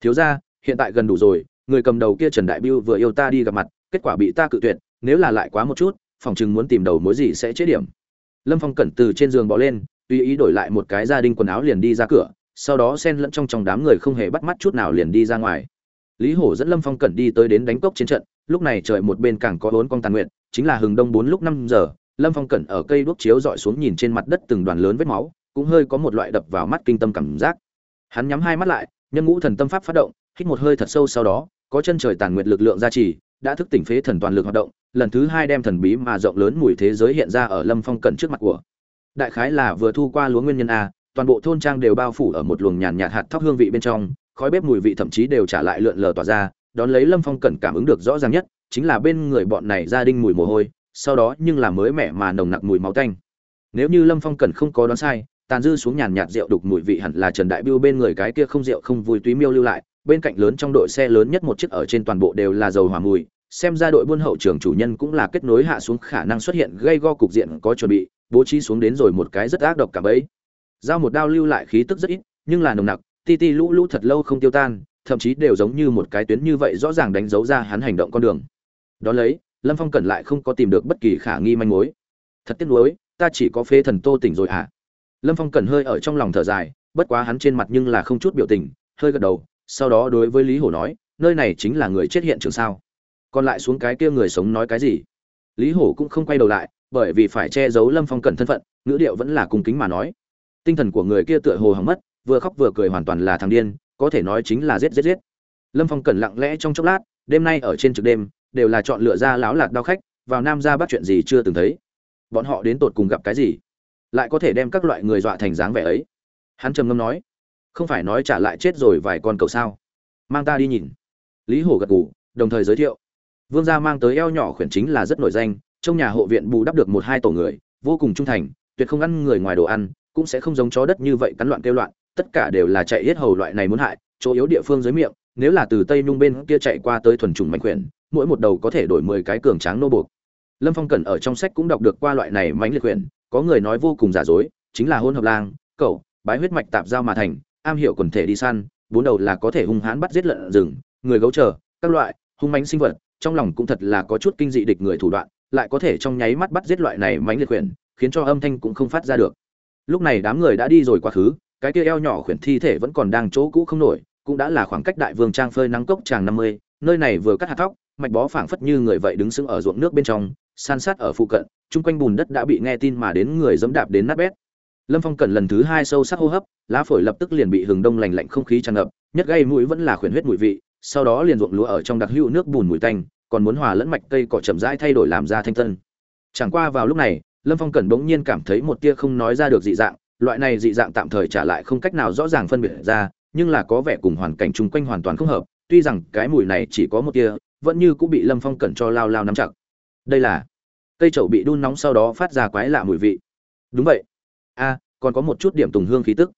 thiếu ra hiện tại gần đủ rồi, người cầm đầu kia trần đại biêu vừa yêu ta đi gặp mặt, kết quả bị ta cự tuyệt, nếu là lại quá một chút, phòng chừng muốn tìm đầu mối gì sẽ chết điểm. Lâm phong cẩn từ trên giường bỏ lên, tùy ý đổi lại một cái gia đình quần áo liền đi ra cửa, sau đó xen lẫn trong trong đám người không hề bắt mắt chút nào liền đi ra ngoài. Lý hổ dẫn lâm phong cẩn đi tới đến đánh cốc trên trận, lúc này trời một bên càng có bốn con tàn nguyện chính là hừng đông bốn lúc năm giờ, lâm phong cẩn ở cây đuốc chiếu dọi xuống nhìn trên mặt đất từng đoàn lớn vết máu, cũng hơi có một loại đập vào mắt kinh tâm cảm giác. Hắn nhắm hai mắt lại nhân ngũ thần tâm pháp phát động, hít một hơi thật sâu sau đó, có chân trời tàn nguyệt lực lượng gia trì, đã thức tỉnh phế thần toàn lực hoạt động, lần thứ hai đem thần bí mà rộng lớn mùi thế giới hiện ra ở lâm phong cận trước mặt của. Đại khái là vừa thu qua lúa nguyên nhân a, toàn bộ thôn trang đều bao phủ ở một luồng nhàn nhạt hạt thóc hương vị bên trong, khói bếp mùi vị thậm chí đều trả lại lượn lờ tỏa ra, đón lấy lâm phong cẩn cảm ứng được rõ ràng nhất, chính là bên người bọn này gia đình mùi mồ hôi, sau đó nhưng là mới mẻ mà nồng nặc mùi máu tanh. Nếu như lâm phong cẩn không có đoán sai tàn dư xuống nhàn nhạt rượu đục mùi vị hẳn là trần đại biêu bên người cái kia không rượu không vui túy miêu lưu lại, bên cạnh lớn trong đội xe lớn nhất một chiếc ở trên toàn bộ đều là dầu hỏa mùi, xem ra đội buôn hậu trưởng chủ nhân cũng là kết nối hạ xuống khả năng xuất hiện gây go cục diện có chuẩn bị, bố trí xuống đến rồi một cái rất ác độc cả bấy giao một đao lưu lại khí tức rất ít, nhưng là nồng nặc, ti ti lũ lũ thật lâu không tiêu tan, thậm chí đều giống như một cái tuyến như vậy rõ ràng đánh dấu ra hắn hành động con đường. Đó lấy, lâm phong cẩn lại không có tìm được bất kỳ khả nghi manh mối. Thật tiếc nuối, ta chỉ có phế thần tô tỉnh rồi hả? Lâm phong cẩn hơi ở trong lòng thở dài, bất quá hắn trên mặt nhưng là không chút biểu tình, hơi gật đầu, sau đó đối với lý hổ nói, nơi này chính là người chết hiện trường sao? Còn lại xuống cái kia người sống nói cái gì? Lý hổ cũng không quay đầu lại, bởi vì phải che giấu lâm phong cẩn thân phận, ngữ điệu vẫn là cung kính mà nói. Tinh thần của người kia tựa hồ hỏng mất, vừa khóc vừa cười hoàn toàn là thằng điên, có thể nói chính là giết giết giết. Lâm phong cẩn lặng lẽ trong chốc lát, đêm nay ở trên trực đêm, đều là chọn lựa ra láo lạc đao khách, vào nam ra bắt chuyện gì chưa từng thấy. Bọn họ đến tột cùng gặp cái gì? Lại có thể đem các loại người dọa thành dáng vẻ ấy. Hắn trầm ngâm nói, không phải nói trả lại chết rồi vài con cầu sao? Mang ta đi nhìn. Lý hổ gật gù, đồng thời giới thiệu, vương gia mang tới eo nhỏ khuyển chính là rất nổi danh, trong nhà hộ viện bù đắp được một hai tổ người, vô cùng trung thành, tuyệt không ăn người ngoài đồ ăn, cũng sẽ không giống chó đất như vậy cắn loạn kêu loạn, tất cả đều là chạy hết hầu loại này muốn hại, chỗ yếu địa phương dưới miệng, nếu là từ tây nhung bên kia chạy qua tới thuần trùng mạnh khuyển, mỗi một đầu có thể đổi mười cái cường tráng nô buộc. Lâm phong cần ở trong sách cũng đọc được qua loại này mãnh liệt khuyển có người nói vô cùng giả dối, chính là hôn hợp lang cậu bái huyết mạch tạp giao mà thành, am hiểu quần thể đi săn, bốn đầu là có thể hung hãn bắt giết lợn rừng, người gấu chờ, các loại, hung mãnh sinh vật, trong lòng cũng thật là có chút kinh dị địch người thủ đoạn, lại có thể trong nháy mắt bắt giết loại này mãnh liệt khuyển, khiến cho âm thanh cũng không phát ra được. Lúc này đám người đã đi rồi quá khứ, cái kia eo nhỏ khuyển thi thể vẫn còn đang chỗ cũ không nổi, cũng đã là khoảng cách đại vương trang phơi nắng cốc tràng năm mươi, nơi này vừa cắt hạt thóc, mạch bó phảng phất như người vậy đứng sững ở ruộng nước bên trong san sát ở phụ cận, chung quanh bùn đất đã bị nghe tin mà đến người dẫm đạp đến nát bét. Lâm phong cần lần thứ hai sâu sắc hô hấp, lá phổi lập tức liền bị hừng đông lành lạnh không khí tràn ngập, nhất gây mũi vẫn là khuyển huyết mùi vị, sau đó liền ruộng lúa ở trong đặc hữu nước bùn mùi tanh, còn muốn hòa lẫn mạch cây cỏ chậm rãi thay đổi làm ra thanh tân. Chẳng qua vào lúc này, lâm phong cẩn bỗng nhiên cảm thấy một tia không nói ra được dị dạng, loại này dị dạng tạm thời trả lại không cách nào rõ ràng phân biệt ra, nhưng là có vẻ cùng hoàn cảnh chung quanh hoàn toàn không hợp, tuy rằng cái mùi này chỉ có một tia, vẫn như cũng bị lâm phong cẩn cho lao lao nắm chặt. Đây là cây chậu bị đun nóng sau đó phát ra quái lạ mùi vị. Đúng vậy. A, còn có một chút điểm tùng hương khí tức.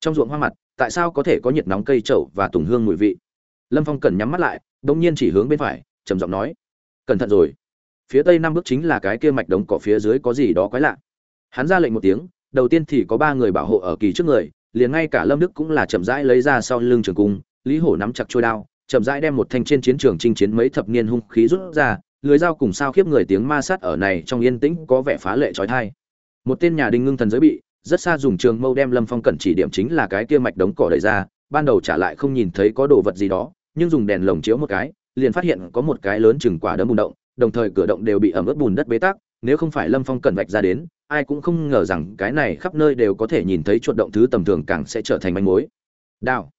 Trong ruộng hoa mặt, tại sao có thể có nhiệt nóng cây chậu và tùng hương mùi vị? Lâm phong cẩn nhắm mắt lại đ ỗ n g nhiên chỉ hướng bên phải, trầm giọng nói. Cẩn thận rồi. Phía tây năm bước chính là cái kia mạch đống cỏ phía dưới có gì đó quái lạ. Hắn ra lệnh một tiếng, đầu tiên thì có ba người bảo hộ ở kỳ trước người, liền ngay cả lâm đức cũng là chậm rãi lấy ra sau lưng trường cung, lý hổ nắm chặt trôi đao, chậm rãi đem một thanh trên chiến trường chinh chiến mấy thập niên hung khí rút ra lưới dao cùng sao khiếp người tiếng ma sát ở này trong yên tĩnh có vẻ phá lệ trói thai. Một tên nhà đinh ngưng thần giới bị, rất xa dùng trường mâu đem lâm phong cẩn chỉ điểm chính là cái kia mạch đống cỏ đẩy ra, ban đầu trả lại không nhìn thấy có đồ vật gì đó, nhưng dùng đèn lồng chiếu một cái, liền phát hiện có một cái lớn chừng quả đấm bùn động, đồng thời cửa động đều bị ẩm ướt bùn đất bế tắc, nếu không phải lâm phong cẩn vạch ra đến, ai cũng không ngờ rằng cái này khắp nơi đều có thể nhìn thấy chuột động thứ tầm thường càng sẽ trở thành manh mối. Đào.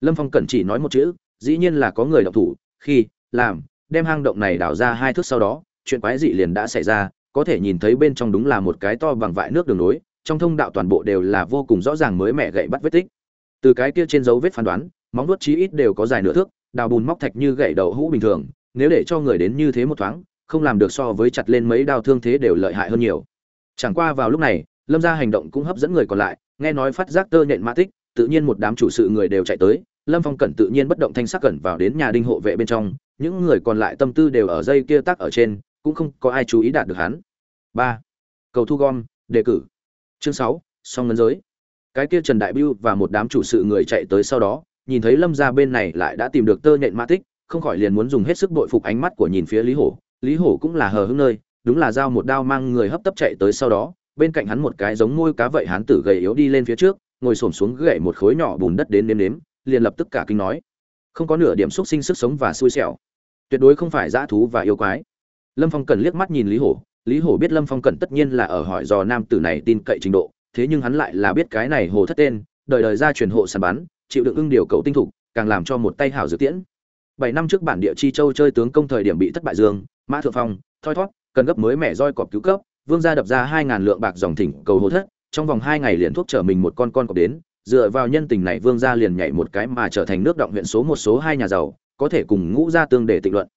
Lâm phong cẩn chỉ nói một chữ, dĩ nhiên là có người động thủ, khi, làm đem hang động này đào ra hai thước sau đó, chuyện quái dị liền đã xảy ra, có thể nhìn thấy bên trong đúng là một cái to bằng vại nước đường nối, trong thông đạo toàn bộ đều là vô cùng rõ ràng mới mẹ gậy bắt vết tích. Từ cái kia trên dấu vết phán đoán, móng vuốt chí ít đều có dài nửa thước, đào bùn móc thạch như gậy đầu hũ bình thường, nếu để cho người đến như thế một thoáng, không làm được so với chặt lên mấy đao thương thế đều lợi hại hơn nhiều. Chẳng qua vào lúc này, lâm gia hành động cũng hấp dẫn người còn lại, nghe nói phát giác tơ nhện mã tích, tự nhiên một đám chủ sự người đều chạy tới, lâm phong cẩn tự nhiên bất động thanh sắc cẩn vào đến nhà đinh hộ vệ bên trong những người còn lại tâm tư đều ở dây kia tắc ở trên, cũng không có ai chú ý đạt được hắn. Ba, cầu thu gom, đề cử. Chương sáu, song ngân giới. Cái kia trần đại biêu và một đám chủ sự người chạy tới sau đó, nhìn thấy lâm gia bên này lại đã tìm được tơ nhện ma tích, không khỏi liền muốn dùng hết sức bội phục ánh mắt của nhìn phía lý hổ. Lý hổ cũng là hờ hững nơi, đúng là dao một đao mang người hấp tấp chạy tới sau đó, bên cạnh hắn một cái giống môi cá vậy hán tử gầy yếu đi lên phía trước, ngồi xổm xuống gậy một khối nhỏ bùn đất đến nếm nếm, liền lập tức cả kinh nói không có nửa điểm xúc sinh sức sống và xui xẻo. Tuyệt đối không phải dã thú và yêu quái. Lâm phong cần liếc mắt nhìn lý hổ. Lý hổ biết lâm phong cần tất nhiên là ở hỏi dò nam tử này tin cậy trình độ, thế nhưng hắn lại là biết cái này hồ thất tên, đời đời ra truyền hộ sàn bắn, chịu đựng ưng điều cầu tinh thục, càng làm cho một tay hảo dược tiễn. Bảy năm trước bản địa chi châu chơi tướng công thời điểm bị thất bại dương, mã thượng phong, thoi thót cần gấp mới mẻ roi cọp cứu cấp, vương gia đập ra hai ngàn lượng bạc dòng thỉnh cầu hồ thất, trong vòng hai ngày liền thuốc trở mình một con con cọp đến dựa vào nhân tình này vương gia liền nhảy một cái mà trở thành nước động huyện số một số hai nhà giàu, có thể cùng ngũ gia tương để tịnh luận.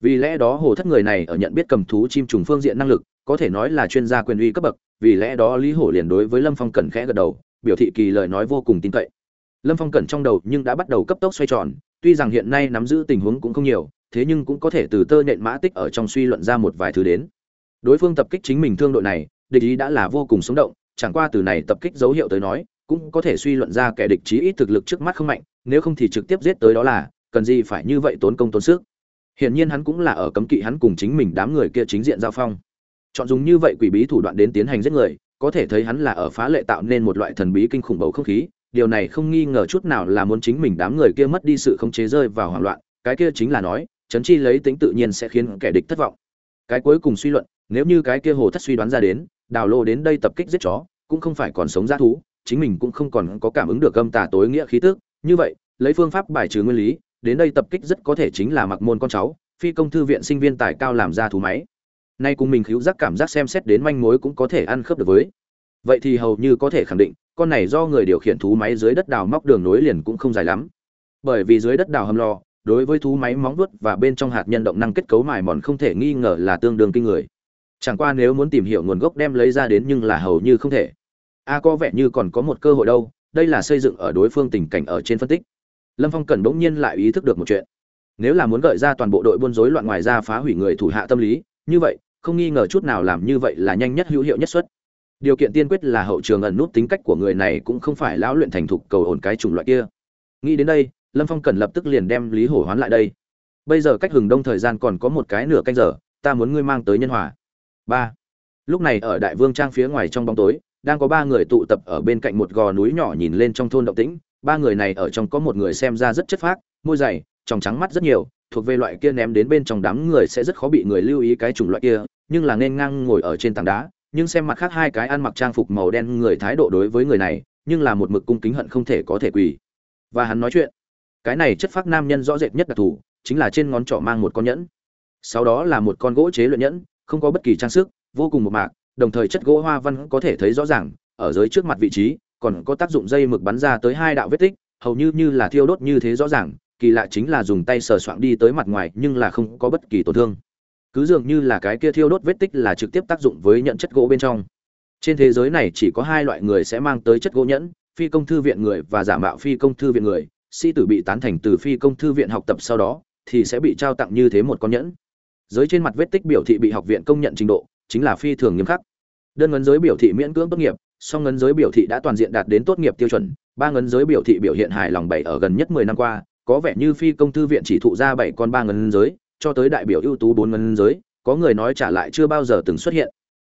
Vì lẽ đó hồ thất người này ở nhận biết cầm thú chim trùng phương diện năng lực, có thể nói là chuyên gia quyền uy cấp bậc, vì lẽ đó lý hổ liền đối với lâm phong cẩn khẽ gật đầu, biểu thị kỳ lời nói vô cùng tin cậy. Lâm phong cẩn trong đầu nhưng đã bắt đầu cấp tốc xoay tròn, tuy rằng hiện nay nắm giữ tình huống cũng không nhiều, thế nhưng cũng có thể từ tơ nhện mã tích ở trong suy luận ra một vài thứ đến. Đối phương tập kích chính mình thương đội này, địch ý đã là vô cùng sống động, chẳng qua từ này tập kích dấu hiệu tới nói cũng có thể suy luận ra kẻ địch chí ít thực lực trước mắt không mạnh, nếu không thì trực tiếp giết tới đó là, cần gì phải như vậy tốn công tốn sức. Hiển nhiên hắn cũng là ở cấm kỵ hắn cùng chính mình đám người kia chính diện giao phong. Chọn dùng như vậy quỷ bí thủ đoạn đến tiến hành giết người, có thể thấy hắn là ở phá lệ tạo nên một loại thần bí kinh khủng bầu không khí. Điều này không nghi ngờ chút nào là muốn chính mình đám người kia mất đi sự khống chế rơi vào hoảng loạn. Cái kia chính là nói, chấn chi lấy tính tự nhiên sẽ khiến kẻ địch thất vọng. Cái cuối cùng suy luận, nếu như cái kia hồ thất suy đoán ra đến, đào lô đến đây tập kích giết chó, cũng không phải còn sống g thú chính mình cũng không còn có cảm ứng được âm tà tối nghĩa khí tức. Như vậy, lấy phương pháp bài trừ nguyên lý, đến đây tập kích rất có thể chính là mặc môn con cháu, phi công thư viện sinh viên tài cao làm ra thú máy. Nay cùng mình khiếu giác cảm giác xem xét đến manh mối cũng có thể ăn khớp được với. Vậy thì hầu như có thể khẳng định, con này do người điều khiển thú máy dưới đất đào móc đường nối liền cũng không dài lắm. Bởi vì dưới đất đào hầm lò, đối với thú máy móng vuốt và bên trong hạt nhân động năng kết cấu mài mòn không thể nghi ngờ là tương đương kinh người. Chẳng qua nếu muốn tìm hiểu nguồn gốc đem lấy ra đến nhưng là hầu như không thể a có vẻ như còn có một cơ hội đâu, đây là xây dựng ở đối phương tình cảnh ở trên phân tích. Lâm phong cần bỗng nhiên lại ý thức được một chuyện. Nếu là muốn gợi ra toàn bộ đội buôn rối loạn ngoài ra phá hủy người thủ hạ tâm lý, như vậy, không nghi ngờ chút nào làm như vậy là nhanh nhất hữu hiệu nhất suất. Điều kiện tiên quyết là hậu trường ẩn nút tính cách của người này cũng không phải lão luyện thành thục cầu ổn cái chủng loại kia. Nghĩ đến đây, lâm phong cần lập tức liền đem lý hổ hoán lại đây. Bây giờ cách hừng đông thời gian còn có một cái nửa canh giờ, ta muốn ngươi mang tới nhân hòa. Ba. Lúc này ở đại vương trang phía ngoài trong bóng tối đang có ba người tụ tập ở bên cạnh một gò núi nhỏ nhìn lên trong thôn động tĩnh. Ba người này ở trong có một người xem ra rất chất phác, môi dày, tròng trắng mắt rất nhiều, thuộc về loại kia ném đến bên trong đám người sẽ rất khó bị người lưu ý cái chủng loại kia, nhưng là nên ngang ngồi ở trên tảng đá, nhưng xem mặt khác hai cái ăn mặc trang phục màu đen người thái độ đối với người này, nhưng là một mực cung kính hận không thể có thể quỳ. Và hắn nói chuyện, cái này chất phác nam nhân rõ rệt nhất đặc thù, chính là trên ngón trỏ mang một con nhẫn, sau đó là một con gỗ chế luyện nhẫn, không có bất kỳ trang sức, vô cùng một mạc đồng thời chất gỗ hoa văn có thể thấy rõ ràng, ở dưới trước mặt vị trí, còn có tác dụng dây mực bắn ra tới hai đạo vết tích, hầu như như là thiêu đốt như thế rõ ràng, kỳ lạ chính là dùng tay sờ soạng đi tới mặt ngoài nhưng là không có bất kỳ tổn thương. Cứ dường như là cái kia thiêu đốt vết tích là trực tiếp tác dụng với nhận chất gỗ bên trong. Trên thế giới này chỉ có hai loại người sẽ mang tới chất gỗ nhẫn, phi công thư viện người và giả mạo phi công thư viện người. Sĩ tử bị tán thành từ phi công thư viện học tập sau đó, thì sẽ bị trao tặng như thế một con nhẫn. Giới trên mặt vết tích biểu thị bị học viện công nhận trình độ chính là phi thường nghiêm khắc. Đơn ngấn giới biểu thị miễn cưỡng tốt nghiệp, song ngấn giới biểu thị đã toàn diện đạt đến tốt nghiệp tiêu chuẩn, ba ngấn giới biểu thị biểu hiện hài lòng bảy ở gần nhất mười năm qua, có vẻ như phi công thư viện chỉ thụ ra bảy con ba ngấn giới, cho tới đại biểu ưu tú bốn ngấn giới, có người nói trả lại chưa bao giờ từng xuất hiện.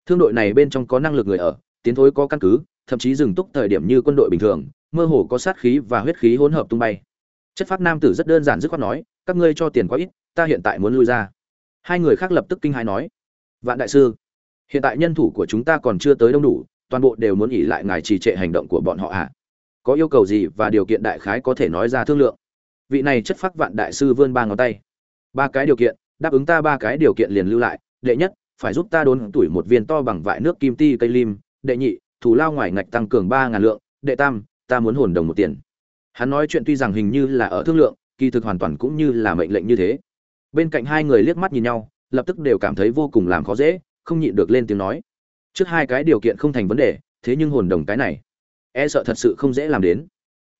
Thương đội này bên trong có năng lực người ở, tiến thối có căn cứ, thậm chí dừng túc thời điểm như quân đội bình thường, mơ hồ có sát khí và huyết khí hỗn hợp tung bay. Chất phát nam tử rất đơn giản dứt khoát nói, các ngươi cho tiền quá ít, ta hiện tại muốn lui ra. Hai người khác lập tức kinh hãi nói vạn đại sư, hiện tại nhân thủ của chúng ta còn chưa tới đông đủ, toàn bộ đều muốn nghỉ lại ngài trì trệ hành động của bọn họ ạ à? có yêu cầu gì và điều kiện đại khái có thể nói ra thương lượng? Vị này chất phác vạn đại sư vươn ba ngón tay. Ba cái điều kiện, đáp ứng ta ba cái điều kiện liền lưu lại. Đệ nhất, phải giúp ta đốn tuổi một viên to bằng vại nước kim ti cây lim. Đệ nhị thủ lao ngoài ngạch tăng cường ba ngàn lượng. Đệ tam, ta muốn hồn đồng một tiền. Hắn nói chuyện tuy rằng hình như là ở thương lượng, kỳ thực hoàn toàn cũng như là mệnh lệnh như thế. Bên cạnh hai người liếc mắt nhìn nhau lập tức đều cảm thấy vô cùng làm khó dễ, không nhịn được lên tiếng nói. Trước hai cái điều kiện không thành vấn đề, thế nhưng hồn đồng cái này e sợ thật sự không dễ làm đến.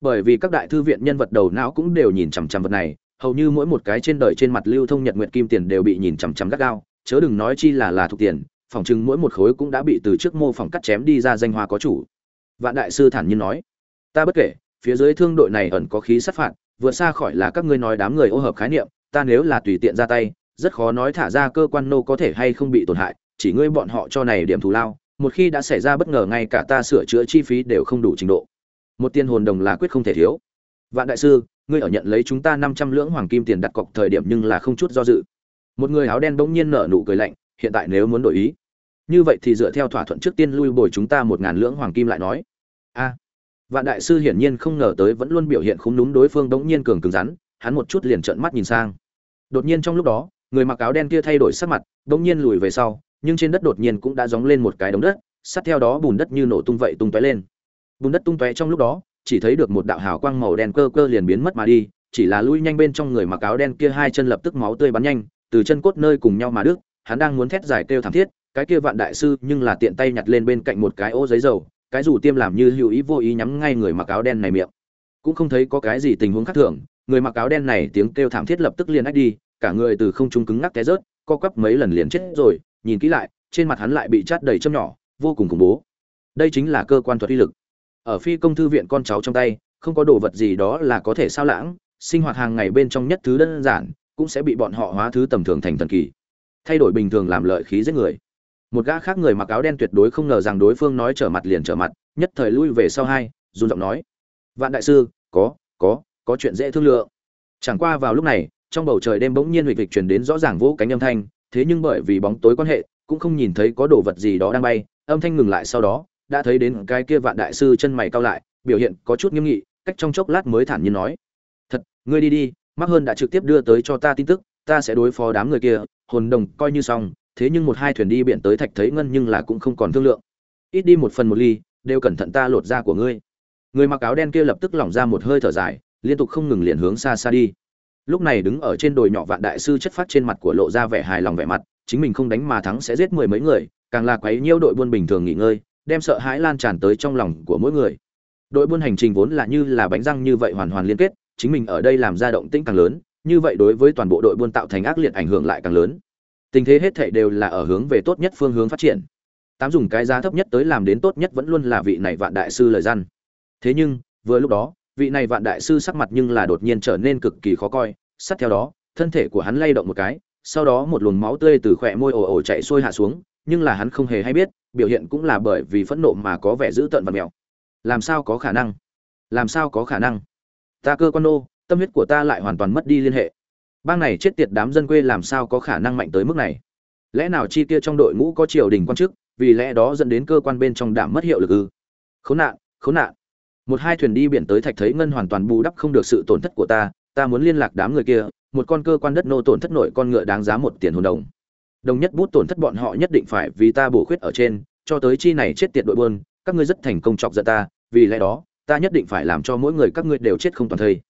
Bởi vì các đại thư viện nhân vật đầu não cũng đều nhìn chằm chằm vật này, hầu như mỗi một cái trên đời trên mặt lưu thông nhật nguyện kim tiền đều bị nhìn chằm chằm gắt gao, chớ đừng nói chi là là thuộc tiền, phòng chừng mỗi một khối cũng đã bị từ trước mô phỏng cắt chém đi ra danh hoa có chủ. Vạn đại sư thản nhiên nói, ta bất kể, phía dưới thương đội này ẩn có khí sát phạt, vượt xa khỏi là các ngươi nói đám người ô hợp khái niệm, ta nếu là tùy tiện ra tay rất khó nói thả ra cơ quan nô có thể hay không bị tổn hại, chỉ ngươi bọn họ cho này điểm thù lao, một khi đã xảy ra bất ngờ ngay cả ta sửa chữa chi phí đều không đủ trình độ. Một tiên hồn đồng là quyết không thể thiếu. Vạn đại sư, ngươi ở nhận lấy chúng ta năm trăm lưỡng hoàng kim tiền đặt cọc thời điểm nhưng là không chút do dự. Một người áo đen bỗng nhiên nở nụ cười lạnh, hiện tại nếu muốn đổi ý, như vậy thì dựa theo thỏa thuận trước tiên lui bồi chúng ta một ngàn lưỡng hoàng kim lại nói. A. Vạn đại sư hiển nhiên không ngờ tới vẫn luôn biểu hiện không núm đối phương bỗng nhiên cường cứng rắn, hắn một chút liền trợn mắt nhìn sang. Đột nhiên trong lúc đó người mặc áo đen kia thay đổi sắc mặt bỗng nhiên lùi về sau, nhưng trên đất đột nhiên cũng đã gióng lên một cái đống đất sát theo đó bùn đất như nổ tung vậy tung tóe lên. Bùn đất tung tóe trong lúc đó, chỉ thấy được một đạo hào quang màu đen cơ cơ liền biến mất mà đi, chỉ là lui nhanh bên trong người mặc áo đen kia hai chân lập tức máu tươi bắn nhanh, từ chân cốt nơi cùng nhau mà đứt, hắn đang muốn thét giải kêu thảm thiết, cái kia vạn đại sư nhưng là tiện tay nhặt lên bên cạnh một cái ô giấy dầu, cái dù tiêm làm như hữu ý vô ý nhắm ngay người mặc áo đen này miệng. Cũng không thấy có cái gì tình huống khác thường, người mặc áo đen này tiếng kêu thảm thiết lập tức liền ách đi cả người từ không trung cứng ngắc té rớt, co quắp mấy lần liền chết rồi, nhìn kỹ lại, trên mặt hắn lại bị chát đầy châm nhỏ, vô cùng khủng bố. Đây chính là cơ quan thuật uy lực. Ở phi công thư viện con cháu trong tay, không có đồ vật gì đó là có thể sao lãng, sinh hoạt hàng ngày bên trong nhất thứ đơn giản, cũng sẽ bị bọn họ hóa thứ tầm thường thành thần kỳ. Thay đổi bình thường làm lợi khí giết người. Một gã khác người mặc áo đen tuyệt đối không ngờ rằng đối phương nói trở mặt liền trở mặt, nhất thời lui về sau hai, run giọng nói. Vạn đại sư, có có có chuyện dễ thương lượng. Chẳng qua vào lúc này trong bầu trời đêm bỗng nhiên huỵch huỵch truyền đến rõ ràng vỗ cánh âm thanh, thế nhưng bởi vì bóng tối quan hệ, cũng không nhìn thấy có đồ vật gì đó đang bay, âm thanh ngừng lại sau đó, đã thấy đến cái kia vạn đại sư chân mày cao lại, biểu hiện có chút nghiêm nghị, cách trong chốc lát mới thản nhiên nói, thật, ngươi đi đi mắc hơn đã trực tiếp đưa tới cho ta tin tức, ta sẽ đối phó đám người kia, hồn đồng coi như xong, thế nhưng một hai thuyền đi biển tới thạch thấy ngân nhưng là cũng không còn thương lượng. Ít đi một phần một ly, đều cẩn thận ta lột da của ngươi. Người mặc áo đen kia lập tức lỏng ra một hơi thở dài, liên tục không ngừng liền hướng xa xa đi lúc này đứng ở trên đồi nhỏ vạn đại sư chất phát trên mặt của lộ ra vẻ hài lòng vẻ mặt, chính mình không đánh mà thắng sẽ giết mười mấy người, càng là quấy nhiêu đội buôn bình thường nghỉ ngơi, đem sợ hãi lan tràn tới trong lòng của mỗi người. Đội buôn hành trình vốn là như là bánh răng như vậy hoàn hoàn liên kết, chính mình ở đây làm ra động tĩnh càng lớn, như vậy đối với toàn bộ đội buôn tạo thành ác liệt ảnh hưởng lại càng lớn. Tình thế hết thảy đều là ở hướng về tốt nhất phương hướng phát triển. Tám dùng cái giá thấp nhất tới làm đến tốt nhất vẫn luôn là vị này vạn đại sư lời gian. Thế nhưng, vừa lúc đó vị này vạn đại sư sắc mặt nhưng là đột nhiên trở nên cực kỳ khó coi. Sát theo đó, thân thể của hắn lay động một cái, sau đó một luồng máu tươi từ khỏe môi ồ ồ chạy xuôi hạ xuống, nhưng là hắn không hề hay biết, biểu hiện cũng là bởi vì phẫn nộ mà có vẻ dữ tợn và mèo làm sao có khả năng? Làm sao có khả năng? Ta cơ quan nô, tâm huyết của ta lại hoàn toàn mất đi liên hệ. Bang này chết tiệt đám dân quê làm sao có khả năng mạnh tới mức này? Lẽ nào chi kia trong đội ngũ có triều đình quan chức, vì lẽ đó dẫn đến cơ quan bên trong đảm mất hiệu lực ư? Khốn nạn khốn nạn một hai thuyền đi biển tới thạch thấy ngân hoàn toàn bù đắp không được sự tổn thất của ta ta muốn liên lạc đám người kia, một con cơ quan đất nô tổn thất nội con ngựa đáng giá một tiền hồn đồng. Đồng nhất bút tổn thất bọn họ nhất định phải vì ta bổ khuyết ở trên, cho tới chi này chết tiệt đội buôn, các ngươi rất thành công chọc giận ta, vì lẽ đó, ta nhất định phải làm cho mỗi người các ngươi đều chết không toàn thây.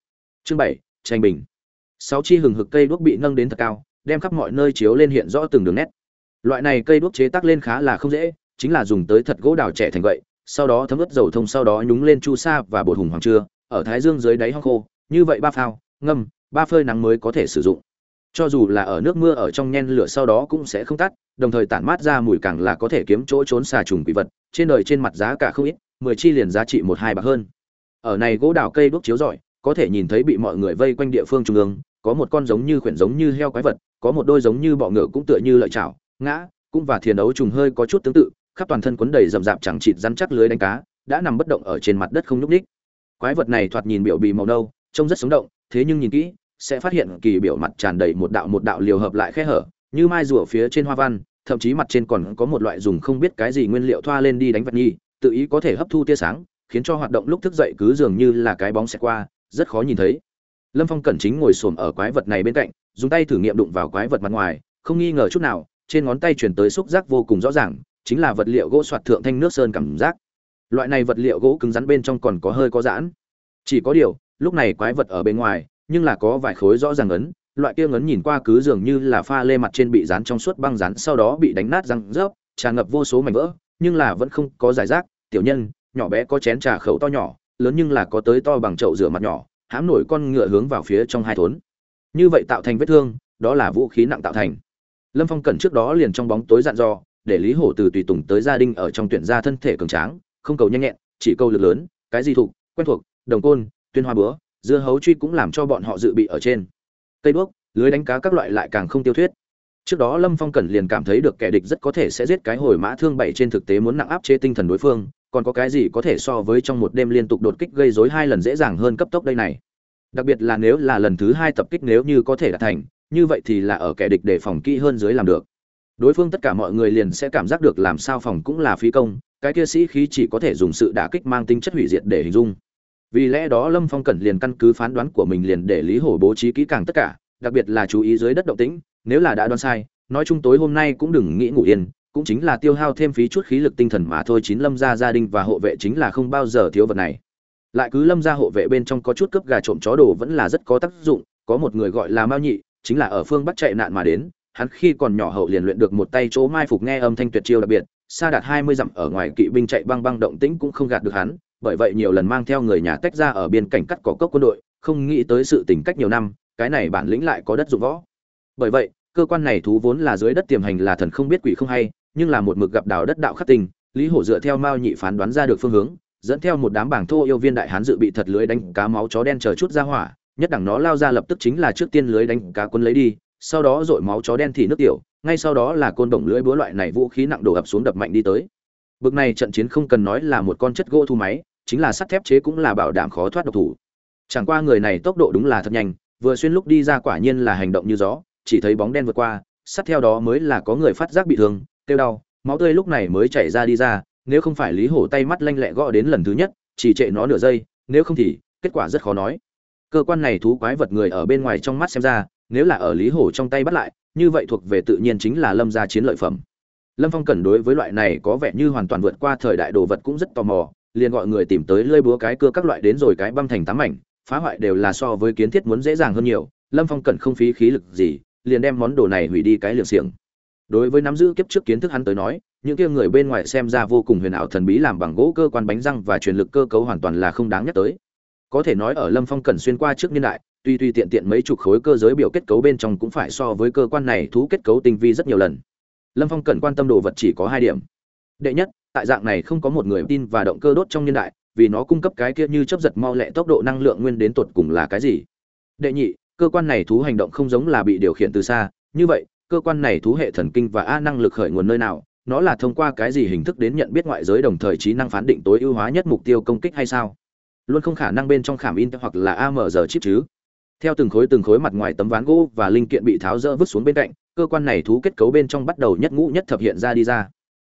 Chương bảy, tranh bình. Sáu chi hừng hực cây đuốc bị nâng đến thật cao, đem khắp mọi nơi chiếu lên hiện rõ từng đường nét. Loại này cây đuốc chế tác lên khá là không dễ, chính là dùng tới thật gỗ đào trẻ thành vậy sau đó thấm ướt dầu thông, sau đó nhúng lên chu sa và bột hùng hoàng trưa ở thái dương dưới đáy hong khô, như vậy ba phao, ngâm, ba phơi nắng mới có thể sử dụng. Cho dù là ở nước mưa ở trong nhen lửa sau đó cũng sẽ không tắt, đồng thời tản mát ra mùi càng là có thể kiếm chỗ trốn xà trùng quỷ vật, trên đời trên mặt giá cả không ít, mười chi liền giá trị một hai bạc hơn. Ở này gỗ đào cây đuốc chiếu rọi, có thể nhìn thấy bị mọi người vây quanh địa phương trung ương, có một con giống như khuyển giống như heo quái vật, có một đôi giống như bọ ngựa cũng tựa như lợi chảo, ngã, cũng và thiền đấu trùng hơi có chút tương tự khắp toàn thân quấn đầy rậm rạp chẳng chịt rắn chắc lưới đánh cá, đã nằm bất động ở trên mặt đất không nhúc nhích. Quái vật này thoạt nhìn biểu bì màu nâu, trông rất sống động, thế nhưng nhìn kỹ, sẽ phát hiện kỳ biểu mặt tràn đầy một đạo một đạo liều hợp lại khe hở, như mai rùa phía trên hoa văn, thậm chí mặt trên còn có một loại dùng không biết cái gì nguyên liệu thoa lên đi đánh vật nhi, tự ý có thể hấp thu tia sáng, khiến cho hoạt động lúc thức dậy cứ dường như là cái bóng sẽ qua, rất khó nhìn thấy. Lâm phong cẩn chính ngồi xổm ở quái vật này bên cạnh, dùng tay thử nghiệm đụng vào quái vật mặt ngoài, không nghi ngờ chút nào, trên ngón tay truyền tới xúc giác vô cùng rõ ràng chính là vật liệu gỗ soạt thượng thanh nước sơn cảm giác. Loại này vật liệu gỗ cứng rắn bên trong còn có hơi có giãn. Chỉ có điều, lúc này quái vật ở bên ngoài, nhưng là có vài khối rõ ràng ấn, loại kia ngấn nhìn qua cứ dường như là pha lê mặt trên bị dán trong suốt băng dán sau đó bị đánh nát răng rớp, tràn ngập vô số mảnh vỡ, nhưng là vẫn không có giải rác. Tiểu nhân, nhỏ bé có chén trà khẩu to nhỏ, lớn nhưng là có tới to bằng chậu rửa mặt nhỏ, hãm nổi con ngựa hướng vào phía trong hai thốn. Như vậy tạo thành vết thương, đó là vũ khí nặng tạo thành. Lâm phong cẩn trước đó liền trong bóng tối dặn dò để lý hổ từ tùy tùng tới gia đình ở trong tuyển gia thân thể cường tráng, không cầu nhanh nhẹn, chỉ câu lực lớn, cái gì thuộc, quen thuộc, đồng côn, tuyên hoa bữa dưa hấu truy cũng làm cho bọn họ dự bị ở trên. Cây đuốc, lưới đánh cá các loại lại càng không tiêu thuyết. Trước đó lâm phong cẩn liền cảm thấy được kẻ địch rất có thể sẽ giết cái hồi mã thương bảy trên thực tế muốn nặng áp chế tinh thần đối phương, còn có cái gì có thể so với trong một đêm liên tục đột kích gây dối hai lần dễ dàng hơn cấp tốc đây này. Đặc biệt là nếu là lần thứ hai tập kích nếu như có thể đạt thành, như vậy thì là ở kẻ địch để phòng kỹ hơn dưới làm được đối phương tất cả mọi người liền sẽ cảm giác được làm sao phòng cũng là phí công, cái kia sĩ khí chỉ có thể dùng sự đả kích mang tính chất hủy diệt để hình dung. Vì lẽ đó lâm phong cẩn liền căn cứ phán đoán của mình liền để lý hổ bố trí kỹ càng tất cả, đặc biệt là chú ý dưới đất động tĩnh, nếu là đã đoán sai, nói chung tối hôm nay cũng đừng nghĩ ngủ yên, cũng chính là tiêu hao thêm phí chút khí lực tinh thần mà thôi, chín lâm gia gia đình và hộ vệ chính là không bao giờ thiếu vật này. Lại cứ lâm gia hộ vệ bên trong có chút cướp gà trộm chó đồ vẫn là rất có tác dụng, có một người gọi là mao nhị, chính là ở phương bắc chạy nạn mà đến hắn khi còn nhỏ hậu liền luyện được một tay chỗ mai phục nghe âm thanh tuyệt chiêu đặc biệt xa đạt hai mươi dặm ở ngoài kỵ binh chạy băng băng động tĩnh cũng không gạt được hắn, bởi vậy nhiều lần mang theo người nhà tách ra ở biên cảnh cắt cỏ cốc quân đội, không nghĩ tới sự tình cách nhiều năm, cái này bản lĩnh lại có đất dụng võ. Bởi vậy, cơ quan này thú vốn là dưới đất tiềm hành là thần không biết quỷ không hay, nhưng là một mực gặp đào đất đạo khắc tình lý hổ dựa theo mao nhị phán đoán ra được phương hướng, dẫn theo một đám bảng thô yêu viên đại hán dự bị thật lưới đánh cá máu chó đen chờ chút ra hỏa, nhất đẳng nó lao ra lập tức chính là trước tiên lưới đánh cá quân lấy đi sau đó dội máu chó đen thì nước tiểu, ngay sau đó là côn đồng lưới búa loại này vũ khí nặng đổ ập xuống đập mạnh đi tới. Bực này trận chiến không cần nói là một con chất gỗ thu máy, chính là sắt thép chế cũng là bảo đảm khó thoát độc thủ. Chẳng qua người này tốc độ đúng là thật nhanh, vừa xuyên lúc đi ra quả nhiên là hành động như gió, chỉ thấy bóng đen vượt qua sát theo đó mới là có người phát giác bị thương, kêu đau, máu tươi lúc này mới chảy ra đi ra, nếu không phải lý hổ tay mắt lanh lẹ gõ đến lần thứ nhất, chỉ trệ nó nửa giây, nếu không thì, kết quả rất khó nói. Cơ quan này thú quái vật người ở bên ngoài trong mắt xem ra nếu là ở lý hổ trong tay bắt lại, như vậy thuộc về tự nhiên chính là lâm gia chiến lợi phẩm. Lâm phong cần đối với loại này có vẻ như hoàn toàn vượt qua thời đại đồ vật cũng rất tò mò, liền gọi người tìm tới lơi búa cái cưa các loại đến rồi cái băm thành tám mảnh, phá hoại đều là so với kiến thiết muốn dễ dàng hơn nhiều, lâm phong cần không phí khí lực gì, liền đem món đồ này hủy đi cái liệng xiềng. Đối với nắm giữ kiếp trước kiến thức hắn tới nói, những kia người bên ngoài xem ra vô cùng huyền ảo thần bí làm bằng gỗ cơ quan bánh răng và truyền lực cơ cấu hoàn toàn là không đáng nhắc tới. Có thể nói ở lâm phong cần xuyên qua trước niên đại tuy tuy tiện tiện mấy chục khối cơ giới biểu kết cấu bên trong cũng phải so với cơ quan này thú kết cấu tinh vi rất nhiều lần. Lâm phong cần quan tâm đồ vật chỉ có hai điểm. Đệ nhất, tại dạng này không có một người tin và động cơ đốt trong niên đại, vì nó cung cấp cái kia như chấp giật mau lẹ tốc độ năng lượng nguyên đến tột cùng là cái gì? Đệ nhị, cơ quan này thú hành động không giống là bị điều khiển từ xa, như vậy, cơ quan này thú hệ thần kinh và a năng lực khởi nguồn nơi nào? Nó là thông qua cái gì hình thức đến nhận biết ngoại giới đồng thời trí năng phán định tối ưu hóa nhất mục tiêu công kích hay sao? Luôn không khả năng bên trong khảm in hoặc là amr chip chứ theo từng khối từng khối mặt ngoài tấm ván gỗ và linh kiện bị tháo rỡ vứt xuống bên cạnh, cơ quan này thú kết cấu bên trong bắt đầu nhất ngũ nhất thập hiện ra đi ra.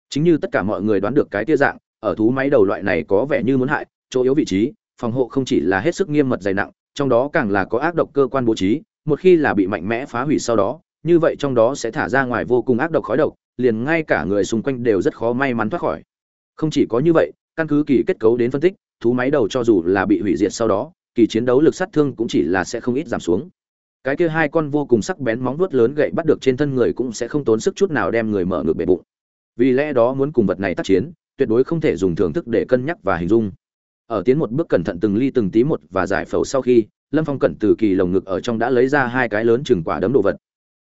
Chính như tất cả mọi người đoán được cái tia dạng, ở thú máy đầu loại này có vẻ như muốn hại, chỗ yếu vị trí, phòng hộ không chỉ là hết sức nghiêm mật dày nặng, trong đó càng là có ác độc cơ quan bố trí, một khi là bị mạnh mẽ phá hủy sau đó, như vậy trong đó sẽ thả ra ngoài vô cùng ác độc khói độc, liền ngay cả người xung quanh đều rất khó may mắn thoát khỏi. Không chỉ có như vậy, căn cứ kỳ kết cấu đến phân tích, thú máy đầu cho dù là bị hủy diệt sau đó kỳ chiến đấu lực sát thương cũng chỉ là sẽ không ít giảm xuống. Cái kia hai con vô cùng sắc bén móng vuốt lớn gậy bắt được trên thân người cũng sẽ không tốn sức chút nào đem người mở ngược bể bụng. Vì lẽ đó muốn cùng vật này tác chiến, tuyệt đối không thể dùng thưởng thức để cân nhắc và hình dung. Ở tiến một bước cẩn thận từng ly từng tí một và giải phẫu sau khi, lâm phong cẩn từ kỳ lồng ngực ở trong đã lấy ra hai cái lớn chừng quả đấm đồ vật.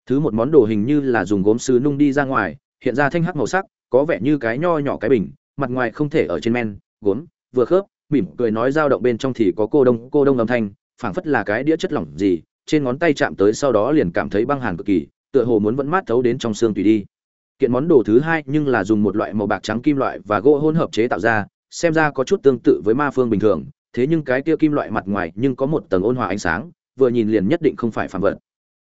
Thứ một món đồ hình như là dùng gốm sứ nung đi ra ngoài, hiện ra thanh hắc màu sắc, có vẻ như cái nho nhỏ cái bình, mặt ngoài không thể ở trên men, gốm, vừa khớp mỉm cười nói dao động bên trong thì có cô đông cô đông âm thanh, phảng phất là cái đĩa chất lỏng gì, trên ngón tay chạm tới sau đó liền cảm thấy băng hàn cực kỳ, tựa hồ muốn vẫn mát thấu đến trong xương tùy đi. Kiện món đồ thứ hai nhưng là dùng một loại màu bạc trắng kim loại và gỗ hỗn hợp chế tạo ra, xem ra có chút tương tự với ma phương bình thường, thế nhưng cái kia kim loại mặt ngoài nhưng có một tầng ôn hòa ánh sáng, vừa nhìn liền nhất định không phải phản vật.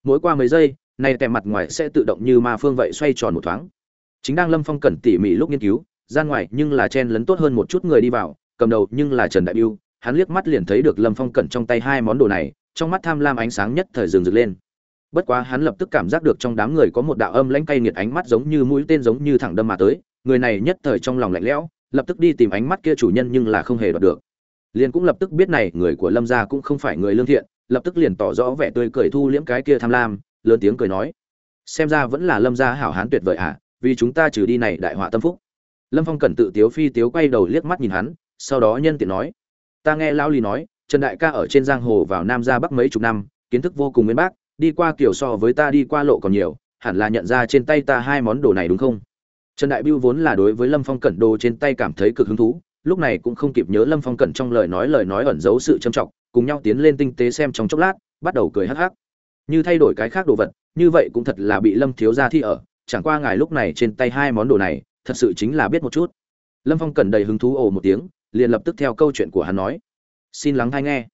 Mỗi qua mấy giây, này tèm mặt ngoài sẽ tự động như ma phương vậy xoay tròn một thoáng. Chính đang lâm phong cẩn tỉ mỉ lúc nghiên cứu, ra ngoài nhưng là chen lấn tốt hơn một chút người đi vào cầm đầu nhưng là trần đại biêu hắn liếc mắt liền thấy được lâm phong cẩn trong tay hai món đồ này trong mắt tham lam ánh sáng nhất thời dừng rực lên. Bất quá hắn lập tức cảm giác được trong đám người có một đạo âm lãnh cay nghiệt ánh mắt giống như mũi tên giống như thẳng đâm mà tới người này nhất thời trong lòng lạnh lẽo lập tức đi tìm ánh mắt kia chủ nhân nhưng là không hề đoạt được. Liền cũng lập tức biết này người của lâm gia cũng không phải người lương thiện lập tức liền tỏ rõ vẻ tươi cười thu liễm cái kia tham lam lớn tiếng cười nói xem ra vẫn là lâm gia hảo hán tuyệt vời ạ à, vì chúng ta trừ đi này đại họa tâm phúc. Lâm phong cẩn tự tiếu phi tiếu quay đầu liếc mắt nhìn hắn sau đó nhân tiện nói, ta nghe lão lý nói, trần đại ca ở trên giang hồ vào nam ra bắc mấy chục năm, kiến thức vô cùng nguyên bác, đi qua kiểu so với ta đi qua lộ còn nhiều, hẳn là nhận ra trên tay ta hai món đồ này đúng không? Trần đại biêu vốn là đối với lâm phong cẩn đồ trên tay cảm thấy cực hứng thú, lúc này cũng không kịp nhớ lâm phong cẩn trong lời nói lời nói ẩn giấu sự trầm trọng, cùng nhau tiến lên tinh tế xem trong chốc lát, bắt đầu cười hắc hắc. Như thay đổi cái khác đồ vật, như vậy cũng thật là bị lâm thiếu gia thi ở, chẳng qua ngài lúc này trên tay hai món đồ này, thật sự chính là biết một chút. Lâm phong Cẩn đầy hứng thú ồ một tiếng liền lập tức theo câu chuyện của hắn nói. Xin lắng hay nghe.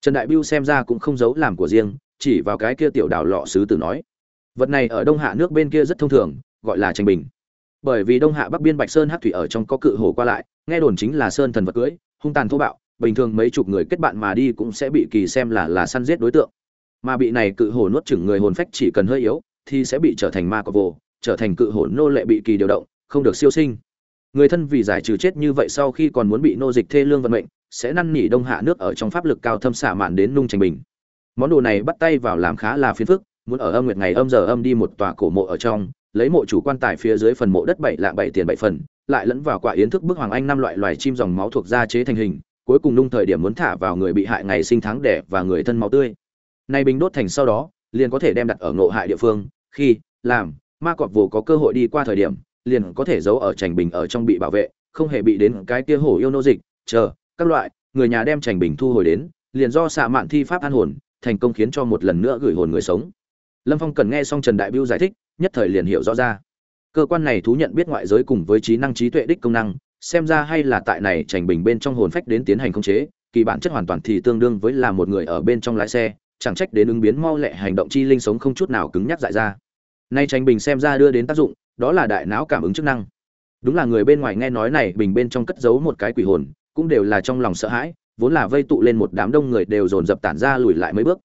Trần đại biêu xem ra cũng không giấu làm của riêng, chỉ vào cái kia tiểu đảo lọ sứ tử nói. Vật này ở đông hạ nước bên kia rất thông thường, gọi là tranh bình. Bởi vì đông hạ bắc biên bạch sơn hát thủy ở trong có cự hồ qua lại, nghe đồn chính là sơn thần vật cưới, hung tàn thô bạo, bình thường mấy chục người kết bạn mà đi cũng sẽ bị kỳ xem là là săn giết đối tượng. Mà bị này cự hồ nuốt chửng người hồn phách chỉ cần hơi yếu, thì sẽ bị trở thành ma cọp vồ trở thành cự hồ nô lệ bị kỳ điều động, không được siêu sinh người thân vì giải trừ chết như vậy sau khi còn muốn bị nô dịch thê lương vận mệnh, sẽ năn nỉ đông hạ nước ở trong pháp lực cao thâm xả mạn đến nung tranh bình. Món đồ này bắt tay vào làm khá là phiền phức, muốn ở âm nguyệt ngày âm giờ âm đi một tòa cổ mộ ở trong, lấy mộ chủ quan tài phía dưới phần mộ đất bảy lạng bảy tiền bảy phần, lại lẫn vào quả yến thức bức hoàng anh năm loại loài chim dòng máu thuộc da chế thành hình, cuối cùng nung thời điểm muốn thả vào người bị hại ngày sinh tháng đẻ và người thân máu tươi. Nay bình đốt thành sau đó, liền có thể đem đặt ở ngộ hại địa phương, khi, làm, ma cọp vồ có cơ hội đi qua thời điểm liền có thể giấu ở trành bình ở trong bị bảo vệ, không hề bị đến cái kia hổ yêu nô dịch, chờ, các loại, người nhà đem trành bình thu hồi đến, liền do xạ mạn thi pháp an hồn, thành công khiến cho một lần nữa gửi hồn người sống. Lâm phong cần nghe xong trần đại biêu giải thích, nhất thời liền hiểu rõ ra. Cơ quan này thú nhận biết ngoại giới cùng với trí năng trí tuệ đích công năng, xem ra hay là tại này trành bình bên trong hồn phách đến tiến hành khống chế, kỳ bản chất hoàn toàn thì tương đương với là một người ở bên trong lái xe, chẳng trách đến ứng biến mau lẹ hành động chi linh sống không chút nào cứng nhắc dại ra. Nay trành bình xem ra đưa đến tác dụng đó là đại não cảm ứng chức năng. Đúng là người bên ngoài nghe nói này, bình bên trong cất giấu một cái quỷ hồn, cũng đều là trong lòng sợ hãi, vốn là vây tụ lên một đám đông người đều dồn dập tản ra lùi lại mấy bước.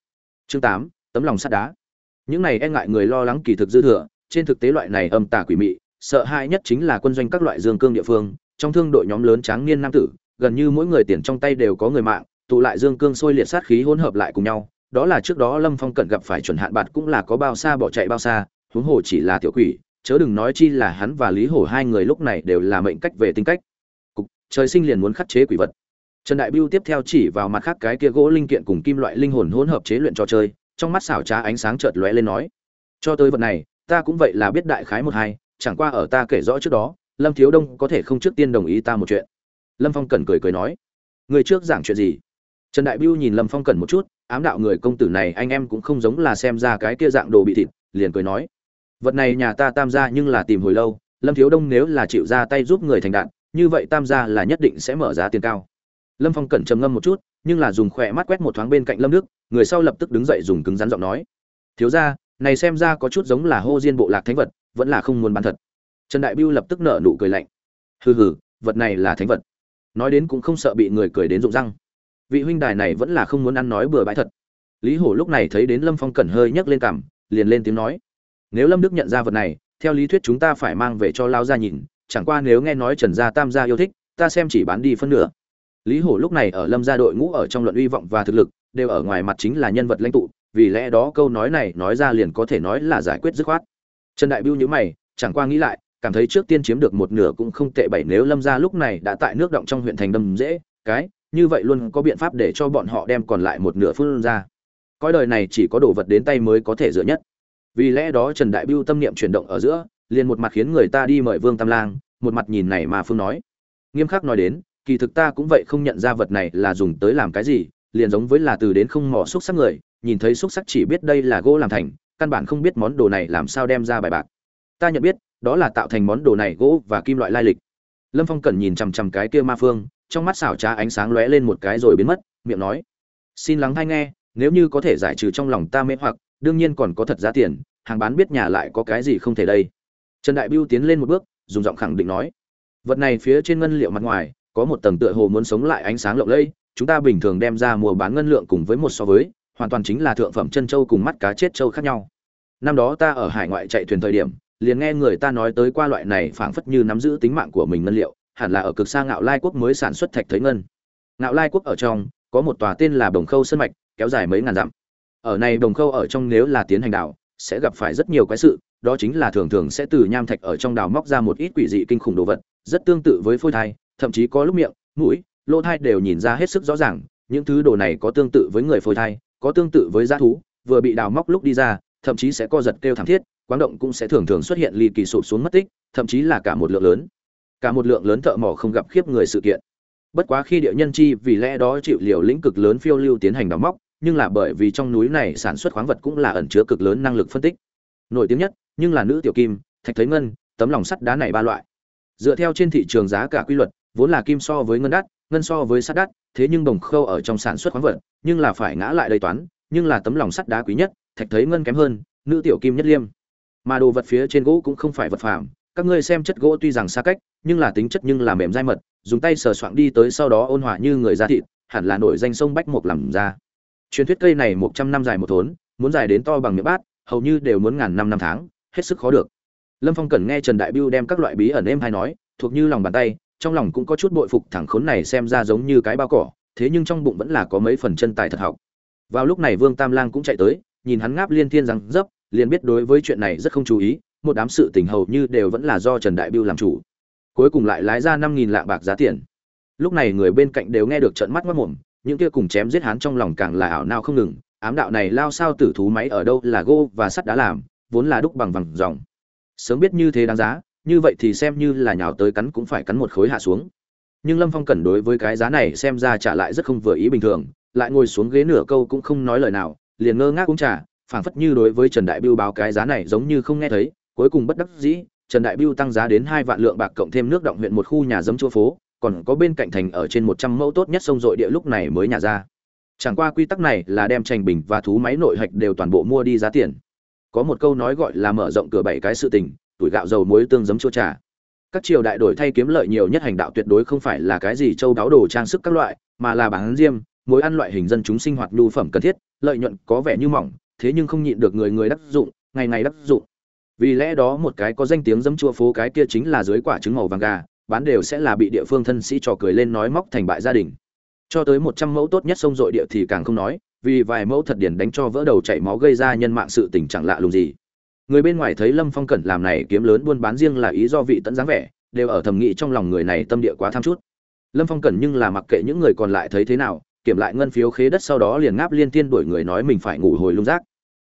Chương tám, tấm lòng sắt đá. Những này e ngại người lo lắng kỳ thực dư thừa, trên thực tế loại này âm tà quỷ mị, sợ hãi nhất chính là quân doanh các loại dương cương địa phương, trong thương đội nhóm lớn tráng niên nam tử, gần như mỗi người tiền trong tay đều có người mạng, tụ lại dương cương sôi liệt sát khí hỗn hợp lại cùng nhau, đó là trước đó lâm phong cận gặp phải chuẩn hạn bạt cũng là có bao xa bỏ chạy bao xa, huống hồ chỉ là tiểu quỷ chớ đừng nói chi là hắn và lý hổ hai người lúc này đều là mệnh cách về tính cách. Cục, trời sinh liền muốn khắc chế quỷ vật. Trần đại biêu tiếp theo chỉ vào mặt khác cái kia gỗ linh kiện cùng kim loại linh hồn hỗn hợp chế luyện trò chơi, trong mắt xảo trá ánh sáng chợt lóe lên nói, cho tới vật này, ta cũng vậy là biết đại khái một hai, chẳng qua ở ta kể rõ trước đó, lâm thiếu đông có thể không trước tiên đồng ý ta một chuyện. Lâm phong cẩn cười cười nói, người trước giảng chuyện gì? Trần đại biêu nhìn lâm phong cẩn một chút, ám đạo người công tử này anh em cũng không giống là xem ra cái kia dạng đồ bị thịt, liền cười nói vật này nhà ta tam gia nhưng là tìm hồi lâu, lâm thiếu đông nếu là chịu ra tay giúp người thành đạn, như vậy tam gia là nhất định sẽ mở giá tiền cao. Lâm phong cẩn trầm ngâm một chút, nhưng là dùng khỏe mắt quét một thoáng bên cạnh lâm đức, người sau lập tức đứng dậy dùng cứng rắn giọng nói. Thiếu ra này xem ra có chút giống là hô diên bộ lạc thánh vật, vẫn là không muốn bán thật. Trần đại biêu lập tức nở nụ cười lạnh. Hừ hừ, vật này là thánh vật. Nói đến cũng không sợ bị người cười đến rụng răng. Vị huynh đài này vẫn là không muốn ăn nói bừa bãi thật. Lý hổ lúc này thấy đến lâm phong cẩn hơi nhấc lên cằm, liền lên tiếng nói nếu lâm đức nhận ra vật này, theo lý thuyết chúng ta phải mang về cho lao gia nhìn, chẳng qua nếu nghe nói trần gia tam gia yêu thích, ta xem chỉ bán đi phân nửa. Lý hổ lúc này ở lâm gia đội ngũ ở trong luận uy vọng và thực lực, đều ở ngoài mặt chính là nhân vật lãnh tụ, vì lẽ đó câu nói này nói ra liền có thể nói là giải quyết dứt khoát. Trần đại biêu nhữ mày, chẳng qua nghĩ lại, cảm thấy trước tiên chiếm được một nửa cũng không tệ bảy nếu lâm gia lúc này đã tại nước động trong huyện thành đâm dễ, cái, như vậy luôn có biện pháp để cho bọn họ đem còn lại một nửa phương ra. Coi đời này chỉ có đồ vật đến tay mới có thể dựa nhất vì lẽ đó trần đại biêu tâm niệm chuyển động ở giữa, liền một mặt khiến người ta đi mời vương tam lang, một mặt nhìn này mà phương nói. Nghiêm khắc nói đến, kỳ thực ta cũng vậy không nhận ra vật này là dùng tới làm cái gì, liền giống với là từ đến không mỏ xúc sắc người, nhìn thấy xúc sắc chỉ biết đây là gỗ làm thành, căn bản không biết món đồ này làm sao đem ra bài bạc. Ta nhận biết, đó là tạo thành món đồ này gỗ và kim loại lai lịch. Lâm phong cần nhìn chằm chằm cái kia ma phương, trong mắt xảo trá ánh sáng lóe lên một cái rồi biến mất, miệng nói, xin lắng hay nghe, nếu như có thể giải trừ trong lòng ta mê hoặc đương nhiên còn có thật giá tiền, hàng bán biết nhà lại có cái gì không thể đây. Trần đại biêu tiến lên một bước, dùng giọng khẳng định nói, vật này phía trên ngân liệu mặt ngoài, có một tầng tựa hồ muốn sống lại ánh sáng lộng lẫy, chúng ta bình thường đem ra mua bán ngân lượng cùng với một so với, hoàn toàn chính là thượng phẩm chân châu cùng mắt cá chết châu khác nhau. Năm đó ta ở hải ngoại chạy thuyền thời điểm, liền nghe người ta nói tới qua loại này phảng phất như nắm giữ tính mạng của mình ngân liệu, hẳn là ở cực xa ngạo lai quốc mới sản xuất thạch thấy ngân. Ngạo lai quốc ở trong, có một tòa tên là đồng khâu sân mạch, kéo dài mấy ngàn dặm ở này đồng khâu ở trong nếu là tiến hành đảo, sẽ gặp phải rất nhiều quái sự, đó chính là thường thường sẽ từ nham thạch ở trong đào móc ra một ít quỷ dị kinh khủng đồ vật, rất tương tự với phôi thai, thậm chí có lúc miệng, mũi, lỗ thai đều nhìn ra hết sức rõ ràng, những thứ đồ này có tương tự với người phôi thai, có tương tự với g thú, vừa bị đào móc lúc đi ra, thậm chí sẽ co giật kêu thảm thiết quáng động cũng sẽ thường thường xuất hiện ly kỳ sụp xuống mất tích, thậm chí là cả một lượng lớn. Cả một lượng lớn thợ mỏ không gặp khiếp người sự kiện. Bất quá khi địa nhân chi vì lẽ đó chịu liều lĩnh cực lớn phiêu lưu tiến hành đào móc nhưng là bởi vì trong núi này sản xuất khoáng vật cũng là ẩn chứa cực lớn năng lực phân tích. Nổi tiếng nhất, nhưng là nữ tiểu kim, thạch thấy ngân, tấm lòng sắt đá này ba loại. Dựa theo trên thị trường giá cả quy luật, vốn là kim so với ngân đắt, ngân so với sắt đắt, thế nhưng đồng khâu ở trong sản xuất khoáng vật, nhưng là phải ngã lại đầy toán, nhưng là tấm lòng sắt đá quý nhất, thạch thấy ngân kém hơn, nữ tiểu kim nhất liêm. Mà đồ vật phía trên gỗ cũng không phải vật phẩm các ngươi xem chất gỗ tuy rằng xa cách, nhưng là tính chất nhưng là mềm dai mật, dùng tay sờ soạng đi tới sau đó ôn hòa như người da thịt, hẳn là nổi danh sông bách mục làm ra truyền thuyết cây này một trăm năm dài một thốn, muốn dài đến to bằng miệng bát, hầu như đều muốn ngàn năm năm tháng, hết sức khó được. Lâm phong cần nghe trần đại biêu đem các loại bí ẩn êm hay nói, thuộc như lòng bàn tay, trong lòng cũng có chút bội phục thẳng khốn này xem ra giống như cái bao cỏ, thế nhưng trong bụng vẫn là có mấy phần chân tài thật học. Vào lúc này vương tam lang cũng chạy tới, nhìn hắn ngáp liên thiên rằng dấp, liền biết đối với chuyện này rất không chú ý, một đám sự tình hầu như đều vẫn là do trần đại biêu làm chủ. Cuối cùng lại lái ra năm nghìn lạng bạc giá tiền. Lúc này người bên cạnh đều nghe được trận mắt mất mồm những kia cùng chém giết hắn trong lòng càng là ảo nao không ngừng, ám đạo này lao sao tử thú máy ở đâu là gô và sắt đã làm, vốn là đúc bằng vàng dòng. Sớm biết như thế đáng giá, như vậy thì xem như là nhào tới cắn cũng phải cắn một khối hạ xuống. Nhưng lâm phong cẩn đối với cái giá này xem ra trả lại rất không vừa ý bình thường, lại ngồi xuống ghế nửa câu cũng không nói lời nào, liền ngơ ngác uống trà, phảng phất như đối với trần đại biêu báo cái giá này giống như không nghe thấy, cuối cùng bất đắc dĩ, trần đại biêu tăng giá đến hai vạn lượng bạc cộng thêm nước động huyện một khu nhà giấm chua phố còn có bên cạnh thành ở trên một trăm mẫu tốt nhất sông dội địa lúc này mới nhà ra. Chẳng qua quy tắc này là đem tranh bình và thú máy nội hạch đều toàn bộ mua đi giá tiền. Có một câu nói gọi là mở rộng cửa bảy cái sự tình, tuổi gạo dầu muối tương giấm chua trà. Các triều đại đổi thay kiếm lợi nhiều nhất hành đạo tuyệt đối không phải là cái gì châu đáo đồ trang sức các loại, mà là bán diêm mối ăn loại hình dân chúng sinh hoạt nhu phẩm cần thiết, lợi nhuận có vẻ như mỏng, thế nhưng không nhịn được người người đắc dụng, ngày ngày đắc dụng. Vì lẽ đó một cái có danh tiếng dấm chua phố cái kia chính là dưới quả trứng màu vàng gà bán đều sẽ là bị địa phương thân sĩ trò cười lên nói móc thành bại gia đình. Cho tới một trăm mẫu tốt nhất sông dội địa thì càng không nói, vì vài mẫu thật điển đánh cho vỡ đầu chảy máu gây ra nhân mạng sự tình chẳng lạ lùng gì. Người bên ngoài thấy lâm phong cẩn làm này kiếm lớn buôn bán riêng là ý do vị tận dáng vẻ, đều ở thầm nghĩ trong lòng người này tâm địa quá tham chút. Lâm phong cẩn nhưng là mặc kệ những người còn lại thấy thế nào, kiểm lại ngân phiếu khế đất sau đó liền ngáp liên tiên đuổi người nói mình phải ngủ hồi lung rác.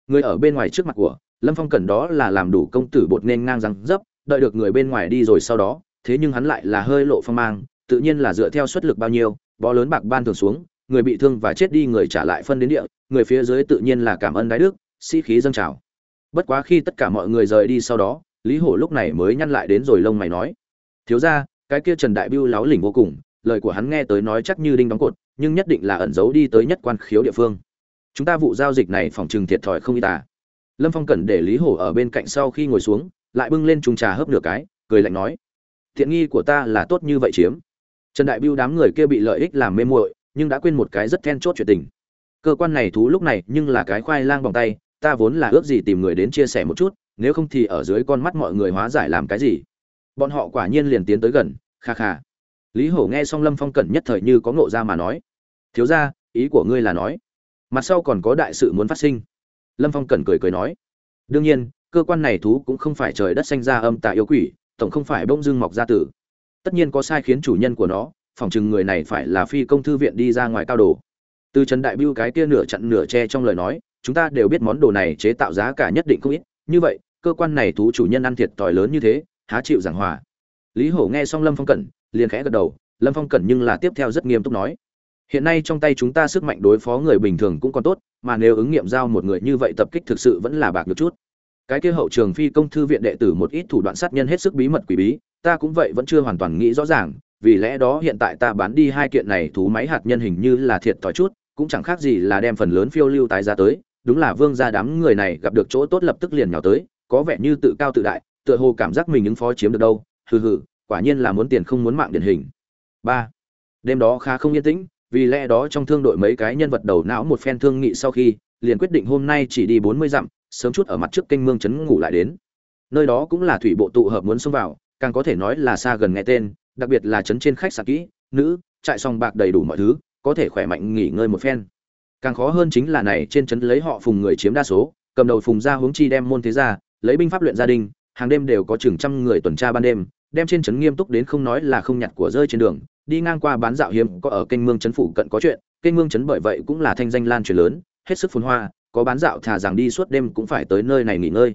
Người ở bên ngoài trước mặt của lâm phong cẩn đó là làm đủ công tử bột nên ngang răng dấp, đợi được người bên ngoài đi rồi sau đó thế nhưng hắn lại là hơi lộ phong mang tự nhiên là dựa theo suất lực bao nhiêu bó lớn bạc ban thường xuống người bị thương và chết đi người trả lại phân đến địa người phía dưới tự nhiên là cảm ơn đái đức sĩ khí dâng trào bất quá khi tất cả mọi người rời đi sau đó lý hổ lúc này mới nhăn lại đến rồi lông mày nói thiếu gia, cái kia trần đại bưu láo lỉnh vô cùng lời của hắn nghe tới nói chắc như đinh đóng cột nhưng nhất định là ẩn giấu đi tới nhất quan khiếu địa phương chúng ta vụ giao dịch này phòng trừng thiệt thòi không ít ta." lâm phong cẩn để lý hổ ở bên cạnh sau khi ngồi xuống lại bưng lên chung trà hớp nửa cái cười lạnh nói thiện nghi của ta là tốt như vậy chiếm. Trần đại biêu đám người kia bị lợi ích làm mê muội, nhưng đã quên một cái rất then chốt chuyện tình. Cơ quan này thú lúc này nhưng là cái khoai lang bằng tay, ta vốn là ước gì tìm người đến chia sẻ một chút, nếu không thì ở dưới con mắt mọi người hóa giải làm cái gì. Bọn họ quả nhiên liền tiến tới gần, kha kha. Lý hổ nghe xong lâm phong cẩn nhất thời như có ngộ ra mà nói. Thiếu ra ý của ngươi là nói, mặt sau còn có đại sự muốn phát sinh. Lâm phong cẩn cười cười nói. Đương nhiên, cơ quan này thú cũng không phải trời đất xanh ra âm tạ yêu quỷ tổng không phải bông dưng mọc ra tử. Tất nhiên có sai khiến chủ nhân của nó, phỏng chừng người này phải là phi công thư viện đi ra ngoài cao đồ. Từ trần đại biêu cái kia nửa chặn nửa che trong lời nói, chúng ta đều biết món đồ này chế tạo giá cả nhất định không ít. Như vậy, cơ quan này thú chủ nhân ăn thiệt thòi lớn như thế, há chịu giảng hòa. Lý hổ nghe xong lâm phong cẩn, liền khẽ gật đầu. Lâm phong cẩn nhưng là tiếp theo rất nghiêm túc nói, hiện nay trong tay chúng ta sức mạnh đối phó người bình thường cũng còn tốt, mà nếu ứng nghiệm giao một người như vậy tập kích thực sự vẫn là bạc được chút cái kia hậu trường phi công thư viện đệ tử một ít thủ đoạn sát nhân hết sức bí mật quỷ bí, ta cũng vậy vẫn chưa hoàn toàn nghĩ rõ ràng, vì lẽ đó hiện tại ta bán đi hai kiện này thú máy hạt nhân hình như là thiệt thòi chút, cũng chẳng khác gì là đem phần lớn phiêu lưu tái ra tới, đúng là vương gia đám người này gặp được chỗ tốt lập tức liền nhào tới, có vẻ như tự cao tự đại, tựa hồ cảm giác mình ứng phó chiếm được đâu, hừ hừ, quả nhiên là muốn tiền không muốn mạng điển hình. Ba. Đêm đó khá không yên tĩnh, vì lẽ đó trong thương đội mấy cái nhân vật đầu não một phen thương nghị sau khi, liền quyết định hôm nay chỉ đi bốn mươi dặm sớm chút ở mặt trước kênh mương chấn ngủ lại đến. Nơi đó cũng là thủy bộ tụ hợp muốn xông vào, càng có thể nói là xa gần nghe tên, đặc biệt là chấn trên khách sạn kỹ, nữ, trại song bạc đầy đủ mọi thứ, có thể khỏe mạnh nghỉ ngơi một phen. Càng khó hơn chính là này, trên chấn lấy họ phùng người chiếm đa số, cầm đầu phùng ra hướng chi đem môn thế gia lấy binh pháp luyện gia đình, hàng đêm đều có chừng trăm người tuần tra ban đêm, đem trên chấn nghiêm túc đến không nói là không nhặt của rơi trên đường, đi ngang qua bán dạo hiếm, có ở kênh mương chấn phủ cận có chuyện, kênh mương chấn bởi vậy cũng là thanh danh lan truyền lớn, hết sức phồn hoa có bán dạo thà rằng đi suốt đêm cũng phải tới nơi này nghỉ ngơi.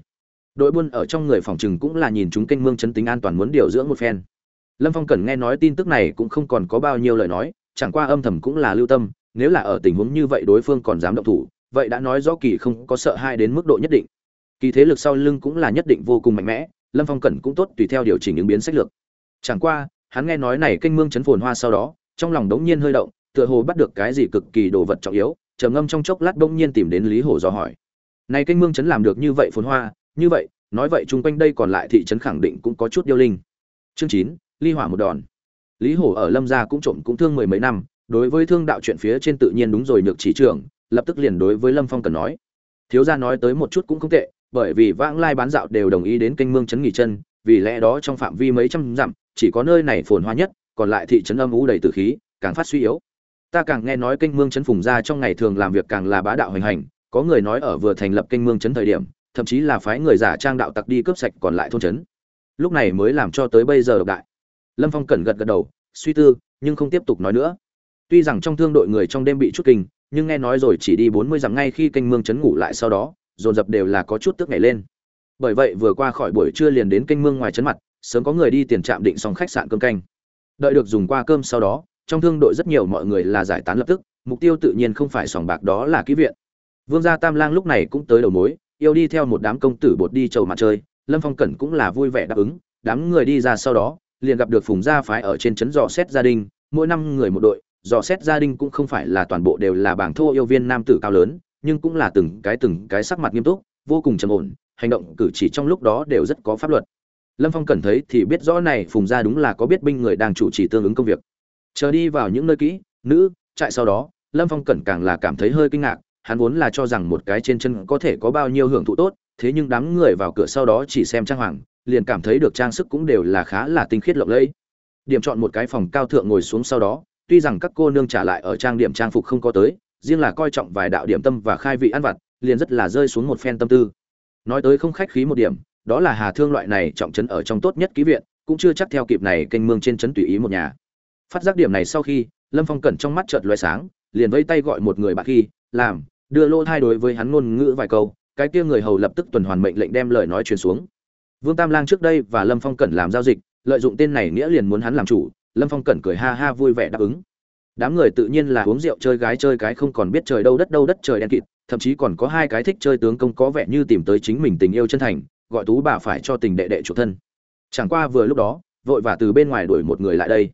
Đội buôn ở trong người phòng trừng cũng là nhìn chúng kênh mương chấn tính an toàn muốn điều dưỡng một phen. Lâm phong cần nghe nói tin tức này cũng không còn có bao nhiêu lời nói, chẳng qua âm thầm cũng là lưu tâm, nếu là ở tình huống như vậy đối phương còn dám động thủ, vậy đã nói rõ kỳ không có sợ hai đến mức độ nhất định. Kỳ thế lực sau lưng cũng là nhất định vô cùng mạnh mẽ, lâm phong cẩn cũng tốt tùy theo điều chỉnh ứng biến sách lược. Chẳng qua, hắn nghe nói này kênh mương chấn phồn hoa sau đó, trong lòng đống nhiên hơi động, tựa hồ bắt được cái gì cực kỳ đồ vật trọng yếu trầm ngâm trong chốc lát bỗng nhiên tìm đến lý Hổ do hỏi. Này kênh mương chấn làm được như vậy phồn hoa, như vậy, nói vậy chung quanh đây còn lại thị trấn khẳng định cũng có chút điêu linh. Chương chín, ly hỏa một đòn. Lý hổ ở lâm gia cũng trộm cũng thương mười mấy năm, đối với thương đạo chuyện phía trên tự nhiên đúng rồi nhược chỉ trưởng, lập tức liền đối với lâm phong cần nói. Thiếu gia nói tới một chút cũng không tệ, bởi vì vãng lai bán dạo đều đồng ý đến kênh mương trấn nghỉ chân, vì lẽ đó trong phạm vi mấy trăm dặm, chỉ có nơi này phồn hoa nhất, còn lại thị trấn âm u đầy tử khí, càng phát suy yếu ta càng nghe nói kênh mương trấn phùng gia trong ngày thường làm việc càng là bá đạo hoành hành, có người nói ở vừa thành lập kênh mương trấn thời điểm, thậm chí là phái người giả trang đạo tặc đi cướp sạch còn lại thôn trấn lúc này mới làm cho tới bây giờ độc đại. Lâm phong cẩn gật gật đầu, suy tư, nhưng không tiếp tục nói nữa. Tuy rằng trong thương đội người trong đêm bị chút kinh, nhưng nghe nói rồi chỉ đi bốn mươi dặm ngay khi kênh mương chấn ngủ lại sau đó, dồn dập đều là có chút tức nhảy lên. Bởi vậy vừa qua khỏi buổi trưa liền đến kênh mương ngoài chấn mặt, sớm có người đi tiền trạm định xong khách sạn cơm canh. Đợi được dùng qua cơm sau đó trong thương đội rất nhiều mọi người là giải tán lập tức, mục tiêu tự nhiên không phải sòng bạc đó là ký viện. Vương gia tam lang lúc này cũng tới đầu mối, yêu đi theo một đám công tử bột đi chầu mặt chơi, lâm phong cẩn cũng là vui vẻ đáp ứng, đám người đi ra sau đó, liền gặp được phùng gia phái ở trên trấn dò xét gia đình, mỗi năm người một đội, dò xét gia đình cũng không phải là toàn bộ đều là bảng thô yêu viên nam tử cao lớn, nhưng cũng là từng cái từng cái sắc mặt nghiêm túc, vô cùng trầm ổn, hành động cử chỉ trong lúc đó đều rất có pháp luật. Lâm phong cẩn thấy thì biết rõ này phùng gia đúng là có biết binh người đang chủ trì tương ứng công việc chờ đi vào những nơi kỹ, nữ, trại sau đó, lâm phong cẩn càng là cảm thấy hơi kinh ngạc, hắn vốn là cho rằng một cái trên chân có thể có bao nhiêu hưởng thụ tốt, thế nhưng đám người vào cửa sau đó chỉ xem trang hoàng, liền cảm thấy được trang sức cũng đều là khá là tinh khiết lộng lẫy. Điểm chọn một cái phòng cao thượng ngồi xuống sau đó, tuy rằng các cô nương trả lại ở trang điểm trang phục không có tới, riêng là coi trọng vài đạo điểm tâm và khai vị ăn vặt, liền rất là rơi xuống một phen tâm tư. Nói tới không khách khí một điểm, đó là hà thương loại này trọng trấn ở trong tốt nhất ký viện, cũng chưa chắc theo kịp này kênh mương trên trấn tùy ý một nhà phát giác điểm này sau khi, lâm phong cẩn trong mắt chợt loé sáng, liền vẫy tay gọi một người bạn khi, làm, đưa lô thai đối với hắn ngôn ngữ vài câu, cái kia người hầu lập tức tuần hoàn mệnh lệnh đem lời nói truyền xuống. Vương tam lang trước đây và lâm phong cẩn làm giao dịch, lợi dụng tên này nghĩa liền muốn hắn làm chủ, lâm phong cẩn cười ha ha vui vẻ đáp ứng. Đám người tự nhiên là uống rượu chơi gái chơi cái không còn biết trời đâu đất đâu đất trời đen kịt, thậm chí còn có hai cái thích chơi tướng công có vẻ như tìm tới chính mình tình yêu chân thành, gọi tú bà phải cho tình đệ đệ chủ thân. Chẳng qua vừa lúc đó, vội vã từ bên ngoài đuổi một người lại đây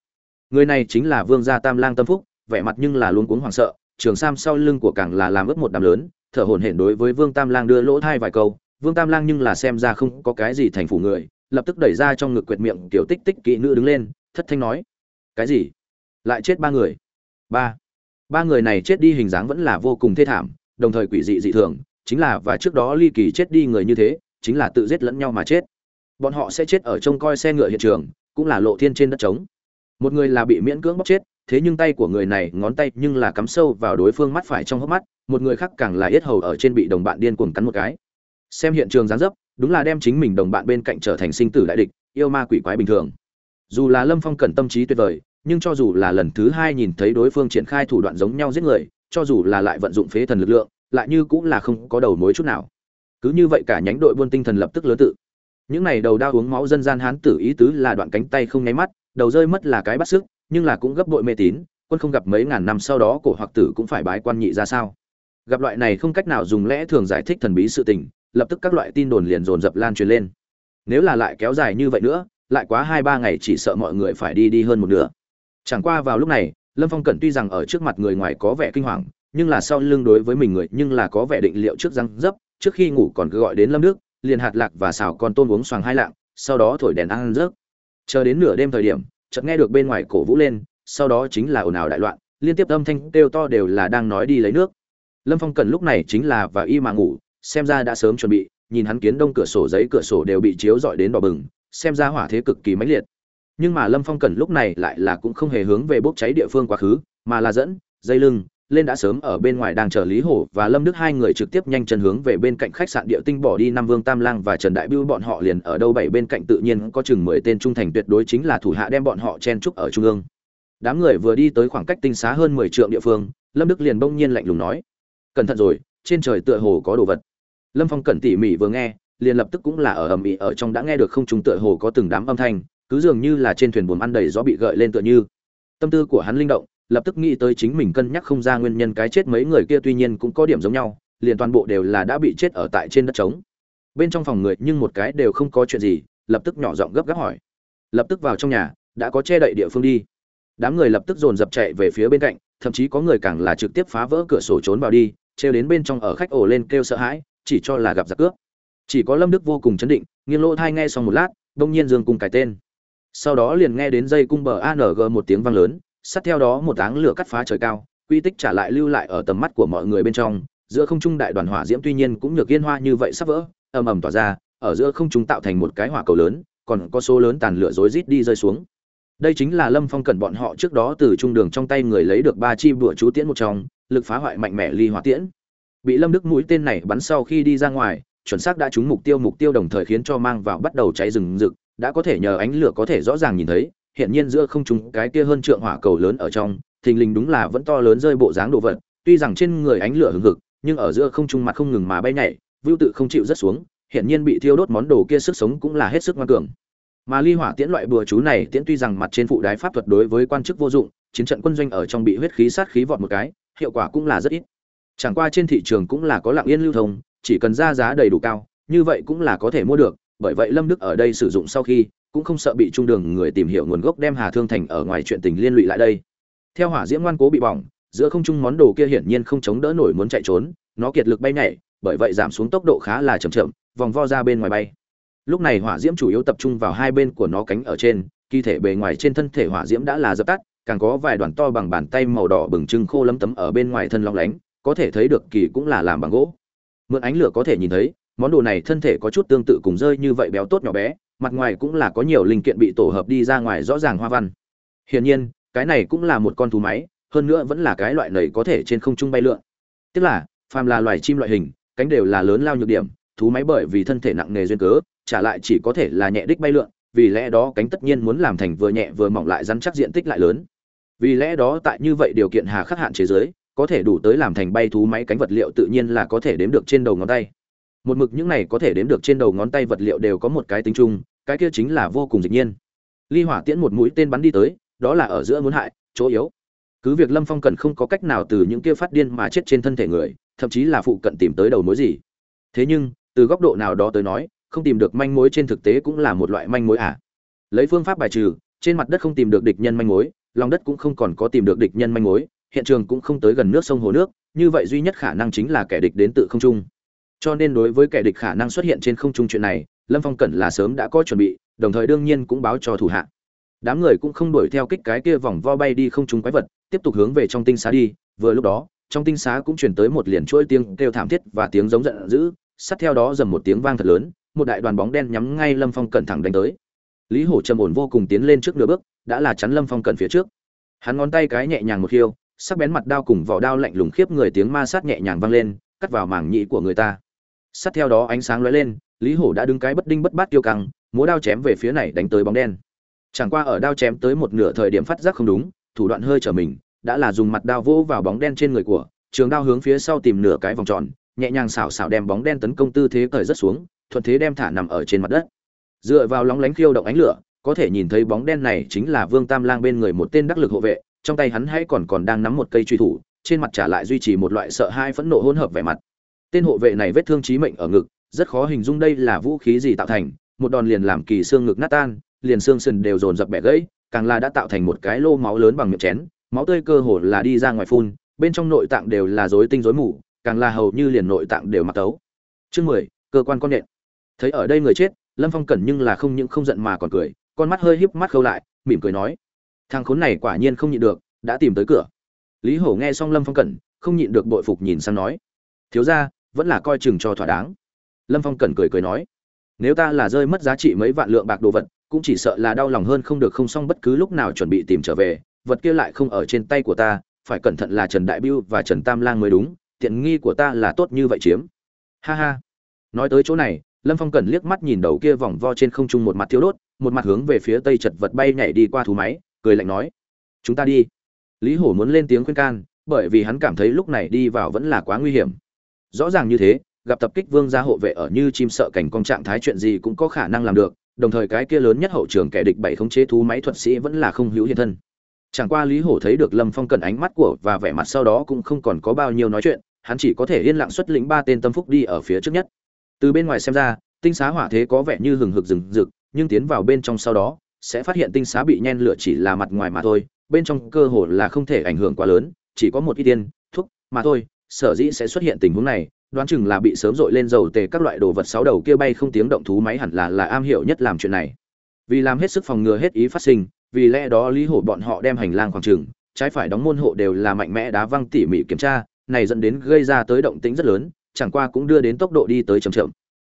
người này chính là vương gia tam lang tâm phúc, vẻ mặt nhưng là luôn cuống hoảng sợ, trường sam sau lưng của càng là làm ướt một đám lớn, thở hổn hển đối với vương tam lang đưa lỗ thai vài câu. Vương tam lang nhưng là xem ra không có cái gì thành phủ người, lập tức đẩy ra trong ngực quyệt miệng tiểu tích tích kỹ nữ đứng lên, thất thanh nói, cái gì? Lại chết ba người? Ba. Ba người này chết đi hình dáng vẫn là vô cùng thê thảm, đồng thời quỷ dị dị thường, chính là và trước đó ly kỳ chết đi người như thế, chính là tự giết lẫn nhau mà chết. Bọn họ sẽ chết ở trông coi xe ngựa hiện trường, cũng là lộ thiên trên đất trống một người là bị miễn cưỡng bóc chết, thế nhưng tay của người này, ngón tay nhưng là cắm sâu vào đối phương mắt phải trong hốc mắt, một người khác càng là yết hầu ở trên bị đồng bạn điên cuồng cắn một cái. Xem hiện trường gián dấp, đúng là đem chính mình đồng bạn bên cạnh trở thành sinh tử đại địch, yêu ma quỷ quái bình thường. Dù là lâm phong cẩn tâm trí tuyệt vời, nhưng cho dù là lần thứ hai nhìn thấy đối phương triển khai thủ đoạn giống nhau giết người, cho dù là lại vận dụng phế thần lực lượng, lại như cũng là không có đầu mối chút nào. Cứ như vậy cả nhánh đội buôn tinh thần lập tức lớn tự. Những này đầu đao uống máu dân gian hán tử ý tứ là đoạn cánh tay không nháy mắt đầu rơi mất là cái bắt sức, nhưng là cũng gấp bội mê tín, quân không gặp mấy ngàn năm sau đó cổ hoặc tử cũng phải bái quan nhị ra sao. Gặp loại này không cách nào dùng lẽ thường giải thích thần bí sự tình, lập tức các loại tin đồn liền dồn dập lan truyền lên. Nếu là lại kéo dài như vậy nữa, lại quá hai ba ngày chỉ sợ mọi người phải đi đi hơn một nửa. Chẳng qua vào lúc này, lâm phong cẩn tuy rằng ở trước mặt người ngoài có vẻ kinh hoàng, nhưng là sau lưng đối với mình người nhưng là có vẻ định liệu trước răng dấp, trước khi ngủ còn cứ gọi đến lâm nước liền hạt lạc và xào con tôm uống xoàng hai lạng, sau đó thổi đèn ăn rớt chờ đến nửa đêm thời điểm, chợt nghe được bên ngoài cổ vũ lên, sau đó chính là ồn ào đại loạn, liên tiếp âm thanh kêu to đều là đang nói đi lấy nước. Lâm phong cần lúc này chính là và y mà ngủ, xem ra đã sớm chuẩn bị, nhìn hắn kiến đông cửa sổ giấy cửa sổ đều bị chiếu dọi đến đỏ bừng, xem ra hỏa thế cực kỳ mãnh liệt. Nhưng mà lâm phong cần lúc này lại là cũng không hề hướng về bốc cháy địa phương quá khứ, mà là dẫn, dây lưng lên đã sớm ở bên ngoài đang chờ lý hổ và lâm đức hai người trực tiếp nhanh chân hướng về bên cạnh khách sạn địa tinh bỏ đi. Năm vương tam lang và trần đại bưu bọn họ liền ở đâu bảy bên cạnh tự nhiên có chừng mười tên trung thành tuyệt đối chính là thủ hạ đem bọn họ chen trúc ở trung ương. Đám người vừa đi tới khoảng cách tinh xá hơn mười trượng địa phương, lâm đức liền bỗng nhiên lạnh lùng nói, cẩn thận rồi, trên trời tựa hồ có đồ vật. Lâm phong cẩn tỉ mỉ vừa nghe, liền lập tức cũng là ở ầm ĩ ở trong đã nghe được không chúng tựa hồ có từng đám âm thanh, cứ dường như là trên thuyền buồm ăn đầy gió bị gợi lên tựa như. Tâm tư của hắn linh động lập tức nghĩ tới chính mình cân nhắc không ra nguyên nhân cái chết mấy người kia tuy nhiên cũng có điểm giống nhau, liền toàn bộ đều là đã bị chết ở tại trên đất trống. Bên trong phòng người nhưng một cái đều không có chuyện gì, lập tức nhỏ giọng gấp gáp hỏi. Lập tức vào trong nhà, đã có che đậy địa phương đi. Đám người lập tức dồn dập chạy về phía bên cạnh, thậm chí có người càng là trực tiếp phá vỡ cửa sổ trốn vào đi, trêu đến bên trong ở khách ổ lên kêu sợ hãi, chỉ cho là gặp giặc cướp. Chỉ có lâm đức vô cùng chấn định, nghiêng lỗ thai nghe xong một lát, đông nhiên dương cung cái tên. Sau đó liền nghe đến dây cung bờ ang một tiếng vang lớn sát theo đó một áng lửa cắt phá trời cao, quy tích trả lại lưu lại ở tầm mắt của mọi người bên trong, giữa không trung đại đoàn hỏa diễm tuy nhiên cũng nhược yên hoa như vậy sắp vỡ, ầm ầm tỏa ra, ở giữa không trung tạo thành một cái hỏa cầu lớn, còn có số lớn tàn lửa rối rít đi rơi xuống. Đây chính là lâm phong cẩn bọn họ trước đó từ trung đường trong tay người lấy được ba chi bụa chú tiễn một trong, lực phá hoại mạnh mẽ ly hỏa tiễn. Bị lâm đức mũi tên này bắn sau khi đi ra ngoài, chuẩn xác đã trúng mục tiêu mục tiêu đồng thời khiến cho mang vào bắt đầu cháy rừng rực, đã có thể nhờ ánh lửa có thể rõ ràng nhìn thấy hiện nhiên giữa không trung cái kia hơn trượng hỏa cầu lớn ở trong, thình lình đúng là vẫn to lớn rơi bộ dáng đồ vật, tuy rằng trên người ánh lửa hừng hực, nhưng ở giữa không trung mặt không ngừng mà bay nhảy vưu tự không chịu rất xuống hiện nhiên bị thiêu đốt món đồ kia sức sống cũng là hết sức ngoan cường. Mà ly hỏa tiễn loại bùa chú này, tiễn tuy rằng mặt trên phụ đái pháp thuật đối với quan chức vô dụng, chiến trận quân doanh ở trong bị huyết khí sát khí vọt một cái, hiệu quả cũng là rất ít. Chẳng qua trên thị trường cũng là có lặng yên lưu thông, chỉ cần ra giá đầy đủ cao, như vậy cũng là có thể mua được, bởi vậy lâm đức ở đây sử dụng sau khi cũng không sợ bị trung đường người tìm hiểu nguồn gốc đem hà thương thành ở ngoài chuyện tình liên lụy lại đây. Theo hỏa diễm ngoan cố bị bỏng, giữa không trung món đồ kia hiển nhiên không chống đỡ nổi muốn chạy trốn, nó kiệt lực bay nhảy, bởi vậy giảm xuống tốc độ khá là chậm chậm, vòng vo ra bên ngoài bay. Lúc này hỏa diễm chủ yếu tập trung vào hai bên của nó cánh ở trên, kỳ thể bề ngoài trên thân thể hỏa diễm đã là dập tắt, càng có vài đoàn to bằng bàn tay màu đỏ bừng trưng khô lấm tấm ở bên ngoài thân long lánh, có thể thấy được kỳ cũng là làm bằng gỗ. Mượn ánh lửa có thể nhìn thấy, món đồ này thân thể có chút tương tự cùng rơi như vậy béo tốt nhỏ bé mặt ngoài cũng là có nhiều linh kiện bị tổ hợp đi ra ngoài rõ ràng hoa văn. Hiển nhiên, cái này cũng là một con thú máy, hơn nữa vẫn là cái loại nầy có thể trên không trung bay lượn. Tức là, phàm là loài chim loại hình, cánh đều là lớn lao nhược điểm, thú máy bởi vì thân thể nặng nề duyên cớ, trả lại chỉ có thể là nhẹ đích bay lượn, vì lẽ đó cánh tất nhiên muốn làm thành vừa nhẹ vừa mỏng lại rắn chắc diện tích lại lớn. Vì lẽ đó tại như vậy điều kiện hà khắc hạn chế giới, có thể đủ tới làm thành bay thú máy cánh vật liệu tự nhiên là có thể đếm được trên đầu ngón tay. Một mực những này có thể đếm được trên đầu ngón tay vật liệu đều có một cái tính chung cái kia chính là vô cùng dịch nhiên. Ly hỏa tiễn một mũi tên bắn đi tới, đó là ở giữa muốn hại, chỗ yếu. Cứ việc lâm phong cần không có cách nào từ những kia phát điên mà chết trên thân thể người, thậm chí là phụ cận tìm tới đầu mối gì. Thế nhưng, từ góc độ nào đó tới nói, không tìm được manh mối trên thực tế cũng là một loại manh mối à. Lấy phương pháp bài trừ, trên mặt đất không tìm được địch nhân manh mối, lòng đất cũng không còn có tìm được địch nhân manh mối, hiện trường cũng không tới gần nước sông hồ nước, như vậy duy nhất khả năng chính là kẻ địch đến tự không trung. Cho nên đối với kẻ địch khả năng xuất hiện trên không trung chuyện này lâm phong cẩn là sớm đã có chuẩn bị, đồng thời đương nhiên cũng báo cho thủ hạ. Đám người cũng không đuổi theo kích cái kia vòng vo bay đi không trúng quái vật, tiếp tục hướng về trong tinh xá đi. Vừa lúc đó, trong tinh xá cũng truyền tới một liền chuỗi tiếng kêu thảm thiết và tiếng giống giận dữ, sát theo đó dầm một tiếng vang thật lớn, một đại đoàn bóng đen nhắm ngay lâm phong cẩn thẳng đánh tới. Lý hổ trầm ổn vô cùng tiến lên trước nửa bước, đã là chắn lâm phong cẩn phía trước. Hắn ngón tay cái nhẹ nhàng một khiêu sắc bén mặt đao cùng vỏ đao lạnh lùng khiếp người tiếng ma sát nhẹ nhàng vang lên, cắt vào màng nhĩ của người ta. Sát theo đó ánh sáng lóe lên lý hổ đã đứng cái bất đinh bất bát tiêu căng, múa đao chém về phía này đánh tới bóng đen. Chẳng qua ở đao chém tới một nửa thời điểm phát giác không đúng, thủ đoạn hơi trở mình, đã là dùng mặt đao vỗ vào bóng đen trên người của, trường đao hướng phía sau tìm nửa cái vòng tròn, nhẹ nhàng xảo xảo đem bóng đen tấn công tư thế cởi rất xuống, thuận thế đem thả nằm ở trên mặt đất. Dựa vào lóng lánh khiêu động ánh lửa, có thể nhìn thấy bóng đen này chính là vương tam lang bên người một tên đắc lực hộ vệ, trong tay hắn hãy còn còn đang nắm một cây truy thủ, trên mặt trả lại duy trì một loại sợ hai phẫn nộ hỗn hợp vẻ mặt. Tên hộ vệ này vết thương chí mệnh ở ngực rất khó hình dung đây là vũ khí gì tạo thành, một đòn liền làm kỳ xương ngực nát tan, liền xương sườn đều dồn dập bẻ gãy, càng là đã tạo thành một cái lô máu lớn bằng miệng chén, máu tươi cơ hồ là đi ra ngoài phun, bên trong nội tạng đều là rối tinh rối mù, càng là hầu như liền nội tạng đều mặc tấu. Chương mười, cơ quan con nện thấy ở đây người chết, lâm phong cẩn nhưng là không những không giận mà còn cười, con mắt hơi híp mắt khâu lại, mỉm cười nói, thằng khốn này quả nhiên không nhịn được, đã tìm tới cửa. Lý hổ nghe xong lâm phong cẩn, không nhịn được bội phục nhìn sang nói, thiếu ra vẫn là coi chừng cho thỏa đáng lâm phong cẩn cười cười nói, nếu ta là rơi mất giá trị mấy vạn lượng bạc đồ vật, cũng chỉ sợ là đau lòng hơn không được không xong bất cứ lúc nào chuẩn bị tìm trở về. Vật kia lại không ở trên tay của ta, phải cẩn thận là trần đại biêu và trần tam lang mới đúng, tiện nghi của ta là tốt như vậy chiếm. Ha ha. Nói tới chỗ này, lâm phong cẩn liếc mắt nhìn đầu kia vòng vo trên không trung một mặt thiếu đốt, một mặt hướng về phía tây chật vật bay nhảy đi qua thú máy, cười lạnh nói, chúng ta đi. Lý hổ muốn lên tiếng khuyên can, bởi vì hắn cảm thấy lúc này đi vào vẫn là quá nguy hiểm. Rõ ràng như thế gặp tập kích vương gia hộ vệ ở như chim sợ cảnh công trạng thái chuyện gì cũng có khả năng làm được, đồng thời cái kia lớn nhất hậu trường kẻ địch bảy khống chế thú máy thuật sĩ vẫn là không hữu hiện thân. Chẳng qua lý hổ thấy được lâm phong cần ánh mắt của và vẻ mặt sau đó cũng không còn có bao nhiêu nói chuyện, hắn chỉ có thể yên lặng xuất lĩnh ba tên tâm phúc đi ở phía trước nhất. Từ bên ngoài xem ra, tinh xá hỏa thế có vẻ như hừng hực rừng rực, nhưng tiến vào bên trong sau đó, sẽ phát hiện tinh xá bị nhen lửa chỉ là mặt ngoài mà thôi, bên trong cơ hồ là không thể ảnh hưởng quá lớn, chỉ có một ít tiên thuốc mà thôi, sở dĩ sẽ xuất hiện tình huống này đoán chừng là bị sớm dội lên dầu tề các loại đồ vật sáu đầu kia bay không tiếng động thú máy hẳn là là am hiểu nhất làm chuyện này. Vì làm hết sức phòng ngừa hết ý phát sinh, vì lẽ đó lý hổ bọn họ đem hành lang khoảng trường trái phải đóng môn hộ đều là mạnh mẽ đá văng tỉ mỉ kiểm tra, này dẫn đến gây ra tới động tĩnh rất lớn, chẳng qua cũng đưa đến tốc độ đi tới chậm chậm.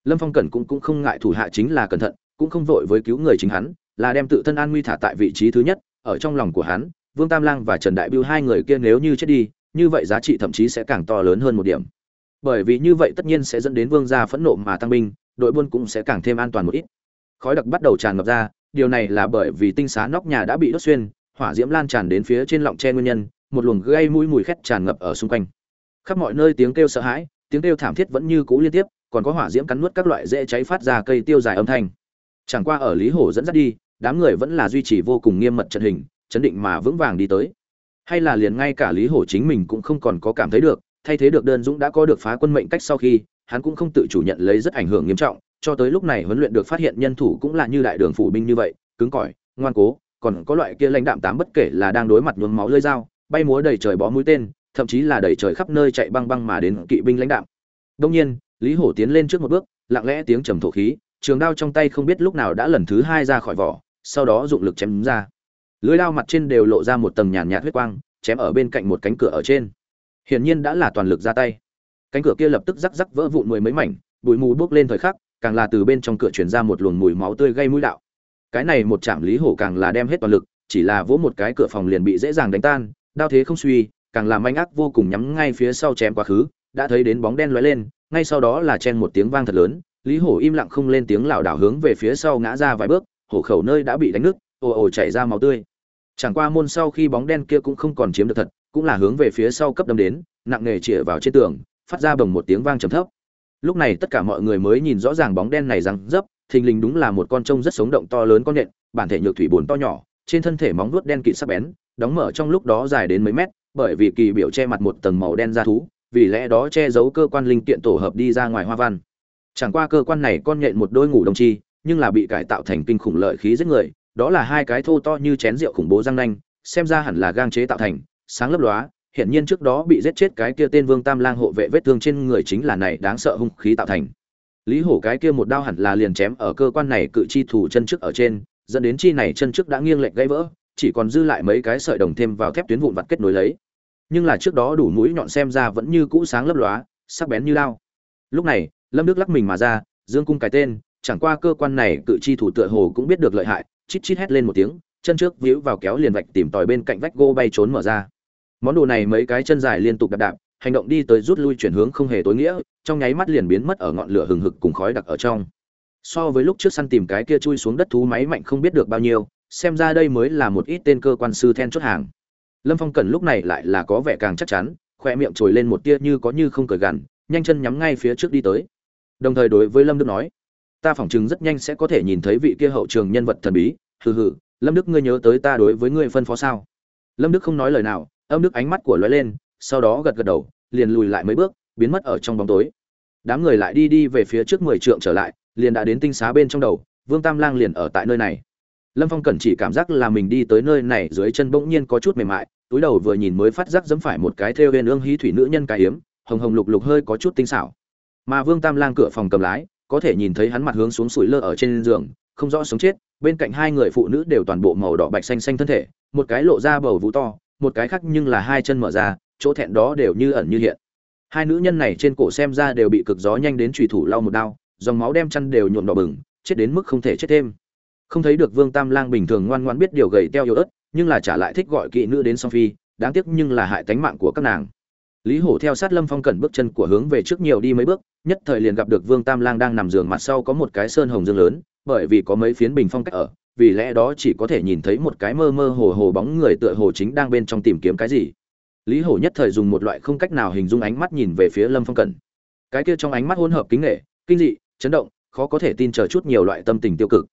Lâm phong cẩn cũng cũng không ngại thủ hạ chính là cẩn thận, cũng không vội với cứu người chính hắn, là đem tự thân an nguy thả tại vị trí thứ nhất, ở trong lòng của hắn, vương tam lang và trần đại biêu hai người kia nếu như chết đi, như vậy giá trị thậm chí sẽ càng to lớn hơn một điểm bởi vì như vậy tất nhiên sẽ dẫn đến vương gia phẫn nộ mà tăng binh, đội buôn cũng sẽ càng thêm an toàn một ít. Khói đặc bắt đầu tràn ngập ra, điều này là bởi vì tinh xá nóc nhà đã bị đốt xuyên, hỏa diễm lan tràn đến phía trên lọng tre nguyên nhân, một luồng gây mũi mùi khét tràn ngập ở xung quanh. Khắp mọi nơi tiếng kêu sợ hãi, tiếng kêu thảm thiết vẫn như cũ liên tiếp, còn có hỏa diễm cắn nuốt các loại dễ cháy phát ra cây tiêu dài âm thanh. Chẳng qua ở lý hổ dẫn dắt đi, đám người vẫn là duy trì vô cùng nghiêm mật trận hình, chấn định mà vững vàng đi tới. Hay là liền ngay cả lý hổ chính mình cũng không còn có cảm thấy được thay thế được đơn dũng đã có được phá quân mệnh cách sau khi, hắn cũng không tự chủ nhận lấy rất ảnh hưởng nghiêm trọng, cho tới lúc này huấn luyện được phát hiện nhân thủ cũng là như đại đường phủ binh như vậy, cứng cỏi, ngoan cố, còn có loại kia lãnh đạm tám bất kể là đang đối mặt nhuốm máu lưỡi dao, bay múa đầy trời bó mũi tên, thậm chí là đầy trời khắp nơi chạy băng băng mà đến kỵ binh lãnh đạm. Đông nhiên, lý hổ tiến lên trước một bước, lặng lẽ tiếng trầm thổ khí, trường đao trong tay không biết lúc nào đã lần thứ hai ra khỏi vỏ, sau đó dụng lực chém ra. Lưới đao mặt trên đều lộ ra một tầng nhàn nhạt huyết quang, chém ở bên cạnh một cánh cửa ở trên hiển nhiên đã là toàn lực ra tay. Cánh cửa kia lập tức rắc rắc vỡ vụn mười mấy mảnh, bụi mù bốc lên thời khắc, càng là từ bên trong cửa truyền ra một luồng mùi máu tươi gây mũi đạo. Cái này một chạm lý hổ càng là đem hết toàn lực, chỉ là vỗ một cái cửa phòng liền bị dễ dàng đánh tan, đao thế không suy, càng làm manh ác vô cùng nhắm ngay phía sau chém quá khứ, đã thấy đến bóng đen lóe lên, ngay sau đó là chen một tiếng vang thật lớn, lý hổ im lặng không lên tiếng lảo đảo hướng về phía sau ngã ra vài bước, hổ khẩu nơi đã bị đánh nứt, ồ ồ chảy ra máu tươi. Chẳng qua môn sau khi bóng đen kia cũng không còn chiếm được thật cũng là hướng về phía sau cấp đâm đến, nặng nề chĩa vào trên tường, phát ra bồng một tiếng vang trầm thấp. Lúc này tất cả mọi người mới nhìn rõ ràng bóng đen này răng dấp, thình lình đúng là một con trông rất sống động to lớn con nhện, bản thể nhược thủy buồn to nhỏ, trên thân thể móng vuốt đen kịt sắc bén, đóng mở trong lúc đó dài đến mấy mét, bởi vì kỳ biểu che mặt một tầng màu đen da thú, vì lẽ đó che giấu cơ quan linh kiện tổ hợp đi ra ngoài hoa văn. Chẳng qua cơ quan này con nhện một đôi ngủ đồng chi, nhưng là bị cải tạo thành kinh khủng lợi khí giết người, đó là hai cái thô to như chén rượu khủng bố răng nanh, xem ra hẳn là gang chế tạo thành sáng lấp lóa hiển nhiên trước đó bị giết chết cái kia tên Vương Tam Lang hộ vệ vết thương trên người chính là này đáng sợ hung khí tạo thành. Lý Hổ cái kia một đao hẳn là liền chém ở cơ quan này cự chi thủ chân trước ở trên, dẫn đến chi này chân trước đã nghiêng lệch gãy vỡ, chỉ còn dư lại mấy cái sợi đồng thêm vào thép tuyến vụn vặt kết nối lấy. Nhưng là trước đó đủ mũi nhọn xem ra vẫn như cũ sáng lấp lóa, sắc bén như lao. Lúc này, Lâm Đức lắc mình mà ra, dương cung cái tên, chẳng qua cơ quan này cự chi thủ tựa hồ cũng biết được lợi hại, chít chít hét lên một tiếng, chân trước víu vào kéo liền vạch tìm tòi bên cạnh vách gỗ bay trốn mở ra món đồ này mấy cái chân dài liên tục đạp đạp, hành động đi tới rút lui chuyển hướng không hề tối nghĩa, trong nháy mắt liền biến mất ở ngọn lửa hừng hực cùng khói đặc ở trong. So với lúc trước săn tìm cái kia chui xuống đất thú máy mạnh không biết được bao nhiêu, xem ra đây mới là một ít tên cơ quan sư then chốt hàng. Lâm phong cần lúc này lại là có vẻ càng chắc chắn, khoe miệng trồi lên một tia như có như không cởi gằn, nhanh chân nhắm ngay phía trước đi tới. Đồng thời đối với lâm đức nói, ta phỏng chừng rất nhanh sẽ có thể nhìn thấy vị kia hậu trường nhân vật thần bí, hừ hừ, lâm đức ngươi nhớ tới ta đối với ngươi phân phó sao? Lâm đức không nói lời nào âm đức ánh mắt của lóe lên, sau đó gật gật đầu, liền lùi lại mấy bước, biến mất ở trong bóng tối. Đám người lại đi đi về phía trước mười trượng trở lại, liền đã đến tinh xá bên trong đầu, vương tam lang liền ở tại nơi này. Lâm phong cẩn chỉ cảm giác là mình đi tới nơi này dưới chân bỗng nhiên có chút mềm mại, túi đầu vừa nhìn mới phát giác dẫm phải một cái theo huyền ương hí thủy nữ nhân cái hiếm hồng hồng lục lục hơi có chút tinh xảo. Mà vương tam lang cửa phòng cầm lái, có thể nhìn thấy hắn mặt hướng xuống sủi lơ ở trên giường, không rõ sống chết, bên cạnh hai người phụ nữ đều toàn bộ màu đỏ bạch xanh xanh thân thể, một cái lộ ra bầu vũ to một cái khác nhưng là hai chân mở ra, chỗ thẹn đó đều như ẩn như hiện. Hai nữ nhân này trên cổ xem ra đều bị cực gió nhanh đến trùy thủ lau một đao, dòng máu đem chăn đều nhuộm đỏ bừng, chết đến mức không thể chết thêm. Không thấy được vương tam lang bình thường ngoan ngoan biết điều gầy teo yếu ớt, nhưng là trả lại thích gọi kỵ nữ đến song phi, đáng tiếc nhưng là hại tánh mạng của các nàng. Lý hổ theo sát lâm phong cẩn bước chân của hướng về trước nhiều đi mấy bước, nhất thời liền gặp được vương tam lang đang nằm giường mặt sau có một cái sơn hồng dương lớn, bởi vì có mấy phiến bình phong cách ở vì lẽ đó chỉ có thể nhìn thấy một cái mơ mơ hồ hồ bóng người tựa hồ chính đang bên trong tìm kiếm cái gì. Lý hổ nhất thời dùng một loại không cách nào hình dung ánh mắt nhìn về phía lâm phong cẩn. Cái kia trong ánh mắt hỗn hợp kính nghệ, kinh dị, chấn động, khó có thể tin chờ chút nhiều loại tâm tình tiêu cực.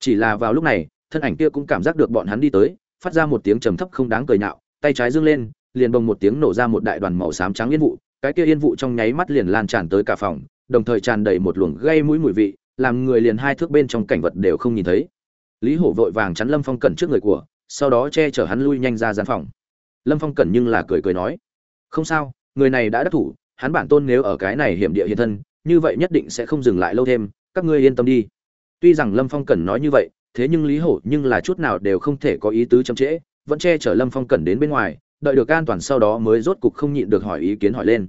Chỉ là vào lúc này, thân ảnh kia cũng cảm giác được bọn hắn đi tới, phát ra một tiếng trầm thấp không đáng cười nhạo, tay trái dương lên, liền bồng một tiếng nổ ra một đại đoàn màu xám trắng yên vụ, cái kia yên vụ trong nháy mắt liền lan tràn tới cả phòng, đồng thời tràn đầy một luồng gây mũi mùi vị, làm người liền hai thước bên trong cảnh vật đều không nhìn thấy lý hổ vội vàng chắn lâm phong cẩn trước người của, sau đó che chở hắn lui nhanh ra gian phòng. Lâm phong cẩn nhưng là cười cười nói, không sao, người này đã đắc thủ, hắn bản tôn nếu ở cái này hiểm địa hiện thân, như vậy nhất định sẽ không dừng lại lâu thêm, các ngươi yên tâm đi. Tuy rằng lâm phong cẩn nói như vậy, thế nhưng lý hổ nhưng là chút nào đều không thể có ý tứ chậm trễ, vẫn che chở lâm phong cẩn đến bên ngoài, đợi được an toàn sau đó mới rốt cục không nhịn được hỏi ý kiến hỏi lên.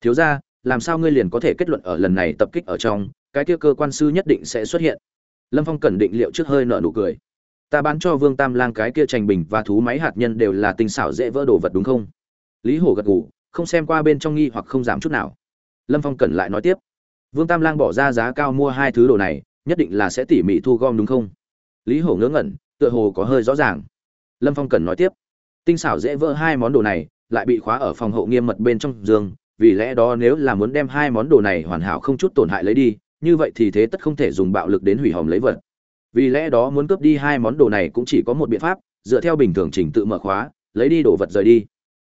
Thiếu ra làm sao ngươi liền có thể kết luận ở lần này tập kích ở trong, cái kia cơ quan sư nhất định sẽ xuất hiện? Lâm phong cẩn định liệu trước hơi nợ nụ cười. Ta bán cho vương tam lang cái kia trành bình và thú máy hạt nhân đều là tinh xảo dễ vỡ đồ vật đúng không? Lý hổ gật gù, không xem qua bên trong nghi hoặc không dám chút nào. Lâm phong cẩn lại nói tiếp. Vương tam lang bỏ ra giá cao mua hai thứ đồ này, nhất định là sẽ tỉ mỉ thu gom đúng không? Lý hổ ngớ ngẩn, tựa hồ có hơi rõ ràng. Lâm phong cẩn nói tiếp. Tinh xảo dễ vỡ hai món đồ này, lại bị khóa ở phòng hậu nghiêm mật bên trong giường, vì lẽ đó nếu là muốn đem hai món đồ này hoàn hảo không chút tổn hại lấy đi như vậy thì thế tất không thể dùng bạo lực đến hủy hòm lấy vật. Vì lẽ đó muốn cướp đi hai món đồ này cũng chỉ có một biện pháp, dựa theo bình thường trình tự mở khóa, lấy đi đồ vật rời đi.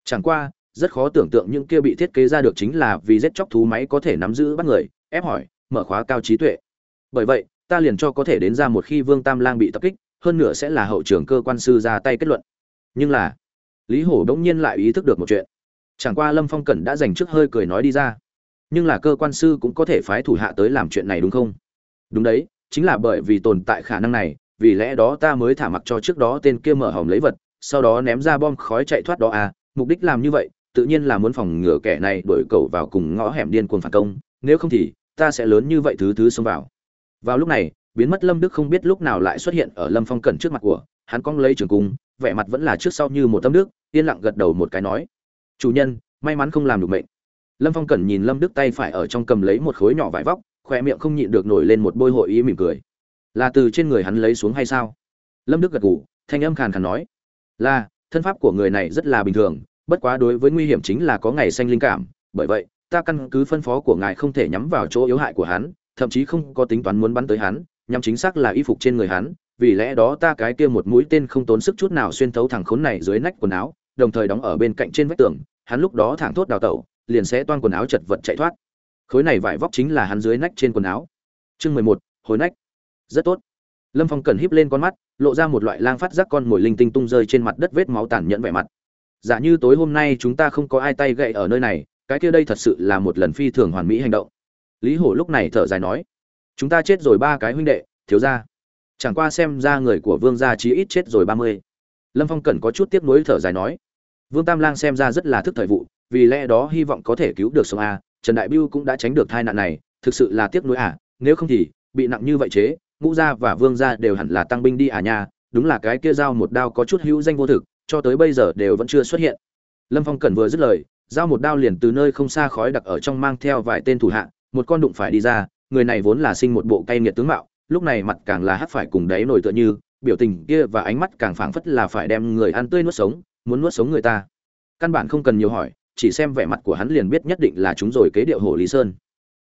Chẳng qua, rất khó tưởng tượng những kia bị thiết kế ra được chính là vì giết chóc thú máy có thể nắm giữ bắt người, ép hỏi, mở khóa cao trí tuệ. Bởi vậy, ta liền cho có thể đến ra một khi vương tam lang bị tập kích, hơn nữa sẽ là hậu trưởng cơ quan sư ra tay kết luận. Nhưng là, lý hổ đống nhiên lại ý thức được một chuyện. Chẳng qua lâm phong cẩn đã dành trước hơi cười nói đi ra nhưng là cơ quan sư cũng có thể phái thủ hạ tới làm chuyện này đúng không? Đúng đấy, chính là bởi vì tồn tại khả năng này, vì lẽ đó ta mới thả mặc cho trước đó tên kia mở hòm lấy vật, sau đó ném ra bom khói chạy thoát đó à mục đích làm như vậy, tự nhiên là muốn phòng ngừa kẻ này đổi cầu vào cùng ngõ hẻm điên cuồng phản công, nếu không thì, ta sẽ lớn như vậy thứ thứ xông vào. Vào lúc này, biến mất lâm đức không biết lúc nào lại xuất hiện ở lâm phong cẩn trước mặt của, hắn cong lấy trường cung, vẻ mặt vẫn là trước sau như một tấm nước, yên lặng gật đầu một cái nói, chủ nhân, may mắn không làm được mệnh lâm phong cẩn nhìn lâm đức tay phải ở trong cầm lấy một khối nhỏ vải vóc khoe miệng không nhịn được nổi lên một bôi hội ý mỉm cười. Là từ trên người hắn lấy xuống hay sao? Lâm đức gật gù, thanh âm khàn khàn nói. Là, thân pháp của người này rất là bình thường, bất quá đối với nguy hiểm chính là có ngày xanh linh cảm, bởi vậy, ta căn cứ phân phó của ngài không thể nhắm vào chỗ yếu hại của hắn, thậm chí không có tính toán muốn bắn tới hắn nhằm chính xác là y phục trên người hắn, vì lẽ đó ta cái kia một mũi tên không tốn sức chút nào xuyên thấu thẳng khốn này dưới nách quần áo, đồng thời đóng ở bên cạnh trên vách tường, hắn lúc đó thẳng thốt đào tẩu liền sẽ toan quần áo chật vật chạy thoát. Khối này vải vóc chính là hắn dưới nách trên quần áo. Chương mười một, hồi nách. Rất tốt. Lâm phong cần híp lên con mắt, lộ ra một loại lang phát giác con mồi linh tinh tung rơi trên mặt đất vết máu tàn nhẫn vẻ mặt. Giả như tối hôm nay chúng ta không có ai tay gậy ở nơi này, cái kia đây thật sự là một lần phi thường hoàn mỹ hành động. Lý hổ lúc này thở dài nói, chúng ta chết rồi ba cái huynh đệ, thiếu ra chẳng qua xem ra người của vương gia chí ít chết rồi ba mươi. Lâm phong cần có chút tiếc nuối thở dài nói, vương tam lang xem ra rất là thức thời vụ vì lẽ đó hy vọng có thể cứu được sông a, trần đại biêu cũng đã tránh được tai nạn này, thực sự là tiếc nuối à nếu không thì, bị nặng như vậy chế, ngũ gia và vương gia đều hẳn là tăng binh đi à nha, đúng là cái kia dao một đao có chút hữu danh vô thực, cho tới bây giờ đều vẫn chưa xuất hiện. Lâm phong cẩn vừa dứt lời dao một đao liền từ nơi không xa khói đặc ở trong mang theo vài tên thủ hạ, một con đụng phải đi ra, người này vốn là sinh một bộ cay nghiệt tướng mạo, lúc này mặt càng là hắt phải cùng đáy nổi tựa như, biểu tình kia và ánh mắt càng phảng phất là phải đem người ăn tươi nuốt sống, muốn nuốt sống người ta. Căn bản không cần nhiều hỏi chỉ xem vẻ mặt của hắn liền biết nhất định là chúng rồi kế điệu hồ lý sơn.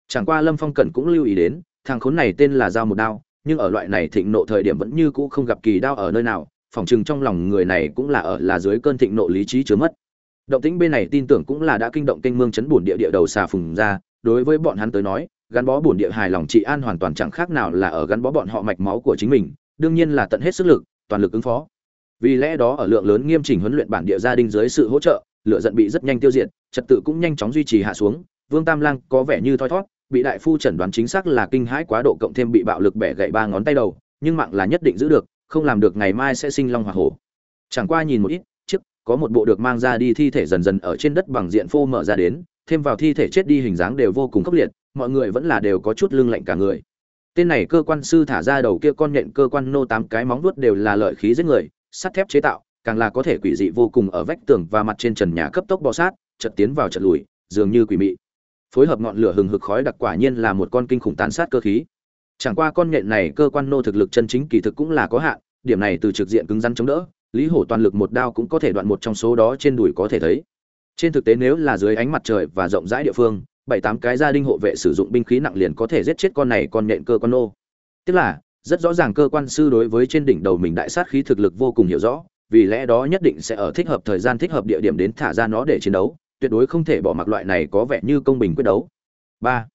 Chẳng qua lâm phong cẩn cũng lưu ý đến, thằng khốn này tên là dao một đao, nhưng ở loại này thịnh nộ thời điểm vẫn như cũ không gặp kỳ đao ở nơi nào, phỏng chừng trong lòng người này cũng là ở là dưới cơn thịnh nộ lý trí chứa mất. Động tĩnh bên này tin tưởng cũng là đã kinh động kênh mương chấn bổn địa địa đầu xà phùng ra, đối với bọn hắn tới nói, gắn bó bổn địa hài lòng trị an hoàn toàn chẳng khác nào là ở gắn bó bọn họ mạch máu của chính mình, đương nhiên là tận hết sức lực, toàn lực ứng phó. Vì lẽ đó ở lượng lớn nghiêm chỉnh huấn luyện bản địa gia đình dưới sự hỗ trợ lựa giận bị rất nhanh tiêu diệt trật tự cũng nhanh chóng duy trì hạ xuống. Vương tam lang có vẻ như thoi thoát, bị đại phu chẩn đoán chính xác là kinh hãi quá độ cộng thêm bị bạo lực bẻ gãy ba ngón tay đầu nhưng mạng là nhất định giữ được không làm được ngày mai sẽ sinh long hỏa hổ. Chẳng qua nhìn một ít chiếc có một bộ được mang ra đi thi thể dần dần ở trên đất bằng diện phô mở ra đến thêm vào thi thể chết đi hình dáng đều vô cùng khốc liệt mọi người vẫn là đều có chút lưng lạnh cả người. Tên này cơ quan sư thả ra đầu kia con nhện cơ quan nô tám cái móng vuốt đều là lợi khí giết người sắt thép chế tạo càng là có thể quỷ dị vô cùng ở vách tường và mặt trên trần nhà cấp tốc bò sát, chợt tiến vào chợt lùi, dường như quỷ mị. Phối hợp ngọn lửa hừng hực khói đặc quả nhiên là một con kinh khủng tàn sát cơ khí. Chẳng qua con nhện này cơ quan nô thực lực chân chính kỳ thực cũng là có hạn, điểm này từ trực diện cứng rắn chống đỡ, lý hổ toàn lực một đao cũng có thể đoạn một trong số đó trên đùi có thể thấy. Trên thực tế nếu là dưới ánh mặt trời và rộng rãi địa phương, bảy tám cái gia đình hộ vệ sử dụng binh khí nặng liền có thể giết chết con này con nhện cơ quan nô. Tức là, rất rõ ràng cơ quan sư đối với trên đỉnh đầu mình đại sát khí thực lực vô cùng hiểu rõ vì lẽ đó nhất định sẽ ở thích hợp thời gian thích hợp địa điểm đến thả ra nó để chiến đấu, tuyệt đối không thể bỏ mặc loại này có vẻ như công bình quyết đấu. Ba,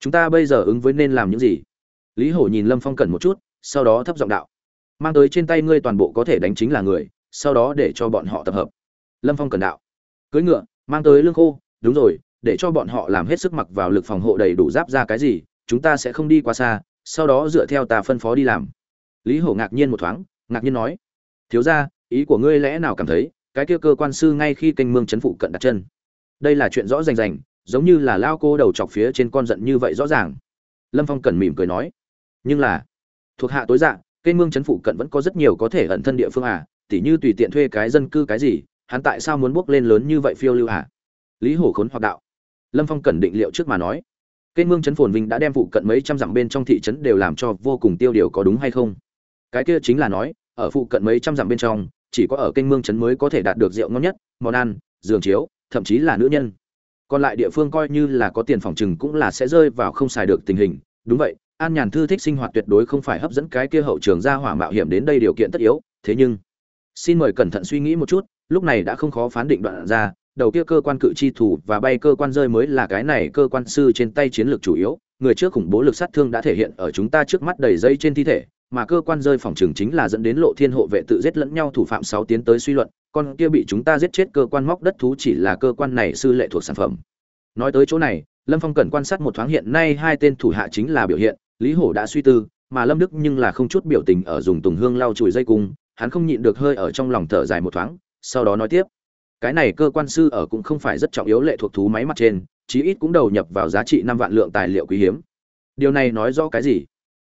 chúng ta bây giờ ứng với nên làm những gì? Lý hổ nhìn lâm phong cẩn một chút, sau đó thấp giọng đạo. Mang tới trên tay ngươi toàn bộ có thể đánh chính là người, sau đó để cho bọn họ tập hợp. Lâm phong cẩn đạo. Cưỡi ngựa, mang tới lương khô, đúng rồi, để cho bọn họ làm hết sức mặc vào lực phòng hộ đầy đủ giáp ra cái gì, chúng ta sẽ không đi quá xa, sau đó dựa theo ta phân phó đi làm. Lý hổ ngạc nhiên một thoáng, ngạc nhiên nói. Thiếu gia ý của ngươi lẽ nào cảm thấy, cái kia cơ quan sư ngay khi kênh mương chấn phụ cận đặt chân. Đây là chuyện rõ rành rành, giống như là lao cô đầu chọc phía trên con giận như vậy rõ ràng. Lâm phong cần mỉm cười nói. Nhưng là, thuộc hạ tối dạng kênh mương chấn phụ cận vẫn có rất nhiều có thể ẩn thân địa phương à tỉ như tùy tiện thuê cái dân cư cái gì, hắn tại sao muốn bước lên lớn như vậy phiêu lưu à? Lý hổ khốn hoặc đạo. Lâm phong cần định liệu trước mà nói. Kênh mương chấn phồn vinh đã đem phụ cận mấy trăm dặm bên trong thị trấn đều làm cho vô cùng tiêu điều có đúng hay không? Cái kia chính là nói, ở phụ cận mấy trăm dặm bên trong chỉ có ở kênh mương trấn mới có thể đạt được rượu ngon nhất, món ăn, giường chiếu, thậm chí là nữ nhân. Còn lại địa phương coi như là có tiền phòng trừng cũng là sẽ rơi vào không xài được tình hình. Đúng vậy, an nhàn thư thích sinh hoạt tuyệt đối không phải hấp dẫn cái kia hậu trường ra hỏa mạo hiểm đến đây điều kiện tất yếu, thế nhưng, xin mời cẩn thận suy nghĩ một chút, lúc này đã không khó phán định đoạn ra, đầu kia cơ quan cự chi thủ và bay cơ quan rơi mới là cái này cơ quan sư trên tay chiến lược chủ yếu, người trước khủng bố lực sát thương đã thể hiện ở chúng ta trước mắt đầy dây trên thi thể mà cơ quan rơi phòng trường chính là dẫn đến lộ thiên hộ vệ tự giết lẫn nhau thủ phạm sáu tiến tới suy luận, con kia bị chúng ta giết chết cơ quan móc đất thú chỉ là cơ quan này sư lệ thuộc sản phẩm. Nói tới chỗ này, lâm phong cần quan sát một thoáng hiện nay hai tên thủ hạ chính là biểu hiện, lý hổ đã suy tư, mà lâm đức nhưng là không chút biểu tình ở dùng tùng hương lau chùi dây cung, hắn không nhịn được hơi ở trong lòng thở dài một thoáng, sau đó nói tiếp. Cái này cơ quan sư ở cũng không phải rất trọng yếu lệ thuộc thú máy mặt trên, chí ít cũng đầu nhập vào giá trị năm vạn lượng tài liệu quý hiếm. Điều này nói rõ cái gì?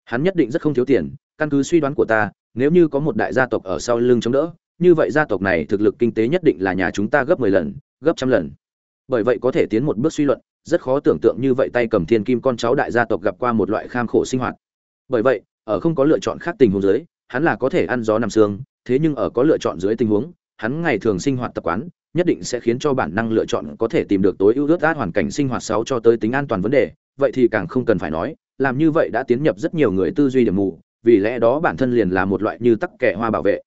Hắn nhất định rất không thiếu tiền căn cứ suy đoán của ta, nếu như có một đại gia tộc ở sau lưng chống đỡ, như vậy gia tộc này thực lực kinh tế nhất định là nhà chúng ta gấp mười lần, gấp trăm lần. Bởi vậy có thể tiến một bước suy luận, rất khó tưởng tượng như vậy tay cầm thiên kim con cháu đại gia tộc gặp qua một loại kham khổ sinh hoạt. Bởi vậy, ở không có lựa chọn khác tình huống dưới, hắn là có thể ăn gió nằm xương thế nhưng ở có lựa chọn dưới tình huống, hắn ngày thường sinh hoạt tập quán, nhất định sẽ khiến cho bản năng lựa chọn có thể tìm được tối ưu ước át hoàn cảnh sinh hoạt sáu cho tới tính an toàn vấn đề, vậy thì càng không cần phải nói, làm như vậy đã tiến nhập rất nhiều người tư duy điểm mù vì lẽ đó bản thân liền là một loại như tắc kẻ hoa bảo vệ.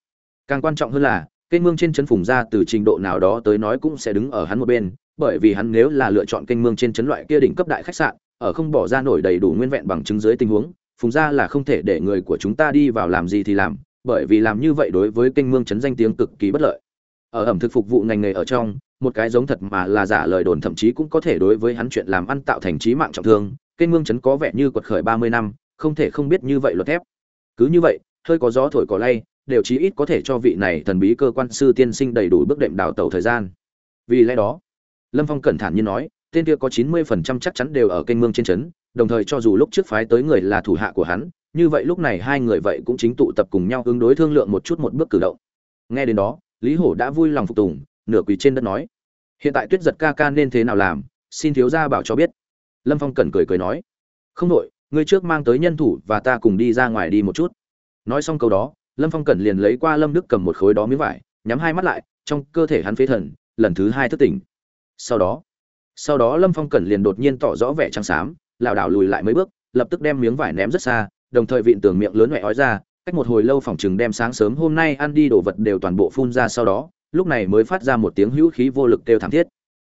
Càng quan trọng hơn là kênh mương trên chấn phùng ra từ trình độ nào đó tới nói cũng sẽ đứng ở hắn một bên, bởi vì hắn nếu là lựa chọn kênh mương trên chấn loại kia đỉnh cấp đại khách sạn, ở không bỏ ra nổi đầy đủ nguyên vẹn bằng chứng dưới tình huống, phùng ra là không thể để người của chúng ta đi vào làm gì thì làm, bởi vì làm như vậy đối với kênh mương chấn danh tiếng cực kỳ bất lợi. Ở ẩm thực phục vụ ngành nghề ở trong, một cái giống thật mà là giả lời đồn thậm chí cũng có thể đối với hắn chuyện làm ăn tạo thành trí mạng trọng thương kênh mương chấn có vẻ như quật khởi ba mươi năm, không thể không biết như vậy luật thép cứ như vậy, hơi có gió thổi cỏ lay, đều chí ít có thể cho vị này thần bí cơ quan sư tiên sinh đầy đủ bước đệm đào tẩu thời gian. Vì lẽ đó, lâm phong cẩn thản như nói, tên kia có chín mươi phần trăm chắc chắn đều ở kênh mương trên trấn, đồng thời cho dù lúc trước phái tới người là thủ hạ của hắn, như vậy lúc này hai người vậy cũng chính tụ tập cùng nhau ứng đối thương lượng một chút một bước cử động. Nghe đến đó, lý hổ đã vui lòng phục tùng, nửa quỳ trên đất nói, hiện tại tuyết giật ca ca nên thế nào làm? Xin thiếu gia bảo cho biết. Lâm phong cẩn cười cười nói, không đội ngươi trước mang tới nhân thủ và ta cùng đi ra ngoài đi một chút. Nói xong câu đó, lâm phong cẩn liền lấy qua lâm đức cầm một khối đó miếng vải, nhắm hai mắt lại, trong cơ thể hắn phế thần, lần thứ hai thức tỉnh. Sau đó sau đó lâm phong cẩn liền đột nhiên tỏ rõ vẻ trắng xám, lảo đảo lùi lại mấy bước, lập tức đem miếng vải ném rất xa, đồng thời vịn tường miệng lớn mẹ ói ra, cách một hồi lâu phòng chừng đem sáng sớm hôm nay ăn đi đồ vật đều toàn bộ phun ra sau đó, lúc này mới phát ra một tiếng hữu khí vô lực kêu thảm thiết.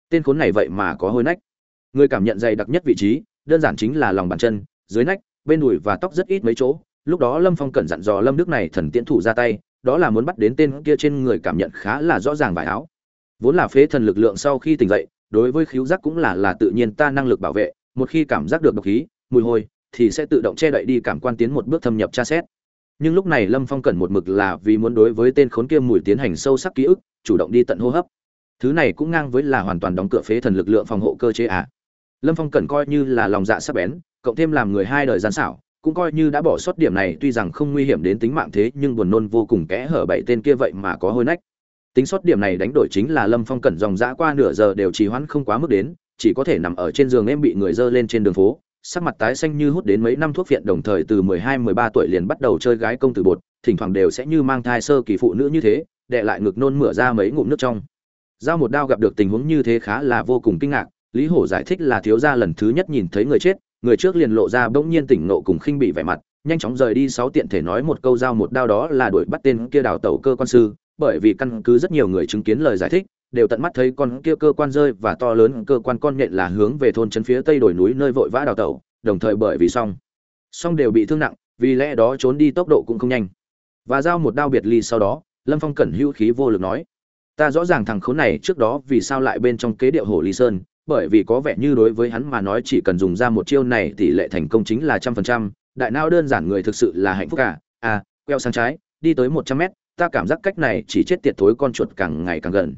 Tên khốn này vậy mà có hôi nách. Người cảm nhận dày đặc nhất vị trí, đơn giản chính là lòng bàn chân dưới nách, bên đùi và tóc rất ít mấy chỗ. Lúc đó lâm phong cẩn dặn dò lâm đức này thần tiễn thủ ra tay, đó là muốn bắt đến tên kia trên người cảm nhận khá là rõ ràng vải áo. Vốn là phế thần lực lượng sau khi tỉnh dậy, đối với khíu giác cũng là là tự nhiên ta năng lực bảo vệ, một khi cảm giác được độc khí, mùi hôi, thì sẽ tự động che đậy đi cảm quan tiến một bước thâm nhập tra xét. Nhưng lúc này lâm phong cẩn một mực là vì muốn đối với tên khốn kia mùi tiến hành sâu sắc ký ức, chủ động đi tận hô hấp. Thứ này cũng ngang với là hoàn toàn đóng cửa phế thần lực lượng phòng hộ cơ chế à. lâm phong cẩn coi như là lòng dạ sắp bén cộng thêm làm người hai đời gian xảo, cũng coi như đã bỏ sót điểm này, tuy rằng không nguy hiểm đến tính mạng thế, nhưng buồn nôn vô cùng kẽ hở bảy tên kia vậy mà có hôi nách. Tính sót điểm này đánh đổi chính là lâm phong cẩn dòng dã qua nửa giờ đều trì hoãn không quá mức đến, chỉ có thể nằm ở trên giường em bị người dơ lên trên đường phố, sắc mặt tái xanh như hút đến mấy năm thuốc viện đồng thời từ mười hai, mười ba tuổi liền bắt đầu chơi gái công tử bột, thỉnh thoảng đều sẽ như mang thai sơ kỳ phụ nữ như thế đệ lại ngực nôn mửa ra mấy ngụm nước trong. Giao một đao gặp được tình huống như thế khá là vô cùng kinh ngạc, lý hổ giải thích là thiếu gia lần thứ nhất nhìn thấy người chết người trước liền lộ ra bỗng nhiên tỉnh nộ cùng khinh bị vẻ mặt, nhanh chóng rời đi sáu tiện thể nói một câu giao một đao đó là đuổi bắt tên kia đào tẩu cơ quan sư, bởi vì căn cứ rất nhiều người chứng kiến lời giải thích, đều tận mắt thấy con kia cơ quan rơi và to lớn cơ quan con nhện là hướng về thôn trấn phía tây đồi núi nơi vội vã đào tẩu, đồng thời bởi vì xong xong đều bị thương nặng, vì lẽ đó trốn đi tốc độ cũng không nhanh. Và giao một đao biệt ly sau đó, lâm phong cẩn hữu khí vô lực nói, ta rõ ràng thằng khốn này trước đó vì sao lại bên trong kế điệu hồ ly sơn bởi vì có vẻ như đối với hắn mà nói chỉ cần dùng ra một chiêu này tỷ lệ thành công chính là trăm phần trăm. Đại não đơn giản người thực sự là hạnh phúc cả. À queo sang trái, đi tới một trăm mét, ta cảm giác cách này chỉ chết tiệt thối con chuột càng ngày càng gần.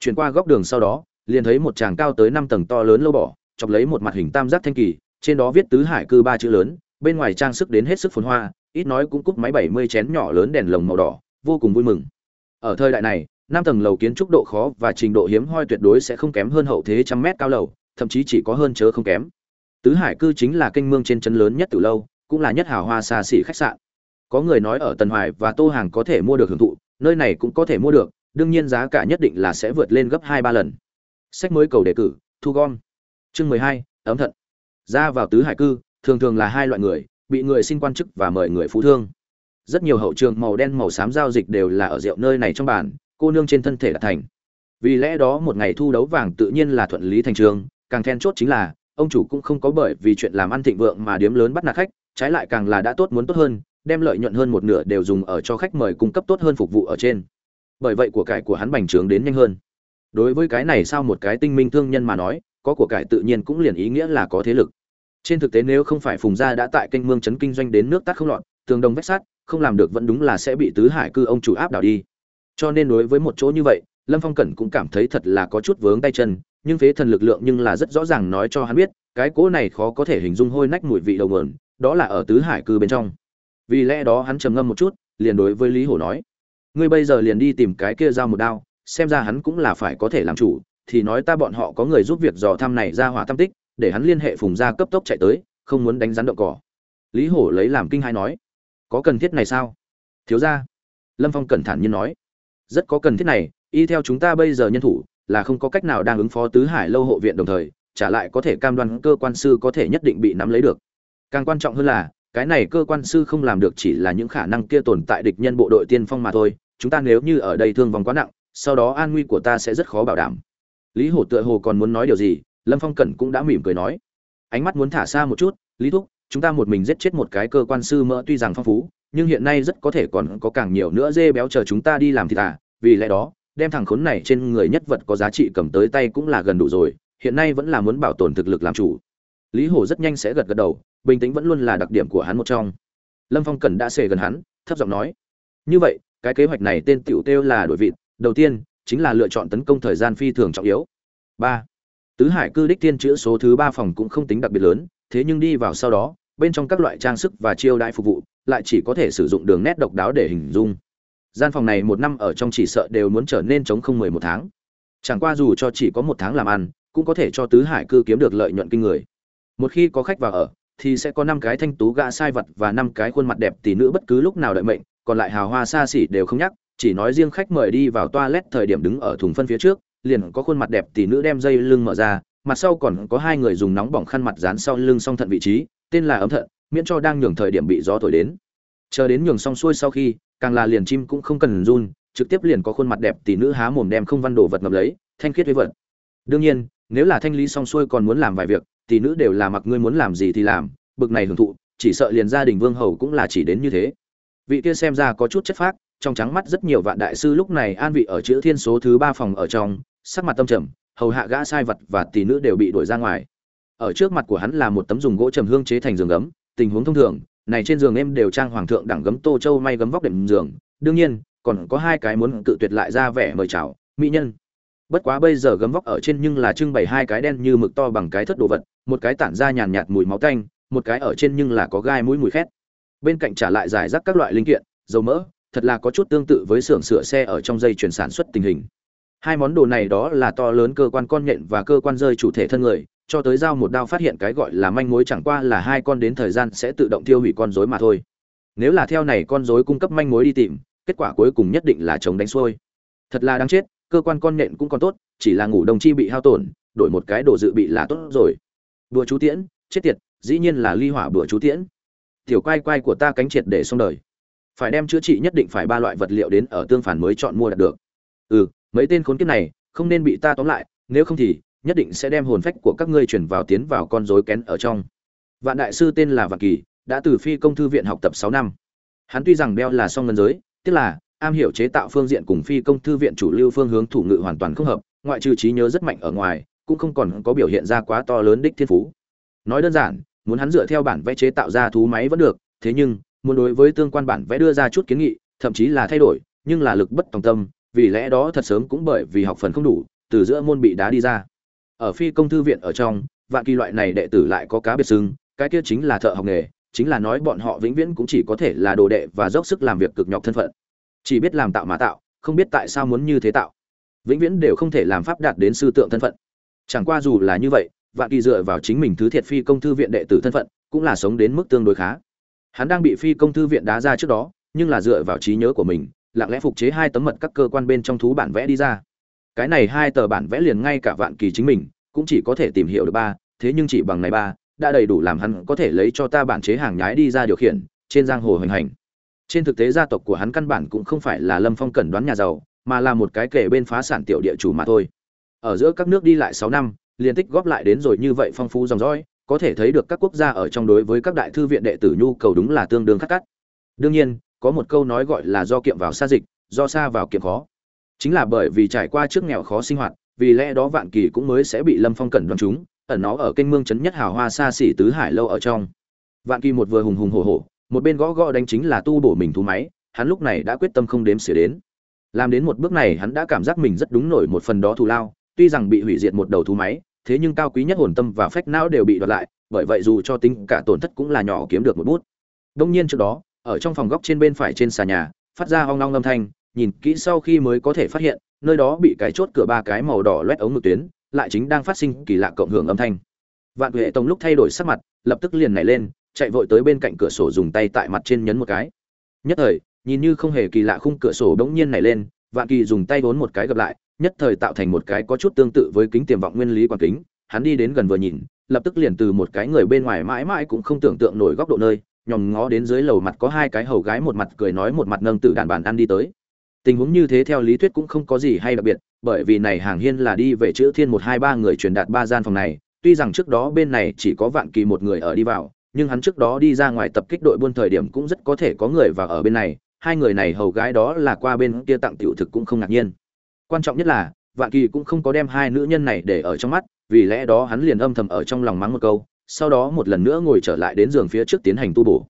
Chuyển qua góc đường sau đó, liền thấy một chàng cao tới năm tầng to lớn lâu bỏ chọc lấy một mặt hình tam giác thanh kỳ, trên đó viết tứ hải cư ba chữ lớn, bên ngoài trang sức đến hết sức phồn hoa, ít nói cũng cúp máy bảy mươi chén nhỏ lớn đèn lồng màu đỏ, vô cùng vui mừng. Ở thời đại này năm tầng lầu kiến trúc độ khó và trình độ hiếm hoi tuyệt đối sẽ không kém hơn hậu thế trăm mét cao lầu, thậm chí chỉ có hơn chớ không kém. Tứ hải cư chính là kênh mương trên chân lớn nhất từ lâu, cũng là nhất hào hoa xa xỉ khách sạn. Có người nói ở tần hoài và tô hàng có thể mua được hưởng thụ, nơi này cũng có thể mua được, đương nhiên giá cả nhất định là sẽ vượt lên gấp hai ba lần. Sách mới cầu đề cử, thu gom. Chương mười hai, ấm thận. Ra vào tứ hải cư, thường thường là hai loại người, bị người xin quan chức và mời người phú thương. Rất nhiều hậu trường màu đen màu xám giao dịch đều là ở rượu nơi này trong bản cô nương trên thân thể đã thành. Vì lẽ đó một ngày thu đấu vàng tự nhiên là thuận lý thành trường, càng then chốt chính là, ông chủ cũng không có bởi vì chuyện làm ăn thịnh vượng mà điếm lớn bắt nạt khách, trái lại càng là đã tốt muốn tốt hơn, đem lợi nhuận hơn một nửa đều dùng ở cho khách mời cung cấp tốt hơn phục vụ ở trên. Bởi vậy của cải của hắn bành trướng đến nhanh hơn. Đối với cái này sao một cái tinh minh thương nhân mà nói, có của cải tự nhiên cũng liền ý nghĩa là có thế lực. Trên thực tế nếu không phải phùng gia đã tại kênh mương chấn kinh doanh đến nước tắt không lọt, tường đồng vách sắt, không làm được vẫn đúng là sẽ bị tứ hải cư ông chủ áp đảo đi cho nên đối với một chỗ như vậy, lâm phong cẩn cũng cảm thấy thật là có chút vướng tay chân, nhưng phế thần lực lượng nhưng là rất rõ ràng nói cho hắn biết, cái cỗ này khó có thể hình dung hôi nách mùi vị đầu mườn đó là ở tứ hải cư bên trong. Vì lẽ đó hắn trầm ngâm một chút, liền đối với lý hổ nói, ngươi bây giờ liền đi tìm cái kia giao một đao, xem ra hắn cũng là phải có thể làm chủ, thì nói ta bọn họ có người giúp việc dò thăm này ra hỏa tam tích, để hắn liên hệ phùng gia cấp tốc chạy tới, không muốn đánh rắn động cỏ. Lý hổ lấy làm kinh hai nói, có cần thiết này sao? Thiếu gia, lâm phong cẩn thản nhiên nói rất có cần thiết này, y theo chúng ta bây giờ nhân thủ, là không có cách nào đang ứng phó tứ hải lâu hộ viện đồng thời, trả lại có thể cam đoan cơ quan sư có thể nhất định bị nắm lấy được. Càng quan trọng hơn là, cái này cơ quan sư không làm được chỉ là những khả năng kia tồn tại địch nhân bộ đội tiên phong mà thôi, chúng ta nếu như ở đây thương vong quá nặng, sau đó an nguy của ta sẽ rất khó bảo đảm. Lý hổ tựa hồ còn muốn nói điều gì, lâm phong cẩn cũng đã mỉm cười nói. Ánh mắt muốn thả xa một chút, lý thúc, chúng ta một mình giết chết một cái cơ quan sư mỡ tuy rằng phong phú nhưng hiện nay rất có thể còn có càng nhiều nữa dê béo chờ chúng ta đi làm thịt à vì lẽ đó, đem thằng khốn này trên người nhất vật có giá trị cầm tới tay cũng là gần đủ rồi, hiện nay vẫn là muốn bảo tồn thực lực làm chủ. Lý hổ rất nhanh sẽ gật gật đầu, bình tĩnh vẫn luôn là đặc điểm của hắn một trong. Lâm phong cẩn đã xề gần hắn, thấp giọng nói, như vậy, cái kế hoạch này tên tiểu tiêu là đổi vịt, đầu tiên chính là lựa chọn tấn công thời gian phi thường trọng yếu. Ba, tứ hải cư đích tiên chữ số thứ ba phòng cũng không tính đặc biệt lớn, thế nhưng đi vào sau đó, bên trong các loại trang sức và chiêu đãi phục vụ lại chỉ có thể sử dụng đường nét độc đáo để hình dung. Gian phòng này một năm ở trong chỉ sợ đều muốn trở nên chống không mười một tháng. Chẳng qua dù cho chỉ có một tháng làm ăn, cũng có thể cho tứ hải cư kiếm được lợi nhuận kinh người. Một khi có khách vào ở, thì sẽ có năm cái thanh tú gã sai vật và năm cái khuôn mặt đẹp tỷ nữ bất cứ lúc nào đợi mệnh, còn lại hào hoa xa xỉ đều không nhắc, chỉ nói riêng khách mời đi vào toilet thời điểm đứng ở thùng phân phía trước, liền có khuôn mặt đẹp tỷ nữ đem dây lưng mở ra, mặt sau còn có hai người dùng nóng bỏng khăn mặt dán sau lưng song thận vị trí, tên là ấm thận miễn cho đang nhường thời điểm bị gió thổi đến. Chờ đến nhường xong xuôi sau khi, càng là liền chim cũng không cần run, trực tiếp liền có khuôn mặt đẹp tỷ nữ há mồm đem không văn đồ vật ngập lấy, thanh khiết với vật. Đương nhiên, nếu là thanh lý xong xuôi còn muốn làm vài việc, tỷ nữ đều là mặc ngươi muốn làm gì thì làm, bực này hưởng thụ, chỉ sợ liền gia đình vương hầu cũng là chỉ đến như thế. Vị kia xem ra có chút chất phác, trong trắng mắt rất nhiều vạn đại sư lúc này an vị ở chữ thiên số thứ ba phòng ở trong, sắc mặt tâm trầm, hầu hạ gã sai vật và tỷ nữ đều bị đuổi ra ngoài. Ở trước mặt của hắn là một tấm dùng gỗ trầm hương chế thành giường gấm tình huống thông thường, này trên giường em đều trang hoàng thượng đẳng gấm tô châu may gấm vóc đệm giường. Đương nhiên, còn có hai cái muốn cự tuyệt lại ra vẻ mời chào, mỹ nhân. Bất quá bây giờ gấm vóc ở trên nhưng là trưng bày hai cái đen như mực to bằng cái thất đồ vật, một cái tản ra nhàn nhạt mùi máu tanh, một cái ở trên nhưng là có gai mũi mùi khét. Bên cạnh trả lại giải rác các loại linh kiện, dầu mỡ, thật là có chút tương tự với xưởng sửa xe ở trong dây chuyển sản xuất tình hình. Hai món đồ này đó là to lớn cơ quan con nhện và cơ quan rơi chủ thể thân người cho tới giao một đao phát hiện cái gọi là manh mối chẳng qua là hai con đến thời gian sẽ tự động tiêu hủy con rối mà thôi. Nếu là theo này con rối cung cấp manh mối đi tìm, kết quả cuối cùng nhất định là chống đánh xuôi. Thật là đáng chết, cơ quan con nện cũng còn tốt, chỉ là ngủ đồng chi bị hao tổn, đổi một cái đồ dự bị là tốt rồi. Đùa chú tiễn, chết tiệt, dĩ nhiên là ly hỏa bữa chú tiễn. Tiểu quay quay của ta cánh triệt để xong đời. Phải đem chữa trị nhất định phải ba loại vật liệu đến ở tương phản mới chọn mua đạt được. Ừ mấy tên khốn kiếp này, không nên bị ta tóm lại, nếu không thì nhất định sẽ đem hồn phách của các ngươi chuyển vào tiến vào con rối kén ở trong. Vạn đại sư tên là vạn kỳ, đã từ phi công thư viện học tập sáu năm. Hắn tuy rằng đeo là song ngân giới tức là, am hiểu chế tạo phương diện cùng phi công thư viện chủ lưu phương hướng thủ ngự hoàn toàn không hợp, ngoại trừ trí nhớ rất mạnh ở ngoài, cũng không còn có biểu hiện ra quá to lớn đích thiên phú. Nói đơn giản, muốn hắn dựa theo bản vẽ chế tạo ra thú máy vẫn được, thế nhưng, muốn đối với tương quan bản vẽ đưa ra chút kiến nghị, thậm chí là thay đổi, nhưng là lực bất tòng tâm, vì lẽ đó thật sớm cũng bởi vì học phần không đủ, từ giữa môn bị đá đi ra ở phi công thư viện ở trong vạn kỳ loại này đệ tử lại có cá biệt xưng, cái kia chính là thợ học nghề, chính là nói bọn họ vĩnh viễn cũng chỉ có thể là đồ đệ và dốc sức làm việc cực nhọc thân phận. Chỉ biết làm tạo mà tạo, không biết tại sao muốn như thế tạo. Vĩnh viễn đều không thể làm pháp đạt đến sư tượng thân phận. Chẳng qua dù là như vậy vạn kỳ dựa vào chính mình thứ thiệt phi công thư viện đệ tử thân phận, cũng là sống đến mức tương đối khá. Hắn đang bị phi công thư viện đá ra trước đó, nhưng là dựa vào trí nhớ của mình, lặng lẽ phục chế hai tấm mật các cơ quan bên trong thú bản vẽ đi ra cái này hai tờ bản vẽ liền ngay cả vạn kỳ chính mình, cũng chỉ có thể tìm hiểu được ba, thế nhưng chỉ bằng này ba, đã đầy đủ làm hắn có thể lấy cho ta bản chế hàng nhái đi ra điều khiển, trên giang hồ hoành hành. Trên thực tế gia tộc của hắn căn bản cũng không phải là lâm phong cẩn đoán nhà giàu, mà là một cái kể bên phá sản tiểu địa chủ mà thôi. Ở giữa các nước đi lại sáu năm liên tích góp lại đến rồi như vậy phong phú dòng dõi, có thể thấy được các quốc gia ở trong đối với các đại thư viện đệ tử nhu cầu đúng là tương đương khắc cắt. Đương nhiên, có một câu nói gọi là do kiệm vào xa dịch, do xa vào kiệm khó chính là bởi vì trải qua trước nghèo khó sinh hoạt, vì lẽ đó vạn kỳ cũng mới sẽ bị lâm phong cẩn đoán chúng, ẩn nó ở kênh mương trấn nhất hào hoa xa xỉ tứ hải lâu ở trong. Vạn kỳ một vừa hùng hùng hổ hổ, một bên gõ gõ đánh chính là tu bổ mình thú máy, hắn lúc này đã quyết tâm không đếm xỉa đến. Làm đến một bước này hắn đã cảm giác mình rất đúng nổi một phần đó thù lao, tuy rằng bị hủy diệt một đầu thú máy, thế nhưng cao quý nhất hồn tâm và phách não đều bị đoạt lại, bởi vậy dù cho tính cả tổn thất cũng là nhỏ kiếm được một bút. Đông nhiên trước đó, ở trong phòng góc trên bên phải trên xà nhà, phát ra hoang long âm thanh nhìn kỹ sau khi mới có thể phát hiện, nơi đó bị cái chốt cửa ba cái màu đỏ loét ống ngực tuyến, lại chính đang phát sinh kỳ lạ cộng hưởng âm thanh. Vạn huệ tông lúc thay đổi sắc mặt, lập tức liền nảy lên, chạy vội tới bên cạnh cửa sổ dùng tay tại mặt trên nhấn một cái. Nhất thời, nhìn như không hề kỳ lạ khung cửa sổ đống nhiên nảy lên, vạn kỳ dùng tay vốn một cái gặp lại, nhất thời tạo thành một cái có chút tương tự với kính tiềm vọng nguyên lý quan kính, hắn đi đến gần vừa nhìn, lập tức liền từ một cái người bên ngoài mãi mãi cũng không tưởng tượng nổi góc độ nơi, nhòm ngó đến dưới lầu mặt có hai cái hầu gái một mặt cười nói một mặt nâng tử đàn bàn ăn đi tới tình huống như thế theo lý thuyết cũng không có gì hay đặc biệt, bởi vì này hàng hiên là đi về chữ thiên một hai ba người truyền đạt ba gian phòng này, tuy rằng trước đó bên này chỉ có vạn kỳ một người ở đi vào, nhưng hắn trước đó đi ra ngoài tập kích đội buôn thời điểm cũng rất có thể có người vào ở bên này, hai người này hầu gái đó là qua bên kia tặng tiểu thực cũng không ngạc nhiên. Quan trọng nhất là, vạn kỳ cũng không có đem hai nữ nhân này để ở trong mắt, vì lẽ đó hắn liền âm thầm ở trong lòng mắng một câu, sau đó một lần nữa ngồi trở lại đến giường phía trước tiến hành tu bổ.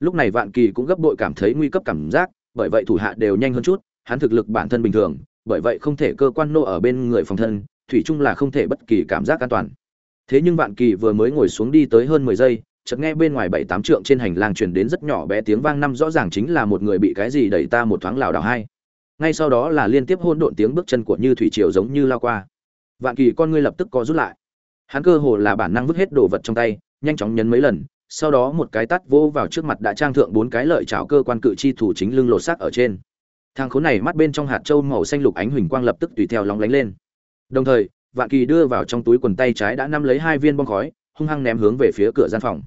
Lúc này vạn kỳ cũng gấp bội cảm thấy nguy cấp cảm giác bởi vậy thủ hạ đều nhanh hơn chút, hắn thực lực bản thân bình thường, bởi vậy không thể cơ quan nô ở bên người phòng thân, thủy chung là không thể bất kỳ cảm giác an toàn. Thế nhưng vạn kỳ vừa mới ngồi xuống đi tới hơn mười giây, chợt nghe bên ngoài bảy tám trượng trên hành lang truyền đến rất nhỏ bé tiếng vang năm rõ ràng chính là một người bị cái gì đẩy ta một thoáng lảo đảo hai. Ngay sau đó là liên tiếp hôn độn tiếng bước chân của như thủy triều giống như lao qua. Vạn kỳ con ngươi lập tức co rút lại. Hắn cơ hồ là bản năng vứt hết đồ vật trong tay, nhanh chóng nhấn mấy lần sau đó một cái tắt vô vào trước mặt đã trang thượng bốn cái lợi chảo cơ quan cự chi thủ chính lưng lột xác ở trên. Thang khốn này mắt bên trong hạt trâu màu xanh lục ánh huỳnh quang lập tức tùy theo lóng lánh lên. Đồng thời, vạn kỳ đưa vào trong túi quần tay trái đã nắm lấy hai viên bom khói, hung hăng ném hướng về phía cửa gian phòng.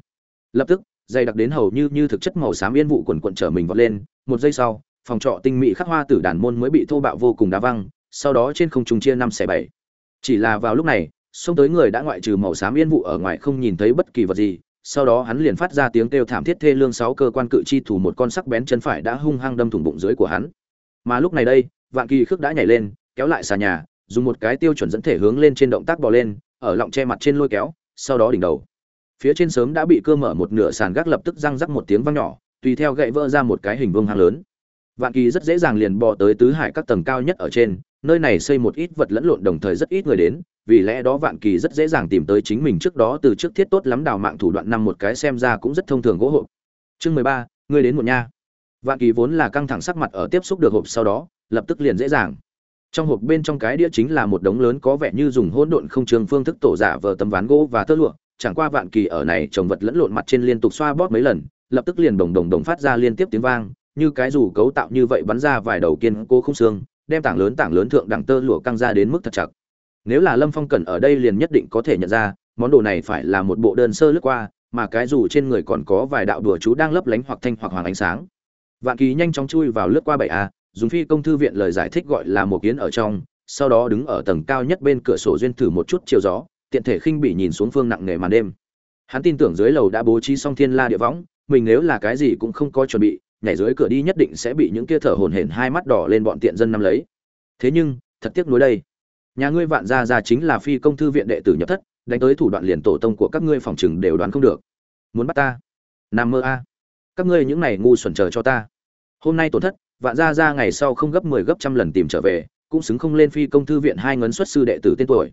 Lập tức, dày đặc đến hầu như như thực chất màu xám yên vụ quần quận trở mình vọt lên. Một giây sau, phòng trọ tinh mỹ khắc hoa tử đàn môn mới bị thô bạo vô cùng đá văng, sau đó trên không trung chia năm xẻ bảy. Chỉ là vào lúc này, xông tới người đã ngoại trừ màu xám yên vụ ở ngoài không nhìn thấy bất kỳ vật gì sau đó hắn liền phát ra tiếng kêu thảm thiết thê lương sáu cơ quan cự chi thủ một con sắc bén chân phải đã hung hăng đâm thủng bụng dưới của hắn. Mà lúc này đây, vạn kỳ khước đã nhảy lên, kéo lại xà nhà, dùng một cái tiêu chuẩn dẫn thể hướng lên trên động tác bò lên, ở lọng che mặt trên lôi kéo, sau đó đỉnh đầu. Phía trên sớm đã bị cơ mở một nửa sàn gác lập tức răng rắc một tiếng vang nhỏ, tùy theo gậy vỡ ra một cái hình vuông hang lớn. Vạn kỳ rất dễ dàng liền bò tới tứ hải các tầng cao nhất ở trên nơi này xây một ít vật lẫn lộn đồng thời rất ít người đến, vì lẽ đó vạn kỳ rất dễ dàng tìm tới chính mình trước đó từ trước thiết tốt lắm đào mạng thủ đoạn năm một cái xem ra cũng rất thông thường gỗ hộp. Chương mười ba, ngươi đến một nha. Vạn kỳ vốn là căng thẳng sắc mặt ở tiếp xúc được hộp sau đó, lập tức liền dễ dàng. Trong hộp bên trong cái đĩa chính là một đống lớn có vẻ như dùng hỗn độn không trường phương thức tổ giả vờ tấm ván gỗ và tơ lụa, chẳng qua vạn kỳ ở này trồng vật lẫn lộn mặt trên liên tục xoa bóp mấy lần, lập tức liền đồng đồng đồng phát ra liên tiếp tiếng vang, như cái dù cấu tạo như vậy bắn ra vài đầu kiên cố không xương đem tảng lớn tảng lớn thượng đẳng tơ lụa căng ra đến mức thật chặt. Nếu là lâm phong cần ở đây liền nhất định có thể nhận ra, món đồ này phải là một bộ đơn sơ lướt qua, mà cái dù trên người còn có vài đạo đùa chú đang lấp lánh hoặc thanh hoặc hoàng ánh sáng. Vạn kỳ nhanh chóng chui vào lướt qua bảy a, dùng phi công thư viện lời giải thích gọi là một kiến ở trong, sau đó đứng ở tầng cao nhất bên cửa sổ duyên thử một chút chiều gió, tiện thể khinh bị nhìn xuống phương nặng nề màn đêm. Hắn tin tưởng dưới lầu đã bố trí xong thiên la địa võng, mình nếu là cái gì cũng không có chuẩn bị nhảy dưới cửa đi nhất định sẽ bị những kia thở hổn hển hai mắt đỏ lên bọn tiện dân nắm lấy. Thế nhưng, thật tiếc nuối đây. Nhà ngươi vạn gia gia chính là phi công thư viện đệ tử nhập thất, đánh tới thủ đoạn liền tổ tông của các ngươi phòng trừng đều đoán không được. Muốn bắt ta? Nam mơ a. Các ngươi những này ngu xuẩn chờ cho ta. Hôm nay tổn thất, vạn gia gia ngày sau không gấp 10 gấp trăm lần tìm trở về, cũng xứng không lên phi công thư viện hai ngấn xuất sư đệ tử tên tuổi.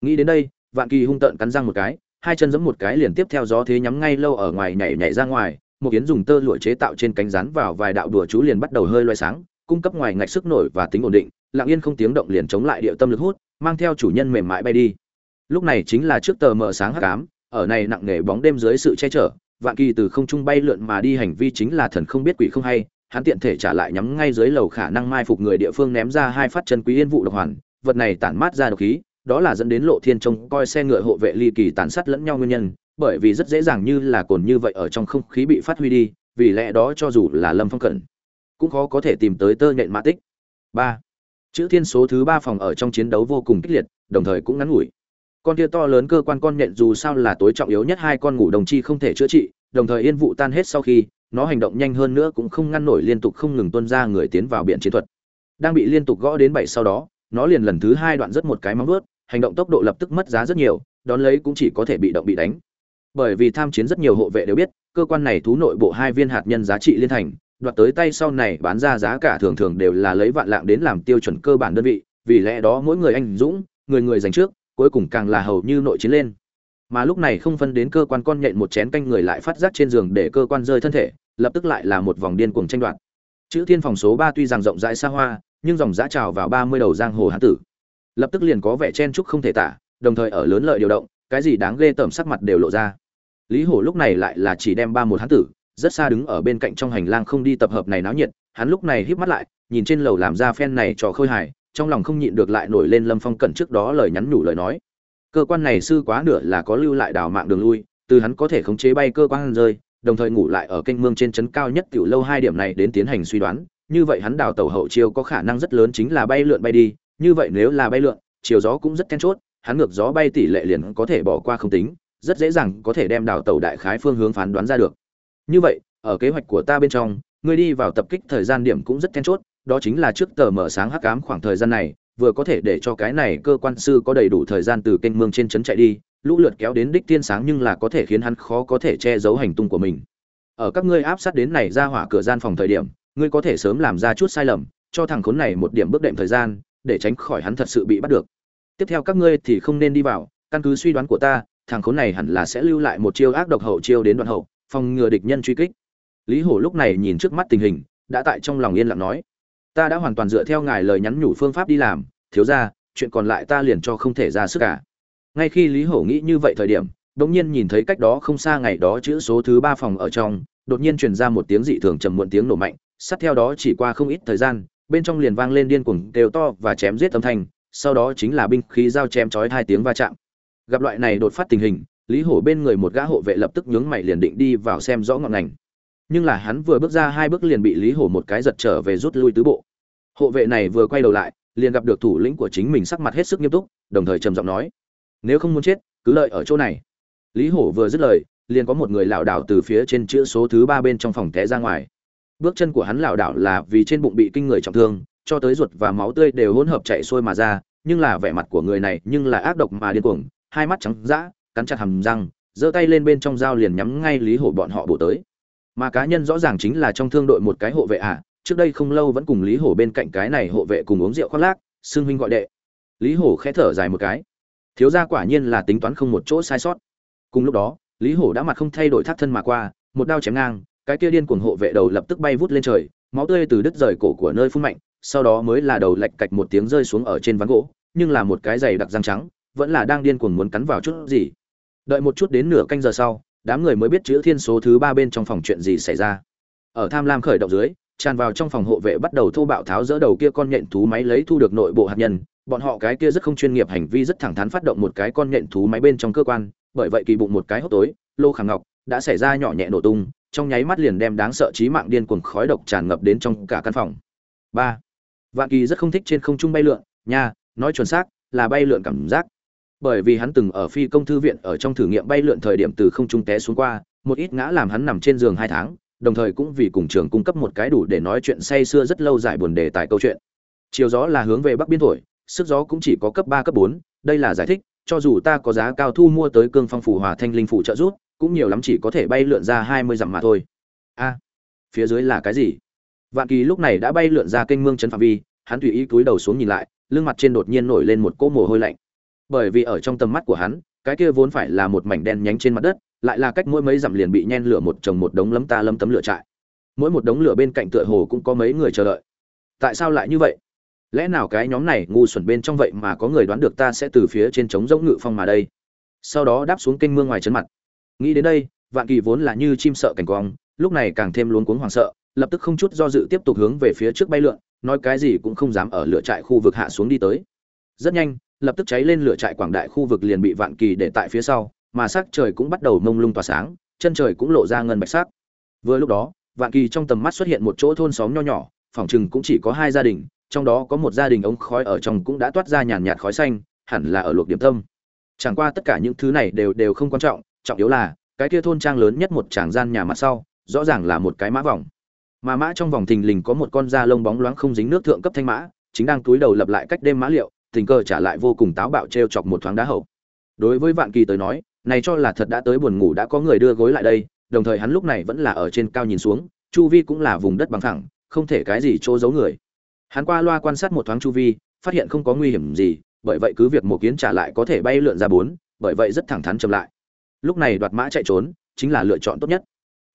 Nghĩ đến đây, vạn kỳ hung tợn cắn răng một cái, hai chân giẫm một cái liền tiếp theo gió thế nhắm ngay lâu ở ngoài nhảy nhảy ra ngoài một kiến dùng tơ lụa chế tạo trên cánh rán vào vài đạo đùa chú liền bắt đầu hơi loay sáng, cung cấp ngoài ngạch sức nổi và tính ổn định, lặng yên không tiếng động liền chống lại địa tâm lực hút, mang theo chủ nhân mềm mại bay đi. Lúc này chính là trước tờ mờ sáng hắc ám, ở này nặng nề bóng đêm dưới sự che chở, vạn kỳ từ không trung bay lượn mà đi hành vi chính là thần không biết quỷ không hay, hắn tiện thể trả lại nhắm ngay dưới lầu khả năng mai phục người địa phương ném ra hai phát chân quý yên vụ độc hoàn, vật này tản mát ra độc khí, đó là dẫn đến lộ thiên trông coi xe ngựa hộ vệ ly kỳ tàn sát lẫn nhau nguyên nhân bởi vì rất dễ dàng như là cồn như vậy ở trong không khí bị phát huy đi, vì lẽ đó cho dù là lâm phong cẩn, cũng khó có thể tìm tới tơ nhện mã tích. Ba. Chữ thiên số thứ ba phòng ở trong chiến đấu vô cùng kích liệt, đồng thời cũng ngắn ngủi. Con kia to lớn cơ quan con nhện dù sao là tối trọng yếu nhất hai con ngủ đồng chi không thể chữa trị, đồng thời yên vụ tan hết sau khi, nó hành động nhanh hơn nữa cũng không ngăn nổi liên tục không ngừng tuân ra người tiến vào biển chiến thuật. Đang bị liên tục gõ đến bảy sau đó, nó liền lần thứ hai đoạn rất một cái móng vuốt, hành động tốc độ lập tức mất giá rất nhiều, đón lấy cũng chỉ có thể bị động bị đánh bởi vì tham chiến rất nhiều hộ vệ đều biết, cơ quan này thú nội bộ hai viên hạt nhân giá trị liên thành, đoạt tới tay sau này bán ra giá cả thường thường đều là lấy vạn lạng đến làm tiêu chuẩn cơ bản đơn vị, vì lẽ đó mỗi người anh dũng, người người giành trước, cuối cùng càng là hầu như nội chiến lên. Mà lúc này không phân đến cơ quan con nhện một chén canh người lại phát giác trên giường để cơ quan rơi thân thể, lập tức lại là một vòng điên cuồng tranh đoạt. Chữ thiên phòng số ba tuy rằng rộng rãi xa hoa, nhưng dòng giã trào vào ba mươi đầu giang hồ hán tử. Lập tức liền có vẻ chen chúc không thể tả, đồng thời ở lớn lợi điều động, cái gì đáng ghê tởm sắc mặt đều lộ ra lý hổ lúc này lại là chỉ đem ba một hán tử, rất xa đứng ở bên cạnh trong hành lang không đi tập hợp này náo nhiệt, hắn lúc này híp mắt lại, nhìn trên lầu làm ra phen này trò khôi hài, trong lòng không nhịn được lại nổi lên lâm phong cẩn trước đó lời nhắn nhủ lời nói. Cơ quan này sư quá nửa là có lưu lại đào mạng đường lui, từ hắn có thể khống chế bay cơ quan rơi, đồng thời ngủ lại ở kênh mương trên trấn cao nhất tiểu lâu hai điểm này đến tiến hành suy đoán, như vậy hắn đào tàu hậu chiêu có khả năng rất lớn chính là bay lượn bay đi, như vậy nếu là bay lượn, chiều gió cũng rất then chốt, hắn ngược gió bay tỷ lệ liền có thể bỏ qua không tính rất dễ dàng có thể đem đào tàu đại khái phương hướng phán đoán ra được. Như vậy, ở kế hoạch của ta bên trong, ngươi đi vào tập kích thời gian điểm cũng rất then chốt, đó chính là trước tờ mở sáng hắc ám khoảng thời gian này, vừa có thể để cho cái này cơ quan sư có đầy đủ thời gian từ kênh mương trên trấn chạy đi, lũ lượt kéo đến đích tiên sáng nhưng là có thể khiến hắn khó có thể che giấu hành tung của mình. Ở các ngươi áp sát đến này ra hỏa cửa gian phòng thời điểm, ngươi có thể sớm làm ra chút sai lầm, cho thằng khốn này một điểm bước đệm thời gian, để tránh khỏi hắn thật sự bị bắt được. Tiếp theo các ngươi thì không nên đi vào, căn cứ suy đoán của ta thằng khốn này hẳn là sẽ lưu lại một chiêu ác độc hậu chiêu đến đoạn hậu, phòng ngừa địch nhân truy kích. Lý hổ lúc này nhìn trước mắt tình hình, đã tại trong lòng yên lặng nói, ta đã hoàn toàn dựa theo ngài lời nhắn nhủ phương pháp đi làm, thiếu ra chuyện còn lại ta liền cho không thể ra sức cả. Ngay khi lý hổ nghĩ như vậy thời điểm đ ỗ n g nhiên nhìn thấy cách đó không xa ngày đó chữ số thứ ba phòng ở trong, đột nhiên truyền ra một tiếng dị thường trầm muộn tiếng nổ mạnh, sát theo đó chỉ qua không ít thời gian, bên trong liền vang lên điên cuồng đều to và chém giết âm thanh, sau đó chính là binh khí dao chém chói hai tiếng va chạm gặp loại này đột phát tình hình, lý hổ bên người một gã hộ vệ lập tức nhướng mày liền định đi vào xem rõ ngọn ngành. Nhưng là hắn vừa bước ra hai bước liền bị lý hổ một cái giật trở về rút lui tứ bộ. Hộ vệ này vừa quay đầu lại, liền gặp được thủ lĩnh của chính mình sắc mặt hết sức nghiêm túc, đồng thời trầm giọng nói, nếu không muốn chết, cứ lợi ở chỗ này. Lý hổ vừa dứt lời, liền có một người lảo đảo từ phía trên chữ số thứ ba bên trong phòng té ra ngoài. Bước chân của hắn lảo đảo là vì trên bụng bị kinh người trọng thương, cho tới ruột và máu tươi đều hỗn hợp chạy xuôi mà ra, nhưng là vẻ mặt của người này nhưng là ác độc mà điên cuồng hai mắt trắng dã cắn chặt hàm răng giơ tay lên bên trong dao liền nhắm ngay lý hổ bọn họ bổ tới. Mà cá nhân rõ ràng chính là trong thương đội một cái hộ vệ ạ à, trước đây không lâu vẫn cùng lý hổ bên cạnh cái này hộ vệ cùng uống rượu khoác lác xương huynh gọi đệ. Lý hổ khẽ thở dài một cái. Thiếu gia quả nhiên là tính toán không một chỗ sai sót. Cùng lúc đó lý hổ đã mặt không thay đổi thác thân mà qua một đao chém ngang cái kia điên cuồng hộ vệ đầu lập tức bay vút lên trời máu tươi từ đứt rời cổ của nơi phun mạnh sau đó mới là đầu lệch cạch một tiếng rơi xuống ở trên ván gỗ nhưng là một cái giày đặc răng trắng vẫn là đang điên cuồng muốn cắn vào chút gì. Đợi một chút đến nửa canh giờ sau, đám người mới biết chữ thiên số thứ ba bên trong phòng chuyện gì xảy ra. Ở tham lam khởi động dưới, tràn vào trong phòng hộ vệ bắt đầu thô bạo tháo dỡ đầu kia con nhện thú máy lấy thu được nội bộ hạt nhân. Bọn họ cái kia rất không chuyên nghiệp hành vi rất thẳng thắn phát động một cái con nhện thú máy bên trong cơ quan, bởi vậy kỳ bụng một cái hốc tối, lô khảm ngọc đã xảy ra nhỏ nhẹ nổ tung, trong nháy mắt liền đem đáng sợ trí mạng điên cuồng khói độc tràn ngập đến trong cả căn phòng. Ba. Vạn kỳ rất không thích trên không trung bay lượn, nha, nói chuẩn xác là bay lượn cảm giác bởi vì hắn từng ở phi công thư viện ở trong thử nghiệm bay lượn thời điểm từ không trung té xuống qua, một ít ngã làm hắn nằm trên giường hai tháng, đồng thời cũng vì cùng trường cung cấp một cái đủ để nói chuyện say xưa rất lâu dài buồn đề tài câu chuyện. Chiều gió là hướng về bắc biên thổi, sức gió cũng chỉ có cấp ba, cấp bốn, đây là giải thích, cho dù ta có giá cao thu mua tới cương phong phủ hòa thanh linh phủ trợ giúp, cũng nhiều lắm chỉ có thể bay lượn ra hai mươi dặm mà thôi. A, phía dưới là cái gì? Vạn kỳ lúc này đã bay lượn ra kênh mương trấn phạm vi, hắn tùy ý cúi đầu xuống nhìn lại, lưng mặt trên đột nhiên nổi lên một cỗ mồ hôi lạnh bởi vì ở trong tầm mắt của hắn, cái kia vốn phải là một mảnh đen nhánh trên mặt đất, lại là cách mỗi mấy dặm liền bị nhen lửa một chồng một đống lấm ta lấm tấm lửa trại. Mỗi một đống lửa bên cạnh tựa hồ cũng có mấy người chờ đợi. Tại sao lại như vậy? Lẽ nào cái nhóm này ngu xuẩn bên trong vậy mà có người đoán được ta sẽ từ phía trên trống rỗng ngự phong mà đây? Sau đó đáp xuống kênh mương ngoài chân mặt. Nghĩ đến đây, vạn kỳ vốn là như chim sợ cảnh quang, lúc này càng thêm luống cuống hoảng sợ, lập tức không chút do dự tiếp tục hướng về phía trước bay lượn, nói cái gì cũng không dám ở lửa trại khu vực hạ xuống đi tới. Rất nhanh lập tức cháy lên lửa trại quảng đại khu vực liền bị vạn kỳ để tại phía sau, mà sắc trời cũng bắt đầu mông lung tỏa sáng, chân trời cũng lộ ra ngân bạch sắc. Vừa lúc đó, vạn kỳ trong tầm mắt xuất hiện một chỗ thôn xóm nho nhỏ, phòng chừng cũng chỉ có hai gia đình, trong đó có một gia đình ống khói ở trong cũng đã toát ra nhàn nhạt khói xanh, hẳn là ở luộc điểm tâm. Chẳng qua tất cả những thứ này đều đều không quan trọng trọng yếu là, cái kia thôn trang lớn nhất một tràng gian nhà mặt sau, rõ ràng là một cái mã vòng. Mà mã trong vòng thình lình có một con da lông bóng loáng không dính nước thượng cấp thanh mã, chính đang túi đầu lập lại cách đêm mã liệu tình cờ trả lại vô cùng táo bạo t r e o chọc một thoáng đá hậu. Đối với vạn kỳ tới nói, này cho là thật đã tới buồn ngủ đã có người đưa gối lại đây, đồng thời hắn lúc này vẫn là ở trên cao nhìn xuống, chu vi cũng là vùng đất bằng thẳng không thể cái gì chỗ giấu người. Hắn qua loa quan sát một thoáng chu vi, phát hiện không có nguy hiểm gì, bởi vậy cứ việc một kiến trả lại có thể bay lượn ra bốn, bởi vậy rất thẳng thắn chậm lại. Lúc này đoạt mã chạy trốn, chính là lựa chọn tốt nhất.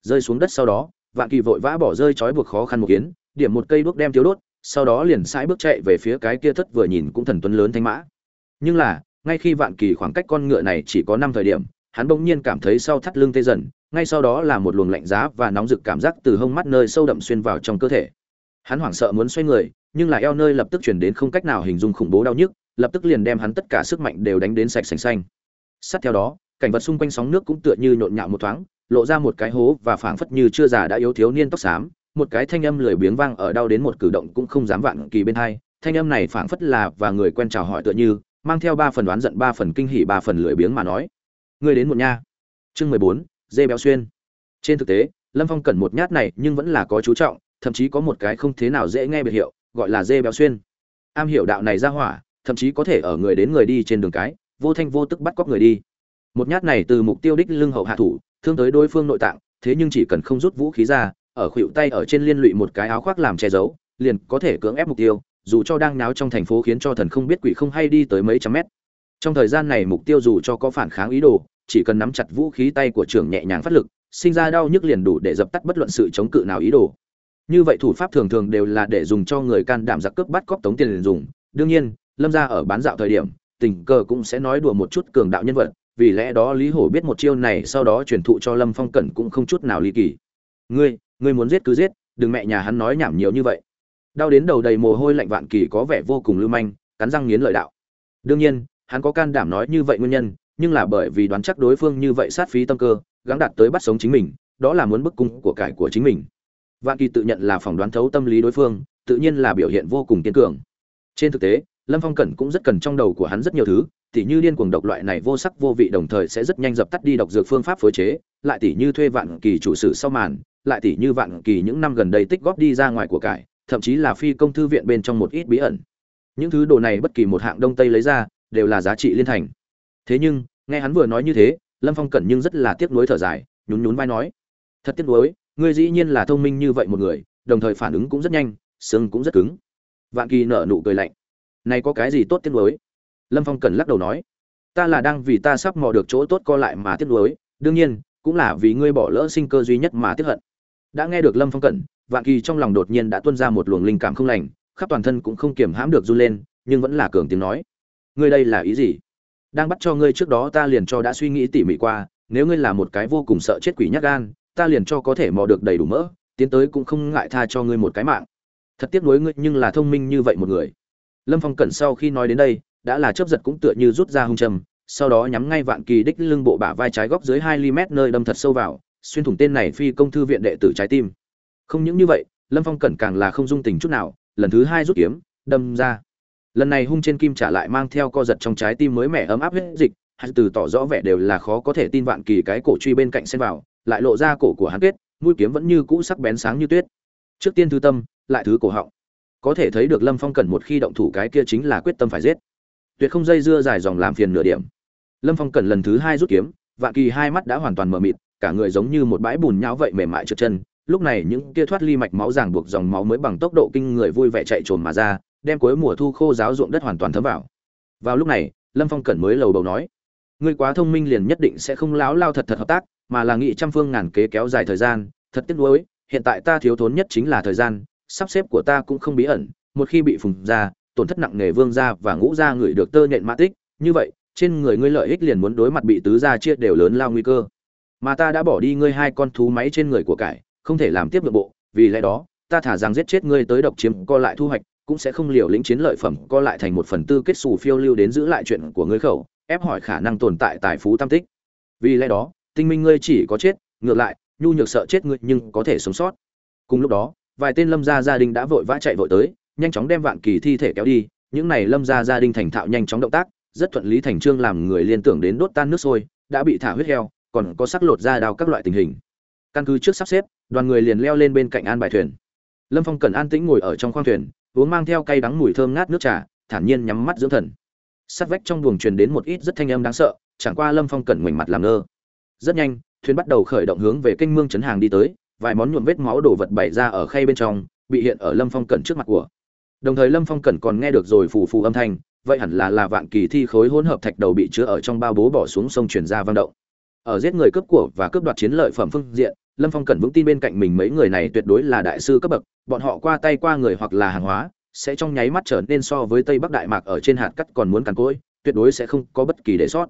Rơi xuống đất sau đó, vạn kỳ vội vã bỏ rơi trói buộc khó khăn một kiến, điểm một cây đuốc đem thiếu đốt sau đó liền sải bước chạy về phía cái kia thất vừa nhìn cũng thần tuấn lớn thanh mã. Nhưng là, ngay khi vạn kỳ khoảng cách con ngựa này chỉ có năm thời điểm, hắn bỗng nhiên cảm thấy sau thắt lưng tê dần, ngay sau đó là một luồng lạnh giá và nóng rực cảm giác từ hông mắt nơi sâu đậm xuyên vào trong cơ thể. Hắn hoảng sợ muốn xoay người, nhưng là eo nơi lập tức chuyển đến không cách nào hình dung khủng bố đau nhức, lập tức liền đem hắn tất cả sức mạnh đều đánh đến sạch sành xanh. Sát theo đó, cảnh vật xung quanh sóng nước cũng tựa như nhộn nhạo một thoáng, lộ ra một cái hố và phảng phất như chưa già đã yếu thiếu niên tóc xám một cái thanh âm lười biếng vang ở đau đến một cử động cũng không dám vạn kỳ bên hai. Thanh âm này phảng phất là và người quen chào hỏi tựa như, mang theo ba phần đoán giận, ba phần kinh hỉ, ba phần lười biếng mà nói. Ngươi đến một nha. Chương mười bốn, dê béo xuyên. Trên thực tế, lâm phong cần một nhát này nhưng vẫn là có chú trọng, thậm chí có một cái không thế nào dễ nghe biệt hiệu, gọi là dê béo xuyên. Am hiểu đạo này ra hỏa, thậm chí có thể ở người đến người đi trên đường cái, vô thanh vô tức bắt cóc người đi. Một nhát này từ mục tiêu đích lưng hậu hạ thủ, thương tới đối phương nội tạng, thế nhưng chỉ cần không rút vũ khí ra ở khuỷu tay ở trên liên lụy một cái áo khoác làm che giấu, liền có thể cưỡng ép mục tiêu, dù cho đang náo trong thành phố khiến cho thần không biết quỷ không hay đi tới mấy trăm mét. Trong thời gian này mục tiêu dù cho có phản kháng ý đồ, chỉ cần nắm chặt vũ khí tay của trưởng nhẹ nhàng phát lực, sinh ra đau nhức liền đủ để dập tắt bất luận sự chống cự nào ý đồ. Như vậy thủ pháp thường thường đều là để dùng cho người can đảm giặc cướp bắt cóc tống tiền liền dùng. Đương nhiên, lâm gia ở bán dạo thời điểm, tình cờ cũng sẽ nói đùa một chút cường đạo nhân vật, vì lẽ đó lý hổ biết một chiêu này sau đó truyền thụ cho lâm phong cẩn cũng không chút nào ly kỳ. Ngươi ngươi muốn giết cứ giết đừng mẹ nhà hắn nói nhảm nhiều như vậy. Đau đến đầu đầy mồ hôi lạnh vạn kỳ có vẻ vô cùng lưu manh cắn răng nghiến lợi đạo. Đương nhiên hắn có can đảm nói như vậy nguyên nhân nhưng là bởi vì đoán chắc đối phương như vậy sát phí tâm cơ gắng đạt tới bắt sống chính mình đó là muốn bức cung của cải của chính mình. Vạn kỳ tự nhận là phỏng đoán thấu tâm lý đối phương tự nhiên là biểu hiện vô cùng kiên cường. Trên thực tế lâm phong cẩn cũng rất cần trong đầu của hắn rất nhiều thứ tỉ như điên cuồng độc loại này vô sắc vô vị đồng thời sẽ rất nhanh dập tắt đi độc dược phương pháp phối chế, lại tỉ như thuê vạn kỳ chủ sử sau màn, lại tỉ như vạn kỳ những năm gần đây tích góp đi ra ngoài của cải, thậm chí là phi công thư viện bên trong một ít bí ẩn. Những thứ đồ này bất kỳ một hạng đông tây lấy ra, đều là giá trị liên thành. Thế nhưng, nghe hắn vừa nói như thế, Lâm Phong cẩn nhưng rất là tiếc nuối thở dài, nhún nhún vai nói: "Thật tiếc nuối, ngươi dĩ nhiên là thông minh như vậy một người, đồng thời phản ứng cũng rất nhanh, xương cũng rất cứng." Vạn Kỳ nở nụ cười lạnh. "Này có cái gì tốt tiếc nuối?" lâm phong cẩn lắc đầu nói ta là đang vì ta sắp mò được chỗ tốt co lại mà tiếc nuối đương nhiên cũng là vì ngươi bỏ lỡ sinh cơ duy nhất mà tiếc hận đã nghe được lâm phong cẩn vạn kỳ trong lòng đột nhiên đã tuôn ra một luồng linh cảm không lành khắp toàn thân cũng không kiềm hãm được run lên nhưng vẫn là cường tiếng nói. Ngươi đây là ý gì? Đang bắt cho ngươi trước đó ta liền cho đã suy nghĩ tỉ mỉ qua nếu ngươi là một cái vô cùng sợ chết quỷ nhát gan ta liền cho có thể mò được đầy đủ mỡ tiến tới cũng không ngại tha cho ngươi một cái mạng. Thật tiếc nuối ngươi nhưng là thông minh như vậy một người. Lâm phong cẩn sau khi nói đến đây đã là chớp giật cũng tựa như rút ra hung châm, sau đó nhắm ngay vạn kỳ đích lưng bộ bả vai trái góc dưới hai ly nơi đâm thật sâu vào xuyên thủng tên này phi công thư viện đệ tử trái tim. Không những như vậy, lâm phong cẩn càng là không dung tình chút nào, lần thứ hai rút kiếm, đâm ra. Lần này hung trên kim trả lại mang theo co giật trong trái tim mới mẻ ấm áp huyết dịch hai từ tỏ rõ vẻ đều là khó có thể tin vạn kỳ cái cổ truy bên cạnh xen vào, lại lộ ra cổ của hắn kết, mũi kiếm vẫn như cũ sắc bén sáng như tuyết. Trước tiên thứ tâm, lại thứ cổ họng. Có thể thấy được lâm phong cần một khi động thủ cái kia chính là quyết tâm phải giết. Tuyệt không dây dưa dài dòng làm phiền nửa điểm. Lâm phong cần lần thứ hai rút kiếm, vạn kỳ hai mắt đã hoàn toàn mờ mịt cả người giống như một bãi bùn nhão vậy mềm mại trượt chân. Lúc này những kia thoát ly mạch máu ràng buộc dòng máu mới bằng tốc độ kinh người vui vẻ chạy trồn mà ra, đem cuối mùa thu khô giáo ruộng đất hoàn toàn thấm vào. Vào lúc này, lâm phong cẩn mới lầu bầu nói, ngươi quá thông minh liền nhất định sẽ không láo lao thật thật hợp tác, mà là nghị trăm phương ngàn kế kéo dài thời gian. Thật tiếc nuối, hiện tại ta thiếu thốn nhất chính là thời gian, sắp xếp của ta cũng không bí ẩn. Một khi bị phùng ra, tổn thất nặng nề vương gia và ngũ gia người được tơ nhện mã tích. Như vậy, trên người ngươi lợi ích liền muốn đối mặt bị tứ gia chia đều lớn lao nguy cơ mà ta đã bỏ đi ngươi hai con thú máy trên người của cải, không thể làm tiếp nội bộ, vì lẽ đó, ta thả rằng giết chết ngươi tới độc chiếm co lại thu hoạch, cũng sẽ không liều lĩnh chiến lợi phẩm co lại thành một phần tư kết xù phiêu lưu đến giữ lại chuyện của ngươi khẩu, ép hỏi khả năng tồn tại tài phú tam tích. Vì lẽ đó, tinh minh ngươi chỉ có chết, ngược lại, nhu nhược sợ chết ngươi nhưng có thể sống sót. Cùng lúc đó, vài tên lâm gia gia đình đã vội vã chạy vội tới, nhanh chóng đem vạn kỳ thi thể kéo đi, những này lâm gia gia đình thành thạo nhanh chóng động tác, rất thuận lý thành trương làm người liên tưởng đến đốt tan nước sôi, đã bị thả huyết heo còn có sắc lột ra đào các loại tình hình. Căn cứ trước sắp xếp, đoàn người liền leo lên bên cạnh an bài thuyền. Lâm phong cần an tĩnh ngồi ở trong khoang thuyền, uống mang theo cây đắng mùi thơm ngát nước trà, thản nhiên nhắm mắt dưỡng thần. Sát vách trong buồng truyền đến một ít rất thanh âm đáng sợ, chẳng qua lâm phong cần ngoảnh mặt làm ngơ. Rất nhanh, thuyền bắt đầu khởi động hướng về kênh mương chấn hàng đi tới, vài món nhuộm vết máu đổ vật bày ra ở khay bên trong, bị hiện ở lâm phong cẩn trước mặt của. Đồng thời lâm phong cẩn còn nghe được rồi phù phù âm thanh, vậy hẳn là là vạn kỳ thi khối hỗn hợp thạch đầu bị chứa ở trong bao bố bỏ xuống sông truyền ra vang động ở giết người cướp của và cướp đoạt chiến lợi phẩm phương diện, lâm phong cần vững tin bên cạnh mình mấy người này tuyệt đối là đại sư cấp bậc, bọn họ qua tay qua người hoặc là hàng hóa, sẽ trong nháy mắt trở nên so với tây bắc đại mạc ở trên hạt cắt còn muốn càn cối tuyệt đối sẽ không có bất kỳ để sót.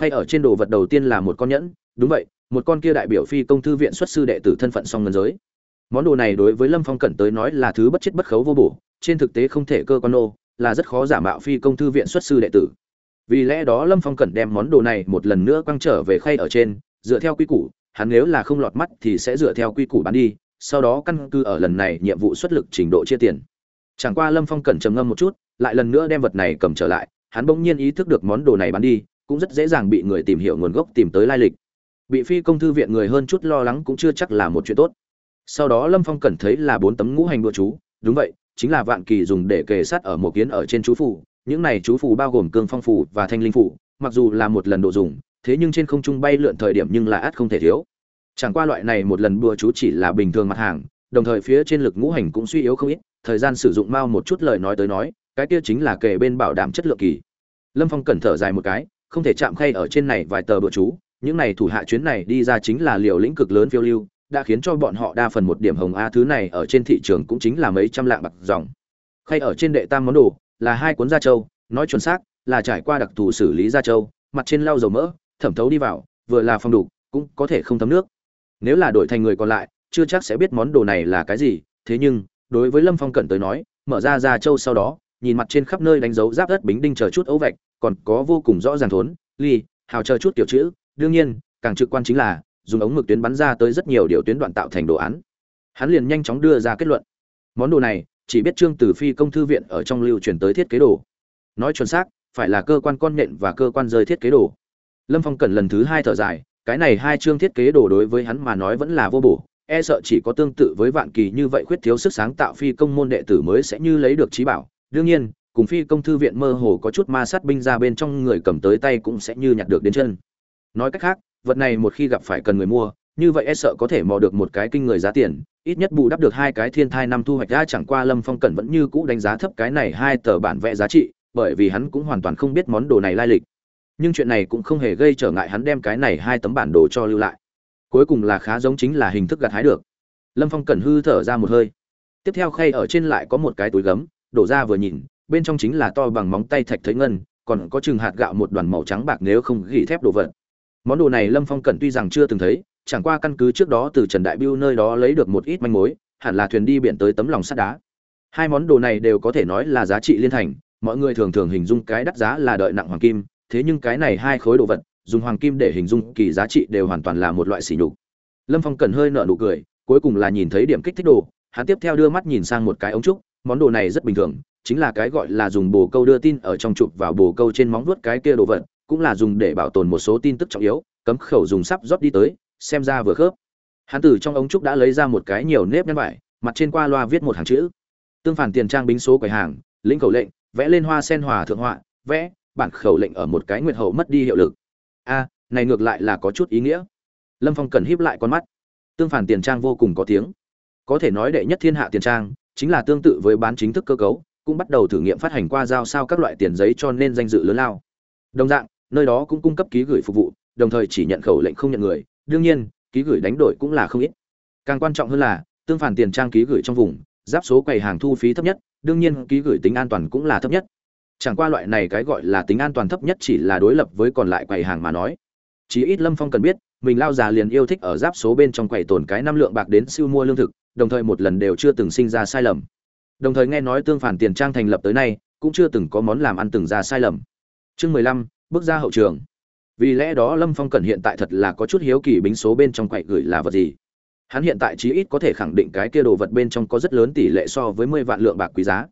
Khay ở trên đồ vật đầu tiên là một con nhẫn, đúng vậy, một con kia đại biểu phi công thư viện xuất sư đệ tử thân phận song ngân giới. Món đồ này đối với lâm phong cẩn tới nói là thứ bất chết bất khấu vô bổ, trên thực tế không thể cơ con nô, là rất khó giả mạo phi công thư viện xuất sư đệ tử vì lẽ đó lâm phong cẩn đem món đồ này một lần nữa quăng trở về khay ở trên, dựa theo quy củ, hắn nếu là không lọt mắt thì sẽ dựa theo quy củ bán đi, sau đó căn cứ ở lần này nhiệm vụ xuất lực trình độ chia tiền. Chẳng qua lâm phong cẩn trầm ngâm một chút, lại lần nữa đem vật này cầm trở lại, hắn bỗng nhiên ý thức được món đồ này bán đi, cũng rất dễ dàng bị người tìm hiểu nguồn gốc tìm tới lai lịch. Bị phi công thư viện người hơn chút lo lắng cũng chưa chắc là một chuyện tốt. Sau đó lâm phong cẩn thấy là bốn tấm ngũ hành đua chú, đúng vậy, chính là vạn kỳ dùng để kề sát ở một kiến ở trên chú phủ những này chú phù bao gồm cương phong phù và thanh linh phù, mặc dù là một lần độ dùng, thế nhưng trên không trung bay lượn thời điểm nhưng là ắt không thể thiếu. Chẳng qua loại này một lần đua chú chỉ là bình thường mặt hàng, đồng thời phía trên lực ngũ hành cũng suy yếu không ít, thời gian sử dụng mau một chút lời nói tới nói, cái kia chính là kể bên bảo đảm chất lượng kỳ. Lâm phong cẩn thở dài một cái, không thể chạm khay ở trên này vài tờ bữa chú, những này thủ hạ chuyến này đi ra chính là liều lĩnh cực lớn phiêu lưu, đã khiến cho bọn họ đa phần một điểm hồng a thứ này ở trên thị trường cũng chính là mấy trăm lạng bạc dòng. Khay ở trên đệ tam món đồ là hai cuốn da trâu, nói chuẩn xác là trải qua đặc thù xử lý da trâu, mặt trên lau dầu mỡ, thẩm thấu đi vào, vừa là phong đủ cũng có thể không thấm nước. Nếu là đổi thành người còn lại, chưa chắc sẽ biết món đồ này là cái gì, thế nhưng, đối với lâm phong cẩn tới nói, mở ra da trâu sau đó, nhìn mặt trên khắp nơi đánh dấu giáp đất bính đinh chờ chút ấu vạch, còn có vô cùng rõ ràng thốn, ly, hào chờ chút kiểu chữ, đương nhiên, càng trực quan chính là, dùng ống mực tuyến bắn ra tới rất nhiều điều tuyến đoạn tạo thành đồ án. Hắn liền nhanh chóng đưa ra kết luận. Món đồ này chỉ biết trương tử phi công thư viện ở trong lưu truyền tới thiết kế đồ. Nói chuẩn xác, phải là cơ quan con nện và cơ quan rơi thiết kế đồ. Lâm phong cần lần thứ hai thở dài, cái này hai chương thiết kế đồ đối với hắn mà nói vẫn là vô bổ e sợ chỉ có tương tự với vạn kỳ như vậy khuyết thiếu sức sáng tạo phi công môn đệ tử mới sẽ như lấy được trí bảo. Đương nhiên, cùng phi công thư viện mơ hồ có chút ma sát binh ra bên trong người cầm tới tay cũng sẽ như nhặt được đến chân. Nói cách khác, vật này một khi gặp phải cần người mua, như vậy e sợ có thể mò được một cái kinh người giá tiền ít nhất bù đắp được hai cái thiên thai năm thu hoạch ra, chẳng qua lâm phong cẩn vẫn như cũ đánh giá thấp cái này hai tờ bản vẽ giá trị, bởi vì hắn cũng hoàn toàn không biết món đồ này lai lịch. Nhưng chuyện này cũng không hề gây trở ngại hắn đem cái này hai tấm bản đồ cho lưu lại. Cuối cùng là khá giống chính là hình thức gặt hái được. Lâm phong cẩn hư thở ra một hơi. Tiếp theo khay ở trên lại có một cái túi gấm, đổ ra vừa nhìn, bên trong chính là to bằng móng tay thạch thấy ngân, còn có chừng hạt gạo một đoàn màu trắng bạc nếu không gỉ thép đồ vật. Món đồ này lâm phong cẩn tuy rằng chưa từng thấy chẳng qua căn cứ trước đó từ trần đại biêu nơi đó lấy được một ít manh mối, hẳn là thuyền đi biển tới tấm lòng sắt đá. Hai món đồ này đều có thể nói là giá trị liên thành, mọi người thường thường hình dung cái đắt giá là đợi nặng hoàng kim, thế nhưng cái này hai khối đồ vật, dùng hoàng kim để hình dung kỳ giá trị đều hoàn toàn là một loại sỉ nhục. Lâm phong cần hơi nở nụ cười, cuối cùng là nhìn thấy điểm kích thích đồ, hắn tiếp theo đưa mắt nhìn sang một cái ống trúc, món đồ này rất bình thường, chính là cái gọi là dùng bồ câu đưa tin ở trong chụp vào bồ câu trên móng vuốt cái kia đồ vật, cũng là dùng để bảo tồn một số tin tức trọng yếu, cấm khẩu dùng sắp rót đi tới xem ra vừa khớp. Hắn từ trong ống trúc đã lấy ra một cái nhiều nếp nhăn vải, mặt trên qua loa viết một hàng chữ. Tương phản tiền trang bính số quầy hàng, lĩnh khẩu lệnh, vẽ lên hoa sen hòa thượng họa, vẽ, bản khẩu lệnh ở một cái nguyệt hậu mất đi hiệu lực. A, này ngược lại là có chút ý nghĩa. Lâm phong cần híp lại con mắt. Tương phản tiền trang vô cùng có tiếng. Có thể nói đệ nhất thiên hạ tiền trang, chính là tương tự với bán chính thức cơ cấu, cũng bắt đầu thử nghiệm phát hành qua giao sao các loại tiền giấy cho nên danh dự lớn lao. Đồng dạng, nơi đó cũng cung cấp ký gửi phục vụ, đồng thời chỉ nhận khẩu lệnh không nhận người đương nhiên, ký gửi đánh đổi cũng là không ít. Càng quan trọng hơn là, tương phản tiền trang ký gửi trong vùng, giáp số quầy hàng thu phí thấp nhất, đương nhiên ký gửi tính an toàn cũng là thấp nhất. Chẳng qua loại này cái gọi là tính an toàn thấp nhất chỉ là đối lập với còn lại quầy hàng mà nói. Chí ít lâm phong cần biết, mình lao già liền yêu thích ở giáp số bên trong quầy tồn cái năm lượng bạc đến siêu mua lương thực, đồng thời một lần đều chưa từng sinh ra sai lầm. Đồng thời nghe nói tương phản tiền trang thành lập tới nay, cũng chưa từng có món làm ăn từng ra sai lầm. Chương mười lăm, bước ra hậu trường vì lẽ đó lâm phong cần hiện tại thật là có chút hiếu kỳ bính số bên trong quậy gửi là vật gì. Hắn hiện tại chí ít có thể khẳng định cái kia đồ vật bên trong có rất lớn tỷ lệ so với mười vạn lượng bạc quý giá.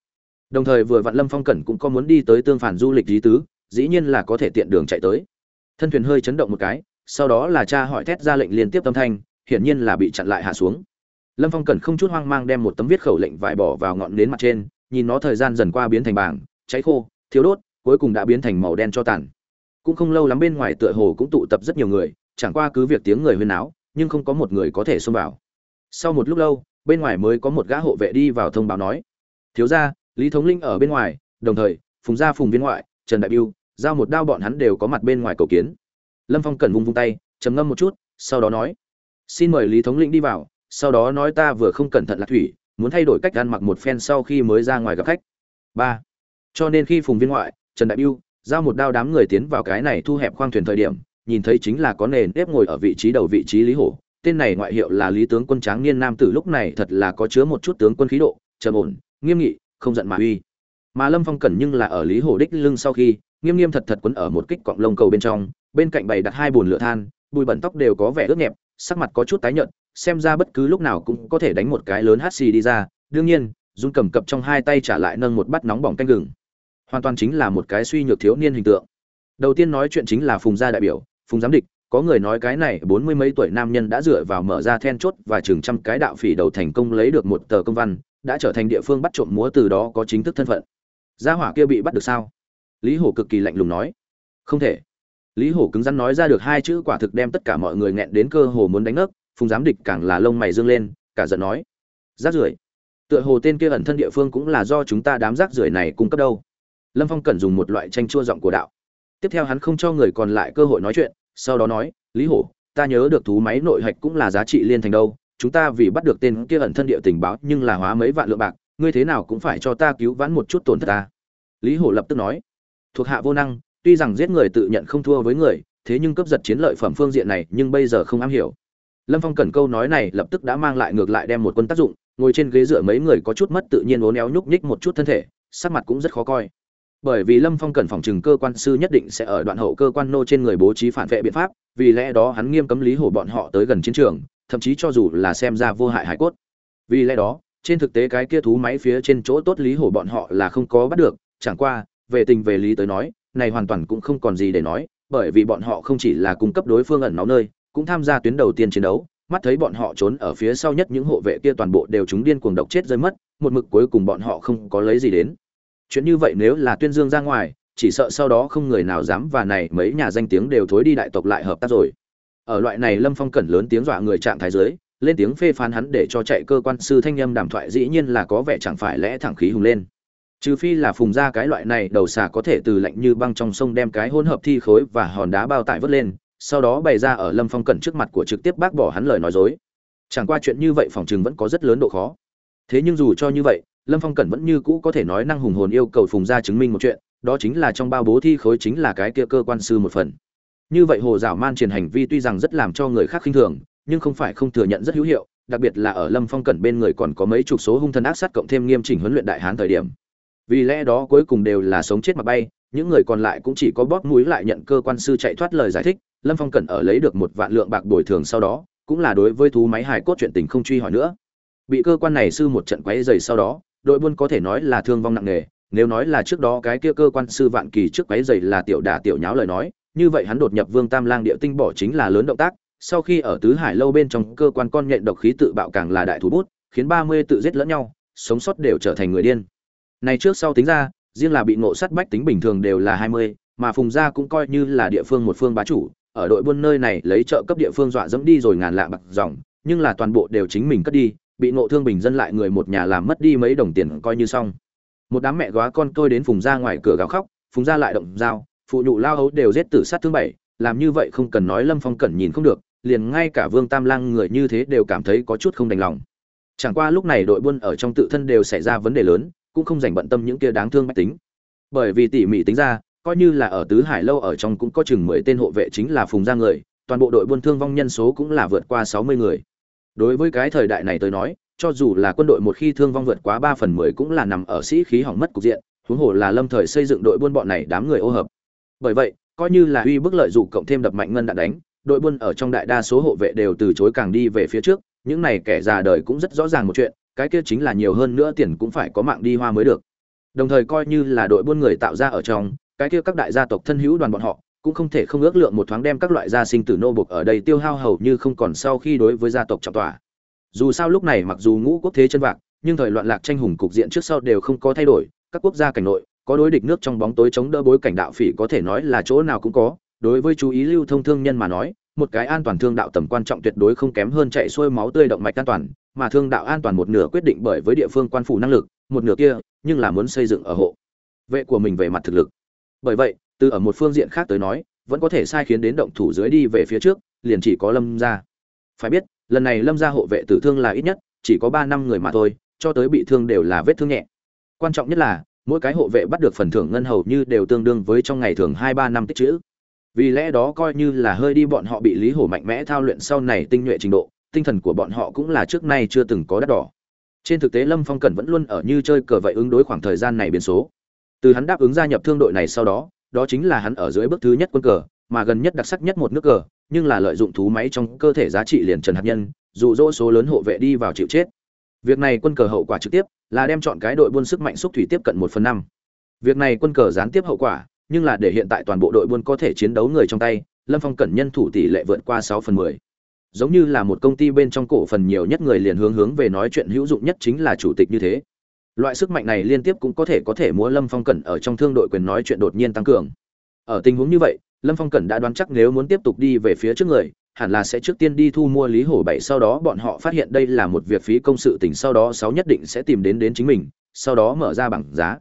Đồng thời vừa vạn lâm phong cẩn cũng có muốn đi tới tương phản du lịch lý tứ, dĩ nhiên là có thể tiện đường chạy tới. Thân thuyền hơi chấn động một cái, sau đó là cha hỏi thét ra lệnh liên tiếp tâm thanh, hiển nhiên là bị chặn lại hạ xuống. Lâm phong cẩn không chút hoang mang đem một tấm viết khẩu lệnh vải bỏ vào ngọn nến mặt trên, nhìn nó thời gian dần qua biến thành bảng, cháy khô, thiếu đốt, cuối cùng đã biến thành màu đen cho tàn cũng không lâu lắm bên ngoài tựa hồ cũng tụ tập rất nhiều người, chẳng qua cứ việc tiếng người huyên náo, nhưng không có một người có thể xông vào. Sau một lúc lâu, bên ngoài mới có một gã hộ vệ đi vào thông báo nói, thiếu gia, lý thống linh ở bên ngoài, đồng thời, phùng gia phùng viên ngoại, trần đại biêu, giao một đao bọn hắn đều có mặt bên ngoài cầu kiến. Lâm phong cần vung vung tay, trầm ngâm một chút, sau đó nói, xin mời lý thống lĩnh đi vào, sau đó nói ta vừa không cẩn thận lạc thủy, muốn thay đổi cách ăn mặc một phen sau khi mới ra ngoài gặp khách. Ba. Cho nên khi phùng viên ngoại, trần đại biêu giao một đao đám người tiến vào cái này thu hẹp khoang thuyền thời điểm, nhìn thấy chính là có nền nếp ngồi ở vị trí đầu vị trí lý hổ. Tên này ngoại hiệu là lý tướng quân tráng niên nam tử, lúc này thật là có chứa một chút tướng quân khí độ, trầm ổn, nghiêm nghị, không giận mà uy. Mà lâm phong cẩn nhưng là ở lý hổ đích lưng sau khi, nghiêm nghiêm thật thật quấn ở một kích cọng lông cầu bên trong, bên cạnh bày đặt hai bồn lửa than, bụi bẩn tóc đều có vẻ ướt nhẹp, sắc mặt có chút tái nhợt, xem ra bất cứ lúc nào cũng có thể đánh một cái lớn hát xì đi ra. Đương nhiên, dung cầm cập trong hai tay trả lại nâng một bát nóng bỏng canh gừng hoàn toàn chính là một cái suy nhược thiếu niên hình tượng. Đầu tiên nói chuyện chính là phùng gia đại biểu, phùng giám địch, có người nói cái này bốn mươi mấy tuổi nam nhân đã dựa vào mở ra then chốt và chừng trăm cái đạo phỉ đầu thành công lấy được một tờ công văn, đã trở thành địa phương bắt trộm múa từ đó có chính thức thân phận. Gia hỏa kia bị bắt được sao? Lý hổ cực kỳ lạnh lùng nói. Không thể. Lý hổ cứng rắn nói ra được hai chữ quả thực đem tất cả mọi người nghẹn đến cơ hồ muốn đánh ngất, phùng giám địch càng là lông mày dương lên, cả giận nói. Rác rưởi. Tựa hồ tên kia ẩn thân địa phương cũng là do chúng ta đám rác rưởi này cung cấp đâu lâm phong cần dùng một loại tranh chua giọng của đạo. Tiếp theo hắn không cho người còn lại cơ hội nói chuyện, sau đó nói, lý hổ, ta nhớ được thú máy nội hạch cũng là giá trị liên thành đâu. Chúng ta vì bắt được tên kia ẩn thân địa tình báo nhưng là hóa mấy vạn lượng bạc, ngươi thế nào cũng phải cho ta cứu vãn một chút tổn thất ta. Lý hổ lập tức nói, thuộc hạ vô năng, tuy rằng giết người tự nhận không thua với người, thế nhưng cướp giật chiến lợi phẩm phương diện này nhưng bây giờ không am hiểu. Lâm phong cần câu nói này lập tức đã mang lại ngược lại đem một quân tác dụng, ngồi trên ghế dựa mấy người có chút mất tự nhiên uốn éo nhúc nhích một chút thân thể, sắc mặt cũng rất khó coi bởi vì lâm phong cần phòng trừng cơ quan sư nhất định sẽ ở đoạn hậu cơ quan nô trên người bố trí phản vệ biện pháp, vì lẽ đó hắn nghiêm cấm lý hổ bọn họ tới gần chiến trường, thậm chí cho dù là xem ra vô hại hải cốt. Vì lẽ đó, trên thực tế cái kia thú máy phía trên chỗ tốt lý hổ bọn họ là không có bắt được, chẳng qua, về tình về lý tới nói, này hoàn toàn cũng không còn gì để nói, bởi vì bọn họ không chỉ là cung cấp đối phương ẩn náu nơi, cũng tham gia tuyến đầu tiên chiến đấu, mắt thấy bọn họ trốn ở phía sau nhất những hộ vệ kia toàn bộ đều chúng điên cuồng độc chết rơi mất, một mực cuối cùng bọn họ không có lấy gì đến chuyện như vậy nếu là tuyên dương ra ngoài, chỉ sợ sau đó không người nào dám và này mấy nhà danh tiếng đều thối đi đại tộc lại hợp tác rồi. Ở loại này lâm phong cẩn lớn tiếng dọa người trạng thái dưới, lên tiếng phê phán hắn để cho chạy cơ quan sư thanh âm đàm thoại dĩ nhiên là có vẻ chẳng phải lẽ thẳng khí hùng lên. Trừ phi là phùng ra cái loại này đầu xà có thể từ lạnh như băng trong sông đem cái hỗn hợp thi khối và hòn đá bao tải vớt lên, sau đó bày ra ở lâm phong cẩn trước mặt của trực tiếp bác bỏ hắn lời nói dối. Chẳng qua chuyện như vậy phòng chừng vẫn có rất lớn độ khó. Thế nhưng dù cho như vậy lâm phong cẩn vẫn như cũ có thể nói năng hùng hồn yêu cầu phùng Gia chứng minh một chuyện, đó chính là trong bao bố thi khối chính là cái kia cơ quan sư một phần. Như vậy hồ dạo man truyền hành vi tuy rằng rất làm cho người khác khinh thường, nhưng không phải không thừa nhận rất hữu hiệu, đặc biệt là ở lâm phong cẩn bên người còn có mấy chục số hung thần ác sát cộng thêm nghiêm chỉnh huấn luyện đại hán thời điểm. Vì lẽ đó cuối cùng đều là sống chết mà bay, những người còn lại cũng chỉ có bóp mũi lại nhận cơ quan sư chạy thoát lời giải thích, lâm phong Cẩn ở lấy được một vạn lượng bạc bồi thường sau đó, cũng là đối với thú máy hài cốt chuyện tình không truy hỏi nữa. Bị cơ quan này sư một trận quấy dày sau đó đội buôn có thể nói là thương vong nặng nề, nếu nói là trước đó cái kia cơ quan sư vạn kỳ trước quấy dày là tiểu đả tiểu nháo lời nói, như vậy hắn đột nhập vương tam lang địa tinh bỏ chính là lớn động tác, sau khi ở tứ hải lâu bên trong cơ quan con nhện độc khí tự bạo càng là đại thủ bút, khiến ba mươi tự giết lẫn nhau, sống sót đều trở thành người điên. Này trước sau tính ra, riêng là bị ngộ sát bách tính bình thường đều là hai mươi, mà phùng gia cũng coi như là địa phương một phương bá chủ, ở đội buôn nơi này lấy trợ cấp địa phương dọa dẫm đi rồi ngàn lạ bạc dòng, nhưng là toàn bộ đều chính mình cất đi bị ngộ thương bình dân lại người một nhà làm mất đi mấy đồng tiền coi như xong. Một đám mẹ góa con tôi đến phùng gia ngoài cửa gào khóc, phùng gia lại động dao, phụ nhụ lao hấu đều giết tử sát thương bảy, làm như vậy không cần nói lâm phong cẩn nhìn không được, liền ngay cả vương tam lang người như thế đều cảm thấy có chút không đành lòng. Chẳng qua lúc này đội buôn ở trong tự thân đều xảy ra vấn đề lớn, cũng không dành bận tâm những kia đáng thương mách tính. Bởi vì tỉ mỉ tính ra, coi như là ở tứ hải lâu ở trong cũng có chừng mười tên hộ vệ chính là phùng gia người, toàn bộ đội buôn thương vong nhân số cũng là vượt qua sáu mươi người đối với cái thời đại này tới nói, cho dù là quân đội một khi thương vong vượt quá ba phần mười cũng là nằm ở sĩ khí hỏng mất cục diện, huống hồ là lâm thời xây dựng đội buôn bọn này đám người ô hợp. Bởi vậy, coi như là uy bức lợi dụng cộng thêm đập mạnh ngân đạn đánh, đội buôn ở trong đại đa số hộ vệ đều từ chối càng đi về phía trước, những này kẻ già đời cũng rất rõ ràng một chuyện, cái kia chính là nhiều hơn nữa tiền cũng phải có mạng đi hoa mới được. Đồng thời coi như là đội buôn người tạo ra ở trong, cái kia các đại gia tộc thân hữu đoàn bọn họ cũng không thể không ước lượng một thoáng đem các loại gia sinh tử nô buộc ở đây tiêu hao hầu như không còn sau khi đối với gia tộc trọng tòa dù sao lúc này mặc dù ngũ quốc thế chân vạc, nhưng thời loạn lạc tranh hùng cục diện trước sau đều không có thay đổi, các quốc gia cảnh nội, có đối địch nước trong bóng tối chống đỡ bối cảnh đạo phỉ có thể nói là chỗ nào cũng có. Đối với chú ý lưu thông thương nhân mà nói, một cái an toàn thương đạo tầm quan trọng tuyệt đối không kém hơn chạy xuôi máu tươi động mạch an toàn, mà thương đạo an toàn một nửa quyết định bởi với địa phương quan phủ năng lực, một nửa kia, nhưng là muốn xây dựng ở hộ vệ của mình về mặt thực lực. Bởi vậy từ ở một phương diện khác tới nói, vẫn có thể sai khiến đến động thủ dưới đi về phía trước, liền chỉ có lâm gia. Phải biết, lần này lâm gia hộ vệ tử thương là ít nhất, chỉ có ba năm người mà thôi, cho tới bị thương đều là vết thương nhẹ. Quan trọng nhất là, mỗi cái hộ vệ bắt được phần thưởng ngân hầu như đều tương đương với trong ngày thường hai ba năm tích chữ. Vì lẽ đó coi như là hơi đi bọn họ bị lý hổ mạnh mẽ thao luyện sau này tinh nhuệ trình độ, tinh thần của bọn họ cũng là trước nay chưa từng có đắt đỏ. Trên thực tế lâm phong cẩn vẫn luôn ở như chơi cờ vậy ứng đối khoảng thời gian này biến số. Từ hắn đáp ứng gia nhập thương đội này sau đó đó chính là hắn ở dưới bước thứ nhất quân cờ, mà gần nhất đặc sắc nhất một nước cờ, nhưng là lợi dụng thú máy trong cơ thể giá trị liền trần hạt nhân, dụ dỗ số lớn hộ vệ đi vào chịu chết. Việc này quân cờ hậu quả trực tiếp là đem chọn cái đội buôn sức mạnh xúc thủy tiếp cận một phần năm. Việc này quân cờ gián tiếp hậu quả, nhưng là để hiện tại toàn bộ đội buôn có thể chiến đấu người trong tay, lâm phong cẩn nhân thủ tỷ lệ vượt qua sáu phần mười. Giống như là một công ty bên trong cổ phần nhiều nhất người liền hướng hướng về nói chuyện hữu dụng nhất chính là chủ tịch như thế loại sức mạnh này liên tiếp cũng có thể có thể múa lâm phong cẩn ở trong thương đội quyền nói chuyện đột nhiên tăng cường. Ở tình huống như vậy, lâm phong cẩn đã đoán chắc nếu muốn tiếp tục đi về phía trước người, hẳn là sẽ trước tiên đi thu mua lý hổ bảy, sau đó bọn họ phát hiện đây là một việc phí công sự tỉnh sau đó sáu nhất định sẽ tìm đến đến chính mình, sau đó mở ra bảng giá.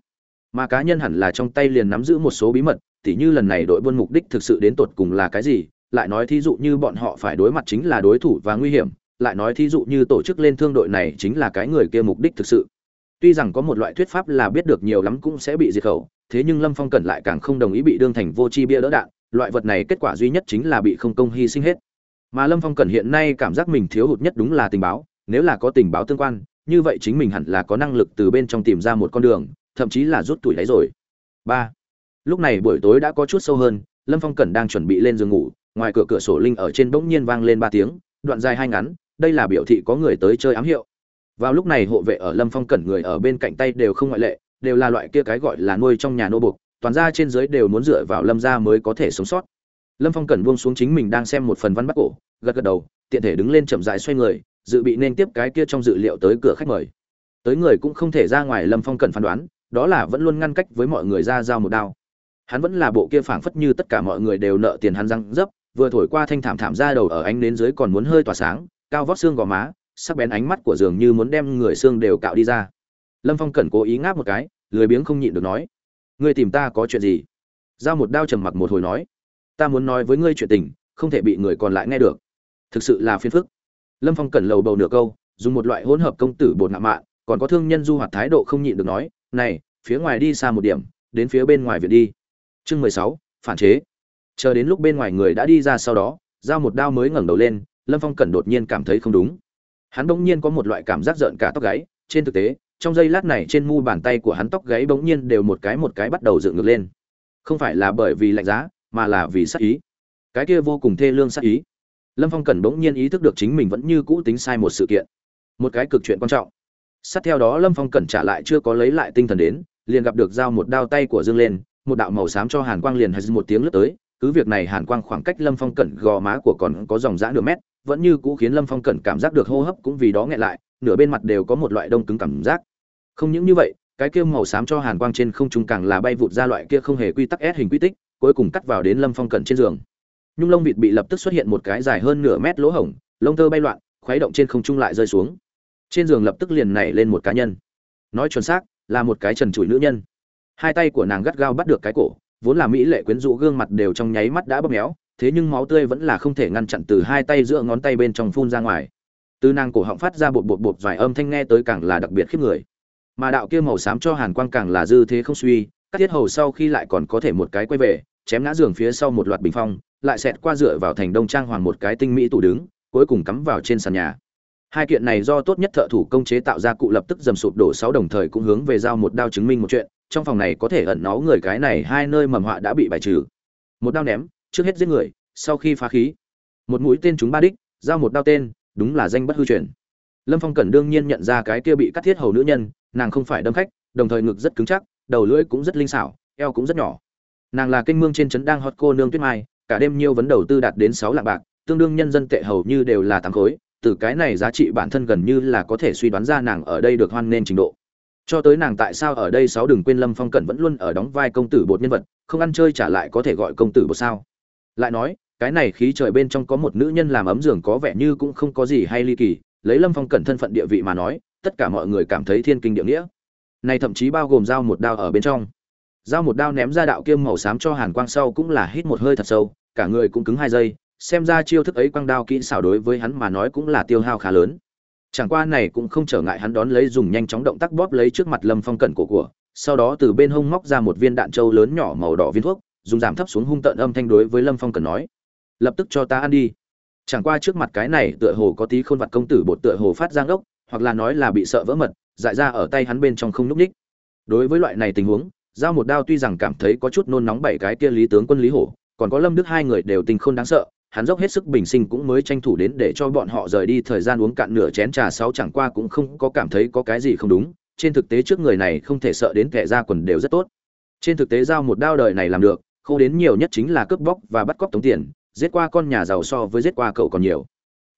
Mà cá nhân hẳn là trong tay liền nắm giữ một số bí mật, tỉ như lần này đội buôn mục đích thực sự đến tột cùng là cái gì, lại nói thí dụ như bọn họ phải đối mặt chính là đối thủ và nguy hiểm, lại nói thí dụ như tổ chức lên thương đội này chính là cái người kia mục đích thực sự tuy rằng có một loại thuyết pháp là biết được nhiều lắm cũng sẽ bị diệt khẩu, thế nhưng lâm phong cẩn lại càng không đồng ý bị đương thành vô chi bia đỡ đạn, loại vật này kết quả duy nhất chính là bị không công hy sinh hết. Mà lâm phong cẩn hiện nay cảm giác mình thiếu hụt nhất đúng là tình báo, nếu là có tình báo tương quan, như vậy chính mình hẳn là có năng lực từ bên trong tìm ra một con đường, thậm chí là rút tuổi đáy rồi. Ba. Lúc này buổi tối đã có chút sâu hơn, lâm phong cẩn đang chuẩn bị lên giường ngủ, ngoài cửa cửa sổ linh ở trên bỗng nhiên vang lên ba tiếng, đoạn dài hai ngắn, đây là biểu thị có người tới chơi ám hiệu vào lúc này hộ vệ ở lâm phong cẩn người ở bên cạnh tay đều không ngoại lệ, đều là loại kia cái gọi là nuôi trong nhà nô bục toàn ra trên dưới đều muốn dựa vào lâm ra mới có thể sống sót. Lâm phong cẩn buông xuống chính mình đang xem một phần văn bắc cổ, gật gật đầu, tiện thể đứng lên chậm dại xoay người, dự bị nên tiếp cái kia trong dự liệu tới cửa khách mời. Tới người cũng không thể ra ngoài lâm phong cẩn phán đoán, đó là vẫn luôn ngăn cách với mọi người ra giao một đao. Hắn vẫn là bộ kia phảng phất như tất cả mọi người đều nợ tiền hắn răng dấp, vừa thổi qua thanh thảm thảm ra đầu ở ánh đến dưới còn muốn hơi tỏa sáng, cao vót xương gò má sắc bén ánh mắt của giường như muốn đem người xương đều cạo đi ra. Lâm phong cẩn cố ý ngáp một cái, lười biếng không nhịn được nói, ngươi tìm ta có chuyện gì? Giao một đao trầm mặc một hồi nói, ta muốn nói với ngươi chuyện tình, không thể bị người còn lại nghe được. Thực sự là phiền phức. Lâm phong cẩn lầu bầu nửa câu, dùng một loại hỗn hợp công tử bột ngạo mạn, còn có thương nhân du hoạt thái độ không nhịn được nói, này, phía ngoài đi xa một điểm, đến phía bên ngoài viện đi. Chương mười sáu, phản chế. Chờ đến lúc bên ngoài người đã đi ra sau đó, giao một đao mới ngẩng đầu lên, lâm phong cẩn đột nhiên cảm thấy không đúng hắn bỗng nhiên có một loại cảm giác rợn cả tóc gáy. Trên thực tế, trong giây lát này trên mu bàn tay của hắn tóc gáy bỗng nhiên đều một cái một cái bắt đầu dựng ngược lên. Không phải là bởi vì lạnh giá, mà là vì sát ý. Cái kia vô cùng thê lương sát ý. Lâm phong cẩn bỗng nhiên ý thức được chính mình vẫn như cũ tính sai một sự kiện. Một cái cực chuyện quan trọng. Sát theo đó lâm phong cẩn trả lại chưa có lấy lại tinh thần đến, liền gặp được dao một đao tay của dương lên, một đạo màu xám cho hàn quang liền hay một tiếng lướt tới. Cứ việc này hàn quang khoảng cách lâm phong cẩn gò má của còn có dòng dã nửa mét vẫn như cũ khiến lâm phong cẩn cảm giác được hô hấp cũng vì đó nghẹn lại, nửa bên mặt đều có một loại đông cứng cảm giác. Không những như vậy, cái kia màu xám cho hàn quang trên không trung càng là bay vụt ra loại kia không hề quy tắc ép hình quy tích, cuối cùng cắt vào đến lâm phong cẩn trên giường. Nhung lông vịt bị lập tức xuất hiện một cái dài hơn nửa mét lỗ hổng, lông tơ bay loạn, khuấy động trên không trung lại rơi xuống. Trên giường lập tức liền nảy lên một cá nhân. Nói chuẩn xác, là một cái trần trụi nữ nhân. Hai tay của nàng gắt gao bắt được cái cổ, vốn là mỹ lệ quyến rũ gương mặt đều trong nháy mắt đã bóp méo thế nhưng máu tươi vẫn là không thể ngăn chặn từ hai tay giữa ngón tay bên trong phun ra ngoài. Từ nàng cổ họng phát ra bột bột bột vài âm thanh nghe tới càng là đặc biệt khiếp người. Mà đạo kia màu xám cho hàn quang càng là dư thế không suy, các tiết hầu sau khi lại còn có thể một cái quay về, chém ngã giường phía sau một loạt bình phong, lại xẹt qua dựa vào thành đông trang hoàng một cái tinh mỹ tủ đứng, cuối cùng cắm vào trên sàn nhà. Hai kiện này do tốt nhất thợ thủ công chế tạo ra cụ lập tức dầm sụp đổ sáu đồng thời cũng hướng về giao một đao chứng minh một chuyện, trong phòng này có thể ẩn náu người cái này hai nơi mầm họa đã bị bài trừ. Một đao ném trước hết giết người, sau khi phá khí. Một mũi tên chúng ba đích, giao một đao tên, đúng là danh bất hư truyền. Lâm phong cẩn đương nhiên nhận ra cái kia bị cắt thiết hầu nữ nhân, nàng không phải đâm khách, đồng thời ngực rất cứng chắc, đầu lưỡi cũng rất linh xảo, eo cũng rất nhỏ. Nàng là kênh mương trên trấn đang hot cô nương tuyết mai, cả đêm nhiều vấn đầu tư đạt đến sáu lạng bạc, tương đương nhân dân tệ hầu như đều là tám khối, từ cái này giá trị bản thân gần như là có thể suy đoán ra nàng ở đây được hoan nên trình độ. Cho tới nàng tại sao ở đây sáu đừng quên lâm phong cẩn vẫn luôn ở đóng vai công tử bột nhân vật, không ăn chơi trả lại có thể gọi công tử bột sao? Lại nói, cái này khí trời bên trong có một nữ nhân làm ấm giường có vẻ như cũng không có gì hay ly kỳ, lấy lâm phong cẩn thân phận địa vị mà nói, tất cả mọi người cảm thấy thiên kinh địa nghĩa. Này thậm chí bao gồm dao một đao ở bên trong. Dao một đao ném ra đạo kiêm màu xám cho hàn quang sau cũng là hít một hơi thật sâu, cả người cũng cứng hai giây, xem ra chiêu thức ấy quang đao kỹ xảo đối với hắn mà nói cũng là tiêu hao khá lớn. Chẳng qua này cũng không trở ngại hắn đón lấy dùng nhanh chóng động tác bóp lấy trước mặt lâm phong cẩn cổ của, sau đó từ bên hông móc ra một viên đạn trâu lớn nhỏ màu đỏ viên thuốc dùng giảm thấp xuống hung tợn âm thanh đối với lâm phong cẩn nói. Lập tức cho ta ăn đi. Chẳng qua trước mặt cái này tựa hồ có tí khôn vặt công tử bột tựa hồ phát giang ốc hoặc là nói là bị sợ vỡ mật, dại ra ở tay hắn bên trong không núp ních. Đối với loại này tình huống, giao một đao tuy rằng cảm thấy có chút nôn nóng bảy cái kia lý tướng quân lý hổ, còn có lâm đức hai người đều tình khôn đáng sợ, hắn dốc hết sức bình sinh cũng mới tranh thủ đến để cho bọn họ rời đi thời gian uống cạn nửa chén trà sáu chẳng qua cũng không có cảm thấy có cái gì không đúng, trên thực tế trước người này không thể sợ đến kẻ ra quần đều rất tốt. Trên thực tế giao một đao đời này làm được khô đến nhiều nhất chính là cướp bóc và bắt cóc tống tiền, giết qua con nhà giàu so với giết qua cậu còn nhiều.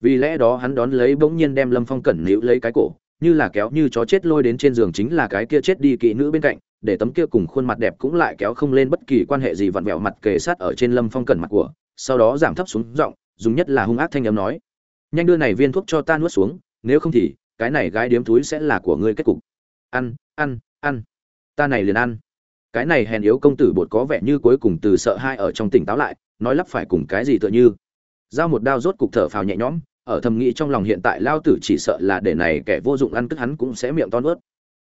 Vì lẽ đó hắn đón lấy bỗng nhiên đem lâm phong cẩn níu lấy cái cổ, như là kéo như chó chết lôi đến trên giường chính là cái kia chết đi kỵ nữ bên cạnh, để tấm kia cùng khuôn mặt đẹp cũng lại kéo không lên bất kỳ quan hệ gì vặn vẹo mặt kề sát ở trên lâm phong cẩn mặt của, sau đó giảm thấp xuống giọng, dùng nhất là hung ác thanh âm nói, nhanh đưa này viên thuốc cho ta nuốt xuống, nếu không thì, cái này gái điếm túi sẽ là của ngươi kết cục. Ăn ăn ăn, ta này liền ăn cái này hèn yếu công tử bột có vẻ như cuối cùng từ sợ hai ở trong tỉnh táo lại, nói lắp phải cùng cái gì tựa như. Giao một đao rốt cục thở phào nhẹ nhõm, ở thầm nghĩ trong lòng hiện tại lao tử chỉ sợ là để này kẻ vô dụng ăn cất hắn cũng sẽ miệng to nuốt.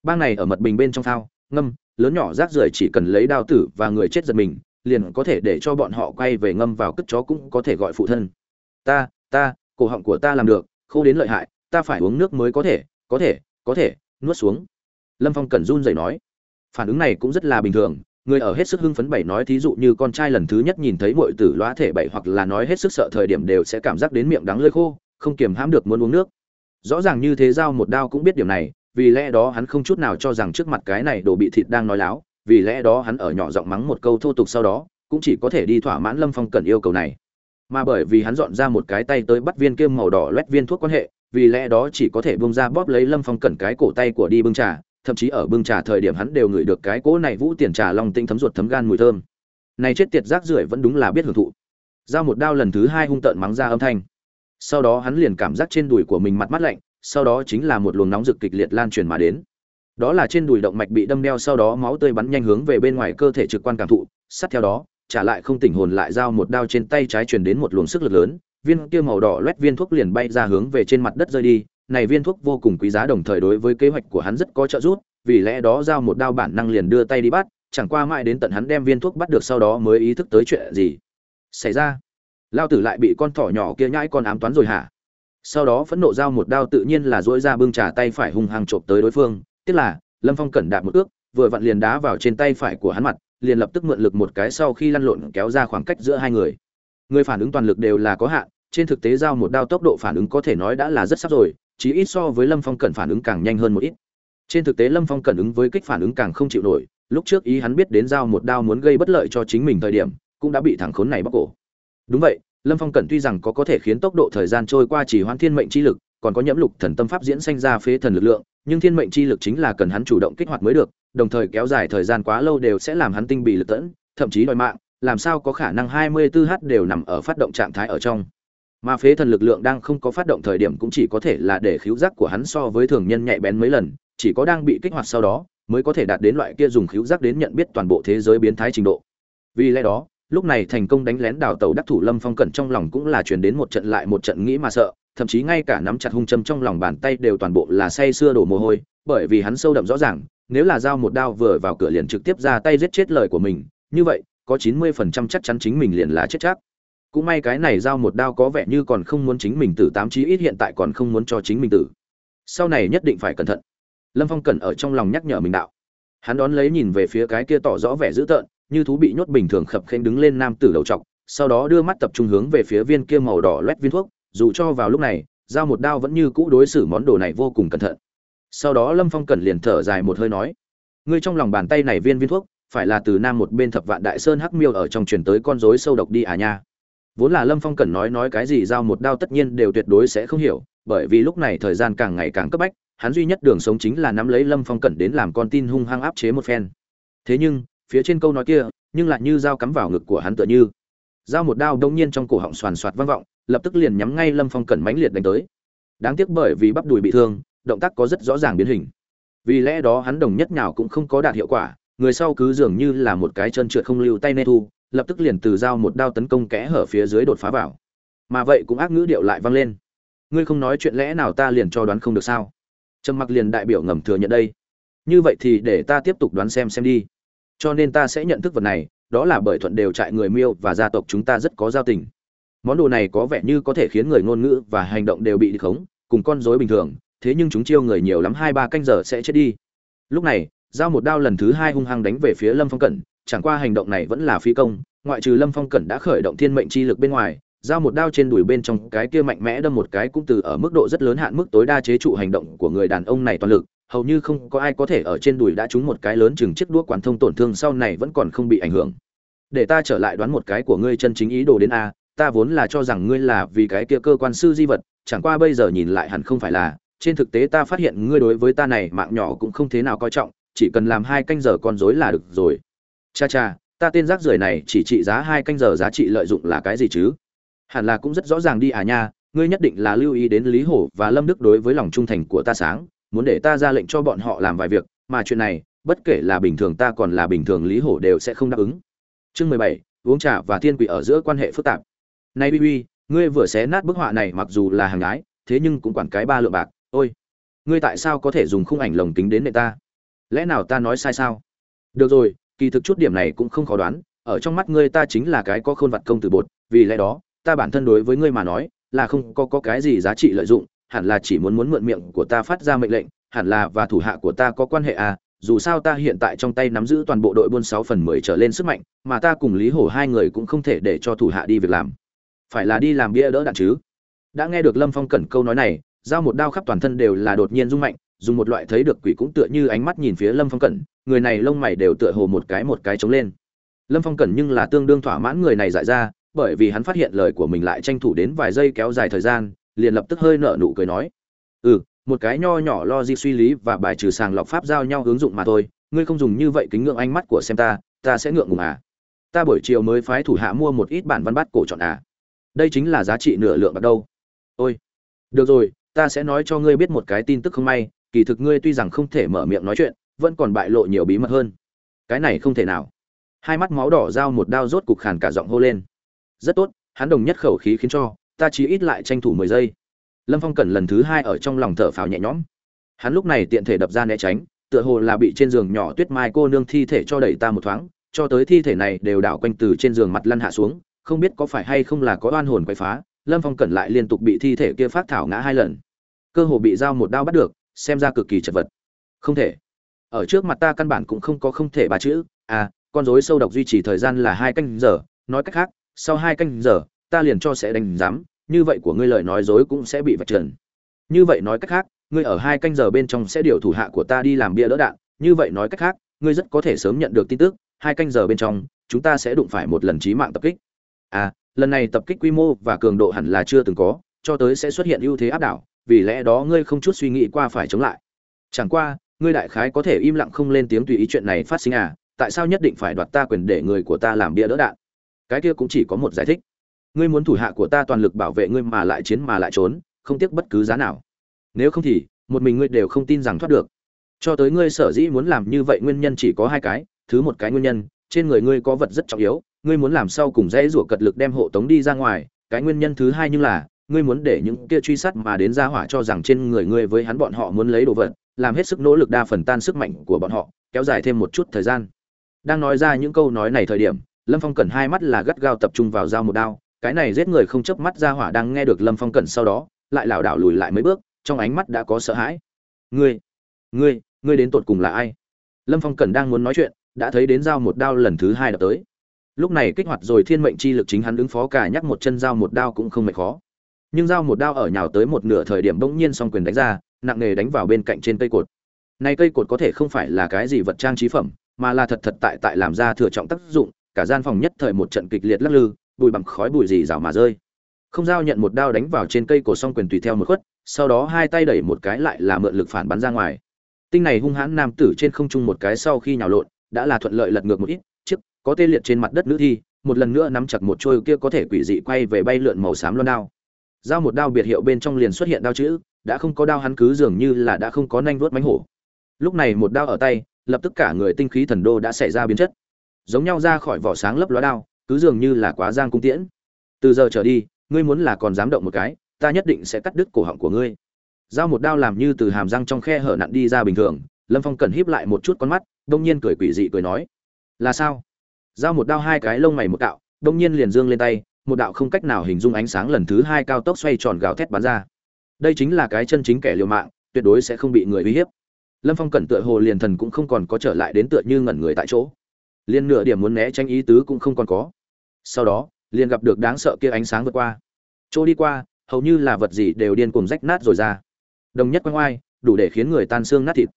Bang này ở mật bình bên trong thao ngâm, lớn nhỏ rác rưởi chỉ cần lấy đao tử và người chết giật mình, liền có thể để cho bọn họ quay về ngâm vào cất chó cũng có thể gọi phụ thân. Ta ta, cổ họng của ta làm được, khô đến lợi hại, ta phải uống nước mới có thể có thể có thể, nuốt xuống. Lâm phong cẩn run rẩy nói phản ứng này cũng rất là bình thường. Người ở hết sức hưng phấn bảy nói thí dụ như con trai lần thứ nhất nhìn thấy mọi tử loá thể bảy hoặc là nói hết sức sợ thời điểm đều sẽ cảm giác đến miệng đắng lơi khô, không kiềm hãm được muốn uống nước. Rõ ràng như thế giao một đao cũng biết điểm này, vì lẽ đó hắn không chút nào cho rằng trước mặt cái này đồ bị thịt đang nói láo, vì lẽ đó hắn ở nhỏ giọng mắng một câu thô tục sau đó, cũng chỉ có thể đi thỏa mãn lâm phong cần yêu cầu này. Mà bởi vì hắn dọn ra một cái tay tới bắt viên kiêm màu đỏ loét viên thuốc quan hệ, vì lẽ đó chỉ có thể bông ra bóp lấy lâm phong cẩn cái cổ tay của đi bưng trà thậm chí ở bưng trà thời điểm hắn đều ngửi được cái cỗ này vũ tiền trà long tinh thấm ruột thấm gan mùi thơm. Này chết tiệt rác rưởi vẫn đúng là biết hưởng thụ. Giao một đao lần thứ hai hung tợn mắng ra âm thanh. Sau đó hắn liền cảm giác trên đùi của mình mặt mắt lạnh, sau đó chính là một luồng nóng rực kịch liệt lan truyền mà đến. Đó là trên đùi động mạch bị đâm đeo, sau đó máu tươi bắn nhanh hướng về bên ngoài cơ thể trực quan cảm thụ. Sát theo đó, trả lại không tỉnh hồn lại giao một đao trên tay trái truyền đến một luồng sức lực lớn. Viên kia màu đỏ loét viên thuốc liền bay ra hướng về trên mặt đất rơi đi này viên thuốc vô cùng quý giá đồng thời đối với kế hoạch của hắn rất có trợ giúp, vì lẽ đó giao một đao bản năng liền đưa tay đi bắt, chẳng qua mãi đến tận hắn đem viên thuốc bắt được sau đó mới ý thức tới chuyện gì. Xảy ra, lao tử lại bị con thỏ nhỏ kia nhãi con ám toán rồi hả? Sau đó phẫn nộ giao một đao tự nhiên là duỗi ra bưng trà tay phải hung hăng chộp tới đối phương tức là, lâm phong cẩn đạp một ước, vừa vặn liền đá vào trên tay phải của hắn mặt, liền lập tức mượn lực một cái sau khi lăn lộn kéo ra khoảng cách giữa hai người. Người phản ứng toàn lực đều là có hạn, trên thực tế giao một đao tốc độ phản ứng có thể nói đã là rất sắp rồi chí ít so với lâm phong cận phản ứng càng nhanh hơn một ít. Trên thực tế, lâm phong cận ứng với kích phản ứng càng không chịu nổi. Lúc trước ý hắn biết đến giao một đao muốn gây bất lợi cho chính mình thời điểm, cũng đã bị thằng khốn này bóc cổ. Đúng vậy, lâm phong cận tuy rằng có có thể khiến tốc độ thời gian trôi qua chỉ hoãn thiên mệnh chi lực, còn có nhẫm lục thần tâm pháp diễn sanh ra phế thần lực lượng, nhưng thiên mệnh chi lực chính là cần hắn chủ động kích hoạt mới được, đồng thời kéo dài thời gian quá lâu đều sẽ làm hắn tinh bị lực tẫn, thậm chí đòi mạng, làm sao có khả năng 24h đều nằm ở phát động trạng thái ở trong mà phế thần lực lượng đang không có phát động thời điểm cũng chỉ có thể là để khiếu giác của hắn so với thường nhân nhạy bén mấy lần, chỉ có đang bị kích hoạt sau đó mới có thể đạt đến loại kia dùng khiếu giác đến nhận biết toàn bộ thế giới biến thái trình độ. Vì lẽ đó, lúc này thành công đánh lén đào tàu đắc thủ lâm phong cẩn trong lòng cũng là chuyển đến một trận lại một trận nghĩ mà sợ, thậm chí ngay cả nắm chặt hung châm trong lòng bàn tay đều toàn bộ là say sưa đổ mồ hôi, bởi vì hắn sâu đậm rõ ràng, nếu là dao một đao vừa vào cửa liền trực tiếp ra tay giết chết lời của mình, như vậy, có chín mươi phần trăm chắc chắn chính mình liền là chết chắc cũng may cái này giao một đao có vẻ như còn không muốn chính mình tử, tám chí ít hiện tại còn không muốn cho chính mình tử. Sau này nhất định phải cẩn thận. Lâm phong cần ở trong lòng nhắc nhở mình đạo. Hắn đón lấy nhìn về phía cái kia tỏ rõ vẻ dữ tợn, như thú bị nhốt bình thường khập khênh đứng lên nam tử đầu trọc, sau đó đưa mắt tập trung hướng về phía viên kia màu đỏ loét viên thuốc, dù cho vào lúc này dao một đao vẫn như cũ đối xử món đồ này vô cùng cẩn thận. Sau đó lâm phong cần liền thở dài một hơi nói, ngươi trong lòng bàn tay này viên viên thuốc, phải là từ nam một bên thập vạn đại sơn hắc miêu ở trong truyền tới con rối sâu độc đi à nha vốn là lâm phong cẩn nói nói cái gì giao một đao tất nhiên đều tuyệt đối sẽ không hiểu, bởi vì lúc này thời gian càng ngày càng cấp bách, hắn duy nhất đường sống chính là nắm lấy lâm phong cẩn đến làm con tin hung hăng áp chế một phen. Thế nhưng, phía trên câu nói kia, nhưng lại như dao cắm vào ngực của hắn tựa như. Dao một đao đông nhiên trong cổ họng soàn soạt vang vọng, lập tức liền nhắm ngay lâm phong cẩn mãnh liệt đánh tới. Đáng tiếc bởi vì bắp đùi bị thương, động tác có rất rõ ràng biến hình. Vì lẽ đó hắn đồng nhất nào cũng không có đạt hiệu quả, người sau cứ dường như là một cái chân trượt không lưu tay nê thu lập tức liền từ dao một đao tấn công kẽ hở phía dưới đột phá vào. Mà vậy cũng ác ngữ điệu lại vang lên. Ngươi không nói chuyện lẽ nào ta liền cho đoán không được sao? Trầm mặc liền đại biểu ngầm thừa nhận đây. Như vậy thì để ta tiếp tục đoán xem xem đi. Cho nên ta sẽ nhận thức vật này, đó là bởi thuận đều trại người miêu và gia tộc chúng ta rất có giao tình. Món đồ này có vẻ như có thể khiến người ngôn ngữ và hành động đều bị khống, cùng con rối bình thường, thế nhưng chúng chiêu người nhiều lắm hai ba canh giờ sẽ chết đi. Lúc này giao một đao lần thứ hai hung hăng đánh về phía lâm phong cẩn chẳng qua hành động này vẫn là phi công, ngoại trừ lâm phong cẩn đã khởi động thiên mệnh chi lực bên ngoài, giao một đao trên đùi bên trong cái kia mạnh mẽ đâm một cái cũng từ ở mức độ rất lớn hạn mức tối đa chế trụ hành động của người đàn ông này toàn lực, hầu như không có ai có thể ở trên đùi đã trúng một cái lớn chừng chiếc đũa quán thông tổn thương sau này vẫn còn không bị ảnh hưởng. Để ta trở lại đoán một cái của ngươi chân chính ý đồ đến a, ta vốn là cho rằng ngươi là vì cái kia cơ quan sư di vật, chẳng qua bây giờ nhìn lại hẳn không phải là, trên thực tế ta phát hiện ngươi đối với ta này mạng nhỏ cũng không thế nào coi trọng, chỉ cần làm hai canh giờ con rối là được rồi cha cha, ta tên rác rưởi này chỉ trị giá hai canh giờ giá trị lợi dụng là cái gì chứ? Hẳn là cũng rất rõ ràng đi à nha, ngươi nhất định là lưu ý đến lý hổ và lâm đức đối với lòng trung thành của ta sáng, muốn để ta ra lệnh cho bọn họ làm vài việc, mà chuyện này, bất kể là bình thường ta còn là bình thường lý hổ đều sẽ không đáp ứng. Chương mười bảy, uống trà và thiên quỷ ở giữa quan hệ phức tạp. Nay bi bi, ngươi vừa xé nát bức họa này mặc dù là hàng gái thế nhưng cũng quản cái ba lượng bạc, ôi. Ngươi tại sao có thể dùng khung ảnh lồng kính đến nệ ta? Lẽ nào ta nói sai sao? Được rồi kỳ thực chút điểm này cũng không khó đoán ở trong mắt ngươi ta chính là cái có khôn vặt công từ bột vì lẽ đó ta bản thân đối với ngươi mà nói là không có, có cái gì giá trị lợi dụng hẳn là chỉ muốn muốn mượn miệng của ta phát ra mệnh lệnh hẳn là và thủ hạ của ta có quan hệ à dù sao ta hiện tại trong tay nắm giữ toàn bộ đội buôn sáu phần mười trở lên sức mạnh mà ta cùng lý hổ hai người cũng không thể để cho thủ hạ đi việc làm. Phải là đi làm bia đỡ đạn chứ? Đã nghe được lâm phong cẩn câu nói này giao một đao khắp toàn thân đều là đột nhiên rung mạnh dùng một loại thấy được quỷ cũng tựa như ánh mắt nhìn phía lâm phong cẩn, người này lông mày đều tựa hồ một cái một cái trống lên. Lâm phong cẩn nhưng là tương đương thỏa mãn người này giải ra, bởi vì hắn phát hiện lời của mình lại tranh thủ đến vài giây kéo dài thời gian, liền lập tức hơi nở nụ cười nói ừ một cái nho nhỏ lo di suy lý và bài trừ sàng lọc pháp giao nhau ứng dụng mà thôi, ngươi không dùng như vậy kính ngưỡng ánh mắt của xem ta ta sẽ ngượng ngùng à? Ta buổi chiều mới phái thủ hạ mua một ít bản văn bát cổ chọn à? Đây chính là giá trị nửa lượng bạc đâu. Ôi, được rồi, ta sẽ nói cho ngươi biết một cái tin tức không may kỳ thực ngươi tuy rằng không thể mở miệng nói chuyện, vẫn còn bại lộ nhiều bí mật hơn. Cái này không thể nào. Hai mắt máu đỏ dao một đao rốt cục khàn cả giọng hô lên. Rất tốt, hắn đồng nhất khẩu khí khiến cho, ta chỉ ít lại tranh thủ mười giây. Lâm phong cần lần thứ hai ở trong lòng thở phào nhẹ nhõm. Hắn lúc này tiện thể đập ra né tránh, tựa hồ là bị trên giường nhỏ tuyết mai cô nương thi thể cho đẩy ta một thoáng, cho tới thi thể này đều đảo quanh từ trên giường mặt lăn hạ xuống, không biết có phải hay không là có oan hồn quay phá, lâm phong cẩn lại liên tục bị thi thể kia phát thảo ngã hai lần. Cơ hồ bị dao một đao bắt được xem ra cực kỳ chật vật. Không thể. Ở trước mặt ta căn bản cũng không có không thể ba chữ. À con rối sâu độc duy trì thời gian là hai canh giờ. Nói cách khác, sau hai canh giờ, ta liền cho sẽ đánh giám. Như vậy của ngươi lời nói dối cũng sẽ bị vạch trần. Như vậy nói cách khác, ngươi ở hai canh giờ bên trong sẽ điều thủ hạ của ta đi làm bia đỡ đạn. Như vậy nói cách khác, ngươi rất có thể sớm nhận được tin tức, hai canh giờ bên trong, chúng ta sẽ đụng phải một lần chí mạng tập kích. À lần này tập kích quy mô và cường độ hẳn là chưa từng có, cho tới sẽ xuất hiện ưu thế áp đảo vì lẽ đó ngươi không chút suy nghĩ qua phải chống lại. Chẳng qua, ngươi đại khái có thể im lặng không lên tiếng tùy ý chuyện này phát sinh à tại sao nhất định phải đoạt ta quyền để người của ta làm bia đỡ đạn? Cái kia cũng chỉ có một giải thích. Ngươi muốn thủ hạ của ta toàn lực bảo vệ ngươi mà lại chiến mà lại trốn, không tiếc bất cứ giá nào. Nếu không thì, một mình ngươi đều không tin rằng thoát được. Cho tới ngươi sở dĩ muốn làm như vậy nguyên nhân chỉ có hai cái, thứ một cái nguyên nhân, trên người ngươi có vật rất trọng yếu, ngươi muốn làm sao cùng dễ rủa cật lực đem hộ tống đi ra ngoài, cái nguyên nhân thứ hai nhưng là ngươi muốn để những kia truy sát mà đến ra hỏa cho rằng trên người ngươi với hắn bọn họ muốn lấy đồ vật, làm hết sức nỗ lực đa phần tan sức mạnh của bọn họ, kéo dài thêm một chút thời gian. Đang nói ra những câu nói này thời điểm, lâm phong cẩn hai mắt là gắt gao tập trung vào dao một đao, cái này giết người không chớp mắt ra hỏa đang nghe được lâm phong cẩn sau đó, lại lảo đảo lùi lại mấy bước, trong ánh mắt đã có sợ hãi. Ngươi ngươi ngươi đến tột cùng là ai? Lâm phong cẩn đang muốn nói chuyện, đã thấy đến dao một đao lần thứ hai đập tới. Lúc này kích hoạt rồi thiên mệnh chi lực chính hắn ứng phó cả nhắc một chân dao một đao cũng không mệt khó nhưng dao một đao ở nhào tới một nửa thời điểm bỗng nhiên song quyền đánh ra, nặng nề đánh vào bên cạnh trên cây cột. Này cây cột có thể không phải là cái gì vật trang trí phẩm, mà là thật thật tại tại làm ra thừa trọng tác dụng, cả gian phòng nhất thời một trận kịch liệt lắc lư, bụi bằng khói bụi gì rào mà rơi. Không dao nhận một đao đánh vào trên cây cột song quyền tùy theo một khuất, sau đó hai tay đẩy một cái lại là mượn lực phản bắn ra ngoài. Tinh này hung hãn nam tử trên không trung một cái sau khi nhào lộn, đã là thuận lợi lật ngược một ít, chiếc, có tê liệt trên mặt đất nữ thi, một lần nữa nắm chặt một trôi kia có thể quỷ dị quay về bay lượn màu xám loan đao giao một đao biệt hiệu bên trong liền xuất hiện đao chữ, đã không có đao hắn cứ dường như là đã không có nanh vuốt mánh hổ. Lúc này một đao ở tay, lập tức cả người tinh khí thần đô đã xảy ra biến chất. Giống nhau ra khỏi vỏ sáng lấp lóa đao, cứ dường như là quá giang cung tiễn. Từ giờ trở đi, ngươi muốn là còn dám động một cái, ta nhất định sẽ cắt đứt cổ họng của ngươi. Giao một đao làm như từ hàm răng trong khe hở nặn đi ra bình thường, lâm phong cần híp lại một chút con mắt, đông nhiên cười quỷ dị cười nói, là sao? Giao một đao hai cái lông mày một cạo, đông nhiên liền dương lên tay một đạo không cách nào hình dung ánh sáng lần thứ hai cao tốc xoay tròn gào thét bắn ra. Đây chính là cái chân chính kẻ liều mạng, tuyệt đối sẽ không bị người uy hiếp. Lâm phong cẩn tựa hồ liền thần cũng không còn có trở lại đến tựa như ngẩn người tại chỗ. Liền nửa điểm muốn né tránh ý tứ cũng không còn có. Sau đó, liền gặp được đáng sợ kia ánh sáng vượt qua. Chỗ đi qua, hầu như là vật gì đều điên cuồng rách nát rồi ra. Đồng nhất quanh oai, đủ để khiến người tan xương nát thịt.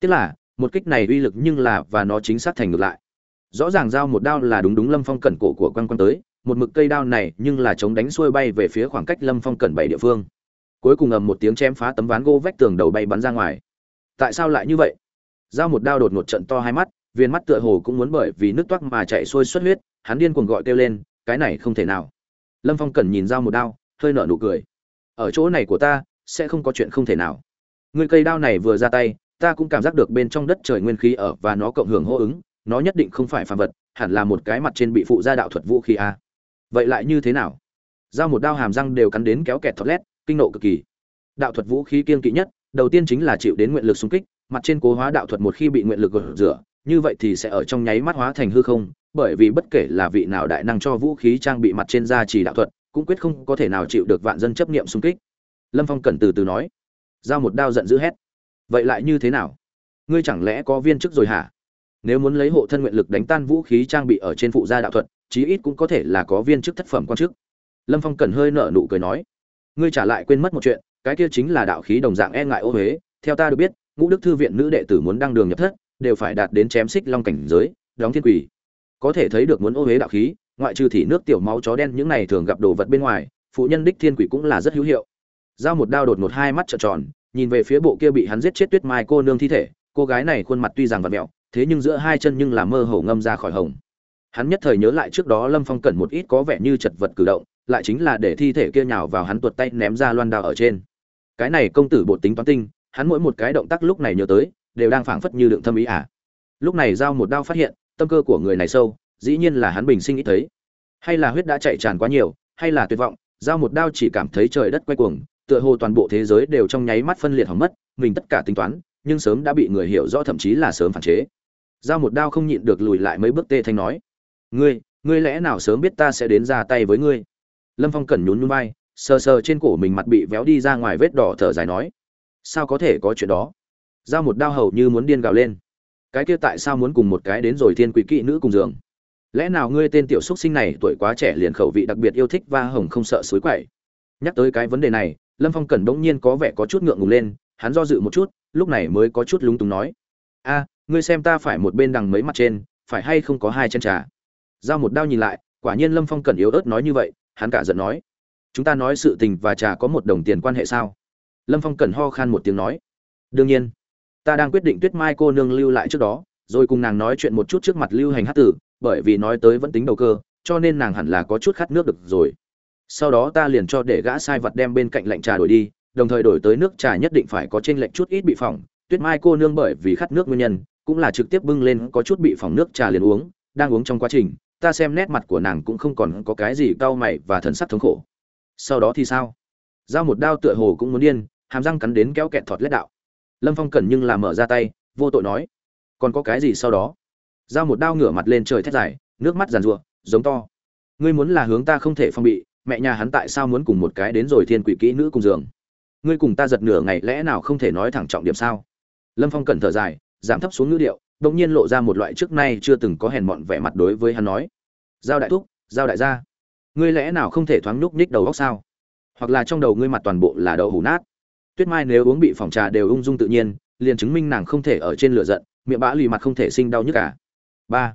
Tức là, một kích này uy lực nhưng là và nó chính xác thành ngược lại. Rõ ràng giao một đao là đúng đúng lâm phong cẩn cổ của quan quan tới một mực cây đao này nhưng là chống đánh xuôi bay về phía khoảng cách lâm phong cẩn bảy địa phương. Cuối cùng ầm một tiếng chém phá tấm ván gỗ vách tường đầu bay bắn ra ngoài. Tại sao lại như vậy? Giao một đao đột một trận to hai mắt viên mắt tựa hồ cũng muốn bởi vì nước toát mà chạy xuôi xuất huyết, hắn điên cuồng gọi kêu lên, cái này không thể nào. Lâm phong cẩn nhìn giao một đao, hơi nở nụ cười. Ở chỗ này của ta, sẽ không có chuyện không thể nào. Người cây đao này vừa ra tay, ta cũng cảm giác được bên trong đất trời nguyên khí ở và nó cộng hưởng hô ứng, nó nhất định không phải phàm vật, hẳn là một cái mặt trên bị phụ gia đạo thuật vũ khí a vậy lại như thế nào? Giao một đao hàm răng đều cắn đến kéo kẹt thọt lét, kinh nộ cực kỳ. Đạo thuật vũ khí kiên kỵ nhất, đầu tiên chính là chịu đến nguyện lực xung kích, mặt trên cố hóa đạo thuật một khi bị nguyện lực gột rửa, như vậy thì sẽ ở trong nháy mắt hóa thành hư không, bởi vì bất kể là vị nào đại năng cho vũ khí trang bị mặt trên da chỉ đạo thuật, cũng quyết không có thể nào chịu được vạn dân chấp niệm xung kích. Lâm phong cẩn từ từ nói, giao một đao giận dữ hét, vậy lại như thế nào? Ngươi chẳng lẽ có viên chức rồi hả? Nếu muốn lấy hộ thân nguyện lực đánh tan vũ khí trang bị ở trên phụ gia đạo thuật, chí ít cũng có thể là có viên chức thất phẩm quan chức. Lâm phong cẩn hơi nở nụ cười nói, ngươi trả lại quên mất một chuyện, cái kia chính là đạo khí đồng dạng e ngại ô huế, theo ta được biết, ngũ đức thư viện nữ đệ tử muốn đăng đường nhập thất, đều phải đạt đến chém xích long cảnh giới, đóng thiên quỷ. Có thể thấy được muốn ô huế đạo khí, ngoại trừ thị nước tiểu máu chó đen những này thường gặp đồ vật bên ngoài, phụ nhân đích thiên quỷ cũng là rất hữu hiệu. Giao một đao đột một hai mắt trợn tròn, nhìn về phía bộ kia bị hắn giết chết tuyết mai cô nương thi thể, cô gái này khuôn mặt tuy rằng vật mẹo thế nhưng giữa hai chân nhưng là mơ hồ ngâm ra khỏi hồng. Hắn nhất thời nhớ lại trước đó lâm phong cẩn một ít có vẻ như chật vật cử động, lại chính là để thi thể kia nhào vào hắn tuột tay ném ra loan đao ở trên. Cái này công tử bột tính toán tinh, hắn mỗi một cái động tác lúc này nhớ tới, đều đang phảng phất như đựng thâm ý à. Lúc này giao một đao phát hiện, tâm cơ của người này sâu, dĩ nhiên là hắn bình sinh ít thấy. Hay là huyết đã chạy tràn quá nhiều, hay là tuyệt vọng, giao một đao chỉ cảm thấy trời đất quay cuồng, tựa hồ toàn bộ thế giới đều trong nháy mắt phân liệt hỏng mất, mình tất cả tính toán, nhưng sớm đã bị người hiểu rõ thậm chí là sớm phản chế giao một đao không nhịn được lùi lại mấy bước tê thanh nói. Ngươi ngươi lẽ nào sớm biết ta sẽ đến ra tay với ngươi? Lâm phong cẩn nhún nhún vai, sờ sờ trên cổ mình mặt bị véo đi ra ngoài vết đỏ thở dài nói. Sao có thể có chuyện đó? Giao một đao hầu như muốn điên gào lên. Cái kia tại sao muốn cùng một cái đến rồi thiên quý kỵ nữ cùng giường? Lẽ nào ngươi tên tiểu xúc sinh này tuổi quá trẻ liền khẩu vị đặc biệt yêu thích và hồng không sợ suối quậy? Nhắc tới cái vấn đề này, lâm phong cẩn bỗng nhiên có vẻ có chút ngượng ngùng lên, hắn do dự một chút, lúc này mới có chút lúng túng nói. A ngươi xem ta phải một bên đằng mấy mặt trên, phải hay không có hai chân trà? Giao một đao nhìn lại, quả nhiên lâm phong Cần yếu ớt nói như vậy, hắn cả giận nói. Chúng ta nói sự tình và trà có một đồng tiền quan hệ sao? Lâm phong Cần ho khan một tiếng nói. Đương nhiên. Ta đang quyết định tuyết mai cô nương lưu lại trước đó, rồi cùng nàng nói chuyện một chút trước mặt lưu hành hát tử, bởi vì nói tới vẫn tính đầu cơ, cho nên nàng hẳn là có chút khát nước được rồi. Sau đó ta liền cho để gã sai vật đem bên cạnh lạnh trà đổi đi, đồng thời đổi tới nước trà nhất định phải có trên lệnh chút ít bị phỏng. Tuyết mai cô nương bởi vì khát nước nguyên nhân cũng là trực tiếp bưng lên có chút bị phỏng nước trà liền uống, đang uống trong quá trình, ta xem nét mặt của nàng cũng không còn có cái gì cau mày và thần sắc thống khổ. Sau đó thì sao? Giao một đao tựa hồ cũng muốn điên, hàm răng cắn đến kéo kẹt thọt lết đạo. Lâm phong cẩn nhưng làm mở ra tay, vô tội nói, còn có cái gì sau đó? Giao một đao ngửa mặt lên trời thét dài, nước mắt giàn rụa giống to. Ngươi muốn là hướng ta không thể phong bị, mẹ nhà hắn tại sao muốn cùng một cái đến rồi thiên quỷ kỹ nữ cùng giường? Ngươi cùng ta giật nửa ngày lẽ nào không thể nói thẳng trọng điểm sao? Lâm phong cẩn thở dài giảm thấp xuống ngữ điệu đ nhiên lộ ra một loại trước nay chưa từng có hèn mọn vẻ mặt đối với hắn nói. Giao đại thúc, giao đại gia, ngươi lẽ nào không thể thoáng nhúc nhích đầu góc sao? Hoặc là trong đầu ngươi mặt toàn bộ là đậu hủ nát. Tuyết mai nếu uống bị phòng trà đều ung dung tự nhiên, liền chứng minh nàng không thể ở trên lửa giận, miệng bã lì mặt không thể sinh đau nhức cả. Ba,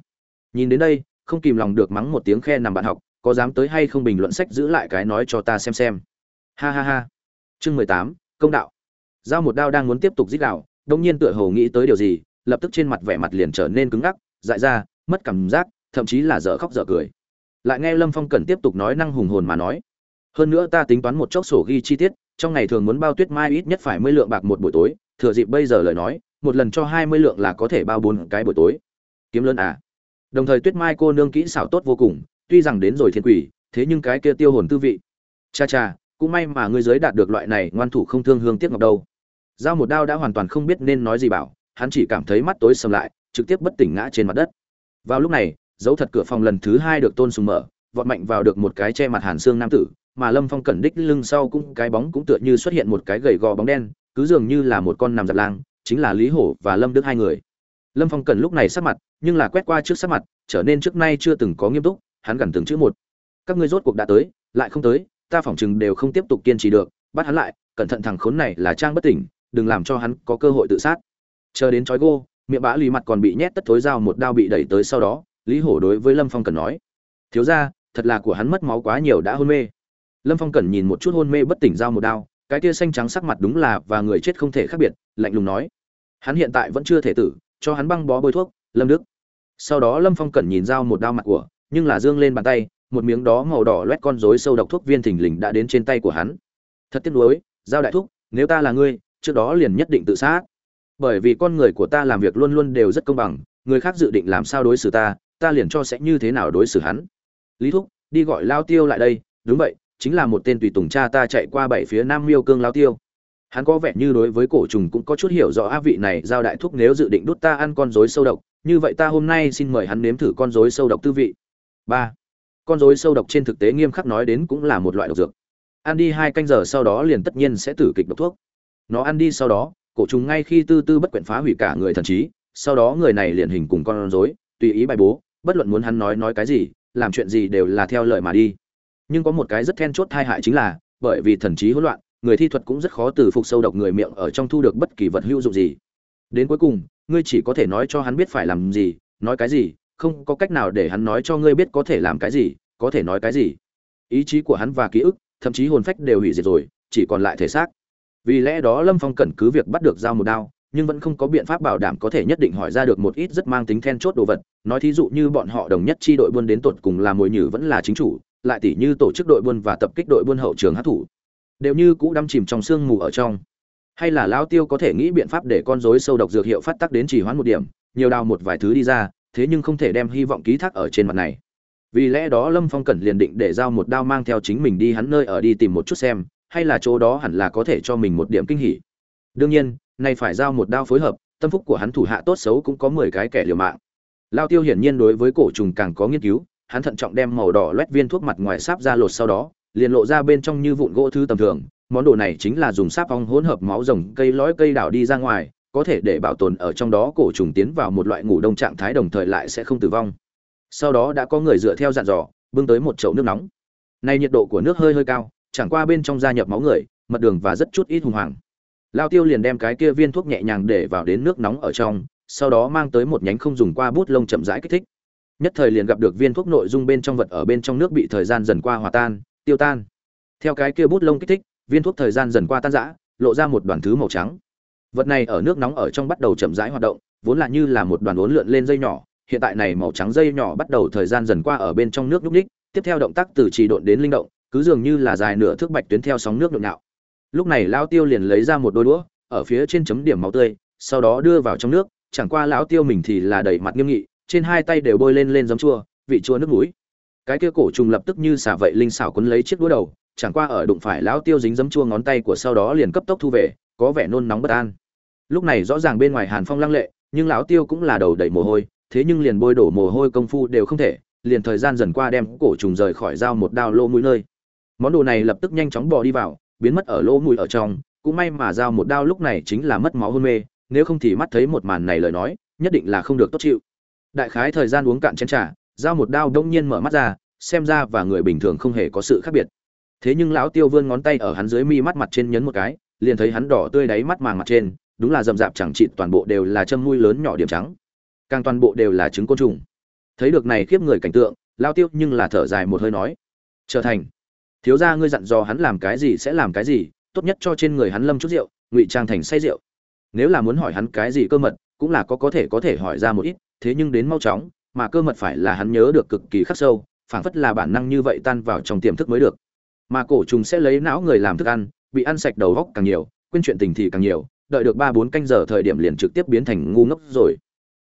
nhìn đến đây, không kìm lòng được mắng một tiếng khe nằm bạn học, có dám tới hay không bình luận sách giữ lại cái nói cho ta xem xem. Ha ha ha. Chương mười tám, công đạo. Giao một đao đang muốn tiếp tục giết đạo đông nhiên tựa hồ nghĩ tới điều gì, lập tức trên mặt vẻ mặt liền trở nên cứng ngắc, dại ra, mất cảm giác, thậm chí là dở khóc dở cười. Lại nghe lâm phong cần tiếp tục nói năng hùng hồn mà nói. Hơn nữa ta tính toán một chốc sổ ghi chi tiết, trong ngày thường muốn bao tuyết mai ít nhất phải mươi lượng bạc một buổi tối, thừa dịp bây giờ lời nói, một lần cho hai mươi lượng là có thể bao bốn cái buổi tối. Kiếm lớn à? Đồng thời tuyết mai cô nương kỹ xảo tốt vô cùng, tuy rằng đến rồi thiên quỷ, thế nhưng cái kia tiêu hồn tư vị. Cha cha, cũng may mà ngươi giới đạt được loại này, ngoan thủ không thương hương tiếc ngọc đâu giao một đao đã hoàn toàn không biết nên nói gì bảo, hắn chỉ cảm thấy mắt tối sầm lại, trực tiếp bất tỉnh ngã trên mặt đất. Vào lúc này, dấu thật cửa phòng lần thứ hai được tôn sùng mở, vọt mạnh vào được một cái che mặt hàn xương nam tử, mà lâm phong cẩn đích lưng sau cũng cái bóng cũng tựa như xuất hiện một cái gầy gò bóng đen, cứ dường như là một con nằm giặt lang, chính là lý hổ và lâm đức hai người. Lâm phong cẩn lúc này sắc mặt, nhưng là quét qua trước sắc mặt, trở nên trước nay chưa từng có nghiêm túc, hắn gần từng chữ một. Các ngươi rốt cuộc đã tới, lại không tới, ta phỏng chừng đều không tiếp tục kiên trì được, bắt hắn lại, cẩn thận thằng khốn này là trang bất tỉnh đừng làm cho hắn có cơ hội tự sát. Chờ đến chói gô, miệng bã lì mặt còn bị nhét tất thối dao một đao bị đẩy tới sau đó, lý hổ đối với lâm phong cần nói, thiếu ra thật là của hắn mất máu quá nhiều đã hôn mê. Lâm phong cần nhìn một chút hôn mê bất tỉnh dao một đao, cái tia xanh trắng sắc mặt đúng là và người chết không thể khác biệt, lạnh lùng nói, hắn hiện tại vẫn chưa thể tử, cho hắn băng bó bôi thuốc, lâm đức. Sau đó lâm phong cẩn nhìn dao một đao mặt của, nhưng là dương lên bàn tay, một miếng đó màu đỏ loét con rối sâu độc thuốc viên thình lình đã đến trên tay của hắn. Thật tiếc nuối giao đại thúc, nếu ta là ngươi trước đó liền nhất định tự sát. Bởi vì con người của ta làm việc luôn luôn đều rất công bằng, người khác dự định làm sao đối xử ta ta liền cho sẽ như thế nào đối xử hắn. Lý thúc, đi gọi lao tiêu lại đây, đúng vậy, chính là một tên tùy tùng cha ta chạy qua bảy phía nam miêu cương lao tiêu. Hắn có vẻ như đối với cổ trùng cũng có chút hiểu rõ á vị này, giao đại thúc nếu dự định đút ta ăn con rối sâu độc, như vậy ta hôm nay xin mời hắn nếm thử con rối sâu độc tư vị. Ba, con rối sâu độc trên thực tế nghiêm khắc nói đến cũng là một loại độc dược. Ăn đi hai canh giờ sau đó liền tất nhiên sẽ tử kịch độc thuốc nó ăn đi sau đó, cổ trùng ngay khi tư tư bất quyện phá hủy cả người thần trí, sau đó người này liền hình cùng con rối, tùy ý bài bố, bất luận muốn hắn nói nói cái gì, làm chuyện gì đều là theo lời mà đi. Nhưng có một cái rất then chốt tai hại chính là, bởi vì thần trí hỗn loạn, người thi thuật cũng rất khó từ phục sâu độc người miệng ở trong thu được bất kỳ vật hữu dụng gì. Đến cuối cùng, ngươi chỉ có thể nói cho hắn biết phải làm gì, nói cái gì, không có cách nào để hắn nói cho ngươi biết có thể làm cái gì, có thể nói cái gì. Ý chí của hắn và ký ức, thậm chí hồn phách đều hủy diệt rồi, chỉ còn lại thể xác vì lẽ đó lâm phong cần cứ việc bắt được dao một đao, nhưng vẫn không có biện pháp bảo đảm có thể nhất định hỏi ra được một ít rất mang tính then chốt đồ vật. Nói thí dụ như bọn họ đồng nhất chi đội buôn đến tột cùng là mồi nhử vẫn là chính chủ, lại tỷ như tổ chức đội buôn và tập kích đội buôn hậu trường hát thủ. Đều như cũ đâm chìm trong sương mù ở trong. Hay là lão tiêu có thể nghĩ biện pháp để con rối sâu độc dược hiệu phát tác đến chỉ hoãn một điểm, nhiều đào một vài thứ đi ra, thế nhưng không thể đem hy vọng ký thác ở trên mặt này. Vì lẽ đó lâm phong cẩn liền định để giao một đao mang theo chính mình đi hắn nơi ở đi tìm một chút xem hay là chỗ đó hẳn là có thể cho mình một điểm kinh hỉ? Đương nhiên, nay phải giao một đao phối hợp, tâm phúc của hắn thủ hạ tốt xấu cũng có mười cái kẻ liều mạng. Lao tiêu hiển nhiên đối với cổ trùng càng có nghiên cứu, hắn thận trọng đem màu đỏ loét viên thuốc mặt ngoài sáp ra lột sau đó, liền lộ ra bên trong như vụn gỗ thứ tầm thường. Món đồ này chính là dùng sáp ong hỗn hợp máu rồng cây lõi cây đảo đi ra ngoài, có thể để bảo tồn ở trong đó cổ trùng tiến vào một loại ngủ đông trạng thái đồng thời lại sẽ không tử vong. Sau đó đã có người dựa theo dặn dò, bưng tới một chậu nước nóng. Nay nhiệt độ của nước hơi hơi cao chẳng qua bên trong gia nhập máu người, mật đường và rất chút ít hùng hoàng. Lao tiêu liền đem cái kia viên thuốc nhẹ nhàng để vào đến nước nóng ở trong, sau đó mang tới một nhánh không dùng qua bút lông chậm rãi kích thích. Nhất thời liền gặp được viên thuốc nội dung bên trong vật ở bên trong nước bị thời gian dần qua hòa tan, tiêu tan. Theo cái kia bút lông kích thích, viên thuốc thời gian dần qua tan rã, lộ ra một đoàn thứ màu trắng. Vật này ở nước nóng ở trong bắt đầu chậm rãi hoạt động, vốn là như là một đoàn uốn lượn lên dây nhỏ, hiện tại này màu trắng dây nhỏ bắt đầu thời gian dần qua ở bên trong nước nhúc ních tiếp theo động tác từ trì độn đến linh động cứ dường như là dài nửa thước bạch tuyến theo sóng nước nhộn nhạo. Lúc này lão tiêu liền lấy ra một đôi đũa, ở phía trên chấm điểm máu tươi, sau đó đưa vào trong nước, chẳng qua lão tiêu mình thì là đẩy mặt nghiêm nghị, trên hai tay đều bôi lên lên giấm chua, vị chua nước mũi. Cái kia cổ trùng lập tức như xả vậy linh xảo quấn lấy chiếc đũa đầu, chẳng qua ở đụng phải lão tiêu dính giấm chua ngón tay của sau đó liền cấp tốc thu về, có vẻ nôn nóng bất an. Lúc này rõ ràng bên ngoài hàn phong lăng lệ, nhưng lão tiêu cũng là đầu đầy mồ hôi, thế nhưng liền bôi đổ mồ hôi công phu đều không thể, liền thời gian dần qua đem cổ trùng rời khỏi dao một đao lô mũi nơi món đồ này lập tức nhanh chóng bò đi vào, biến mất ở lỗ mũi ở trong. Cũng may mà dao một đao lúc này chính là mất máu hôn mê, nếu không thì mắt thấy một màn này lời nói, nhất định là không được tốt chịu. Đại khái thời gian uống cạn chén trà dao một đao đông nhiên mở mắt ra, xem ra và người bình thường không hề có sự khác biệt. Thế nhưng lão tiêu vươn ngón tay ở hắn dưới mi mắt mặt trên nhấn một cái, liền thấy hắn đỏ tươi đáy mắt màng mặt trên, đúng là rậm rạp chẳng chịt, toàn bộ đều là châm mũi lớn nhỏ điểm trắng. Càng toàn bộ đều là trứng côn trùng. Thấy được này khiếp người cảnh tượng lao tiêu nhưng là thở dài một hơi nói, trở thành thiếu gia ngươi dặn dò hắn làm cái gì sẽ làm cái gì, tốt nhất cho trên người hắn lâm chút rượu, ngụy trang thành say rượu. Nếu là muốn hỏi hắn cái gì cơ mật, cũng là có có thể có thể hỏi ra một ít, thế nhưng đến mau chóng, mà cơ mật phải là hắn nhớ được cực kỳ khắc sâu, phảng phất là bản năng như vậy tan vào trong tiềm thức mới được. Mà cổ trùng sẽ lấy não người làm thức ăn, bị ăn sạch đầu góc càng nhiều, quên chuyện tình thì càng nhiều, đợi được ba bốn canh giờ thời điểm liền trực tiếp biến thành ngu ngốc rồi.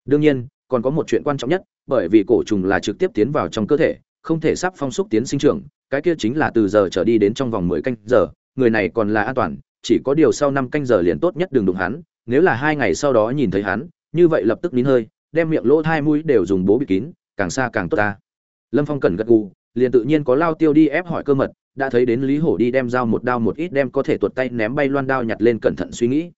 Đương nhiên, còn có một chuyện quan trọng nhất, bởi vì cổ trùng là trực tiếp tiến vào trong cơ thể, không thể sắp phong xúc tiến sinh trưởng cái kia chính là từ giờ trở đi đến trong vòng mười canh giờ, người này còn là an toàn, chỉ có điều sau năm canh giờ liền tốt nhất đừng đụng hắn, nếu là hai ngày sau đó nhìn thấy hắn, như vậy lập tức nín hơi, đem miệng lỗ hai mũi đều dùng bố bị kín, càng xa càng tốt ta. Lâm phong cần gật gù, liền tự nhiên có lao tiêu đi ép hỏi cơ mật, đã thấy đến lý hổ đi đem dao một đao một ít đem có thể tuột tay ném bay loan đao nhặt lên cẩn thận suy nghĩ.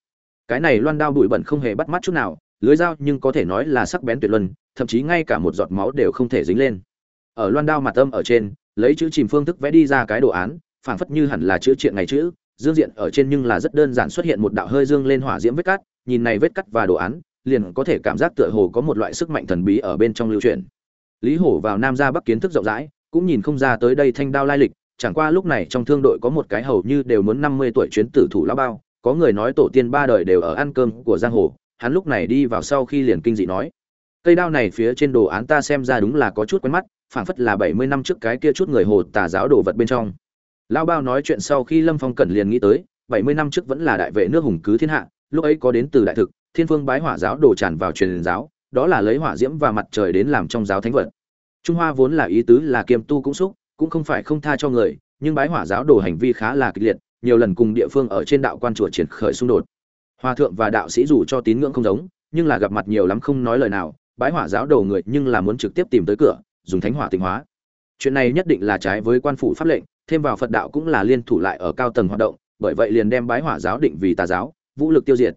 Cái này loan đao bụi bẩn không hề bắt mắt chút nào, lưới dao nhưng có thể nói là sắc bén tuyệt luân, thậm chí ngay cả một giọt máu đều không thể dính lên. Ở loan đao mặt âm ở trên lấy chữ chìm phương thức vẽ đi ra cái đồ án, phảng phất như hẳn là chữ triện ngày chữ, dương diện ở trên nhưng là rất đơn giản xuất hiện một đạo hơi dương lên hỏa diễm vết cắt, nhìn này vết cắt và đồ án, liền có thể cảm giác tựa hồ có một loại sức mạnh thần bí ở bên trong lưu truyền. Lý hổ vào nam ra bắc kiến thức rộng rãi, cũng nhìn không ra tới đây thanh đao lai lịch, chẳng qua lúc này trong thương đội có một cái hầu như đều muốn năm mươi tuổi chuyến tử thủ lão bao, có người nói tổ tiên ba đời đều ở ăn cơm của giang hồ, hắn lúc này đi vào sau khi liền kinh dị nói, cây đao này phía trên đồ án ta xem ra đúng là có chút quen mắt phảng phất là bảy mươi năm trước cái kia chút người hồ tà giáo đồ vật bên trong. Lão bao nói chuyện sau khi lâm phong cẩn liền nghĩ tới, bảy mươi năm trước vẫn là đại vệ nước hùng cứ thiên hạ, lúc ấy có đến từ đại thực, thiên phương bái hỏa giáo đồ tràn vào truyền giáo, đó là lấy hỏa diễm và mặt trời đến làm trong giáo thánh vật. Trung hoa vốn là ý tứ là kiêm tu cũng xúc, cũng không phải không tha cho người, nhưng bái hỏa giáo đồ hành vi khá là kịch liệt, nhiều lần cùng địa phương ở trên đạo quan chùa triển khởi xung đột. Hòa thượng và đạo sĩ dù cho tín ngưỡng không giống, nhưng là gặp mặt nhiều lắm không nói lời nào, bái hỏa giáo đồ người nhưng là muốn trực tiếp tìm tới cửa dùng thánh hỏa tịnh hóa. Chuyện này nhất định là trái với quan phủ pháp lệnh, thêm vào phật đạo cũng là liên thủ lại ở cao tầng hoạt động, bởi vậy liền đem bái hỏa giáo định vì tà giáo, vũ lực tiêu diệt.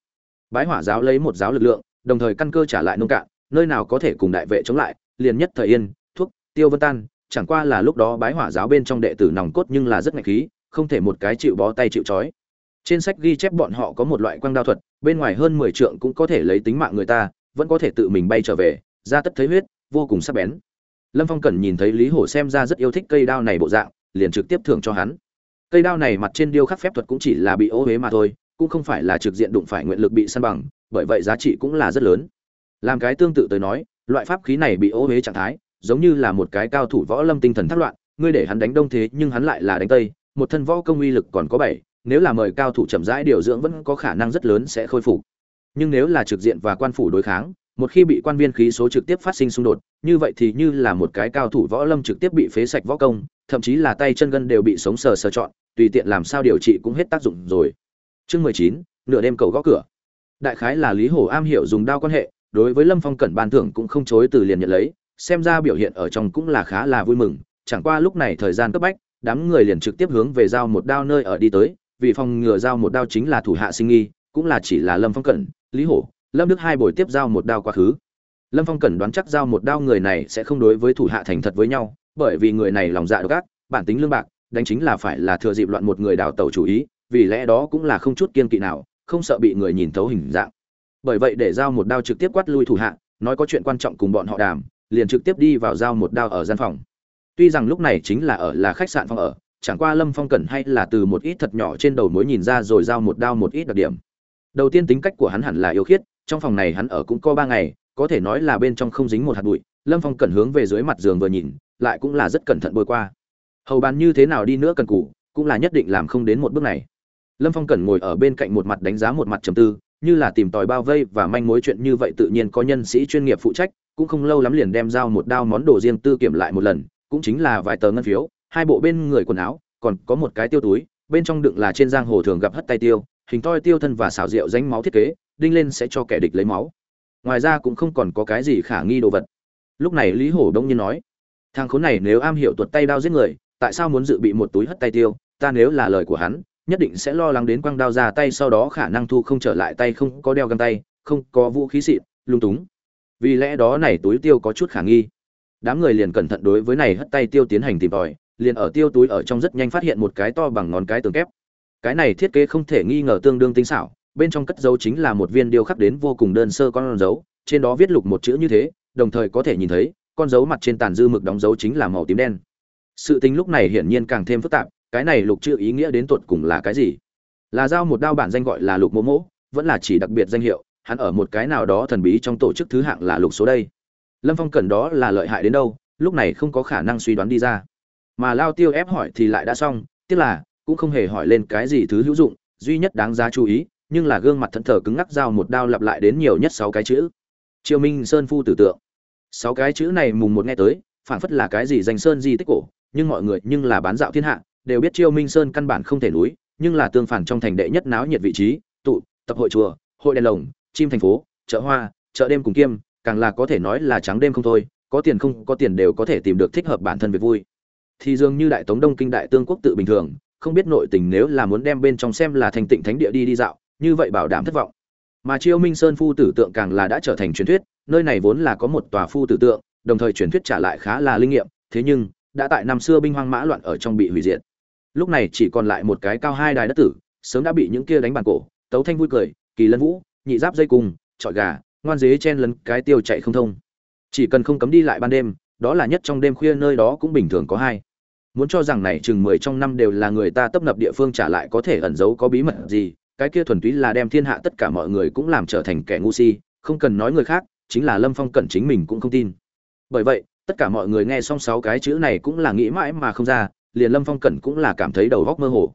Bái hỏa giáo lấy một giáo lực lượng, đồng thời căn cơ trả lại nông cạn, nơi nào có thể cùng đại vệ chống lại, liền nhất thời yên, thuốc, tiêu vân tan, chẳng qua là lúc đó bái hỏa giáo bên trong đệ tử nòng cốt nhưng là rất ngạch khí, không thể một cái chịu bó tay chịu trói. Trên sách ghi chép bọn họ có một loại quang đao thuật, bên ngoài hơn mười trượng cũng có thể lấy tính mạng người ta, vẫn có thể tự mình bay trở về, ra tất thấy huyết, vô cùng sắc bén lâm phong cẩn nhìn thấy lý hổ xem ra rất yêu thích cây đao này bộ dạng, liền trực tiếp thưởng cho hắn. Cây đao này mặt trên điêu khắc phép thuật cũng chỉ là bị ô huế mà thôi, cũng không phải là trực diện đụng phải nguyện lực bị săn bằng, bởi vậy giá trị cũng là rất lớn. Làm cái tương tự tới nói, loại pháp khí này bị ô huế trạng thái, giống như là một cái cao thủ võ lâm tinh thần thất loạn, ngươi để hắn đánh đông thế nhưng hắn lại là đánh tây, một thân võ công uy lực còn có bảy, nếu là mời cao thủ chậm rãi điều dưỡng vẫn có khả năng rất lớn sẽ khôi phục. Nhưng nếu là trực diện và quan phủ đối kháng một khi bị quan viên khí số trực tiếp phát sinh xung đột, như vậy thì như là một cái cao thủ võ lâm trực tiếp bị phế sạch võ công, thậm chí là tay chân gân đều bị sống sờ sờ chọn, tùy tiện làm sao điều trị cũng hết tác dụng rồi. Chương mười chín, nửa đêm cầu gõ cửa. Đại khái là lý hổ am hiểu dùng đao quan hệ, đối với lâm phong cẩn ban thưởng cũng không chối từ liền nhận lấy, xem ra biểu hiện ở trong cũng là khá là vui mừng, chẳng qua lúc này thời gian cấp bách, đám người liền trực tiếp hướng về giao một đao nơi ở đi tới, vì phòng ngừa giao một đao chính là thủ hạ sinh nghi, cũng là chỉ là lâm phong cẩn, lý hổ lâm đức hai buổi tiếp giao một đao quá khứ. Lâm phong cần đoán chắc giao một đao người này sẽ không đối với thủ hạ thành thật với nhau, bởi vì người này lòng dạ độc ác, bản tính lương bạc, đánh chính là phải là thừa dịp loạn một người đào tẩu chủ ý, vì lẽ đó cũng là không chút kiên kỵ nào, không sợ bị người nhìn thấu hình dạng. Bởi vậy để giao một đao trực tiếp quát lui thủ hạ, nói có chuyện quan trọng cùng bọn họ đàm, liền trực tiếp đi vào giao một đao ở gian phòng. Tuy rằng lúc này chính là ở, là khách sạn phòng ở, chẳng qua lâm phong cẩn hay là từ một ít thật nhỏ trên đầu mối nhìn ra rồi giao một đao một ít đặc điểm. Đầu tiên tính cách của hắn hẳn là yêu khiết trong phòng này hắn ở cũng có ba ngày, có thể nói là bên trong không dính một hạt bụi. Lâm phong cẩn hướng về dưới mặt giường vừa nhìn, lại cũng là rất cẩn thận bôi qua. Hầu bàn như thế nào đi nữa cần cù, cũng là nhất định làm không đến một bước này. Lâm phong cẩn ngồi ở bên cạnh một mặt đánh giá một mặt trầm tư, như là tìm tòi bao vây và manh mối chuyện như vậy tự nhiên có nhân sĩ chuyên nghiệp phụ trách, cũng không lâu lắm liền đem giao một đao món đồ riêng tư kiểm lại một lần, cũng chính là vài tờ ngân phiếu, hai bộ bên người quần áo, còn có một cái tiêu túi, bên trong đựng là trên giang hồ thường gặp hất tay tiêu, hình toi tiêu thân và xào rượu danh máu thiết kế đinh lên sẽ cho kẻ địch lấy máu. Ngoài ra cũng không còn có cái gì khả nghi đồ vật. Lúc này lý hổ đông nhiên nói, thằng khốn này nếu am hiểu tuột tay đao giết người, tại sao muốn dự bị một túi hất tay tiêu? Ta nếu là lời của hắn, nhất định sẽ lo lắng đến quăng đao ra tay, sau đó khả năng thu không trở lại tay không có đeo găng tay, không có vũ khí xịn, lung túng. Vì lẽ đó này túi tiêu có chút khả nghi. Đám người liền cẩn thận đối với này hất tay tiêu tiến hành tìm tòi, liền ở tiêu túi ở trong rất nhanh phát hiện một cái to bằng ngón cái tường kép. Cái này thiết kế không thể nghi ngờ tương đương tinh xảo bên trong cất dấu chính là một viên điêu khắc đến vô cùng đơn sơ con dấu, trên đó viết lục một chữ như thế, đồng thời có thể nhìn thấy, con dấu mặt trên tàn dư mực đóng dấu chính là màu tím đen. Sự tình lúc này hiển nhiên càng thêm phức tạp, cái này lục chữ ý nghĩa đến tuột cùng là cái gì? Là giao một đao bản danh gọi là lục mô mỗ vẫn là chỉ đặc biệt danh hiệu, hắn ở một cái nào đó thần bí trong tổ chức thứ hạng là lục số đây. Lâm phong cần đó là lợi hại đến đâu, lúc này không có khả năng suy đoán đi ra. Mà lao tiêu ép hỏi thì lại đã xong tức là, cũng không hề hỏi lên cái gì thứ hữu dụng, duy nhất đáng giá chú ý nhưng là gương mặt thẫn thờ cứng ngắc dao một đao lặp lại đến nhiều nhất sáu cái chữ. Triều minh sơn phu tử tượng. Sáu cái chữ này mùng một nghe tới phản phất là cái gì danh sơn di tích cổ, nhưng mọi người nhưng là bán dạo thiên hạ, đều biết triều minh sơn căn bản không thể núi, nhưng là tương phản trong thành đệ nhất náo nhiệt vị trí, tụ, tập hội chùa, hội đèn lồng, chim thành phố, chợ hoa, chợ đêm cùng kiêm, càng là có thể nói là trắng đêm không thôi, có tiền không, có tiền đều có thể tìm được thích hợp bản thân việc vui. Thì dường như đại tống đông kinh đại tương quốc tự bình thường, không biết nội tình nếu là muốn đem bên trong xem là thành tịnh thánh địa đi đi dạo như vậy bảo đảm thất vọng. Mà chiêu minh sơn phu tử tượng càng là đã trở thành truyền thuyết, nơi này vốn là có một tòa phu tử tượng, đồng thời truyền thuyết trả lại khá là linh nghiệm, thế nhưng, đã tại năm xưa binh hoang mã loạn ở trong bị hủy diệt. Lúc này chỉ còn lại một cái cao hai đài đất tử, sớm đã bị những kia đánh bàn cổ, tấu thanh vui cười, kỳ lân vũ, nhị giáp dây cùng trọi gà, ngoan dế chen lấn cái tiêu chạy không thông. Chỉ cần không cấm đi lại ban đêm, đó là nhất trong đêm khuya nơi đó cũng bình thường có hai. Muốn cho rằng này chừng mười trong năm đều là người ta tấp nập địa phương trả lại có thể ẩn giấu có bí mật gì cái kia thuần túy là đem thiên hạ tất cả mọi người cũng làm trở thành kẻ ngu si, không cần nói người khác, chính là lâm phong cẩn chính mình cũng không tin. Bởi vậy, tất cả mọi người nghe xong sáu cái chữ này cũng là nghĩ mãi mà không ra, liền lâm phong cẩn cũng là cảm thấy đầu góc mơ hồ.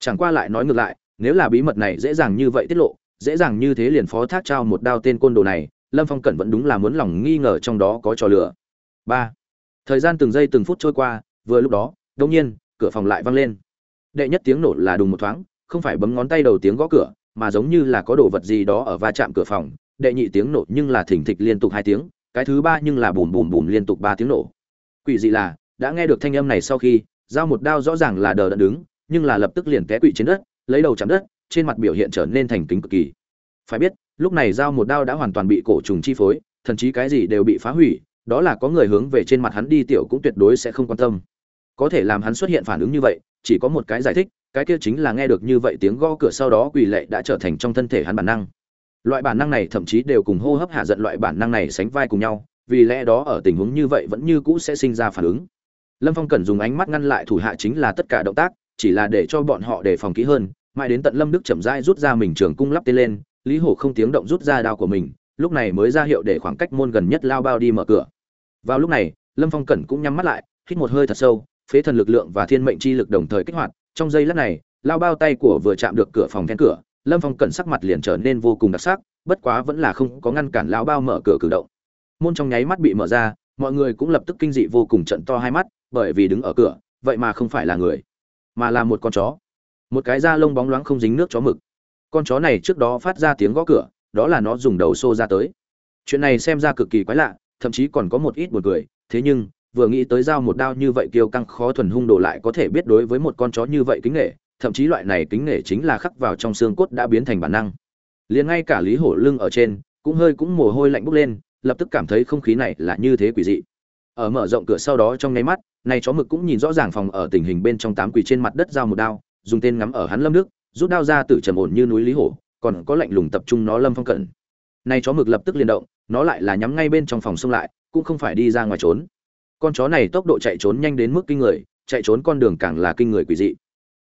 Chẳng qua lại nói ngược lại, nếu là bí mật này dễ dàng như vậy tiết lộ, dễ dàng như thế liền phó thác trao một đao tên côn đồ này, lâm phong cẩn vẫn đúng là muốn lòng nghi ngờ trong đó có trò lửa ba. Thời gian từng giây từng phút trôi qua, vừa lúc đó đông nhiên, cửa phòng lại vang lên. Đệ nhất tiếng nổ là đùng một thoáng không phải bấm ngón tay đầu tiếng gõ cửa, mà giống như là có đồ vật gì đó ở va chạm cửa phòng, đệ nhị tiếng nổ nhưng là thỉnh thịch liên tục hai tiếng, cái thứ ba nhưng là bùm bùm bùm liên tục ba tiếng nổ. Quỷ dị là, đã nghe được thanh âm này sau khi dao một đao rõ ràng là đờ đẫn đứng, nhưng là lập tức liền té quỵ trên đất, lấy đầu chạm đất, trên mặt biểu hiện trở nên thành kính cực kỳ. Phải biết, lúc này dao một đao đã hoàn toàn bị cổ trùng chi phối, thậm chí cái gì đều bị phá hủy, đó là có người hướng về trên mặt hắn đi tiểu cũng tuyệt đối sẽ không quan tâm. Có thể làm hắn xuất hiện phản ứng như vậy, chỉ có một cái giải thích cái kia chính là nghe được như vậy tiếng gõ cửa sau đó quỳ lệ đã trở thành trong thân thể hắn bản năng. Loại bản năng này thậm chí đều cùng hô hấp hạ giận loại bản năng này sánh vai cùng nhau, vì lẽ đó ở tình huống như vậy vẫn như cũ sẽ sinh ra phản ứng. Lâm phong cần dùng ánh mắt ngăn lại thủ hạ chính là tất cả động tác, chỉ là để cho bọn họ đề phòng kỹ hơn, mãi đến tận lâm đức chậm rãi rút ra mình trường cung lắp tên lên, lý hổ không tiếng động rút ra đao của mình, lúc này mới ra hiệu để khoảng cách môn gần nhất lao bao đi mở cửa. Vào lúc này, lâm phong cẩn cũng nhắm mắt lại, hít một hơi thật sâu, phế thần lực lượng và thiên mệnh chi lực đồng thời kích hoạt trong giây lát này, lao bao tay của vừa chạm được cửa phòng then cửa, lâm phong cẩn sắc mặt liền trở nên vô cùng đặc sắc, bất quá vẫn là không có ngăn cản lao bao mở cửa cử động. Môn trong nháy mắt bị mở ra, mọi người cũng lập tức kinh dị vô cùng trận to hai mắt, bởi vì đứng ở cửa, vậy mà không phải là người, mà là một con chó. Một cái da lông bóng loáng không dính nước chó mực. Con chó này trước đó phát ra tiếng gõ cửa, đó là nó dùng đầu xô ra tới. Chuyện này xem ra cực kỳ quái lạ, thậm chí còn có một ít buồn cười, thế nhưng vừa nghĩ tới dao một đao như vậy kiêu căng khó thuần hung đồ lại có thể biết đối với một con chó như vậy kính nghệ thậm chí loại này kính nghệ chính là khắc vào trong xương cốt đã biến thành bản năng. Liền ngay cả lý hổ lưng ở trên, cũng hơi cũng mồ hôi lạnh bốc lên, lập tức cảm thấy không khí này là như thế quỷ dị. Ở mở rộng cửa sau đó trong nháy mắt, này chó mực cũng nhìn rõ ràng phòng ở tình hình bên trong tám quỷ trên mặt đất giao một đao, dùng tên ngắm ở hắn lâm nước, rút đao ra từ trầm ổn như núi lý hổ, còn có lạnh lùng tập trung nó lâm phong cận. Này chó mực lập tức liên động, nó lại là nhắm ngay bên trong phòng xông lại, cũng không phải đi ra ngoài trốn con chó này tốc độ chạy trốn nhanh đến mức kinh người, chạy trốn con đường càng là kinh người quỷ dị.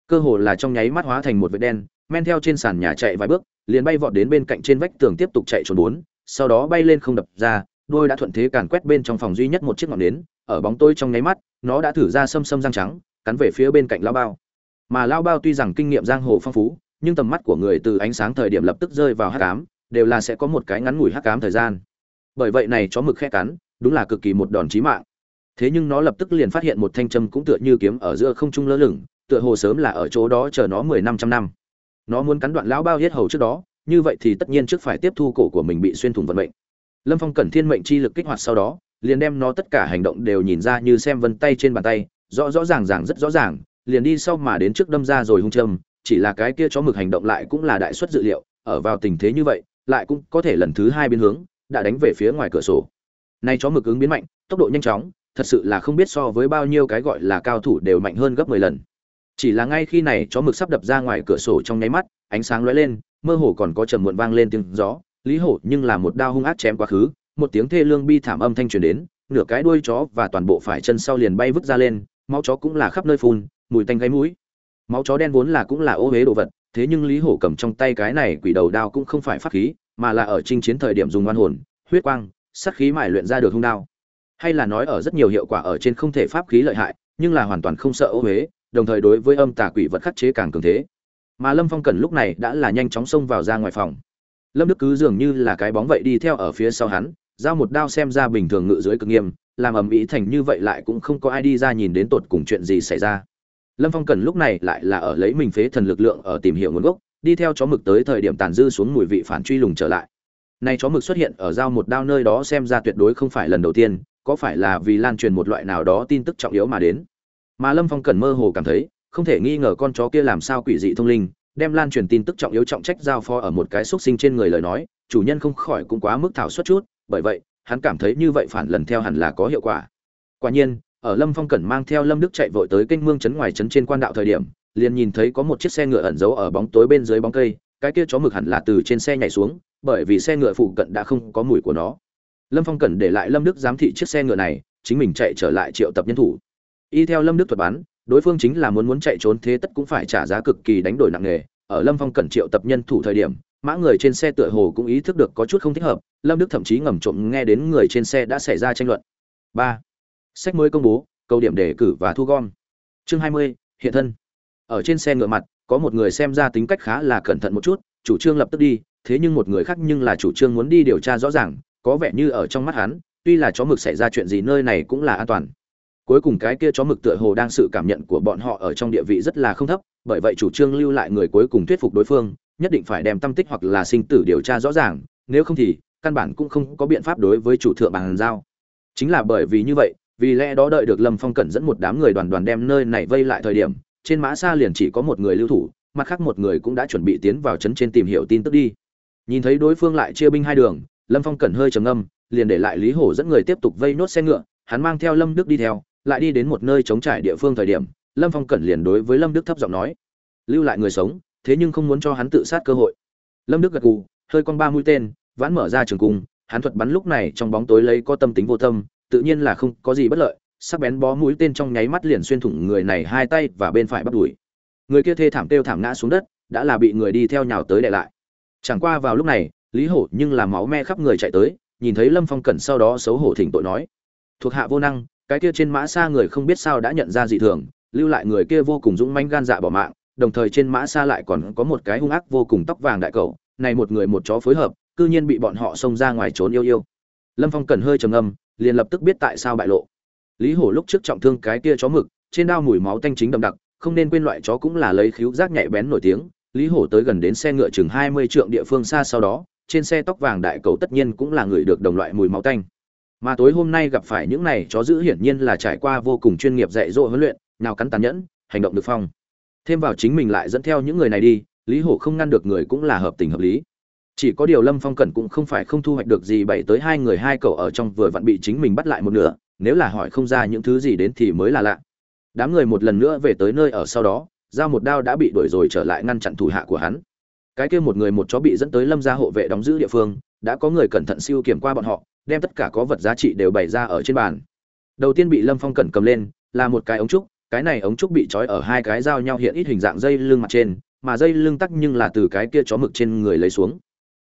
Cơ hồ là trong nháy mắt hóa thành một vệt đen, men theo trên sàn nhà chạy vài bước, liền bay vọt đến bên cạnh trên vách tường tiếp tục chạy trốn bốn, sau đó bay lên không đập ra, đôi đã thuận thế càn quét bên trong phòng duy nhất một chiếc ngọn nến, ở bóng tối trong nháy mắt, nó đã thử ra xâm xâm răng trắng, cắn về phía bên cạnh lao bao. Mà lao bao tuy rằng kinh nghiệm giang hồ phong phú, nhưng tầm mắt của người từ ánh sáng thời điểm lập tức rơi vào hắc ám, đều là sẽ có một cái ngắn ngủi hắc ám thời gian. Bởi vậy này chó mực khe cắn, đúng là cực kỳ một đòn chí mạng thế nhưng nó lập tức liền phát hiện một thanh châm cũng tựa như kiếm ở giữa không trung lơ lửng, tựa hồ sớm là ở chỗ đó chờ nó mười năm trăm năm. Nó muốn cắn đoạn lão bao hết hầu trước đó, như vậy thì tất nhiên trước phải tiếp thu cổ của mình bị xuyên thủng vận mệnh. Lâm phong cẩn thiên mệnh chi lực kích hoạt sau đó, liền đem nó tất cả hành động đều nhìn ra như xem vân tay trên bàn tay, rõ rõ ràng ràng rất rõ ràng, liền đi sau mà đến trước đâm ra rồi hung châm, chỉ là cái kia chó mực hành động lại cũng là đại suất dự liệu, ở vào tình thế như vậy, lại cũng có thể lần thứ hai biến hướng, đã đánh về phía ngoài cửa sổ. Nay chó mực ứng biến mạnh, tốc độ nhanh chóng thật sự là không biết so với bao nhiêu cái gọi là cao thủ đều mạnh hơn gấp mười lần. Chỉ là ngay khi này, chó mực sắp đập ra ngoài cửa sổ trong nháy mắt, ánh sáng lóe lên, mơ hồ còn có trầm muộn vang lên tiếng gió. Lý hổ nhưng là một đao hung ác chém quá khứ, một tiếng thê lương bi thảm âm thanh truyền đến, nửa cái đuôi chó và toàn bộ phải chân sau liền bay vứt ra lên, máu chó cũng là khắp nơi phun, mùi tanh gáy mũi. Máu chó đen vốn là cũng là ô huế đồ vật, thế nhưng lý hổ cầm trong tay cái này quỷ đầu đao cũng không phải pháp khí, mà là ở chinh chiến thời điểm dùng oan hồn, huyết quang, sát khí mài luyện ra được hung đao hay là nói ở rất nhiều hiệu quả ở trên không thể pháp khí lợi hại, nhưng là hoàn toàn không sợ ô huế đồng thời đối với âm tà quỷ vật khắc chế càng cường thế. Mà lâm phong cần lúc này đã là nhanh chóng xông vào ra ngoài phòng. Lâm đức cứ dường như là cái bóng vậy đi theo ở phía sau hắn, giao một đao xem ra bình thường ngự dưới cực nghiêm, làm ầm ĩ thành như vậy lại cũng không có ai đi ra nhìn đến tột cùng chuyện gì xảy ra. Lâm phong cần lúc này lại là ở lấy mình phế thần lực lượng ở tìm hiểu nguồn gốc, đi theo chó mực tới thời điểm tàn dư xuống mùi vị phản truy lùng trở lại. Nay chó mực xuất hiện ở giao một đao nơi đó xem ra tuyệt đối không phải lần đầu tiên có phải là vì lan truyền một loại nào đó tin tức trọng yếu mà đến? Mà lâm phong cần mơ hồ cảm thấy, không thể nghi ngờ con chó kia làm sao quỷ dị thông linh, đem lan truyền tin tức trọng yếu trọng trách giao phó ở một cái xúc sinh trên người lời nói, chủ nhân không khỏi cũng quá mức thảo suất chút, bởi vậy, hắn cảm thấy như vậy phản lần theo hẳn là có hiệu quả. Quả nhiên, ở lâm phong cẩn mang theo lâm đức chạy vội tới kênh mương trấn ngoài trấn trên quan đạo thời điểm, liền nhìn thấy có một chiếc xe ngựa ẩn giấu ở bóng tối bên dưới bóng cây, cái kia chó mực hẳn là từ trên xe nhảy xuống, bởi vì xe ngựa phụ cận đã không có mùi của nó lâm phong cẩn để lại lâm đức giám thị chiếc xe ngựa này chính mình chạy trở lại triệu tập nhân thủ. Y theo lâm đức thuật bán, đối phương chính là muốn muốn chạy trốn thế tất cũng phải trả giá cực kỳ đánh đổi nặng nề. Ở lâm phong cẩn triệu tập nhân thủ thời điểm mã người trên xe tựa hồ cũng ý thức được có chút không thích hợp lâm đức thậm chí ngầm trộm nghe đến người trên xe đã xảy ra tranh luận. Ba. Sách mới công bố câu điểm đề cử và thu gom. Chương hai mươi hiện thân. Ở trên xe ngựa mặt có một người xem ra tính cách khá là cẩn thận một chút chủ trương lập tức đi thế nhưng một người khác nhưng là chủ trương muốn đi điều tra rõ ràng có vẻ như ở trong mắt hắn, tuy là chó mực xảy ra chuyện gì nơi này cũng là an toàn. Cuối cùng cái kia chó mực tựa hồ đang sự cảm nhận của bọn họ ở trong địa vị rất là không thấp, bởi vậy chủ trương lưu lại người cuối cùng thuyết phục đối phương, nhất định phải đem tâm tích hoặc là sinh tử điều tra rõ ràng, nếu không thì, căn bản cũng không có biện pháp đối với chủ thượng bàn giao. Chính là bởi vì như vậy, vì lẽ đó đợi được lâm phong cẩn dẫn một đám người đoàn đoàn đem nơi này vây lại thời điểm, trên mã xa liền chỉ có một người lưu thủ, mặt khác một người cũng đã chuẩn bị tiến vào trấn trên tìm hiểu tin tức đi. Nhìn thấy đối phương lại chia binh hai đường lâm phong cẩn hơi trầm ngâm, liền để lại lý hổ dẫn người tiếp tục vây nốt xe ngựa, hắn mang theo lâm đức đi theo, lại đi đến một nơi trống trải địa phương thời điểm, lâm phong cẩn liền đối với lâm đức thấp giọng nói, lưu lại người sống, thế nhưng không muốn cho hắn tự sát cơ hội. Lâm đức gật gù, hơi con ba mũi tên, vãn mở ra trường cung, hắn thuật bắn lúc này trong bóng tối lấy có tâm tính vô tâm, tự nhiên là không có gì bất lợi, sắc bén bó mũi tên trong nháy mắt liền xuyên thủng người này hai tay và bên phải bắt đuổi người kia thê thảm kêu thảm ngã xuống đất, đã là bị người đi theo nhào tới để lại. Chẳng qua vào lúc này lý hổ nhưng là máu me khắp người chạy tới, nhìn thấy lâm phong cẩn sau đó xấu hổ thỉnh tội nói. Thuộc hạ vô năng, cái kia trên mã xa người không biết sao đã nhận ra dị thường, lưu lại người kia vô cùng dũng manh gan dạ bỏ mạng, đồng thời trên mã xa lại còn có một cái hung ác vô cùng tóc vàng đại cầu này một người một chó phối hợp, cư nhiên bị bọn họ xông ra ngoài trốn yêu yêu. Lâm phong cần hơi trầm âm liền lập tức biết tại sao bại lộ. Lý hổ lúc trước trọng thương cái kia chó mực, trên đao mùi máu tanh chính đậm đặc, không nên quên loại chó cũng là lấy khíu giác nhạy bén nổi tiếng. Lý hổ tới gần đến xe ngựa chừng hai mươi trượng địa phương xa sau đó trên xe tóc vàng đại cầu tất nhiên cũng là người được đồng loại mùi máu tanh. Mà tối hôm nay gặp phải những này chó giữ hiển nhiên là trải qua vô cùng chuyên nghiệp dạy dỗ huấn luyện, nào cắn tàn nhẫn, hành động được phong. Thêm vào chính mình lại dẫn theo những người này đi, lý hổ không ngăn được người cũng là hợp tình hợp lý. Chỉ có điều lâm phong cẩn cũng không phải không thu hoạch được gì bảy tới hai người hai cậu ở trong vừa vặn bị chính mình bắt lại một nửa, nếu là hỏi không ra những thứ gì đến thì mới là lạ. Đám người một lần nữa về tới nơi ở sau đó, giao một đao đã bị đuổi rồi trở lại ngăn chặn thủ hạ của hắn cái kia một người một chó bị dẫn tới lâm gia hộ vệ đóng giữ địa phương, đã có người cẩn thận siêu kiểm qua bọn họ, đem tất cả có vật giá trị đều bày ra ở trên bàn. Đầu tiên bị lâm phong cẩn cầm lên, là một cái ống trúc, cái này ống trúc bị trói ở hai cái dao nhau hiện ít hình dạng dây lưng mặt trên, mà dây lưng tắc nhưng là từ cái kia chó mực trên người lấy xuống.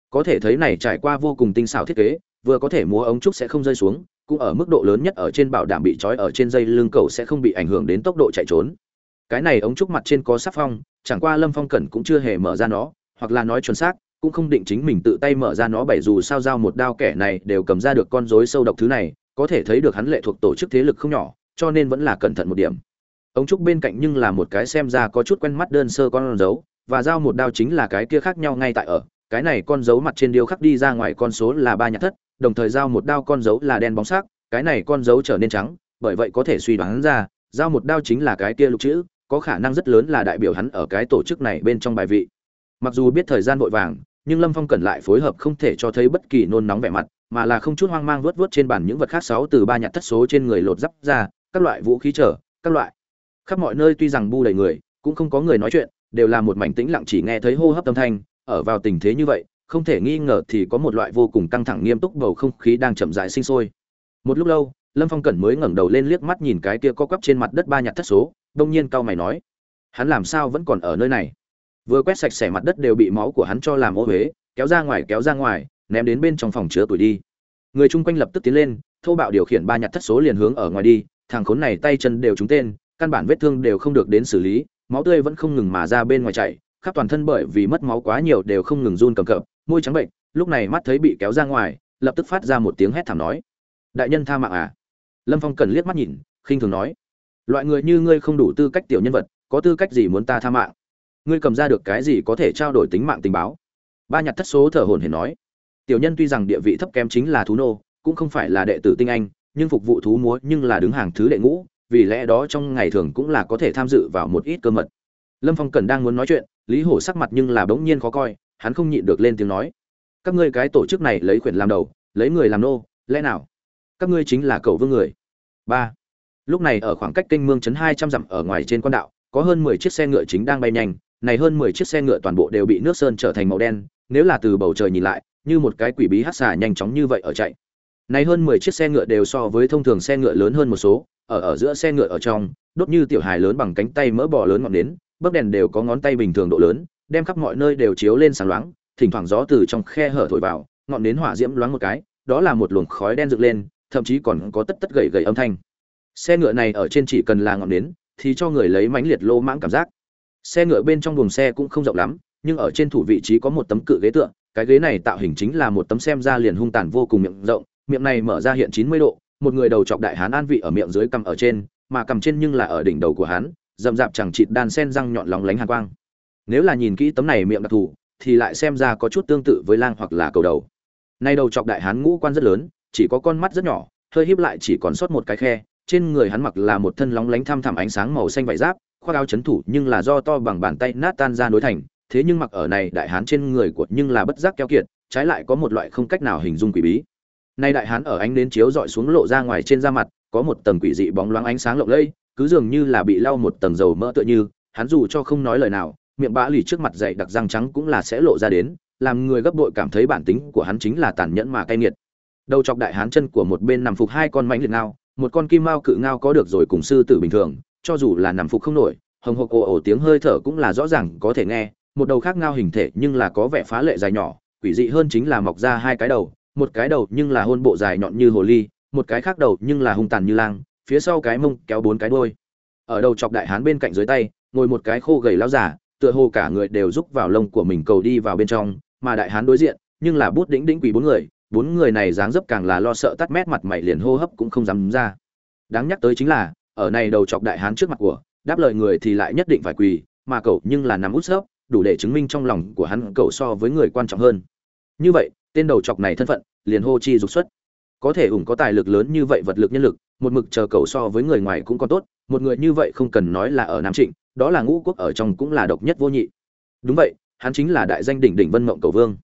Có thể thấy này trải qua vô cùng tinh xảo thiết kế, vừa có thể múa ống trúc sẽ không rơi xuống, cũng ở mức độ lớn nhất ở trên bảo đảm bị trói ở trên dây lưng cầu sẽ không bị ảnh hưởng đến tốc độ chạy trốn. Cái này ống trúc mặt trên có sắc phong, chẳng qua lâm phong cẩn cũng chưa hề mở ra nó hoặc là nói chuẩn xác, cũng không định chính mình tự tay mở ra nó bảy dù sao giao một đao kẻ này đều cầm ra được con rối sâu độc thứ này, có thể thấy được hắn lệ thuộc tổ chức thế lực không nhỏ, cho nên vẫn là cẩn thận một điểm. Ống trúc bên cạnh nhưng là một cái xem ra có chút quen mắt đơn sơ con dấu, và giao một đao chính là cái kia khác nhau ngay tại ở. Cái này con dấu mặt trên điêu khắc đi ra ngoài con số là ba nhạc thất, đồng thời giao một đao con dấu là đen bóng sắc, cái này con dấu trở nên trắng, bởi vậy có thể suy đoán ra, giao một đao chính là cái kia lục chữ, có khả năng rất lớn là đại biểu hắn ở cái tổ chức này bên trong bài vị mặc dù biết thời gian vội vàng, nhưng lâm phong cần lại phối hợp không thể cho thấy bất kỳ nôn nóng vẻ mặt, mà là không chút hoang mang vớt vớt trên bàn những vật khác sáu từ ba nhặt thất số trên người lột giáp ra, các loại vũ khí trở các loại. Khắp mọi nơi tuy rằng bu đầy người, cũng không có người nói chuyện, đều là một mảnh tĩnh lặng chỉ nghe thấy hô hấp âm thanh, ở vào tình thế như vậy, không thể nghi ngờ thì có một loại vô cùng căng thẳng nghiêm túc bầu không khí đang chậm rãi sinh sôi. Một lúc lâu, lâm phong cẩn mới ngẩng đầu lên liếc mắt nhìn cái kia co quắp trên mặt đất ba nhặt thất số, đông nhiên cau mày nói, hắn làm sao vẫn còn ở nơi này? Vừa quét sạch sẽ mặt đất đều bị máu của hắn cho làm ô huế kéo ra ngoài, kéo ra ngoài, ném đến bên trong phòng chứa tuổi đi. Người chung quanh lập tức tiến lên, thô bạo điều khiển ba nhặt thất số liền hướng ở ngoài đi, thằng khốn này tay chân đều trúng tên, căn bản vết thương đều không được đến xử lý, máu tươi vẫn không ngừng mà ra bên ngoài chảy, khắp toàn thân bởi vì mất máu quá nhiều đều không ngừng run cầm cập, môi trắng bệnh, lúc này mắt thấy bị kéo ra ngoài, lập tức phát ra một tiếng hét thảm nói. Đại nhân tha mạng à? Lâm phong cần liếc mắt nhìn, khinh thường nói. Loại người như ngươi không đủ tư cách tiểu nhân vật, có tư cách gì muốn ta tha mạng? Ngươi cầm ra được cái gì có thể trao đổi tính mạng tình báo? Ba nhặt thất số thở hồn hển nói. Tiểu nhân tuy rằng địa vị thấp kém chính là thú nô, cũng không phải là đệ tử tinh anh, nhưng phục vụ thú múa nhưng là đứng hàng thứ đệ ngũ, vì lẽ đó trong ngày thường cũng là có thể tham dự vào một ít cơ mật. Lâm phong cần đang muốn nói chuyện, lý hổ sắc mặt nhưng là bỗng nhiên khó coi, hắn không nhịn được lên tiếng nói. Các ngươi cái tổ chức này lấy quyền làm đầu, lấy người làm nô, lẽ nào? Các ngươi chính là cầu vương người. Ba. Lúc này ở khoảng cách kênh mương chấn hai trăm dặm ở ngoài trên quan đạo, có hơn mười chiếc xe ngựa chính đang bay nhanh này hơn mười chiếc xe ngựa toàn bộ đều bị nước sơn trở thành màu đen, nếu là từ bầu trời nhìn lại, như một cái quỷ bí hắc xà nhanh chóng như vậy ở chạy. Này hơn mười chiếc xe ngựa đều so với thông thường xe ngựa lớn hơn một số, ở ở giữa xe ngựa ở trong, đốt như tiểu hài lớn bằng cánh tay mỡ bò lớn ngọn nến, bấc đèn đều có ngón tay bình thường độ lớn, đem khắp mọi nơi đều chiếu lên sáng loáng, thỉnh thoảng gió từ trong khe hở thổi vào, ngọn nến hỏa diễm loáng một cái, đó là một luồng khói đen dựng lên, thậm chí còn có tất tất gậy gậy âm thanh. Xe ngựa này ở trên chỉ cần là ngọn nến, thì cho người lấy mãnh liệt lô mãng cảm giác xe ngựa bên trong buồng xe cũng không rộng lắm, nhưng ở trên thủ vị trí có một tấm cự ghế tựa, cái ghế này tạo hình chính là một tấm xem ra liền hung tàn vô cùng miệng rộng, miệng này mở ra hiện chín mươi độ, một người đầu chọc đại hán an vị ở miệng dưới cằm ở trên, mà cằm trên nhưng là ở đỉnh đầu của hắn, rậm rạp chẳng chịt đan sen răng nhọn lóng lánh hàn quang. Nếu là nhìn kỹ tấm này miệng đặc thù, thì lại xem ra có chút tương tự với lang hoặc là cầu đầu. Nay đầu chọc đại hán ngũ quan rất lớn, chỉ có con mắt rất nhỏ, hơi híp lại chỉ còn sót một cái khe, trên người hắn mặc là một thân lóng lánh thăm thẳm ánh sáng màu xanh vải giáp khoác áo chấn thủ nhưng là do to bằng bàn tay nát tan ra nối thành, thế nhưng mặc ở này đại hán trên người của nhưng là bất giác keo kiệt, trái lại có một loại không cách nào hình dung quỷ bí. Nay đại hán ở ánh đến chiếu dọi xuống lộ ra ngoài trên da mặt, có một tầng quỷ dị bóng loáng ánh sáng lộng lẫy, cứ dường như là bị lau một tầng dầu mỡ tựa như, hắn dù cho không nói lời nào, miệng bã lì trước mặt dày đặc răng trắng cũng là sẽ lộ ra đến, làm người gấp bội cảm thấy bản tính của hắn chính là tàn nhẫn mà cay nghiệt. Đầu chọc đại hán chân của một bên nằm phục hai con mãnh liệt ngao, một con kim mao cự ngao có được rồi cùng sư tử bình thường cho dù là nằm phục không nổi, hồng hộc ồ ồ tiếng hơi thở cũng là rõ ràng có thể nghe, một đầu khác ngao hình thể nhưng là có vẻ phá lệ dài nhỏ, quỷ dị hơn chính là mọc ra hai cái đầu, một cái đầu nhưng là hôn bộ dài nhọn như hồ ly, một cái khác đầu nhưng là hung tàn như lang, phía sau cái mông kéo bốn cái đuôi. Ở đầu chọc đại hán bên cạnh dưới tay, ngồi một cái khô gầy lão giả tựa hồ cả người đều rúc vào lông của mình cầu đi vào bên trong, mà đại hán đối diện, nhưng là bút đỉnh đỉnh quỷ bốn người bốn người này dáng dấp càng là lo sợ tắt mét mặt mày liền hô hấp cũng không dám ra. Đáng nhắc tới chính là ở này đầu chọc đại hán trước mặt của, đáp lời người thì lại nhất định phải quỳ, mà cậu nhưng là nằm út sấp đủ để chứng minh trong lòng của hắn cậu so với người quan trọng hơn. Như vậy, tên đầu chọc này thân phận, liền hô chi dục xuất. Có thể ủng có tài lực lớn như vậy vật lực nhân lực, một mực chờ cậu so với người ngoài cũng còn tốt, một người như vậy không cần nói là ở nam trịnh, đó là ngũ quốc ở trong cũng là độc nhất vô nhị. Đúng vậy, hắn chính là đại danh đỉnh đỉnh vân mộng cầu vương.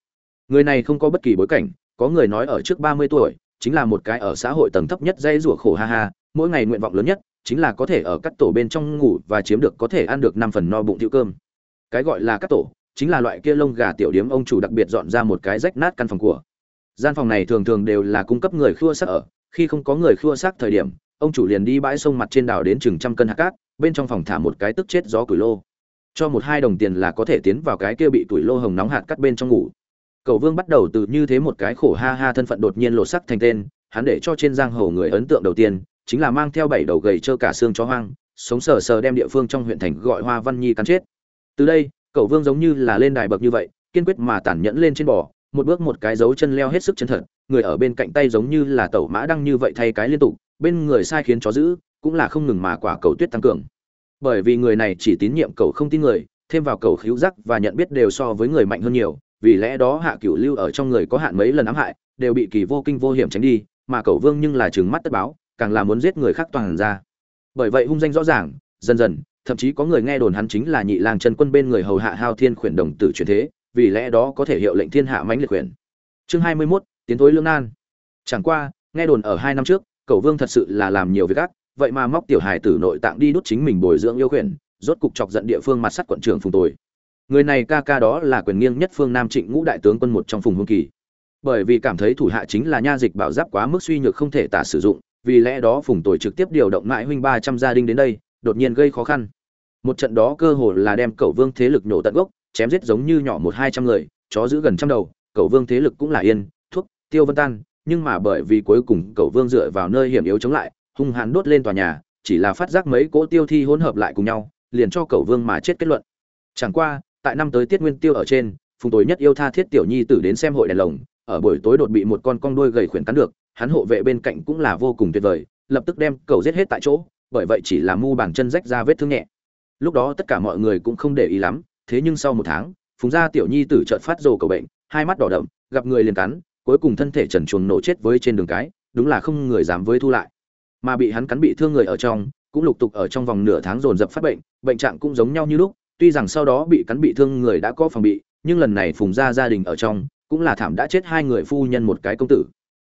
Người này không có bất kỳ bối cảnh, có người nói ở trước ba mươi tuổi, chính là một cái ở xã hội tầng thấp nhất dây rủa khổ ha ha, mỗi ngày nguyện vọng lớn nhất chính là có thể ở các tổ bên trong ngủ và chiếm được có thể ăn được năm phần no bụng tiểu cơm. Cái gọi là các tổ, chính là loại kia lông gà tiểu điếm ông chủ đặc biệt dọn ra một cái rách nát căn phòng của. Gian phòng này thường thường đều là cung cấp người khua xác ở, khi không có người khua xác thời điểm, ông chủ liền đi bãi sông mặt trên đảo đến chừng trăm cân hạt cát, bên trong phòng thả một cái tức chết gió củi lô. Cho một hai đồng tiền là có thể tiến vào cái kia bị tuổi lô hồng nóng hạt cắt bên trong ngủ. Cầu vương bắt đầu từ như thế một cái khổ ha ha thân phận đột nhiên lộ sắc thành tên, hắn để cho trên giang hồ người ấn tượng đầu tiên chính là mang theo bảy đầu gầy trơ cả xương chó hoang, sống sờ sờ đem địa phương trong huyện thành gọi hoa văn nhi cắn chết. Từ đây cẩu vương giống như là lên đài bậc như vậy, kiên quyết mà tản nhẫn lên trên bò, một bước một cái dấu chân leo hết sức chân thật, người ở bên cạnh tay giống như là tẩu mã đăng như vậy thay cái liên tục, bên người sai khiến chó giữ, cũng là không ngừng mà quả cầu tuyết tăng cường. Bởi vì người này chỉ tín nhiệm cậu không tin người, thêm vào cầu khíu giác và nhận biết đều so với người mạnh hơn nhiều, vì lẽ đó hạ cửu lưu ở trong người có hạn mấy lần ám hại, đều bị kỳ vô kinh vô hiểm tránh đi, mà cậu vương nhưng là trừng mắt tất báo càng là muốn giết người khác toàn ra. Bởi vậy hung danh rõ ràng dần dần thậm chí có người nghe đồn hắn chính là nhị lang chân quân bên người hầu hạ hao thiên khuyển đồng tử truyền thế vì lẽ đó có thể hiệu lệnh thiên hạ mãnh liệt quyền. chương hai mươi 21, tiến thối lương nan. Chẳng qua nghe đồn ở hai năm trước cẩu vương thật sự là làm nhiều việc ác vậy mà móc tiểu hài tử nội tạng đi đút chính mình bồi dưỡng yêu quyền, rốt cục chọc giận địa phương mặt sắt quận trưởng phùng tồi người này ca ca đó là quyền nghiêng nhất phương nam trịnh ngũ đại tướng quân một trong phùng hương kỳ. Bởi vì cảm thấy thủ hạ chính là nha dịch bảo giáp quá mức suy nhược không thể tả sử dụng vì lẽ đó phùng tồi trực tiếp điều động mãi huynh ba trăm gia đình đến đây, đột nhiên gây khó khăn. Một trận đó cơ hồ là đem cẩu vương thế lực nhổ tận gốc, chém giết giống như nhỏ một hai trăm người, chó giữ gần trăm đầu cẩu vương thế lực cũng là yên, thuốc, tiêu vân tan, nhưng mà bởi vì cuối cùng cẩu vương dựa vào nơi hiểm yếu chống lại, hung hãn đốt lên tòa nhà, chỉ là phát giác mấy cỗ tiêu thi hỗn hợp lại cùng nhau, liền cho cẩu vương mà chết kết luận. Chẳng qua, tại năm tới tiết nguyên tiêu ở trên, phùng tối nhất yêu tha thiết tiểu nhi tử đến xem hội đèn lồng, ở buổi tối đột bị một con con đuôi gầy khuyển cắn được hắn hộ vệ bên cạnh cũng là vô cùng tuyệt vời, lập tức đem cầu giết hết tại chỗ, bởi vậy chỉ là mu bàn chân rách ra vết thương nhẹ. Lúc đó tất cả mọi người cũng không để ý lắm, thế nhưng sau một tháng, phùng gia tiểu nhi tử chợt phát rồ cầu bệnh, hai mắt đỏ đậm, gặp người liền cắn, cuối cùng thân thể trần truồng nổ chết với trên đường cái, đúng là không người dám với thu lại. Mà bị hắn cắn bị thương người ở trong, cũng lục tục ở trong vòng nửa tháng dồn dập phát bệnh bệnh trạng cũng giống nhau như lúc, tuy rằng sau đó bị cắn bị thương người đã có phòng bị, nhưng lần này phùng gia gia đình ở trong, cũng là thảm đã chết hai người phu nhân một cái công tử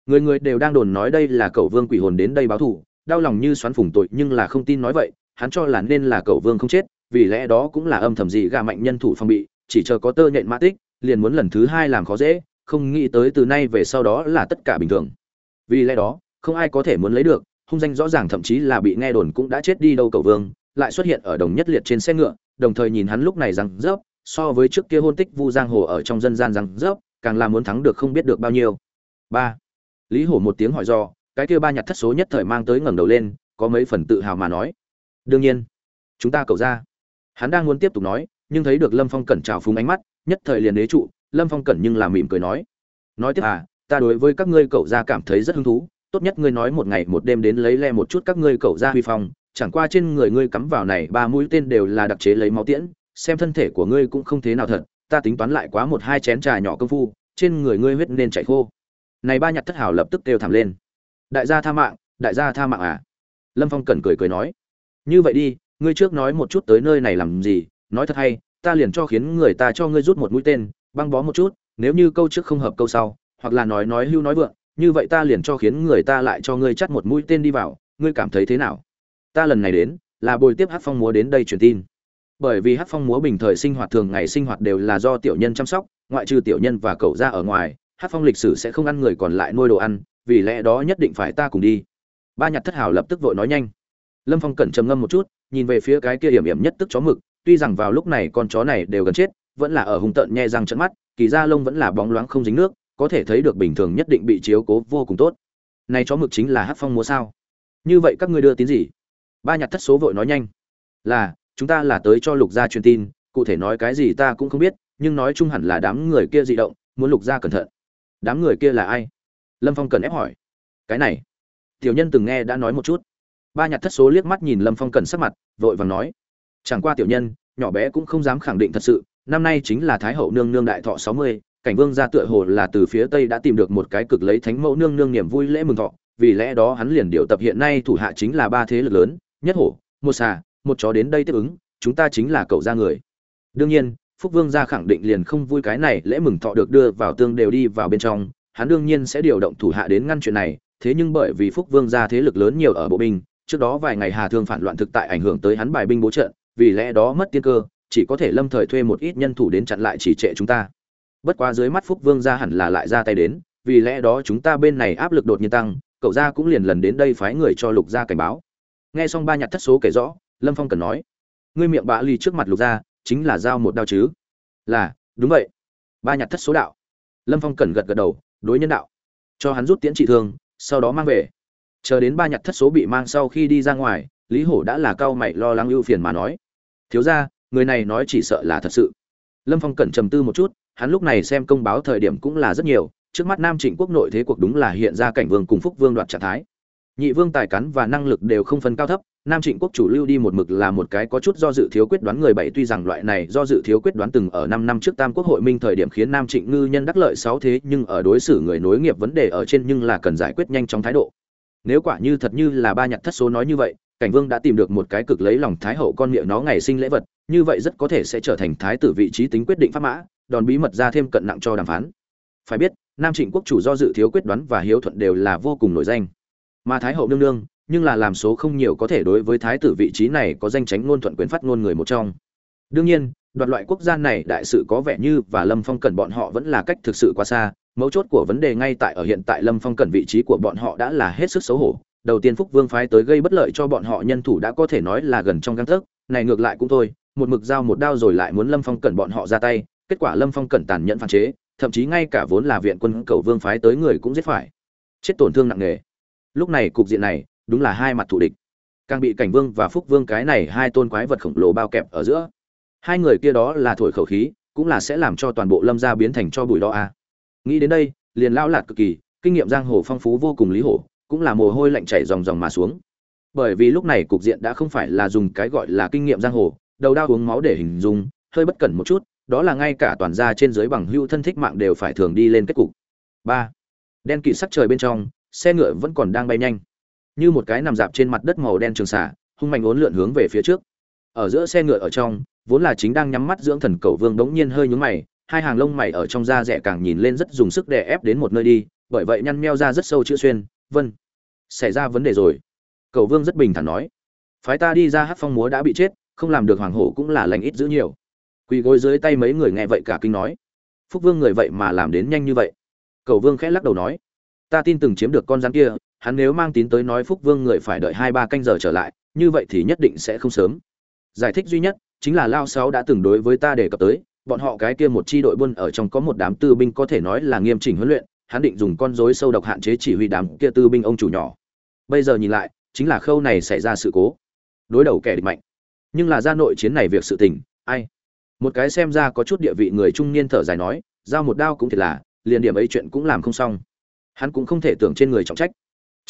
người người đều đang đồn nói đây là cậu vương quỷ hồn đến đây báo thù, đau lòng như xoắn phùng tội nhưng là không tin nói vậy, hắn cho là nên là cậu vương không chết, vì lẽ đó cũng là âm thầm gì gà mạnh nhân thủ phòng bị, chỉ chờ có tơ nhện mã tích, liền muốn lần thứ hai làm khó dễ, không nghĩ tới từ nay về sau đó là tất cả bình thường. Vì lẽ đó, không ai có thể muốn lấy được, hung danh rõ ràng thậm chí là bị nghe đồn cũng đã chết đi đâu cậu vương, lại xuất hiện ở đồng nhất liệt trên xe ngựa, đồng thời nhìn hắn lúc này rằng rớp, so với trước kia hôn tích vu giang hồ ở trong dân gian rằng rớp, càng là muốn thắng được không biết được bao nhiêu. Ba lý hổ một tiếng hỏi do, cái kia ba nhặt thất số nhất thời mang tới ngẩng đầu lên, có mấy phần tự hào mà nói. Đương nhiên, chúng ta cầu ra. Hắn đang muốn tiếp tục nói, nhưng thấy được lâm phong cẩn trào phúng ánh mắt, nhất thời liền đế trụ, lâm phong cẩn nhưng là mỉm cười nói. Nói tiếp à ta đối với các ngươi cậu ra cảm thấy rất hứng thú, tốt nhất ngươi nói một ngày một đêm đến lấy le một chút các ngươi cậu ra huy phong, chẳng qua trên người ngươi cắm vào này ba mũi tên đều là đặc chế lấy máu tiễn, xem thân thể của ngươi cũng không thế nào thật, ta tính toán lại quá một hai chén trà nhỏ công phu, trên người ngươi huyết nên chảy khô này ba nhặt thất hảo lập tức kêu thảm lên. Đại gia tha mạng, đại gia tha mạng à? Lâm phong cẩn cười cười nói. Như vậy đi, ngươi trước nói một chút tới nơi này làm gì, nói thật hay, ta liền cho khiến người ta cho ngươi rút một mũi tên, băng bó một chút, nếu như câu trước không hợp câu sau, hoặc là nói nói hưu nói vượng, như vậy ta liền cho khiến người ta lại cho ngươi chắt một mũi tên đi vào, ngươi cảm thấy thế nào? Ta lần này đến, là bồi tiếp hát phong múa đến đây truyền tin. Bởi vì hát phong múa bình thời sinh hoạt thường ngày sinh hoạt đều là do tiểu nhân chăm sóc, ngoại trừ tiểu nhân và cậu ra ở ngoài hát phong lịch sử sẽ không ăn người còn lại nuôi đồ ăn, vì lẽ đó nhất định phải ta cùng đi. Ba nhặt thất hào lập tức vội nói nhanh. Lâm phong cẩn trầm ngâm một chút, nhìn về phía cái kia hiểm hiểm nhất tức chó mực, tuy rằng vào lúc này con chó này đều gần chết, vẫn là ở hung tợn nhe răng trận mắt, kỳ da lông vẫn là bóng loáng không dính nước, có thể thấy được bình thường nhất định bị chiếu cố vô cùng tốt. Này chó mực chính là hát phong múa sao? Như vậy các ngươi đưa tín gì? Ba nhặt thất số vội nói nhanh. Là, chúng ta là tới cho lục gia truyền tin, cụ thể nói cái gì ta cũng không biết, nhưng nói chung hẳn là đám người kia dị động, muốn lục gia cẩn thận đám người kia là ai? Lâm phong cần ép hỏi. Cái này, tiểu nhân từng nghe đã nói một chút. Ba nhặt thất số liếc mắt nhìn lâm phong cần sắc mặt, vội vàng nói. Chẳng qua tiểu nhân, nhỏ bé cũng không dám khẳng định thật sự, năm nay chính là thái hậu nương nương đại thọ sáu mươi, cảnh vương gia tựa hồ là từ phía tây đã tìm được một cái cực lấy thánh mẫu nương nương niềm vui lễ mừng thọ, vì lẽ đó hắn liền điều tập hiện nay thủ hạ chính là ba thế lực lớn, nhất hổ, một xà, một chó đến đây tiếp ứng, chúng ta chính là cậu ra người. Đương nhiên phúc vương gia khẳng định liền không vui cái này lễ mừng thọ được đưa vào tương đều đi vào bên trong, hắn đương nhiên sẽ điều động thủ hạ đến ngăn chuyện này, thế nhưng bởi vì phúc vương gia thế lực lớn nhiều ở bộ binh, trước đó vài ngày hà thương phản loạn thực tại ảnh hưởng tới hắn bài binh bố trận, vì lẽ đó mất tiên cơ, chỉ có thể lâm thời thuê một ít nhân thủ đến chặn lại chỉ trệ chúng ta. Bất quá dưới mắt phúc vương gia hẳn là lại ra tay đến, vì lẽ đó chúng ta bên này áp lực đột nhiên tăng, cậu gia cũng liền lần đến đây phái người cho lục gia cảnh báo. Nghe xong ba nhặt thất số kể rõ, lâm phong cần nói, ngươi miệng bạ ly trước mặt lục gia chính là giao một đao chứ? Là, đúng vậy. Ba nhặt thất số đạo. Lâm phong cẩn gật gật đầu, đối nhân đạo. Cho hắn rút tiễn trị thương, sau đó mang về. Chờ đến ba nhặt thất số bị mang sau khi đi ra ngoài, lý hổ đã là cao mày lo lắng ưu phiền mà nói. Thiếu ra người này nói chỉ sợ là thật sự. Lâm phong cẩn trầm tư một chút, hắn lúc này xem công báo thời điểm cũng là rất nhiều, trước mắt nam trịnh quốc nội thế cuộc đúng là hiện ra cảnh vương cùng phúc vương đoạt trạng thái. Nhị vương tài cắn và năng lực đều không phân cao thấp nam trịnh quốc chủ lưu đi một mực là một cái có chút do dự thiếu quyết đoán người bảy, tuy rằng loại này do dự thiếu quyết đoán từng ở năm năm trước tam quốc hội minh thời điểm khiến nam trịnh ngư nhân đắc lợi sáu thế, nhưng ở đối xử người nối nghiệp vấn đề ở trên nhưng là cần giải quyết nhanh trong thái độ. Nếu quả như thật như là ba nhặt thất số nói như vậy, cảnh vương đã tìm được một cái cực lấy lòng thái hậu con miệng nó ngày sinh lễ vật, như vậy rất có thể sẽ trở thành thái tử vị trí tính quyết định pháp mã, đòn bí mật ra thêm cận nặng cho đàm phán. Phải biết, nam trịnh quốc chủ do dự thiếu quyết đoán và hiếu thuận đều là vô cùng nổi danh. Mà thái hậu nương nương nhưng là làm số không nhiều có thể đối với thái tử vị trí này có danh tránh ngôn thuận quyền phát ngôn người một trong. Đương nhiên, đoạt loại quốc gia này đại sự có vẻ như và lâm phong cần bọn họ vẫn là cách thực sự quá xa, mấu chốt của vấn đề ngay tại ở hiện tại lâm phong cần vị trí của bọn họ đã là hết sức xấu hổ. Đầu tiên phúc vương phái tới gây bất lợi cho bọn họ nhân thủ đã có thể nói là gần trong găng tấc, này ngược lại cũng thôi, một mực dao một đao rồi lại muốn lâm phong cần bọn họ ra tay, kết quả lâm phong cần tàn nhẫn phản chế, thậm chí ngay cả vốn là viện quân cầu vương phái tới người cũng giết phải. Chết tổn thương nặng nề. Lúc này cục diện này đúng là hai mặt thù địch. Càng bị cảnh vương và phúc vương cái này hai tôn quái vật khổng lồ bao kẹp ở giữa. Hai người kia đó là thổi khẩu khí, cũng là sẽ làm cho toàn bộ lâm gia biến thành cho bụi đó a. Nghĩ đến đây, liền lao lạt cực kỳ, kinh nghiệm giang hồ phong phú vô cùng lý hổ, cũng là mồ hôi lạnh chảy ròng ròng mà xuống. Bởi vì lúc này cục diện đã không phải là dùng cái gọi là kinh nghiệm giang hồ, đầu đao uống máu để hình dung, hơi bất cẩn một chút, đó là ngay cả toàn gia trên dưới bằng hưu thân thích mạng đều phải thường đi lên kết cục. Ba. Đen kịt sắc trời bên trong, xe ngựa vẫn còn đang bay nhanh như một cái nằm dạp trên mặt đất màu đen trường xả hung mạnh ốn lượn hướng về phía trước. Ở giữa xe ngựa ở trong, vốn là chính đang nhắm mắt dưỡng thần cầu vương đống nhiên hơi nhướng mày, hai hàng lông mày ở trong da rẻ càng nhìn lên rất dùng sức để ép đến một nơi đi, bởi vậy nhăn meo ra rất sâu chữ xuyên, vân, xảy ra vấn đề rồi. Cầu vương rất bình thản nói, phái ta đi ra hát phong múa đã bị chết, không làm được hoàng hổ cũng là lành ít giữ nhiều. Quỳ gối dưới tay mấy người nghe vậy cả kinh nói, phúc vương người vậy mà làm đến nhanh như vậy. Cầu vương khẽ lắc đầu nói, ta tin từng chiếm được con rắn kia hắn nếu mang tín tới nói phúc vương người phải đợi hai ba canh giờ trở lại, như vậy thì nhất định sẽ không sớm. Giải thích duy nhất, chính là lao sáu đã từng đối với ta đề cập tới, bọn họ cái kia một chi đội buôn ở trong có một đám tư binh có thể nói là nghiêm chỉnh huấn luyện, hắn định dùng con rối sâu độc hạn chế chỉ huy đám kia tư binh ông chủ nhỏ. Bây giờ nhìn lại, chính là khâu này xảy ra sự cố. Đối đầu kẻ địch mạnh. Nhưng là ra nội chiến này việc sự tình, ai? Một cái xem ra có chút địa vị người trung niên thở dài nói, giao một đao cũng thiệt là, liền điểm ấy chuyện cũng làm không xong. Hắn cũng không thể tưởng trên người trọng trách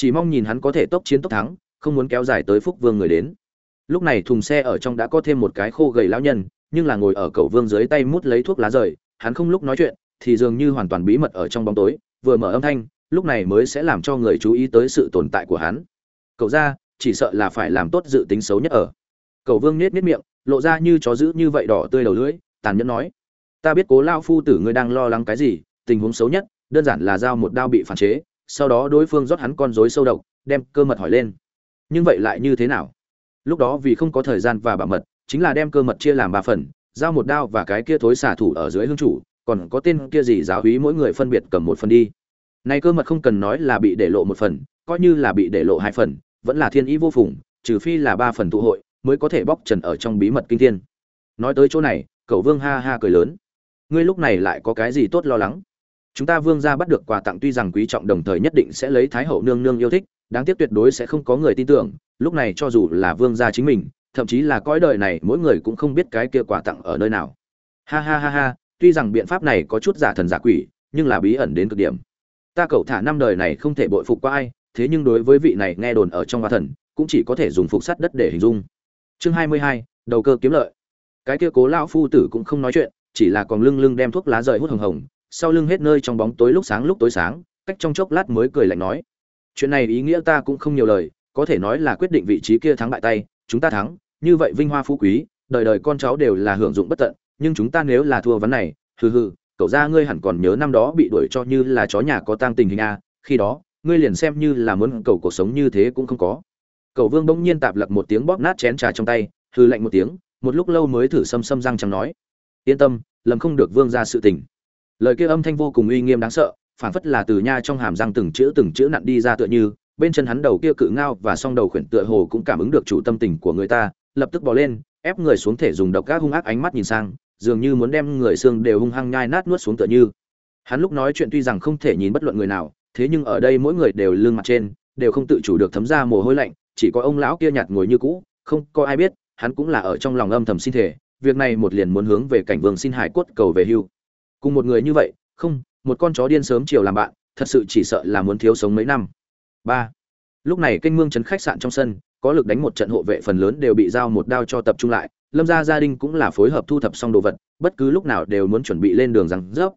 chỉ mong nhìn hắn có thể tốc chiến tốc thắng, không muốn kéo dài tới phúc vương người đến. Lúc này thùng xe ở trong đã có thêm một cái khô gầy lão nhân, nhưng là ngồi ở cầu vương dưới tay mút lấy thuốc lá rời, hắn không lúc nói chuyện, thì dường như hoàn toàn bí mật ở trong bóng tối, vừa mở âm thanh, lúc này mới sẽ làm cho người chú ý tới sự tồn tại của hắn. Cậu ra, chỉ sợ là phải làm tốt dự tính xấu nhất ở. Cầu vương nết nết miệng, lộ ra như chó giữ như vậy đỏ tươi đầu lưỡi, tàn nhẫn nói, ta biết cố lao phu tử ngươi đang lo lắng cái gì, tình huống xấu nhất, đơn giản là giao một đao bị phản chế sau đó đối phương rót hắn con rối sâu độc, đem cơ mật hỏi lên. Nhưng vậy lại như thế nào? Lúc đó vì không có thời gian và bảo mật, chính là đem cơ mật chia làm ba phần, giao một đao và cái kia thối xả thủ ở dưới hương chủ, còn có tên kia gì giáo úy mỗi người phân biệt cầm một phần đi. Nay cơ mật không cần nói là bị để lộ một phần, coi như là bị để lộ hai phần, vẫn là thiên ý vô phùng, trừ phi là ba phần tụ hội, mới có thể bóc trần ở trong bí mật kinh thiên. Nói tới chỗ này Cẩu vương ha ha cười lớn. Ngươi lúc này lại có cái gì tốt lo lắng? Chúng ta vương gia bắt được quà tặng tuy rằng quý trọng đồng thời nhất định sẽ lấy thái hậu nương nương yêu thích, đáng tiếc tuyệt đối sẽ không có người tin tưởng, lúc này cho dù là vương gia chính mình, thậm chí là cõi đời này mỗi người cũng không biết cái kia quà tặng ở nơi nào. Ha ha ha ha, tuy rằng biện pháp này có chút giả thần giả quỷ, nhưng là bí ẩn đến cực điểm. Ta cậu thả năm đời này không thể bội phục qua ai, thế nhưng đối với vị này nghe đồn ở trong hoa thần, cũng chỉ có thể dùng phục sắt đất để hình dung. Chương hai mươi hai, đầu cơ kiếm lợi. Cái kia cố lão phu tử cũng không nói chuyện, chỉ là còn lưng lưng đem thuốc lá rời hút hồng hồng sau lưng hết nơi trong bóng tối lúc sáng lúc tối sáng, cách trong chốc lát mới cười lạnh nói. Chuyện này ý nghĩa ta cũng không nhiều lời, có thể nói là quyết định vị trí kia thắng bại tay, chúng ta thắng, như vậy vinh hoa phú quý, đời đời con cháu đều là hưởng dụng bất tận, nhưng chúng ta nếu là thua vấn này, hừ hừ, cậu ra ngươi hẳn còn nhớ năm đó bị đuổi cho như là chó nhà có tang tình hình a, khi đó, ngươi liền xem như là muốn cầu cuộc sống như thế cũng không có. Cậu vương bỗng nhiên tạp lặc một tiếng bóp nát chén trà trong tay hư lạnh một tiếng, một lúc lâu mới thử xâm xâm răng chẳng nói. Yên tâm, lầm không được vương ra sự tình lời kia âm thanh vô cùng uy nghiêm đáng sợ phản phất là từ nha trong hàm răng từng chữ từng chữ nặn đi ra tựa như, bên chân hắn đầu kia cự ngao và song đầu khuyển tựa hồ cũng cảm ứng được chủ tâm tình của người ta, lập tức bỏ lên, ép người xuống thể dùng độc gác hung ác ánh mắt nhìn sang, dường như muốn đem người xương đều hung hăng nhai nát nuốt xuống tựa như. Hắn lúc nói chuyện tuy rằng không thể nhìn bất luận người nào, thế nhưng ở đây mỗi người đều lương mặt trên, đều không tự chủ được thấm ra mồ hôi lạnh, chỉ có ông lão kia nhạt ngồi như cũ, không có ai biết, hắn cũng là ở trong lòng âm thầm xin thể việc này một liền muốn hướng về cảnh vương xin hải cốt cầu về hưu cùng một người như vậy, không, một con chó điên sớm chiều làm bạn, thật sự chỉ sợ là muốn thiếu sống mấy năm. Ba. Lúc này kênh mương trấn khách sạn trong sân, có lực đánh một trận hộ vệ phần lớn đều bị giao một đao cho tập trung lại, lâm gia gia đình cũng là phối hợp thu thập xong đồ vật, bất cứ lúc nào đều muốn chuẩn bị lên đường rằng rớp.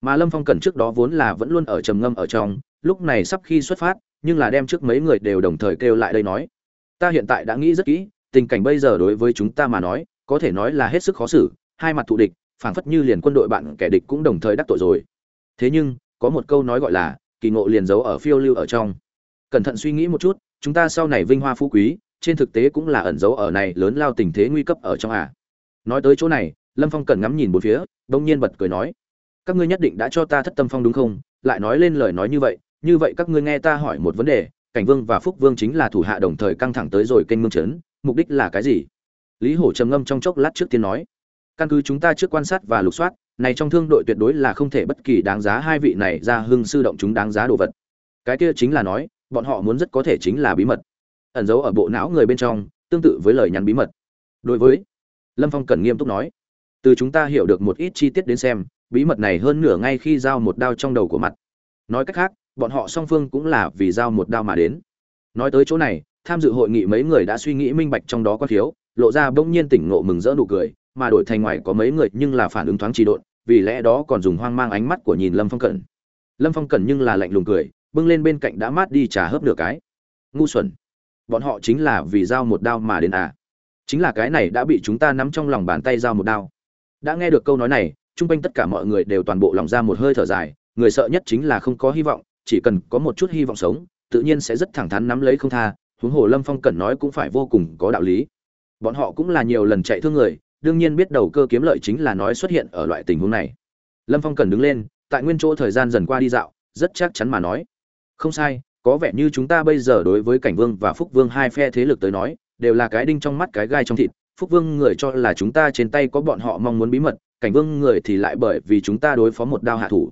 Mà lâm phong cần trước đó vốn là vẫn luôn ở trầm ngâm ở trong, lúc này sắp khi xuất phát, nhưng là đem trước mấy người đều đồng thời kêu lại đây nói, ta hiện tại đã nghĩ rất kỹ, tình cảnh bây giờ đối với chúng ta mà nói, có thể nói là hết sức khó xử, hai mặt thù địch phảng phất như liền quân đội bạn kẻ địch cũng đồng thời đắc tội rồi. Thế nhưng, có một câu nói gọi là, kỳ ngộ liền giấu ở phiêu lưu ở trong. Cẩn thận suy nghĩ một chút, chúng ta sau này vinh hoa phú quý, trên thực tế cũng là ẩn giấu ở này lớn lao tình thế nguy cấp ở trong à. nói tới chỗ này, lâm phong cần ngắm nhìn bốn phía đông nhiên bật cười nói, các ngươi nhất định đã cho ta thất tâm phong đúng không? Lại nói lên lời nói như vậy như vậy các ngươi nghe ta hỏi một vấn đề, cảnh vương và phúc vương chính là thủ hạ đồng thời căng thẳng tới rồi kênh mương trấn mục đích là cái gì? Lý hổ trầm ngâm trong chốc lát trước tiên nói căn cứ chúng ta trước quan sát và lục soát, này trong thương đội tuyệt đối là không thể bất kỳ đáng giá hai vị này ra hưng sư động chúng đáng giá đồ vật. Cái kia chính là nói, bọn họ muốn rất có thể chính là bí mật. Ẩn giấu ở bộ não người bên trong, tương tự với lời nhắn bí mật. Đối với lâm phong cần nghiêm túc nói, từ chúng ta hiểu được một ít chi tiết đến xem, bí mật này hơn nửa ngay khi giao một đao trong đầu của mặt. Nói cách khác, bọn họ song phương cũng là vì giao một đao mà đến. Nói tới chỗ này, tham dự hội nghị mấy người đã suy nghĩ minh bạch trong đó có thiếu, lộ ra bỗng nhiên tỉnh ngộ mừng rỡ nụ cười mà đổi thành ngoài có mấy người nhưng là phản ứng thoáng trì độn, vì lẽ đó còn dùng hoang mang ánh mắt của nhìn lâm phong cẩn. Lâm phong cẩn nhưng là lạnh lùng cười, bưng lên bên cạnh đã mát đi trà hớp nửa cái. Ngu xuẩn. Bọn họ chính là vì giao một đao mà đến à? Chính là cái này đã bị chúng ta nắm trong lòng bàn tay giao một đao. Đã nghe được câu nói này, chung quanh tất cả mọi người đều toàn bộ lòng ra một hơi thở dài, người sợ nhất chính là không có hy vọng, chỉ cần có một chút hy vọng sống, tự nhiên sẽ rất thẳng thắn nắm lấy không tha, huống hồ lâm phong cẩn nói cũng phải vô cùng có đạo lý. Bọn họ cũng là nhiều lần chạy thương người đương nhiên biết đầu cơ kiếm lợi chính là nói xuất hiện ở loại tình huống này. Lâm phong cần đứng lên, tại nguyên chỗ thời gian dần qua đi dạo, rất chắc chắn mà nói. Không sai, có vẻ như chúng ta bây giờ đối với cảnh vương và phúc vương hai phe thế lực tới nói, đều là cái đinh trong mắt cái gai trong thịt. Phúc vương người cho là chúng ta trên tay có bọn họ mong muốn bí mật, cảnh vương người thì lại bởi vì chúng ta đối phó một đao hạ thủ.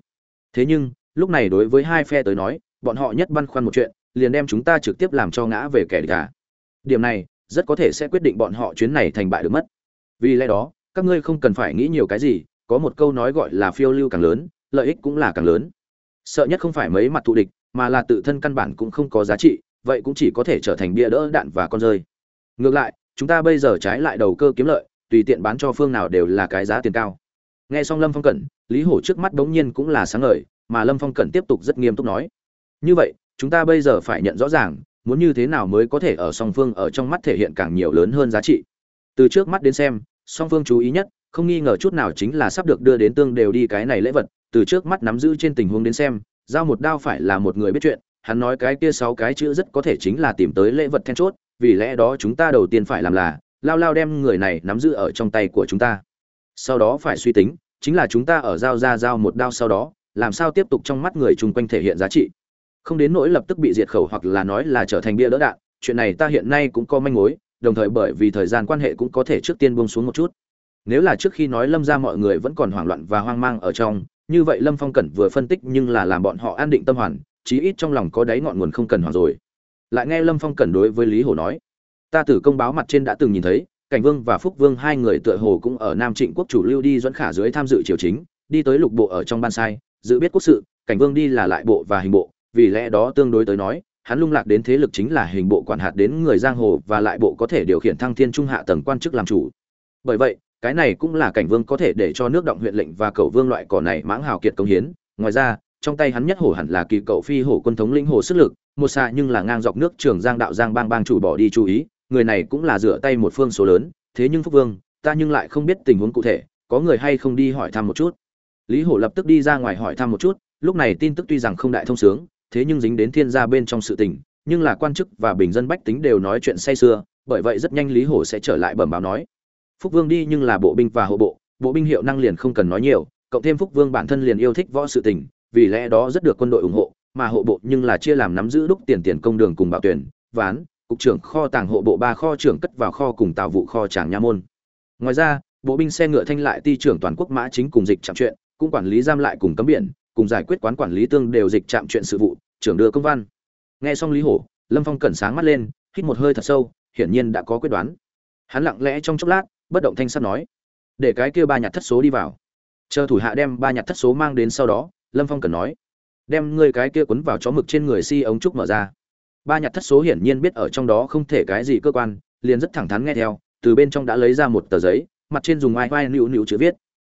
Thế nhưng, lúc này đối với hai phe tới nói, bọn họ nhất băn khoăn một chuyện, liền đem chúng ta trực tiếp làm cho ngã về kẻ địch cả điểm này, rất có thể sẽ quyết định bọn họ chuyến này thành bại được mất vì lẽ đó, các ngươi không cần phải nghĩ nhiều cái gì, có một câu nói gọi là phiêu lưu càng lớn, lợi ích cũng là càng lớn. Sợ nhất không phải mấy mặt thù địch, mà là tự thân căn bản cũng không có giá trị, vậy cũng chỉ có thể trở thành bia đỡ đạn và con rơi. Ngược lại, chúng ta bây giờ trái lại đầu cơ kiếm lợi, tùy tiện bán cho phương nào đều là cái giá tiền cao. Nghe xong lâm phong cẩn, lý hổ trước mắt bỗng nhiên cũng là sáng ngời, mà lâm phong cẩn tiếp tục rất nghiêm túc nói. Như vậy, chúng ta bây giờ phải nhận rõ ràng, muốn như thế nào mới có thể ở song phương ở trong mắt thể hiện càng nhiều lớn hơn giá trị. Từ trước mắt đến xem song phương chú ý nhất, không nghi ngờ chút nào chính là sắp được đưa đến tương đều đi cái này lễ vật, từ trước mắt nắm giữ trên tình huống đến xem, giao một đao phải là một người biết chuyện, hắn nói cái kia sáu cái chữ rất có thể chính là tìm tới lễ vật then chốt, vì lẽ đó chúng ta đầu tiên phải làm là, lao lao đem người này nắm giữ ở trong tay của chúng ta. Sau đó phải suy tính, chính là chúng ta ở giao ra giao một đao sau đó, làm sao tiếp tục trong mắt người chung quanh thể hiện giá trị. Không đến nỗi lập tức bị diệt khẩu hoặc là nói là trở thành bia đỡ đạn, chuyện này ta hiện nay cũng có manh mối đồng thời bởi vì thời gian quan hệ cũng có thể trước tiên buông xuống một chút. Nếu là trước khi nói lâm ra mọi người vẫn còn hoảng loạn và hoang mang ở trong, như vậy lâm phong cẩn vừa phân tích nhưng là làm bọn họ an định tâm hoàn, chí ít trong lòng có đáy ngọn nguồn không cần hoảng rồi. Lại nghe lâm phong cẩn đối với lý hồ nói, ta tử công báo mặt trên đã từng nhìn thấy, cảnh vương và phúc vương hai người tựa hồ cũng ở nam trịnh quốc chủ lưu đi dẫn khả dưới tham dự triều chính, đi tới lục bộ ở trong ban sai, dự biết quốc sự, cảnh vương đi là lại bộ và hình bộ, vì lẽ đó tương đối tới nói hắn lung lạc đến thế lực chính là hình bộ quản hạt đến người giang hồ và lại bộ có thể điều khiển thăng thiên trung hạ tầng quan chức làm chủ. Bởi vậy, cái này cũng là cảnh vương có thể để cho nước động huyện lệnh và cầu vương loại cỏ này mãng hào kiệt công hiến. Ngoài ra, trong tay hắn nhất hổ hẳn là kỳ cậu phi hổ quân thống lĩnh hồ sức lực, một xa nhưng là ngang dọc nước trường giang đạo giang bang bang chủ bỏ đi chú ý, người này cũng là rửa tay một phương số lớn. Thế nhưng phúc vương, ta nhưng lại không biết tình huống cụ thể, có người hay không đi hỏi thăm một chút? Lý hổ lập tức đi ra ngoài hỏi thăm một chút, lúc này tin tức tuy rằng không đại thông sướng thế nhưng dính đến thiên gia bên trong sự tình, nhưng là quan chức và bình dân bách tính đều nói chuyện say sưa, bởi vậy rất nhanh lý hổ sẽ trở lại bẩm báo nói. Phúc vương đi nhưng là bộ binh và hộ bộ bộ binh hiệu năng liền không cần nói nhiều, cộng thêm phúc vương bản thân liền yêu thích võ sự tình, vì lẽ đó rất được quân đội ủng hộ, mà hộ bộ nhưng là chia làm nắm giữ đúc tiền tiền công đường cùng bảo tuyển, ván, cục trưởng kho tàng hộ bộ ba kho trưởng cất vào kho cùng tạo vụ kho tràng nha môn. Ngoài ra, bộ binh xe ngựa thanh lại ti trưởng toàn quốc mã chính cùng dịch chạm chuyện, cũng quản lý giam lại cùng cấm biển cùng giải quyết quán quản lý tương đều dịch chạm chuyện sự vụ, trưởng đưa công văn. Nghe xong lý hổ, lâm phong cẩn sáng mắt lên, hít một hơi thật sâu, hiển nhiên đã có quyết đoán. Hắn lặng lẽ trong chốc lát, bất động thanh sắt nói, để cái kia ba nhặt thất số đi vào. Chờ thủ hạ đem ba nhặt thất số mang đến sau đó, lâm phong cần nói, đem ngươi cái kia quấn vào chó mực trên người si ống trúc mở ra. Ba nhặt thất số hiển nhiên biết ở trong đó không thể cái gì cơ quan, liền rất thẳng thắn nghe theo, từ bên trong đã lấy ra một tờ giấy, mặt trên dùng ai vai nịu nịu chữ viết.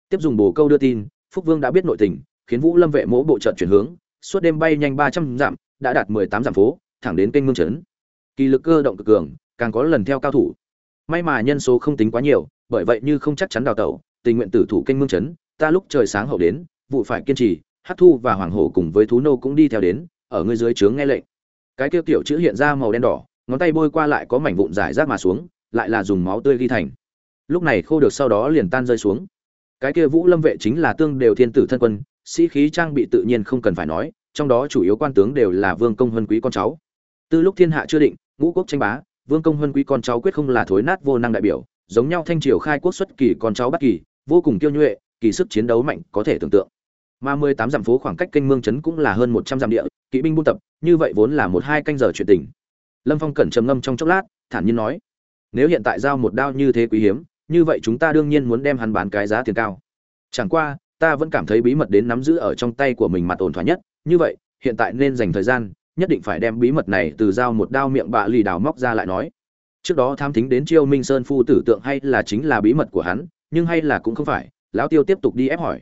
Tiếp dùng bồ câu đưa tin, phúc vương đã biết nội tình khiến vũ lâm vệ mỗ bộ trận chuyển hướng, suốt đêm bay nhanh ba trăm dặm, đã đạt mười tám dặm phố, thẳng đến kênh mương trấn. Kỳ lực cơ động cực cường, càng có lần theo cao thủ. May mà nhân số không tính quá nhiều, bởi vậy như không chắc chắn đào tẩu, tình nguyện tử thủ kênh mương trấn, ta lúc trời sáng hậu đến, vụ phải kiên trì, hắc thu và hoàng hổ cùng với thú nô cũng đi theo đến, ở ngươi dưới trướng nghe lệnh. Cái kia tiểu chữ hiện ra màu đen đỏ, ngón tay bôi qua lại có mảnh vụn rải rác mà xuống, lại là dùng máu tươi ghi thành. Lúc này khô được sau đó liền tan rơi xuống. Cái kia vũ lâm vệ chính là tương đều thiên tử thân quân sĩ khí trang bị tự nhiên không cần phải nói, trong đó chủ yếu quan tướng đều là vương công huân quý con cháu. Từ lúc thiên hạ chưa định, ngũ quốc tranh bá, vương công huân quý con cháu quyết không là thối nát vô năng đại biểu, giống nhau thanh triều khai quốc xuất kỳ con cháu bất kỳ, vô cùng kiêu nhuệ, kỳ sức chiến đấu mạnh có thể tưởng tượng. Mà mười tám dặm phố khoảng cách kênh mương trấn cũng là hơn một trăm dặm địa, kỵ binh buôn tập, như vậy vốn là một hai canh giờ chuyện tình. Lâm phong cẩn trầm ngâm trong chốc lát, thản nhiên nói, nếu hiện tại giao một đao như thế quý hiếm, như vậy chúng ta đương nhiên muốn đem hắn bán cái giá tiền cao. Chẳng qua ta vẫn cảm thấy bí mật đến nắm giữ ở trong tay của mình mặt ổn thỏa nhất. Như vậy, hiện tại nên dành thời gian, nhất định phải đem bí mật này từ giao một đao miệng bạ lì đào móc ra lại nói. Trước đó tham thính đến chiêu minh sơn phu tử tượng hay là chính là bí mật của hắn, nhưng hay là cũng không phải, lão tiêu tiếp tục đi ép hỏi.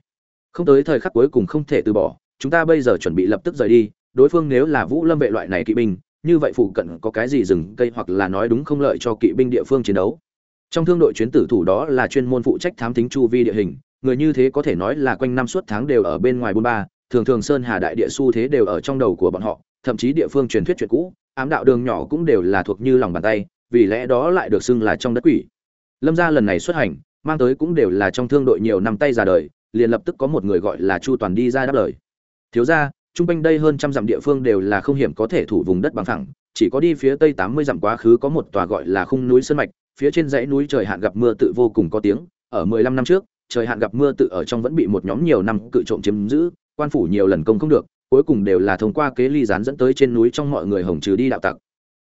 Không tới thời khắc cuối cùng không thể từ bỏ, chúng ta bây giờ chuẩn bị lập tức rời đi, đối phương nếu là vũ lâm vệ loại này kỵ binh, như vậy phụ cận có cái gì rừng cây hoặc là nói đúng không lợi cho kỵ binh địa phương chiến đấu. Trong thương đội chuyến tử thủ đó là chuyên môn phụ trách thám tính chu vi địa hình người như thế có thể nói là quanh năm suốt tháng đều ở bên ngoài bôn ba, thường thường sơn hà đại địa xu thế đều ở trong đầu của bọn họ, thậm chí địa phương truyền thuyết chuyện cũ, ám đạo đường nhỏ cũng đều là thuộc như lòng bàn tay, vì lẽ đó lại được xưng là trong đất quỷ. Lâm gia lần này xuất hành, mang tới cũng đều là trong thương đội nhiều năm tay ra đời, liền lập tức có một người gọi là chu toàn đi ra đáp lời. Thiếu ra trung quanh đây hơn trăm dặm địa phương đều là không hiểm có thể thủ vùng đất bằng phẳng, chỉ có đi phía tây tám mươi dặm quá khứ có một tòa gọi là khung núi sơn mạch, phía trên dãy núi trời hạn gặp mưa tự vô cùng có tiếng, ở mười lăm năm trước trời hạn gặp mưa tự ở trong vẫn bị một nhóm nhiều năm cự trộm chiếm giữ, quan phủ nhiều lần công không được, cuối cùng đều là thông qua kế ly gián dẫn tới trên núi trong mọi người hồng trừ đi đạo tặc.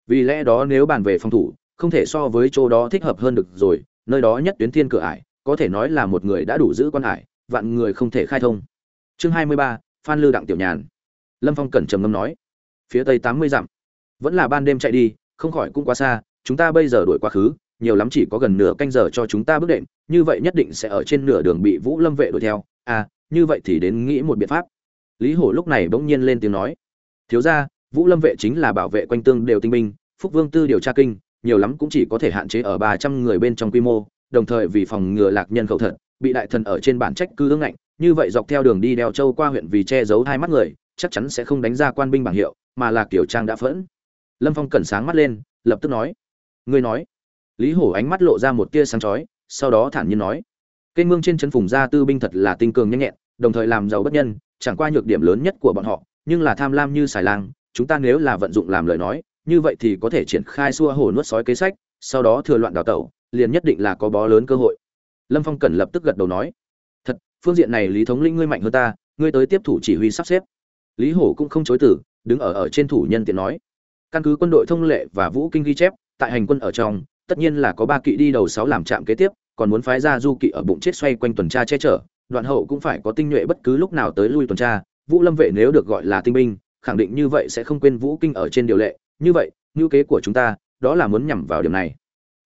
Vì lẽ đó nếu bàn về phòng thủ, không thể so với chỗ đó thích hợp hơn được rồi, nơi đó nhất tuyến thiên cửa ải, có thể nói là một người đã đủ giữ quan ải, vạn người không thể khai thông. Chương hai mươi ba, phan lư đặng tiểu nhàn. Lâm phong cẩn trầm ngâm nói, phía tây tám mươi dặm, vẫn là ban đêm chạy đi, không khỏi cũng quá xa, chúng ta bây giờ đuổi quá khứ nhiều lắm chỉ có gần nửa canh giờ cho chúng ta bước đệm, như vậy nhất định sẽ ở trên nửa đường bị vũ lâm vệ đuổi theo. À như vậy thì đến nghĩ một biện pháp. Lý hổ lúc này bỗng nhiên lên tiếng nói. Thiếu ra vũ lâm vệ chính là bảo vệ quanh tương đều tinh binh, phúc vương tư điều tra kinh, nhiều lắm cũng chỉ có thể hạn chế ở ba trăm người bên trong quy mô, đồng thời vì phòng ngừa lạc nhân khẩu thật, bị đại thần ở trên bản trách cư ương ngạnh, như vậy dọc theo đường đi đeo châu qua huyện vì che giấu hai mắt người, chắc chắn sẽ không đánh ra quan binh bảng hiệu, mà là kiểu trang đã phẫn. Lâm phong cẩn sáng mắt lên, lập tức nói. Ngươi nói lý hổ ánh mắt lộ ra một tia sáng chói, sau đó thản nhiên nói, kênh mương trên trấn phùng gia tư binh thật là tinh cường nhanh nhẹn, đồng thời làm giàu bất nhân, chẳng qua nhược điểm lớn nhất của bọn họ, nhưng là tham lam như xài lang, chúng ta nếu là vận dụng làm lời nói, như vậy thì có thể triển khai xua hổ nuốt sói kế sách, sau đó thừa loạn đào tẩu, liền nhất định là có bó lớn cơ hội. Lâm phong cần lập tức gật đầu nói, thật, phương diện này lý thống linh ngươi mạnh hơn ta, ngươi tới tiếp thủ chỉ huy sắp xếp. Lý hổ cũng không chối từ, đứng ở ở trên thủ nhân tiện nói, căn cứ quân đội thông lệ và vũ kinh ghi chép, tại hành quân ở trong tất nhiên là có ba kỵ đi đầu sáu làm trạm kế tiếp, còn muốn phái ra du kỵ ở bụng chết xoay quanh tuần tra che chở, đoạn hậu cũng phải có tinh nhuệ bất cứ lúc nào tới lui tuần tra. Vũ lâm vệ nếu được gọi là tinh binh, khẳng định như vậy sẽ không quên vũ kinh ở trên điều lệ. Như vậy ngữ kế của chúng ta, đó là muốn nhằm vào điểm này.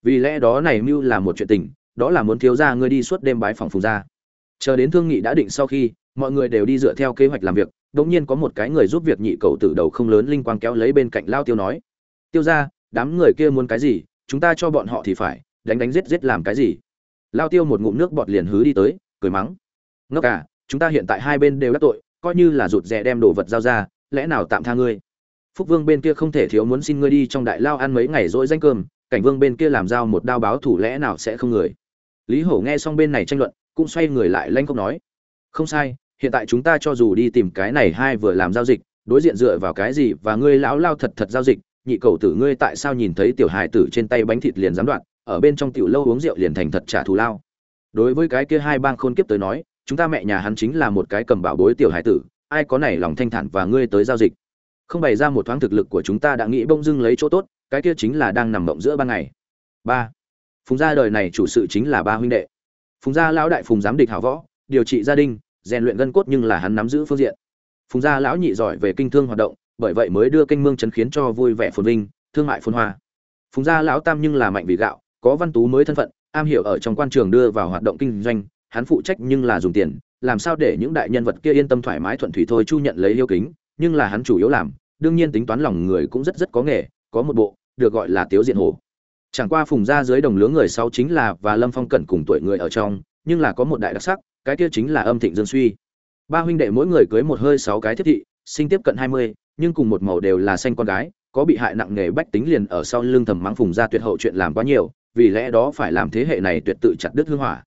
Vì lẽ đó này mưu là một chuyện tình, đó là muốn thiếu ra ngươi đi suốt đêm bái phòng phùng ra chờ đến thương nghị đã định sau khi, mọi người đều đi dựa theo kế hoạch làm việc đống nhiên có một cái người giúp việc nhị cầu tử đầu không lớn linh quang kéo lấy bên cạnh lao tiêu nói. Tiêu ra đám người kia muốn cái gì? Chúng ta cho bọn họ thì phải đánh đánh giết giết làm cái gì? Lao tiêu một ngụm nước bọt liền hứ đi tới cười mắng. Ngốc à, chúng ta hiện tại hai bên đều đắc tội coi như là rụt rè đem đồ vật giao ra lẽ nào tạm tha ngươi? Phúc vương bên kia không thể thiếu muốn xin ngươi đi trong đại lao ăn mấy ngày dỗi danh cơm cảnh vương bên kia làm giao một đao báo thủ lẽ nào sẽ không người? Lý hổ nghe xong bên này tranh luận cũng xoay người lại lanh không nói. Không sai hiện tại chúng ta cho dù đi tìm cái này hai vừa làm giao dịch đối diện dựa vào cái gì và ngươi lão lao thật thật giao dịch nhị cầu tử ngươi tại sao nhìn thấy tiểu hài tử trên tay bánh thịt liền gián đoạn, ở bên trong tiểu lâu uống rượu liền thành thật trả thù lao. Đối với cái kia hai bang khôn kiếp tới nói, chúng ta mẹ nhà hắn chính là một cái cầm bảo bối tiểu hài tử, ai có này lòng thanh thản và ngươi tới giao dịch. Không bày ra một thoáng thực lực của chúng ta đã nghĩ bông dưng lấy chỗ tốt, cái kia chính là đang nằm mộng giữa ban ngày. Ba. Phùng gia đời này chủ sự chính là ba huynh đệ. Phùng gia lão đại phùng giám địch hảo võ, điều trị gia đình, rèn luyện gân cốt nhưng là hắn nắm giữ phương diện. Phùng gia lão nhị giỏi về kinh thương hoạt động bởi vậy mới đưa kênh mương chấn khiến cho vui vẻ phồn vinh, thương mại phồn hoa. Phùng gia lão tam nhưng là mạnh vì gạo, có văn tú mới thân phận, am hiểu ở trong quan trường đưa vào hoạt động kinh doanh, hắn phụ trách nhưng là dùng tiền, làm sao để những đại nhân vật kia yên tâm thoải mái thuận thủy thôi chu nhận lấy yêu kính, nhưng là hắn chủ yếu làm, đương nhiên tính toán lòng người cũng rất rất có nghề, có một bộ, được gọi là tiếu diện hồ chẳng qua phùng gia dưới đồng lứa người sau chính là và lâm phong cẩn cùng tuổi người ở trong, nhưng là có một đại đặc sắc, cái kia chính là âm thịnh dương suy. Ba huynh đệ mỗi người cưới một hơi sáu cái thiết thị, sinh tiếp cận hai mươi nhưng cùng một màu đều là xanh con gái, có bị hại nặng nề bách tính liền ở sau lưng thầm mắng phùng gia tuyệt hậu chuyện làm quá nhiều, vì lẽ đó phải làm thế hệ này tuyệt tự chặt đứt hương hỏa.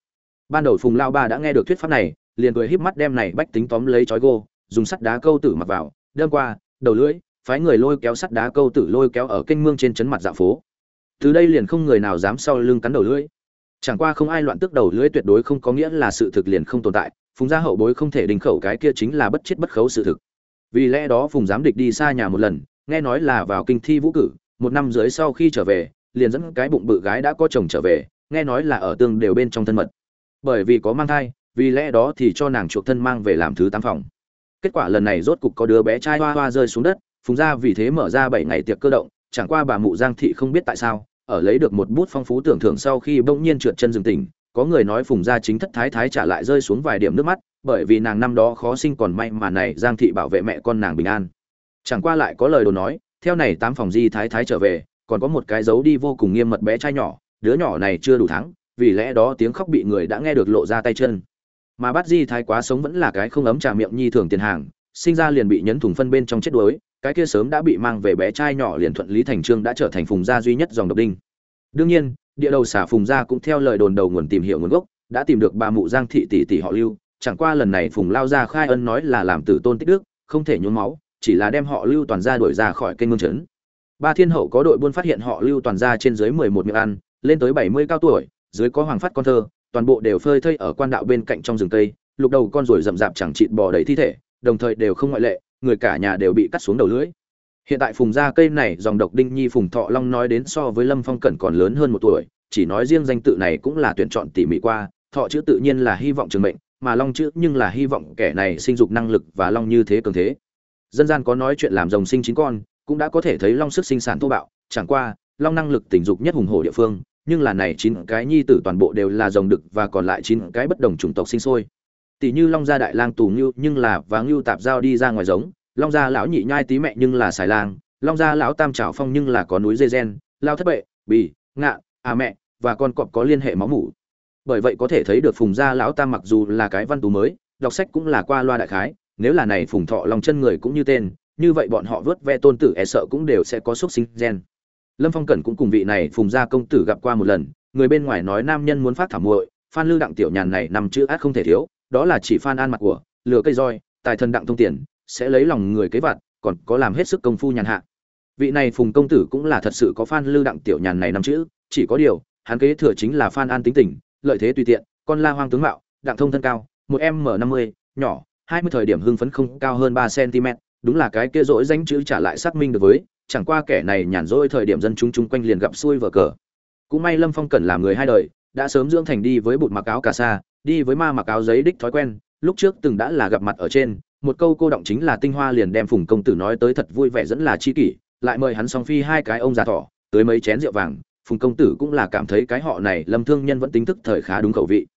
Ban đầu phùng lao ba đã nghe được thuyết pháp này, liền cười híp mắt đem này bách tính tóm lấy chói gô, dùng sắt đá câu tử mặc vào, đâm qua, đầu lưỡi, phái người lôi kéo sắt đá câu tử lôi kéo ở kênh mương trên chấn mặt dạ phố. Từ đây liền không người nào dám sau lưng cắn đầu lưỡi. Chẳng qua không ai loạn tức đầu lưỡi tuyệt đối không có nghĩa là sự thực liền không tồn tại, phùng gia hậu bối không thể đình khẩu cái kia chính là bất chết bất khấu sự thực vì lẽ đó phùng giám địch đi xa nhà một lần, nghe nói là vào kinh thi vũ cử, một năm dưới sau khi trở về, liền dẫn cái bụng bự gái đã có chồng trở về, nghe nói là ở tương đều bên trong thân mật. Bởi vì có mang thai, vì lẽ đó thì cho nàng chuộc thân mang về làm thứ tám phòng. Kết quả lần này rốt cục có đứa bé trai hoa hoa rơi xuống đất, phùng gia vì thế mở ra bảy ngày tiệc cơ động, chẳng qua bà mụ giang thị không biết tại sao, ở lấy được một bút phong phú tưởng thưởng sau khi bỗng nhiên trượt chân dừng tỉnh, có người nói phùng gia chính thất thái thái trả lại rơi xuống vài điểm nước mắt bởi vì nàng năm đó khó sinh còn may mà này giang thị bảo vệ mẹ con nàng bình an. Chẳng qua lại có lời đồn nói, theo này tám phòng di thái thái trở về, còn có một cái dấu đi vô cùng nghiêm mật bé trai nhỏ, đứa nhỏ này chưa đủ tháng vì lẽ đó tiếng khóc bị người đã nghe được lộ ra tay chân. Mà bắt di thái quá sống vẫn là cái không ấm trà miệng nhi thường tiền hàng, sinh ra liền bị nhấn thủng phân bên trong chết đuối, cái kia sớm đã bị mang về bé trai nhỏ liền thuận lý thành trương đã trở thành phùng gia duy nhất dòng độc đinh. Đương nhiên, địa đầu xả phùng gia cũng theo lời đồn đầu nguồn tìm hiểu nguồn gốc, đã tìm được bà mụ giang thị tỷ tỷ họ lưu chẳng qua lần này phùng lao ra khai ân nói là làm tử tôn tích đức, không thể nhuốm máu, chỉ là đem họ lưu toàn ra đuổi ra khỏi kênh mương trấn. Ba thiên hậu có đội buôn phát hiện họ lưu toàn ra trên dưới mười một miệng ăn, lên tới bảy mươi cao tuổi, dưới có hoàng phát con thơ, toàn bộ đều phơi thây ở quan đạo bên cạnh trong rừng tây lục đầu con ruồi rậm rạp chẳng chịt bò đầy thi thể, đồng thời đều không ngoại lệ, người cả nhà đều bị cắt xuống đầu lưỡi. Hiện tại phùng gia cây này dòng độc đinh nhi phùng thọ long nói đến so với lâm phong cẩn còn lớn hơn một tuổi, chỉ nói riêng danh tự này cũng là tuyển chọn tỉ mỉ qua, thọ chữ tự nhiên là hy vọng trường mệnh mà long chữ nhưng là hy vọng kẻ này sinh dục năng lực và long như thế cường thế. Dân gian có nói chuyện làm rồng sinh chín con, cũng đã có thể thấy long sức sinh sản thô bạo. Chẳng qua, long năng lực tình dục nhất hùng hổ địa phương, nhưng là này chín cái nhi tử toàn bộ đều là rồng đực và còn lại chín cái bất đồng chủng tộc sinh sôi. Tỷ như long gia đại lang tù ngưu nhưng là và ngưu tạp giao đi ra ngoài giống. Long gia lão nhị nhai tí mẹ nhưng là xài lang. Long gia lão tam trào phong nhưng là có núi dây gen, lao thất bệ, bì, ngạ à mẹ, và con cọp có liên hệ máu mủ bởi vậy có thể thấy được phùng gia lão tam mặc dù là cái văn tú mới, đọc sách cũng là qua loa đại khái, nếu là này phùng thọ lòng chân người cũng như tên, như vậy bọn họ vớt ve tôn tử e sợ cũng đều sẽ có xúc sinh gen. Lâm phong cẩn cũng cùng vị này phùng gia công tử gặp qua một lần, người bên ngoài nói nam nhân muốn phát thảm muội, phan lư đặng tiểu nhàn này nằm chữ át không thể thiếu, đó là chỉ phan an mặt của, lừa cây roi, tài thần đặng thông tiền, sẽ lấy lòng người kế vặt, còn có làm hết sức công phu nhàn hạ. Vị này phùng công tử cũng là thật sự có phan lư đặng tiểu nhàn này nằm chữ, chỉ có điều, hắn kế thừa chính là phan an tính tình lợi thế tùy tiện, con la hoang tướng mạo đặng thông thân cao, một m năm mươi, nhỏ, hai mươi thời điểm hưng phấn không cao hơn ba cm, đúng là cái kia rỗi danh chữ trả lại xác minh được với, chẳng qua kẻ này nhàn rỗi thời điểm dân chúng chung quanh liền gặp xui vở cờ. Cũng may lâm phong cần làm người hai đời, đã sớm dưỡng thành đi với bụt mặc áo cà sa, đi với ma mặc áo giấy đích thói quen, lúc trước từng đã là gặp mặt ở trên, một câu cô động chính là tinh hoa liền đem phùng công tử nói tới thật vui vẻ dẫn là chi kỷ, lại mời hắn song phi hai cái ông già thỏ, tới mấy chén rượu vàng phùng công tử cũng là cảm thấy cái họ này lâm thương nhân vẫn tính thức thời khá đúng khẩu vị.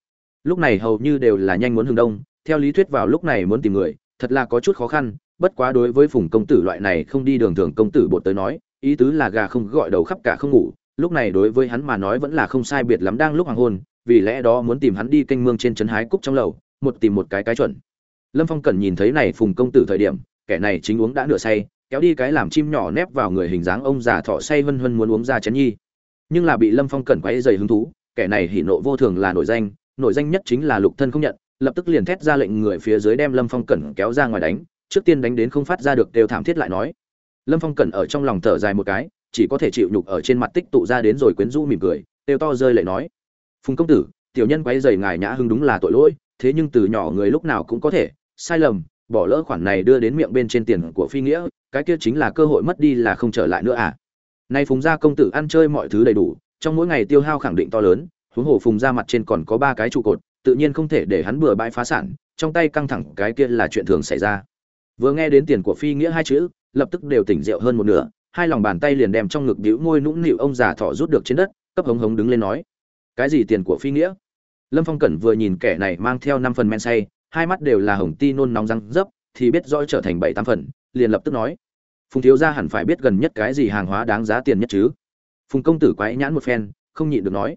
Lúc này hầu như đều là nhanh muốn hướng đông, theo lý thuyết vào lúc này muốn tìm người, thật là có chút khó khăn, bất quá đối với phùng công tử loại này không đi đường thường công tử bột tới nói, ý tứ là gà không gọi đầu khắp cả không ngủ, lúc này đối với hắn mà nói vẫn là không sai biệt lắm đang lúc hoàng hôn, vì lẽ đó muốn tìm hắn đi canh mương trên trấn hái cúc trong lầu, một tìm một cái cái chuẩn. Lâm phong cần nhìn thấy này phùng công tử thời điểm, kẻ này chính uống đã nửa say, kéo đi cái làm chim nhỏ nép vào người hình dáng ông già thọ say vân vân muốn uống ra chén nhi nhưng là bị lâm phong cẩn quay dày hứng thú, kẻ này hỉ nộ vô thường là nổi danh nổi danh nhất chính là lục thân không nhận, lập tức liền thét ra lệnh người phía dưới đem lâm phong cẩn kéo ra ngoài đánh, trước tiên đánh đến không phát ra được đều thảm thiết lại nói. Lâm phong cẩn ở trong lòng thở dài một cái, chỉ có thể chịu nhục ở trên mặt tích tụ ra đến rồi quyến rũ mỉm cười, đều to rơi lại nói. Phùng công tử, tiểu nhân quấy dày ngài nhã hưng đúng là tội lỗi, thế nhưng từ nhỏ người lúc nào cũng có thể, sai lầm, bỏ lỡ khoản này đưa đến miệng bên trên tiền của phi nghĩa, cái kia chính là cơ hội mất đi là không trở lại nữa à? Nay phùng gia công tử ăn chơi mọi thứ đầy đủ, trong mỗi ngày tiêu hao khẳng định to lớn, huống hồ phùng gia mặt trên còn có ba cái trụ cột, tự nhiên không thể để hắn bừa bãi phá sản, trong tay căng thẳng cái kia là chuyện thường xảy ra. Vừa nghe đến tiền của phi nghĩa hai chữ, lập tức đều tỉnh rượu hơn một nửa, hai lòng bàn tay liền đem trong ngực đĩu ngôi nũng nịu ông già thọ rút được trên đất, cấp hống hống đứng lên nói, cái gì tiền của phi nghĩa? Lâm phong cẩn vừa nhìn kẻ này mang theo năm phần men say, hai mắt đều là hồng ti nôn nóng răng dấp thì biết rõ trở thành bảy tám phần, liền lập tức nói phùng thiếu gia hẳn phải biết gần nhất cái gì hàng hóa đáng giá tiền nhất chứ? Phùng công tử quái nhãn một phen, không nhịn được nói.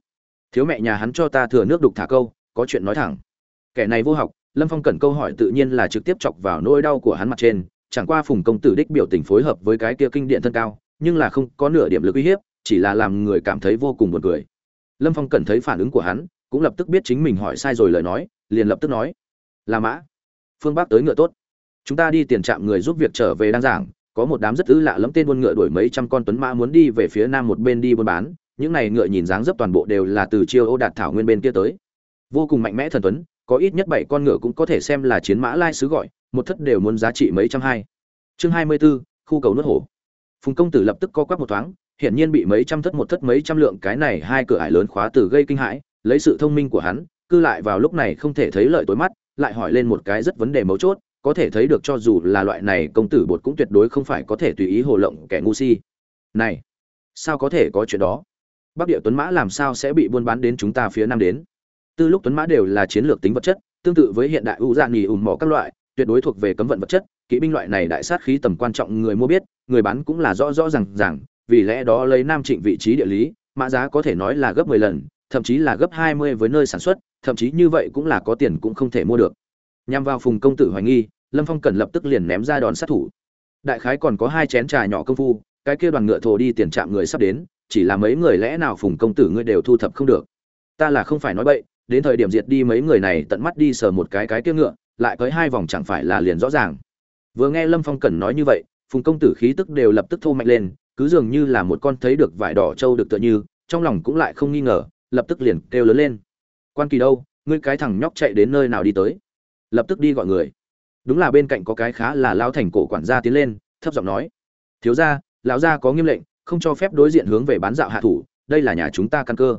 Thiếu mẹ nhà hắn cho ta thừa nước đục thả câu, có chuyện nói thẳng. Kẻ này vô học, lâm phong cần câu hỏi tự nhiên là trực tiếp chọc vào nỗi đau của hắn mặt trên. Chẳng qua phùng công tử đích biểu tình phối hợp với cái kia kinh điện thân cao, nhưng là không có nửa điểm lực uy hiếp, chỉ là làm người cảm thấy vô cùng buồn cười. Lâm phong cần thấy phản ứng của hắn, cũng lập tức biết chính mình hỏi sai rồi lời nói, liền lập tức nói. Là mã, phương bắc tới ngựa tốt. Chúng ta đi tiền trạm người giúp việc trở về đang giảng có một đám rất ư lạ lẫm tên buôn ngựa đuổi mấy trăm con tuấn mã muốn đi về phía nam một bên đi buôn bán những này ngựa nhìn dáng dấp toàn bộ đều là từ chiêu ô đạt thảo nguyên bên kia tới. Vô cùng mạnh mẽ thần tuấn có ít nhất bảy con ngựa cũng có thể xem là chiến mã lai sứ gọi một thất đều muốn giá trị mấy trăm hai. Chương hai mươi 24, khu cầu nước hổ. Phùng công tử lập tức co quắp một thoáng hiển nhiên bị mấy trăm thất một thất mấy trăm lượng cái này hai cửa ải lớn khóa từ gây kinh hãi lấy sự thông minh của hắn cư lại vào lúc này không thể thấy lợi tối mắt lại hỏi lên một cái rất vấn đề mấu chốt có thể thấy được cho dù là loại này công tử bột cũng tuyệt đối không phải có thể tùy ý hồ lộng kẻ ngu si. Này, sao có thể có chuyện đó? Bắc địa tuấn mã làm sao sẽ bị buôn bán đến chúng ta phía nam đến? Từ lúc tuấn mã đều là chiến lược tính vật chất, tương tự với hiện đại u dạng nghỉ ùm mỏ các loại, tuyệt đối thuộc về cấm vận vật chất, kỵ binh loại này đại sát khí tầm quan trọng người mua biết, người bán cũng là rõ rõ ràng ràng, vì lẽ đó lấy nam trịnh vị trí địa lý, mã giá có thể nói là gấp 10 lần, thậm chí là gấp 20 với nơi sản xuất, thậm chí như vậy cũng là có tiền cũng không thể mua được nhằm vào phùng công tử hoài nghi, lâm phong cần lập tức liền ném ra đòn sát thủ. Đại khái còn có hai chén trà nhỏ công phu, cái kia đoàn ngựa thồ đi tiền trạm người sắp đến, chỉ là mấy người lẽ nào phùng công tử ngươi đều thu thập không được. Ta là không phải nói bậy, đến thời điểm diệt đi mấy người này tận mắt đi sờ một cái cái kia ngựa, lại tới hai vòng chẳng phải là liền rõ ràng. Vừa nghe lâm phong cẩn nói như vậy, phùng công tử khí tức đều lập tức thô mạnh lên, cứ dường như là một con thấy được vải đỏ trâu được tựa như, trong lòng cũng lại không nghi ngờ, lập tức liền kêu lớn lên. Quan kỳ đâu? Ngươi cái thằng nhóc chạy đến nơi nào đi tới? Lập tức đi gọi người. Đúng là bên cạnh có cái khá là lao thành cổ quản gia tiến lên, thấp giọng nói, thiếu gia, lão gia có nghiêm lệnh, không cho phép đối diện hướng về bán dạo hạ thủ, đây là nhà chúng ta căn cơ.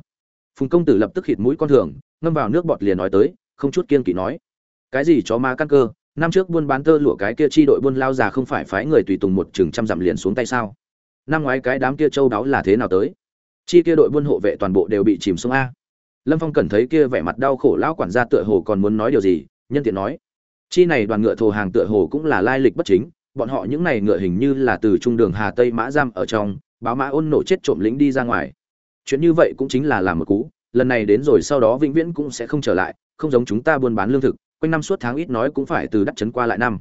Phùng công tử lập tức khịt mũi con thường, ngâm vào nước bọt liền nói tới, không chút kiên kỵ nói, cái gì chó ma căn cơ, năm trước buôn bán tơ lụa cái kia chi đội buôn lao già không phải phái người tùy tùng một chừng trăm dặm liền xuống tay sao? Năm ngoái cái đám kia châu đáo là thế nào tới? Chi kia đội buôn hộ vệ toàn bộ đều bị chìm xuống a. Lâm phong cần thấy kia vẻ mặt đau khổ lão quản gia tựa hồ còn muốn nói điều gì nhân tiện nói, chi này đoàn ngựa thồ hàng tựa hồ cũng là lai lịch bất chính, bọn họ những này ngựa hình như là từ trung đường hà tây mã giam ở trong, báo mã ôn nổ chết trộm lính đi ra ngoài. Chuyện như vậy cũng chính là làm một cú, lần này đến rồi sau đó vĩnh viễn cũng sẽ không trở lại, không giống chúng ta buôn bán lương thực, quanh năm suốt tháng ít nói cũng phải từ đắt chấn qua lại năm.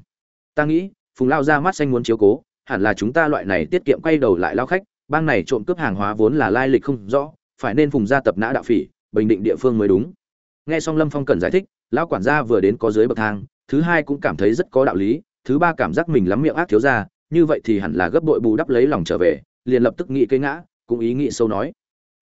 Ta nghĩ, phùng lao ra mắt xanh muốn chiếu cố, hẳn là chúng ta loại này tiết kiệm quay đầu lại lao khách, bang này trộm cướp hàng hóa vốn là lai lịch không rõ, phải nên phùng gia tập nã đạo phỉ, bình định địa phương mới đúng. Nghe xong lâm phong cần giải thích lão quản gia vừa đến có dưới bậc thang, thứ hai cũng cảm thấy rất có đạo lý, thứ ba cảm giác mình lắm miệng ác thiếu ra, như vậy thì hẳn là gấp bội bù đắp lấy lòng trở về, liền lập tức nghĩ cây ngã, cũng ý nghĩ sâu nói.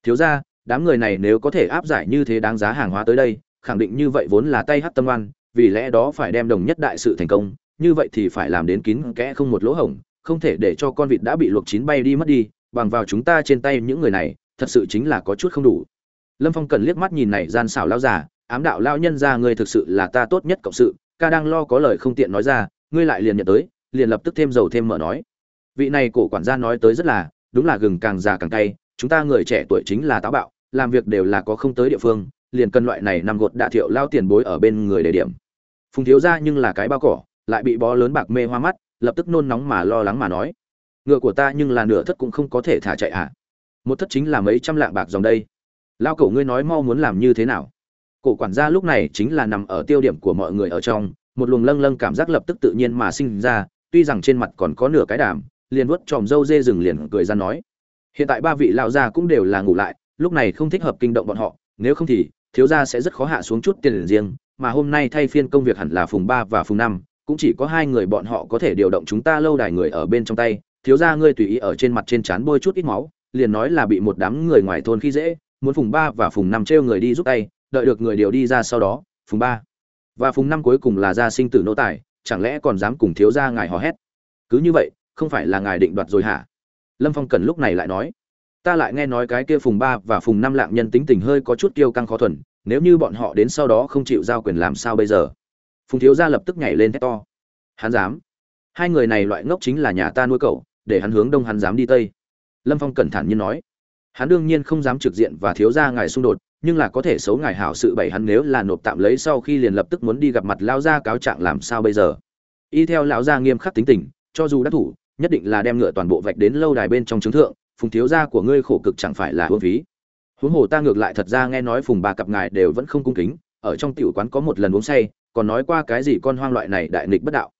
Thiếu ra, đám người này nếu có thể áp giải như thế đáng giá hàng hóa tới đây, khẳng định như vậy vốn là tay hát tâm oan, vì lẽ đó phải đem đồng nhất đại sự thành công, như vậy thì phải làm đến kín kẽ không một lỗ hổng, không thể để cho con vịt đã bị luộc chín bay đi mất đi, bằng vào chúng ta trên tay những người này, thật sự chính là có chút không đủ. Lâm phong cần liếc mắt nhìn này gian xảo lao giả ám đạo lao nhân ra, ngươi thực sự là ta tốt nhất cộng sự, ca đang lo có lời không tiện nói ra, ngươi lại liền nhận tới, liền lập tức thêm dầu thêm mỡ nói. Vị này cổ quản gia nói tới rất là, đúng là gừng càng già càng cay, chúng ta người trẻ tuổi chính là táo bạo, làm việc đều là có không tới địa phương, liền cân loại này nằm gột đạ thiệu lao tiền bối ở bên người để điểm. Phùng thiếu ra nhưng là cái bao cỏ, lại bị bó lớn bạc mê hoa mắt, lập tức nôn nóng mà lo lắng mà nói. Ngựa của ta nhưng là nửa thất cũng không có thể thả chạy à? Một thất chính là mấy trăm lạng bạc dòng đây. Lao cổ ngươi nói mau muốn làm như thế nào? Cổ quản gia lúc này chính là nằm ở tiêu điểm của mọi người ở trong một luồng lâng lâng cảm giác lập tức tự nhiên mà sinh ra tuy rằng trên mặt còn có nửa cái đàm, liền vuốt tròm râu dê rừng liền cười ra nói. Hiện tại ba vị lão gia cũng đều là ngủ lại lúc này không thích hợp kinh động bọn họ nếu không thì thiếu gia sẽ rất khó hạ xuống chút tiền riêng mà hôm nay thay phiên công việc hẳn là phùng ba và phùng năm cũng chỉ có hai người bọn họ có thể điều động chúng ta lâu đài người ở bên trong tay. Thiếu gia ngươi tùy ý ở trên mặt trên trán bôi chút ít máu liền nói là bị một đám người ngoài thôn khi dễ muốn phùng ba và phùng năm trêu người đi giúp tay đợi được người điều đi ra sau đó, phùng ba. Và phùng năm cuối cùng là gia sinh tử nô tài, chẳng lẽ còn dám cùng thiếu gia ngài hò hét? Cứ như vậy, không phải là ngài định đoạt rồi hả? Lâm phong cần lúc này lại nói. Ta lại nghe nói cái kia phùng ba và phùng năm lạng nhân tính tình hơi có chút kiêu căng khó thuần, nếu như bọn họ đến sau đó không chịu giao quyền làm sao bây giờ? Phùng thiếu gia lập tức nhảy lên thét to. Hắn dám. Hai người này loại ngốc chính là nhà ta nuôi cậu, để hắn hướng đông hắn dám đi tây. Lâm phong cẩn thận như nói. Hắn đương nhiên không dám trực diện và thiếu gia ngài xung đột nhưng là có thể xấu ngài hảo sự bậy hắn nếu là nộp tạm lấy sau khi liền lập tức muốn đi gặp mặt lao gia cáo trạng làm sao bây giờ. Y theo lão gia nghiêm khắc tính tình, cho dù đắc thủ, nhất định là đem ngựa toàn bộ vạch đến lâu đài bên trong trướng thượng, phùng thiếu gia của ngươi khổ cực chẳng phải là hương phí. Huống hồ ta ngược lại thật ra nghe nói phùng ba cặp ngài đều vẫn không cung kính, ở trong tiểu quán có một lần uống say, còn nói qua cái gì con hoang loại này đại nghịch bất đạo.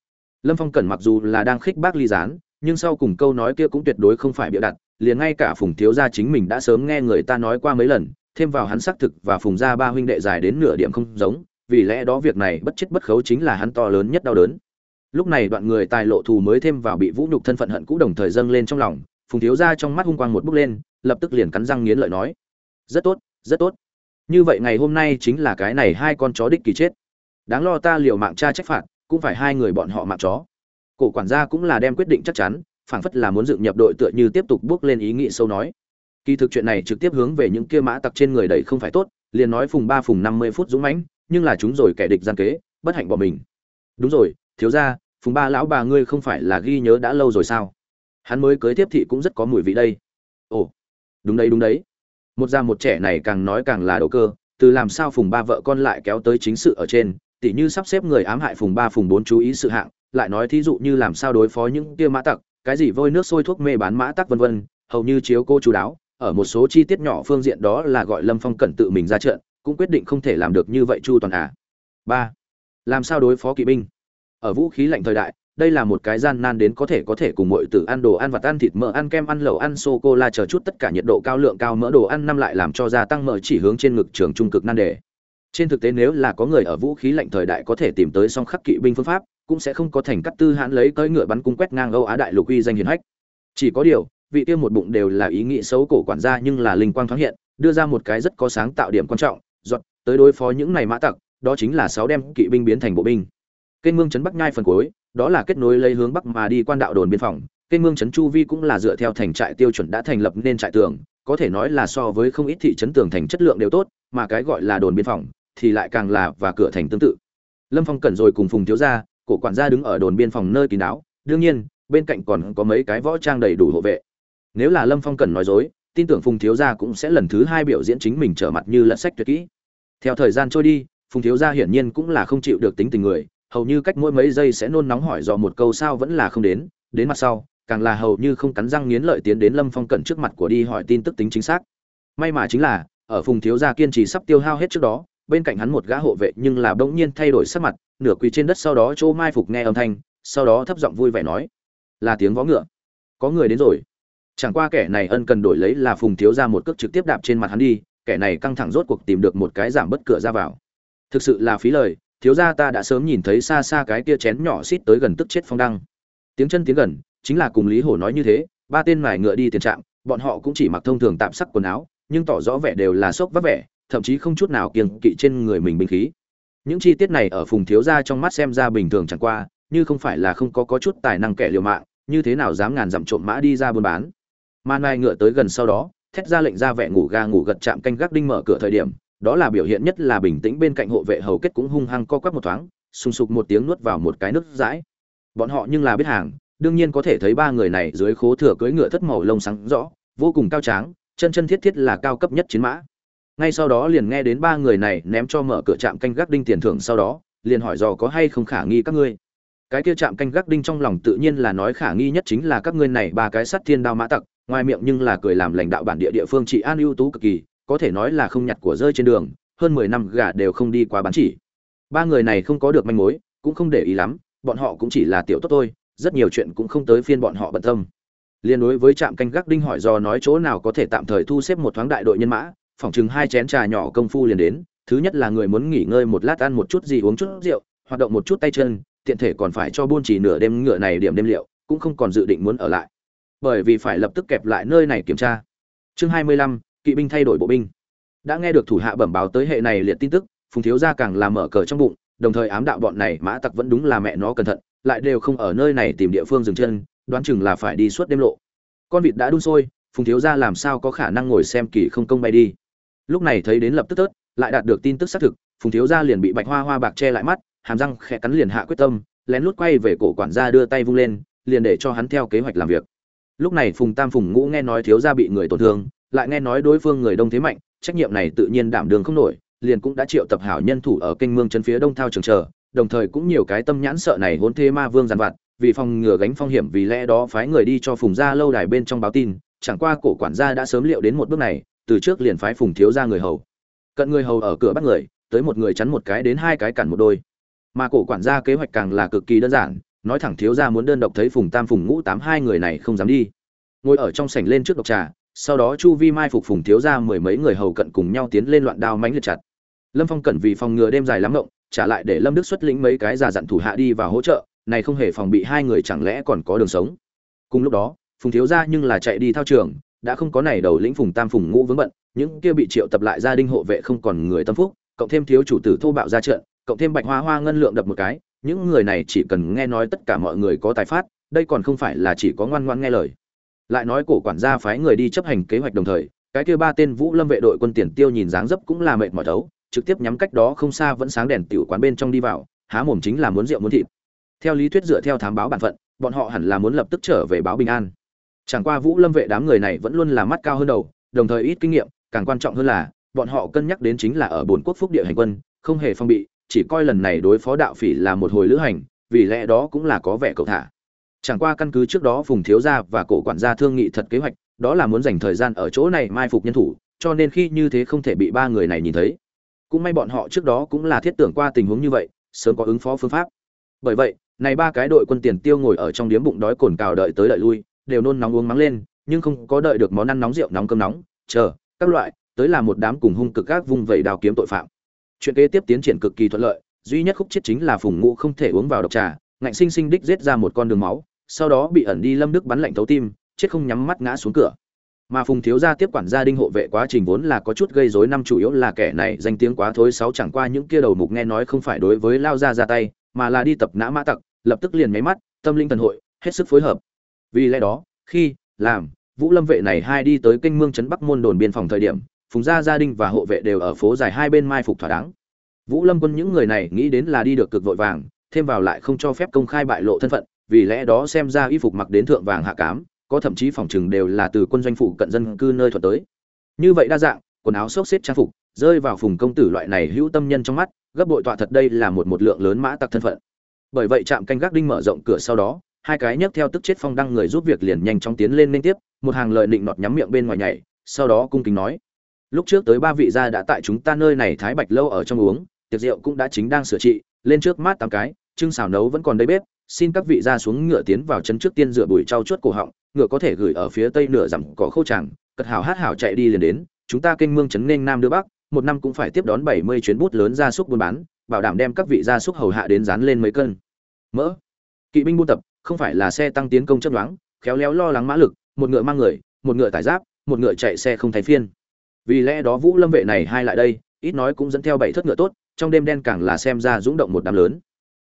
Lâm phong cẩn mặc dù là đang khích bác ly gián, nhưng sau cùng câu nói kia cũng tuyệt đối không phải bịa đặt, liền ngay cả phùng thiếu gia chính mình đã sớm nghe người ta nói qua mấy lần thêm vào hắn xác thực và phùng gia ba huynh đệ dài đến nửa điểm không giống, vì lẽ đó việc này bất chết bất khấu chính là hắn to lớn nhất đau đớn. Lúc này đoạn người tài lộ thù mới thêm vào bị vũ nhục thân phận hận cũ đồng thời dâng lên trong lòng, phùng thiếu gia trong mắt hung quang một bước lên, lập tức liền cắn răng nghiến lợi nói, rất tốt rất tốt. Như vậy ngày hôm nay chính là cái này hai con chó đích kỳ chết. Đáng lo ta liều mạng cha trách phạt, cũng phải hai người bọn họ mạng chó. Cổ quản gia cũng là đem quyết định chắc chắn, phảng phất là muốn dựng nhập đội tựa như tiếp tục bước lên ý nghĩ sâu nói kỳ thực chuyện này trực tiếp hướng về những kia mã tặc trên người đầy không phải tốt, liền nói phùng ba phùng năm mươi phút dũng mãnh, nhưng là chúng rồi kẻ địch gian kế, bất hạnh bỏ mình. Đúng rồi, thiếu gia, phùng ba lão bà ngươi không phải là ghi nhớ đã lâu rồi sao? Hắn mới cưới tiếp thị cũng rất có mùi vị đây. Ồ, đúng đấy đúng đấy. Một già một trẻ này càng nói càng là đầu cơ, từ làm sao phùng ba vợ con lại kéo tới chính sự ở trên, tỉ như sắp xếp người ám hại phùng ba phùng bốn chú ý sự hạng, lại nói thí dụ như làm sao đối phó những kia mã tặc, cái gì vôi nước sôi thuốc mê bán mã tặc vân vân, hầu như chiếu cô chú đáo ở một số chi tiết nhỏ phương diện đó là gọi lâm phong cẩn tự mình ra trận, cũng quyết định không thể làm được như vậy chu toàn à. Ba, làm sao đối phó kỵ binh? Ở vũ khí lạnh thời đại, đây là một cái gian nan đến có thể có thể cùng mọi tử ăn đồ ăn vặt ăn thịt mỡ ăn kem ăn lẩu ăn sô cô la chờ chút tất cả nhiệt độ cao lượng cao mỡ đồ ăn năm lại làm cho gia tăng mỡ chỉ hướng trên ngực trường trung cực nan đề. Trên thực tế nếu là có người ở vũ khí lạnh thời đại có thể tìm tới song khắc kỵ binh phương pháp, cũng sẽ không có thành cắt tư hãn lấy tới ngựa bắn cung quét ngang âu á đại lục uy danh hiển hách. Chỉ có điều vị kia một bụng đều là ý nghĩ xấu cổ quản gia nhưng là linh quang thoáng hiện, đưa ra một cái rất có sáng tạo điểm quan trọng, dọn, tới đối phó những này mã tặc, đó chính là sáu đem kỵ binh biến thành bộ binh. Kênh mương trấn bắc nhai phần cuối, đó là kết nối lấy hướng bắc mà đi quan đạo đồn biên phòng. Kênh mương trấn chu vi cũng là dựa theo thành trại tiêu chuẩn đã thành lập nên trại tường, có thể nói là so với không ít thị trấn tường thành chất lượng đều tốt, mà cái gọi là đồn biên phòng thì lại càng là và cửa thành tương tự. Lâm phong cẩn rồi cùng phùng thiếu gia, cổ quản gia đứng ở đồn biên phòng nơi kín đáo. Đương nhiên, bên cạnh còn có mấy cái võ trang đầy đủ hộ vệ nếu là lâm phong cẩn nói dối, tin tưởng phùng thiếu gia cũng sẽ lần thứ hai biểu diễn chính mình trở mặt như lật sách tuyệt kỹ. Theo thời gian trôi đi, phùng thiếu gia hiển nhiên cũng là không chịu được tính tình người, hầu như cách mỗi mấy giây sẽ nôn nóng hỏi dò một câu sao vẫn là không đến đến mặt sau, càng là hầu như không cắn răng nghiến lợi tiến đến lâm phong cẩn trước mặt của đi hỏi tin tức tính chính xác. May mà chính là, ở phùng thiếu gia kiên trì sắp tiêu hao hết trước đó, bên cạnh hắn một gã hộ vệ nhưng là bỗng nhiên thay đổi sắc mặt, nửa quỳ trên đất sau đó chỗ mai phục nghe âm thanh, sau đó thấp giọng vui vẻ nói, là tiếng vó ngựa. Có người đến rồi chẳng qua kẻ này ân cần đổi lấy là phùng thiếu ra một cước trực tiếp đạp trên mặt hắn đi, kẻ này căng thẳng rốt cuộc tìm được một cái giảm bất cửa ra vào. Thực sự là phí lời, thiếu gia ta đã sớm nhìn thấy xa xa cái kia chén nhỏ xít tới gần tức chết phong đăng. Tiếng chân tiếng gần, chính là cùng lý hổ nói như thế, ba tên mải ngựa đi tiền trạm, bọn họ cũng chỉ mặc thông thường tạm sắc quần áo, nhưng tỏ rõ vẻ đều là sốc vắt vẻ, thậm chí không chút nào kiêng kỵ trên người mình binh khí. Những chi tiết này ở phùng thiếu gia trong mắt xem ra bình thường chẳng qua, như không phải là không có có chút tài năng kẻ liều mạng, như thế nào dám ngàn dặm trộm mã đi ra buôn bán mà nai ngựa tới gần sau đó, thét ra lệnh ra vẻ ngủ ga ngủ gật chạm canh gác đinh mở cửa thời điểm, đó là biểu hiện nhất là bình tĩnh bên cạnh hộ vệ hầu kết cũng hung hăng co quắp một thoáng, sùng sục một tiếng nuốt vào một cái nước dãi bọn họ nhưng là biết hàng, đương nhiên có thể thấy ba người này dưới khố thừa cưỡi ngựa thất màu lông sáng rõ, vô cùng cao tráng, chân chân thiết thiết là cao cấp nhất chiến mã. Ngay sau đó liền nghe đến ba người này ném cho mở cửa trạm canh gác đinh tiền thưởng sau đó, liền hỏi dò có hay không khả nghi các ngươi. Cái kia trạm canh gác đinh trong lòng tự nhiên là nói khả nghi nhất chính là các ngươi này ba cái sắt thiên đao mã tặc ngoài miệng nhưng là cười làm lãnh đạo bản địa địa phương trị an ưu tú cực kỳ, có thể nói là không nhặt của rơi trên đường, hơn mười năm gà đều không đi qua bán chỉ. Ba người này không có được manh mối, cũng không để ý lắm, bọn họ cũng chỉ là tiểu tốt thôi, rất nhiều chuyện cũng không tới phiên bọn họ bận tâm. Liên đối với trạm canh gác đinh hỏi do nói chỗ nào có thể tạm thời thu xếp một thoáng đại đội nhân mã, phòng chừng hai chén trà nhỏ công phu liền đến, thứ nhất là người muốn nghỉ ngơi một lát ăn một chút gì uống chút rượu, hoạt động một chút tay chân, tiện thể còn phải cho buôn chỉ nửa đêm ngựa này điểm đêm liệu, cũng không còn dự định muốn ở lại bởi vì phải lập tức kẹp lại nơi này kiểm tra. Chương hai mươi lăm, kỵ binh thay đổi bộ binh. Đã nghe được thủ hạ bẩm báo tới hệ này liệt tin tức, phùng thiếu gia càng làm mở cờ trong bụng, đồng thời ám đạo bọn này mã tặc vẫn đúng là mẹ nó cẩn thận, lại đều không ở nơi này tìm địa phương dừng chân, đoán chừng là phải đi suốt đêm lộ. Con vịt đã đun sôi, phùng thiếu gia làm sao có khả năng ngồi xem kỳ không công bay đi. Lúc này thấy đến lập tức tớt, lại đạt được tin tức xác thực, phùng thiếu gia liền bị bạch hoa hoa bạc che lại mắt, hàm răng khẽ cắn liền hạ quyết tâm, lén lút quay về cổ quản gia đưa tay vung lên, liền để cho hắn theo kế hoạch làm việc lúc này phùng tam phùng ngũ nghe nói thiếu gia bị người tổn thương, lại nghe nói đối phương người đông thế mạnh, trách nhiệm này tự nhiên đảm đường không nổi, liền cũng đã triệu tập hảo nhân thủ ở kênh mương chân phía đông thao trường chờ, đồng thời cũng nhiều cái tâm nhãn sợ này hôn thế ma vương giàn vặt, vì phòng ngừa gánh phong hiểm vì lẽ đó phái người đi cho phùng gia lâu đài bên trong báo tin, chẳng qua cổ quản gia đã sớm liệu đến một bước này, từ trước liền phái phùng thiếu gia người hầu. Cận người hầu ở cửa bắt người, tới một người chắn một cái đến hai cái cản một đôi. Mà cổ quản gia kế hoạch càng là cực kỳ đơn giản nói thẳng thiếu gia muốn đơn độc thấy phùng tam phùng ngũ tám hai người này không dám đi. Ngồi ở trong sảnh lên trước độc trà, sau đó chu vi mai phục phùng thiếu gia mười mấy người hầu cận cùng nhau tiến lên loạn đao mánh liệt chặt. Lâm phong cẩn vì phòng ngừa đêm dài lắm động trả lại để lâm đức xuất lĩnh mấy cái già dặn thủ hạ đi và hỗ trợ, này không hề phòng bị hai người chẳng lẽ còn có đường sống. Cùng lúc đó, phùng thiếu gia nhưng là chạy đi thao trường, đã không có này đầu lĩnh phùng tam phùng ngũ vướng bận, những kia bị triệu tập lại gia đình hộ vệ không còn người tâm phúc, cộng thêm thiếu chủ tử thô bạo ra trận, cộng thêm bạch hoa hoa ngân lượng đập một cái những người này chỉ cần nghe nói tất cả mọi người có tài phát, đây còn không phải là chỉ có ngoan ngoan nghe lời. Lại nói cổ quản gia phái người đi chấp hành kế hoạch đồng thời, cái kia ba tên vũ lâm vệ đội quân tiền tiêu nhìn dáng dấp cũng là mệt mỏi đấu trực tiếp nhắm cách đó không xa vẫn sáng đèn tiểu quán bên trong đi vào, há mồm chính là muốn rượu muốn thịt. Theo lý thuyết dựa theo thám báo bản phận, bọn họ hẳn là muốn lập tức trở về báo bình an. Chẳng qua vũ lâm vệ đám người này vẫn luôn là mắt cao hơn đầu, đồng thời ít kinh nghiệm, càng quan trọng hơn là, bọn họ cân nhắc đến chính là ở bốn quốc phúc địa hành quân, không hề phong bị chỉ coi lần này đối phó đạo phỉ là một hồi lữ hành, vì lẽ đó cũng là có vẻ cầu thả. Chẳng qua căn cứ trước đó phùng thiếu gia và cổ quản gia thương nghị thật kế hoạch, đó là muốn dành thời gian ở chỗ này mai phục nhân thủ, cho nên khi như thế không thể bị ba người này nhìn thấy. Cũng may bọn họ trước đó cũng là thiết tưởng qua tình huống như vậy, sớm có ứng phó phương pháp. Bởi vậy, này ba cái đội quân tiền tiêu ngồi ở trong điếm bụng đói cồn cào đợi tới đợi lui, đều nôn nóng uống mắng lên, nhưng không có đợi được món ăn nóng rượu nóng cơm nóng, chờ, các loại, tới là một đám cùng hung cực các vung vẩy đào kiếm tội phạm chuyện kế tiếp tiến triển cực kỳ thuận lợi, duy nhất khúc chết chính là phùng ngũ không thể uống vào độc trà, ngạnh sinh sinh đích giết ra một con đường máu, sau đó bị ẩn đi lâm đức bắn lạnh thấu tim, chết không nhắm mắt ngã xuống cửa. Mà phùng thiếu gia tiếp quản gia đinh hộ vệ quá trình vốn là có chút gây rối năm chủ yếu là kẻ này danh tiếng quá thối sáu chẳng qua những kia đầu mục nghe nói không phải đối với lao ra ra tay, mà là đi tập nã mã tặc, lập tức liền máy mắt, tâm linh thần hội, hết sức phối hợp. Vì lẽ đó, khi, làm, vũ lâm vệ này hai đi tới kênh mương trấn bắc môn đồn biên phòng thời điểm phùng gia gia đình và hộ vệ đều ở phố dài hai bên mai phục thỏa đáng. Vũ lâm quân những người này nghĩ đến là đi được cực vội vàng, thêm vào lại không cho phép công khai bại lộ thân phận, vì lẽ đó xem ra y phục mặc đến thượng vàng hạ cám, có thậm chí phòng chừng đều là từ quân doanh phủ cận dân cư nơi thuật tới. Như vậy đa dạng, quần áo xốc xếp trang phục, rơi vào phùng công tử loại này hữu tâm nhân trong mắt, gấp bội tọa thật đây là một một lượng lớn mã tặc thân phận. Bởi vậy trạm canh gác đinh mở rộng cửa sau đó, hai cái nhấc theo tức chết phong đăng người giúp việc liền nhanh chóng tiến lên liên tiếp, một hàng lợi định nọt nhắm miệng bên ngoài nhảy, sau đó cung kính nói lúc trước tới ba vị gia đã tại chúng ta nơi này thái bạch lâu ở trong uống, tiệc rượu cũng đã chính đang sửa trị, lên trước mát tám cái, trưng xào nấu vẫn còn đây bếp, xin các vị gia xuống ngựa tiến vào chân trước tiên rửa bụi trau chuốt cổ họng, ngựa có thể gửi ở phía tây nửa dặm cỏ khô tràng cật hào hát hào chạy đi liền đến, chúng ta kênh mương trấn nên nam đưa bắc, một năm cũng phải tiếp đón bảy mươi chuyến bút lớn gia súc buôn bán, bảo đảm đem các vị gia súc hầu hạ đến dán lên mấy cân. Mỡ. Kỵ binh buôn tập, không phải là xe tăng tiến công chấp đoán khéo léo lo lắng mã lực, một ngựa mang người, một ngựa tải giáp, một ngựa chạy xe không thay phiên vì lẽ đó vũ lâm vệ này hai lại đây, ít nói cũng dẫn theo bảy thất ngựa tốt, trong đêm đen càng là xem ra rúng động một đám lớn.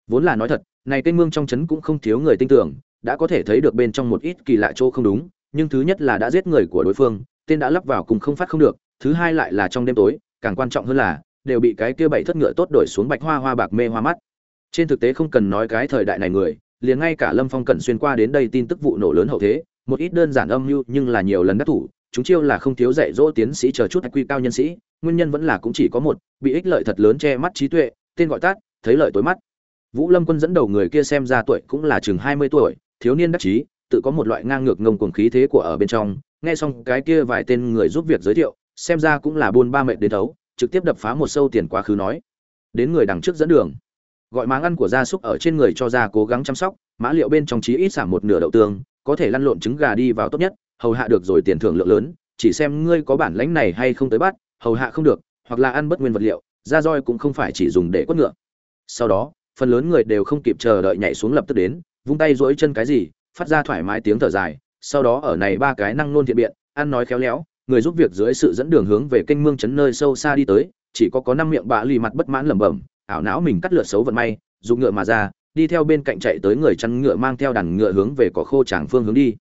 Vốn là nói thật, này kênh mương trong trấn cũng không thiếu người tin tưởng, đã có thể thấy được bên trong một ít kỳ lạ chỗ không đúng, nhưng thứ nhất là đã giết người của đối phương, tên đã lắp vào cùng không phát không được, thứ hai lại là trong đêm tối, càng quan trọng hơn là, đều bị cái kia bảy thất ngựa tốt đổi xuống bạch hoa hoa bạc mê hoa mắt. Trên thực tế không cần nói cái thời đại này người, liền ngay cả lâm phong cẩn xuyên qua đến đây tin tức vụ nổ lớn hậu thế, một ít đơn giản âm mưu nhưng là nhiều lần đắc thủ chúng chiêu là không thiếu dạy dỗ tiến sĩ chờ chút quy cao nhân sĩ, nguyên nhân vẫn là cũng chỉ có một, bị ích lợi thật lớn che mắt trí tuệ, tên gọi tắt, thấy lợi tối mắt. Vũ lâm quân dẫn đầu người kia xem ra tuổi cũng là chừng hai mươi tuổi, thiếu niên đắc chí, tự có một loại ngang ngược ngông cuồng khí thế của ở bên trong, nghe xong cái kia vài tên người giúp việc giới thiệu, xem ra cũng là buôn ba mệnh đến thấu, trực tiếp đập phá một sâu tiền quá khứ nói. Đến người đằng trước dẫn đường. Gọi máng ăn của gia súc ở trên người cho ra cố gắng chăm sóc, mã liệu bên trong chí ít giảm một nửa đậu tương, có thể lăn lộn trứng gà đi vào tốt nhất hầu hạ được rồi tiền thưởng lượng lớn, chỉ xem ngươi có bản lãnh này hay không tới bắt, hầu hạ không được, hoặc là ăn bất nguyên vật liệu da roi cũng không phải chỉ dùng để quất ngựa. Sau đó, phần lớn người đều không kịp chờ đợi nhảy xuống lập tức đến, vung tay duỗi chân cái gì, phát ra thoải mái tiếng thở dài, sau đó ở này ba cái năng nôn thiện biện, ăn nói khéo léo, người giúp việc dưới sự dẫn đường hướng về kênh mương chấn nơi sâu xa đi tới, chỉ có có năm miệng bạ lì mặt bất mãn lẩm bẩm, ảo não mình cắt lượt xấu vận may, dùng ngựa mà ra, đi theo bên cạnh chạy tới người chăn ngựa mang theo đàn ngựa hướng về cỏ khô tràng phương hướng đi.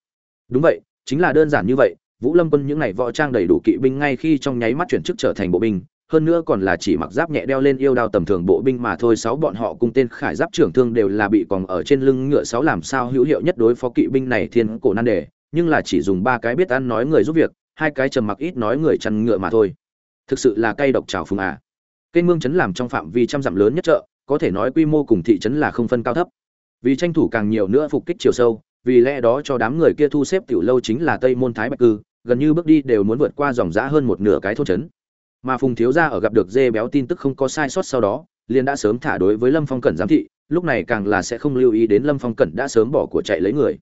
Đúng vậy chính là đơn giản như vậy, vũ lâm quân những ngày võ trang đầy đủ kỵ binh ngay khi trong nháy mắt chuyển chức trở thành bộ binh, hơn nữa còn là chỉ mặc giáp nhẹ đeo lên yêu đao tầm thường bộ binh mà thôi, sáu bọn họ cùng tên khải giáp trưởng thương đều là bị còn ở trên lưng ngựa sáu làm sao hữu hiệu nhất đối phó kỵ binh này thiên cổ nan đề, nhưng là chỉ dùng ba cái biết ăn nói người giúp việc, hai cái trầm mặc ít nói người chăn ngựa mà thôi. Thực sự là cay độc trào phùng à. Kênh mương chấn làm trong phạm vi trăm dặm lớn nhất chợ, có thể nói quy mô cùng thị trấn là không phân cao thấp. Vì tranh thủ càng nhiều nữa phục kích chiều sâu vì lẽ đó cho đám người kia thu xếp tiểu lâu chính là tây môn thái bạch cư, gần như bước đi đều muốn vượt qua dòng dã hơn một nửa cái thôn trấn. Mà phùng thiếu gia ở gặp được dê béo tin tức không có sai sót sau đó, liền đã sớm thả đối với lâm phong cẩn giám thị, lúc này càng là sẽ không lưu ý đến lâm phong cẩn đã sớm bỏ của chạy lấy người.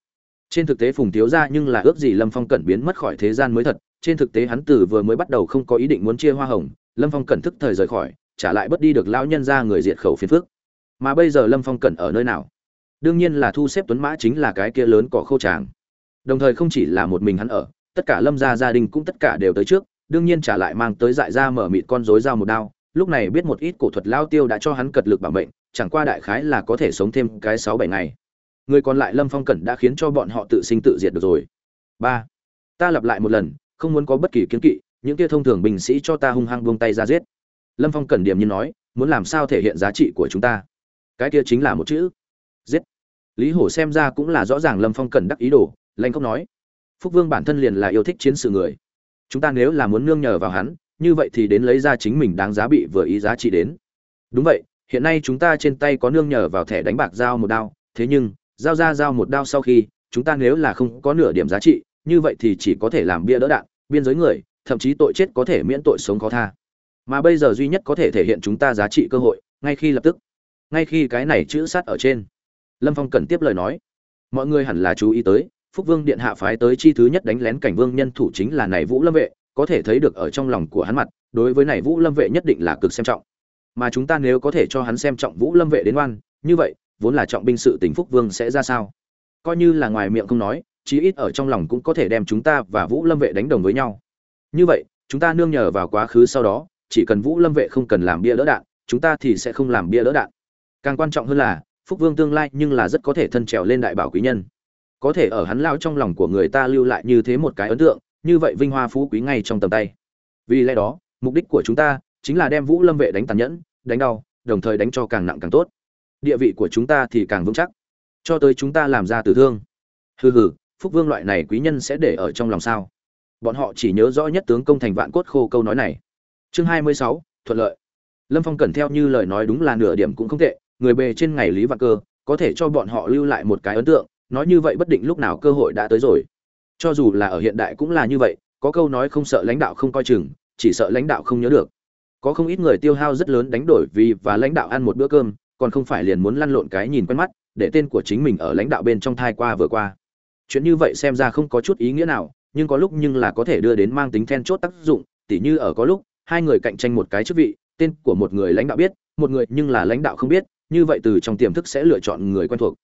Trên thực tế phùng thiếu gia nhưng là ước gì lâm phong cẩn biến mất khỏi thế gian mới thật, trên thực tế hắn từ vừa mới bắt đầu không có ý định muốn chia hoa hồng, lâm phong cẩn thức thời rời khỏi, trả lại bất đi được lão nhân gia người diệt khẩu phiền phức. mà bây giờ lâm phong cẩn ở nơi nào? Đương nhiên là thu xếp tuấn mã chính là cái kia lớn cỏ khô tràng. Đồng thời không chỉ là một mình hắn ở, tất cả lâm gia gia đình cũng tất cả đều tới trước, đương nhiên trả lại mang tới dại ra mở mịt con rối dao một đao, lúc này biết một ít cổ thuật lao tiêu đã cho hắn cật lực bảo mệnh, chẳng qua đại khái là có thể sống thêm cái sáu bảy ngày. Người còn lại lâm phong cẩn đã khiến cho bọn họ tự sinh tự diệt được rồi. Ba. Ta lặp lại một lần, không muốn có bất kỳ kiến kỵ, những kia thông thường binh sĩ cho ta hung hăng buông tay ra giết. Lâm phong cẩn điểm như nói, muốn làm sao thể hiện giá trị của chúng ta? Cái kia chính là một chữ giết. Lý hổ xem ra cũng là rõ ràng lâm phong cần đắc ý đồ lanh không nói. Phúc vương bản thân liền là yêu thích chiến sự người. Chúng ta nếu là muốn nương nhờ vào hắn, như vậy thì đến lấy ra chính mình đáng giá bị vừa ý giá trị đến. Đúng vậy, hiện nay chúng ta trên tay có nương nhờ vào thẻ đánh bạc giao một đao, thế nhưng, giao ra giao một đao sau khi, chúng ta nếu là không có nửa điểm giá trị, như vậy thì chỉ có thể làm bia đỡ đạn, biên giới người, thậm chí tội chết có thể miễn tội sống khó tha. Mà bây giờ duy nhất có thể thể hiện chúng ta giá trị cơ hội, ngay khi lập tức. Ngay khi cái này chữ sát ở trên lâm phong cần tiếp lời nói. Mọi người hẳn là chú ý tới, phúc vương điện hạ phái tới chi thứ nhất đánh lén cảnh vương nhân thủ chính là này vũ lâm vệ, có thể thấy được ở trong lòng của hắn mặt, đối với này vũ lâm vệ nhất định là cực xem trọng. Mà chúng ta nếu có thể cho hắn xem trọng vũ lâm vệ đến oan, như vậy, vốn là trọng binh sự tình phúc vương sẽ ra sao? Coi như là ngoài miệng không nói, chí ít ở trong lòng cũng có thể đem chúng ta và vũ lâm vệ đánh đồng với nhau. Như vậy, chúng ta nương nhờ vào quá khứ sau đó, chỉ cần vũ lâm vệ không cần làm bia đỡ đạn, chúng ta thì sẽ không làm bia đỡ đạn. Càng quan trọng hơn là phúc vương tương lai nhưng là rất có thể thân trèo lên đại bảo quý nhân. Có thể ở hắn lao trong lòng của người ta lưu lại như thế một cái ấn tượng, như vậy vinh hoa phú quý ngay trong tầm tay. Vì lẽ đó, mục đích của chúng ta chính là đem vũ lâm vệ đánh tàn nhẫn, đánh đau, đồng thời đánh cho càng nặng càng tốt. Địa vị của chúng ta thì càng vững chắc. Cho tới chúng ta làm ra tử thương. Hừ hừ, phúc vương loại này quý nhân sẽ để ở trong lòng sao? Bọn họ chỉ nhớ rõ nhất tướng công thành vạn cốt khô câu nói này. Chương hai mươi sáu, thuận lợi. Lâm phong cần theo như lời nói đúng là nửa điểm cũng không tệ người bề trên ngày lý vạn cơ, có thể cho bọn họ lưu lại một cái ấn tượng, nói như vậy bất định lúc nào cơ hội đã tới rồi. Cho dù là ở hiện đại cũng là như vậy, có câu nói không sợ lãnh đạo không coi chừng, chỉ sợ lãnh đạo không nhớ được. Có không ít người tiêu hao rất lớn đánh đổi vì và lãnh đạo ăn một bữa cơm, còn không phải liền muốn lăn lộn cái nhìn quen mắt, để tên của chính mình ở lãnh đạo bên trong thai qua vừa qua. Chuyện như vậy xem ra không có chút ý nghĩa nào, nhưng có lúc nhưng là có thể đưa đến mang tính then chốt tác dụng, tỉ như ở có lúc, hai người cạnh tranh một cái chức vị, tên của một người lãnh đạo biết, một người nhưng là lãnh đạo không biết như vậy từ trong tiềm thức sẽ lựa chọn người quen thuộc.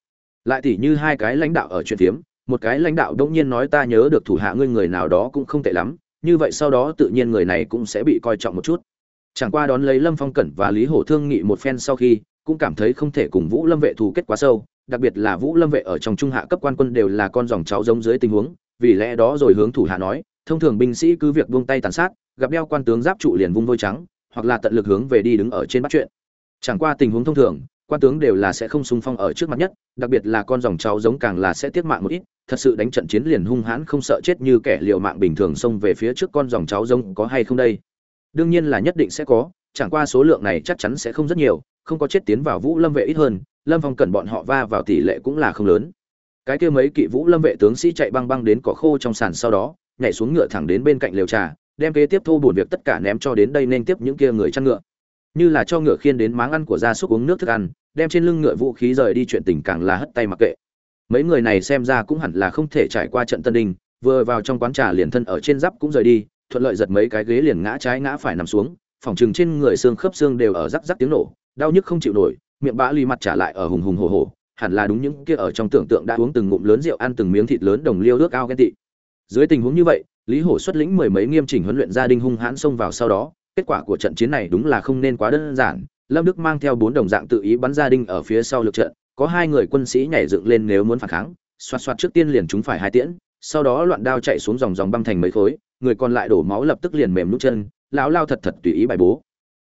Lại tỉ như hai cái lãnh đạo ở chuyện phiếm, một cái lãnh đạo đông nhiên nói ta nhớ được thủ hạ ngươi người nào đó cũng không tệ lắm, như vậy sau đó tự nhiên người này cũng sẽ bị coi trọng một chút. Chẳng qua đón lấy lâm phong cẩn và lý hổ thương nghị một phen sau khi, cũng cảm thấy không thể cùng vũ lâm vệ thù kết quá sâu, đặc biệt là vũ lâm vệ ở trong trung hạ cấp quan quân đều là con dòng cháu giống dưới tình huống, vì lẽ đó rồi hướng thủ hạ nói, thông thường binh sĩ cứ việc buông tay tàn sát, gặp đeo quan tướng giáp trụ liền vung vôi trắng, hoặc là tận lực hướng về đi đứng ở trên bắt chuyện. Chẳng qua tình huống thông thường quan tướng đều là sẽ không xung phong ở trước mặt nhất, đặc biệt là con dòng cháu giống càng là sẽ tiết mạng một ít, thật sự đánh trận chiến liền hung hãn không sợ chết như kẻ liều mạng bình thường xông về phía trước con dòng cháu giống có hay không đây? Đương nhiên là nhất định sẽ có, chẳng qua số lượng này chắc chắn sẽ không rất nhiều, không có chết tiến vào vũ lâm vệ ít hơn, lâm phong cần bọn họ va vào tỷ lệ cũng là không lớn. Cái kia mấy kỵ vũ lâm vệ tướng sĩ chạy băng băng đến cỏ khô trong sàn sau đó, nhảy xuống ngựa thẳng đến bên cạnh lều trà, đem kế tiếp thu bổn việc tất cả ném cho đến đây nên tiếp những kia người chăn ngựa. Như là cho ngựa khiên đến máng ăn của gia súc uống nước thức ăn đem trên lưng ngựa vũ khí rời đi chuyện tình càng là hất tay mặc kệ. Mấy người này xem ra cũng hẳn là không thể trải qua trận tân đình vừa vào trong quán trà liền thân ở trên giáp cũng rời đi, thuận lợi giật mấy cái ghế liền ngã trái ngã phải nằm xuống, phòng chừng trên người xương khớp xương đều ở rắc rắc tiếng nổ, đau nhức không chịu nổi, miệng bã ly mặt trả lại ở hùng hùng hồ hồ hẳn là đúng những kia ở trong tưởng tượng đã uống từng ngụm lớn rượu ăn từng miếng thịt lớn đồng liêu ước ao ghen tị. Dưới tình huống như vậy, lý hổ xuất lĩnh mười mấy nghiêm chỉnh huấn luyện gia đình hung hãn xông vào sau đó, kết quả của trận chiến này đúng là không nên quá đơn giản lâm đức mang theo bốn đồng dạng tự ý bắn gia đình ở phía sau lực trận, có hai người quân sĩ nhảy dựng lên nếu muốn phản kháng, xoạt xoạt trước tiên liền chúng phải hai tiễn, sau đó loạn đao chạy xuống dòng dòng băng thành mấy khối, người còn lại đổ máu lập tức liền mềm nút chân, lão lao thật thật tùy ý bài bố.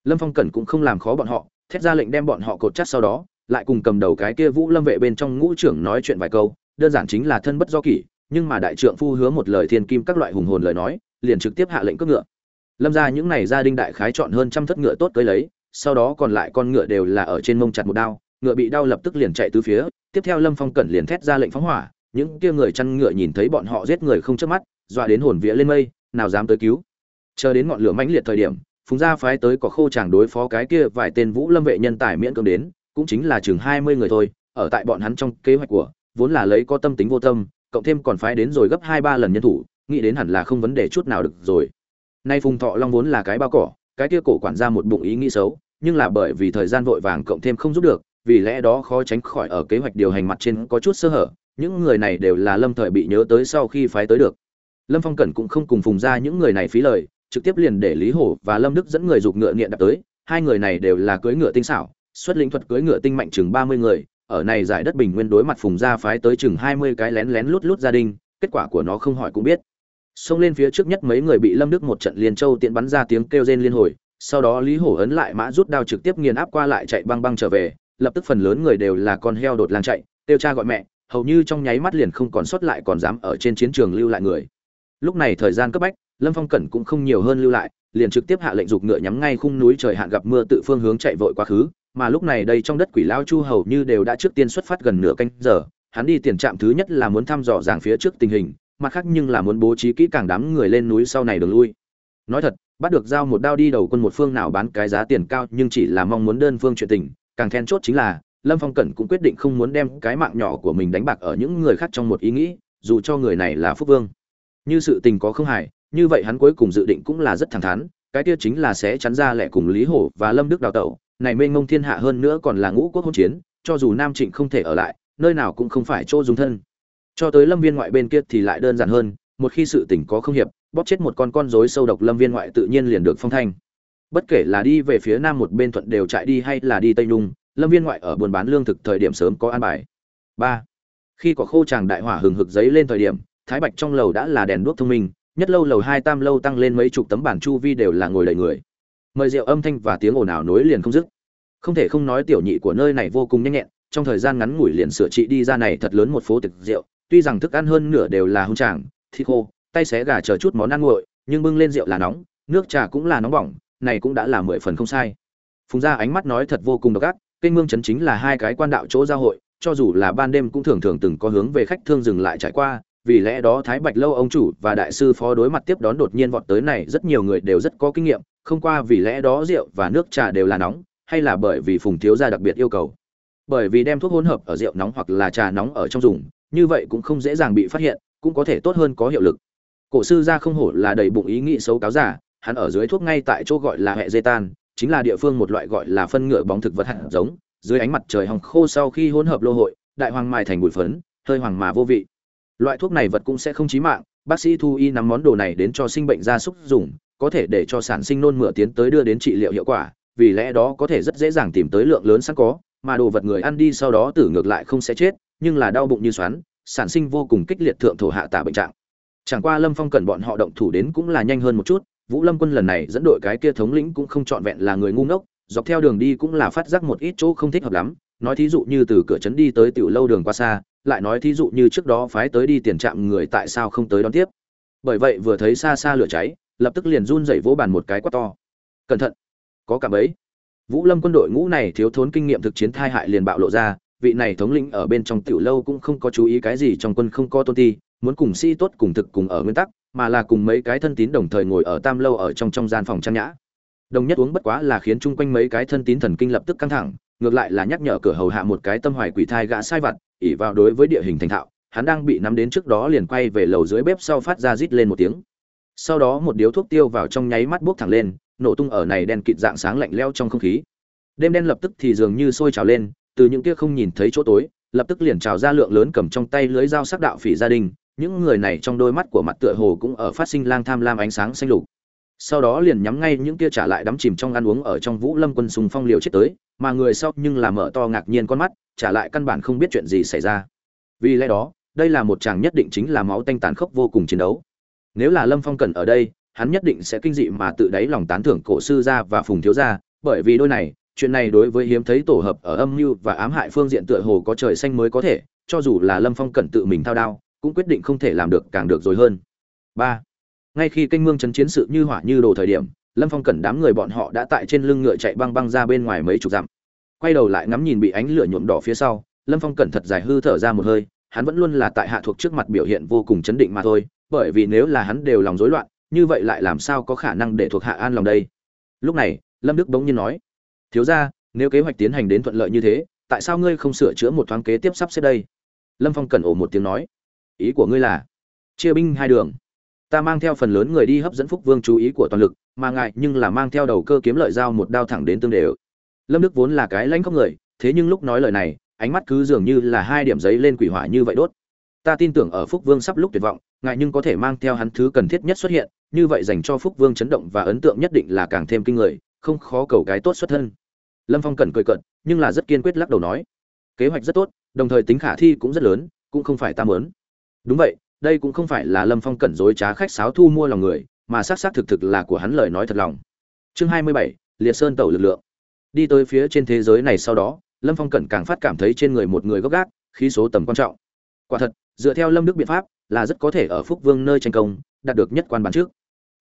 Lâm phong cẩn cũng không làm khó bọn họ, thét ra lệnh đem bọn họ cột chắc sau đó, lại cùng cầm đầu cái kia vũ lâm vệ bên trong ngũ trưởng nói chuyện vài câu, đơn giản chính là thân bất do kỷ, nhưng mà đại trượng phu hứa một lời thiên kim các loại hùng hồn lời nói, liền trực tiếp hạ lệnh cướp ngựa. Lâm ra những này gia đình đại khái chọn hơn trăm thất ngựa tốt cưới lấy sau đó còn lại con ngựa đều là ở trên mông chặt một đao, ngựa bị đau lập tức liền chạy tứ phía, tiếp theo lâm phong cẩn liền thét ra lệnh phóng hỏa, những kia người chăn ngựa nhìn thấy bọn họ giết người không chớp mắt, dọa đến hồn vía lên mây, nào dám tới cứu. Chờ đến ngọn lửa mãnh liệt thời điểm, phùng gia phái tới có khô chàng đối phó cái kia vài tên vũ lâm vệ nhân tài miễn cưỡng đến, cũng chính là chừng hai mươi người thôi, ở tại bọn hắn trong kế hoạch của, vốn là lấy có tâm tính vô tâm, cộng thêm còn phái đến rồi gấp hai ba lần nhân thủ, nghĩ đến hẳn là không vấn đề chút nào được rồi. Nay phùng thọ long vốn là cái bao cỏ cái kia cổ quản ra một bụng ý nghĩ xấu, nhưng là bởi vì thời gian vội vàng cộng thêm không giúp được, vì lẽ đó khó tránh khỏi ở kế hoạch điều hành mặt trên có chút sơ hở, những người này đều là lâm thời bị nhớ tới sau khi phái tới được. Lâm phong cẩn cũng không cùng phùng ra những người này phí lời, trực tiếp liền để lý hổ và lâm đức dẫn người giục ngựa nghiện đạp tới, hai người này đều là cưỡi ngựa tinh xảo, xuất lĩnh thuật cưỡi ngựa tinh mạnh chừng ba mươi người, ở này giải đất bình nguyên đối mặt phùng gia phái tới chừng hai mươi cái lén lén lút lút gia đình, kết quả của nó không hỏi cũng biết xông lên phía trước nhất mấy người bị lâm đức một trận liên châu tiện bắn ra tiếng kêu rên liên hồi, sau đó lý hổ ấn lại mã rút đao trực tiếp nghiền áp qua lại chạy băng băng trở về, lập tức phần lớn người đều là con heo đột lang chạy tiêu cha gọi mẹ, hầu như trong nháy mắt liền không còn sót lại còn dám ở trên chiến trường lưu lại người. Lúc này thời gian cấp bách, lâm phong cẩn cũng không nhiều hơn lưu lại, liền trực tiếp hạ lệnh dục ngựa nhắm ngay khung núi trời hạn gặp mưa tự phương hướng chạy vội quá khứ, mà lúc này đây trong đất quỷ lao chu hầu như đều đã trước tiên xuất phát gần nửa canh giờ, hắn đi tiền trạm thứ nhất là muốn thăm dò giảng phía trước tình hình mặt khác nhưng là muốn bố trí kỹ càng đám người lên núi sau này đường lui. Nói thật, bắt được giao một đao đi đầu quân một phương nào bán cái giá tiền cao nhưng chỉ là mong muốn đơn phương chuyện tình. Càng then chốt chính là, lâm phong cẩn cũng quyết định không muốn đem cái mạng nhỏ của mình đánh bạc ở những người khác trong một ý nghĩ, dù cho người này là phúc vương. Như sự tình có không hài, như vậy hắn cuối cùng dự định cũng là rất thẳng thắn, cái kia chính là sẽ chắn ra lẻ cùng lý hổ và lâm đức đào tẩu, này mênh mông thiên hạ hơn nữa còn là ngũ quốc hôn chiến, cho dù nam trịnh không thể ở lại, nơi nào cũng không phải chỗ dùng thân cho tới lâm viên ngoại bên kia thì lại đơn giản hơn, một khi sự tình có không hiệp, bóp chết một con con rối sâu độc lâm viên ngoại tự nhiên liền được phong thanh. Bất kể là đi về phía nam một bên thuận đều chạy đi hay là đi tây nhung lâm viên ngoại ở buôn bán lương thực thời điểm sớm có an bài. Ba, khi có khô tràng đại hỏa hừng hực giấy lên thời điểm, thái bạch trong lầu đã là đèn đuốc thông minh, nhất lâu lầu hai tam lâu tăng lên mấy chục tấm bản chu vi đều là ngồi đầy người. Mời rượu âm thanh và tiếng ồn ào nối liền không dứt. Không thể không nói tiểu nhị của nơi này vô cùng nhanh nhẹn, trong thời gian ngắn ngủi liền sửa trị đi ra này thật lớn một phố tiệc rượu tuy rằng thức ăn hơn nửa đều là hung tràng, thịt khô, tay xé gà chờ chút món ăn nguội, nhưng bưng lên rượu là nóng, nước trà cũng là nóng bỏng, này cũng đã là mười phần không sai. Phùng gia ánh mắt nói thật vô cùng độc ác, kênh mương chấn chính là hai cái quan đạo chỗ giao hội, cho dù là ban đêm cũng thường thường từng có hướng về khách thương dừng lại trải qua, vì lẽ đó thái bạch lâu ông chủ và đại sư phó đối mặt tiếp đón đột nhiên vọt tới này rất nhiều người đều rất có kinh nghiệm, không qua vì lẽ đó rượu và nước trà đều là nóng, hay là bởi vì phùng thiếu gia đặc biệt yêu cầu. Bởi vì đem thuốc hỗn hợp ở rượu nóng hoặc là trà nóng ở trong dùng như vậy cũng không dễ dàng bị phát hiện, cũng có thể tốt hơn có hiệu lực. Cổ sư gia không hổ là đầy bụng ý nghĩ xấu cáo giả, hắn ở dưới thuốc ngay tại chỗ gọi là hệ dê tan, chính là địa phương một loại gọi là phân ngựa bóng thực vật hạt giống, dưới ánh mặt trời hồng khô sau khi hỗn hợp lô hội, đại hoàng mài thành bụi phấn, hơi hoàng mà vô vị. Loại thuốc này vật cũng sẽ không chí mạng, bác sĩ thu y nắm món đồ này đến cho sinh bệnh gia súc dùng, có thể để cho sản sinh nôn mửa tiến tới đưa đến trị liệu hiệu quả, vì lẽ đó có thể rất dễ dàng tìm tới lượng lớn sẵn có, mà đồ vật người ăn đi sau đó tử ngược lại không sẽ chết nhưng là đau bụng như xoắn, sản sinh vô cùng kích liệt thượng thổ hạ tả bệnh trạng. Chẳng qua lâm phong cần bọn họ động thủ đến cũng là nhanh hơn một chút, vũ lâm quân lần này dẫn đội cái kia thống lĩnh cũng không trọn vẹn là người ngu ngốc, dọc theo đường đi cũng là phát giác một ít chỗ không thích hợp lắm, nói thí dụ như từ cửa trấn đi tới tiểu lâu đường qua xa, lại nói thí dụ như trước đó phái tới đi tiền trạm người tại sao không tới đón tiếp. Bởi vậy vừa thấy xa xa lửa cháy, lập tức liền run dậy vỗ bàn một cái quát to. Cẩn thận, có cảm ấy vũ lâm quân đội ngũ này thiếu thốn kinh nghiệm thực chiến thai hại liền bạo lộ ra vị này thống lĩnh ở bên trong tiểu lâu cũng không có chú ý cái gì trong quân không có tôn ti, muốn cùng sĩ tốt cùng thực cùng ở nguyên tắc, mà là cùng mấy cái thân tín đồng thời ngồi ở tam lâu ở trong trong gian phòng trang nhã. Đồng nhất uống bất quá là khiến chung quanh mấy cái thân tín thần kinh lập tức căng thẳng, ngược lại là nhắc nhở cửa hầu hạ một cái tâm hoài quỷ thai gã sai vặt ỉ vào đối với địa hình thành thạo, hắn đang bị nắm đến trước đó liền quay về lầu dưới bếp sau phát ra rít lên một tiếng. Sau đó một điếu thuốc tiêu vào trong nháy mắt buốc thẳng lên, nổ tung ở này đen kịt dạng sáng lạnh leo trong không khí. Đêm đen lập tức thì dường như sôi trào lên từ những kia không nhìn thấy chỗ tối, lập tức liền trào ra lượng lớn cầm trong tay lưới dao sắc đạo phỉ gia đình, những người này trong đôi mắt của mặt tựa hồ cũng ở phát sinh lang tham lam ánh sáng xanh lục. Sau đó liền nhắm ngay những kia trả lại đắm chìm trong ăn uống ở trong vũ lâm quân sùng phong liều chết tới, mà người sau nhưng là mở to ngạc nhiên con mắt, trả lại căn bản không biết chuyện gì xảy ra. Vì lẽ đó, đây là một chàng nhất định chính là máu tanh tàn khốc vô cùng chiến đấu. Nếu là lâm phong cần ở đây, hắn nhất định sẽ kinh dị mà tự đáy lòng tán thưởng cổ sư gia và phùng thiếu gia, bởi vì đôi này chuyện này đối với hiếm thấy tổ hợp ở âm mưu và ám hại phương diện tựa hồ có trời xanh mới có thể, cho dù là lâm phong cẩn tự mình thao đao, cũng quyết định không thể làm được càng được rồi hơn. Ba, ngay khi kênh mương chấn chiến sự như hỏa như đồ thời điểm, lâm phong cẩn đám người bọn họ đã tại trên lưng ngựa chạy băng băng ra bên ngoài mấy chục dặm. Quay đầu lại ngắm nhìn bị ánh lửa nhuộm đỏ phía sau, lâm phong cẩn thật dài hư thở ra một hơi, hắn vẫn luôn là tại hạ thuộc trước mặt biểu hiện vô cùng chấn định mà thôi, bởi vì nếu là hắn đều lòng rối loạn, như vậy lại làm sao có khả năng để thuộc hạ an lòng đây? Lúc này, lâm đức bỗng nhiên nói thiếu ra, nếu kế hoạch tiến hành đến thuận lợi như thế, tại sao ngươi không sửa chữa một thoáng kế tiếp sắp xếp đây? Lâm phong cẩn ổ một tiếng nói. Ý của ngươi là, chia binh hai đường. Ta mang theo phần lớn người đi hấp dẫn phúc vương chú ý của toàn lực, mà ngại nhưng là mang theo đầu cơ kiếm lợi dao một đao thẳng đến tương đều. Lâm đức vốn là cái lãnh khóc người, thế nhưng lúc nói lời này, ánh mắt cứ dường như là hai điểm giấy lên quỷ hỏa như vậy đốt. Ta tin tưởng ở phúc vương sắp lúc tuyệt vọng, ngại nhưng có thể mang theo hắn thứ cần thiết nhất xuất hiện, như vậy dành cho phúc vương chấn động và ấn tượng nhất định là càng thêm kinh người, không khó cầu cái tốt xuất thân lâm phong cần cười cận nhưng là rất kiên quyết lắc đầu nói, kế hoạch rất tốt, đồng thời tính khả thi cũng rất lớn, cũng không phải ta mớn đúng vậy, đây cũng không phải là lâm phong cẩn dối trá khách sáo thu mua lòng người, mà xác xác thực thực là của hắn lời nói thật lòng. Chương hai mươi bảy, liệt sơn tẩu lực lượng. Đi tới phía trên thế giới này sau đó, lâm phong cẩn càng phát cảm thấy trên người một người gốc gác, khí số tầm quan trọng. Quả thật, dựa theo lâm đức biện pháp, là rất có thể ở phúc vương nơi tranh công, đạt được nhất quan bản trước.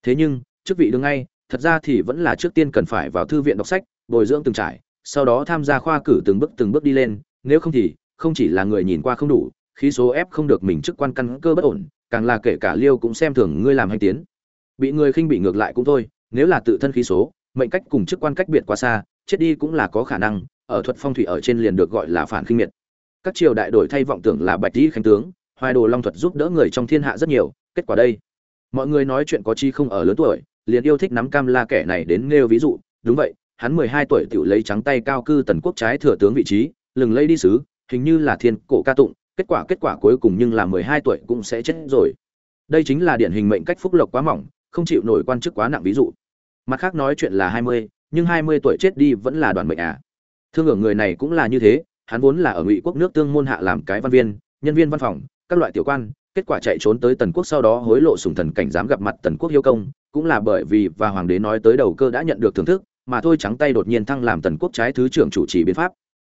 Thế nhưng, chức vị đương ngay, thật ra thì vẫn là trước tiên cần phải vào thư viện đọc sách bồi dưỡng từng trải, sau đó tham gia khoa cử từng bước từng bước đi lên, nếu không thì, không chỉ là người nhìn qua không đủ, khí số ép không được mình chức quan căn cơ bất ổn, càng là kể cả liêu cũng xem thường ngươi làm hành tiến. Bị người khinh bị ngược lại cũng thôi, nếu là tự thân khí số, mệnh cách cùng chức quan cách biệt quá xa, chết đi cũng là có khả năng, ở thuật phong thủy ở trên liền được gọi là phản khinh miệt. Các triều đại đổi thay vọng tưởng là bạch tỷ khánh tướng, hoài đồ long thuật giúp đỡ người trong thiên hạ rất nhiều, kết quả đây. Mọi người nói chuyện có chi không ở lớn tuổi, liền yêu thích nắm cam la kẻ này đến nêu ví dụ, đúng vậy hắn mười hai tuổi tự lấy trắng tay cao cư tần quốc trái thừa tướng vị trí, lừng lây đi sứ, hình như là thiên cổ ca tụng, kết quả kết quả cuối cùng nhưng là mười hai tuổi cũng sẽ chết rồi. Đây chính là điển hình mệnh cách phúc lộc quá mỏng, không chịu nổi quan chức quá nặng ví dụ. Mặt khác nói chuyện là hai mươi, nhưng hai mươi tuổi chết đi vẫn là đoàn mệnh à. Thương ở người này cũng là như thế, hắn vốn là ở ngụy quốc nước tương môn hạ làm cái văn viên, nhân viên văn phòng, các loại tiểu quan, kết quả chạy trốn tới tần quốc sau đó hối lộ sùng thần cảnh dám gặp mặt tần quốc hiếu công, cũng là bởi vì và hoàng đế nói tới đầu cơ đã nhận được thưởng thức mà thôi trắng tay đột nhiên thăng làm tần quốc trái thứ trưởng chủ trì biến pháp.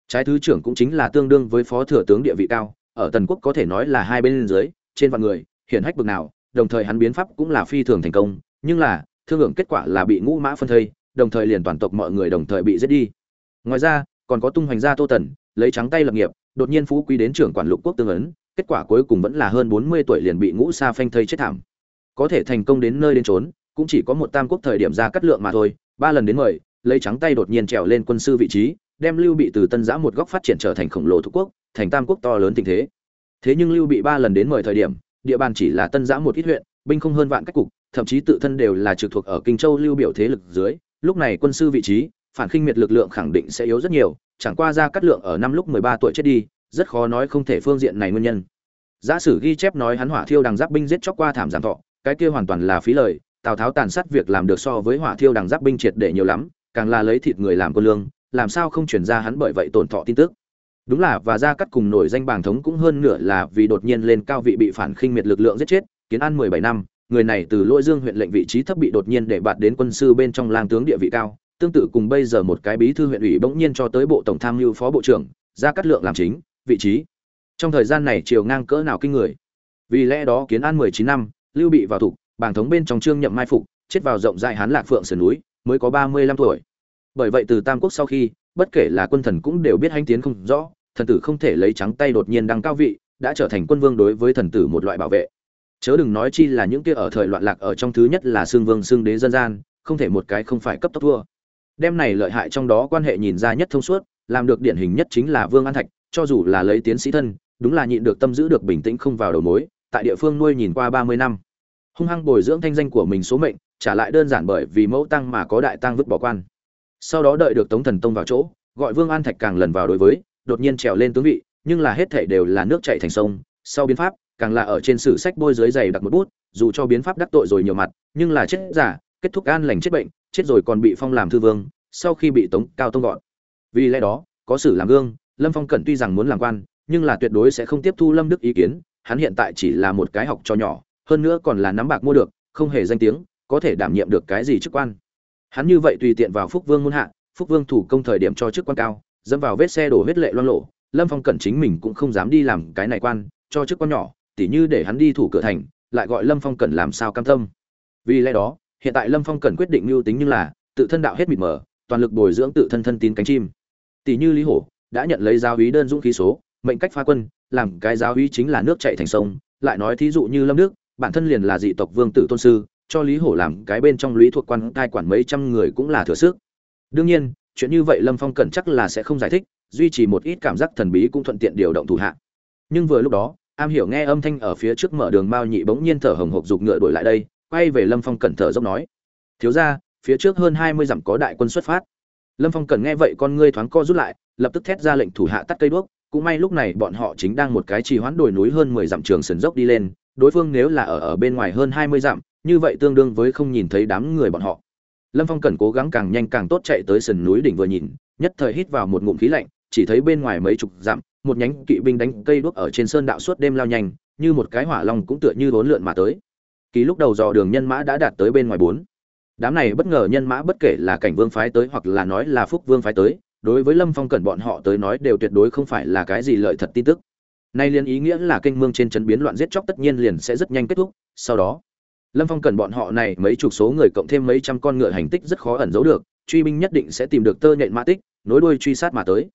Trái thứ trưởng cũng chính là tương đương với phó thừa tướng địa vị cao, ở tần quốc có thể nói là hai bên dưới, trên vạn người, hiển hách bực nào, đồng thời hắn biến pháp cũng là phi thường thành công, nhưng là, thương hưởng kết quả là bị ngũ mã phân thây, đồng thời liền toàn tộc mọi người đồng thời bị giết đi. Ngoài ra, còn có tung hoành gia tô tần, lấy trắng tay lập nghiệp, đột nhiên phú quý đến trưởng quản lục quốc tương ấn, kết quả cuối cùng vẫn là hơn bốn mươi tuổi liền bị ngũ sa phanh thây chết thảm. Có thể thành công đến nơi đến trốn cũng chỉ có một tam quốc thời điểm ra cắt lượng mà thôi ba lần đến mời, lấy trắng tay đột nhiên trèo lên quân sư vị trí, đem lưu bị từ tân giã một góc phát triển trở thành khổng lồ thuộc quốc, thành tam quốc to lớn tình thế. Thế nhưng lưu bị ba lần đến mời thời điểm, địa bàn chỉ là tân giã một ít huyện, binh không hơn vạn cách cục, thậm chí tự thân đều là trực thuộc ở kinh châu lưu biểu thế lực dưới. Lúc này quân sư vị trí, phản khinh miệt lực lượng khẳng định sẽ yếu rất nhiều, chẳng qua ra cắt lượng ở năm lúc mười ba tuổi chết đi, rất khó nói không thể phương diện này nguyên nhân. Giả sử ghi chép nói hắn hỏa thiêu đằng giáp binh giết chóc qua thảm giảm thọ, cái kia hoàn toàn là phí lời tào tháo tàn sát việc làm được so với hỏa thiêu đằng giáp binh triệt để nhiều lắm, càng là lấy thịt người làm quân lương, làm sao không chuyển ra hắn bởi vậy tổn thọ tin tức. Đúng là, và ra cắt cùng nổi danh bảng thống cũng hơn nửa là vì đột nhiên lên cao vị bị phản khinh miệt lực lượng giết chết, kiến an mười bảy năm, người này từ lỗi dương huyện lệnh vị trí thấp bị đột nhiên để bạt đến quân sư bên trong lang tướng địa vị cao, tương tự cùng bây giờ một cái bí thư huyện ủy bỗng nhiên cho tới bộ tổng tham mưu phó bộ trưởng ra cắt lượng làm chính, vị trí. Trong thời gian này chiều ngang cỡ nào kinh người. Vì lẽ đó kiến an mười chín năm, lưu bị vào thục bảng thống bên trong trương nhậm mai phục, chết vào rộng rãi hán lạc phượng sườn núi, mới có ba mươi lăm tuổi. Bởi vậy từ tam quốc sau khi, bất kể là quân thần cũng đều biết hanh tiến không rõ, thần tử không thể lấy trắng tay đột nhiên đăng cao vị, đã trở thành quân vương đối với thần tử một loại bảo vệ. Chớ đừng nói chi là những kia ở thời loạn lạc ở trong thứ nhất là xương vương, xương đế dân gian, không thể một cái không phải cấp tốc thua. Đem này lợi hại trong đó quan hệ nhìn ra nhất thông suốt, làm được điển hình nhất chính là vương an thạch, cho dù là lấy tiến sĩ thân, đúng là nhịn được tâm giữ được bình tĩnh không vào đầu mối, tại địa phương nuôi nhìn qua ba mươi năm hung hăng bồi dưỡng thanh danh của mình số mệnh, trả lại đơn giản bởi vì mẫu tăng mà có đại tăng vứt bỏ quan. Sau đó đợi được tống thần tông vào chỗ, gọi vương an thạch càng lần vào đối với, đột nhiên trèo lên tướng vị, nhưng là hết thể đều là nước chảy thành sông. Sau biến pháp, càng là ở trên sử sách bôi dưới dày đặt một bút, dù cho biến pháp đắc tội rồi nhiều mặt, nhưng là chết giả, kết thúc an lành chết bệnh, chết rồi còn bị phong làm thư vương, sau khi bị tống cao tông gọn vì lẽ đó, có sử làm gương, lâm phong cẩn tuy rằng muốn làm quan, nhưng là tuyệt đối sẽ không tiếp thu lâm đức ý kiến, hắn hiện tại chỉ là một cái học trò nhỏ hơn nữa còn là nắm bạc mua được, không hề danh tiếng, có thể đảm nhiệm được cái gì chức quan. Hắn như vậy tùy tiện vào phúc vương muôn hạ, phúc vương thủ công thời điểm cho chức quan cao, dẫm vào vết xe đổ huyết lệ loan lộ lâm phong cẩn chính mình cũng không dám đi làm cái này quan, cho chức quan nhỏ, tỉ như để hắn đi thủ cửa thành, lại gọi lâm phong cẩn làm sao cam tâm. Vì lẽ đó, hiện tại lâm phong cẩn quyết định mưu tính nhưng là, tự thân đạo hết mịt mờ, toàn lực bồi dưỡng tự thân thân tín cánh chim. Tỷ như lý hổ, đã nhận lấy giáo úy đơn dũng khí số, mệnh cách phá quân, làm cái giáo úy chính là nước chạy thành sông, lại nói thí dụ như lâm đức bản thân liền là dị tộc vương tử tôn sư, cho lý hổ làm cái bên trong lũy thuộc quan cai quản mấy trăm người cũng là thừa sức. Đương nhiên, chuyện như vậy lâm phong cẩn chắc là sẽ không giải thích, duy trì một ít cảm giác thần bí cũng thuận tiện điều động thủ hạ. Nhưng vừa lúc đó, am hiểu nghe âm thanh ở phía trước mở đường mao nhị bỗng nhiên thở hồng hộc giục ngựa đổi lại đây, quay về lâm phong cẩn thở dốc nói, thiếu ra phía trước hơn hai mươi dặm có đại quân xuất phát. Lâm phong cẩn nghe vậy con ngươi thoáng co rút lại, lập tức thét ra lệnh thủ hạ tắt cây đuốc, cũng may lúc này bọn họ chính đang một cái trì hoãn đồi núi hơn mười dặm trường sườn dốc đi lên đối phương nếu là ở ở bên ngoài hơn hai mươi dặm, như vậy tương đương với không nhìn thấy đám người bọn họ. Lâm phong cần cố gắng càng nhanh càng tốt chạy tới sườn núi đỉnh vừa nhìn, nhất thời hít vào một ngụm khí lạnh, chỉ thấy bên ngoài mấy chục dặm, một nhánh kỵ binh đánh cây đuốc ở trên sơn đạo suốt đêm lao nhanh, như một cái hỏa long cũng tựa như bốn lượn mà tới. Kỳ lúc đầu dò đường nhân mã đã đạt tới bên ngoài bốn. Đám này bất ngờ nhân mã bất kể là cảnh vương phái tới hoặc là nói là phúc vương phái tới, đối với lâm phong cần bọn họ tới nói đều tuyệt đối không phải là cái gì lợi thật tin tức nay liền ý nghĩa là kênh mương trên trấn biến loạn giết chóc tất nhiên liền sẽ rất nhanh kết thúc, sau đó, lâm phong cần bọn họ này mấy chục số người cộng thêm mấy trăm con ngựa hành tích rất khó ẩn giấu được, truy binh nhất định sẽ tìm được tơ nhện mã tích, nối đuôi truy sát mà tới.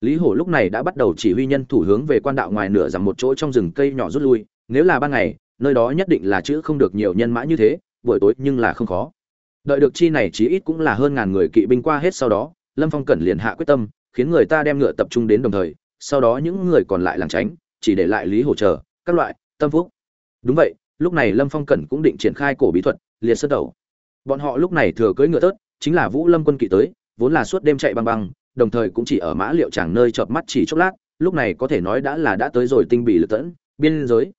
Lý hổ lúc này đã bắt đầu chỉ huy nhân thủ hướng về quan đạo ngoài nửa rằng một chỗ trong rừng cây nhỏ rút lui, nếu là ban ngày, nơi đó nhất định là chữ không được nhiều nhân mã như thế, buổi tối nhưng là không khó. Đợi được chi này chí ít cũng là hơn ngàn người kỵ binh qua hết sau đó, lâm phong cẩn liền hạ quyết tâm, khiến người ta đem ngựa tập trung đến đồng thời, sau đó những người còn lại làng tránh chỉ để lại lý hỗ trợ các loại, tâm phúc. Đúng vậy, lúc này lâm phong cẩn cũng định triển khai cổ bí thuật, liệt sơn đầu bọn họ lúc này thừa cưỡi ngựa tớt, chính là vũ lâm quân kỵ tới, vốn là suốt đêm chạy băng băng, đồng thời cũng chỉ ở mã liệu chẳng nơi chợp mắt chỉ chốc lát, lúc này có thể nói đã là đã tới rồi tinh bị lực tẫn, biên giới.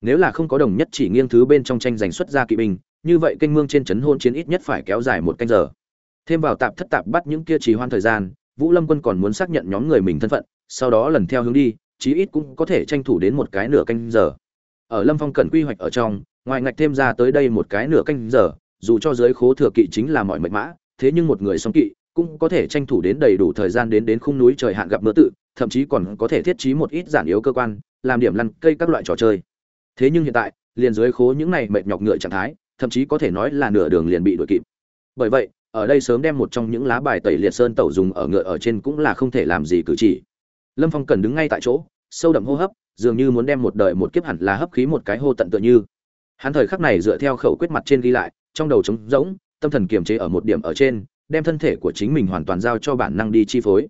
Nếu là không có đồng nhất chỉ nghiêng thứ bên trong tranh giành xuất ra kỵ binh, như vậy kênh mương trên trấn hôn chiến ít nhất phải kéo dài một canh giờ. Thêm vào tạp thất tạp bắt những kia trì hoãn thời gian, vũ lâm quân còn muốn xác nhận nhóm người mình thân phận, sau đó lần theo hướng đi chí ít cũng có thể tranh thủ đến một cái nửa canh giờ. Ở lâm phong cần quy hoạch ở trong, ngoài ngạch thêm ra tới đây một cái nửa canh giờ, dù cho dưới khố thừa kỵ chính là mọi mệnh mã, thế nhưng một người song kỵ cũng có thể tranh thủ đến đầy đủ thời gian đến đến khung núi trời hạn gặp mưa tự, thậm chí còn có thể thiết trí một ít giản yếu cơ quan, làm điểm lăn cây các loại trò chơi. Thế nhưng hiện tại, liền dưới khố những này mệt nhọc ngựa trạng thái, thậm chí có thể nói là nửa đường liền bị đuổi kịp. Bởi vậy, ở đây sớm đem một trong những lá bài tẩy liệt sơn tẩu dùng ở ngựa ở trên cũng là không thể làm gì cử chỉ lâm phong cần đứng ngay tại chỗ, sâu đậm hô hấp, dường như muốn đem một đời một kiếp hẳn là hấp khí một cái hô tận tựa như. Hắn thời khắc này dựa theo khẩu quyết mặt trên ghi lại, trong đầu trống rỗng, tâm thần kiềm chế ở một điểm ở trên, đem thân thể của chính mình hoàn toàn giao cho bản năng đi chi phối.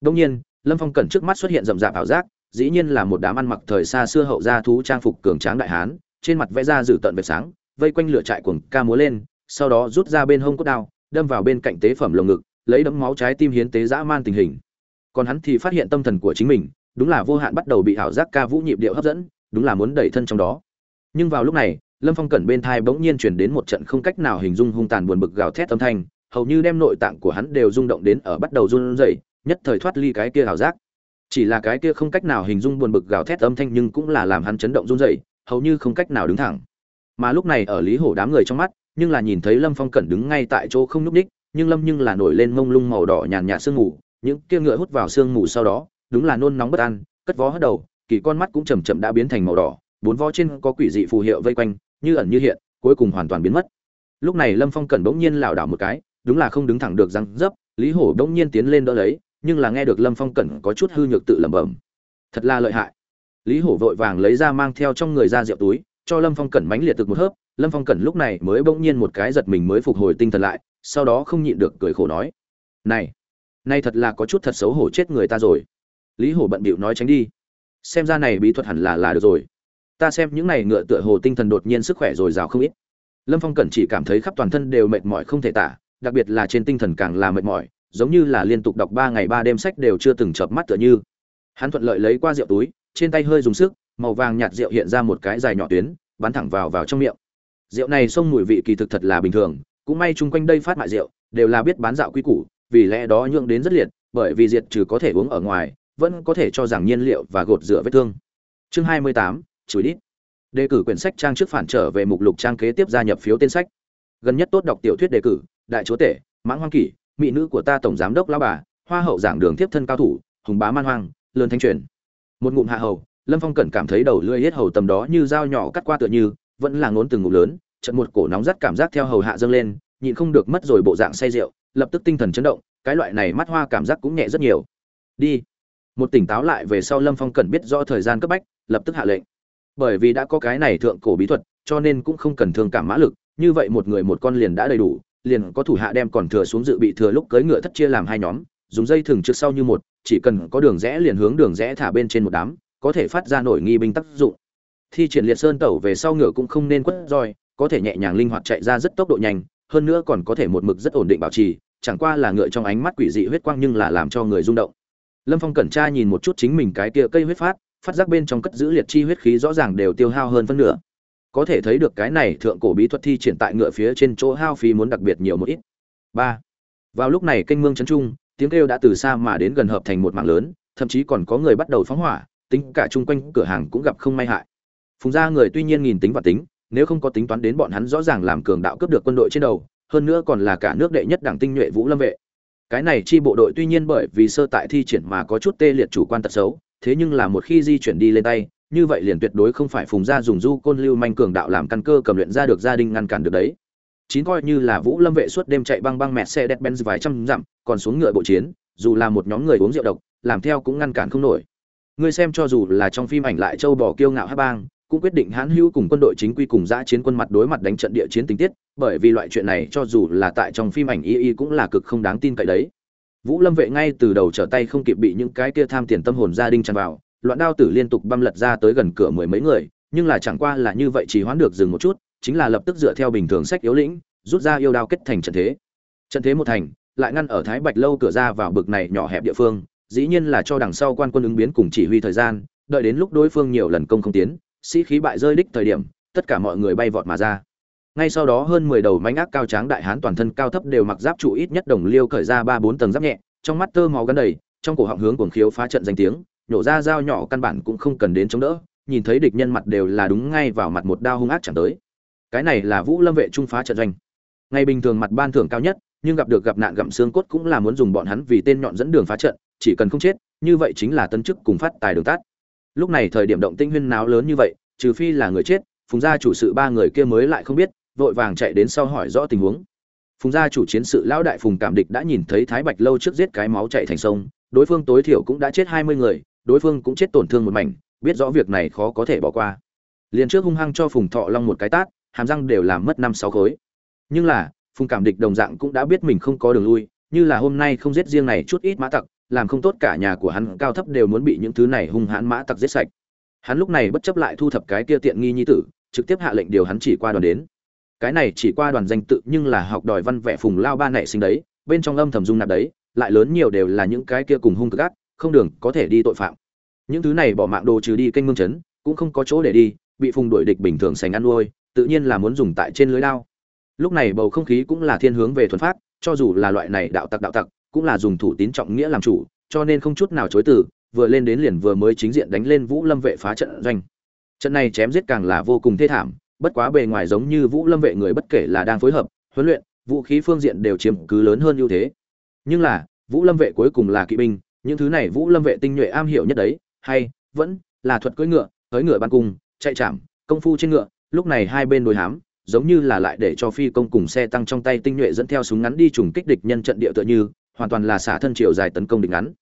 Đông nhiên, lâm phong Cần trước mắt xuất hiện rậm rạp ảo giác, dĩ nhiên là một đám ăn mặc thời xa xưa hậu gia thú trang phục cường tráng đại hán, trên mặt vẽ ra dự tận vệt sáng, vây quanh lửa trại cuồng ca múa lên, sau đó rút ra bên hông cốt đao, đâm vào bên cạnh tế phẩm lồng ngực, lấy đấm máu trái tim hiến tế dã man tình hình còn hắn thì phát hiện tâm thần của chính mình, đúng là vô hạn bắt đầu bị ảo giác ca vũ nhịp điệu hấp dẫn, đúng là muốn đẩy thân trong đó. Nhưng vào lúc này, lâm phong cẩn bên thai bỗng nhiên chuyển đến một trận không cách nào hình dung hung tàn buồn bực gào thét âm thanh, hầu như đem nội tạng của hắn đều rung động đến ở bắt đầu run rẩy, nhất thời thoát ly cái kia ảo giác. Chỉ là cái kia không cách nào hình dung buồn bực gào thét âm thanh nhưng cũng là làm hắn chấn động run rẩy, hầu như không cách nào đứng thẳng. Mà lúc này ở lý hổ đám người trong mắt, nhưng là nhìn thấy lâm phong cẩn đứng ngay tại chỗ không nhúc ních nhưng lâm nhưng là nổi lên mông lung màu đỏ nhàn nhạt sương mù những kia ngựa hút vào sương mù sau đó, đúng là nôn nóng bất an, cất vó hất đầu, kỳ con mắt cũng chậm chậm đã biến thành màu đỏ, bốn vó trên có quỷ dị phù hiệu vây quanh, như ẩn như hiện, cuối cùng hoàn toàn biến mất. Lúc này lâm phong cẩn bỗng nhiên lảo đảo một cái, đúng là không đứng thẳng được răng dấp, lý hổ bỗng nhiên tiến lên đỡ lấy, nhưng là nghe được lâm phong cẩn có chút hư nhược tự lẩm bẩm. Thật là lợi hại. Lý hổ vội vàng lấy ra mang theo trong người ra rượu túi, cho lâm phong cẩn mánh liệt thực một hớp, lâm phong cẩn lúc này mới bỗng nhiên một cái giật mình mới phục hồi tinh thần lại, sau đó không nhịn được cười khổ nói, này nay thật là có chút thật xấu hổ chết người ta rồi. Lý hổ bận bịu nói tránh đi. Xem ra này bí thuật hẳn là là được rồi. Ta xem những này ngựa tựa hồ tinh thần đột nhiên sức khỏe dồi dào không ít. Lâm phong cẩn chỉ cảm thấy khắp toàn thân đều mệt mỏi không thể tả, đặc biệt là trên tinh thần càng là mệt mỏi, giống như là liên tục đọc ba ngày ba đêm sách đều chưa từng chợp mắt tựa như. Hắn thuận lợi lấy qua rượu túi, trên tay hơi dùng sức, màu vàng nhạt rượu hiện ra một cái dài nhỏ tuyến, bắn thẳng vào vào trong miệng. Rượu này xông mùi vị kỳ thực thật là bình thường, cũng may chung quanh đây phát mại rượu, đều là biết bán dạo quý củ vì lẽ đó nhượng đến rất liệt, bởi vì diệt trừ có thể uống ở ngoài, vẫn có thể cho rằng nhiên liệu và gột rửa vết thương. Chương hai mươi tám, chửi đít. Đề cử quyển sách trang trước phản trở về mục lục trang kế tiếp gia nhập phiếu tên sách. Gần nhất tốt đọc tiểu thuyết đề cử, đại chúa tể, mãng hoang kỷ, mỹ nữ của ta tổng giám đốc lão bà, hoa hậu giảng đường tiếp thân cao thủ, hùng bá man hoang lớn thanh truyền. Một ngụm hạ hầu, lâm phong cẩn cảm thấy đầu lưỡi hết hầu tầm đó như dao nhỏ cắt qua tựa như, vẫn là ngốn từng ngụm lớn, chợt một cổ nóng rát cảm giác theo hầu hạ dâng lên, nhịn không được mất rồi bộ dạng say rượu lập tức tinh thần chấn động, cái loại này mắt hoa cảm giác cũng nhẹ rất nhiều. Đi. Một tỉnh táo lại về sau lâm phong cần biết rõ thời gian cấp bách, lập tức hạ lệnh. Bởi vì đã có cái này thượng cổ bí thuật, cho nên cũng không cần thương cảm mã lực, như vậy một người một con liền đã đầy đủ, liền có thủ hạ đem còn thừa xuống dự bị thừa lúc cưỡi ngựa thất chia làm hai nhóm, dùng dây thừng trước sau như một, chỉ cần có đường rẽ liền hướng đường rẽ thả bên trên một đám, có thể phát ra nổi nghi binh tác dụng. Thi triển liệt sơn tẩu về sau ngựa cũng không nên quất roi, có thể nhẹ nhàng linh hoạt chạy ra rất tốc độ nhanh, hơn nữa còn có thể một mực rất ổn định bảo trì chẳng qua là ngựa trong ánh mắt quỷ dị huyết quang nhưng là làm cho người rung động. Lâm phong cẩn tra nhìn một chút chính mình cái kia cây huyết phát phát giác bên trong cất giữ liệt chi huyết khí rõ ràng đều tiêu hao hơn phân nửa. Có thể thấy được cái này thượng cổ bí thuật thi triển tại ngựa phía trên chỗ hao phí muốn đặc biệt nhiều một ít. Ba. Vào lúc này kênh mương chấn trung, tiếng kêu đã từ xa mà đến gần hợp thành một mạng lớn, thậm chí còn có người bắt đầu phóng hỏa, tính cả chung quanh cửa hàng cũng gặp không may hại. Phùng gia người tuy nhiên nghìn tính và tính, nếu không có tính toán đến bọn hắn rõ ràng làm cường đạo cướp được quân đội trên đầu hơn nữa còn là cả nước đệ nhất đảng tinh nhuệ vũ lâm vệ. Cái này chi bộ đội tuy nhiên bởi vì sơ tại thi triển mà có chút tê liệt chủ quan tật xấu, thế nhưng là một khi di chuyển đi lên tay, như vậy liền tuyệt đối không phải phùng gia dùng du côn lưu manh cường đạo làm căn cơ cầm luyện ra được gia đình ngăn cản được đấy. Chín coi như là vũ lâm vệ suốt đêm chạy băng băng mẹ xe đẹp benz vài trăm dặm, còn xuống ngựa bộ chiến, dù là một nhóm người uống rượu độc, làm theo cũng ngăn cản không nổi. Ngươi xem cho dù là trong phim ảnh lại châu bò kiêu ngạo hát bang cũng quyết định hãn hữu cùng quân đội chính quy cùng giã chiến quân mặt đối mặt đánh trận địa chiến tình tiết, bởi vì loại chuyện này cho dù là tại trong phim ảnh y y cũng là cực không đáng tin cậy đấy. Vũ lâm vệ ngay từ đầu trở tay không kịp bị những cái kia tham tiền tâm hồn gia đình tràn vào, loạn đao tử liên tục băm lật ra tới gần cửa mười mấy người, nhưng là chẳng qua là như vậy chỉ hoãn được dừng một chút, chính là lập tức dựa theo bình thường sách yếu lĩnh, rút ra yêu đao kết thành trận thế. Trận thế một thành, lại ngăn ở thái bạch lâu cửa ra vào bực này nhỏ hẹp địa phương, dĩ nhiên là cho đằng sau quan quân ứng biến cùng chỉ huy thời gian, đợi đến lúc đối phương nhiều lần công không tiến sĩ khí bại rơi đích thời điểm, tất cả mọi người bay vọt mà ra. Ngay sau đó hơn mười đầu mánh ác cao tráng đại hán toàn thân cao thấp đều mặc giáp trụ ít nhất đồng liêu cởi ra ba bốn tầng giáp nhẹ, trong mắt tơ máu gắn đầy, trong cổ họng hướng cuồng khiếu phá trận danh tiếng, nhổ ra dao nhỏ căn bản cũng không cần đến chống đỡ, nhìn thấy địch nhân mặt đều là đúng ngay vào mặt một đao hung ác chẳng tới. Cái này là vũ lâm vệ trung phá trận doanh. Ngày bình thường mặt ban thưởng cao nhất, nhưng gặp được gặp nạn gặm xương cốt cũng là muốn dùng bọn hắn vì tên nhọn dẫn đường phá trận, chỉ cần không chết, như vậy chính là tân chức cùng phát tài đường tát lúc này thời điểm động tinh huyên náo lớn như vậy, trừ phi là người chết, phùng gia chủ sự ba người kia mới lại không biết, vội vàng chạy đến sau hỏi rõ tình huống. Phùng gia chủ chiến sự lão đại phùng cảm địch đã nhìn thấy thái bạch lâu trước giết cái máu chạy thành sông, đối phương tối thiểu cũng đã chết hai mươi người, đối phương cũng chết tổn thương một mảnh, biết rõ việc này khó có thể bỏ qua. Liền trước hung hăng cho phùng thọ long một cái tát, hàm răng đều làm mất năm sáu khối. Nhưng là, phùng cảm địch đồng dạng cũng đã biết mình không có đường lui, như là hôm nay không giết riêng này chút ít mã tặc làm không tốt cả nhà của hắn, cao thấp đều muốn bị những thứ này hung hãn mã tặc giết sạch. Hắn lúc này bất chấp lại thu thập cái kia tiện nghi nhi tử, trực tiếp hạ lệnh điều hắn chỉ qua đoàn đến. Cái này chỉ qua đoàn danh tự nhưng là học đòi văn vẽ phùng lao ba nảy sinh đấy, bên trong âm thầm dung nạp đấy, lại lớn nhiều đều là những cái kia cùng hung cực ác, không đường có thể đi tội phạm. Những thứ này bỏ mạng đồ trừ đi kênh mương chấn, cũng không có chỗ để đi, bị phùng đuổi địch bình thường sành ăn nuôi, tự nhiên là muốn dùng tại trên lưới lao. Lúc này bầu không khí cũng là thiên hướng về thuần phát, cho dù là loại này đạo tặc đạo tặc cũng là dùng thủ tín trọng nghĩa làm chủ, cho nên không chút nào chối từ, vừa lên đến liền vừa mới chính diện đánh lên vũ lâm vệ phá trận doanh. Trận này chém giết càng là vô cùng thê thảm, bất quá bề ngoài giống như vũ lâm vệ người bất kể là đang phối hợp, huấn luyện, vũ khí phương diện đều chiếm cứ lớn hơn ưu thế. Nhưng là, vũ lâm vệ cuối cùng là kỵ binh, những thứ này vũ lâm vệ tinh nhuệ am hiểu nhất đấy, hay, vẫn là thuật cưỡi ngựa cưỡi ngựa ban cùng chạy chạm, công phu trên ngựa, lúc này hai bên đối hám, giống như là lại để cho phi công cùng xe tăng trong tay tinh nhuệ dẫn theo súng ngắn đi trùng kích địch nhân trận địa tựa như hoàn toàn là xả thân chiều dài tấn công đỉnh ngắn.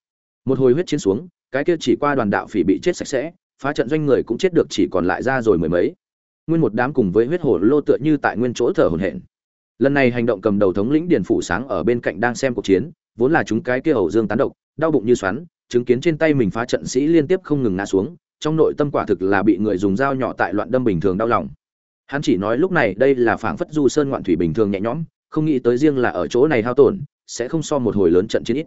Một hồi huyết chiến xuống, cái kia chỉ qua đoàn đạo phỉ bị chết sạch sẽ, phá trận doanh người cũng chết được chỉ còn lại ra rồi mười mấy. Nguyên một đám cùng với huyết hổ lô tựa như tại nguyên chỗ thở hổn hển. Lần này hành động cầm đầu thống lĩnh điền phủ sáng ở bên cạnh đang xem cuộc chiến, vốn là chúng cái kia hầu dương tán độc, đau bụng như xoắn, chứng kiến trên tay mình phá trận sĩ liên tiếp không ngừng ngã xuống, trong nội tâm quả thực là bị người dùng dao nhỏ tại loạn đâm bình thường đau lòng. Hắn chỉ nói lúc này đây là phảng phất du sơn ngoạn thủy bình thường nhẹ nhõm, không nghĩ tới riêng là ở chỗ này hao tổn sẽ không so một hồi lớn trận chiến ít.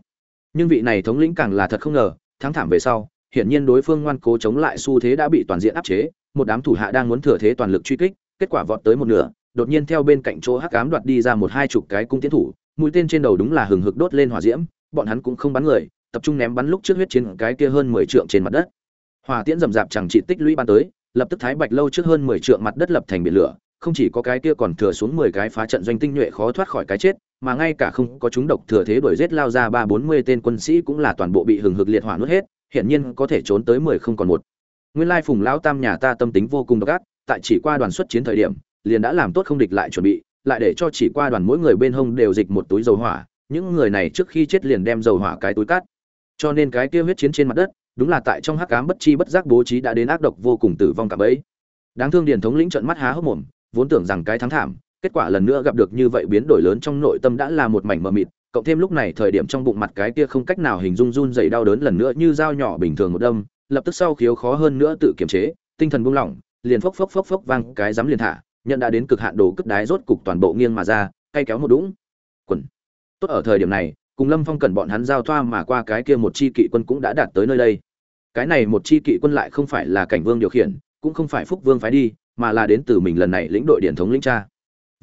Nhưng vị này thống lĩnh càng là thật không ngờ, thắng thảm về sau, hiển nhiên đối phương ngoan cố chống lại xu thế đã bị toàn diện áp chế, một đám thủ hạ đang muốn thừa thế toàn lực truy kích, kết quả vọt tới một nửa, đột nhiên theo bên cạnh chỗ hắc ám đoạt đi ra một hai chục cái cung tiến thủ, mũi tên trên đầu đúng là hừng hực đốt lên hỏa diễm, bọn hắn cũng không bắn người, tập trung ném bắn lúc trước huyết chiến cái kia hơn mười trượng trên mặt đất. Hỏa tiễn rầm rạp chẳng chỉ tích lũy ban tới, lập tức thái bạch lâu trước hơn mười trượng mặt đất lập thành biển lửa, không chỉ có cái kia còn thừa xuống mười cái phá trận doanh tinh nhuệ khó thoát khỏi cái chết mà ngay cả không có chúng độc thừa thế đuổi giết lao ra ba bốn mươi tên quân sĩ cũng là toàn bộ bị hừng hực liệt hỏa nuốt hết, hiển nhiên có thể trốn tới mười không còn một. Nguyên lai phùng lão tam nhà ta tâm tính vô cùng độc ác, tại chỉ qua đoàn xuất chiến thời điểm, liền đã làm tốt không địch lại chuẩn bị, lại để cho chỉ qua đoàn mỗi người bên hông đều dịch một túi dầu hỏa, những người này trước khi chết liền đem dầu hỏa cái túi cát cho nên cái kia huyết chiến trên mặt đất, đúng là tại trong hắc ám bất chi bất giác bố trí đã đến ác độc vô cùng tử vong cả bấy. Đáng thương điền thống lĩnh trợn mắt há hốc mồm, vốn tưởng rằng cái thắng thảm kết quả lần nữa gặp được như vậy biến đổi lớn trong nội tâm đã là một mảnh mờ mịt, cộng thêm lúc này thời điểm trong bụng mặt cái kia không cách nào hình dung run dày đau đớn lần nữa như dao nhỏ bình thường một đâm, lập tức sau khiếu khó hơn nữa tự kiềm chế, tinh thần buông lỏng, liền phốc phốc phốc phốc vang cái dám liền thả, nhận đã đến cực hạn đồ cất đái rốt cục toàn bộ nghiêng mà ra, cay kéo một đũng. Quần. Tốt ở thời điểm này, cùng lâm phong cần bọn hắn giao thoa mà qua cái kia một chi kỵ quân cũng đã đạt tới nơi đây. Cái này một chi kỵ quân lại không phải là cảnh vương điều khiển, cũng không phải phúc vương phái đi, mà là đến từ mình lần này lĩnh đội điển thống lĩnh cha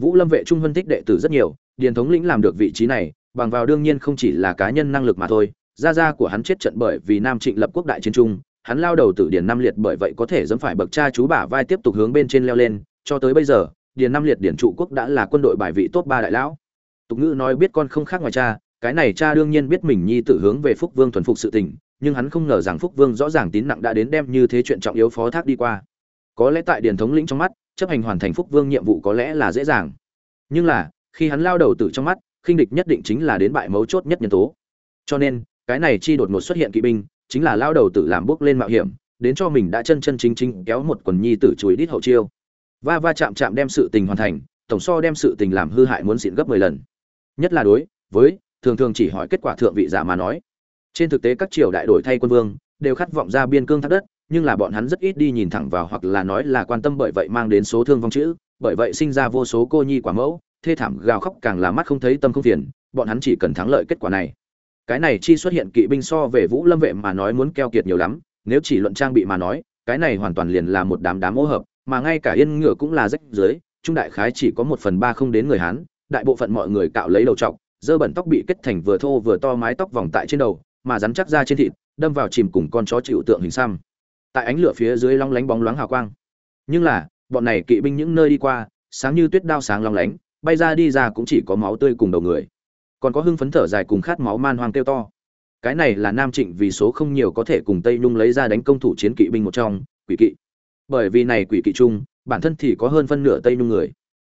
vũ lâm vệ trung Hân thích đệ tử rất nhiều, Điền thống lĩnh làm được vị trí này, bằng vào đương nhiên không chỉ là cá nhân năng lực mà thôi. Gia gia của hắn chết trận bởi vì nam trịnh lập quốc đại chiến trung hắn lao đầu tử Điền năm liệt bởi vậy có thể dẫm phải bậc cha chú bả vai tiếp tục hướng bên trên leo lên. Cho tới bây giờ, Điền năm liệt Điền trụ quốc đã là quân đội bài vị top ba đại lão. Tục ngữ nói biết con không khác ngoài cha, cái này cha đương nhiên biết mình nhi tử hướng về phúc vương thuần phục sự tình, nhưng hắn không ngờ rằng phúc vương rõ ràng tín nặng đã đến đem như thế chuyện trọng yếu phó thác đi qua. Có lẽ tại Điền thống lĩnh trong mắt chấp hành hoàn thành phúc vương nhiệm vụ có lẽ là dễ dàng. Nhưng là, khi hắn lao đầu tử trong mắt, khinh địch nhất định chính là đến bại mấu chốt nhất nhân tố. Cho nên, cái này chi đột ngột xuất hiện kỵ binh, chính là lao đầu tử làm bước lên mạo hiểm, đến cho mình đã chân chân chính chính kéo một quần nhi tử chùi đít hậu chiêu. Va va chạm chạm đem sự tình hoàn thành, tổng so đem sự tình làm hư hại muốn xịn gấp mười lần. Nhất là đối với, thường thường chỉ hỏi kết quả thượng vị giả mà nói. Trên thực tế các triều đại đổi thay quân vương, đều khát vọng ra biên cương thác đất nhưng là bọn hắn rất ít đi nhìn thẳng vào hoặc là nói là quan tâm bởi vậy mang đến số thương vong chữ, bởi vậy sinh ra vô số cô nhi quả mẫu, thê thảm gào khóc càng là mắt không thấy tâm không phiền, bọn hắn chỉ cần thắng lợi kết quả này. Cái này chi xuất hiện kỵ binh so về vũ lâm vệ mà nói muốn keo kiệt nhiều lắm, nếu chỉ luận trang bị mà nói, cái này hoàn toàn liền là một đám đám ô hợp, mà ngay cả yên ngựa cũng là rách dưới, trung đại khái chỉ có một phần ba không đến người hán, đại bộ phận mọi người cạo lấy đầu trọc, dơ bẩn tóc bị kết thành vừa thô vừa to mái tóc vòng tại trên đầu, mà rắn chắc ra trên thịt, đâm vào chìm cùng con chó chịu tượng hình xăm tại ánh lửa phía dưới long lánh bóng loáng hào quang. Nhưng là, bọn này kỵ binh những nơi đi qua, sáng như tuyết đao sáng long lánh, bay ra đi ra cũng chỉ có máu tươi cùng đầu người. Còn có hưng phấn thở dài cùng khát máu man hoang kêu to. Cái này là nam trịnh vì số không nhiều có thể cùng tây nhung lấy ra đánh công thủ chiến kỵ binh một trong, quỷ kỵ. Bởi vì này quỷ kỵ chung, bản thân thì có hơn phân nửa tây nhung người.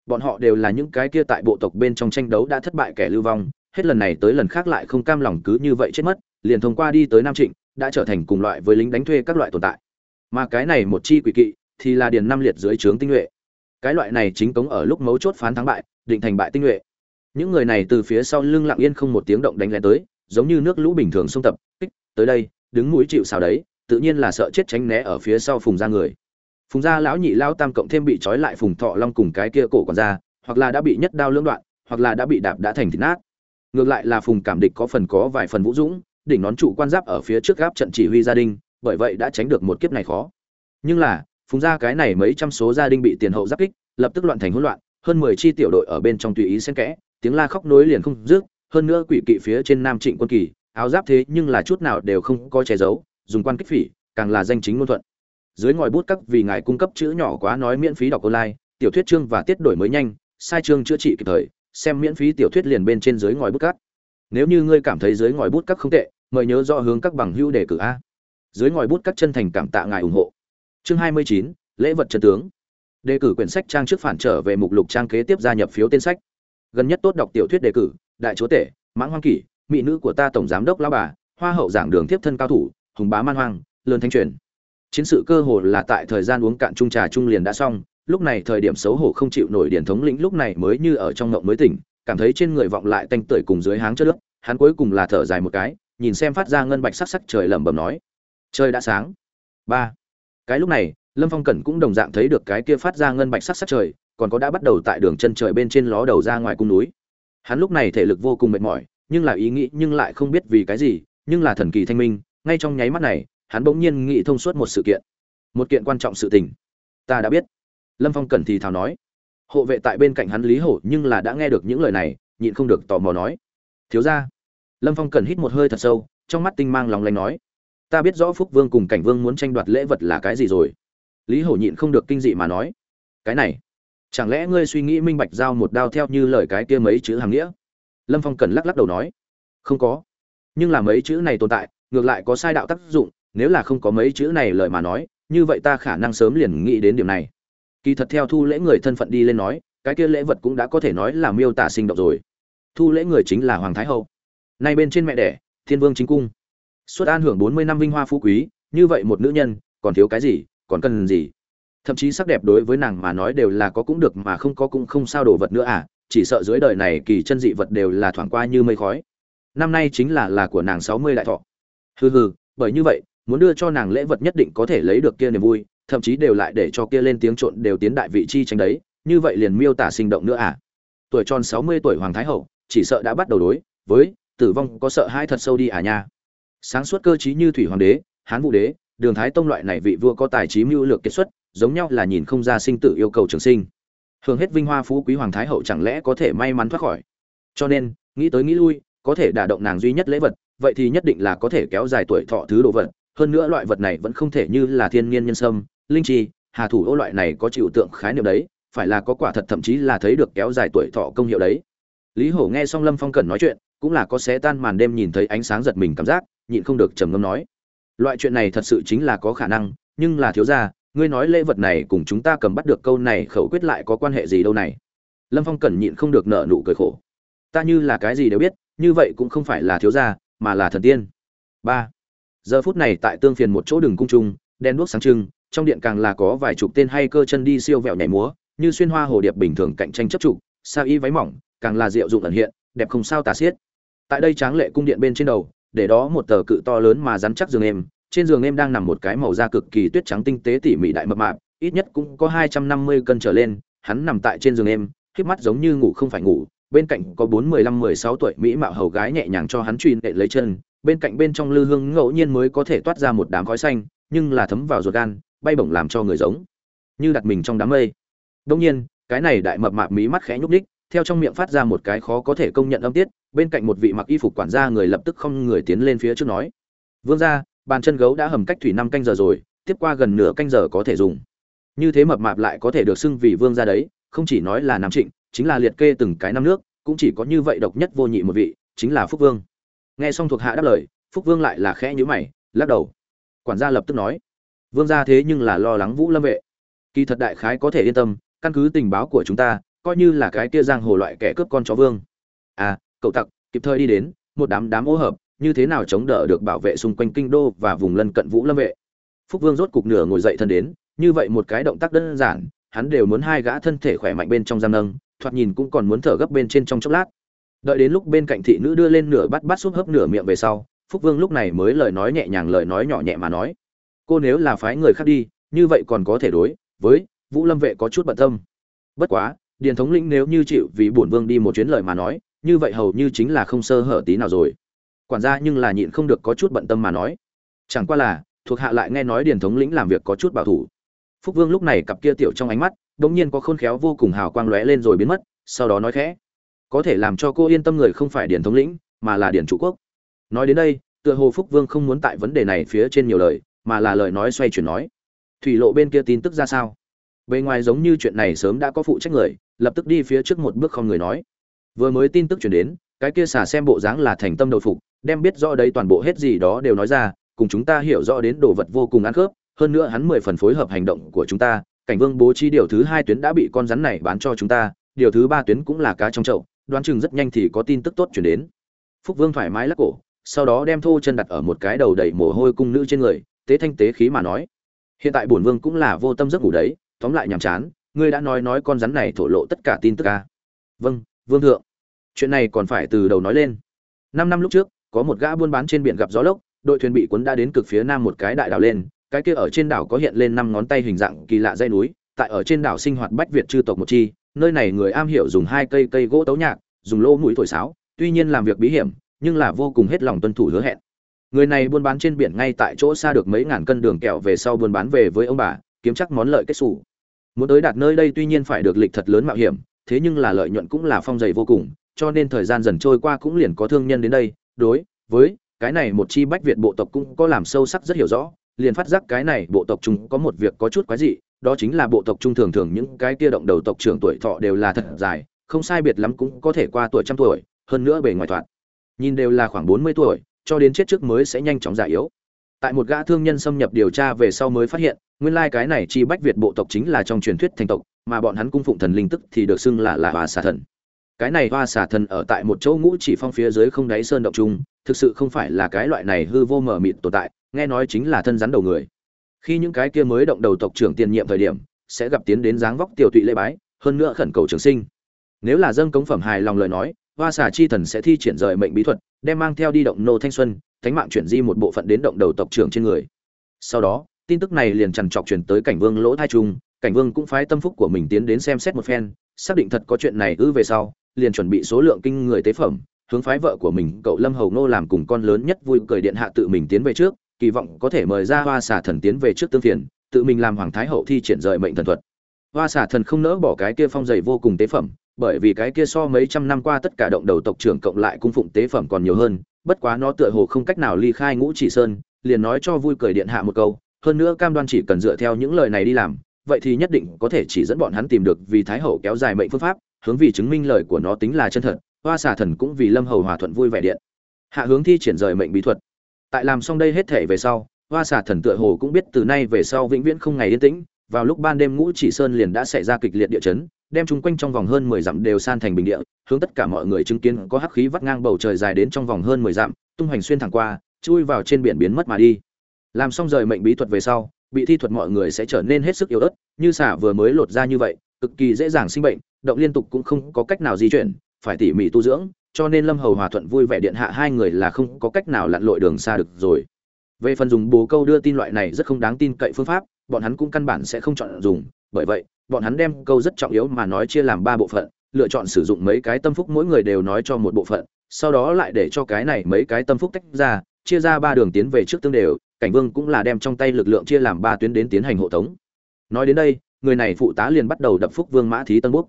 Bọn họ đều là những cái kia tại bộ tộc bên trong tranh đấu đã thất bại kẻ lưu vong, hết lần này tới lần khác lại không cam lòng cứ như vậy chết mất, liền thông qua đi tới nam trịnh, đã trở thành cùng loại với lính đánh thuê các loại tồn tại mà cái này một chi quỷ kỵ thì là điền năm liệt dưới trướng tinh nhuệ. Cái loại này chính cống ở lúc mấu chốt phán thắng bại, định thành bại tinh nhuệ. Những người này từ phía sau lưng lặng yên không một tiếng động đánh lén tới, giống như nước lũ bình thường xông tập, kích, tới đây, đứng mũi chịu xào đấy, tự nhiên là sợ chết tránh né ở phía sau phùng ra người. Phùng gia lão nhị lao tam cộng thêm bị trói lại phùng thọ long cùng cái kia cổ còn ra hoặc là đã bị nhất đao lưỡng đoạn, hoặc là đã bị đạp đã thành thịt nát. Ngược lại là phùng cảm địch có phần có vài phần vũ dũng, đỉnh nón trụ quan giáp ở phía trước gáp trận chỉ huy gia đình bởi vậy đã tránh được một kiếp này khó. Nhưng là, phùng ra cái này mấy trăm số gia đình bị tiền hậu giáp kích, lập tức loạn thành hỗn loạn, hơn mười chi tiểu đội ở bên trong tùy ý xen kẽ, tiếng la khóc nối liền không dứt, hơn nữa quỷ kỵ phía trên nam trịnh quân kỳ, áo giáp thế nhưng là chút nào đều không có che giấu, dùng quan kích phỉ, càng là danh chính ngôn thuận. Dưới ngòi bút các vì ngài cung cấp chữ nhỏ quá nói miễn phí đọc online, tiểu thuyết chương và tiết đổi mới nhanh, sai chương chữa trị kịp thời, xem miễn phí tiểu thuyết liền bên trên dưới ngòi bút các. Nếu như ngươi cảm thấy dưới ngòi bút các không tệ, mời nhớ rõ hướng các bằng hữu đề cử a dưới ngòi bút các chân thành cảm tạ ngài ủng hộ. Chương 29, lễ vật chân tướng. Đề cử quyển sách trang trước phản trở về mục lục trang kế tiếp gia nhập phiếu tên sách. Gần nhất tốt đọc tiểu thuyết đề cử đại chúa tể mãng hoang kỷ mỹ nữ của ta tổng giám đốc lão bà hoa hậu giảng đường tiếp thân cao thủ hùng bá man hoang lớn thanh truyền. Chiến sự cơ hồ là tại thời gian uống cạn chung trà chung liền đã xong lúc này thời điểm xấu hổ không chịu nổi điển thống lĩnh lúc này mới như ở trong ngộng mới tỉnh cảm thấy trên người vọng lại tanh tưởi cùng dưới háng chất nước hắn cuối cùng là thở dài một cái nhìn xem phát ra ngân bạch sắc sắc trời lẩm bẩm nói trời đã sáng. Ba. Cái lúc này, lâm phong cẩn cũng đồng dạng thấy được cái kia phát ra ngân bạch sắc sắc trời, còn có đã bắt đầu tại đường chân trời bên trên ló đầu ra ngoài cung núi. Hắn lúc này thể lực vô cùng mệt mỏi, nhưng là ý nghĩ nhưng lại không biết vì cái gì, nhưng là thần kỳ thanh minh, ngay trong nháy mắt này, hắn bỗng nhiên nghĩ thông suốt một sự kiện. Một kiện quan trọng sự tình. Ta đã biết. Lâm phong cẩn thì thào nói. Hộ vệ tại bên cạnh hắn lý hổ nhưng là đã nghe được những lời này, nhịn không được tò mò nói. Thiếu ra lâm phong cẩn hít một hơi thật sâu, trong mắt tinh mang lòng lánh nói ta biết rõ phúc vương cùng cảnh vương muốn tranh đoạt lễ vật là cái gì rồi. Lý hổ nhịn không được kinh dị mà nói, cái này, chẳng lẽ ngươi suy nghĩ minh bạch giao một đao theo như lời cái kia mấy chữ hàng nghĩa? Lâm phong cần lắc lắc đầu nói, không có. Nhưng là mấy chữ này tồn tại, ngược lại có sai đạo tác dụng, nếu là không có mấy chữ này lời mà nói, như vậy ta khả năng sớm liền nghĩ đến điểm này. Kỳ thật theo thu lễ người thân phận đi lên nói, cái kia lễ vật cũng đã có thể nói là miêu tả sinh động rồi. Thu lễ người chính là hoàng thái hậu. Nay bên trên mẹ đẻ, thiên vương chính cung suốt an hưởng bốn mươi năm vinh hoa phú quý, như vậy một nữ nhân, còn thiếu cái gì, còn cần gì? Thậm chí sắc đẹp đối với nàng mà nói đều là có cũng được mà không có cũng không sao đồ vật nữa à chỉ sợ dưới đời này kỳ chân dị vật đều là thoảng qua như mây khói. Năm nay chính là là của nàng sáu mươi đại thọ. Hừ hừ, bởi như vậy, muốn đưa cho nàng lễ vật nhất định có thể lấy được kia niềm vui, thậm chí đều lại để cho kia lên tiếng trộn đều tiến đại vị chi tranh đấy, như vậy liền miêu tả sinh động nữa à. Tuổi tròn sáu mươi tuổi hoàng thái hậu, chỉ sợ đã bắt đầu đối với tử vong có sợ hãi thật sâu đi à nha sáng suốt cơ trí như thủy hoàng đế, hán vũ đế, đường thái tông loại này vị vua có tài trí mưu lược kết xuất, giống nhau là nhìn không ra sinh tử yêu cầu trường sinh. Hưởng hết vinh hoa phú quý hoàng thái hậu chẳng lẽ có thể may mắn thoát khỏi? Cho nên, nghĩ tới nghĩ lui, có thể đả động nàng duy nhất lễ vật, vậy thì nhất định là có thể kéo dài tuổi thọ thứ đồ vật, hơn nữa loại vật này vẫn không thể như là thiên nhiên nhân sâm, linh chi, hà thủ ô loại này có chịu tượng khái niệm đấy, phải là có quả thật thậm chí là thấy được kéo dài tuổi thọ công hiệu đấy. Lý hổ nghe xong lâm phong cẩn nói chuyện, cũng là có xé tan màn đêm nhìn thấy ánh sáng giật mình cảm giác nhịn không được trầm ngâm nói, loại chuyện này thật sự chính là có khả năng, nhưng là thiếu gia, ngươi nói lễ vật này cùng chúng ta cầm bắt được câu này khẩu quyết lại có quan hệ gì đâu này? Lâm phong cẩn nhịn không được nợ nụ cười khổ. Ta như là cái gì đều biết, như vậy cũng không phải là thiếu gia, mà là thần tiên. Ba. Giờ phút này tại tương phiền một chỗ đường cung trung đen đuốc sáng trưng, trong điện càng là có vài chục tên hay cơ chân đi siêu vẹo nhảy múa, như xuyên hoa hồ điệp bình thường cạnh tranh chấp trụ, sa y váy mỏng, càng là diệu dụng ẩn hiện, đẹp không sao tà xiết. Tại đây tráng lệ cung điện bên trên đầu để đó một tờ cự to lớn mà rắn chắc giường em. Trên giường em đang nằm một cái màu da cực kỳ tuyết trắng tinh tế tỉ mỉ đại mập mạp, ít nhất cũng có hai trăm năm mươi cân trở lên. Hắn nằm tại trên giường em khiếp mắt giống như ngủ không phải ngủ. Bên cạnh có bốn mười lăm mười sáu tuổi mỹ mạo hầu gái nhẹ nhàng cho hắn truy nệ lấy chân. Bên cạnh bên trong lư hương ngẫu nhiên mới có thể toát ra một đám khói xanh, nhưng là thấm vào ruột gan, bay bổng làm cho người giống như đặt mình trong đám mây. Đông nhiên, cái này đại mập mạp mí mắt khẽ nhúc ních theo trong miệng phát ra một cái khó có thể công nhận âm tiết bên cạnh một vị mặc y phục quản gia người lập tức không người tiến lên phía trước nói, vương gia, bàn chân gấu đã hầm cách thủy năm canh giờ rồi, tiếp qua gần nửa canh giờ có thể dùng. Như thế mập mạp lại có thể được xưng vì vương gia đấy, không chỉ nói là nam trịnh, chính là liệt kê từng cái năm nước, cũng chỉ có như vậy độc nhất vô nhị một vị, chính là phúc vương. Nghe xong thuộc hạ đáp lời, phúc vương lại là khẽ nhíu mày, lắc đầu. Quản gia lập tức nói, vương gia thế nhưng là lo lắng vũ lâm vệ. Kỳ thật đại khái có thể yên tâm, căn cứ tình báo của chúng ta, coi như là cái kia giang hồ loại kẻ cướp con chó vương. À cậu tặc, kịp thời đi đến, một đám đám ô hợp, như thế nào chống đỡ được bảo vệ xung quanh kinh đô và vùng lân cận vũ lâm vệ? Phúc vương rốt cục nửa ngồi dậy thân đến, như vậy một cái động tác đơn giản, hắn đều muốn hai gã thân thể khỏe mạnh bên trong giam nâng, thoạt nhìn cũng còn muốn thở gấp bên trên trong chốc lát. Đợi đến lúc bên cạnh thị nữ đưa lên nửa bát bát súp hấp nửa miệng về sau, phúc vương lúc này mới lời nói nhẹ nhàng lời nói nhỏ nhẹ mà nói, cô nếu là phái người khác đi, như vậy còn có thể đối với vũ lâm vệ có chút bận tâm. Bất quá, điền thống lĩnh nếu như chịu vì bổn vương đi một chuyến lời mà nói như vậy hầu như chính là không sơ hở tí nào rồi. Quản gia nhưng là nhịn không được có chút bận tâm mà nói. Chẳng qua là, thuộc hạ lại nghe nói điền thống lĩnh làm việc có chút bảo thủ. Phúc vương lúc này cặp kia tiểu trong ánh mắt đột nhiên có khôn khéo vô cùng hào quang lóe lên rồi biến mất, sau đó nói khẽ. Có thể làm cho cô yên tâm người không phải điền thống lĩnh, mà là điền chủ quốc. Nói đến đây, tựa hồ phúc vương không muốn tại vấn đề này phía trên nhiều lời, mà là lời nói xoay chuyển nói. Thủy lộ bên kia tin tức ra sao? Bề ngoài giống như chuyện này sớm đã có phụ trách người, lập tức đi phía trước một bước không người nói vừa mới tin tức chuyển đến, cái kia xả xem bộ dáng là thành tâm đầu phục, đem biết rõ đấy toàn bộ hết gì đó đều nói ra, cùng chúng ta hiểu rõ đến đồ vật vô cùng ăn khớp, hơn nữa hắn mười phần phối hợp hành động của chúng ta, cảnh vương bố trí điều thứ hai tuyến đã bị con rắn này bán cho chúng ta, điều thứ ba tuyến cũng là cá trong chậu, đoán chừng rất nhanh thì có tin tức tốt chuyển đến. Phúc vương thoải mái lắc cổ, sau đó đem thô chân đặt ở một cái đầu đầy mồ hôi cung nữ trên người, tế thanh tế khí mà nói. Hiện tại bổn vương cũng là vô tâm giấc ngủ đấy, tóm lại nhàm chán, ngươi đã nói nói con rắn này thổ lộ tất cả tin tức à? vâng vương thượng chuyện này còn phải từ đầu nói lên. Năm năm lúc trước, có một gã buôn bán trên biển gặp gió lốc, đội thuyền bị cuốn đã đến cực phía nam một cái đại đảo lên, cái kia ở trên đảo có hiện lên năm ngón tay hình dạng kỳ lạ dây núi, tại ở trên đảo sinh hoạt bách việt chư tộc một chi, nơi này người am hiểu dùng hai cây cây gỗ tấu nhạc, dùng lỗ mũi thổi sáo, tuy nhiên làm việc bí hiểm, nhưng là vô cùng hết lòng tuân thủ hứa hẹn. Người này buôn bán trên biển ngay tại chỗ xa được mấy ngàn cân đường kẹo về sau buôn bán về với ông bà, kiếm chắc món lợi kết xù. Muốn tới đạt nơi đây tuy nhiên phải được lịch thật lớn mạo hiểm, thế nhưng là lợi nhuận cũng là phong dày vô cùng cho nên thời gian dần trôi qua cũng liền có thương nhân đến đây. Đối với cái này, một chi bách việt bộ tộc cũng có làm sâu sắc rất hiểu rõ, liền phát giác cái này bộ tộc chúng có một việc có chút quái dị, đó chính là bộ tộc trung thường thường những cái kia động đầu tộc trưởng tuổi thọ đều là thật dài, không sai biệt lắm cũng có thể qua tuổi trăm tuổi, hơn nữa bề ngoài thoạt nhìn đều là khoảng bốn mươi tuổi, cho đến chết trước mới sẽ nhanh chóng già yếu. Tại một gã thương nhân xâm nhập điều tra về sau mới phát hiện, nguyên lai cái này chi bách việt bộ tộc chính là trong truyền thuyết thành tộc, mà bọn hắn cung phụng thần linh tức thì được xưng là là hòa xà thần cái này hoa xà thần ở tại một chỗ ngũ chỉ phong phía dưới không đáy sơn động trung thực sự không phải là cái loại này hư vô mờ mịt tồn tại, nghe nói chính là thân rắn đầu người. Khi những cái kia mới động đầu tộc trưởng tiền nhiệm thời điểm, sẽ gặp tiến đến dáng vóc tiểu tụy lễ bái, hơn nữa khẩn cầu trường sinh. Nếu là dâng cống phẩm hài lòng lời nói, hoa xà chi thần sẽ thi triển rời mệnh bí thuật, đem mang theo đi động nô thanh xuân, thánh mạng chuyển di một bộ phận đến động đầu tộc trưởng trên người. Sau đó, tin tức này liền trằn trọc chuyển tới cảnh vương lỗ thai trung, cảnh vương cũng phái tâm phúc của mình tiến đến xem xét một phen, xác định thật có chuyện này ư về sau liền chuẩn bị số lượng kinh người tế phẩm, hướng phái vợ của mình, cậu lâm hầu nô làm cùng con lớn nhất vui cười điện hạ tự mình tiến về trước, kỳ vọng có thể mời ra hoa xà thần tiến về trước tương phiền, tự mình làm hoàng thái hậu thi triển rời mệnh thần thuật. Hoa xà thần không nỡ bỏ cái kia phong dày vô cùng tế phẩm, bởi vì cái kia so mấy trăm năm qua tất cả động đầu tộc trưởng cộng lại cung phụng tế phẩm còn nhiều hơn, bất quá nó tựa hồ không cách nào ly khai ngũ chỉ sơn, liền nói cho vui cười điện hạ một câu, hơn nữa cam đoan chỉ cần dựa theo những lời này đi làm, vậy thì nhất định có thể chỉ dẫn bọn hắn tìm được vì thái hậu kéo dài mệnh phương pháp hướng vì chứng minh lời của nó tính là chân thật, hoa xà thần cũng vì lâm hầu hòa thuận vui vẻ điện. Hạ hướng thi triển rời mệnh bí thuật. Tại làm xong đây hết thể về sau, hoa xà thần tựa hồ cũng biết từ nay về sau vĩnh viễn không ngày yên tĩnh, vào lúc ban đêm ngũ chỉ sơn liền đã xảy ra kịch liệt địa chấn, đem chung quanh trong vòng hơn mười dặm đều san thành bình địa, hướng tất cả mọi người chứng kiến có hắc khí vắt ngang bầu trời dài đến trong vòng hơn mười dặm, tung hoành xuyên thẳng qua, chui vào trên biển biến mất mà đi. Làm xong rời mệnh bí thuật về sau, bị thi thuật mọi người sẽ trở nên hết sức yếu ớt, như xả vừa mới lột ra như vậy, cực kỳ dễ dàng sinh bệnh động liên tục cũng không có cách nào di chuyển, phải tỉ mỉ tu dưỡng, cho nên lâm hầu hòa thuận vui vẻ điện hạ hai người là không có cách nào lặn lội đường xa được rồi. Về phần dùng bồ câu đưa tin loại này rất không đáng tin cậy phương pháp, bọn hắn cũng căn bản sẽ không chọn dùng, bởi vậy, bọn hắn đem câu rất trọng yếu mà nói chia làm ba bộ phận, lựa chọn sử dụng mấy cái tâm phúc mỗi người đều nói cho một bộ phận, sau đó lại để cho cái này mấy cái tâm phúc tách ra, chia ra ba đường tiến về trước tương đều, cảnh vương cũng là đem trong tay lực lượng chia làm ba tuyến đến tiến hành hộ tống. Nói đến đây, người này phụ tá liền bắt đầu đập phúc vương mã thí tân búc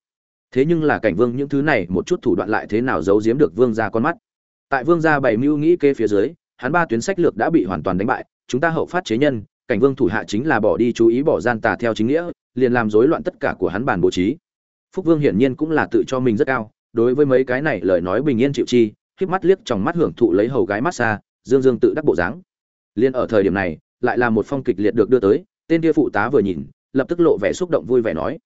thế nhưng là cảnh vương những thứ này một chút thủ đoạn lại thế nào giấu giếm được vương gia con mắt? Tại vương gia bảy mưu nghĩ kê phía dưới, hắn ba tuyến sách lược đã bị hoàn toàn đánh bại, chúng ta hậu phát chế nhân, cảnh vương thủ hạ chính là bỏ đi chú ý bỏ gian tà theo chính nghĩa, liền làm rối loạn tất cả của hắn bàn bố trí. Phúc vương hiển nhiên cũng là tự cho mình rất cao, đối với mấy cái này lời nói bình yên chịu chi híp mắt liếc trong mắt hưởng thụ lấy hầu gái massage dương dương tự đắc bộ dáng. Liên ở thời điểm này, lại là một phong kịch liệt được đưa tới, tên kia phụ tá vừa nhìn, lập tức lộ vẻ xúc động vui vẻ nói,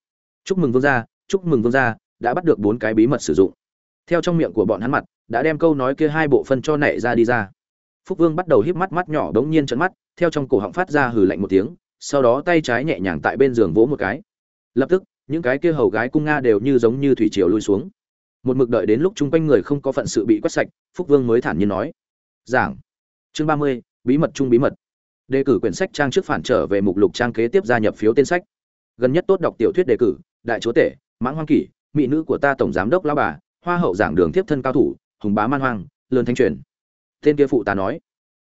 chúc mừng vương gia chúc mừng vương gia, đã bắt được bốn cái bí mật sử dụng. Theo trong miệng của bọn hắn mặt, đã đem câu nói kia hai bộ phân cho nảy ra đi ra. Phúc vương bắt đầu híp mắt mắt nhỏ đống nhiên trận mắt, theo trong cổ họng phát ra hừ lạnh một tiếng, sau đó tay trái nhẹ nhàng tại bên giường vỗ một cái. Lập tức, những cái kia hầu gái cung nga đều như giống như thủy triều lui xuống. Một mực đợi đến lúc chung quanh người không có phận sự bị quét sạch, phúc vương mới thản nhiên nói. Giảng. Chương ba mươi, bí mật chung bí mật. Đề cử quyển sách trang trước phản trở về mục lục trang kế tiếp gia nhập phiếu tên sách. Gần nhất tốt đọc tiểu thuyết đề cử, đại chúa tể mãng hoang kỷ, mỹ nữ của ta tổng giám đốc lao bà, hoa hậu giảng đường tiếp thân cao thủ, hùng bá man hoang, lớn thanh truyền. Tên kia phụ ta nói.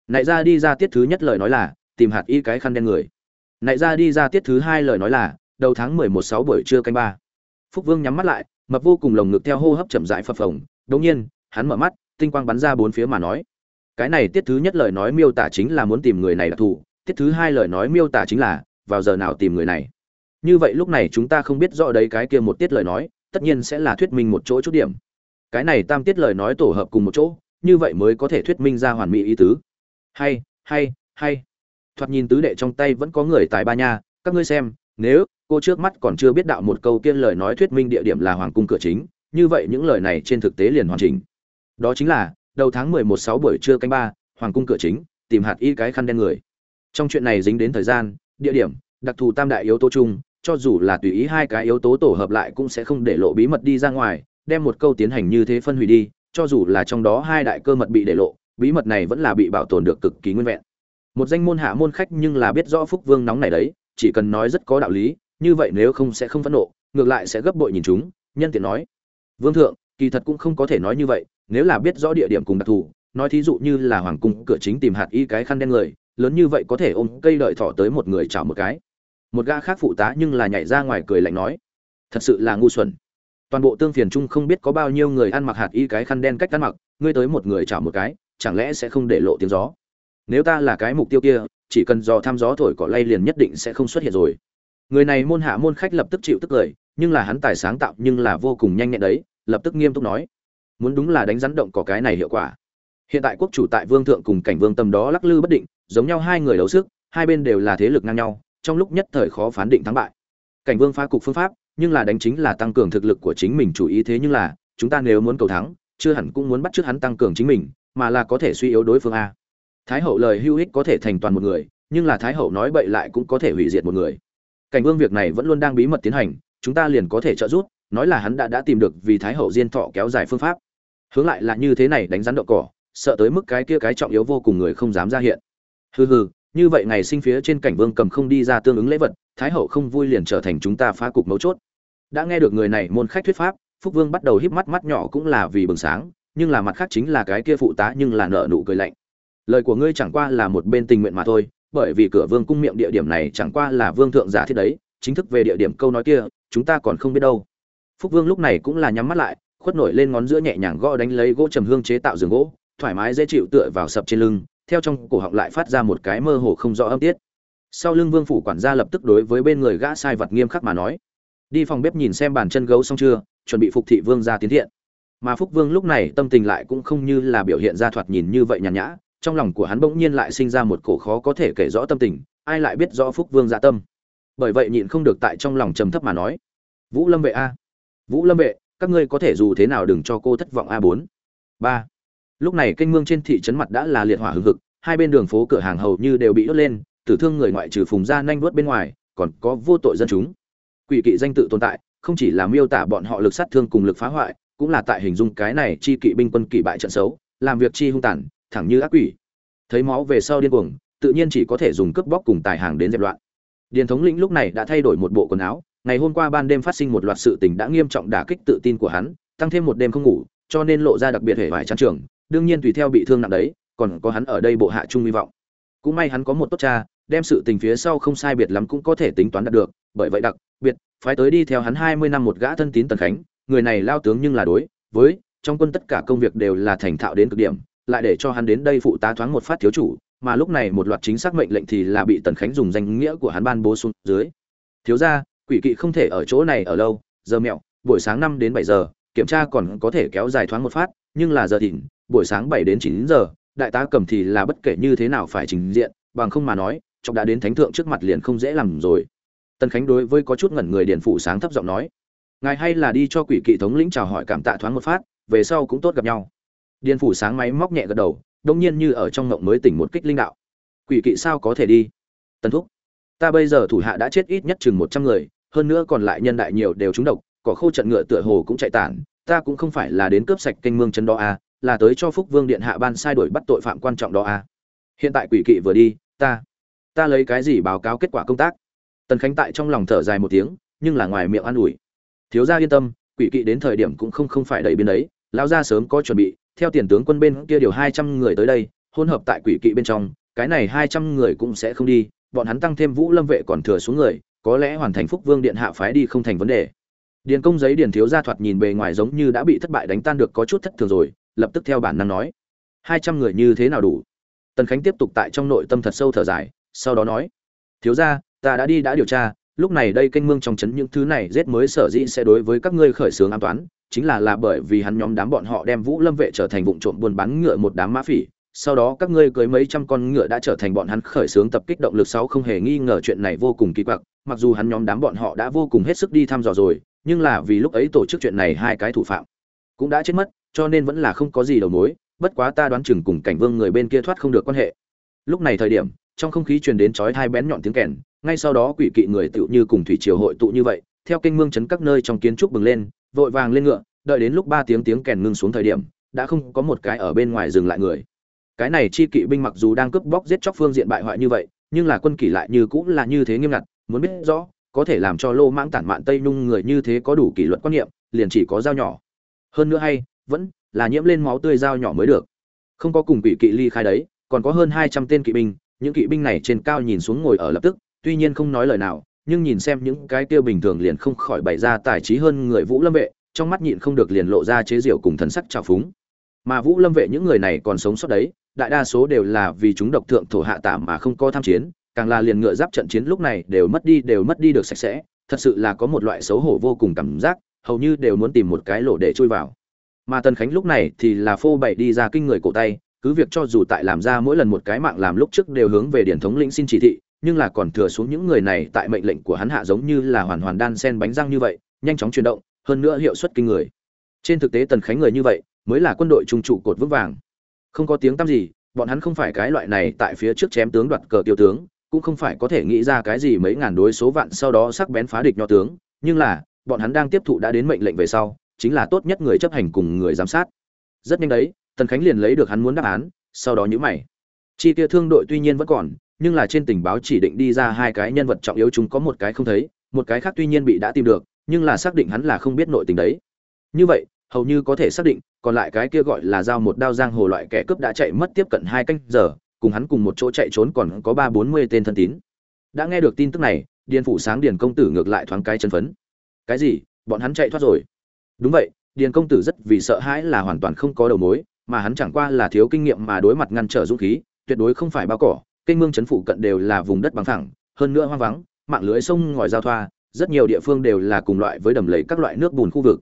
Nại ra đi ra tiết thứ nhất lời nói là, tìm hạt y cái khăn đen người. Nại ra đi ra tiết thứ hai lời nói là, đầu tháng mười một sáu buổi trưa canh ba. Phúc vương nhắm mắt lại, mập vô cùng lồng ngực theo hô hấp chậm rãi phập phồng, đống nhiên, hắn mở mắt, tinh quang bắn ra bốn phía mà nói. Cái này tiết thứ nhất lời nói miêu tả chính là muốn tìm người này đặc thù tiết thứ hai lời nói miêu tả chính là, vào giờ nào tìm người này như vậy lúc này chúng ta không biết rõ đấy cái kia một tiết lời nói, tất nhiên sẽ là thuyết minh một chỗ chút điểm. Cái này tam tiết lời nói tổ hợp cùng một chỗ, như vậy mới có thể thuyết minh ra hoàn mỹ ý tứ. Hay hay hay. Thoạt nhìn tứ đệ trong tay vẫn có người tài ba nha, các ngươi xem, nếu cô trước mắt còn chưa biết đạo một câu kiên lời nói thuyết minh địa điểm là hoàng cung cửa chính, như vậy những lời này trên thực tế liền hoàn chỉnh. Đó chính là, đầu tháng mười một sáu buổi trưa canh ba, hoàng cung cửa chính, tìm hạt y cái khăn đen người. Trong chuyện này dính đến thời gian, địa điểm, đặc thù tam đại yếu tố chung cho dù là tùy ý hai cái yếu tố tổ hợp lại cũng sẽ không để lộ bí mật đi ra ngoài, đem một câu tiến hành như thế phân hủy đi, cho dù là trong đó hai đại cơ mật bị để lộ, bí mật này vẫn là bị bảo tồn được cực kỳ nguyên vẹn. Một danh môn hạ môn khách nhưng là biết rõ phúc vương nóng này đấy, chỉ cần nói rất có đạo lý, như vậy nếu không sẽ không phẫn nộ, ngược lại sẽ gấp bội nhìn chúng, nhân tiện nói. Vương thượng, kỳ thật cũng không có thể nói như vậy, nếu là biết rõ địa điểm cùng đặc thù, nói thí dụ như là hoàng cung cửa chính tìm hạt y cái khăn đen người, lớn như vậy có thể ôm cây đợi thỏ tới một người chảo một cái một gã khác phụ tá nhưng là nhảy ra ngoài cười lạnh nói, thật sự là ngu xuẩn. Toàn bộ tương phiền chung không biết có bao nhiêu người ăn mặc hạt y cái khăn đen cách ăn mặc, ngươi tới một người chảo một cái, chẳng lẽ sẽ không để lộ tiếng gió? Nếu ta là cái mục tiêu kia, chỉ cần dò thăm gió thổi cỏ lay liền nhất định sẽ không xuất hiện rồi. Người này môn hạ môn khách lập tức chịu tức cười nhưng là hắn tài sáng tạo nhưng là vô cùng nhanh nhẹn đấy, lập tức nghiêm túc nói, muốn đúng là đánh rắn động cỏ cái này hiệu quả. Hiện tại quốc chủ tại vương thượng cùng cảnh vương tâm đó lắc lư bất định, giống nhau hai người đấu sức, hai bên đều là thế lực ngang nhau trong lúc nhất thời khó phán định thắng bại. Cảnh vương phá cục phương pháp, nhưng là đánh chính là tăng cường thực lực của chính mình chủ ý thế nhưng là, chúng ta nếu muốn cầu thắng, chưa hẳn cũng muốn bắt trước hắn tăng cường chính mình, mà là có thể suy yếu đối phương a. Thái hậu lời hưu ích có thể thành toàn một người, nhưng là thái hậu nói bậy lại cũng có thể hủy diệt một người. Cảnh vương việc này vẫn luôn đang bí mật tiến hành, chúng ta liền có thể trợ giúp, nói là hắn đã đã tìm được vì thái hậu diên thọ kéo dài phương pháp. Hướng lại là như thế này đánh rắn đậu cỏ, sợ tới mức cái kia cái trọng yếu vô cùng người không dám ra hiện. Hừ hừ như vậy ngày sinh phía trên cảnh vương cầm không đi ra tương ứng lễ vật, thái hậu không vui liền trở thành chúng ta phá cục mấu chốt. Đã nghe được người này môn khách thuyết pháp, phúc vương bắt đầu híp mắt mắt nhỏ cũng là vì bừng sáng, nhưng là mặt khác chính là cái kia phụ tá nhưng là nợ nụ cười lạnh. Lời của ngươi chẳng qua là một bên tình nguyện mà thôi, bởi vì cửa vương cung miệng địa điểm này chẳng qua là vương thượng giả thiết đấy, chính thức về địa điểm câu nói kia, chúng ta còn không biết đâu. Phúc vương lúc này cũng là nhắm mắt lại, khuất nổi lên ngón giữa nhẹ nhàng gõ đánh lấy gỗ trầm hương chế tạo giường gỗ, thoải mái dễ chịu tựa vào sập trên lưng theo trong cổ họng lại phát ra một cái mơ hồ không rõ âm tiết. Sau lưng vương phủ quản gia lập tức đối với bên người gã sai vật nghiêm khắc mà nói, đi phòng bếp nhìn xem bàn chân gấu xong chưa, chuẩn bị phục thị vương ra tiến thiện. Mà phúc vương lúc này tâm tình lại cũng không như là biểu hiện ra thoạt nhìn như vậy nhàn nhã, trong lòng của hắn bỗng nhiên lại sinh ra một cổ khó có thể kể rõ tâm tình, ai lại biết rõ phúc vương dạ tâm. Bởi vậy nhịn không được tại trong lòng trầm thấp mà nói, vũ lâm vệ a, vũ lâm vệ, các ngươi có thể dù thế nào đừng cho cô thất vọng a bốn. Ba lúc này kênh mương trên thị trấn mặt đã là liệt hỏa hừng hực, hai bên đường phố cửa hàng hầu như đều bị đốt lên, tử thương người ngoại trừ phùng ra nhanh vớt bên ngoài, còn có vô tội dân chúng. Quỷ kỵ danh tự tồn tại, không chỉ là miêu tả bọn họ lực sát thương cùng lực phá hoại, cũng là tại hình dung cái này chi kỵ binh quân kỵ bại trận xấu, làm việc chi hung tàn, thẳng như ác quỷ. Thấy máu về sau điên cuồng, tự nhiên chỉ có thể dùng cướp bóc cùng tài hàng đến dẹp loạn. Điền thống lĩnh lúc này đã thay đổi một bộ quần áo, ngày hôm qua ban đêm phát sinh một loạt sự tình đã nghiêm trọng đả kích tự tin của hắn, tăng thêm một đêm không ngủ, cho nên lộ ra đặc biệt hề vải trang trường đương nhiên tùy theo bị thương nặng đấy, còn có hắn ở đây bộ hạ trung hy vọng. Cũng may hắn có một tốt cha, đem sự tình phía sau không sai biệt lắm cũng có thể tính toán đạt được, bởi vậy đặc biệt, phái tới đi theo hắn hai mươi năm một gã thân tín tần khánh, người này lao tướng nhưng là đối với, trong quân tất cả công việc đều là thành thạo đến cực điểm, lại để cho hắn đến đây phụ tá thoáng một phát thiếu chủ, mà lúc này một loạt chính xác mệnh lệnh thì là bị tần khánh dùng danh nghĩa của hắn ban bố xuống dưới. Thiếu gia, quỷ kỵ không thể ở chỗ này ở lâu, giờ mẹo, buổi sáng năm đến bảy giờ, kiểm tra còn có thể kéo dài thoáng một phát, nhưng là giờ thìn buổi sáng bảy đến chín giờ đại tá cầm thì là bất kể như thế nào phải trình diện bằng không mà nói chọc đã đến thánh thượng trước mặt liền không dễ làm rồi. Tần khánh đối với có chút ngẩn người điền phụ sáng thấp giọng nói ngài hay là đi cho quỷ kỵ thống lĩnh chào hỏi cảm tạ thoáng một phát về sau cũng tốt gặp nhau. Điền phủ sáng máy móc nhẹ gật đầu đông nhiên như ở trong ngộng mới tỉnh một kích linh đạo. Quỷ kỵ sao có thể đi? Tần thúc ta bây giờ thủ hạ đã chết ít nhất chừng một trăm người hơn nữa còn lại nhân đại nhiều đều trúng độc cỏ khô trận ngựa tựa hồ cũng chạy tản ta cũng không phải là đến cướp sạch kênh mương chân đó à, là tới cho phúc vương điện hạ ban sai đổi bắt tội phạm quan trọng đó à. hiện tại quỷ kỵ vừa đi, ta ta lấy cái gì báo cáo kết quả công tác? Tần khánh tại trong lòng thở dài một tiếng, nhưng là ngoài miệng an ủi. Thiếu gia yên tâm, quỷ kỵ đến thời điểm cũng không không phải đẩy biến đấy lão gia sớm có chuẩn bị, theo tiền tướng quân bên kia điều hai trăm người tới đây hôn hợp tại quỷ kỵ bên trong, cái này hai trăm người cũng sẽ không đi, bọn hắn tăng thêm vũ lâm vệ còn thừa xuống người, có lẽ hoàn thành phúc vương điện hạ phái đi không thành vấn đề. Điền công giấy điền thiếu gia thoạt nhìn bề ngoài giống như đã bị thất bại đánh tan được có chút thất thường rồi lập tức theo bản năng nói, hai trăm người như thế nào đủ? Tần khánh tiếp tục tại trong nội tâm thật sâu thở dài, sau đó nói, thiếu gia, ta đã đi đã điều tra, lúc này đây kênh mương trong chấn những thứ này giết mới sở dĩ sẽ đối với các ngươi khởi xướng an toán, chính là là bởi vì hắn nhóm đám bọn họ đem vũ lâm vệ trở thành vụ trộm buôn bán ngựa một đám mã phỉ, sau đó các ngươi cưới mấy trăm con ngựa đã trở thành bọn hắn khởi xướng tập kích động lực sáu không hề nghi ngờ chuyện này vô cùng kỳ quặc, mặc dù hắn nhóm đám bọn họ đã vô cùng hết sức đi thăm dò rồi, nhưng là vì lúc ấy tổ chức chuyện này hai cái thủ phạm cũng đã chết mất cho nên vẫn là không có gì đầu mối, bất quá ta đoán chừng cùng cảnh vương người bên kia thoát không được quan hệ. Lúc này thời điểm, trong không khí truyền đến chói hai bén nhọn tiếng kèn, ngay sau đó quỷ kỵ người tựu như cùng thủy triều hội tụ như vậy, theo kênh mương chấn các nơi trong kiến trúc bừng lên, vội vàng lên ngựa, đợi đến lúc ba tiếng tiếng kèn ngưng xuống thời điểm, đã không có một cái ở bên ngoài dừng lại người. Cái này chi kỵ binh mặc dù đang cướp bóc giết chóc phương diện bại hoại như vậy, nhưng là quân kỷ lại như cũng là như thế nghiêm ngặt, muốn biết rõ, có thể làm cho lô mãng tản mạn tây nung người như thế có đủ kỷ luật quan niệm, liền chỉ có dao nhỏ. Hơn nữa hay vẫn là nhiễm lên máu tươi dao nhỏ mới được. Không có cùng quỷ kỵ ly khai đấy, còn có hơn hai trăm tên kỵ binh, những kỵ binh này trên cao nhìn xuống ngồi ở lập tức, tuy nhiên không nói lời nào, nhưng nhìn xem những cái tiêu bình thường liền không khỏi bày ra tài trí hơn người vũ lâm vệ, trong mắt nhịn không được liền lộ ra chế diệu cùng thần sắc trào phúng. Mà vũ lâm vệ những người này còn sống sót đấy, đại đa số đều là vì chúng độc thượng thổ hạ tả mà không có tham chiến, càng là liền ngựa giáp trận chiến lúc này đều mất đi, đều mất đi được sạch sẽ, thật sự là có một loại xấu hổ vô cùng cảm giác, hầu như đều muốn tìm một cái lỗ để chui vào mà tần khánh lúc này thì là phô bày đi ra kinh người cổ tay, cứ việc cho dù tại làm ra mỗi lần một cái mạng làm lúc trước đều hướng về điển thống lĩnh xin chỉ thị, nhưng là còn thừa xuống những người này tại mệnh lệnh của hắn hạ giống như là hoàn hoàn đan sen bánh răng như vậy, nhanh chóng chuyển động, hơn nữa hiệu suất kinh người. Trên thực tế tần khánh người như vậy, mới là quân đội trung trụ cột vững vàng. Không có tiếng tăm gì, bọn hắn không phải cái loại này tại phía trước chém tướng đoạt cờ tiêu tướng, cũng không phải có thể nghĩ ra cái gì mấy ngàn đối số vạn sau đó sắc bén phá địch nho tướng, nhưng là, bọn hắn đang tiếp thụ đã đến mệnh lệnh về sau chính là tốt nhất người chấp hành cùng người giám sát. Rất nhanh đấy, tần khánh liền lấy được hắn muốn đáp án, sau đó nhữ mày. Chi tiêu thương đội tuy nhiên vẫn còn, nhưng là trên tình báo chỉ định đi ra hai cái nhân vật trọng yếu chúng có một cái không thấy, một cái khác tuy nhiên bị đã tìm được, nhưng là xác định hắn là không biết nội tình đấy. Như vậy, hầu như có thể xác định, còn lại cái kia gọi là giao một đao giang hồ loại kẻ cướp đã chạy mất tiếp cận hai canh giờ, cùng hắn cùng một chỗ chạy trốn còn có ba bốn mươi tên thân tín. Đã nghe được tin tức này, điền phủ sáng điền công tử ngược lại thoáng cái chân phấn. Cái gì? Bọn hắn chạy thoát rồi đúng vậy, điền công tử rất vì sợ hãi là hoàn toàn không có đầu mối, mà hắn chẳng qua là thiếu kinh nghiệm mà đối mặt ngăn trở dũng khí, tuyệt đối không phải bao cỏ, kênh mương chấn phủ cận đều là vùng đất bằng thẳng hơn nữa hoang vắng, mạng lưới sông ngòi giao thoa, rất nhiều địa phương đều là cùng loại với đầm lầy các loại nước bùn khu vực.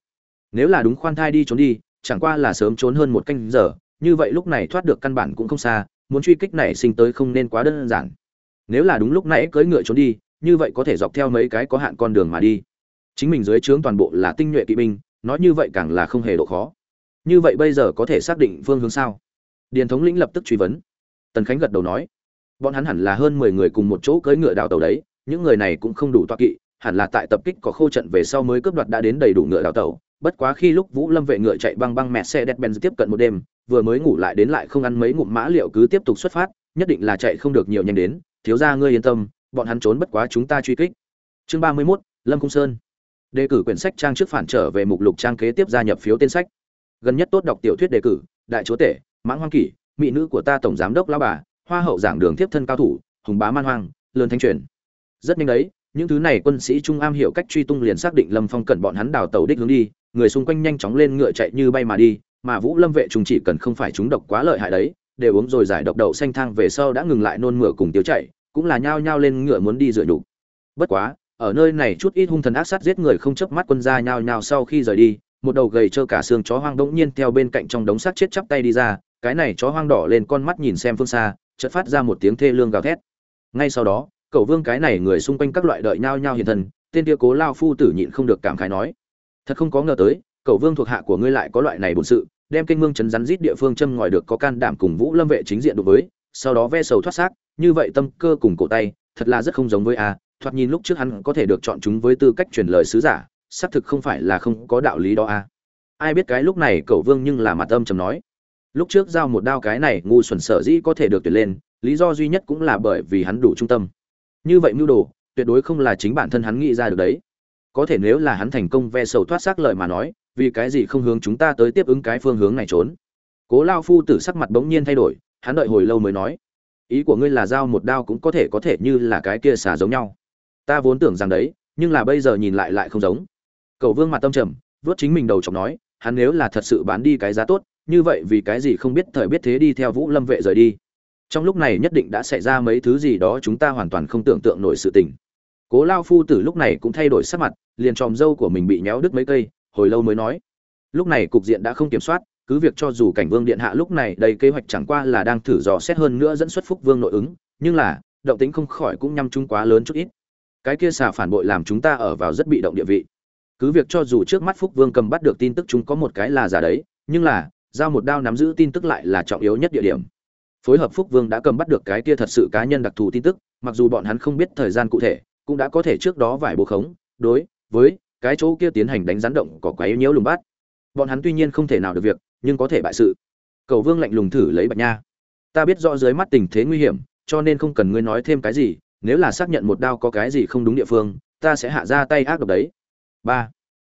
Nếu là đúng khoan thai đi trốn đi, chẳng qua là sớm trốn hơn một canh giờ, như vậy lúc này thoát được căn bản cũng không xa, muốn truy kích này sinh tới không nên quá đơn giản. Nếu là đúng lúc nãy cưỡi ngựa trốn đi, như vậy có thể dọc theo mấy cái có hạn con đường mà đi. Chính mình dưới trướng toàn bộ là tinh nhuệ kỵ binh nói như vậy càng là không hề độ khó. Như vậy bây giờ có thể xác định phương hướng sao? Điền thống lĩnh lập tức truy vấn. Tần khánh gật đầu nói, bọn hắn hẳn là hơn mười người cùng một chỗ cưỡi ngựa đào tàu đấy, những người này cũng không đủ toa kỵ, hẳn là tại tập kích có khô trận về sau mới cướp đoạt đã đến đầy đủ ngựa đào tàu. Bất quá khi lúc vũ lâm vệ ngựa chạy băng băng mẹ xe đẹp ben tiếp cận một đêm, vừa mới ngủ lại đến lại không ăn mấy ngụm mã liệu cứ tiếp tục xuất phát, nhất định là chạy không được nhiều nhanh đến. Thiếu ra ngươi yên tâm, bọn hắn trốn bất quá chúng ta truy kích. Chương ba mươi mốt, lâm cung sơn đề cử quyển sách trang trước phản trở về mục lục trang kế tiếp gia nhập phiếu tên sách. Gần nhất tốt đọc tiểu thuyết đề cử, đại chúa tể, mãng hoang kỷ, mỹ nữ của ta tổng giám đốc lao bà, hoa hậu giảng đường tiếp thân cao thủ, hùng bá man hoang, lớn thanh truyền. Rất nhanh đấy, những thứ này quân sĩ trung am hiểu cách truy tung liền xác định lâm phong cẩn bọn hắn đào tàu đích hướng đi, người xung quanh nhanh chóng lên ngựa chạy như bay mà đi, mà vũ lâm vệ chúng chỉ cần không phải chúng độc quá lợi hại đấy, đều uống rồi giải độc đậu xanh thang về sau đã ngừng lại nôn mửa cùng tiêu chạy cũng là nhao nhao lên ngựa muốn đi dựa nhục. Bất quá ở nơi này chút ít hung thần ác sát giết người không chớp mắt quân gia nhao nhao sau khi rời đi, một đầu gầy trơ cả xương chó hoang đống nhiên theo bên cạnh trong đống xác chết chắp tay đi ra, cái này chó hoang đỏ lên con mắt nhìn xem phương xa, chợt phát ra một tiếng thê lương gào thét. Ngay sau đó, cậu vương cái này người xung quanh các loại đợi nhao nhao hiện thần tên kia cố lao phu tử nhịn không được cảm khái nói, thật không có ngờ tới, cậu vương thuộc hạ của ngươi lại có loại này bổn sự, đem kênh mương chấn rắn rít địa phương châm ngòi được có can đảm cùng vũ lâm vệ chính diện đối với, sau đó ve sầu thoát xác, như vậy tâm cơ cùng cổ tay, thật là rất không giống với a thoạt nhìn lúc trước hắn có thể được chọn chúng với tư cách truyền lời sứ giả, xác thực không phải là không có đạo lý đó a ai biết cái lúc này cậu vương nhưng là mặt âm trầm nói. Lúc trước giao một đao cái này, ngu xuẩn sở dĩ có thể được tuyển lên, lý do duy nhất cũng là bởi vì hắn đủ trung tâm. Như vậy mưu đồ, tuyệt đối không là chính bản thân hắn nghĩ ra được đấy. Có thể nếu là hắn thành công ve sầu thoát xác lợi mà nói, vì cái gì không hướng chúng ta tới tiếp ứng cái phương hướng này trốn? Cố lao phu tử sắc mặt bỗng nhiên thay đổi, hắn đợi hồi lâu mới nói. Ý của ngươi là giao một đao cũng có thể có thể như là cái kia xả giống nhau ta vốn tưởng rằng đấy, nhưng là bây giờ nhìn lại lại không giống. Cậu vương mặt tâm trầm vớt chính mình đầu chọc nói, hắn nếu là thật sự bán đi cái giá tốt, như vậy vì cái gì không biết thời biết thế đi theo vũ lâm vệ rời đi. Trong lúc này nhất định đã xảy ra mấy thứ gì đó chúng ta hoàn toàn không tưởng tượng nổi sự tình. Cố lao phu tử lúc này cũng thay đổi sắc mặt, liền tròm dâu của mình bị nhéo đứt mấy cây, hồi lâu mới nói. Lúc này cục diện đã không kiểm soát, cứ việc cho dù cảnh vương điện hạ lúc này đầy kế hoạch chẳng qua là đang thử dò xét hơn nữa dẫn xuất phúc vương nội ứng, nhưng là, động tính không khỏi cũng nhăm chung quá lớn chút ít cái kia xà phản bội làm chúng ta ở vào rất bị động địa vị. Cứ việc cho dù trước mắt phúc vương cầm bắt được tin tức chúng có một cái là giả đấy, nhưng là, giao một đao nắm giữ tin tức lại là trọng yếu nhất địa điểm. Phối hợp phúc vương đã cầm bắt được cái kia thật sự cá nhân đặc thù tin tức, mặc dù bọn hắn không biết thời gian cụ thể, cũng đã có thể trước đó vài bố khống, đối với cái chỗ kia tiến hành đánh rắn động có quái nhiễu lùng bát bọn hắn tuy nhiên không thể nào được việc, nhưng có thể bại sự. Cầu vương lạnh lùng thử lấy bạch nha. Ta biết rõ dưới mắt tình thế nguy hiểm, cho nên không cần ngươi nói thêm cái gì nếu là xác nhận một đao có cái gì không đúng địa phương, ta sẽ hạ ra tay ác độc đấy. Ba.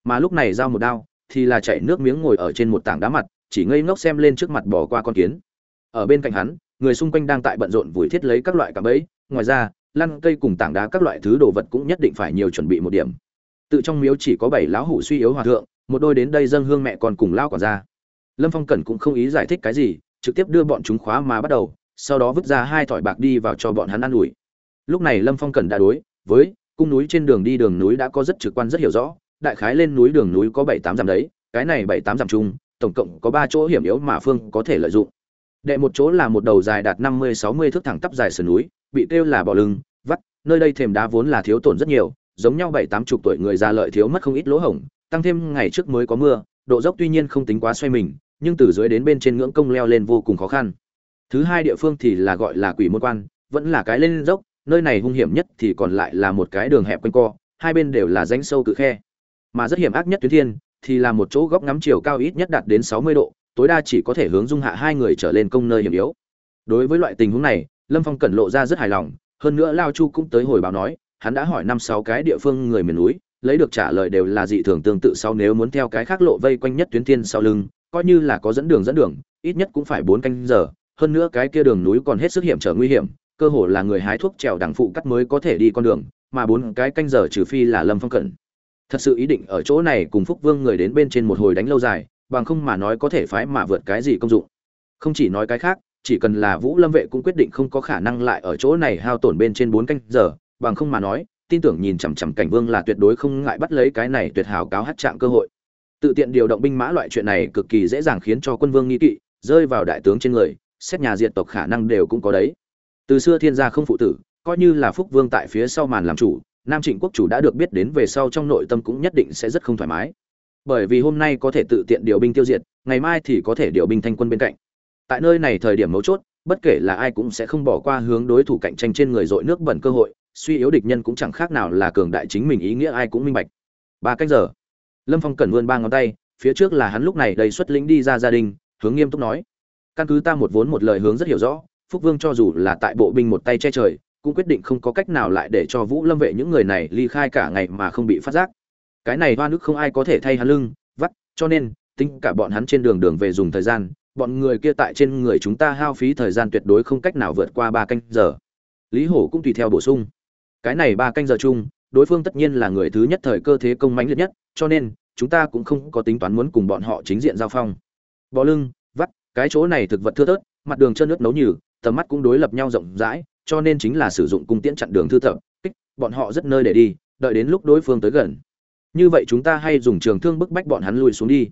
Mà lúc này giao một đao, thì là chạy nước miếng ngồi ở trên một tảng đá mặt, chỉ ngây ngốc xem lên trước mặt bỏ qua con kiến. Ở bên cạnh hắn, người xung quanh đang tại bận rộn vùi thiết lấy các loại cạm bẫy, ngoài ra, lăn cây cùng tảng đá các loại thứ đồ vật cũng nhất định phải nhiều chuẩn bị một điểm. Tự trong miếu chỉ có bảy lão hủ suy yếu hòa thượng, một đôi đến đây dâng hương mẹ còn cùng lao quản ra lâm phong cẩn cũng không ý giải thích cái gì, trực tiếp đưa bọn chúng khóa mà bắt đầu, sau đó vứt ra hai thỏi bạc đi vào cho bọn hắn ăn ủi lúc này lâm phong cẩn đã đối với cung núi trên đường đi đường núi đã có rất trực quan rất hiểu rõ, đại khái lên núi đường núi có bảy tám dặm đấy, cái này bảy tám dặm chung, tổng cộng có ba chỗ hiểm yếu mà phương có thể lợi dụng. Đệ một chỗ là một đầu dài đạt năm mươi sáu mươi thước thẳng tắp dài sườn núi, bị kêu là bỏ lưng, vắt, nơi đây thềm đá vốn là thiếu tổn rất nhiều, giống nhau bảy tám chục tuổi người già lợi thiếu mất không ít lỗ hổng, tăng thêm ngày trước mới có mưa, độ dốc tuy nhiên không tính quá xoay mình, nhưng từ dưới đến bên trên ngưỡng công leo lên vô cùng khó khăn. Thứ hai địa phương thì là gọi là quỷ môn quan, vẫn là cái lên dốc nơi này hung hiểm nhất thì còn lại là một cái đường hẹp quanh co, hai bên đều là rãnh sâu cự khe. Mà rất hiểm ác nhất tuyến thiên thì là một chỗ góc ngắm chiều cao ít nhất đạt đến sáu mươi độ, tối đa chỉ có thể hướng dung hạ hai người trở lên công nơi hiểm yếu. Đối với loại tình huống này, lâm phong cẩn lộ ra rất hài lòng, hơn nữa lao chu cũng tới hồi báo nói, hắn đã hỏi năm sáu cái địa phương người miền núi, lấy được trả lời đều là dị thường tương tự sau nếu muốn theo cái khác lộ vây quanh nhất tuyến thiên sau lưng, coi như là có dẫn đường dẫn đường, ít nhất cũng phải bốn canh giờ, hơn nữa cái kia đường núi còn hết sức hiểm trở nguy hiểm cơ hồ là người hái thuốc trèo đằng phụ cắt mới có thể đi con đường, mà bốn cái canh giờ trừ phi là lâm phong cận thật sự ý định ở chỗ này cùng phúc vương người đến bên trên một hồi đánh lâu dài, bằng không mà nói có thể phái mà vượt cái gì công dụng. Không chỉ nói cái khác, chỉ cần là vũ lâm vệ cũng quyết định không có khả năng lại ở chỗ này hao tổn bên trên bốn canh giờ, bằng không mà nói, tin tưởng nhìn chằm chằm cảnh vương là tuyệt đối không ngại bắt lấy cái này tuyệt hảo cáo hát trạng cơ hội. Tự tiện điều động binh mã loại chuyện này cực kỳ dễ dàng khiến cho quân vương nghi kỵ, rơi vào đại tướng trên người, xét nhà diệt tộc khả năng đều cũng có đấy từ xưa thiên gia không phụ tử, coi như là phúc vương tại phía sau màn làm chủ, nam trịnh quốc chủ đã được biết đến về sau trong nội tâm cũng nhất định sẽ rất không thoải mái. Bởi vì hôm nay có thể tự tiện điều binh tiêu diệt, ngày mai thì có thể điều binh thanh quân bên cạnh. Tại nơi này thời điểm mấu chốt, bất kể là ai cũng sẽ không bỏ qua hướng đối thủ cạnh tranh trên người dội nước bẩn cơ hội, suy yếu địch nhân cũng chẳng khác nào là cường đại chính mình ý nghĩa ai cũng minh bạch. Ba cách giờ, lâm phong cần vươn ba ngón tay, phía trước là hắn lúc này đầy xuất lĩnh đi ra gia đình, hướng nghiêm túc nói, căn cứ ta một vốn một lời hướng rất hiểu rõ phúc vương cho dù là tại bộ binh một tay che trời, cũng quyết định không có cách nào lại để cho vũ lâm vệ những người này ly khai cả ngày mà không bị phát giác. Cái này hoa nước không ai có thể thay hắn lưng, vắt, cho nên, tính cả bọn hắn trên đường đường về dùng thời gian, bọn người kia tại trên người chúng ta hao phí thời gian tuyệt đối không cách nào vượt qua ba canh giờ. Lý hổ cũng tùy theo bổ sung. Cái này ba canh giờ chung, đối phương tất nhiên là người thứ nhất thời cơ thế công mãnh liệt nhất, cho nên, chúng ta cũng không có tính toán muốn cùng bọn họ chính diện giao phong. Bò lưng, vắt, cái chỗ này thực vật thưa thớt, mặt đường trơn nước nấu nhừ tầm mắt cũng đối lập nhau rộng rãi, cho nên chính là sử dụng cung tiễn chặn đường thư thập kích, bọn họ rất nơi để đi, đợi đến lúc đối phương tới gần. Như vậy chúng ta hay dùng trường thương bức bách bọn hắn lùi xuống đi.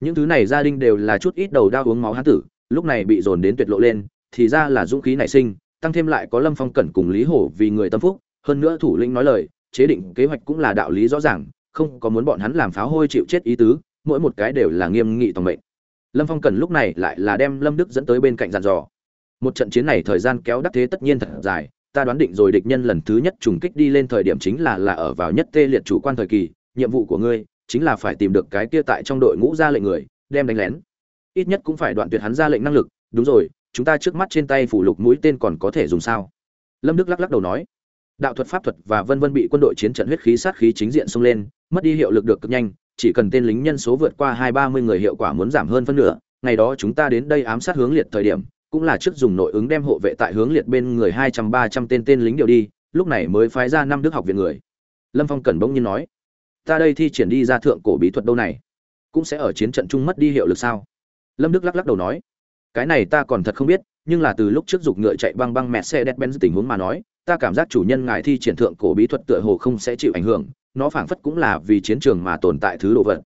Những thứ này gia đình đều là chút ít đầu đau uống máu hán tử, lúc này bị dồn đến tuyệt lộ lên, thì ra là dũng khí nảy sinh, tăng thêm lại có lâm phong cẩn cùng lý hổ vì người tâm phúc, hơn nữa thủ lĩnh nói lời, chế định kế hoạch cũng là đạo lý rõ ràng, không có muốn bọn hắn làm pháo hôi chịu chết ý tứ, mỗi một cái đều là nghiêm nghị tổng mệnh. Lâm phong cẩn lúc này lại là đem lâm đức dẫn tới bên cạnh dàn dò một trận chiến này thời gian kéo đắc thế tất nhiên thật dài, ta đoán định rồi địch nhân lần thứ nhất trùng kích đi lên thời điểm chính là là ở vào nhất tê liệt chủ quan thời kỳ, nhiệm vụ của ngươi chính là phải tìm được cái kia tại trong đội ngũ ra lệnh người, đem đánh lén. Ít nhất cũng phải đoạn tuyệt hắn ra lệnh năng lực, đúng rồi, chúng ta trước mắt trên tay phủ lục mũi tên còn có thể dùng sao? Lâm đức lắc lắc đầu nói. Đạo thuật pháp thuật và vân vân bị quân đội chiến trận huyết khí sát khí chính diện xông lên, mất đi hiệu lực được cực nhanh, chỉ cần tên lính nhân số vượt qua hai ba mươi người hiệu quả muốn giảm hơn phân nửa, ngày đó chúng ta đến đây ám sát hướng liệt thời điểm cũng là trước dùng nội ứng đem hộ vệ tại hướng liệt bên người hai trăm ba trăm tên tên lính điều đi, lúc này mới phái ra năm đức học viện người. Lâm phong cẩn bỗng nhiên nói, ta đây thi triển đi ra thượng cổ bí thuật đâu này? Cũng sẽ ở chiến trận chung mất đi hiệu lực sao? Lâm đức lắc lắc đầu nói, cái này ta còn thật không biết, nhưng là từ lúc trước dục ngựa chạy băng băng mẹ xe đét benz tình huống mà nói, ta cảm giác chủ nhân ngài thi triển thượng cổ bí thuật tựa hồ không sẽ chịu ảnh hưởng, nó phảng phất cũng là vì chiến trường mà tồn tại thứ đồ vật.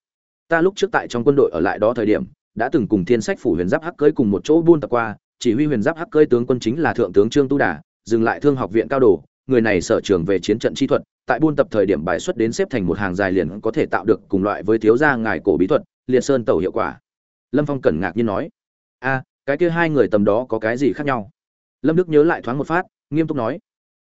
Ta lúc trước tại trong quân đội ở lại đó thời điểm, đã từng cùng thiên sách phủ huyền giáp hắc cưỡi cùng một chỗ buôn tập qua chỉ huy huyền giáp hắc cơi tướng quân chính là thượng tướng trương tu đà, dừng lại thương học viện cao đồ, người này sở trường về chiến trận chi thuật, tại buôn tập thời điểm bài xuất đến xếp thành một hàng dài liền có thể tạo được cùng loại với thiếu gia ngài cổ bí thuật, liệt sơn tẩu hiệu quả. Lâm phong cẩn ngạc nhiên nói, a, cái kia hai người tầm đó có cái gì khác nhau? Lâm đức nhớ lại thoáng một phát, nghiêm túc nói,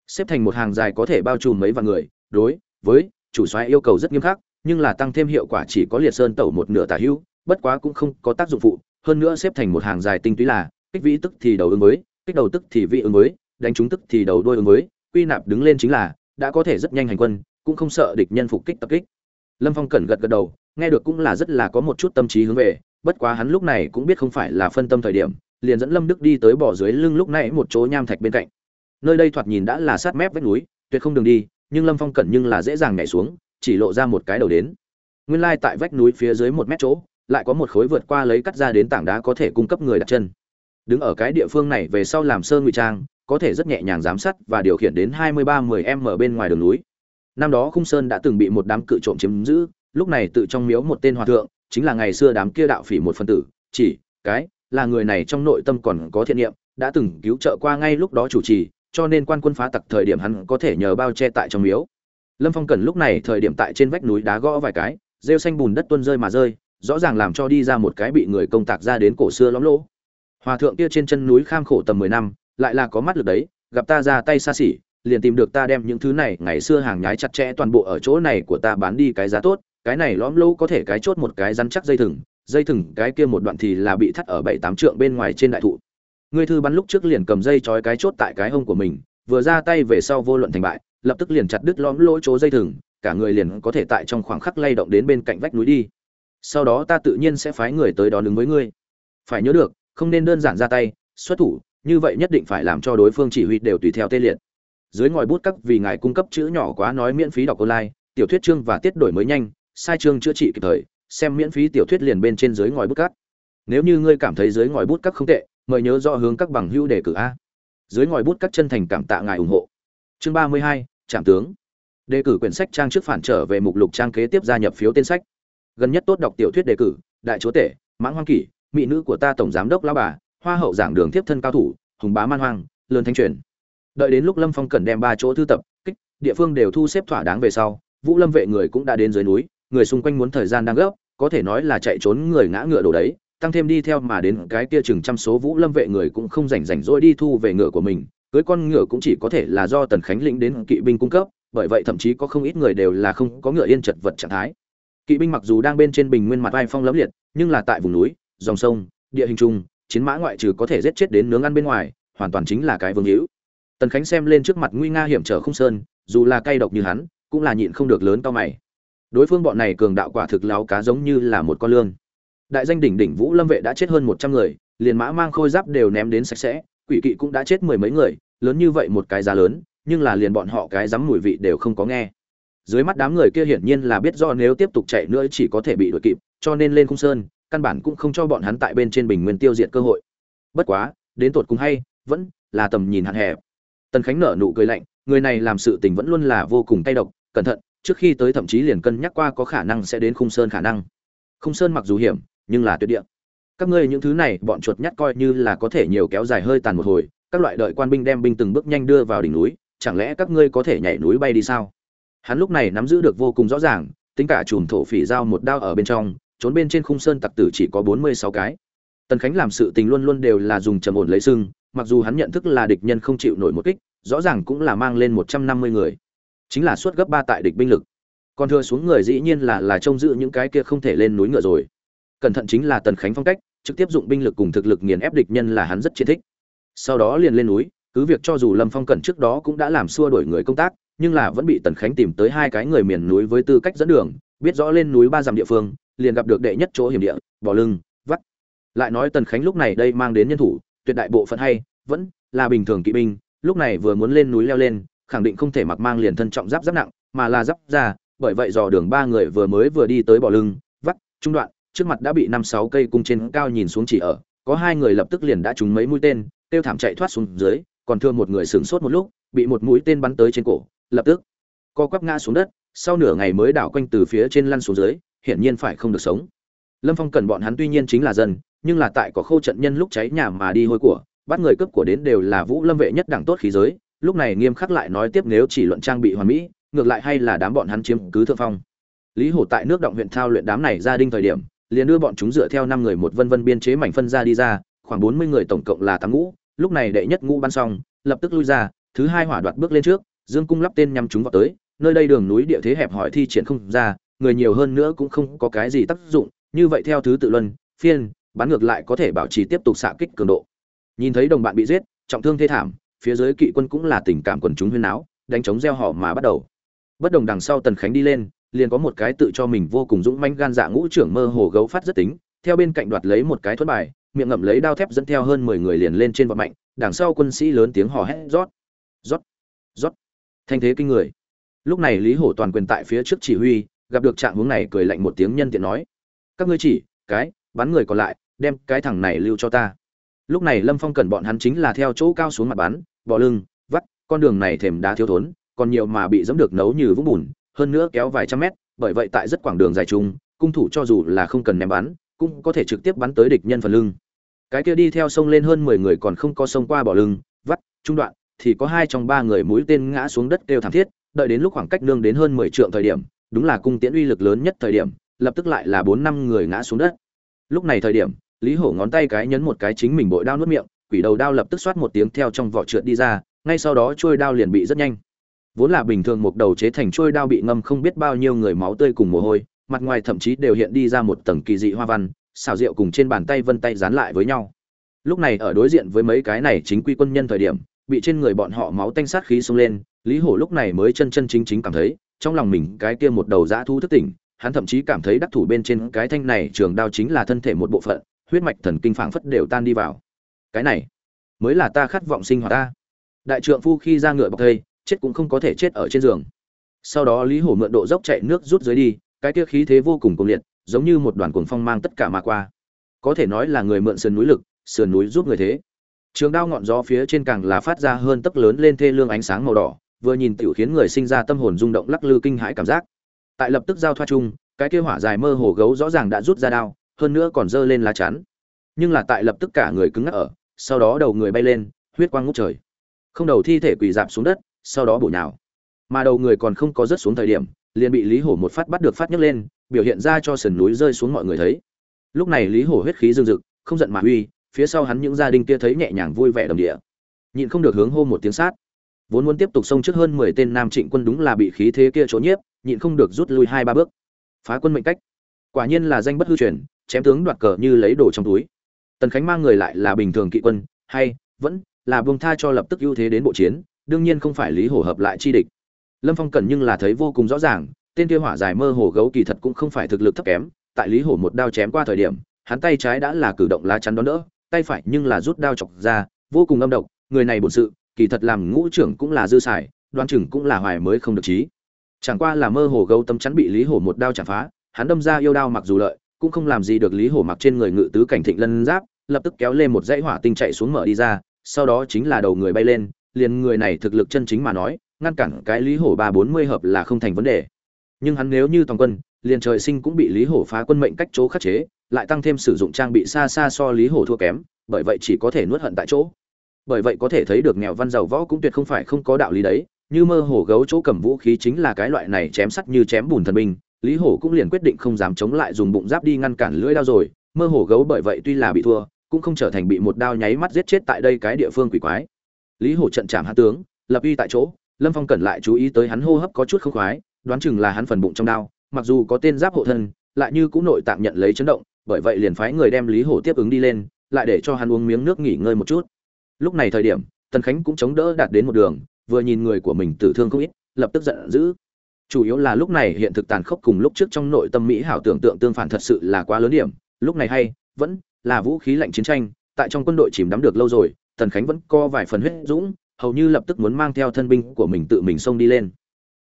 xếp thành một hàng dài có thể bao trùm mấy vạn người, đối với chủ soái yêu cầu rất nghiêm khắc, nhưng là tăng thêm hiệu quả chỉ có liệt sơn tẩu một nửa tả hữu, bất quá cũng không có tác dụng phụ, hơn nữa xếp thành một hàng dài tinh túy là kích vĩ tức thì đầu ứng với, kích đầu tức thì vị ứng với, đánh trúng tức thì đầu đuôi ứng với, quy nạp đứng lên chính là, đã có thể rất nhanh hành quân, cũng không sợ địch nhân phục kích tập kích. Lâm phong cẩn gật gật đầu, nghe được cũng là rất là có một chút tâm trí hướng về, bất quá hắn lúc này cũng biết không phải là phân tâm thời điểm, liền dẫn lâm đức đi tới bỏ dưới lưng lúc này một chỗ nham thạch bên cạnh. Nơi đây thoạt nhìn đã là sát mép vách núi, tuyệt không đường đi, nhưng lâm phong cẩn nhưng là dễ dàng nhảy xuống, chỉ lộ ra một cái đầu đến. Nguyên lai tại vách núi phía dưới một mét chỗ, lại có một khối vượt qua lấy cắt ra đến tảng đá có thể cung cấp người đặt chân đứng ở cái địa phương này về sau làm sơ ngụy trang, có thể rất nhẹ nhàng giám sát và điều khiển đến 23-10 m ở bên ngoài đường núi. Năm đó khung sơn đã từng bị một đám cự trộm chiếm giữ, lúc này tự trong miếu một tên hòa thượng, chính là ngày xưa đám kia đạo phỉ một phân tử, chỉ, cái, là người này trong nội tâm còn có thiện niệm, đã từng cứu trợ qua ngay lúc đó chủ trì, cho nên quan quân phá tặc thời điểm hắn có thể nhờ bao che tại trong miếu. Lâm phong cần lúc này thời điểm tại trên vách núi đá gõ vài cái, rêu xanh bùn đất tuôn rơi mà rơi, rõ ràng làm cho đi ra một cái bị người công tạc ra đến cổ xưa lõm lỗ hòa thượng kia trên chân núi kham khổ tầm mười năm, lại là có mắt lực đấy, gặp ta ra tay xa xỉ, liền tìm được ta đem những thứ này ngày xưa hàng nhái chặt chẽ toàn bộ ở chỗ này của ta bán đi cái giá tốt, cái này lõm lỗ có thể cái chốt một cái rắn chắc dây thừng dây thừng cái kia một đoạn thì là bị thắt ở bảy tám trượng bên ngoài trên đại thụ. Ngươi thư bắn lúc trước liền cầm dây trói cái chốt tại cái hông của mình, vừa ra tay về sau vô luận thành bại, lập tức liền chặt đứt lõm lỗ chỗ dây thừng, cả người liền có thể tại trong khoảng khắc lay động đến bên cạnh vách núi đi. Sau đó ta tự nhiên sẽ phái người tới đón ứng với ngươi. Phải nhớ được không nên đơn giản ra tay, xuất thủ, như vậy nhất định phải làm cho đối phương chỉ huy đều tùy theo tê liệt. Dưới ngòi bút cắt vì ngài cung cấp chữ nhỏ quá nói miễn phí đọc online, tiểu thuyết chương và tiết đổi mới nhanh, sai chương chữa trị kịp thời, xem miễn phí tiểu thuyết liền bên trên dưới ngòi bút cắt. nếu như ngươi cảm thấy dưới ngòi bút cắt không tệ, mời nhớ rõ hướng các bằng hữu đề cử a. Dưới ngòi bút cắt chân thành cảm tạ ngài ủng hộ. Chương ba mươi hai, trạm tướng. Đề cử quyển sách trang trước phản trở về mục lục trang kế tiếp gia nhập phiếu tên sách. Gần nhất tốt đọc tiểu thuyết đề cử, đại chúa tể, mãng hoang kỷ mỹ nữ của ta tổng giám đốc lão bà, hoa hậu giảng đường tiếp thân cao thủ, hùng bá man hoang, lớn thanh truyền. Đợi đến lúc lâm phong cần đem ba chỗ thư tập, kích, địa phương đều thu xếp thỏa đáng về sau, vũ lâm vệ người cũng đã đến dưới núi, người xung quanh muốn thời gian đang gấp, có thể nói là chạy trốn người ngã ngựa đổ đấy, tăng thêm đi theo mà đến cái kia chừng trăm số vũ lâm vệ người cũng không rảnh rảnh rỗi đi thu về ngựa của mình, cưới con ngựa cũng chỉ có thể là do tần khánh lĩnh đến kỵ binh cung cấp, bởi vậy thậm chí có không ít người đều là không có ngựa yên chật vật trạng thái. Kỵ binh mặc dù đang bên trên bình nguyên mặt vai phong lẫm liệt, nhưng là tại vùng núi dòng sông, địa hình chung, chiến mã ngoại trừ có thể giết chết đến nướng ăn bên ngoài, hoàn toàn chính là cái vương hữu. Tần khánh xem lên trước mặt nguy nga hiểm trở không sơn, dù là cay độc như hắn, cũng là nhịn không được lớn cao mày. Đối phương bọn này cường đạo quả thực láo cá giống như là một con lương đại danh đỉnh đỉnh vũ lâm vệ đã chết hơn một trăm người, liền mã mang khôi giáp đều ném đến sạch sẽ, quỷ kỵ cũng đã chết mười mấy người, lớn như vậy một cái giá lớn, nhưng là liền bọn họ cái dám mùi vị đều không có nghe. Dưới mắt đám người kia hiển nhiên là biết do nếu tiếp tục chạy nữa chỉ có thể bị đuổi kịp, cho nên lên khung sơn căn bản cũng không cho bọn hắn tại bên trên bình nguyên tiêu diệt cơ hội. Bất quá, đến tột cùng hay, vẫn là tầm nhìn hạn hẹp. Tần khánh nở nụ cười lạnh, người này làm sự tình vẫn luôn là vô cùng tay độc, cẩn thận, trước khi tới thậm chí liền cân nhắc qua có khả năng sẽ đến khung sơn khả năng. Khung sơn mặc dù hiểm, nhưng là tuyệt địa. Các ngươi những thứ này, bọn chuột nhắt coi như là có thể nhiều kéo dài hơi tàn một hồi, các loại đợi quan binh đem binh từng bước nhanh đưa vào đỉnh núi, chẳng lẽ các ngươi có thể nhảy núi bay đi sao? Hắn lúc này nắm giữ được vô cùng rõ ràng, tính cả chùm thổ phỉ dao một đao ở bên trong trốn bên trên khung sơn tặc tử chỉ có bốn mươi sáu cái. Tần khánh làm sự tình luôn luôn đều là dùng trầm ổn lấy sưng, mặc dù hắn nhận thức là địch nhân không chịu nổi một kích, rõ ràng cũng là mang lên một trăm năm mươi người. Chính là suốt gấp ba tại địch binh lực. Còn thừa xuống người dĩ nhiên là là trông giữ những cái kia không thể lên núi ngựa rồi. Cẩn thận chính là tần khánh phong cách, trực tiếp dụng binh lực cùng thực lực nghiền ép địch nhân là hắn rất chiến thích. Sau đó liền lên núi, cứ việc cho dù lâm phong cẩn trước đó cũng đã làm xua đuổi người công tác, nhưng là vẫn bị tần khánh tìm tới hai cái người miền núi với tư cách dẫn đường, biết rõ lên núi ba dặm địa phương liền gặp được đệ nhất chỗ hiểm địa bỏ lưng, vắt. Lại nói tần khánh lúc này đây mang đến nhân thủ, tuyệt đại bộ phận hay, vẫn là bình thường kỵ binh, lúc này vừa muốn lên núi leo lên, khẳng định không thể mặc mang liền thân trọng giáp giáp nặng, mà là giáp ra, bởi vậy dò đường ba người vừa mới vừa đi tới bỏ lưng, vắt, trung đoạn, trước mặt đã bị năm sáu cây cung trên cao nhìn xuống chỉ ở, có hai người lập tức liền đã trúng mấy mũi tên tiêu thảm chạy thoát xuống dưới, còn thương một người sửng sốt một lúc, bị một mũi tên bắn tới trên cổ, lập tức co quắp ngã xuống đất, sau nửa ngày mới đảo quanh từ phía trên lăn xuống dưới hiển nhiên phải không được sống. Lâm phong cần bọn hắn tuy nhiên chính là dân, nhưng là tại có khâu trận nhân lúc cháy nhà mà đi hôi của, bắt người cướp của đến đều là vũ lâm vệ nhất đẳng tốt khí giới, lúc này nghiêm khắc lại nói tiếp nếu chỉ luận trang bị hoàn mỹ, ngược lại hay là đám bọn hắn chiếm cứ thượng phong. Lý hổ tại nước động huyện thao luyện đám này ra đinh thời điểm, liền đưa bọn chúng dựa theo năm người một vân vân biên chế mảnh phân ra đi ra, khoảng bốn mươi người tổng cộng là tám ngũ, lúc này đệ nhất ngũ bắn xong, lập tức lui ra, thứ hai hỏa đoạt bước lên trước, dương cung lắp tên nhắm chúng vào tới, nơi đây đường núi địa thế hẹp hỏi thi triển không ra người nhiều hơn nữa cũng không có cái gì tác dụng, như vậy theo thứ tự luân, phiên bắn ngược lại có thể bảo trì tiếp tục xạ kích cường độ. Nhìn thấy đồng bạn bị giết, trọng thương thê thảm, phía dưới kỵ quân cũng là tình cảm quần chúng huyên náo, đánh chống gieo họ mà bắt đầu. Bất đồng đằng sau tần khánh đi lên, liền có một cái tự cho mình vô cùng dũng manh gan dạ ngũ trưởng mơ hồ gấu phát rất tính, theo bên cạnh đoạt lấy một cái thuẫn bài, miệng ngậm lấy đao thép dẫn theo hơn mười người liền lên trên vọt mạnh đằng sau quân sĩ lớn tiếng hò hét, rót rót rót. Thanh thế kinh người. Lúc này lý hổ toàn quyền tại phía trước chỉ huy gặp được trạng hướng này cười lạnh một tiếng nhân tiện nói, các ngươi chỉ, cái, bắn người còn lại, đem cái thằng này lưu cho ta. Lúc này lâm phong cần bọn hắn chính là theo chỗ cao xuống mặt bắn, bỏ lưng, vắt, con đường này thềm đá thiếu thốn, còn nhiều mà bị dẫm được nấu như vũng bùn, hơn nữa kéo vài trăm mét, bởi vậy tại rất quảng đường dài chung, cung thủ cho dù là không cần ném bắn, cũng có thể trực tiếp bắn tới địch nhân phần lưng. Cái kia đi theo sông lên hơn mười người còn không có sông qua bỏ lưng, vắt, trung đoạn, thì có hai trong ba người mũi tên ngã xuống đất kêu thảm thiết, đợi đến lúc khoảng cách nương đến hơn mười trượng thời điểm đúng là cung tiễn uy lực lớn nhất thời điểm, lập tức lại là bốn năm người ngã xuống đất. Lúc này thời điểm, lý hổ ngón tay cái nhấn một cái chính mình bội đao nuốt miệng, quỷ đầu đao lập tức xoát một tiếng theo trong vỏ trượt đi ra, ngay sau đó trôi đao liền bị rất nhanh. Vốn là bình thường một đầu chế thành trôi đao bị ngâm không biết bao nhiêu người máu tươi cùng mồ hôi, mặt ngoài thậm chí đều hiện đi ra một tầng kỳ dị hoa văn, xào rượu cùng trên bàn tay vân tay dán lại với nhau. Lúc này ở đối diện với mấy cái này chính quy quân nhân thời điểm, bị trên người bọn họ máu tanh sát khí xông lên, lý hổ lúc này mới chân chân chính chính cảm thấy trong lòng mình cái kia một đầu dã thu thức tỉnh, hắn thậm chí cảm thấy đắc thủ bên trên cái thanh này trường đao chính là thân thể một bộ phận, huyết mạch thần kinh phảng phất đều tan đi vào. Cái này, mới là ta khát vọng sinh hoạt ta. Đại trượng phu khi ra ngựa bọc thây, chết cũng không có thể chết ở trên giường. Sau đó lý hổ mượn độ dốc chạy nước rút dưới đi, cái kia khí thế vô cùng cuồng liệt, giống như một đoàn cuồng phong mang tất cả mà qua. Có thể nói là người mượn sườn núi lực, sườn núi giúp người thế. Trường đao ngọn gió phía trên càng là phát ra hơn tấc lớn lên thê lương ánh sáng màu đỏ vừa nhìn tiểu khiến người sinh ra tâm hồn rung động lắc lư kinh hãi cảm giác. Tại lập tức giao thoa chung, cái kia hỏa dài mơ hồ gấu rõ ràng đã rút ra đao, hơn nữa còn giơ lên lá chắn. Nhưng là tại lập tức cả người cứng ngắc ở, sau đó đầu người bay lên, huyết quang ngút trời. Không đầu thi thể quỳ dạp xuống đất, sau đó bổ nhào. Mà đầu người còn không có rớt xuống thời điểm, liền bị lý hổ một phát bắt được phát nhấc lên, biểu hiện ra cho sườn núi rơi xuống mọi người thấy. Lúc này lý hổ huyết khí dương rực, không giận mà uy, phía sau hắn những gia đình kia thấy nhẹ nhàng vui vẻ đồng địa. Nhịn không được hướng hô một tiếng sát vốn muốn tiếp tục xông trước hơn mười tên nam trịnh quân đúng là bị khí thế kia chỗ nhiếp, nhịn không được rút lui hai ba bước. Phá quân mệnh cách. Quả nhiên là danh bất hư truyền, chém tướng đoạt cờ như lấy đồ trong túi. Tần khánh mang người lại là bình thường kỵ quân, hay, vẫn là buông tha cho lập tức ưu thế đến bộ chiến, đương nhiên không phải lý hổ hợp lại chi địch. Lâm phong cần nhưng là thấy vô cùng rõ ràng, tên kia hỏa dài mơ hồ gấu kỳ thật cũng không phải thực lực thấp kém, tại lý hổ một đao chém qua thời điểm, hắn tay trái đã là cử động lá chắn đón đỡ, tay phải nhưng là rút đao chọc ra, vô cùng âm độc, người này bổn sự kỳ thật làm ngũ trưởng cũng là dư xài, đoan chừng cũng là hoài mới không được trí. Chẳng qua là mơ hồ gấu tâm chắn bị lý hổ một đao chạm phá, hắn đâm ra yêu đao mặc dù lợi, cũng không làm gì được lý hổ mặc trên người ngự tứ cảnh thịnh lân giáp, lập tức kéo lên một dãy hỏa tinh chạy xuống mở đi ra, sau đó chính là đầu người bay lên, liền người này thực lực chân chính mà nói, ngăn cản cái lý hổ ba bốn mươi hợp là không thành vấn đề. Nhưng hắn nếu như toàn quân, liền trời sinh cũng bị lý hổ phá quân mệnh cách chỗ khắc chế, lại tăng thêm sử dụng trang bị xa xa so lý hổ thua kém, bởi vậy chỉ có thể nuốt hận tại chỗ bởi vậy có thể thấy được nghèo văn giàu võ cũng tuyệt không phải không có đạo lý đấy. Như mơ hồ gấu chỗ cầm vũ khí chính là cái loại này chém sắt như chém bùn thần binh. Lý hổ cũng liền quyết định không dám chống lại dùng bụng giáp đi ngăn cản lưỡi đao rồi. Mơ hồ gấu bởi vậy tuy là bị thua, cũng không trở thành bị một đao nháy mắt giết chết tại đây cái địa phương quỷ quái. Lý hổ trận chạm hạ tướng, lập uy tại chỗ. Lâm phong cẩn lại chú ý tới hắn hô hấp có chút không khoái, đoán chừng là hắn phần bụng trong đao. Mặc dù có tên giáp hộ thân, lại như cũng nội tạm nhận lấy chấn động, bởi vậy liền phái người đem lý hổ tiếp ứng đi lên, lại để cho hắn uống miếng nước nghỉ ngơi một chút lúc này thời điểm, tần khánh cũng chống đỡ đạt đến một đường, vừa nhìn người của mình tử thương không ít, lập tức giận dữ. Chủ yếu là lúc này hiện thực tàn khốc cùng lúc trước trong nội tâm mỹ hảo tưởng tượng tương phản thật sự là quá lớn điểm. Lúc này hay, vẫn là vũ khí lạnh chiến tranh, tại trong quân đội chìm đắm được lâu rồi, tần khánh vẫn có vài phần huyết dũng, hầu như lập tức muốn mang theo thân binh của mình tự mình xông đi lên.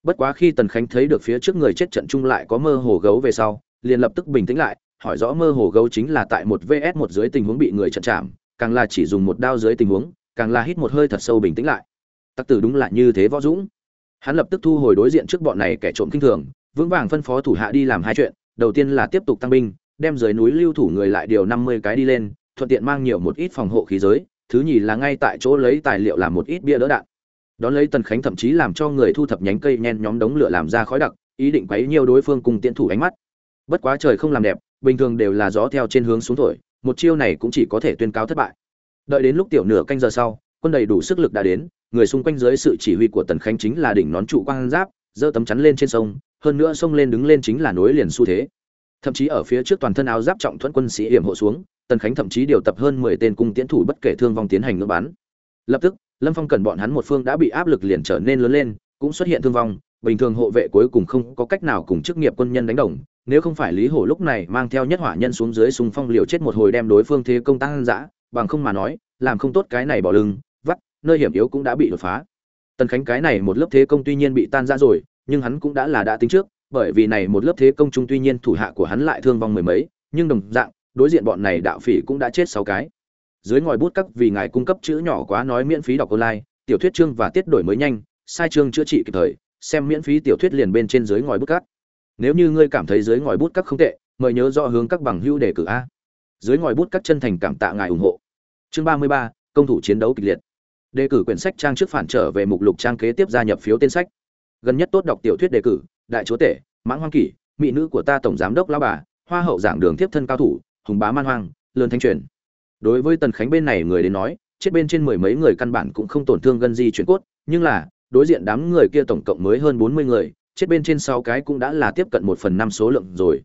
Bất quá khi tần khánh thấy được phía trước người chết trận chung lại có mơ hồ gấu về sau, liền lập tức bình tĩnh lại, hỏi rõ mơ hồ gấu chính là tại một vs một dưới tình huống bị người trận chạm càng là chỉ dùng một đao dưới tình huống, càng là hít một hơi thật sâu bình tĩnh lại. Tặc tử đúng là như thế võ dũng. Hắn lập tức thu hồi đối diện trước bọn này kẻ trộm kinh thường, vững vàng phân phó thủ hạ đi làm hai chuyện, đầu tiên là tiếp tục tăng binh, đem dưới núi lưu thủ người lại điều năm mươi cái đi lên, thuận tiện mang nhiều một ít phòng hộ khí giới, thứ nhì là ngay tại chỗ lấy tài liệu làm một ít bia đỡ đạn. Đón lấy tần khánh thậm chí làm cho người thu thập nhánh cây nhen nhóm đống lửa làm ra khói đặc, ý định quấy nhiều đối phương cùng tiễn thủ ánh mắt. Bất quá trời không làm đẹp, bình thường đều là gió theo trên hướng xuống thổi một chiêu này cũng chỉ có thể tuyên cáo thất bại. Đợi đến lúc tiểu nửa canh giờ sau, quân đầy đủ sức lực đã đến, người xung quanh dưới sự chỉ huy của tần khánh chính là đỉnh nón trụ quang giáp, giơ tấm chắn lên trên sông, hơn nữa sông lên đứng lên chính là nối liền xu thế. Thậm chí ở phía trước toàn thân áo giáp trọng thuẫn quân sĩ hiểm hộ xuống, tần khánh thậm chí điều tập hơn mười tên cung tiễn thủ bất kể thương vong tiến hành ngưỡng bắn. Lập tức, lâm phong cần bọn hắn một phương đã bị áp lực liền trở nên lớn lên, cũng xuất hiện thương vong, bình thường hộ vệ cuối cùng không có cách nào cùng chức nghiệp quân nhân đánh đồng nếu không phải lý hổ lúc này mang theo nhất hỏa nhân xuống dưới súng phong liều chết một hồi đem đối phương thế công tăng dã, bằng không mà nói, làm không tốt cái này bỏ lưng, vắt, nơi hiểm yếu cũng đã bị đột phá. Tần khánh cái này một lớp thế công tuy nhiên bị tan ra rồi, nhưng hắn cũng đã là đã tính trước, bởi vì này một lớp thế công chung tuy nhiên thủ hạ của hắn lại thương vong mười mấy, nhưng đồng dạng, đối diện bọn này đạo phỉ cũng đã chết sáu cái. Dưới ngòi bút các vì ngài cung cấp chữ nhỏ quá nói miễn phí đọc online, tiểu thuyết chương và tiết đổi mới nhanh, sai chương chữa trị kịp thời, xem miễn phí tiểu thuyết liền bên trên dưới ngòi bút các nếu như ngươi cảm thấy dưới ngòi bút các không tệ, mời nhớ rõ hướng các bằng hữu đề cử a. Dưới ngòi bút các chân thành cảm tạ ngài ủng hộ. Chương ba mươi ba, công thủ chiến đấu kịch liệt. Đề cử quyển sách trang trước phản trở về mục lục trang kế tiếp gia nhập phiếu tên sách. Gần nhất tốt đọc tiểu thuyết đề cử, đại chúa tể, mãng hoang kỷ, mỹ nữ của ta tổng giám đốc lao bà, hoa hậu giảng đường tiếp thân cao thủ, hùng bá man hoang lươn thanh truyền. Đối với tần khánh bên này người đến nói, chết bên trên mười mấy người căn bản cũng không tổn thương gân di chuyển cốt, nhưng là, đối diện đám người kia tổng cộng mới hơn bốn mươi người chết bên trên sáu cái cũng đã là tiếp cận một phần năm số lượng rồi.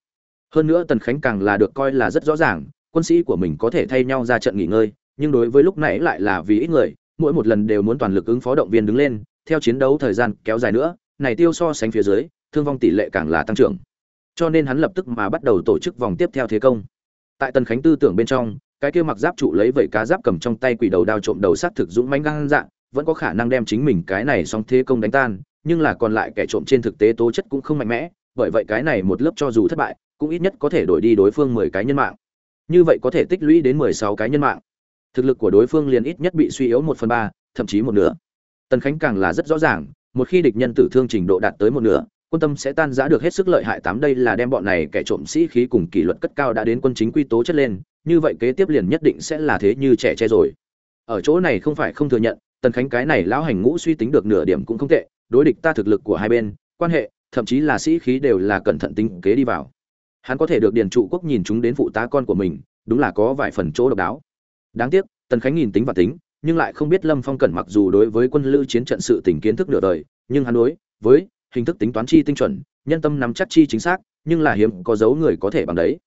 Hơn nữa tần khánh càng là được coi là rất rõ ràng, quân sĩ của mình có thể thay nhau ra trận nghỉ ngơi, nhưng đối với lúc nãy lại là vì ít người, mỗi một lần đều muốn toàn lực ứng phó động viên đứng lên, theo chiến đấu thời gian kéo dài nữa, này tiêu so sánh phía dưới, thương vong tỷ lệ càng là tăng trưởng. Cho nên hắn lập tức mà bắt đầu tổ chức vòng tiếp theo thế công. Tại tần khánh tư tưởng bên trong, cái kia mặc giáp trụ lấy vẩy cá giáp cầm trong tay quỷ đầu đao trộm đầu sát thực dũng mãnh gan dạng, vẫn có khả năng đem chính mình cái này xong thế công đánh tan nhưng là còn lại kẻ trộm trên thực tế tố chất cũng không mạnh mẽ, bởi vậy cái này một lớp cho dù thất bại, cũng ít nhất có thể đổi đi đối phương mười cái nhân mạng. Như vậy có thể tích lũy đến mười sáu cái nhân mạng. Thực lực của đối phương liền ít nhất bị suy yếu một phần ba, thậm chí một nửa. Tần khánh càng là rất rõ ràng, một khi địch nhân tử thương trình độ đạt tới một nửa, quân tâm sẽ tan giã được hết sức lợi hại tám đây là đem bọn này kẻ trộm sĩ khí cùng kỷ luật cất cao đã đến quân chính quy tố chất lên, như vậy kế tiếp liền nhất định sẽ là thế như trẻ tre rồi. Ở chỗ này không phải không thừa nhận, tần khánh cái này lão hành ngũ suy tính được nửa điểm cũng không tệ đối địch ta thực lực của hai bên, quan hệ, thậm chí là sĩ khí đều là cẩn thận tính kế đi vào. Hắn có thể được điền trụ quốc nhìn chúng đến phụ tá con của mình, đúng là có vài phần chỗ độc đáo. Đáng tiếc, tần khánh nhìn tính và tính, nhưng lại không biết lâm phong cẩn mặc dù đối với quân lữ chiến trận sự tình kiến thức nửa đời, nhưng hắn đối với hình thức tính toán chi tinh chuẩn, nhân tâm nắm chắc chi chính xác, nhưng là hiếm có dấu người có thể bằng đấy.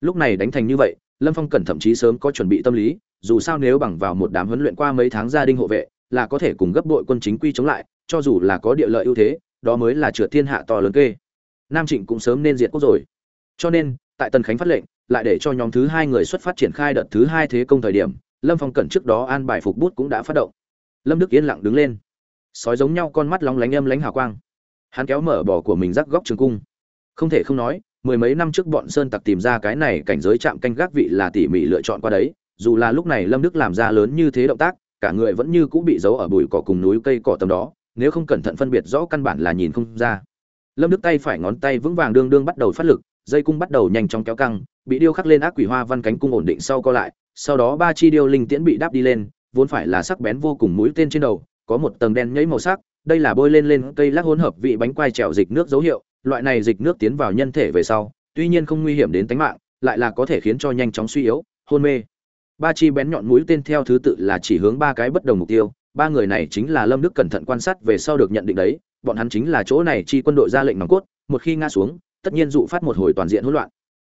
Lúc này đánh thành như vậy, lâm phong cẩn thậm chí sớm có chuẩn bị tâm lý, dù sao nếu bằng vào một đám huấn luyện qua mấy tháng gia đình hộ vệ, là có thể cùng gấp đội quân chính quy chống lại cho dù là có địa lợi ưu thế, đó mới là trượt thiên hạ to lớn kê. Nam trịnh cũng sớm nên diệt quốc rồi. Cho nên, tại tần khánh phát lệnh, lại để cho nhóm thứ hai người xuất phát triển khai đợt thứ hai thế công thời điểm, lâm phong cẩn trước đó an bài phục bút cũng đã phát động. Lâm đức yên lặng đứng lên. Sói giống nhau con mắt lóng lánh âm lánh hào quang. Hắn kéo mở bỏ của mình rắc góc trường cung. Không thể không nói, mười mấy năm trước bọn sơn tặc tìm ra cái này cảnh giới chạm canh gác vị là tỉ mỉ lựa chọn qua đấy, dù là lúc này lâm đức làm ra lớn như thế động tác, cả người vẫn như cũ bị giấu ở bụi cỏ cùng núi cây cỏ tầm đó nếu không cẩn thận phân biệt rõ căn bản là nhìn không ra. Lâm đức tay phải ngón tay vững vàng đương đương bắt đầu phát lực, dây cung bắt đầu nhanh chóng kéo căng, bị điêu khắc lên ác quỷ hoa văn cánh cung ổn định sau co lại, sau đó ba chi điêu linh tiễn bị đáp đi lên, vốn phải là sắc bén vô cùng mũi tên trên đầu, có một tầng đen nhẫy màu sắc, đây là bôi lên lên cây lắc hỗn hợp vị bánh quai trèo dịch nước dấu hiệu, loại này dịch nước tiến vào nhân thể về sau, tuy nhiên không nguy hiểm đến tính mạng, lại là có thể khiến cho nhanh chóng suy yếu, hôn mê. Ba chi bén nhọn mũi tên theo thứ tự là chỉ hướng ba cái bất đồng mục tiêu ba người này chính là lâm đức cẩn thận quan sát về sau được nhận định đấy, bọn hắn chính là chỗ này chi quân đội ra lệnh nòng cốt, một khi ngã xuống, tất nhiên dụ phát một hồi toàn diện hỗn loạn.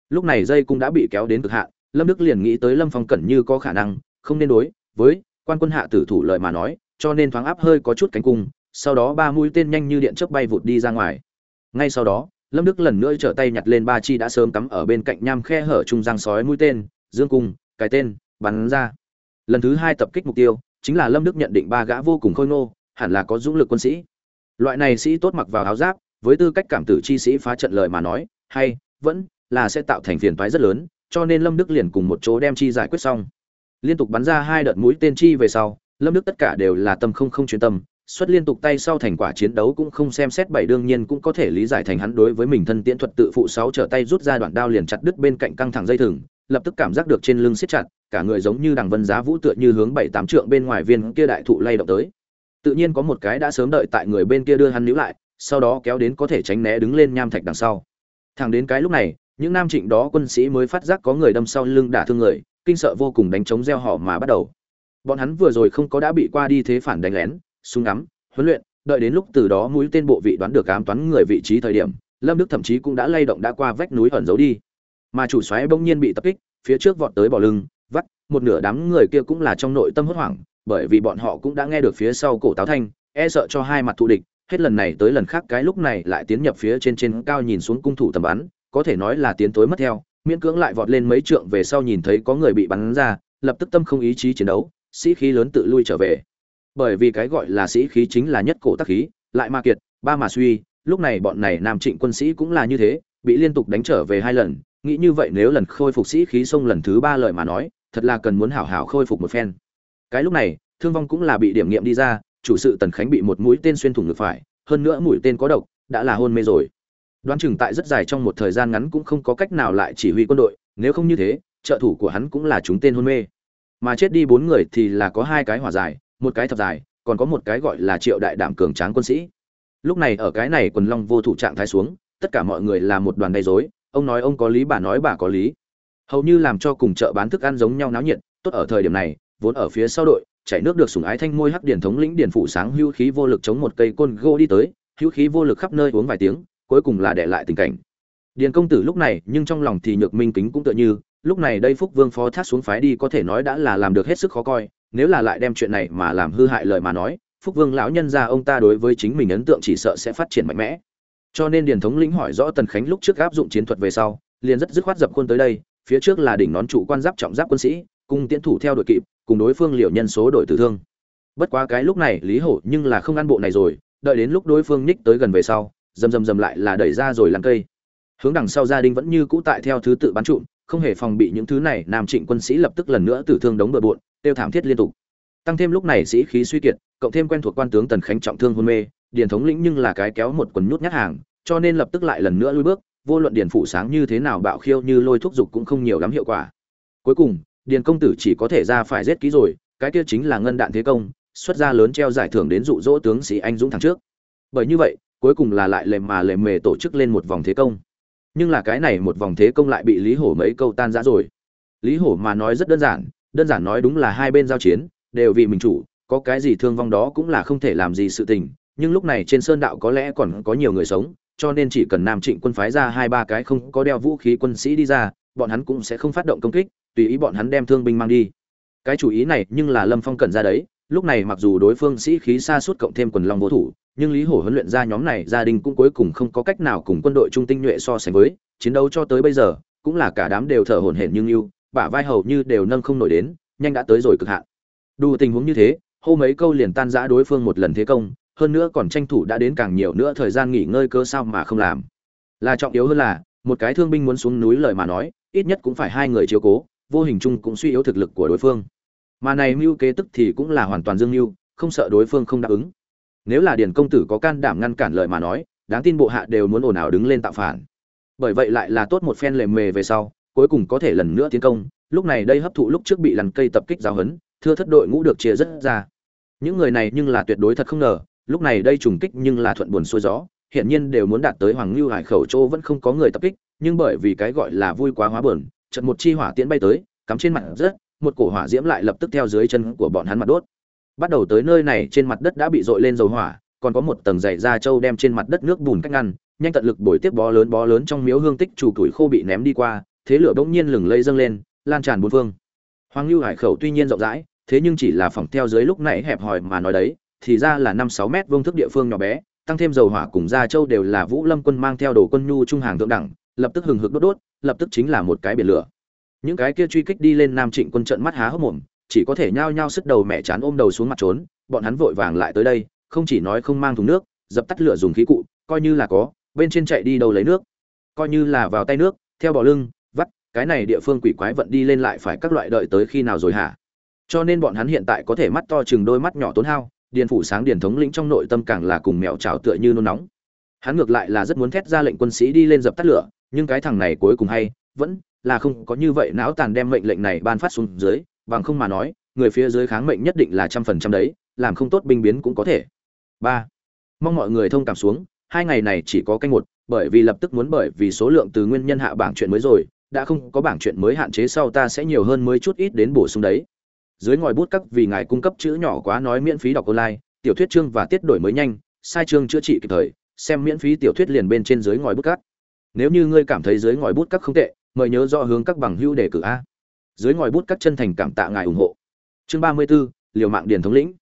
Lúc này dây cũng đã bị kéo đến cực hạn, lâm đức liền nghĩ tới lâm phong cẩn như có khả năng, không nên đối với quan quân hạ tử thủ lợi mà nói, cho nên thoáng áp hơi có chút cánh cung, sau đó ba mũi tên nhanh như điện chớp bay vụt đi ra ngoài. Ngay sau đó, lâm đức lần nữa trở tay nhặt lên ba chi đã sớm cắm ở bên cạnh nham khe hở trung răng sói mũi tên, dương cung, cái tên, bắn ra. Lần thứ hai tập kích mục tiêu chính là lâm đức nhận định ba gã vô cùng khôi ngô, hẳn là có dũng lực quân sĩ. Loại này sĩ tốt mặc vào áo giáp, với tư cách cảm tử chi sĩ phá trận lời mà nói, hay, vẫn, là sẽ tạo thành phiền toái rất lớn, cho nên lâm đức liền cùng một chỗ đem chi giải quyết xong. Liên tục bắn ra hai đợt mũi tên chi về sau, lâm đức tất cả đều là tâm không không chuyên tâm, xuất liên tục tay sau thành quả chiến đấu cũng không xem xét bảy đương nhiên cũng có thể lý giải thành hắn đối với mình thân tiễn thuật tự phụ sáu trở tay rút ra đoạn đao liền chặt đứt bên cạnh căng thẳng dây thừng, lập tức cảm giác được trên lưng siết chặt cả người giống như đằng vân giá vũ tựa như hướng bảy tám trượng bên ngoài viên kia đại thụ lay động tới. Tự nhiên có một cái đã sớm đợi tại người bên kia đưa hắn níu lại, sau đó kéo đến có thể tránh né đứng lên nham thạch đằng sau. Thẳng đến cái lúc này, những nam trịnh đó quân sĩ mới phát giác có người đâm sau lưng đả thương người, kinh sợ vô cùng đánh chống gieo họ mà bắt đầu. Bọn hắn vừa rồi không có đã bị qua đi thế phản đánh lén, súng ngắm, huấn luyện, đợi đến lúc từ đó mũi tên bộ vị đoán được ám toán người vị trí thời điểm, lâm đức thậm chí cũng đã lay động đã qua vách núi ẩn giấu đi. Mà chủ xoáy bỗng nhiên bị tập kích, phía trước vọt tới bỏ lưng một nửa đám người kia cũng là trong nội tâm hốt hoảng, bởi vì bọn họ cũng đã nghe được phía sau cổ táo thanh e sợ cho hai mặt thù địch, hết lần này tới lần khác cái lúc này lại tiến nhập phía trên trên cao nhìn xuống cung thủ tầm bắn, có thể nói là tiến tối mất theo, miễn cưỡng lại vọt lên mấy trượng về sau nhìn thấy có người bị bắn ra, lập tức tâm không ý chí chiến đấu, sĩ khí lớn tự lui trở về. Bởi vì cái gọi là sĩ khí chính là nhất cổ tác khí, lại ma kiệt, ba mà suy, lúc này bọn này nam trịnh quân sĩ cũng là như thế, bị liên tục đánh trở về hai lần, nghĩ như vậy nếu lần khôi phục sĩ khí sông lần thứ ba lời mà nói thật là cần muốn hảo hảo khôi phục một phen. Cái lúc này, thương vong cũng là bị điểm nghiệm đi ra, chủ sự tần khánh bị một mũi tên xuyên thủng ngực phải, hơn nữa mũi tên có độc, đã là hôn mê rồi. Đoán chừng tại rất dài trong một thời gian ngắn cũng không có cách nào lại chỉ huy quân đội, nếu không như thế, trợ thủ của hắn cũng là chúng tên hôn mê. Mà chết đi bốn người thì là có hai cái hỏa dài một cái thập dài còn có một cái gọi là triệu đại đảm cường tráng quân sĩ. Lúc này ở cái này quần long vô thủ trạng thái xuống, tất cả mọi người là một đoàn đầy dối ông nói ông có lý, bà nói bà có lý hầu như làm cho cùng chợ bán thức ăn giống nhau náo nhiệt, tốt ở thời điểm này, vốn ở phía sau đội, chảy nước được sủng ái thanh môi hắc điển thống lĩnh điển phủ sáng hưu khí vô lực chống một cây côn gỗ đi tới hưu khí vô lực khắp nơi uống vài tiếng, cuối cùng là để lại tình cảnh. Điền công tử lúc này, nhưng trong lòng thì nhược minh kính cũng tựa như, lúc này đây phúc vương phó thác xuống phái đi có thể nói đã là làm được hết sức khó coi, nếu là lại đem chuyện này mà làm hư hại lời mà nói, phúc vương lão nhân ra ông ta đối với chính mình ấn tượng chỉ sợ sẽ phát triển mạnh mẽ. Cho nên điền thống lĩnh hỏi rõ tần khánh lúc trước áp dụng chiến thuật về sau, liền rất dứt khoát dập khuôn tới đây phía trước là đỉnh nón trụ quan giáp trọng giáp quân sĩ, cùng tiến thủ theo đội kịp, cùng đối phương liều nhân số đội tử thương. Bất quá cái lúc này, lý hổ nhưng là không ăn bộ này rồi, đợi đến lúc đối phương nhích tới gần về sau dầm dầm dầm lại là đẩy ra rồi lăn cây. Hướng đằng sau gia đình vẫn như cũ tại theo thứ tự bắn trụm không hề phòng bị những thứ này, nam trịnh quân sĩ lập tức lần nữa tử thương đống bừa bộn, tiêu thảm thiết liên tục. Tăng thêm lúc này sĩ khí suy kiệt, cộng thêm quen thuộc quan tướng tần khánh trọng thương hôn mê, điền thống lĩnh nhưng là cái kéo một quần nhút nhát hàng, cho nên lập tức lại lần nữa lui bước vô luận điền phủ sáng như thế nào bạo khiêu như lôi thúc dục cũng không nhiều lắm hiệu quả. Cuối cùng, điền công tử chỉ có thể ra phải giết ký rồi, cái kia chính là ngân đạn thế công, xuất ra lớn treo giải thưởng đến dụ dỗ tướng sĩ anh dũng thẳng trước. Bởi như vậy, cuối cùng là lại lèm mà lèm mề tổ chức lên một vòng thế công. Nhưng là cái này một vòng thế công lại bị lý hổ mấy câu tan rã rồi. Lý hổ mà nói rất đơn giản đơn giản nói đúng là hai bên giao chiến, đều vì mình chủ, có cái gì thương vong đó cũng là không thể làm gì sự tình. Nhưng lúc này trên sơn đạo có lẽ còn có nhiều người sống cho nên chỉ cần nam trịnh quân phái ra hai ba cái không có đeo vũ khí quân sĩ đi ra, bọn hắn cũng sẽ không phát động công kích, tùy ý bọn hắn đem thương binh mang đi. Cái chủ ý này nhưng là lâm phong cần ra đấy, lúc này mặc dù đối phương sĩ khí xa suốt cộng thêm quần long vô thủ, nhưng lý hổ huấn luyện ra nhóm này gia đình cũng cuối cùng không có cách nào cùng quân đội trung tinh nhuệ so sánh với, chiến đấu cho tới bây giờ, cũng là cả đám đều thở hổn hển nhưng yêu bả vai hầu như đều nâng không nổi đến, nhanh đã tới rồi cực hạn. Đủ tình huống như thế, hô mấy câu liền tan giã đối phương một lần thế công hơn nữa còn tranh thủ đã đến càng nhiều nữa thời gian nghỉ ngơi cơ sao mà không làm. Là trọng yếu hơn là, một cái thương binh muốn xuống núi lời mà nói, ít nhất cũng phải hai người chiếu cố, vô hình chung cũng suy yếu thực lực của đối phương. Mà này mưu kế tức thì cũng là hoàn toàn dương mưu, không sợ đối phương không đáp ứng. Nếu là điền công tử có can đảm ngăn cản lời mà nói, đáng tin bộ hạ đều muốn ồn ào đứng lên tạo phản. Bởi vậy lại là tốt một phen lề mề về sau, cuối cùng có thể lần nữa tiến công, lúc này đây hấp thụ lúc trước bị lằn cây tập kích giáo hấn thưa thất đội ngũ được chia rất ra. Những người này nhưng là tuyệt đối thật không ngờ lúc này đây trùng kích nhưng là thuận buồn xuôi gió hiện nhiên đều muốn đạt tới hoàng lưu hải khẩu chỗ vẫn không có người tập kích, nhưng bởi vì cái gọi là vui quá hóa bờn trận một chi hỏa tiễn bay tới, cắm trên mặt rất một cổ hỏa diễm lại lập tức theo dưới chân của bọn hắn mặt đốt. Bắt đầu tới nơi này, trên mặt đất đã bị dội lên dầu hỏa, còn có một tầng dày da trâu đem trên mặt đất nước bùn cách ngăn, nhanh tận lực bồi tiếp bó lớn bó lớn trong miếu hương tích chủ tuổi khô bị ném đi qua, thế lửa bỗng nhiên lừng lây dâng lên, lan tràn bốn phương. Hoàng lưu hải khẩu tuy nhiên rộng rãi, thế nhưng chỉ là phòng theo dưới lúc nãy hẹp hòi mà nói đấy thì ra là năm sáu mét vuông thức địa phương nhỏ bé, tăng thêm dầu hỏa cùng gia châu đều là vũ lâm quân mang theo đồ quân nhu trung hàng thượng đẳng, lập tức hừng hực đốt đốt, lập tức chính là một cái biển lửa. Những cái kia truy kích đi lên nam trịnh quân trận mắt há hốc mồm, chỉ có thể nhao nhao sức đầu mẹ chán ôm đầu xuống mặt trốn, bọn hắn vội vàng lại tới đây, không chỉ nói không mang thùng nước, dập tắt lửa dùng khí cụ, coi như là có, bên trên chạy đi đâu lấy nước. Coi như là vào tay nước, theo bỏ lưng, vắt, cái này địa phương quỷ quái vận đi lên lại phải các loại đợi tới khi nào rồi hả? Cho nên bọn hắn hiện tại có thể mắt to chừng đôi mắt nhỏ tốn hao điền phủ sáng điền thống lĩnh trong nội tâm càng là cùng mèo trào tựa như nôn nóng. Hắn ngược lại là rất muốn thét ra lệnh quân sĩ đi lên dập tắt lửa, nhưng cái thằng này cuối cùng hay, vẫn là không có như vậy não tàn đem mệnh lệnh này ban phát xuống dưới, bằng không mà nói, người phía dưới kháng mệnh nhất định là trăm phần trăm đấy, làm không tốt binh biến cũng có thể. Ba, mong mọi người thông cảm xuống, hai ngày này chỉ có canh một, bởi vì lập tức muốn bởi vì số lượng từ nguyên nhân hạ bảng chuyện mới rồi, đã không có bảng chuyện mới hạn chế sau ta sẽ nhiều hơn mới chút ít đến bổ sung đấy dưới ngòi bút các vì ngài cung cấp chữ nhỏ quá nói miễn phí đọc online tiểu tiểu thuyết chương và tiết đổi mới nhanh sai chương chữa trị kịp thời xem miễn phí tiểu thuyết liền bên trên dưới ngòi bút cắt nếu như ngươi cảm thấy dưới ngòi bút cắt không tệ mời nhớ rõ hướng các bằng hữu đề cử a. Dưới ngòi bút cắt chân thành cảm tạ ngài ủng hộ. Chương ba mươi 34, liều mạng điền thống lĩnh.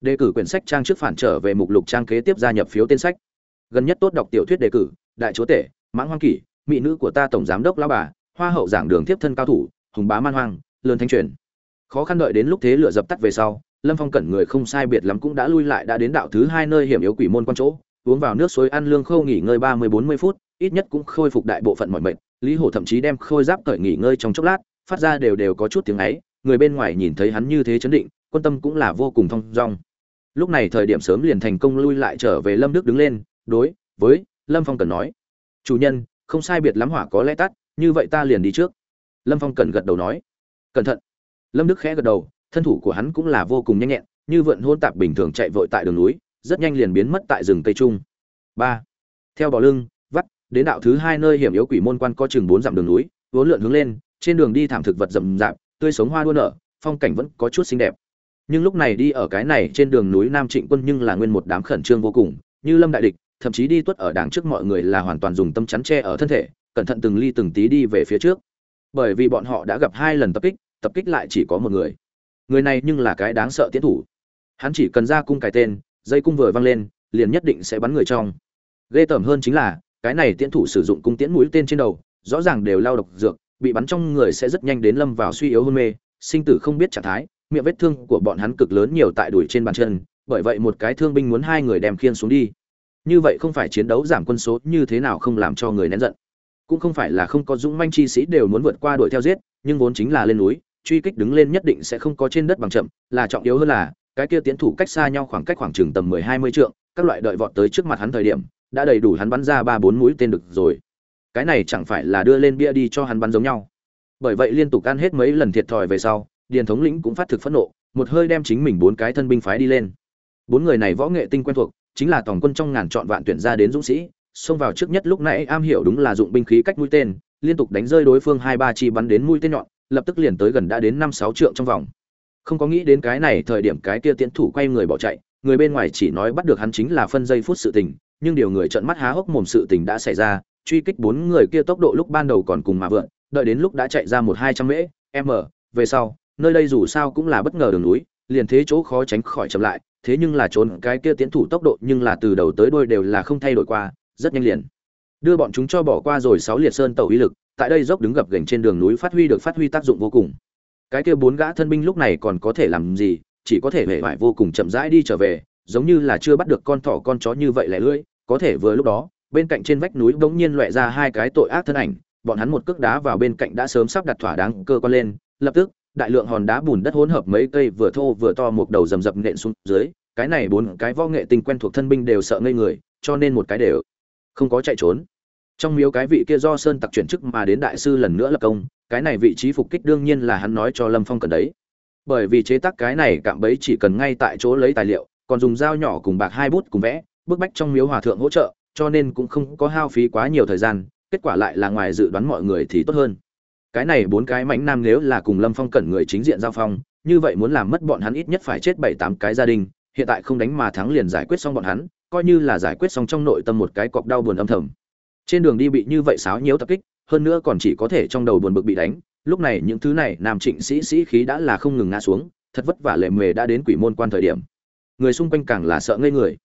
Đề cử quyển sách trang trước phản trở về mục lục trang kế tiếp gia nhập phiếu tên sách. Gần nhất tốt đọc tiểu thuyết đề cử đại chúa tể mãng hoang kỷ mỹ nữ của ta tổng giám đốc lão bà hoa hậu giảng đường tiếp thân cao thủ hùng bá man hoang lớn thanh truyền khó khăn đợi đến lúc thế lửa dập tắt về sau, lâm phong cẩn người không sai biệt lắm cũng đã lui lại đã đến đạo thứ hai nơi hiểm yếu quỷ môn quan chỗ, uống vào nước suối ăn lương khâu nghỉ ngơi ba mươi bốn mươi phút, ít nhất cũng khôi phục đại bộ phận mọi mệnh lý hổ thậm chí đem khôi giáp cởi nghỉ ngơi trong chốc lát, phát ra đều đều có chút tiếng ấy, người bên ngoài nhìn thấy hắn như thế chấn định, quân tâm cũng là vô cùng thong dong. Lúc này thời điểm sớm liền thành công lui lại trở về lâm đức đứng lên, đối với lâm phong cần nói, chủ nhân, không sai biệt lắm hỏa có lẽ tắt, như vậy ta liền đi trước. Lâm phong cần gật đầu nói, cẩn thận lâm đức khẽ gật đầu, thân thủ của hắn cũng là vô cùng nhanh nhẹn, như vượn hôn tạp bình thường chạy vội tại đường núi, rất nhanh liền biến mất tại rừng tây trung. Ba. Theo bò lưng, vắt, đến đạo thứ hai nơi hiểm yếu quỷ môn quan có chừng bốn dặm đường núi, vốn lượn hướng lên, trên đường đi thảm thực vật rậm rạp, tươi sống hoa đua nở, phong cảnh vẫn có chút xinh đẹp. Nhưng lúc này đi ở cái này trên đường núi nam trịnh quân nhưng là nguyên một đám khẩn trương vô cùng, như lâm đại địch, thậm chí đi tuất ở đằng trước mọi người là hoàn toàn dùng tâm chắn che ở thân thể, cẩn thận từng ly từng tí đi về phía trước. Bởi vì bọn họ đã gặp hai lần tập kích tập kích lại chỉ có một người. Người này nhưng là cái đáng sợ tiến thủ. Hắn chỉ cần ra cung cái tên, dây cung vừa văng lên, liền nhất định sẽ bắn người trong. Ghê tởm hơn chính là, cái này tiễn thủ sử dụng cung tiễn mũi tên trên đầu, rõ ràng đều lao độc dược, bị bắn trong người sẽ rất nhanh đến lâm vào suy yếu hôn mê, sinh tử không biết trạng thái, miệng vết thương của bọn hắn cực lớn nhiều tại đuổi trên bàn chân, bởi vậy một cái thương binh muốn hai người đem khiên xuống đi. Như vậy không phải chiến đấu giảm quân số như thế nào không làm cho người nén giận. Cũng không phải là không có dũng manh chi sĩ đều muốn vượt qua đuổi theo giết, nhưng vốn chính là lên núi truy kích đứng lên nhất định sẽ không có trên đất bằng chậm, là trọng yếu hơn là, cái kia tiến thủ cách xa nhau khoảng cách khoảng chừng tầm mười hai mươi trượng, các loại đợi vọt tới trước mặt hắn thời điểm, đã đầy đủ hắn bắn ra ba bốn mũi tên được rồi. Cái này chẳng phải là đưa lên bia đi cho hắn bắn giống nhau. Bởi vậy liên tục ăn hết mấy lần thiệt thòi về sau, điền thống lĩnh cũng phát thực phẫn nộ, một hơi đem chính mình bốn cái thân binh phái đi lên. Bốn người này võ nghệ tinh quen thuộc, chính là tổng quân trong ngàn chọn vạn tuyển ra đến dũng sĩ, xông vào trước nhất lúc nãy am hiểu đúng là dụng binh khí cách mũi tên, liên tục đánh rơi đối phương hai ba chi bắn đến mũi tên nhọn lập tức liền tới gần đã đến năm sáu trượng trong vòng. Không có nghĩ đến cái này thời điểm cái kia tiến thủ quay người bỏ chạy, người bên ngoài chỉ nói bắt được hắn chính là phân giây phút sự tình, nhưng điều người trợn mắt há hốc mồm sự tình đã xảy ra, truy kích bốn người kia tốc độ lúc ban đầu còn cùng mà vượn, đợi đến lúc đã chạy ra một hai trăm mễ m về sau, nơi đây dù sao cũng là bất ngờ đường núi, liền thế chỗ khó tránh khỏi chậm lại, thế nhưng là trốn cái kia tiến thủ tốc độ nhưng là từ đầu tới đuôi đều là không thay đổi qua, rất nhanh liền. Đưa bọn chúng cho bỏ qua rồi sáu liệt sơn tàu uy lực tại đây dốc đứng gập gành trên đường núi phát huy được phát huy tác dụng vô cùng. Cái kia bốn gã thân binh lúc này còn có thể làm gì, chỉ có thể vẻ vải vô cùng chậm rãi đi trở về, giống như là chưa bắt được con thỏ con chó như vậy lẻ lưỡi, có thể vừa lúc đó, bên cạnh trên vách núi bỗng nhiên loẹ ra hai cái tội ác thân ảnh, bọn hắn một cước đá vào bên cạnh đã sớm sắp đặt thỏa đáng cơ quan lên, lập tức, đại lượng hòn đá bùn đất hỗn hợp mấy cây vừa thô vừa to một đầu rầm rập nện xuống dưới, cái này bốn cái võ nghệ tinh quen thuộc thân binh đều sợ ngây người, cho nên một cái đều không có chạy trốn trong miếu cái vị kia do sơn tặc chuyển chức mà đến đại sư lần nữa lập công, cái này vị trí phục kích đương nhiên là hắn nói cho lâm phong cần đấy. Bởi vì chế tác cái này cạm bẫy chỉ cần ngay tại chỗ lấy tài liệu, còn dùng dao nhỏ cùng bạc hai bút cùng vẽ, bức bách trong miếu hòa thượng hỗ trợ, cho nên cũng không có hao phí quá nhiều thời gian, kết quả lại là ngoài dự đoán mọi người thì tốt hơn. Cái này bốn cái mãnh nam nếu là cùng lâm phong cẩn người chính diện giao phong, như vậy muốn làm mất bọn hắn ít nhất phải chết bảy tám cái gia đình, hiện tại không đánh mà thắng liền giải quyết xong bọn hắn, coi như là giải quyết xong trong nội tâm một cái cọc đau buồn âm thầm trên đường đi bị như vậy sáo nhiễu tập kích, hơn nữa còn chỉ có thể trong đầu buồn bực bị đánh. Lúc này những thứ này, nam trịnh sĩ sĩ khí đã là không ngừng ngã xuống, thật vất vả lệ mề đã đến quỷ môn quan thời điểm. Người xung quanh càng là sợ ngây người.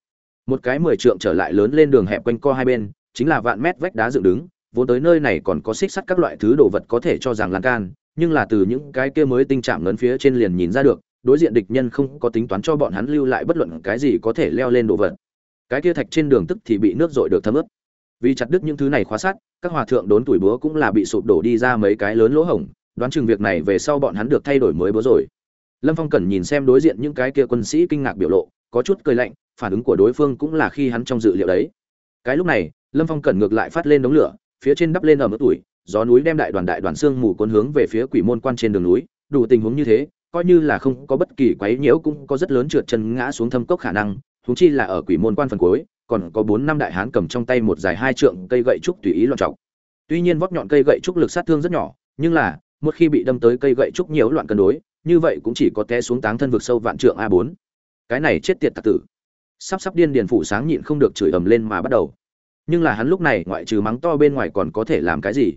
Một cái mười trượng trở lại lớn lên đường hẹp quanh co hai bên, chính là vạn mét vách đá dựng đứng, vốn tới nơi này còn có xích sắt các loại thứ đồ vật có thể cho rằng lan can, nhưng là từ những cái kia mới tinh trạng lớn phía trên liền nhìn ra được, đối diện địch nhân không có tính toán cho bọn hắn lưu lại bất luận cái gì có thể leo lên đồ vật. Cái kia thạch trên đường tức thì bị nước dội được thấm ướt vì chặt đứt những thứ này khóa sát các hòa thượng đốn tuổi búa cũng là bị sụp đổ đi ra mấy cái lớn lỗ hổng, đoán chừng việc này về sau bọn hắn được thay đổi mới búa rồi. Lâm phong cần nhìn xem đối diện những cái kia quân sĩ kinh ngạc biểu lộ, có chút cười lạnh, phản ứng của đối phương cũng là khi hắn trong dự liệu đấy. Cái lúc này, lâm phong cần ngược lại phát lên đống lửa, phía trên đắp lên ở mức tuổi, gió núi đem đại đoàn đại đoàn xương mù cuốn hướng về phía quỷ môn quan trên đường núi, đủ tình huống như thế, coi như là không có bất kỳ quấy nhiễu cũng có rất lớn trượt chân ngã xuống thâm cốc khả năng huống chi là ở quỷ môn quan phần cuối, còn có bốn năm đại hán cầm trong tay một dài hai trượng cây gậy trúc tùy ý loạn trọng. Tuy nhiên vóc nhọn cây gậy trúc lực sát thương rất nhỏ, nhưng là, một khi bị đâm tới cây gậy trúc nhiều loạn cân đối, như vậy cũng chỉ có té xuống táng thân vực sâu vạn trượng a bốn. Cái này chết tiệt tặc tử. Sắp sắp điên điền phủ sáng nhịn không được chửi ầm lên mà bắt đầu. Nhưng là hắn lúc này ngoại trừ mắng to bên ngoài còn có thể làm cái gì?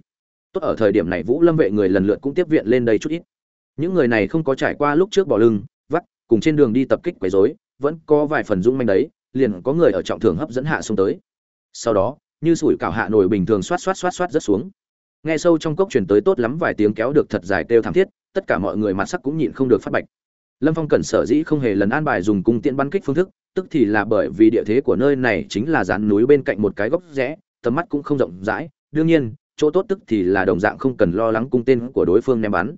Tốt ở thời điểm này vũ lâm vệ người lần lượt cũng tiếp viện lên đây chút ít. Những người này không có trải qua lúc trước bỏ lưng, vắt, cùng trên đường đi tập kích quấy rối vẫn có vài phần dũng manh đấy, liền có người ở trọng thường hấp dẫn hạ xuống tới. Sau đó, như sủi cảo hạ nổi bình thường xoát xoát xoát xoát rất xuống. Nghe sâu trong cốc truyền tới tốt lắm vài tiếng kéo được thật dài kêu thảm thiết, tất cả mọi người mặt sắc cũng nhịn không được phát bạch. Lâm phong cẩn sở dĩ không hề lần an bài dùng cung tiện bắn kích phương thức, tức thì là bởi vì địa thế của nơi này chính là dán núi bên cạnh một cái góc rẽ, tầm mắt cũng không rộng rãi. Đương nhiên, chỗ tốt tức thì là đồng dạng không cần lo lắng cung tên của đối phương ném bắn.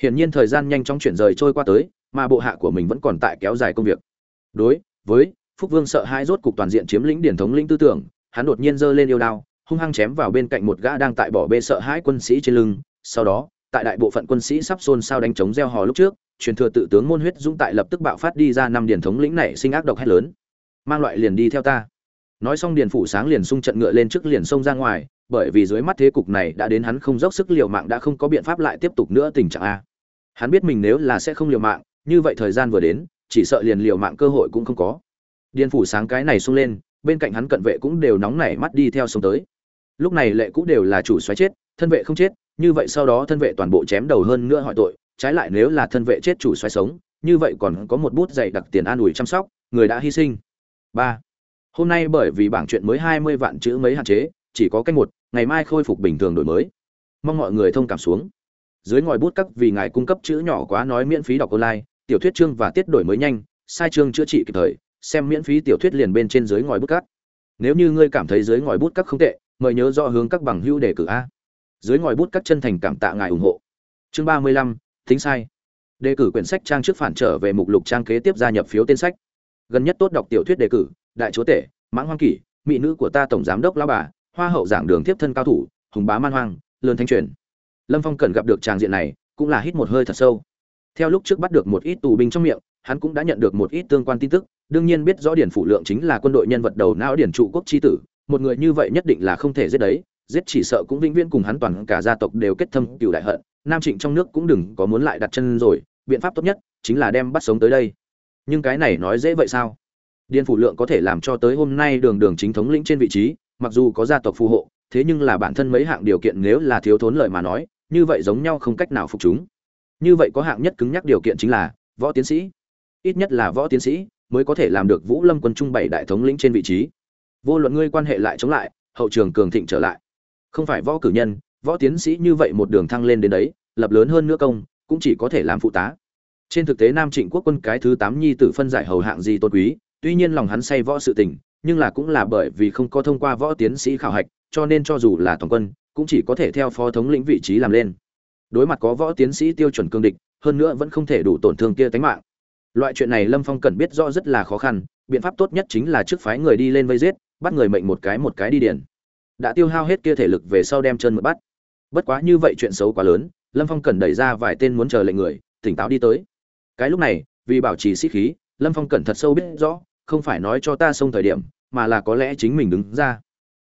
Hiển nhiên thời gian nhanh chóng chuyển rời trôi qua tới, mà bộ hạ của mình vẫn còn tại kéo dài công việc đối, với, phúc vương sợ hai rốt cục toàn diện chiếm lĩnh điển thống lĩnh tư tưởng, hắn đột nhiên giơ lên yêu đao, hung hăng chém vào bên cạnh một gã đang tại bỏ bê sợ hãi quân sĩ trên lưng. Sau đó, tại đại bộ phận quân sĩ sắp xôn xao đánh chống gieo hò lúc trước, truyền thừa tự tướng môn huyết dũng tại lập tức bạo phát đi ra năm điển thống lĩnh này sinh ác độc hét lớn. Mang loại liền đi theo ta. Nói xong điền phủ sáng liền sung trận ngựa lên trước liền xông ra ngoài, bởi vì dưới mắt thế cục này đã đến hắn không dốc sức liều mạng đã không có biện pháp lại tiếp tục nữa tình trạng a. Hắn biết mình nếu là sẽ không liều mạng, như vậy thời gian vừa đến chỉ sợ liền liều mạng cơ hội cũng không có. Điền phủ sáng cái này xông lên, bên cạnh hắn cận vệ cũng đều nóng nảy mắt đi theo sông tới. Lúc này lệ cũng đều là chủ xoáy chết, thân vệ không chết, như vậy sau đó thân vệ toàn bộ chém đầu hơn nữa hỏi tội, trái lại nếu là thân vệ chết chủ xoáy sống, như vậy còn có một bút dày đặc tiền an ủi chăm sóc, người đã hy sinh. Ba. Hôm nay bởi vì bảng chuyện mới hai mươi vạn chữ mấy hạn chế, chỉ có cách một, ngày mai khôi phục bình thường đổi mới. Mong mọi người thông cảm xuống. Dưới ngòi bút các vì ngài cung cấp chữ nhỏ quá nói miễn phí đọc online tiểu thuyết chương và tiết đổi mới nhanh, sai chương chữa trị kịp thời, xem miễn phí tiểu thuyết liền bên trên dưới ngòi bút cắt. Nếu như ngươi cảm thấy dưới ngòi bút cắt không tệ, mời nhớ rõ hướng các bằng hữu đề cử a. Dưới ngòi bút cắt chân thành cảm tạ ngài ủng hộ. Chương ba mươi lăm tính sai. Đề cử quyển sách trang trước phản trở về mục lục trang kế tiếp gia nhập phiếu tên sách. Gần nhất tốt đọc tiểu thuyết đề cử, đại chúa tể, mãng hoang kỷ, mỹ nữ của ta tổng giám đốc lão bà, hoa hậu giảng đường tiếp thân cao thủ, hùng bá man hoang, lớn thanh truyền. Lâm phong cần gặp được tràng diện này, cũng là hít một hơi thật sâu theo lúc trước bắt được một ít tù binh trong miệng, hắn cũng đã nhận được một ít tương quan tin tức. Đương nhiên biết rõ điển phủ lượng chính là quân đội nhân vật đầu não điển trụ quốc chi tử, một người như vậy nhất định là không thể giết đấy. Giết chỉ sợ cũng vĩnh viễn cùng hắn toàn cả gia tộc đều kết thâm cựu đại hận. Nam trịnh trong nước cũng đừng có muốn lại đặt chân rồi. Biện pháp tốt nhất chính là đem bắt sống tới đây. Nhưng cái này nói dễ vậy sao? Điền phủ lượng có thể làm cho tới hôm nay đường đường chính thống lĩnh trên vị trí, mặc dù có gia tộc phù hộ, thế nhưng là bản thân mấy hạng điều kiện nếu là thiếu thốn lợi mà nói, như vậy giống nhau không cách nào phục chúng như vậy có hạng nhất cứng nhắc điều kiện chính là võ tiến sĩ. Ít nhất là võ tiến sĩ mới có thể làm được vũ lâm quân trung bảy đại thống lĩnh trên vị trí. Vô luận ngươi quan hệ lại chống lại, hậu trường cường thịnh trở lại. Không phải võ cử nhân, võ tiến sĩ như vậy một đường thăng lên đến đấy, lập lớn hơn nữa công, cũng chỉ có thể làm phụ tá. Trên thực tế nam trịnh quốc quân cái thứ tám nhi tử phân giải hầu hạng gì tôn quý, tuy nhiên lòng hắn say võ sự tình, nhưng là cũng là bởi vì không có thông qua võ tiến sĩ khảo hạch, cho nên cho dù là toàn quân, cũng chỉ có thể theo phó thống lĩnh vị trí làm lên đối mặt có võ tiến sĩ tiêu chuẩn cương địch, hơn nữa vẫn không thể đủ tổn thương kia tánh mạng. Loại chuyện này lâm phong cần biết rõ rất là khó khăn, biện pháp tốt nhất chính là trước phái người đi lên vây giết, bắt người mệnh một cái một cái đi điển đã tiêu hao hết kia thể lực về sau đem chân mượn bắt. Bất quá như vậy chuyện xấu quá lớn, lâm phong cần đẩy ra vài tên muốn chờ lệnh người, tỉnh táo đi tới. Cái lúc này, vì bảo trì sĩ khí, lâm phong cần thật sâu biết rõ, không phải nói cho ta xông thời điểm, mà là có lẽ chính mình đứng ra.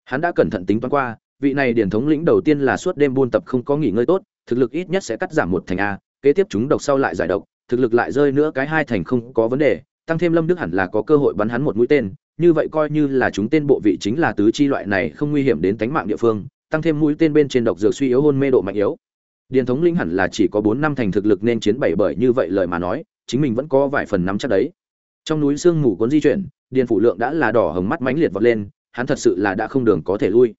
Hắn đã cẩn thận tính toán qua, vị này điển thống lĩnh đầu tiên là suốt đêm buôn tập không có nghỉ ngơi tốt thực lực ít nhất sẽ cắt giảm một thành a, kế tiếp chúng độc sau lại giải độc, thực lực lại rơi nữa cái hai thành không có vấn đề, tăng thêm lâm đức hẳn là có cơ hội bắn hắn một mũi tên, như vậy coi như là chúng tên bộ vị chính là tứ chi loại này không nguy hiểm đến tính mạng địa phương, tăng thêm mũi tên bên trên độc dược suy yếu hôn mê độ mạnh yếu. Điền thống Linh hẳn là chỉ có bốn năm thành thực lực nên chiến bảy bởi như vậy lời mà nói, chính mình vẫn có vài phần nắm chắc đấy. Trong núi sương mù cuốn di chuyển, điền phủ lượng đã là đỏ hồng mắt mãnh liệt vọt lên, hắn thật sự là đã không đường có thể lui.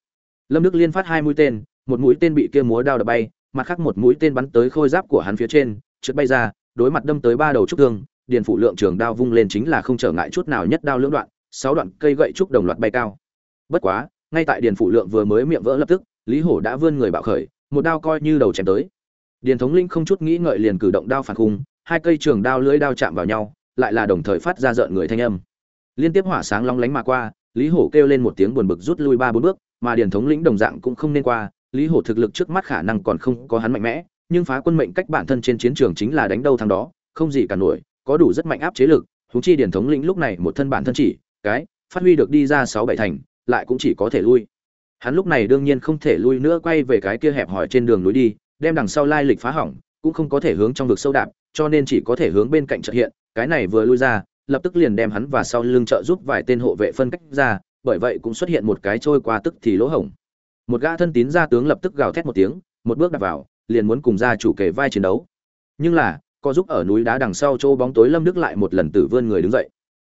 Lâm đức liên phát hai mũi tên, một mũi tên bị kia múa đao đập bay mặt khác một mũi tên bắn tới khôi giáp của hắn phía trên trượt bay ra, đối mặt đâm tới ba đầu trúc thương điền phụ lượng trường đao vung lên chính là không trở ngại chút nào nhất đao lưỡng đoạn, sáu đoạn cây gậy trúc đồng loạt bay cao. Bất quá, ngay tại điền phụ lượng vừa mới miệng vỡ lập tức, lý hổ đã vươn người bạo khởi, một đao coi như đầu chém tới. Điền thống linh không chút nghĩ ngợi liền cử động đao phản khung, hai cây trường đao lưỡi đao chạm vào nhau, lại là đồng thời phát ra rợn người thanh âm. Liên tiếp hỏa sáng long lánh mà qua, lý hổ kêu lên một tiếng buồn bực rút lui ba bốn bước, mà điền thống lĩnh đồng dạng cũng không nên qua lý hổ thực lực trước mắt khả năng còn không có hắn mạnh mẽ, nhưng phá quân mệnh cách bản thân trên chiến trường chính là đánh đâu thắng đó, không gì cả nổi, có đủ rất mạnh áp chế lực, huống chi điển thống lĩnh lúc này một thân bản thân chỉ, cái, phát huy được đi ra sáu bảy thành, lại cũng chỉ có thể lui. Hắn lúc này đương nhiên không thể lui nữa quay về cái kia hẹp hỏi trên đường núi đi, đem đằng sau lai lịch phá hỏng, cũng không có thể hướng trong vực sâu đạp, cho nên chỉ có thể hướng bên cạnh trợ hiện, cái này vừa lui ra, lập tức liền đem hắn và sau lưng trợ giúp vài tên hộ vệ phân cách ra, bởi vậy cũng xuất hiện một cái trôi qua tức thì lỗ hổng một gã thân tín gia tướng lập tức gào thét một tiếng, một bước đặt vào, liền muốn cùng gia chủ kể vai chiến đấu. Nhưng là có giúp ở núi đá đằng sau chỗ bóng tối lâm đức lại một lần tử vươn người đứng dậy.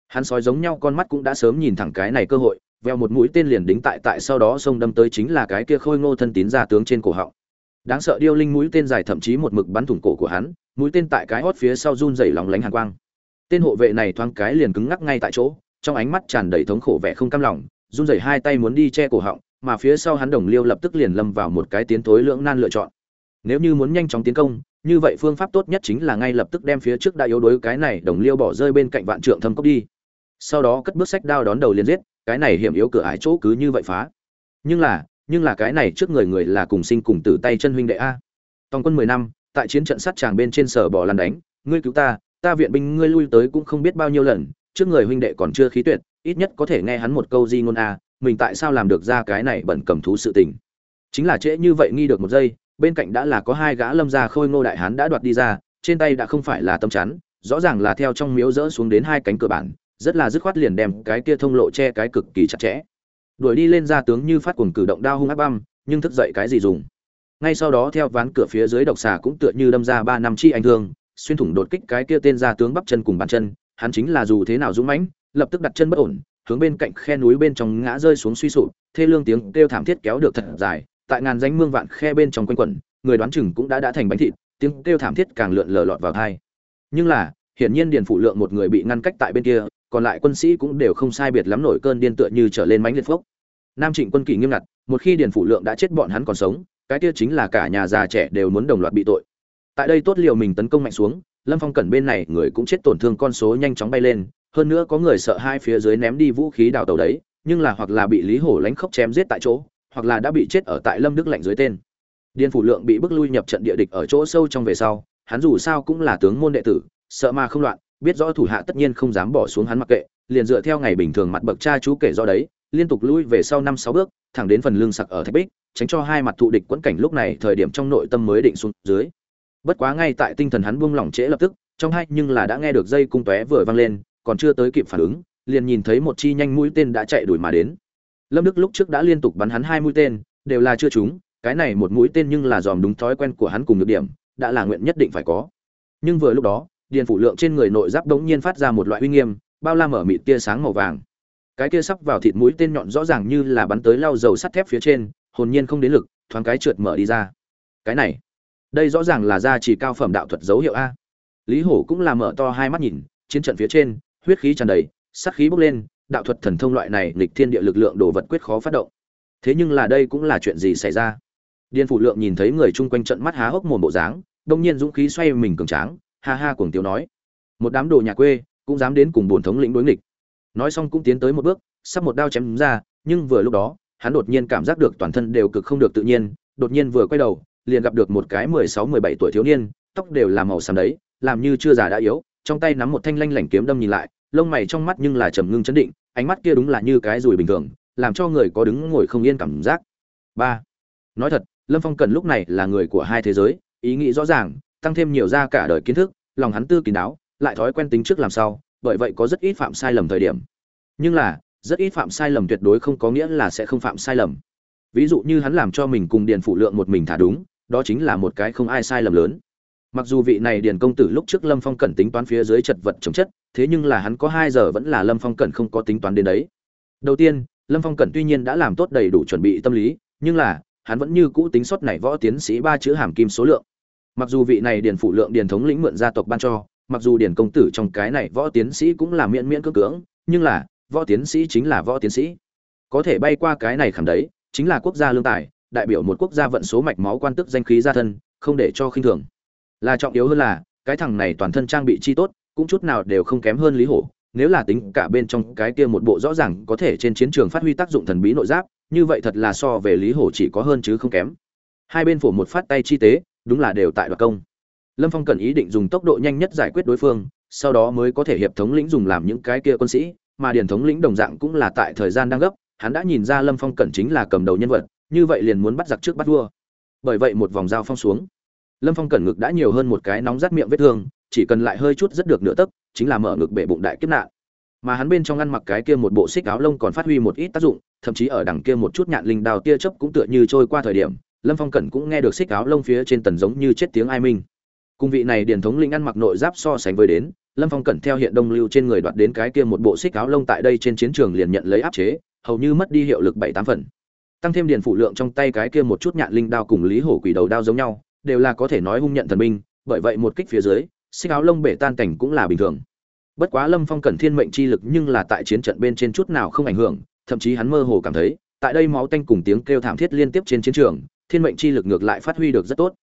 Hắn sói giống nhau con mắt cũng đã sớm nhìn thẳng cái này cơ hội, veo một mũi tên liền đính tại tại sau đó sông đâm tới chính là cái kia khôi ngô thân tín gia tướng trên cổ họng. Đáng sợ điêu linh mũi tên dài thậm chí một mực bắn thủng cổ của hắn, mũi tên tại cái hót phía sau run rẩy lóng lánh hàn quang. Tên hộ vệ này thoáng cái liền cứng ngắc ngay tại chỗ, trong ánh mắt tràn đầy thống khổ vẻ không cam lòng, run rẩy hai tay muốn đi che cổ họng mà phía sau hắn đồng liêu lập tức liền lâm vào một cái tiến tối lưỡng nan lựa chọn. Nếu như muốn nhanh chóng tiến công, như vậy phương pháp tốt nhất chính là ngay lập tức đem phía trước đã yếu đuối cái này đồng liêu bỏ rơi bên cạnh vạn trượng thâm cốc đi. Sau đó cất bước sách đao đón đầu liền giết, cái này hiểm yếu cửa ải chỗ cứ như vậy phá. Nhưng là nhưng là cái này trước người người là cùng sinh cùng tử tay chân huynh đệ a. Tòng quân mười năm, tại chiến trận sắt tràng bên trên sở bỏ lăn đánh, ngươi cứu ta ta viện binh ngươi lui tới cũng không biết bao nhiêu lần, trước người huynh đệ còn chưa khí tuyệt, ít nhất có thể nghe hắn một câu di ngôn a mình tại sao làm được ra cái này bẩn cầm thú sự tình? Chính là trễ như vậy nghi được một giây, bên cạnh đã là có hai gã lâm gia khôi ngô đại hán đã đoạt đi ra, trên tay đã không phải là tâm chắn, rõ ràng là theo trong miếu rỡ xuống đến hai cánh cửa bản, rất là dứt khoát liền đem cái kia thông lộ che cái cực kỳ chặt chẽ. Đuổi đi lên ra tướng như phát cuồng cử động đao hung ác băm, nhưng thức dậy cái gì dùng? Ngay sau đó theo ván cửa phía dưới độc xà cũng tựa như đâm ra ba năm chi ảnh thương, xuyên thủng đột kích cái kia tên ra tướng bắp chân cùng bàn chân, hắn chính là dù thế nào dũng mãnh, lập tức đặt chân bất ổn hướng bên cạnh khe núi bên trong ngã rơi xuống suy sụp, thê lương tiếng kêu thảm thiết kéo được thật dài, tại ngàn danh mương vạn khe bên trong quanh quẩn, người đoán chừng cũng đã đã thành bánh thịt, tiếng kêu thảm thiết càng lượn lờ lọt vào thai nhưng là, hiển nhiên điền phụ lượng một người bị ngăn cách tại bên kia, còn lại quân sĩ cũng đều không sai biệt lắm nổi cơn điên tựa như trở lên mánh liệt phốc. Nam trịnh quân kỷ nghiêm ngặt, một khi điền phụ lượng đã chết bọn hắn còn sống, cái kia chính là cả nhà già trẻ đều muốn đồng loạt bị tội. Tại đây tốt liều mình tấn công mạnh xuống, lâm phong cẩn bên này người cũng chết tổn thương con số nhanh chóng bay lên hơn nữa có người sợ hai phía dưới ném đi vũ khí đào tàu đấy, nhưng là hoặc là bị lý hổ lánh khốc chém giết tại chỗ, hoặc là đã bị chết ở tại lâm đức lạnh dưới tên. Điền phủ lượng bị bức lui nhập trận địa địch ở chỗ sâu trong về sau, hắn dù sao cũng là tướng môn đệ tử, sợ mà không loạn, biết rõ thủ hạ tất nhiên không dám bỏ xuống hắn mặc kệ, liền dựa theo ngày bình thường mặt bậc cha chú kể do đấy, liên tục lui về sau năm sáu bước, thẳng đến phần lưng sặc ở thạch bích, tránh cho hai mặt thụ địch quẫn cảnh lúc này thời điểm trong nội tâm mới định xuống dưới. Bất quá ngay tại tinh thần hắn buông lỏng trễ lập tức, trong hai nhưng là đã nghe được dây cung tóe vừa vang lên còn chưa tới kịp phản ứng, liền nhìn thấy một chi nhanh mũi tên đã chạy đuổi mà đến. Lâm đức lúc trước đã liên tục bắn hắn hai mũi tên, đều là chưa trúng, cái này một mũi tên nhưng là dòm đúng thói quen của hắn cùng được điểm, đã là nguyện nhất định phải có. Nhưng vừa lúc đó, điền phủ lượng trên người nội giáp đống nhiên phát ra một loại uy nghiêm, bao la mở mịt tia sáng màu vàng. Cái kia sắp vào thịt mũi tên nhọn rõ ràng như là bắn tới lau dầu sắt thép phía trên, hồn nhiên không đến lực, thoáng cái trượt mở đi ra. Cái này, đây rõ ràng là gia trì cao phẩm đạo thuật dấu hiệu a. Lý hổ cũng là mở to hai mắt nhìn, chiến trận phía trên huyết khí tràn đầy, sát khí bốc lên, đạo thuật thần thông loại này nghịch thiên địa lực lượng đồ vật quyết khó phát động. Thế nhưng là đây cũng là chuyện gì xảy ra? Điên phủ lượng nhìn thấy người chung quanh trận mắt há hốc mồm bộ dáng, đông nhiên dũng khí xoay mình cường tráng, ha ha cuồng tiếu nói, một đám đồ nhà quê cũng dám đến cùng bổn thống lĩnh đối nghịch. Nói xong cũng tiến tới một bước, sắp một đao chém ra, nhưng vừa lúc đó, hắn đột nhiên cảm giác được toàn thân đều cực không được tự nhiên, đột nhiên vừa quay đầu, liền gặp được một cái mười sáu, mười bảy tuổi thiếu niên, tóc đều là màu xám đấy, làm như chưa già đã yếu, trong tay nắm một thanh lanh lảnh kiếm đâm nhìn lại lông mày trong mắt nhưng là trầm ngưng chấn định, ánh mắt kia đúng là như cái rùi bình thường, làm cho người có đứng ngồi không yên cảm giác. Ba, nói thật, lâm phong cần lúc này là người của hai thế giới, ý nghĩ rõ ràng, tăng thêm nhiều ra cả đời kiến thức, lòng hắn tư kín đáo, lại thói quen tính trước làm sao bởi vậy có rất ít phạm sai lầm thời điểm. Nhưng là, rất ít phạm sai lầm tuyệt đối không có nghĩa là sẽ không phạm sai lầm. Ví dụ như hắn làm cho mình cùng điền phụ lượng một mình thả đúng, đó chính là một cái không ai sai lầm lớn mặc dù vị này điền công tử lúc trước lâm phong cẩn tính toán phía dưới chật vật chống chất, thế nhưng là hắn có hai giờ vẫn là lâm phong cẩn không có tính toán đến đấy. Đầu tiên, lâm phong cẩn tuy nhiên đã làm tốt đầy đủ chuẩn bị tâm lý, nhưng là, hắn vẫn như cũ tính sót này võ tiến sĩ ba chữ hàm kim số lượng. Mặc dù vị này điền phụ lượng điền thống lĩnh mượn gia tộc ban cho, mặc dù điền công tử trong cái này võ tiến sĩ cũng là miễn miễn cưỡng cưỡng, nhưng là, võ tiến sĩ chính là võ tiến sĩ. Có thể bay qua cái này khẳng đấy, chính là quốc gia lương tài, đại biểu một quốc gia vận số mạch máu quan tức danh khí gia thân, không để cho khinh thường là trọng yếu hơn là, cái thằng này toàn thân trang bị chi tốt, cũng chút nào đều không kém hơn lý hổ. Nếu là tính cả bên trong cái kia một bộ rõ ràng có thể trên chiến trường phát huy tác dụng thần bí nội giáp, như vậy thật là so về lý hổ chỉ có hơn chứ không kém. Hai bên phổ một phát tay chi tế, đúng là đều tại đoạt công. Lâm phong cần ý định dùng tốc độ nhanh nhất giải quyết đối phương, sau đó mới có thể hiệp thống lĩnh dùng làm những cái kia quân sĩ, mà điển thống lĩnh đồng dạng cũng là tại thời gian đang gấp, hắn đã nhìn ra lâm phong cẩn chính là cầm đầu nhân vật, như vậy liền muốn bắt giặc trước bắt vua. Bởi vậy một vòng dao phong xuống lâm phong cẩn ngực đã nhiều hơn một cái nóng rát miệng vết thương, chỉ cần lại hơi chút rất được nửa tấc, chính là mở ngực bể bụng đại kiếp nạn. Mà hắn bên trong ăn mặc cái kia một bộ xích áo lông còn phát huy một ít tác dụng, thậm chí ở đằng kia một chút nhạn linh đào tia chớp cũng tựa như trôi qua thời điểm, lâm phong cẩn cũng nghe được xích áo lông phía trên tần giống như chết tiếng ai minh. Cung vị này điển thống linh ăn mặc nội giáp so sánh với đến, lâm phong cẩn theo hiện đông lưu trên người đoạt đến cái kia một bộ xích áo lông tại đây trên chiến trường liền nhận lấy áp chế, hầu như mất đi hiệu lực bảy tám phần. Tăng thêm điền phụ lượng trong tay cái kia một chút nhạn linh đao cùng lý hổ quỷ đầu đao giống nhau đều là có thể nói hung nhận thần binh, bởi vậy một kích phía dưới, xích áo lông bể tan cảnh cũng là bình thường. Bất quá lâm phong cần thiên mệnh chi lực nhưng là tại chiến trận bên trên chút nào không ảnh hưởng, thậm chí hắn mơ hồ cảm thấy, tại đây máu tanh cùng tiếng kêu thảm thiết liên tiếp trên chiến trường, thiên mệnh chi lực ngược lại phát huy được rất tốt.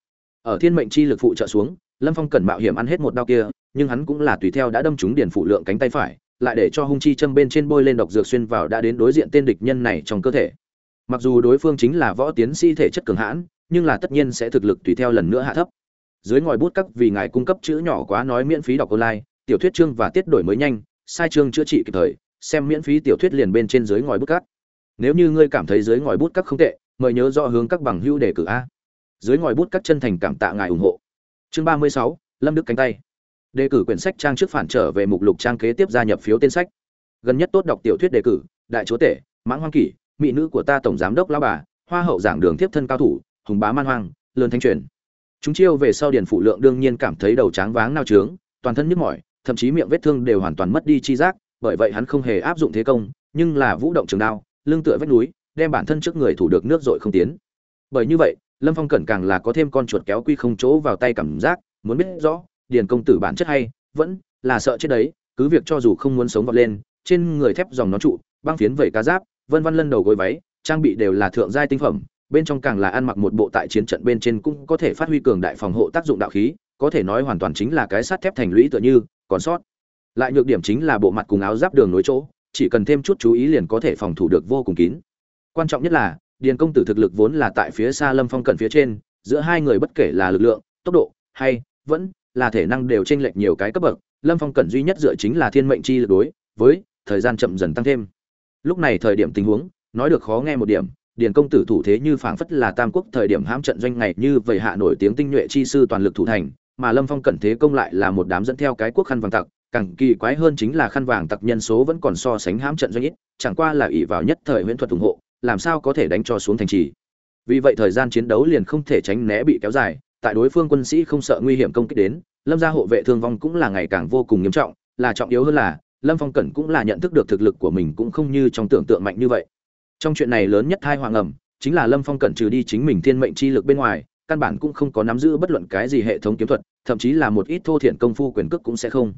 Ở thiên mệnh chi lực phụ trợ xuống, lâm phong cần mạo hiểm ăn hết một đao kia, nhưng hắn cũng là tùy theo đã đâm trúng điền phụ lượng cánh tay phải, lại để cho hung chi châm bên trên bôi lên độc dược xuyên vào đã đến đối diện tên địch nhân này trong cơ thể. Mặc dù đối phương chính là võ tiến sĩ thể chất cường hãn nhưng là tất nhiên sẽ thực lực tùy theo lần nữa hạ thấp. Dưới ngòi bút các vì ngài cung cấp chữ nhỏ quá nói miễn phí đọc online, tiểu thuyết chương và tiết đổi mới nhanh, sai chương chữa trị kịp thời, xem miễn phí tiểu thuyết liền bên trên dưới ngòi bút cắt nếu như ngươi cảm thấy dưới ngòi bút cắt không tệ, mời nhớ rõ hướng các bằng hữu đề cử a. Dưới ngòi bút cắt chân thành cảm tạ ngài ủng hộ. Chương ba mươi sáu, lâm đức cánh tay. Đề cử quyển sách trang trước phản trở về mục lục trang kế tiếp gia nhập phiếu tên sách. Gần nhất tốt đọc tiểu thuyết đề cử, đại chúa tể, mãng hoang kỷ, mỹ nữ của ta tổng giám đốc lao bà, hoa hậu giảng đường tiếp thân cao thủ hùng bá man hoang, lớn thanh truyền. Chúng chiêu về sau điền phụ lượng đương nhiên cảm thấy đầu tráng váng nao trướng, toàn thân nhức mỏi, thậm chí miệng vết thương đều hoàn toàn mất đi chi giác, bởi vậy hắn không hề áp dụng thế công, nhưng là vũ động trường đao, lưng tựa vách núi, đem bản thân trước người thủ được nước dội không tiến. Bởi như vậy, lâm phong cẩn càng là có thêm con chuột kéo quy không chỗ vào tay cảm giác, muốn biết rõ, điền công tử bản chất hay, vẫn là sợ chết đấy, cứ việc cho dù không muốn sống vọt lên, trên người thép dòng nó trụ, băng phiến vẩy cá giáp, vân vân lân đầu gối váy, trang bị đều là thượng giai tinh phẩm bên trong càng là ăn mặc một bộ tại chiến trận bên trên cũng có thể phát huy cường đại phòng hộ tác dụng đạo khí, có thể nói hoàn toàn chính là cái sắt thép thành lũy tựa như, còn sót. Lại nhược điểm chính là bộ mặt cùng áo giáp đường nối chỗ, chỉ cần thêm chút chú ý liền có thể phòng thủ được vô cùng kín. Quan trọng nhất là, điền công tử thực lực vốn là tại phía xa lâm phong cận phía trên, giữa hai người bất kể là lực lượng, tốc độ hay vẫn là thể năng đều chênh lệch nhiều cái cấp bậc, lâm phong cận duy nhất dựa chính là thiên mệnh chi lực đối, với thời gian chậm dần tăng thêm. Lúc này thời điểm tình huống, nói được khó nghe một điểm điền công tử thủ thế như phảng phất là tam quốc thời điểm hãm trận doanh ngày như vậy hạ nổi tiếng tinh nhuệ chi sư toàn lực thủ thành, mà lâm phong cẩn thế công lại là một đám dẫn theo cái quốc khăn vàng tặc, càng kỳ quái hơn chính là khăn vàng tặc nhân số vẫn còn so sánh hãm trận doanh ít, chẳng qua là ỷ vào nhất thời huyễn thuật ủng hộ, làm sao có thể đánh cho xuống thành trì. Vì vậy thời gian chiến đấu liền không thể tránh né bị kéo dài, tại đối phương quân sĩ không sợ nguy hiểm công kích đến, lâm gia hộ vệ thương vong cũng là ngày càng vô cùng nghiêm trọng, là trọng yếu hơn là, lâm phong cẩn cũng là nhận thức được thực lực của mình cũng không như trong tưởng tượng mạnh như vậy trong chuyện này lớn nhất thai hoàng ẩm, chính là lâm phong cẩn trừ đi chính mình thiên mệnh chi lực bên ngoài, căn bản cũng không có nắm giữ bất luận cái gì hệ thống kiếm thuật, thậm chí là một ít thô thiện công phu quyền cước cũng sẽ không.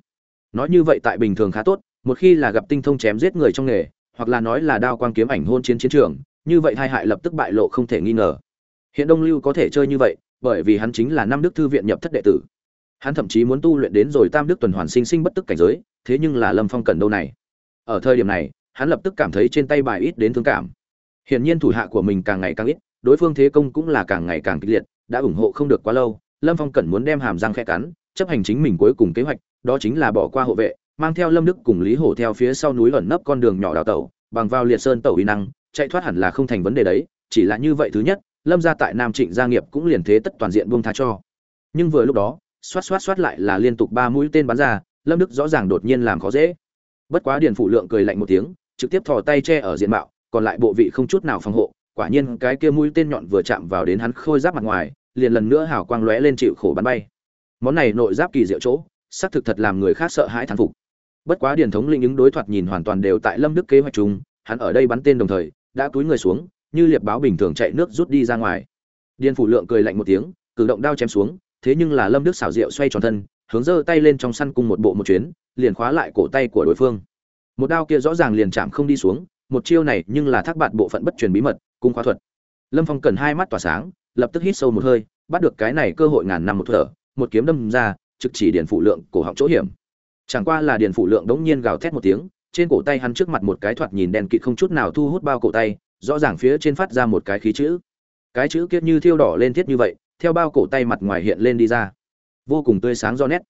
Nói như vậy tại bình thường khá tốt, một khi là gặp tinh thông chém giết người trong nghề, hoặc là nói là đao quang kiếm ảnh hôn chiến chiến trường, như vậy hai hại lập tức bại lộ không thể nghi ngờ. Hiện đông lưu có thể chơi như vậy, bởi vì hắn chính là năm đức thư viện nhập thất đệ tử. Hắn thậm chí muốn tu luyện đến rồi tam đức tuần hoàn sinh sinh bất tức cảnh giới, thế nhưng là lâm phong cần đâu này. Ở thời điểm này, hắn lập tức cảm thấy trên tay bài ít đến thương cảm hiển nhiên thủ hạ của mình càng ngày càng ít, đối phương thế công cũng là càng ngày càng kịch liệt, đã ủng hộ không được quá lâu, lâm phong cần muốn đem hàm răng khẽ cắn, chấp hành chính mình cuối cùng kế hoạch, đó chính là bỏ qua hộ vệ, mang theo lâm đức cùng lý hổ theo phía sau núi ẩn nấp con đường nhỏ đào tẩu, bằng vào liệt sơn tẩu uy năng, chạy thoát hẳn là không thành vấn đề đấy, chỉ là như vậy thứ nhất, lâm gia tại nam trịnh gia nghiệp cũng liền thế tất toàn diện buông tha cho. Nhưng vừa lúc đó, xoát xoát xoát lại là liên tục ba mũi tên bắn ra, lâm đức rõ ràng đột nhiên làm khó dễ. Bất quá điền phụ lượng cười lạnh một tiếng, trực tiếp thò tay che ở diện mạo còn lại bộ vị không chút nào phòng hộ, quả nhiên cái kia mũi tên nhọn vừa chạm vào đến hắn khôi giáp mặt ngoài, liền lần nữa hào quang lóe lên chịu khổ bắn bay. Món này nội giáp kỳ diệu chỗ, xác thực thật làm người khác sợ hãi thán phục. Bất quá điển thống linh ứng đối thoại nhìn hoàn toàn đều tại lâm đức kế hoạch chúng hắn ở đây bắn tên đồng thời, đã túi người xuống, như liệp báo bình thường chạy nước rút đi ra ngoài. Điền phủ lượng cười lạnh một tiếng, cử động đao chém xuống, thế nhưng là lâm đức xảo diệu xoay tròn thân, hướng giơ tay lên trong săn cung một bộ một chuyến, liền khóa lại cổ tay của đối phương. Một đao kia rõ ràng liền chạm không đi xuống một chiêu này nhưng là thác bạt bộ phận bất truyền bí mật, cung khóa thuật. Lâm phong cần hai mắt tỏa sáng, lập tức hít sâu một hơi, bắt được cái này cơ hội ngàn năm một thở, một kiếm đâm ra, trực chỉ điền phụ lượng cổ họng chỗ hiểm. Chẳng qua là điền phụ lượng đống nhiên gào thét một tiếng, trên cổ tay hắn trước mặt một cái thoạt nhìn đèn kịt không chút nào thu hút bao cổ tay, rõ ràng phía trên phát ra một cái khí chữ. Cái chữ kiết như thiêu đỏ lên thiết như vậy, theo bao cổ tay mặt ngoài hiện lên đi ra. Vô cùng tươi sáng do nét.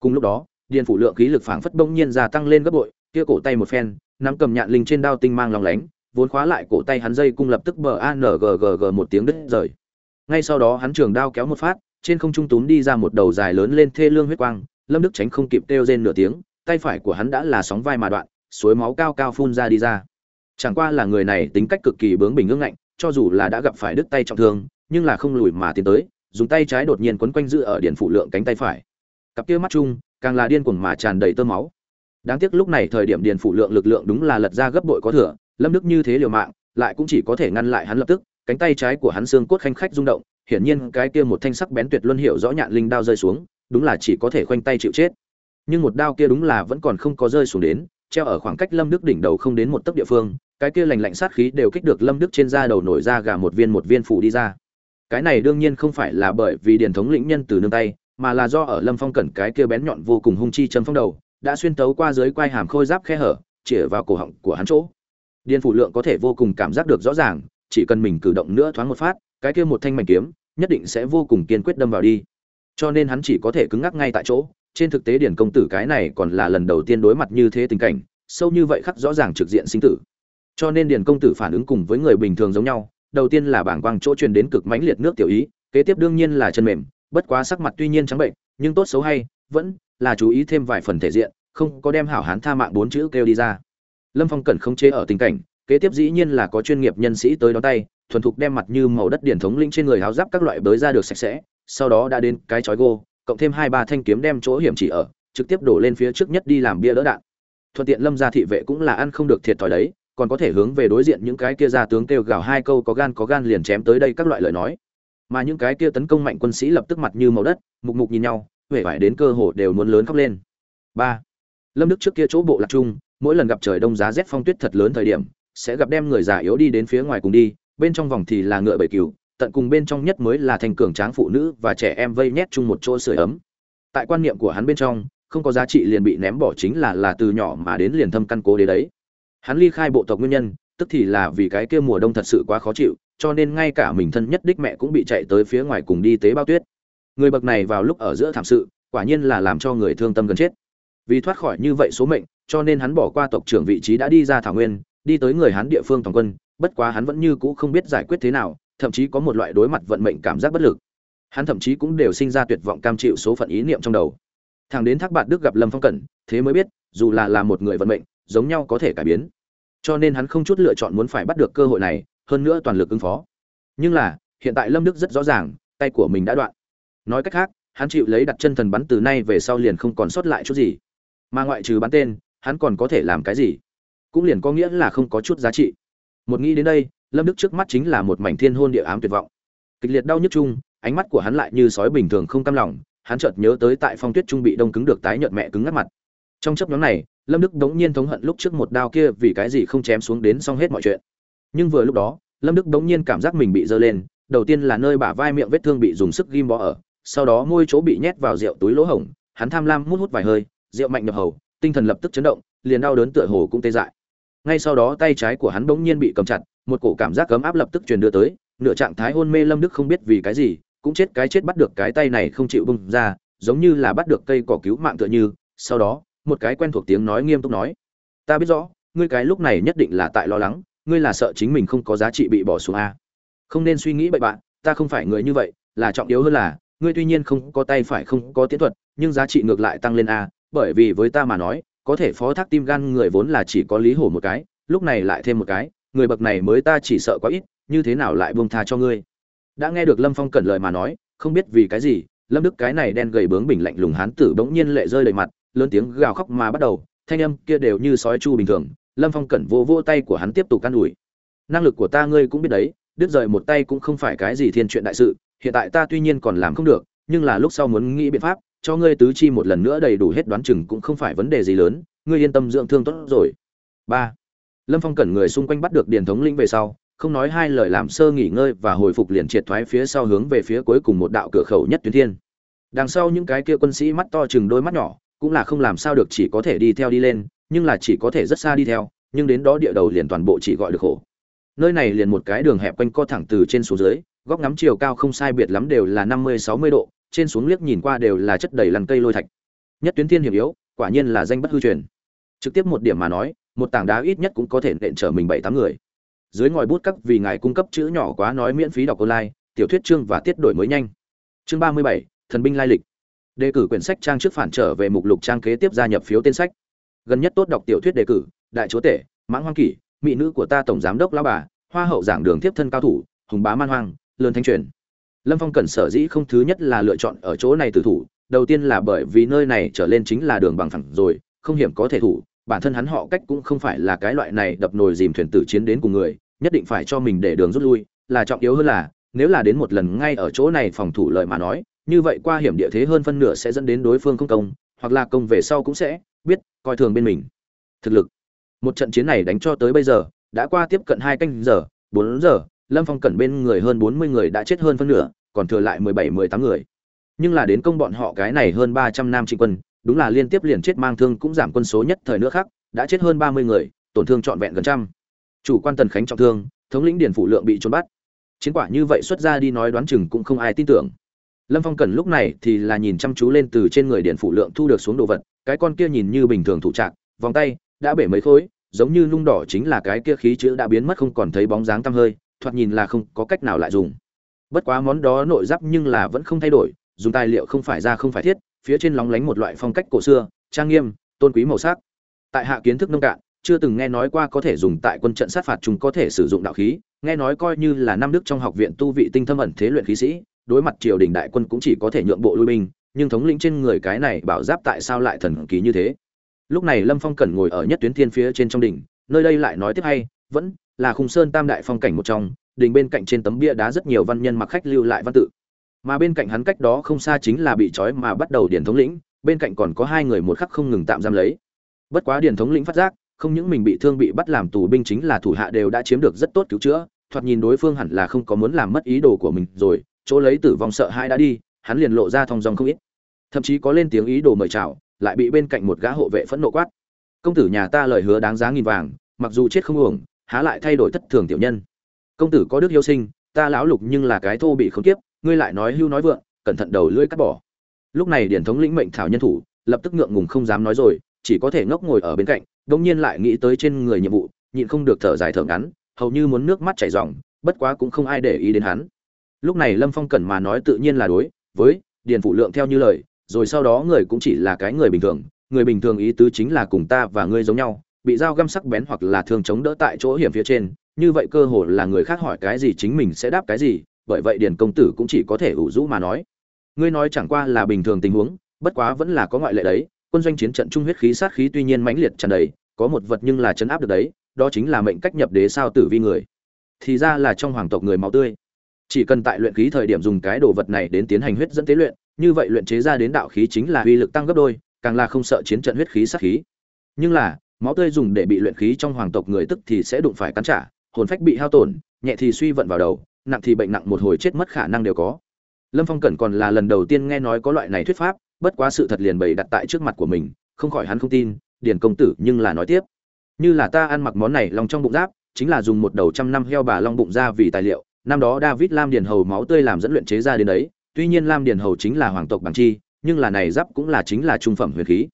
Cùng lúc đó điền phụ lượng khí lực phảng phất bỗng nhiên gia tăng lên gấp bội, kia cổ tay một phen nắm cầm nhạn linh trên đao tinh mang lòng lánh, vốn khóa lại cổ tay hắn dây cung lập tức bờ a n g g g một tiếng đứt rời. Ngay sau đó hắn trường đao kéo một phát, trên không trung túm đi ra một đầu dài lớn lên thê lương huyết quang, lâm đức tránh không kịp kêu rên nửa tiếng, tay phải của hắn đã là sóng vai mà đoạn, suối máu cao cao phun ra đi ra. Chẳng qua là người này tính cách cực kỳ bướng bỉnh ngưng ngạnh, cho dù là đã gặp phải đứt tay trọng thương, nhưng là không lùi mà tiến tới, dùng tay trái đột nhiên quấn quanh giữ ở điện phụ lượng cánh tay phải. Cặp kia mắt chung càng là điên cuồng mà tràn đầy tơ máu đáng tiếc lúc này thời điểm Điền phụ lượng lực lượng đúng là lật ra gấp bội có thừa, lâm đức như thế liều mạng, lại cũng chỉ có thể ngăn lại hắn lập tức, cánh tay trái của hắn xương cốt khanh khách rung động, hiển nhiên cái kia một thanh sắc bén tuyệt luân hiệu rõ nhạn linh đao rơi xuống, đúng là chỉ có thể khoanh tay chịu chết. Nhưng một đao kia đúng là vẫn còn không có rơi xuống đến, treo ở khoảng cách lâm đức đỉnh đầu không đến một tấc địa phương, cái kia lành lạnh sát khí đều kích được lâm đức trên da đầu nổi ra gà một viên một viên phủ đi ra. Cái này đương nhiên không phải là bởi vì điền thống lĩnh nhân từ nương tay, mà là do ở lâm phong cẩn cái kia bén nhọn vô cùng hung chi châm phong đầu đã xuyên tấu qua dưới quai hàm khôi giáp khe hở chĩa vào cổ họng của hắn chỗ. Điền phủ lượng có thể vô cùng cảm giác được rõ ràng, chỉ cần mình cử động nữa thoáng một phát, cái kia một thanh mảnh kiếm, nhất định sẽ vô cùng kiên quyết đâm vào đi. Cho nên hắn chỉ có thể cứng ngắc ngay tại chỗ, trên thực tế điển công tử cái này còn là lần đầu tiên đối mặt như thế tình cảnh, sâu như vậy khắc rõ ràng trực diện sinh tử. Cho nên điển công tử phản ứng cùng với người bình thường giống nhau, đầu tiên là bảng quang chỗ truyền đến cực mãnh liệt nước tiểu ý, kế tiếp đương nhiên là chân mềm, bất quá sắc mặt tuy nhiên trắng bệnh, nhưng tốt xấu hay vẫn là chú ý thêm vài phần thể diện, không có đem hảo hán tha mạng bốn chữ kêu đi ra. Lâm phong cần không chế ở tình cảnh, kế tiếp dĩ nhiên là có chuyên nghiệp nhân sĩ tới đón tay, thuần thục đem mặt như màu đất điển thống linh trên người háo giáp các loại bới ra được sạch sẽ, sau đó đã đến cái chói gô, cộng thêm hai ba thanh kiếm đem chỗ hiểm chỉ ở, trực tiếp đổ lên phía trước nhất đi làm bia đỡ đạn. Thuận tiện lâm gia thị vệ cũng là ăn không được thiệt thòi đấy, còn có thể hướng về đối diện những cái kia ra tướng kêu gào hai câu có gan có gan liền chém tới đây các loại lời nói. Mà những cái kia tấn công mạnh quân sĩ lập tức mặt như màu đất, mục mục nhìn nhau vẻ vải đến cơ hồ đều muốn lớn khóc lên. Ba, lâm đức trước kia chỗ bộ lạc trung mỗi lần gặp trời đông giá rét phong tuyết thật lớn thời điểm, sẽ gặp đem người già yếu đi đến phía ngoài cùng đi, bên trong vòng thì là ngựa bảy cừu, tận cùng bên trong nhất mới là thành cường tráng phụ nữ và trẻ em vây nhét chung một chỗ sưởi ấm. Tại quan niệm của hắn bên trong, không có giá trị liền bị ném bỏ chính là là từ nhỏ mà đến liền thâm căn cố đế đấy. Hắn ly khai bộ tộc nguyên nhân, tức thì là vì cái kia mùa đông thật sự quá khó chịu, cho nên ngay cả mình thân nhất đích mẹ cũng bị chạy tới phía ngoài cùng đi tế bao tuyết người bậc này vào lúc ở giữa thảm sự, quả nhiên là làm cho người thương tâm gần chết. Vì thoát khỏi như vậy số mệnh, cho nên hắn bỏ qua tộc trưởng vị trí đã đi ra thảo nguyên, đi tới người hắn địa phương toàn quân, bất quá hắn vẫn như cũ không biết giải quyết thế nào, thậm chí có một loại đối mặt vận mệnh cảm giác bất lực. Hắn thậm chí cũng đều sinh ra tuyệt vọng cam chịu số phận ý niệm trong đầu. Thằng đến thác bạn đức gặp lâm phong cẩn, thế mới biết, dù là là một người vận mệnh, giống nhau có thể cải biến. Cho nên hắn không chút lựa chọn muốn phải bắt được cơ hội này, hơn nữa toàn lực ứng phó. Nhưng là, hiện tại lâm đức rất rõ ràng, tay của mình đã đoạn nói cách khác, hắn chịu lấy đặt chân thần bắn từ nay về sau liền không còn sót lại chút gì. Mà ngoại trừ bắn tên, hắn còn có thể làm cái gì? Cũng liền có nghĩa là không có chút giá trị. Một nghĩ đến đây, lâm đức trước mắt chính là một mảnh thiên hôn địa ám tuyệt vọng. Kịch liệt đau nhức chung, ánh mắt của hắn lại như sói bình thường không cam lòng, hắn chợt nhớ tới tại phong tuyết trung bị đông cứng được tái nhợt mẹ cứng ngắt mặt. Trong chấp nhóm này, lâm đức đống nhiên thống hận lúc trước một đao kia vì cái gì không chém xuống đến xong hết mọi chuyện. Nhưng vừa lúc đó, lâm đức đống nhiên cảm giác mình bị dơ lên, đầu tiên là nơi bả vai miệng vết thương bị dùng sức ghim bó ở sau đó môi chỗ bị nhét vào rượu túi lỗ hổng, hắn tham lam mút hút vài hơi, rượu mạnh nhập hầu, tinh thần lập tức chấn động, liền đau đớn tựa hồ cũng tê dại. Ngay sau đó tay trái của hắn bỗng nhiên bị cầm chặt, một cổ cảm giác cấm áp lập tức truyền đưa tới, nửa trạng thái hôn mê lâm đức không biết vì cái gì, cũng chết cái chết bắt được cái tay này không chịu bung ra, giống như là bắt được cây cỏ cứu mạng tựa như, sau đó, một cái quen thuộc tiếng nói nghiêm túc nói, ta biết rõ, ngươi cái lúc này nhất định là tại lo lắng, ngươi là sợ chính mình không có giá trị bị bỏ xuống a. Không nên suy nghĩ bậy bạn, ta không phải người như vậy, là trọng yếu hơn là ngươi tuy nhiên không có tay phải không có tiến thuật, nhưng giá trị ngược lại tăng lên a, bởi vì với ta mà nói, có thể phó thác tim gan người vốn là chỉ có lý hổ một cái, lúc này lại thêm một cái, người bậc này mới ta chỉ sợ quá ít, như thế nào lại buông tha cho ngươi? Đã nghe được lâm phong cẩn lời mà nói, không biết vì cái gì, lâm đức cái này đen gầy bướng bình lạnh lùng hán tử bỗng nhiên lệ rơi đầy mặt, lớn tiếng gào khóc mà bắt đầu, thanh âm kia đều như sói chu bình thường, lâm phong cẩn vô vô tay của hắn tiếp tục can ủi. Năng lực của ta ngươi cũng biết đấy, đứt rời một tay cũng không phải cái gì thiên chuyện đại sự hiện tại ta tuy nhiên còn làm không được, nhưng là lúc sau muốn nghĩ biện pháp, cho ngươi tứ chi một lần nữa đầy đủ hết đoán chừng cũng không phải vấn đề gì lớn, ngươi yên tâm dưỡng thương tốt rồi. Ba. Lâm phong cẩn người xung quanh bắt được điền thống lĩnh về sau, không nói hai lời làm sơ nghỉ ngơi và hồi phục liền triệt thoái phía sau hướng về phía cuối cùng một đạo cửa khẩu nhất tuyến thiên. Đằng sau những cái kia quân sĩ mắt to chừng đôi mắt nhỏ, cũng là không làm sao được chỉ có thể đi theo đi lên, nhưng là chỉ có thể rất xa đi theo, nhưng đến đó địa đầu liền toàn bộ chỉ gọi được khổ. Nơi này liền một cái đường hẹp quanh co thẳng từ trên xuống dưới góc ngắm chiều cao không sai biệt lắm đều là năm mươi, sáu mươi độ, trên xuống liếc nhìn qua đều là chất đầy lằn cây lôi thạch. Nhất tuyến thiên hiểm yếu, quả nhiên là danh bất hư truyền. Trực tiếp một điểm mà nói, một tảng đá ít nhất cũng có thể nện trở mình bảy, tám người. Dưới ngòi bút cấp vì ngài cung cấp chữ nhỏ quá nói miễn phí đọc online, tiểu thuyết chương và tiết đổi mới nhanh. Chương ba mươi bảy, thần binh lai lịch. Đề cử quyển sách trang trước phản trở về mục lục trang kế tiếp gia nhập phiếu tên sách. Gần nhất tốt đọc tiểu thuyết đề cử, đại chúa tể, mãng hoang kỷ, mỹ nữ của ta tổng giám đốc lao bà, hoa hậu giảng đường tiếp thân cao thủ, hùng bá man hoang lơn thanh truyền. Lâm phong cẩn sở dĩ không thứ nhất là lựa chọn ở chỗ này tử thủ, đầu tiên là bởi vì nơi này trở lên chính là đường bằng phẳng rồi, không hiểm có thể thủ, bản thân hắn họ cách cũng không phải là cái loại này đập nồi dìm thuyền tử chiến đến cùng người, nhất định phải cho mình để đường rút lui, là trọng yếu hơn là, nếu là đến một lần ngay ở chỗ này phòng thủ lợi mà nói, như vậy qua hiểm địa thế hơn phân nửa sẽ dẫn đến đối phương không công, hoặc là công về sau cũng sẽ biết, coi thường bên mình. Thực lực. Một trận chiến này đánh cho tới bây giờ, đã qua tiếp cận hai canh giờ, bốn giờ lâm phong cẩn bên người hơn bốn mươi người đã chết hơn phân nửa, còn thừa lại mười bảy, mười tám người. Nhưng là đến công bọn họ cái này hơn ba trăm nam trịnh quân, đúng là liên tiếp liền chết mang thương cũng giảm quân số nhất thời nữa khác, đã chết hơn ba mươi người, tổn thương trọn vẹn gần trăm. Chủ quan tần khánh trọng thương, thống lĩnh điền phủ lượng bị trốn bắt. Chiến quả như vậy xuất ra đi nói đoán chừng cũng không ai tin tưởng. Lâm phong cần lúc này thì là nhìn chăm chú lên từ trên người điện phủ lượng thu được xuống đồ vật, cái con kia nhìn như bình thường thủ trạng, vòng tay, đã bể mấy khối, giống như lung đỏ chính là cái kia khí chữ đã biến mất không còn thấy bóng dáng tăm hơi thoạt nhìn là không có cách nào lại dùng. Bất quá món đó nội giáp nhưng là vẫn không thay đổi, dùng tài liệu không phải ra không phải thiết, phía trên lóng lánh một loại phong cách cổ xưa, trang nghiêm, tôn quý màu sắc. Tại hạ kiến thức nông cạn, chưa từng nghe nói qua có thể dùng tại quân trận sát phạt chúng có thể sử dụng đạo khí, nghe nói coi như là năm đức trong học viện tu vị tinh thâm ẩn thế luyện khí sĩ, đối mặt triều đình đại quân cũng chỉ có thể nhượng bộ lui binh, nhưng thống lĩnh trên người cái này bảo giáp tại sao lại thần kỳ như thế? Lúc này lâm phong cẩn ngồi ở nhất tuyến thiên phía trên trong đỉnh, nơi đây lại nói tiếp hay, vẫn là khung sơn tam đại phong cảnh một trong, đỉnh bên cạnh trên tấm bia đá rất nhiều văn nhân mặc khách lưu lại văn tự. Mà bên cạnh hắn cách đó không xa chính là bị trói mà bắt đầu điển thống lĩnh, bên cạnh còn có hai người một khắc không ngừng tạm giam lấy. Bất quá điển thống lĩnh phát giác, không những mình bị thương bị bắt làm tù binh chính là thủ hạ đều đã chiếm được rất tốt cứu chữa, thoạt nhìn đối phương hẳn là không có muốn làm mất ý đồ của mình rồi, chỗ lấy tử vong sợ hãi đã đi, hắn liền lộ ra thong dong không ít. Thậm chí có lên tiếng ý đồ mời chào, lại bị bên cạnh một gã hộ vệ phẫn nộ quát. Công tử nhà ta lời hứa đáng giá nghìn vàng, mặc dù chết không uổng há lại thay đổi thất thường tiểu nhân. Công tử có đức yêu sinh, ta lão lục nhưng là cái thô bị không tiếp ngươi lại nói hưu nói vượng, cẩn thận đầu lưỡi cắt bỏ. Lúc này điển thống lĩnh mệnh thảo nhân thủ, lập tức ngượng ngùng không dám nói rồi, chỉ có thể ngốc ngồi ở bên cạnh đông nhiên lại nghĩ tới trên người nhiệm vụ, nhịn không được thở dài thở ngắn, hầu như muốn nước mắt chảy ròng, bất quá cũng không ai để ý đến hắn. Lúc này lâm phong cẩn mà nói tự nhiên là đối, với điền phụ lượng theo như lời, rồi sau đó người cũng chỉ là cái người bình thường, người bình thường ý tứ chính là cùng ta và ngươi giống nhau bị dao găm sắc bén hoặc là thường chống đỡ tại chỗ hiểm phía trên, như vậy cơ hồ là người khác hỏi cái gì chính mình sẽ đáp cái gì, bởi vậy điền công tử cũng chỉ có thể ủ rũ mà nói. Ngươi nói chẳng qua là bình thường tình huống, bất quá vẫn là có ngoại lệ đấy, quân doanh chiến trận trung huyết khí sát khí tuy nhiên mãnh liệt tràn đầy, có một vật nhưng là chấn áp được đấy, đó chính là mệnh cách nhập đế sao tử vi người. Thì ra là trong hoàng tộc người máu tươi. Chỉ cần tại luyện khí thời điểm dùng cái đồ vật này đến tiến hành huyết dẫn tế luyện, như vậy luyện chế ra đến đạo khí chính là uy lực tăng gấp đôi, càng là không sợ chiến trận huyết khí sát khí. Nhưng là máu tươi dùng để bị luyện khí trong hoàng tộc người tức thì sẽ đụng phải cắn trả, hồn phách bị hao tổn, nhẹ thì suy vận vào đầu, nặng thì bệnh nặng một hồi chết mất khả năng đều có. Lâm phong cẩn còn là lần đầu tiên nghe nói có loại này thuyết pháp, bất quá sự thật liền bày đặt tại trước mặt của mình, không khỏi hắn không tin điền công tử nhưng là nói tiếp. Như là ta ăn mặc món này lòng trong bụng giáp, chính là dùng một đầu trăm năm heo bà long bụng ra vì tài liệu, năm đó david lam điền hầu máu tươi làm dẫn luyện chế ra đến đấy, tuy nhiên lam điền hầu chính là hoàng tộc bằng chi, nhưng là này giáp cũng là chính là trung phẩm huyền khí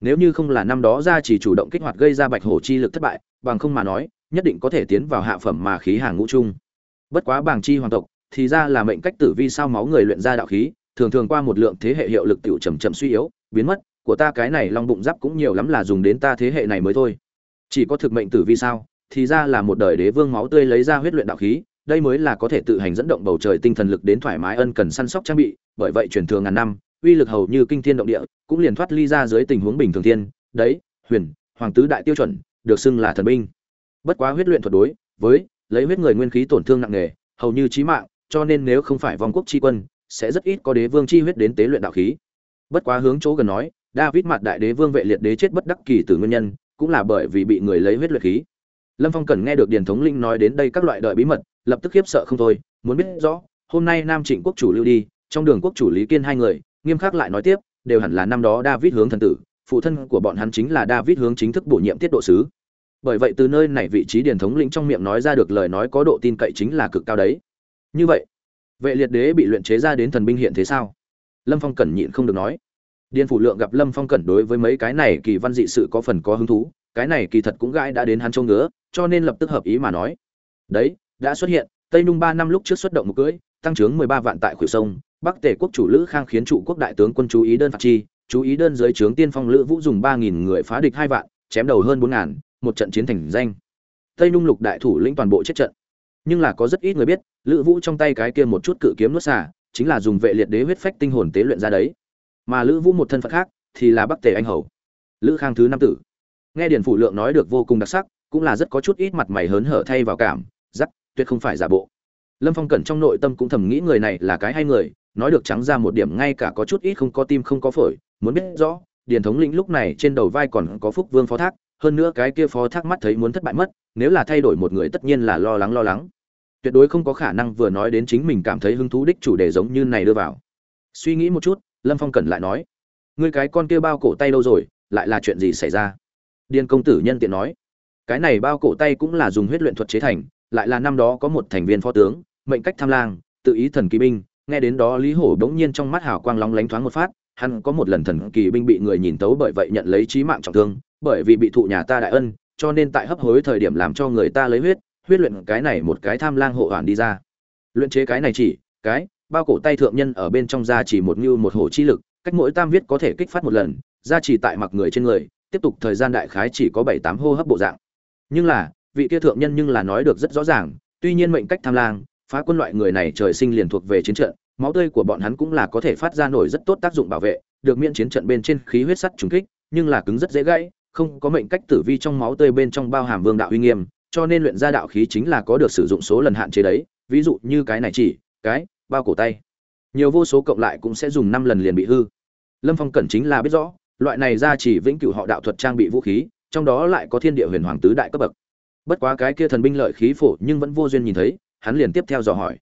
nếu như không là năm đó ra chỉ chủ động kích hoạt gây ra bạch hổ chi lực thất bại, bằng không mà nói, nhất định có thể tiến vào hạ phẩm mà khí hàng ngũ trung bất quá bảng chi hoàng tộc, thì ra là mệnh cách tử vi sao máu người luyện ra đạo khí, thường thường qua một lượng thế hệ hiệu lực tiểu chậm chậm suy yếu, biến mất, của ta cái này long bụng giáp cũng nhiều lắm là dùng đến ta thế hệ này mới thôi. Chỉ có thực mệnh tử vi sao, thì ra là một đời đế vương máu tươi lấy ra huyết luyện đạo khí, đây mới là có thể tự hành dẫn động bầu trời tinh thần lực đến thoải mái ân cần săn sóc trang bị, bởi vậy truyền thường ngàn năm uy lực hầu như kinh thiên động địa, cũng liền thoát ly ra dưới tình huống bình thường thiên, đấy, huyền, hoàng tứ đại tiêu chuẩn, được xưng là thần binh. Bất quá huyết luyện thuật đối với lấy huyết người nguyên khí tổn thương nặng nề, hầu như chí mạng, cho nên nếu không phải vong quốc chi quân, sẽ rất ít có đế vương chi huyết đến tế luyện đạo khí. Bất quá hướng chỗ gần nói, david mặt đại đế vương vệ liệt đế chết bất đắc kỳ từ nguyên nhân, cũng là bởi vì bị người lấy huyết luyện khí. Lâm phong cần nghe được điền thống linh nói đến đây các loại đợi bí mật, lập tức khiếp sợ không thôi, muốn biết rõ, hôm nay nam trịnh quốc chủ lưu đi, trong đường quốc chủ lý kiên hai người nghiêm khắc lại nói tiếp, đều hẳn là năm đó david hướng thần tử, phụ thân của bọn hắn chính là david hướng chính thức bổ nhiệm tiết độ sứ. Bởi vậy từ nơi này vị trí điền thống lĩnh trong miệng nói ra được lời nói có độ tin cậy chính là cực cao đấy. Như vậy, vệ liệt đế bị luyện chế ra đến thần binh hiện thế sao? Lâm phong cẩn nhịn không được nói. Điền phủ lượng gặp lâm phong cẩn đối với mấy cái này kỳ văn dị sự có phần có hứng thú, cái này kỳ thật cũng gãi đã đến hắn trông ngứa, cho nên lập tức hợp ý mà nói. Đấy, đã xuất hiện, tây nung ba năm lúc trước xuất động một cưỡi, tăng trưởng mười ba vạn tại khuỷu sông bắc tề quốc chủ lữ khang khiến trụ quốc đại tướng quân chú ý đơn phạt chi chú ý đơn dưới trướng tiên phong lữ vũ dùng ba nghìn người phá địch hai vạn chém đầu hơn bốn ngàn một trận chiến thành danh. Tây nung lục đại thủ lĩnh toàn bộ chết trận. Nhưng là có rất ít người biết lữ vũ trong tay cái kia một chút cự kiếm nuốt xả chính là dùng vệ liệt đế huyết phách tinh hồn tế luyện ra đấy. Mà lữ vũ một thân phận khác thì là bắc tề anh hầu. Lữ khang thứ năm tử. Nghe điển phủ lượng nói được vô cùng đặc sắc cũng là rất có chút ít mặt mày hớn hở thay vào cảm rắc, tuyệt không phải giả bộ. Lâm phong cẩn trong nội tâm cũng thầm nghĩ người này là cái hay người nói được trắng ra một điểm ngay cả có chút ít không có tim không có phổi, muốn biết rõ, điền thống lĩnh lúc này trên đầu vai còn có phúc vương phó thác, hơn nữa cái kia phó thác mắt thấy muốn thất bại mất, nếu là thay đổi một người tất nhiên là lo lắng lo lắng. Tuyệt đối không có khả năng vừa nói đến chính mình cảm thấy hứng thú đích chủ đề giống như này đưa vào. Suy nghĩ một chút, lâm phong cẩn lại nói, ngươi cái con kia bao cổ tay đâu rồi, lại là chuyện gì xảy ra? Điền công tử nhân tiện nói, cái này bao cổ tay cũng là dùng huyết luyện thuật chế thành, lại là năm đó có một thành viên phó tướng, mệnh cách tham lang, tự ý thần kỳ binh nghe đến đó lý hổ bỗng nhiên trong mắt hào quang lóng lánh thoáng một phát, hắn có một lần thần kỳ binh bị người nhìn tấu bởi vậy nhận lấy trí mạng trọng thương, bởi vì bị thụ nhà ta đại ân, cho nên tại hấp hối thời điểm làm cho người ta lấy huyết huyết luyện cái này một cái tham lang hộ hoàn đi ra. Luyện chế cái này chỉ, cái, bao cổ tay thượng nhân ở bên trong da chỉ một như một hổ chi lực, cách mỗi tam viết có thể kích phát một lần, da chỉ tại mặc người trên người, tiếp tục thời gian đại khái chỉ có bảy tám hô hấp bộ dạng. Nhưng là, vị kia thượng nhân nhưng là nói được rất rõ ràng, tuy nhiên mệnh cách tham lang phá quân loại người này trời sinh liền thuộc về chiến trận, máu tươi của bọn hắn cũng là có thể phát ra nổi rất tốt tác dụng bảo vệ, được miễn chiến trận bên trên khí huyết sắt trùng kích, nhưng là cứng rất dễ gãy, không có mệnh cách tử vi trong máu tươi bên trong bao hàm vương đạo uy nghiêm, cho nên luyện ra đạo khí chính là có được sử dụng số lần hạn chế đấy, ví dụ như cái này chỉ, cái, bao cổ tay. Nhiều vô số cộng lại cũng sẽ dùng năm lần liền bị hư. Lâm phong cẩn chính là biết rõ, loại này ra chỉ vĩnh cửu họ đạo thuật trang bị vũ khí, trong đó lại có thiên địa huyền hoàng tứ đại cấp bậc. Bất quá cái kia thần binh lợi khí phổ nhưng vẫn vô duyên nhìn thấy hắn liền tiếp theo dò hỏi.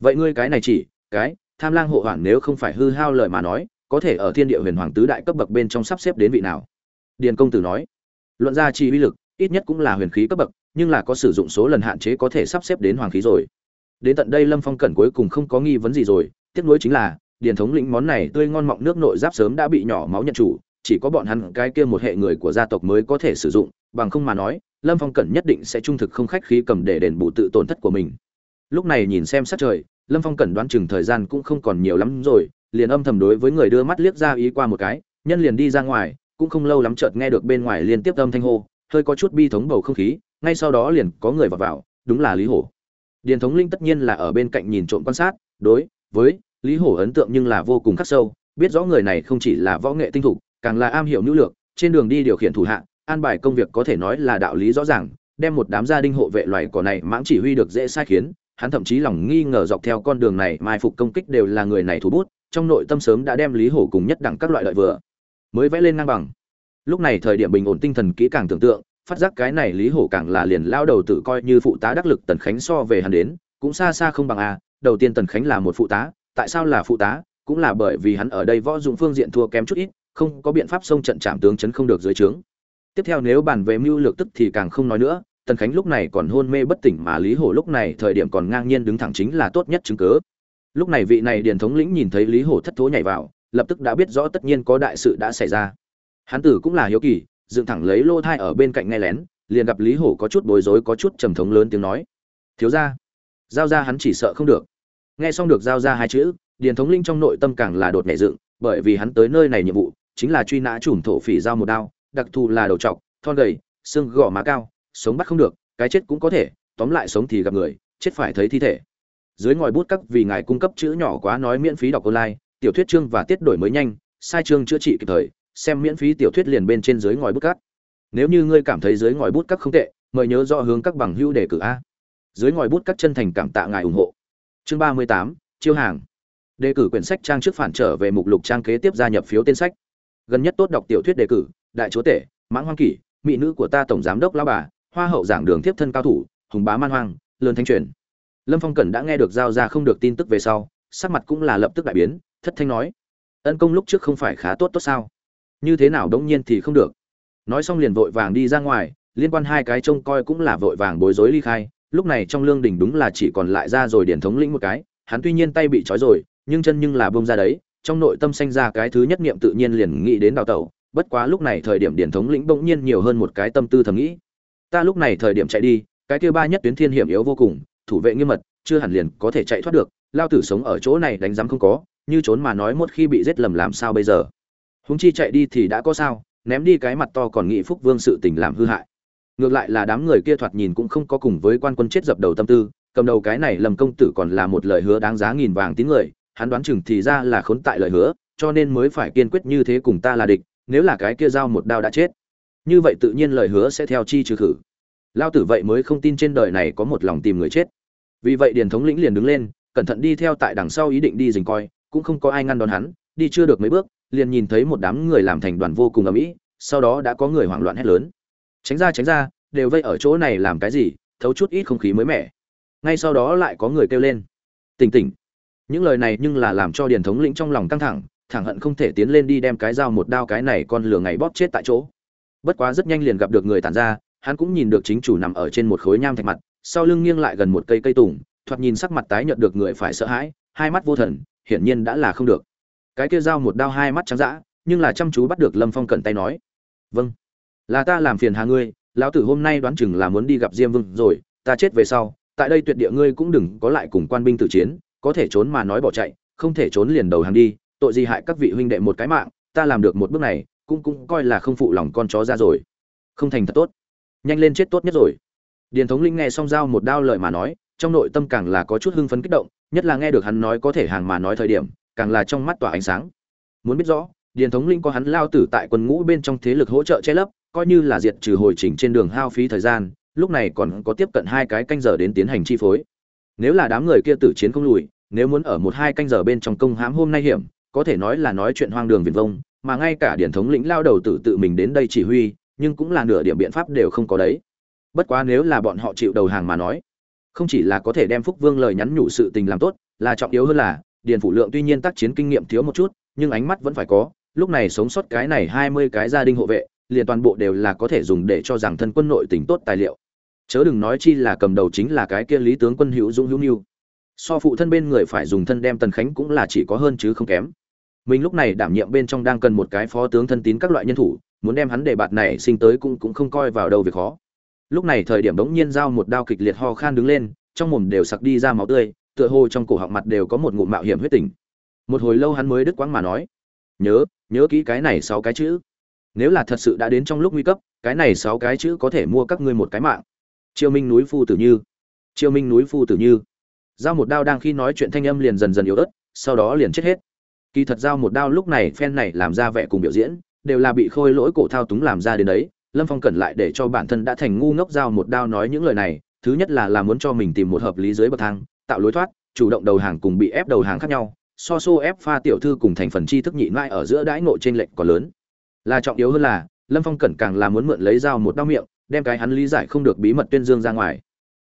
Vậy ngươi cái này chỉ, cái, tham lang hộ hoàn nếu không phải hư hao lời mà nói, có thể ở thiên địa huyền hoàng tứ đại cấp bậc bên trong sắp xếp đến vị nào? Điền công tử nói. Luận ra chi uy lực, ít nhất cũng là huyền khí cấp bậc, nhưng là có sử dụng số lần hạn chế có thể sắp xếp đến hoàng khí rồi. Đến tận đây lâm phong cẩn cuối cùng không có nghi vấn gì rồi, tiếc nuối chính là, điền thống lĩnh món này tươi ngon mọng nước nội giáp sớm đã bị nhỏ máu nhận chủ, chỉ có bọn hắn cái kia một hệ người của gia tộc mới có thể sử dụng, bằng không mà nói, lâm phong cẩn nhất định sẽ trung thực không khách khí cầm để đền bù tự tổn thất của mình lúc này nhìn xem sát trời, lâm phong cẩn đoán chừng thời gian cũng không còn nhiều lắm rồi, liền âm thầm đối với người đưa mắt liếc ra ý qua một cái, nhân liền đi ra ngoài, cũng không lâu lắm chợt nghe được bên ngoài liên tiếp âm thanh hô, hơi có chút bi thống bầu không khí, ngay sau đó liền có người vào vào, đúng là lý hổ. Điền thống linh tất nhiên là ở bên cạnh nhìn trộm quan sát, đối với lý hổ ấn tượng nhưng là vô cùng khắc sâu, biết rõ người này không chỉ là võ nghệ tinh thục, càng là am hiểu nữ lược, trên đường đi điều khiển thủ hạ, an bài công việc có thể nói là đạo lý rõ ràng, đem một đám gia đình hộ vệ loài cỏ này mãng chỉ huy được dễ sai khiến hắn thậm chí lòng nghi ngờ dọc theo con đường này mai phục công kích đều là người này thủ bút, trong nội tâm sớm đã đem lý hổ cùng nhất đẳng các loại lợi vừa. Mới vẽ lên ngang bằng. Lúc này thời điểm bình ổn tinh thần kỹ càng tưởng tượng, phát giác cái này lý hổ càng là liền lao đầu tự coi như phụ tá đắc lực tần khánh so về hắn đến, cũng xa xa không bằng a, đầu tiên tần khánh là một phụ tá, tại sao là phụ tá? Cũng là bởi vì hắn ở đây võ dụng phương diện thua kém chút ít, không có biện pháp xông trận chạm tướng chấn không được dưới trướng. Tiếp theo nếu bàn về mưu lược tức thì càng không nói nữa tần khánh lúc này còn hôn mê bất tỉnh mà lý hổ lúc này thời điểm còn ngang nhiên đứng thẳng chính là tốt nhất chứng cớ lúc này vị này điền thống lĩnh nhìn thấy lý hổ thất thố nhảy vào, lập tức đã biết rõ tất nhiên có đại sự đã xảy ra. Hán tử cũng là hiếu kỳ, dựng thẳng lấy lô thai ở bên cạnh nghe lén, liền gặp lý hổ có chút bối rối có chút trầm thống lớn tiếng nói. Thiếu ra giao ra hắn chỉ sợ không được. Nghe xong được giao ra hai chữ, điền thống linh trong nội tâm càng là đột nhảy dựng, bởi vì hắn tới nơi này nhiệm vụ, chính là truy nã chủng thổ phỉ giao một đao, đặc thù là đầu trọc, thon gầy, xương gò má cao sống bắt không được, cái chết cũng có thể, tóm lại sống thì gặp người, chết phải thấy thi thể. Dưới ngòi bút các vì ngài cung cấp chữ nhỏ quá nói miễn phí đọc online, tiểu thuyết chương và tiết đổi mới nhanh, sai chương chữa trị kịp thời, xem miễn phí tiểu thuyết liền bên trên dưới ngòi bút cắt nếu như ngươi cảm thấy dưới ngòi bút các không tệ, mời nhớ rõ hướng các bằng hữu đề cử a. Dưới ngòi bút các chân thành cảm tạ ngài ủng hộ. Chương ba mươi tám, chiêu hàng. Đề cử quyển sách trang trước phản trở về mục lục trang kế tiếp gia nhập phiếu tên sách. Gần nhất tốt đọc tiểu thuyết đề cử, đại chúa tể, mãng hoang kỷ, mỹ nữ của ta tổng giám đốc lao bà hoa hậu giảng đường tiếp thân cao thủ, hùng bá man hoang, lớn thanh truyền. Lâm phong cẩn đã nghe được giao ra không được tin tức về sau, sắc mặt cũng là lập tức đại biến, thất thanh nói, ân công lúc trước không phải khá tốt tốt sao? Như thế nào đống nhiên thì không được? Nói xong liền vội vàng đi ra ngoài, liên quan hai cái trông coi cũng là vội vàng bối rối ly khai, lúc này trong lương đình đúng là chỉ còn lại ra rồi điển thống lĩnh một cái, hắn tuy nhiên tay bị trói rồi, nhưng chân nhưng là bông ra đấy, trong nội tâm sanh ra cái thứ nhất niệm tự nhiên liền nghĩ đến đào tẩu, bất quá lúc này thời điểm điển thống lĩnh bỗng nhiên nhiều hơn một cái tâm tư thầm nghĩ ta lúc này thời điểm chạy đi, cái kia ba nhất tuyến thiên hiểm yếu vô cùng, thủ vệ nghiêm mật, chưa hẳn liền có thể chạy thoát được, lao tử sống ở chỗ này đánh giám không có, như trốn mà nói một khi bị giết lầm làm sao bây giờ? Húng chi chạy đi thì đã có sao, ném đi cái mặt to còn nghị phúc vương sự tình làm hư hại. Ngược lại là đám người kia thoạt nhìn cũng không có cùng với quan quân chết dập đầu tâm tư, cầm đầu cái này lầm công tử còn là một lời hứa đáng giá nghìn vàng tín người, hắn đoán chừng thì ra là khốn tại lời hứa, cho nên mới phải kiên quyết như thế cùng ta là địch, nếu là cái kia giao một đao đã chết như vậy tự nhiên lời hứa sẽ theo chi trừ khử. Lao tử vậy mới không tin trên đời này có một lòng tìm người chết. Vì vậy điền thống lĩnh liền đứng lên, cẩn thận đi theo tại đằng sau ý định đi dình coi, cũng không có ai ngăn đón hắn, đi chưa được mấy bước, liền nhìn thấy một đám người làm thành đoàn vô cùng ầm ĩ, sau đó đã có người hoảng loạn hét lớn. Tránh ra tránh ra, đều vây ở chỗ này làm cái gì, thấu chút ít không khí mới mẻ. Ngay sau đó lại có người kêu lên. Tỉnh tỉnh. Những lời này nhưng là làm cho điền thống lĩnh trong lòng căng thẳng thẳng hận không thể tiến lên đi đem cái dao một đao cái này con lửa ngày bóp chết tại chỗ bất quá rất nhanh liền gặp được người tản ra, hắn cũng nhìn được chính chủ nằm ở trên một khối nham thạch mặt, sau lưng nghiêng lại gần một cây cây tùng, thoạt nhìn sắc mặt tái nhợt được người phải sợ hãi, hai mắt vô thần, hiển nhiên đã là không được. Cái kia dao một đao hai mắt trắng dã, nhưng là chăm chú bắt được lâm phong cẩn tay nói vâng là ta làm phiền hà ngươi, lão tử hôm nay đoán chừng là muốn đi gặp diêm vương rồi, ta chết về sau, tại đây tuyệt địa ngươi cũng đừng có lại cùng quan binh tử chiến, có thể trốn mà nói bỏ chạy, không thể trốn liền đầu hàng đi, tội gì hại các vị huynh đệ một cái mạng, ta làm được một bước này cũng cũng coi là không phụ lòng con chó ra rồi. Không thành thật tốt. Nhanh lên chết tốt nhất rồi. Điền thống linh nghe xong giao một đao lời mà nói, trong nội tâm càng là có chút hưng phấn kích động, nhất là nghe được hắn nói có thể hàng mà nói thời điểm, càng là trong mắt tỏa ánh sáng. Muốn biết rõ, điền thống linh có hắn lao tử tại quân ngũ bên trong thế lực hỗ trợ che lấp, coi như là diệt trừ hồi chỉnh trên đường hao phí thời gian, lúc này còn có tiếp cận hai cái canh giờ đến tiến hành chi phối. Nếu là đám người kia tử chiến không lùi, nếu muốn ở một hai canh giờ bên trong công hãm hôm nay hiểm, có thể nói là nói chuyện hoang đường viển vông mà ngay cả điển thống lĩnh lao đầu tử tự mình đến đây chỉ huy, nhưng cũng là nửa điểm biện pháp đều không có đấy. Bất quá nếu là bọn họ chịu đầu hàng mà nói, không chỉ là có thể đem phúc vương lời nhắn nhủ sự tình làm tốt, là trọng yếu hơn là điền phủ lượng tuy nhiên tác chiến kinh nghiệm thiếu một chút, nhưng ánh mắt vẫn phải có, lúc này sống sót cái này hai mươi cái gia đình hộ vệ, liền toàn bộ đều là có thể dùng để cho rằng thân quân nội tình tốt tài liệu. Chớ đừng nói chi là cầm đầu chính là cái kia lý tướng quân hữu dũng hữu nhu so phụ thân bên người phải dùng thân đem tần khánh cũng là chỉ có hơn chứ không kém mình lúc này đảm nhiệm bên trong đang cần một cái phó tướng thân tín các loại nhân thủ, muốn đem hắn để bạt này sinh tới cũng cũng không coi vào đâu việc khó. Lúc này thời điểm bỗng nhiên giao một đao kịch liệt ho khan đứng lên, trong mồm đều sặc đi ra máu tươi, tựa hồ trong cổ họng mặt đều có một ngụm mạo hiểm huyết tình. Một hồi lâu hắn mới đứt quãng mà nói, nhớ nhớ kỹ cái này sáu cái chữ. Nếu là thật sự đã đến trong lúc nguy cấp, cái này sáu cái chữ có thể mua các ngươi một cái mạng. Triều minh núi phu tử như. Triều minh núi phu tử như. Giao một đao đang khi nói chuyện thanh âm liền dần dần yếu ớt, sau đó liền chết hết kỳ thật giao một đao lúc này phen này làm ra vẻ cùng biểu diễn, đều là bị khôi lỗi cổ thao túng làm ra đến đấy. Lâm phong cẩn lại để cho bản thân đã thành ngu ngốc giao một đao nói những lời này, thứ nhất là là muốn cho mình tìm một hợp lý dưới bậc thang, tạo lối thoát, chủ động đầu hàng cùng bị ép đầu hàng khác nhau, so xô ép pha tiểu thư cùng thành phần chi thức nhị mãi ở giữa đãi ngộ trên lệnh còn lớn. Là trọng yếu hơn là, lâm phong cẩn càng là muốn mượn lấy dao một đao miệng, đem cái hắn lý giải không được bí mật tuyên dương ra ngoài.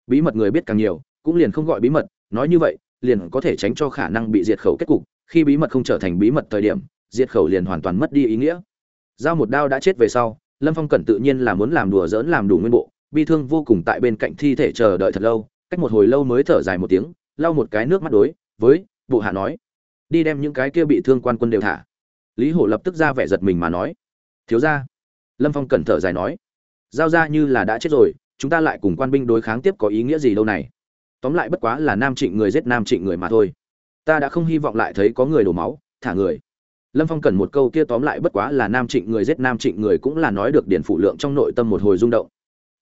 Bí mật người biết càng nhiều, cũng liền không gọi bí mật, nói như vậy, liền có thể tránh cho khả năng bị diệt khẩu kết cục khi bí mật không trở thành bí mật thời điểm, diệt khẩu liền hoàn toàn mất đi ý nghĩa. Giao một đao đã chết về sau, lâm phong cẩn tự nhiên là muốn làm đùa dỡn làm đủ nguyên bộ, bi thương vô cùng tại bên cạnh thi thể chờ đợi thật lâu, cách một hồi lâu mới thở dài một tiếng, lau một cái nước mắt đối với bộ hạ nói, đi đem những cái kia bị thương quan quân đều thả. Lý hổ lập tức ra vẻ giật mình mà nói, thiếu ra lâm phong cẩn thở dài nói, giao ra như là đã chết rồi, chúng ta lại cùng quan binh đối kháng tiếp có ý nghĩa gì đâu này? Tóm lại bất quá là nam trịnh người giết nam trịnh người mà thôi ta đã không hy vọng lại thấy có người đổ máu, thả người. Lâm phong cần một câu kia tóm lại bất quá là nam trịnh người giết nam trịnh người cũng là nói được điển phụ lượng trong nội tâm một hồi rung động.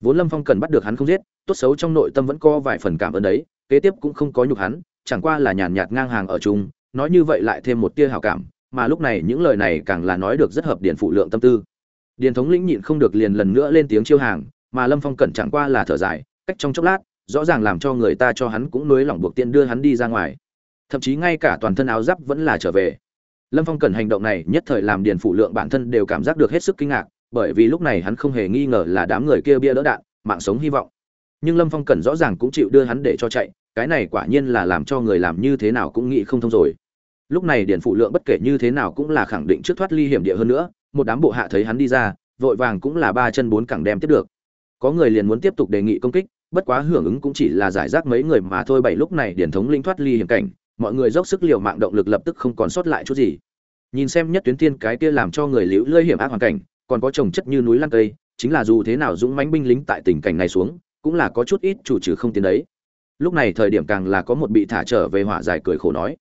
Vốn lâm phong cần bắt được hắn không giết, tốt xấu trong nội tâm vẫn có vài phần cảm ơn đấy, kế tiếp cũng không có nhục hắn, chẳng qua là nhàn nhạt ngang hàng ở chung, nói như vậy lại thêm một tia hào cảm, mà lúc này những lời này càng là nói được rất hợp điển phụ lượng tâm tư. Điền thống lĩnh nhịn không được liền lần nữa lên tiếng chiêu hàng, mà lâm phong cẩn chẳng qua là thở dài, cách trong chốc lát, rõ ràng làm cho người ta cho hắn cũng nới lỏng buộc tiện đưa hắn đi ra ngoài thậm chí ngay cả toàn thân áo giáp vẫn là trở về. Lâm phong cần hành động này nhất thời làm điền phụ lượng bản thân đều cảm giác được hết sức kinh ngạc, bởi vì lúc này hắn không hề nghi ngờ là đám người kia bia đỡ đạn, mạng sống hy vọng. Nhưng lâm phong cần rõ ràng cũng chịu đưa hắn để cho chạy, cái này quả nhiên là làm cho người làm như thế nào cũng nghĩ không thông rồi. Lúc này điền phụ lượng bất kể như thế nào cũng là khẳng định trước thoát ly hiểm địa hơn nữa, một đám bộ hạ thấy hắn đi ra, vội vàng cũng là ba chân bốn cẳng đem tiếp được. Có người liền muốn tiếp tục đề nghị công kích, bất quá hưởng ứng cũng chỉ là giải rác mấy người mà thôi, bảy lúc này điển thống linh thoát ly hiểm cảnh mọi người dốc sức liều mạng động lực lập tức không còn sót lại chút gì. Nhìn xem nhất tuyến tiên cái kia làm cho người liễu lơi hiểm ác hoàn cảnh, còn có trồng chất như núi lăn cây, chính là dù thế nào dũng mãnh binh lính tại tình cảnh này xuống, cũng là có chút ít chủ trừ không tiến đấy. Lúc này thời điểm càng là có một bị thả trở về hỏa giải cười khổ nói.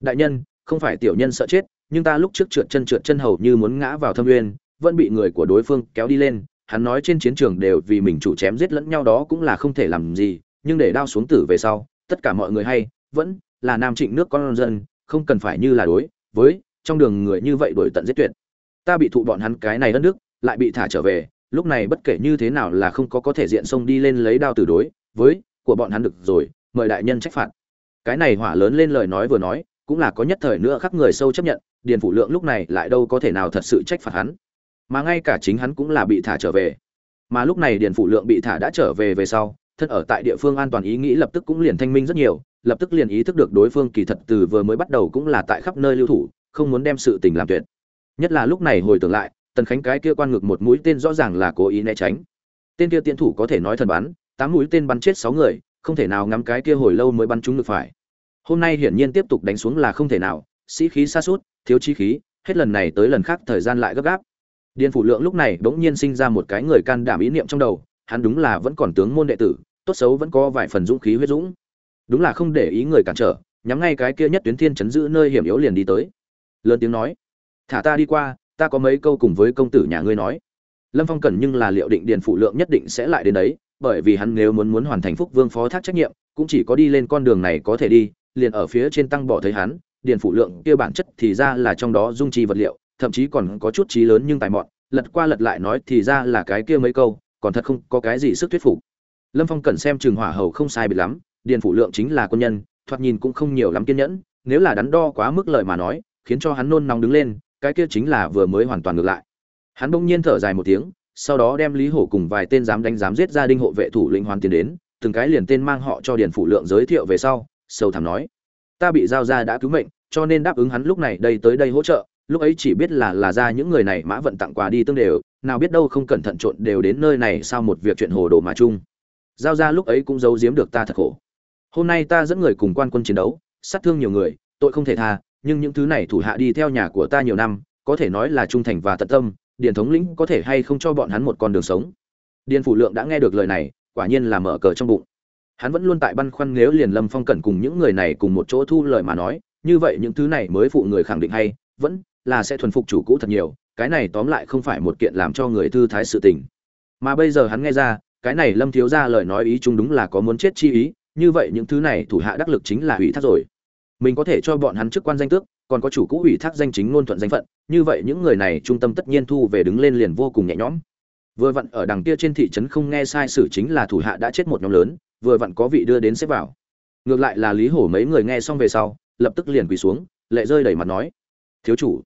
Đại nhân, không phải tiểu nhân sợ chết, nhưng ta lúc trước trượt chân trượt chân hầu như muốn ngã vào thâm nguyên vẫn bị người của đối phương kéo đi lên, hắn nói trên chiến trường đều vì mình chủ chém giết lẫn nhau đó cũng là không thể làm gì, nhưng để đao xuống tử về sau, tất cả mọi người hay, vẫn là nam trịnh nước con dân, không cần phải như là đối với trong đường người như vậy đổi tận giết tuyệt. Ta bị thụ bọn hắn cái này đất nước, lại bị thả trở về, lúc này bất kể như thế nào là không có có thể diện sông đi lên lấy đao từ đối với của bọn hắn được rồi, mời đại nhân trách phạt. Cái này hỏa lớn lên lời nói vừa nói, cũng là có nhất thời nữa khắc người sâu chấp nhận, điền phủ lượng lúc này lại đâu có thể nào thật sự trách phạt hắn. Mà ngay cả chính hắn cũng là bị thả trở về. Mà lúc này điền phủ lượng bị thả đã trở về về sau, thân ở tại địa phương an toàn ý nghĩ lập tức cũng liền thanh minh rất nhiều lập tức liền ý thức được đối phương kỳ thật từ vừa mới bắt đầu cũng là tại khắp nơi lưu thủ, không muốn đem sự tình làm tuyệt. Nhất là lúc này hồi tưởng lại, tần khánh cái kia quan ngực một mũi tên rõ ràng là cố ý né tránh. Tên kia tiến thủ có thể nói thần bắn, tám mũi tên bắn chết sáu người, không thể nào ngắm cái kia hồi lâu mới bắn trúng được phải. Hôm nay hiển nhiên tiếp tục đánh xuống là không thể nào, sĩ khí xa suốt thiếu chi khí, hết lần này tới lần khác thời gian lại gấp gáp. Điền phủ lượng lúc này bỗng nhiên sinh ra một cái người can đảm ý niệm trong đầu, hắn đúng là vẫn còn tướng môn đệ tử, tốt xấu vẫn có vài phần dũng khí huyết dũng đúng là không để ý người cản trở, nhắm ngay cái kia nhất tuyến thiên chấn giữ nơi hiểm yếu liền đi tới. Lớn tiếng nói, thả ta đi qua, ta có mấy câu cùng với công tử nhà ngươi nói. Lâm phong cần nhưng là liệu định điền phụ lượng nhất định sẽ lại đến đấy, bởi vì hắn nếu muốn muốn hoàn thành phúc vương phó thác trách nhiệm, cũng chỉ có đi lên con đường này có thể đi, liền ở phía trên tăng bỏ thấy hắn, điền phụ lượng kia bản chất thì ra là trong đó dung trì vật liệu, thậm chí còn có chút trí lớn nhưng tài mọn, lật qua lật lại nói thì ra là cái kia mấy câu, còn thật không có cái gì sức thuyết phục. Lâm phong cần xem trường hỏa hầu không sai biệt lắm điền phụ lượng chính là quân nhân, thoạt nhìn cũng không nhiều lắm kiên nhẫn, nếu là đắn đo quá mức lời mà nói, khiến cho hắn nôn nóng đứng lên, cái kia chính là vừa mới hoàn toàn ngược lại. Hắn bỗng nhiên thở dài một tiếng, sau đó đem lý hổ cùng vài tên dám đánh dám giết gia đình hộ vệ thủ lĩnh hoàn tiền đến, từng cái liền tên mang họ cho điền phụ lượng giới thiệu về sau sâu thẳm nói, ta bị giao ra đã cứu mệnh, cho nên đáp ứng hắn lúc này đây tới đây hỗ trợ, lúc ấy chỉ biết là là ra những người này mã vận tặng quà đi tương đều, nào biết đâu không cẩn thận trộn đều đến nơi này sao một việc chuyện hồ đồ mà chung. Giao ra lúc ấy cũng giấu giếm được ta thật khổ hôm nay ta dẫn người cùng quan quân chiến đấu, sát thương nhiều người, tội không thể tha, nhưng những thứ này thủ hạ đi theo nhà của ta nhiều năm, có thể nói là trung thành và tận tâm, điền thống lĩnh có thể hay không cho bọn hắn một con đường sống. Điền phủ lượng đã nghe được lời này, quả nhiên là mở cờ trong bụng. Hắn vẫn luôn tại băn khoăn nếu liền lâm phong cẩn cùng những người này cùng một chỗ thu lời mà nói, như vậy những thứ này mới phụ người khẳng định hay, vẫn là sẽ thuần phục chủ cũ thật nhiều, cái này tóm lại không phải một kiện làm cho người thư thái sự tình. Mà bây giờ hắn nghe ra, cái này lâm thiếu ra lời nói ý chung đúng là có muốn chết chi ý như vậy những thứ này thủ hạ đắc lực chính là ủy thác rồi. Mình có thể cho bọn hắn chức quan danh tước, còn có chủ cũ ủy thác danh chính ngôn thuận danh phận, như vậy những người này trung tâm tất nhiên thu về đứng lên liền vô cùng nhẹ nhõm. Vừa vặn ở đằng kia trên thị trấn không nghe sai sử chính là thủ hạ đã chết một nhóm lớn, vừa vặn có vị đưa đến xếp vào. Ngược lại là lý hổ mấy người nghe xong về sau, lập tức liền quỳ xuống, lệ rơi đẩy mặt nói, thiếu chủ,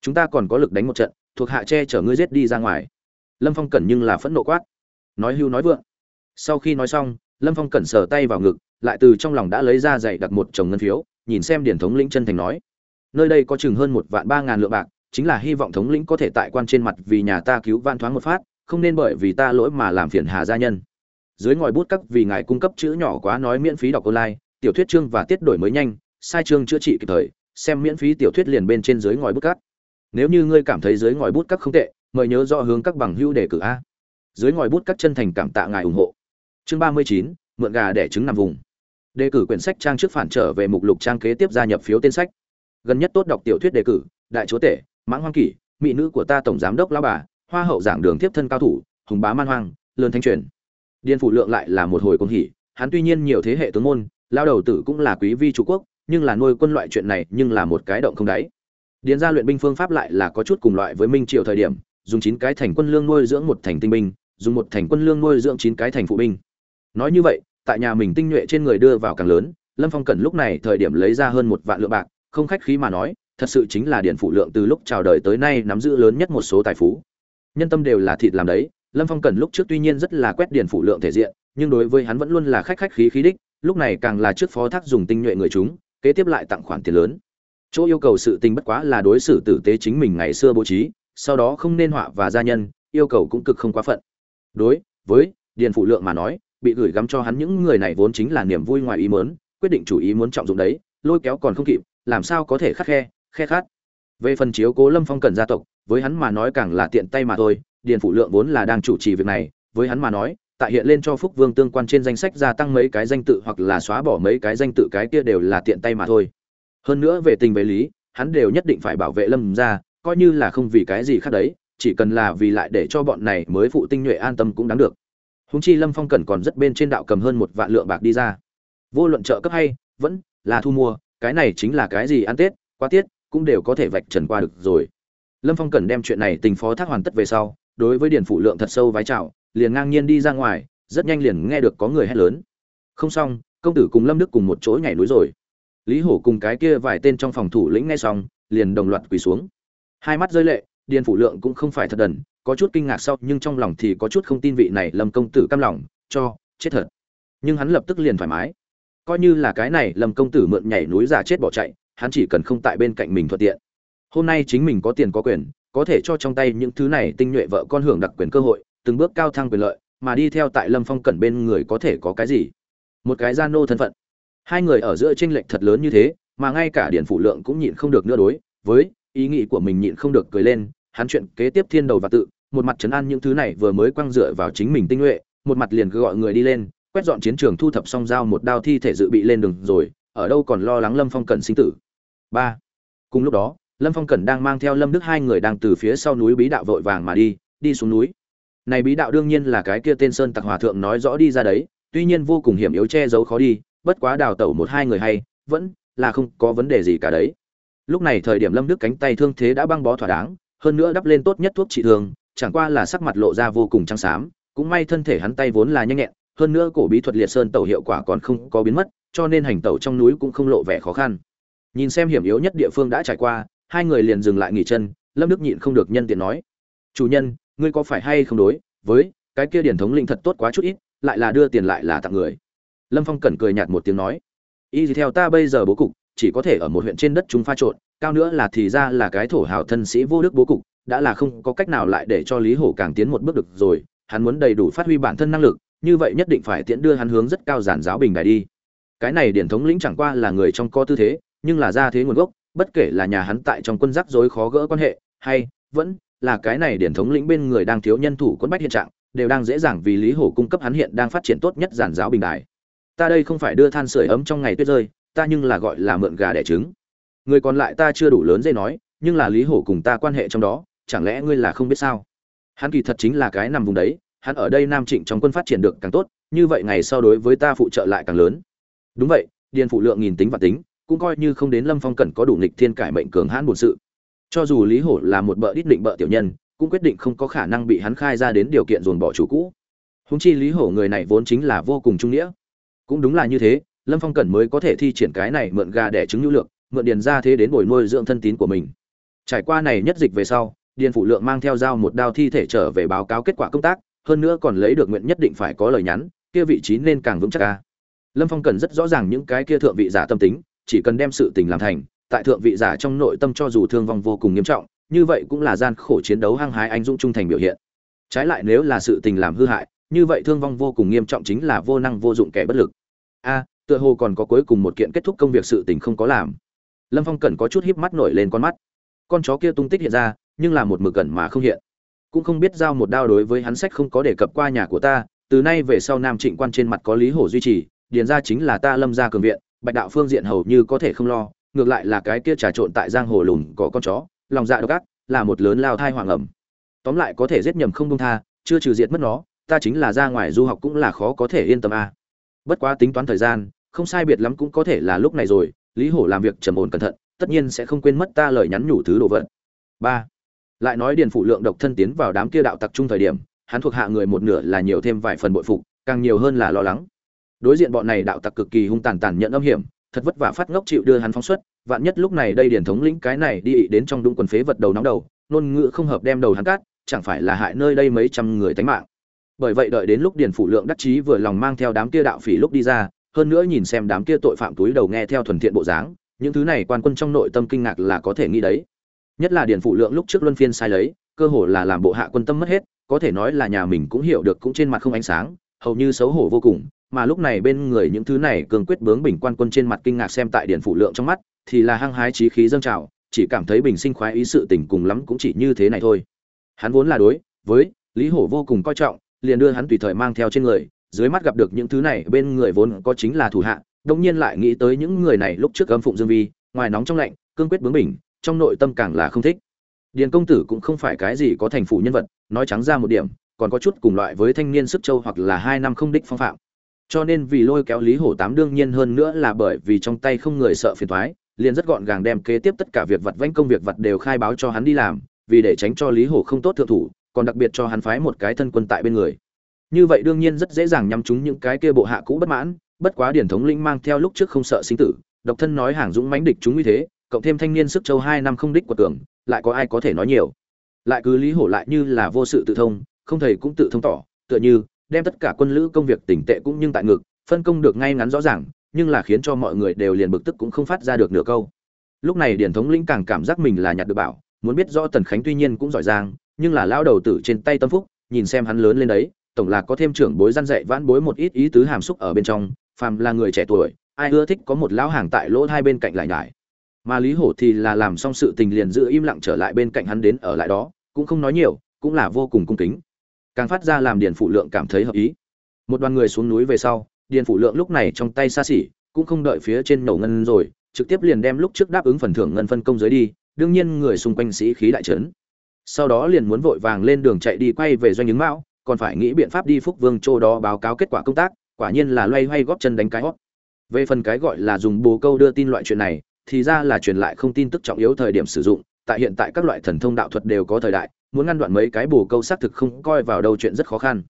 chúng ta còn có lực đánh một trận, thuộc hạ che chở ngươi giết đi ra ngoài. Lâm phong cẩn nhưng là phẫn nộ quát, nói hưu nói vượng. Sau khi nói xong lâm phong cẩn sờ tay vào ngực, lại từ trong lòng đã lấy ra dạy đặt một chồng ngân phiếu, nhìn xem điển thống lĩnh chân thành nói. Nơi đây có chừng hơn một vạn ba ngàn lượng bạc, chính là hy vọng thống lĩnh có thể tại quan trên mặt vì nhà ta cứu van thoáng một phát, không nên bởi vì ta lỗi mà làm phiền hà gia nhân. Dưới ngòi bút cắt vì ngài cung cấp chữ nhỏ quá nói miễn phí đọc online, tiểu thuyết chương và tiết đổi mới nhanh, sai chương chữa trị kịp thời, xem miễn phí tiểu thuyết liền bên trên dưới ngòi bút cắt nếu như ngươi cảm thấy dưới ngòi bút cắt không tệ, mời nhớ rõ hướng các bằng hữu đề cử a. Dưới ngòi bút cắt chân thành cảm tạ ngài ủng hộ chương ba mươi chín, mượn gà đẻ trứng nằm vùng. Đề cử quyển sách trang trước phản trở về mục lục trang kế tiếp gia nhập phiếu tên sách. Gần nhất tốt đọc tiểu thuyết đề cử, đại chúa tể, mãng hoang kỷ, mỹ nữ của ta tổng giám đốc lao bà, hoa hậu giảng đường tiếp thân cao thủ, hùng bá man hoang, lớn thanh truyền. Điền phủ lượng lại là một hồi công hỉ, hắn tuy nhiên nhiều thế hệ tướng môn lao đầu tử cũng là quý vi chủ quốc, nhưng là nuôi quân loại chuyện này nhưng là một cái động không đáy. Điền gia luyện binh phương pháp lại là có chút cùng loại với minh triều thời điểm, dùng chín cái thành quân lương nuôi dưỡng một thành tinh binh, dùng một thành quân lương nuôi dưỡng chín cái thành phụ binh nói như vậy, tại nhà mình tinh nhuệ trên người đưa vào càng lớn, lâm phong cần lúc này thời điểm lấy ra hơn một vạn lượng bạc, không khách khí mà nói, thật sự chính là điện phụ lượng từ lúc chào đời tới nay nắm giữ lớn nhất một số tài phú. Nhân tâm đều là thịt làm đấy, lâm phong cần lúc trước tuy nhiên rất là quét điển phụ lượng thể diện, nhưng đối với hắn vẫn luôn là khách khách khí khí đích, lúc này càng là trước phó thác dùng tinh nhuệ người chúng, kế tiếp lại tặng khoản tiền lớn. Chỗ yêu cầu sự tình bất quá là đối xử tử tế chính mình ngày xưa bố trí, sau đó không nên họa và gia nhân, yêu cầu cũng cực không quá phận. Đối với điền phụ lượng mà nói bị gửi gắm cho hắn những người này vốn chính là niềm vui ngoài ý muốn, quyết định chủ ý muốn trọng dụng đấy, lôi kéo còn không kịp, làm sao có thể khắc khe khe khát. Về phần chiếu cố lâm phong cần gia tộc, với hắn mà nói càng là tiện tay mà thôi, điền phụ lượng vốn là đang chủ trì việc này, với hắn mà nói, tại hiện lên cho phúc vương tương quan trên danh sách gia tăng mấy cái danh tự hoặc là xóa bỏ mấy cái danh tự cái kia đều là tiện tay mà thôi. Hơn nữa về tình về lý, hắn đều nhất định phải bảo vệ lâm gia, coi như là không vì cái gì khác đấy, chỉ cần là vì lại để cho bọn này mới phụ tinh nhuệ an tâm cũng đáng được húng chi lâm phong cần còn rất bên trên đạo cầm hơn một vạn lượng bạc đi ra. Vô luận trợ cấp hay vẫn là thu mua, cái này chính là cái gì ăn tết qua tiết, cũng đều có thể vạch trần qua được rồi. Lâm phong cần đem chuyện này tình phó thác hoàn tất về sau, đối với điền phụ lượng thật sâu vái chào, liền ngang nhiên đi ra ngoài, rất nhanh liền nghe được có người hét lớn. Không xong, công tử cùng lâm đức cùng một chỗ nhảy núi rồi. Lý hổ cùng cái kia vài tên trong phòng thủ lĩnh nghe xong, liền đồng loạt quỳ xuống. Hai mắt rơi lệ, điền phủ lượng cũng không phải thật đần có chút kinh ngạc sau, nhưng trong lòng thì có chút không tin vị này lâm công tử căm lòng, cho, chết thật. Nhưng hắn lập tức liền thoải mái. Coi như là cái này lâm công tử mượn nhảy núi giả chết bỏ chạy, hắn chỉ cần không tại bên cạnh mình thuận tiện. Hôm nay chính mình có tiền có quyền, có thể cho trong tay những thứ này tinh nhuệ vợ con hưởng đặc quyền cơ hội, từng bước cao thăng quyền lợi, mà đi theo tại lâm phong cẩn bên người có thể có cái gì? Một cái gian nô thân phận. Hai người ở giữa tranh lệch thật lớn như thế, mà ngay cả điển phủ lượng cũng nhịn không được nữa đối với ý nghĩ của mình nhịn không được cười lên, hắn chuyện kế tiếp thiên đầu và tự một mặt chấn an những thứ này vừa mới quăng dựa vào chính mình tinh nhuệ, một mặt liền cứ gọi người đi lên, quét dọn chiến trường thu thập xong dao một đao thi thể dự bị lên đường rồi, ở đâu còn lo lắng lâm phong cẩn sinh tử. Ba. Cùng lúc đó, lâm phong cẩn đang mang theo lâm đức hai người đang từ phía sau núi bí đạo vội vàng mà đi đi xuống núi. Này bí đạo đương nhiên là cái kia tên sơn tặc hòa thượng nói rõ đi ra đấy, tuy nhiên vô cùng hiểm yếu che giấu khó đi, bất quá đào tẩu một hai người hay, vẫn là không có vấn đề gì cả đấy. Lúc này thời điểm lâm đức cánh tay thương thế đã băng bó thỏa đáng, hơn nữa đắp lên tốt nhất thuốc trị thương chẳng qua là sắc mặt lộ ra vô cùng trắng xám, cũng may thân thể hắn tay vốn là nhanh nhẹn, hơn nữa cổ bí thuật liệt sơn tẩu hiệu quả còn không có biến mất, cho nên hành tẩu trong núi cũng không lộ vẻ khó khăn. Nhìn xem hiểm yếu nhất địa phương đã trải qua, hai người liền dừng lại nghỉ chân, lâm đức nhịn không được nhân tiện nói, chủ nhân, ngươi có phải hay không đối với cái kia điển thống linh thật tốt quá chút ít, lại là đưa tiền lại là tặng người. Lâm phong cẩn cười nhạt một tiếng nói, y theo ta bây giờ bố cục, chỉ có thể ở một huyện trên đất chúng pha trộn, cao nữa là thì ra là cái thổ hào thân sĩ vô đức bố cục đã là không có cách nào lại để cho lý hổ càng tiến một bước được rồi, hắn muốn đầy đủ phát huy bản thân năng lực, như vậy nhất định phải tiễn đưa hắn hướng rất cao giản giáo bình đài đi. Cái này điển thống lĩnh chẳng qua là người trong có tư thế, nhưng là ra thế nguồn gốc, bất kể là nhà hắn tại trong quân rắc rối khó gỡ quan hệ, hay vẫn là cái này điển thống lĩnh bên người đang thiếu nhân thủ quân bách hiện trạng, đều đang dễ dàng vì lý hổ cung cấp hắn hiện đang phát triển tốt nhất giản giáo bình đài ta đây không phải đưa than sưởi ấm trong ngày tuyết rơi, ta nhưng là gọi là mượn gà đẻ trứng. Người còn lại ta chưa đủ lớn dây nói, nhưng là lý hổ cùng ta quan hệ trong đó chẳng lẽ ngươi là không biết sao? Hắn kỳ thật chính là cái nằm vùng đấy, hắn ở đây nam trịnh trong quân phát triển được càng tốt, như vậy ngày sau đối với ta phụ trợ lại càng lớn. Đúng vậy, điền phụ lượng nghìn tính và tính, cũng coi như không đến lâm phong cẩn có đủ nghịch thiên cải mệnh cường hãn bổn sự. Cho dù lý hổ là một bợ đít định bợ tiểu nhân, cũng quyết định không có khả năng bị hắn khai ra đến điều kiện dồn bỏ chủ cũ. Húng chi lý hổ người này vốn chính là vô cùng trung nghĩa. Cũng đúng là như thế, lâm phong cẩn mới có thể thi triển cái này mượn gà đẻ trứng nhu lượng, mượn điền ra thế đến bồi nuôi dưỡng thân tín của mình. Trải qua này nhất dịch về sau điền phụ lượng mang theo dao một đao thi thể trở về báo cáo kết quả công tác, hơn nữa còn lấy được nguyện nhất định phải có lời nhắn, kia vị trí nên càng vững chắc ca lâm phong cần rất rõ ràng những cái kia thượng vị giả tâm tính, chỉ cần đem sự tình làm thành, tại thượng vị giả trong nội tâm cho dù thương vong vô cùng nghiêm trọng, như vậy cũng là gian khổ chiến đấu hăng hái anh dũng trung thành biểu hiện. Trái lại nếu là sự tình làm hư hại, như vậy thương vong vô cùng nghiêm trọng chính là vô năng vô dụng kẻ bất lực. A, tựa hồ còn có cuối cùng một kiện kết thúc công việc sự tình không có làm. Lâm phong cần có chút híp mắt nổi lên con mắt. Con chó kia tung tích hiện ra nhưng là một mực gần mà không hiện. Cũng không biết giao một đao đối với hắn sách không có đề cập qua nhà của ta, từ nay về sau nam trịnh quan trên mặt có lý hổ duy trì, điền ra chính là ta lâm ra cường viện, bạch đạo phương diện hầu như có thể không lo, ngược lại là cái kia trà trộn tại giang hồ lùn có con chó, lòng dạ độc ác, là một lớn lao thai hoàng ẩm. Tóm lại có thể giết nhầm không công tha, chưa trừ diệt mất nó, ta chính là ra ngoài du học cũng là khó có thể yên tâm a. À. bất quá tính toán thời gian, không sai biệt lắm cũng có thể là lúc này rồi, lý hổ làm việc trầm ổn cẩn thận, tất nhiên sẽ không quên mất ta lời nhắn nhủ thứ đồ vật. Ba lại nói điền phụ lượng độc thân tiến vào đám kia đạo tặc trung thời điểm, hắn thuộc hạ người một nửa là nhiều thêm vài phần bội phục, càng nhiều hơn là lo lắng. Đối diện bọn này đạo tặc cực kỳ hung tàn tàn nhận âm hiểm, thật vất vả phát ngốc chịu đưa hắn phóng xuất, vạn nhất lúc này đây điển thống lĩnh cái này đi đến trong đúng quần phế vật đầu nóng đầu nôn ngữ không hợp đem đầu hắn cát chẳng phải là hại nơi đây mấy trăm người tánh mạng. Bởi vậy đợi đến lúc điển phụ lượng đắc chí vừa lòng mang theo đám kia đạo phỉ lúc đi ra, hơn nữa nhìn xem đám kia tội phạm túi đầu nghe theo thuần thiện bộ dáng, những thứ này quan quân trong nội tâm kinh ngạc là có thể nghĩ đấy nhất là điện phụ lượng lúc trước luân phiên sai lấy, cơ hồ là làm bộ hạ quân tâm mất hết, có thể nói là nhà mình cũng hiểu được cũng trên mặt không ánh sáng, hầu như xấu hổ vô cùng, mà lúc này bên người những thứ này cường quyết bướng bình quan quân trên mặt kinh ngạc xem tại điện Phụ lượng trong mắt, thì là hăng hái trí khí dâng trào, chỉ cảm thấy bình sinh khoái ý sự tình cùng lắm cũng chỉ như thế này thôi. Hắn vốn là đối với lý hổ vô cùng coi trọng, liền đưa hắn tùy thời mang theo trên người, dưới mắt gặp được những thứ này bên người vốn có chính là thủ hạ đông nhiên lại nghĩ tới những người này lúc trước âm phụng dương vi, ngoài nóng trong lạnh, cương quyết bướng bình trong nội tâm càng là không thích. Điền công tử cũng không phải cái gì có thành phủ nhân vật, nói trắng ra một điểm, còn có chút cùng loại với thanh niên sức châu hoặc là hai năm không đích phong phạm. Cho nên vì lôi kéo lý hổ tám đương nhiên hơn nữa là bởi vì trong tay không người sợ phiền thoái liền rất gọn gàng đem kế tiếp tất cả việc vặt vãnh công việc vặt đều khai báo cho hắn đi làm, vì để tránh cho lý hổ không tốt thượng thủ, còn đặc biệt cho hắn phái một cái thân quân tại bên người. Như vậy đương nhiên rất dễ dàng nhắm trúng những cái kia bộ hạ cũ bất mãn, bất quá điển thống linh mang theo lúc trước không sợ sinh tử, độc thân nói hàng dũng mãnh địch chúng như thế cộng thêm thanh niên sức châu hai năm không đích của tưởng lại có ai có thể nói nhiều. Lại cứ lý hổ lại như là vô sự tự thông, không thầy cũng tự thông tỏ, tựa như đem tất cả quân lữ công việc tỉnh tệ cũng nhưng tại ngực, phân công được ngay ngắn rõ ràng, nhưng là khiến cho mọi người đều liền bực tức cũng không phát ra được nửa câu. Lúc này điển thống lĩnh càng cảm giác mình là nhặt được bảo, muốn biết rõ tần khánh tuy nhiên cũng giỏi giang, nhưng là lao đầu tử trên tay tâm phúc, nhìn xem hắn lớn lên đấy, tổng là có thêm trưởng bối gian dạy vãn bối một ít ý tứ hàm xúc ở bên trong, phàm là người trẻ tuổi, ai ưa thích có một lão hàng tại lỗ hai bên cạnh lại nhải mà lý hổ thì là làm xong sự tình liền giữ im lặng trở lại bên cạnh hắn đến ở lại đó, cũng không nói nhiều, cũng là vô cùng cung kính. Càng phát ra làm điền phụ lượng cảm thấy hợp ý. Một đoàn người xuống núi về sau, điền phụ lượng lúc này trong tay xa xỉ, cũng không đợi phía trên nổ ngân rồi, trực tiếp liền đem lúc trước đáp ứng phần thưởng ngân phân công dưới đi, đương nhiên người xung quanh sĩ khí đại trấn. Sau đó liền muốn vội vàng lên đường chạy đi quay về doanh ứng mão, còn phải nghĩ biện pháp đi phúc vương châu đó báo cáo kết quả công tác, quả nhiên là loay hoay góp chân đánh cái hót. Về phần cái gọi là dùng bồ câu đưa tin loại chuyện này thì ra là truyền lại không tin tức trọng yếu thời điểm sử dụng, tại hiện tại các loại thần thông đạo thuật đều có thời đại, muốn ngăn đoạn mấy cái bồ câu xác thực không coi vào đâu chuyện rất khó khăn.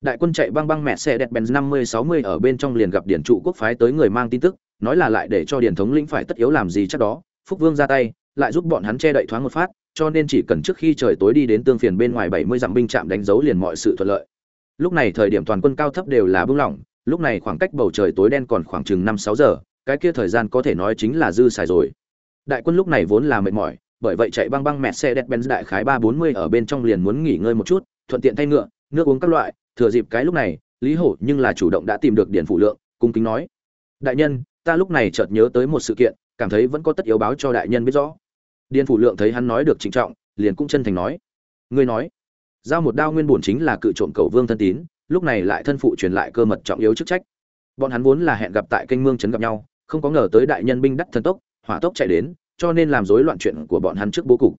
Đại quân chạy băng băng mẹ xe đẹp benz năm mươi sáu mươi ở bên trong liền gặp điển trụ quốc phái tới người mang tin tức, nói là lại để cho điển thống lĩnh phải tất yếu làm gì chắc đó, phúc vương ra tay, lại giúp bọn hắn che đậy thoáng một phát, cho nên chỉ cần trước khi trời tối đi đến tương phiền bên ngoài bảy mươi dặm binh trạm đánh dấu liền mọi sự thuận lợi. Lúc này thời điểm toàn quân cao thấp đều là bưng lỏng, lúc này khoảng cách bầu trời tối đen còn khoảng chừng năm sáu giờ cái kia thời gian có thể nói chính là dư xài rồi. Đại quân lúc này vốn là mệt mỏi, bởi vậy chạy băng băng mẹ xe đẹp benz đại khái ba bốn mươi ở bên trong liền muốn nghỉ ngơi một chút, thuận tiện thay ngựa, nước uống các loại, thừa dịp cái lúc này, lý hổ nhưng là chủ động đã tìm được điện phủ lượng, cung kính nói, đại nhân, ta lúc này chợt nhớ tới một sự kiện, cảm thấy vẫn có tất yếu báo cho đại nhân biết rõ. Điện phủ lượng thấy hắn nói được trịnh trọng, liền cũng chân thành nói, ngươi nói, giao một đao nguyên bổn chính là cự trộm cầu vương thân tín, lúc này lại thân phụ truyền lại cơ mật trọng yếu chức trách. Bọn hắn vốn là hẹn gặp tại kênh mương trấn gặp nhau không có ngờ tới đại nhân binh đắc thần tốc, hỏa tốc chạy đến, cho nên làm rối loạn chuyện của bọn hắn trước bố cục.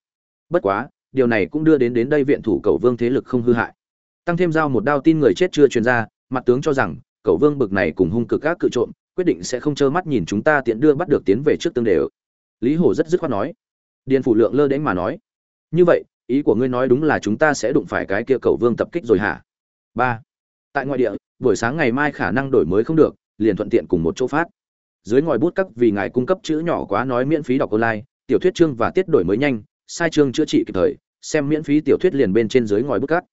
Bất quá, điều này cũng đưa đến đến đây viện thủ cầu vương thế lực không hư hại. Tăng thêm giao một đao tin người chết chưa truyền ra, mặt tướng cho rằng, cầu vương bực này cùng hung cực các cự trộm, quyết định sẽ không trơ mắt nhìn chúng ta tiện đưa bắt được tiến về trước tương đều. Lý hổ rất dứt khoát nói. Điền phủ lượng lơ đến mà nói. Như vậy, ý của ngươi nói đúng là chúng ta sẽ đụng phải cái kia cầu vương tập kích rồi hả? Ba. Tại ngoại địa, buổi sáng ngày mai khả năng đổi mới không được, liền thuận tiện cùng một chỗ phát dưới ngòi bút các vì ngài cung cấp chữ nhỏ quá nói miễn phí đọc online, tiểu thuyết chương và tiết đổi mới nhanh, sai chương chữa trị kịp thời, xem miễn phí tiểu thuyết liền bên trên dưới ngòi bút các.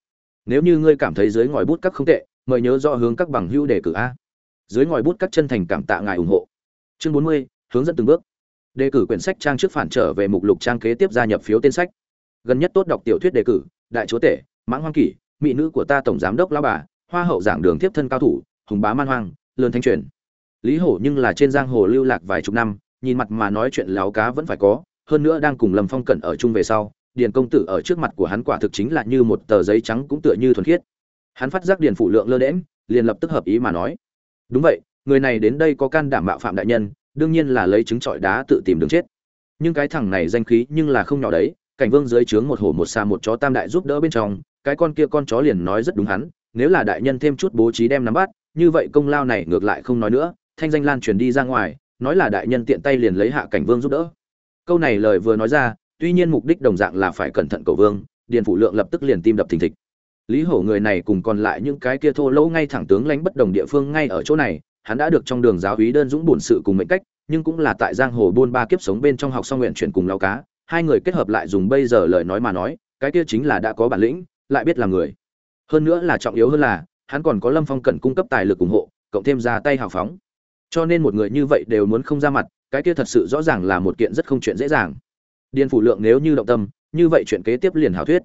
Nếu như ngươi cảm thấy dưới ngòi bút các không tệ, mời nhớ rõ hướng các bằng hữu đề cử a. Dưới ngòi bút các chân thành cảm tạ ngài ủng hộ. Chương bốn mươi, hướng dẫn từng bước. Đề cử quyển sách trang trước phản trở về mục lục trang kế tiếp gia nhập phiếu tên sách. Gần nhất tốt đọc tiểu thuyết đề cử, đại chúa tể, mãng hoang kỷ, mỹ nữ của ta tổng giám đốc lão bà, hoa hậu giảng đường tiếp thân cao thủ, hùng bá man hoang, lớn thanh truyền lý hổ nhưng là trên giang hồ lưu lạc vài chục năm, nhìn mặt mà nói chuyện láo cá vẫn phải có, hơn nữa đang cùng lâm phong cẩn ở chung về sau, điền công tử ở trước mặt của hắn quả thực chính là như một tờ giấy trắng cũng tựa như thuần khiết. Hắn phát giác điền phụ lượng lơ đễm liền lập tức hợp ý mà nói. Đúng vậy, người này đến đây có can đảm mạo phạm đại nhân, đương nhiên là lấy chứng trọi đá tự tìm đường chết. Nhưng cái thằng này danh khí nhưng là không nhỏ đấy, cảnh vương dưới trướng một hổ một xa một chó tam đại giúp đỡ bên trong, cái con kia con chó liền nói rất đúng hắn, nếu là đại nhân thêm chút bố trí đem nắm bắt, như vậy công lao này ngược lại không nói nữa thanh danh lan truyền đi ra ngoài, nói là đại nhân tiện tay liền lấy hạ cảnh vương giúp đỡ. Câu này lời vừa nói ra, tuy nhiên mục đích đồng dạng là phải cẩn thận cầu vương, điền phủ lượng lập tức liền tim đập thình thịch. Lý hổ người này cùng còn lại những cái kia thô lỗ ngay thẳng tướng lãnh bất đồng địa phương ngay ở chỗ này, hắn đã được trong đường giáo úy đơn dũng bổn sự cùng mệnh cách, nhưng cũng là tại giang hồ buôn ba kiếp sống bên trong học xong nguyện chuyển cùng lao cá, hai người kết hợp lại dùng bây giờ lời nói mà nói, cái kia chính là đã có bản lĩnh, lại biết làm người. Hơn nữa là trọng yếu hơn là, hắn còn có lâm phong cần cung cấp tài lực ủng hộ, cộng thêm ra tay hào phóng cho nên một người như vậy đều muốn không ra mặt, cái kia thật sự rõ ràng là một kiện rất không chuyện dễ dàng. Điền phủ lượng nếu như động tâm, như vậy chuyện kế tiếp liền hảo thuyết.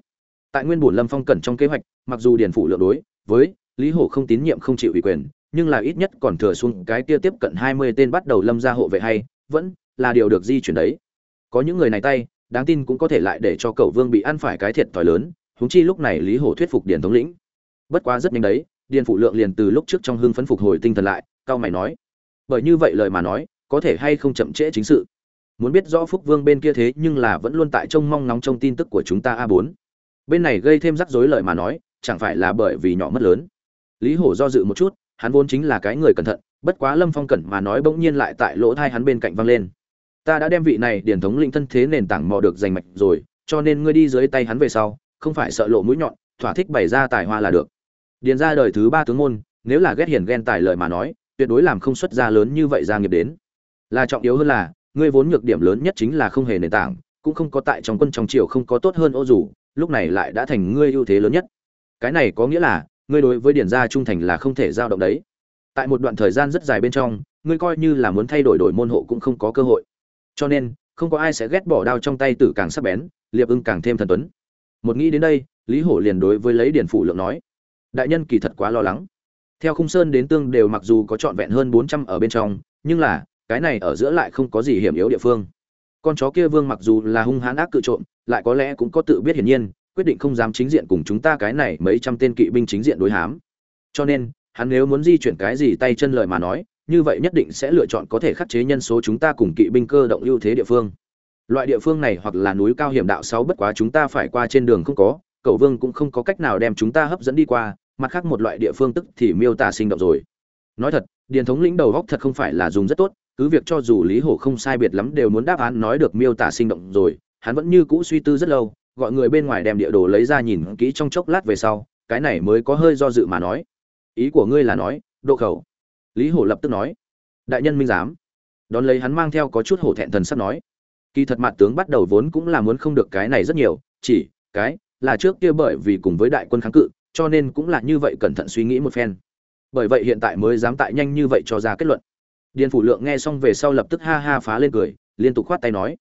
Tại nguyên bổn lâm phong cẩn trong kế hoạch, mặc dù điền phủ lượng đối với lý hổ không tín nhiệm không chịu ủy quyền, nhưng là ít nhất còn thừa xuống cái kia tiếp cận hai mươi tên bắt đầu lâm ra hộ vệ hay, vẫn là điều được di chuyển đấy. Có những người này tay, đáng tin cũng có thể lại để cho cậu vương bị ăn phải cái thiệt thòi lớn húng chi lúc này lý hổ thuyết phục điền thống lĩnh. Bất quá rất nhanh đấy, điền phụ lượng liền từ lúc trước trong hưng phấn phục hồi tinh thần lại, cao mày nói bởi như vậy lời mà nói, có thể hay không chậm trễ chính sự. Muốn biết rõ phúc vương bên kia thế nhưng là vẫn luôn tại trông mong nóng trong tin tức của chúng ta a bốn. Bên này gây thêm rắc rối lời mà nói, chẳng phải là bởi vì nhỏ mất lớn. Lý hổ do dự một chút, hắn vốn chính là cái người cẩn thận, bất quá lâm phong cẩn mà nói bỗng nhiên lại tại lỗ thai hắn bên cạnh văng lên. Ta đã đem vị này điển thống lĩnh thân thế nền tảng mò được giành mạch rồi, cho nên ngươi đi dưới tay hắn về sau, không phải sợ lộ mũi nhọn, thỏa thích bày ra tài hoa là được. Điền ra đời thứ ba tướng môn, nếu là ghét hiền ghen tài lời mà nói tuyệt đối làm không xuất ra lớn như vậy ra nghiệp đến. Là trọng yếu hơn là, ngươi vốn nhược điểm lớn nhất chính là không hề nền tảng, cũng không có tại trong quân trong triều không có tốt hơn ô dù, lúc này lại đã thành ngươi ưu thế lớn nhất. Cái này có nghĩa là, ngươi đối với điển gia trung thành là không thể giao động đấy. Tại một đoạn thời gian rất dài bên trong, ngươi coi như là muốn thay đổi đổi môn hộ cũng không có cơ hội. Cho nên, không có ai sẽ ghét bỏ đao trong tay tử càng sắc bén, liệp ưng càng thêm thần tuấn. Một nghĩ đến đây, lý hổ liền đối với lấy điển phủ lượng nói, đại nhân kỳ thật quá lo lắng theo khung sơn đến tương đều mặc dù có trọn vẹn hơn bốn trăm ở bên trong, nhưng là, cái này ở giữa lại không có gì hiểm yếu địa phương. Con chó kia vương mặc dù là hung hãn ác cự trộm, lại có lẽ cũng có tự biết hiển nhiên, quyết định không dám chính diện cùng chúng ta cái này mấy trăm tên kỵ binh chính diện đối hám. Cho nên, hắn nếu muốn di chuyển cái gì tay chân lời mà nói, như vậy nhất định sẽ lựa chọn có thể khắc chế nhân số chúng ta cùng kỵ binh cơ động ưu thế địa phương. Loại địa phương này hoặc là núi cao hiểm đạo sáu bất quá chúng ta phải qua trên đường không có cậu vương cũng không có cách nào đem chúng ta hấp dẫn đi qua mặt khác một loại địa phương tức thì miêu tả sinh động rồi. Nói thật, điền thống lĩnh đầu góc thật không phải là dùng rất tốt, cứ việc cho dù lý hổ không sai biệt lắm đều muốn đáp án nói được miêu tả sinh động rồi, hắn vẫn như cũ suy tư rất lâu, gọi người bên ngoài đem địa đồ lấy ra nhìn kỹ trong chốc lát về sau, cái này mới có hơi do dự mà nói. Ý của ngươi là nói, độ khẩu. Lý hổ lập tức nói, đại nhân minh giám. Đón lấy hắn mang theo có chút hổ thẹn thần sắp nói, kỳ thật mặt tướng bắt đầu vốn cũng là muốn không được cái này rất nhiều, chỉ, cái, là trước kia bởi vì cùng với đại quân kháng cự cho nên cũng là như vậy cẩn thận suy nghĩ một phen. Bởi vậy hiện tại mới dám tại nhanh như vậy cho ra kết luận. Điền phủ lượng nghe xong về sau lập tức ha ha phá lên cười, liên tục khoát tay nói.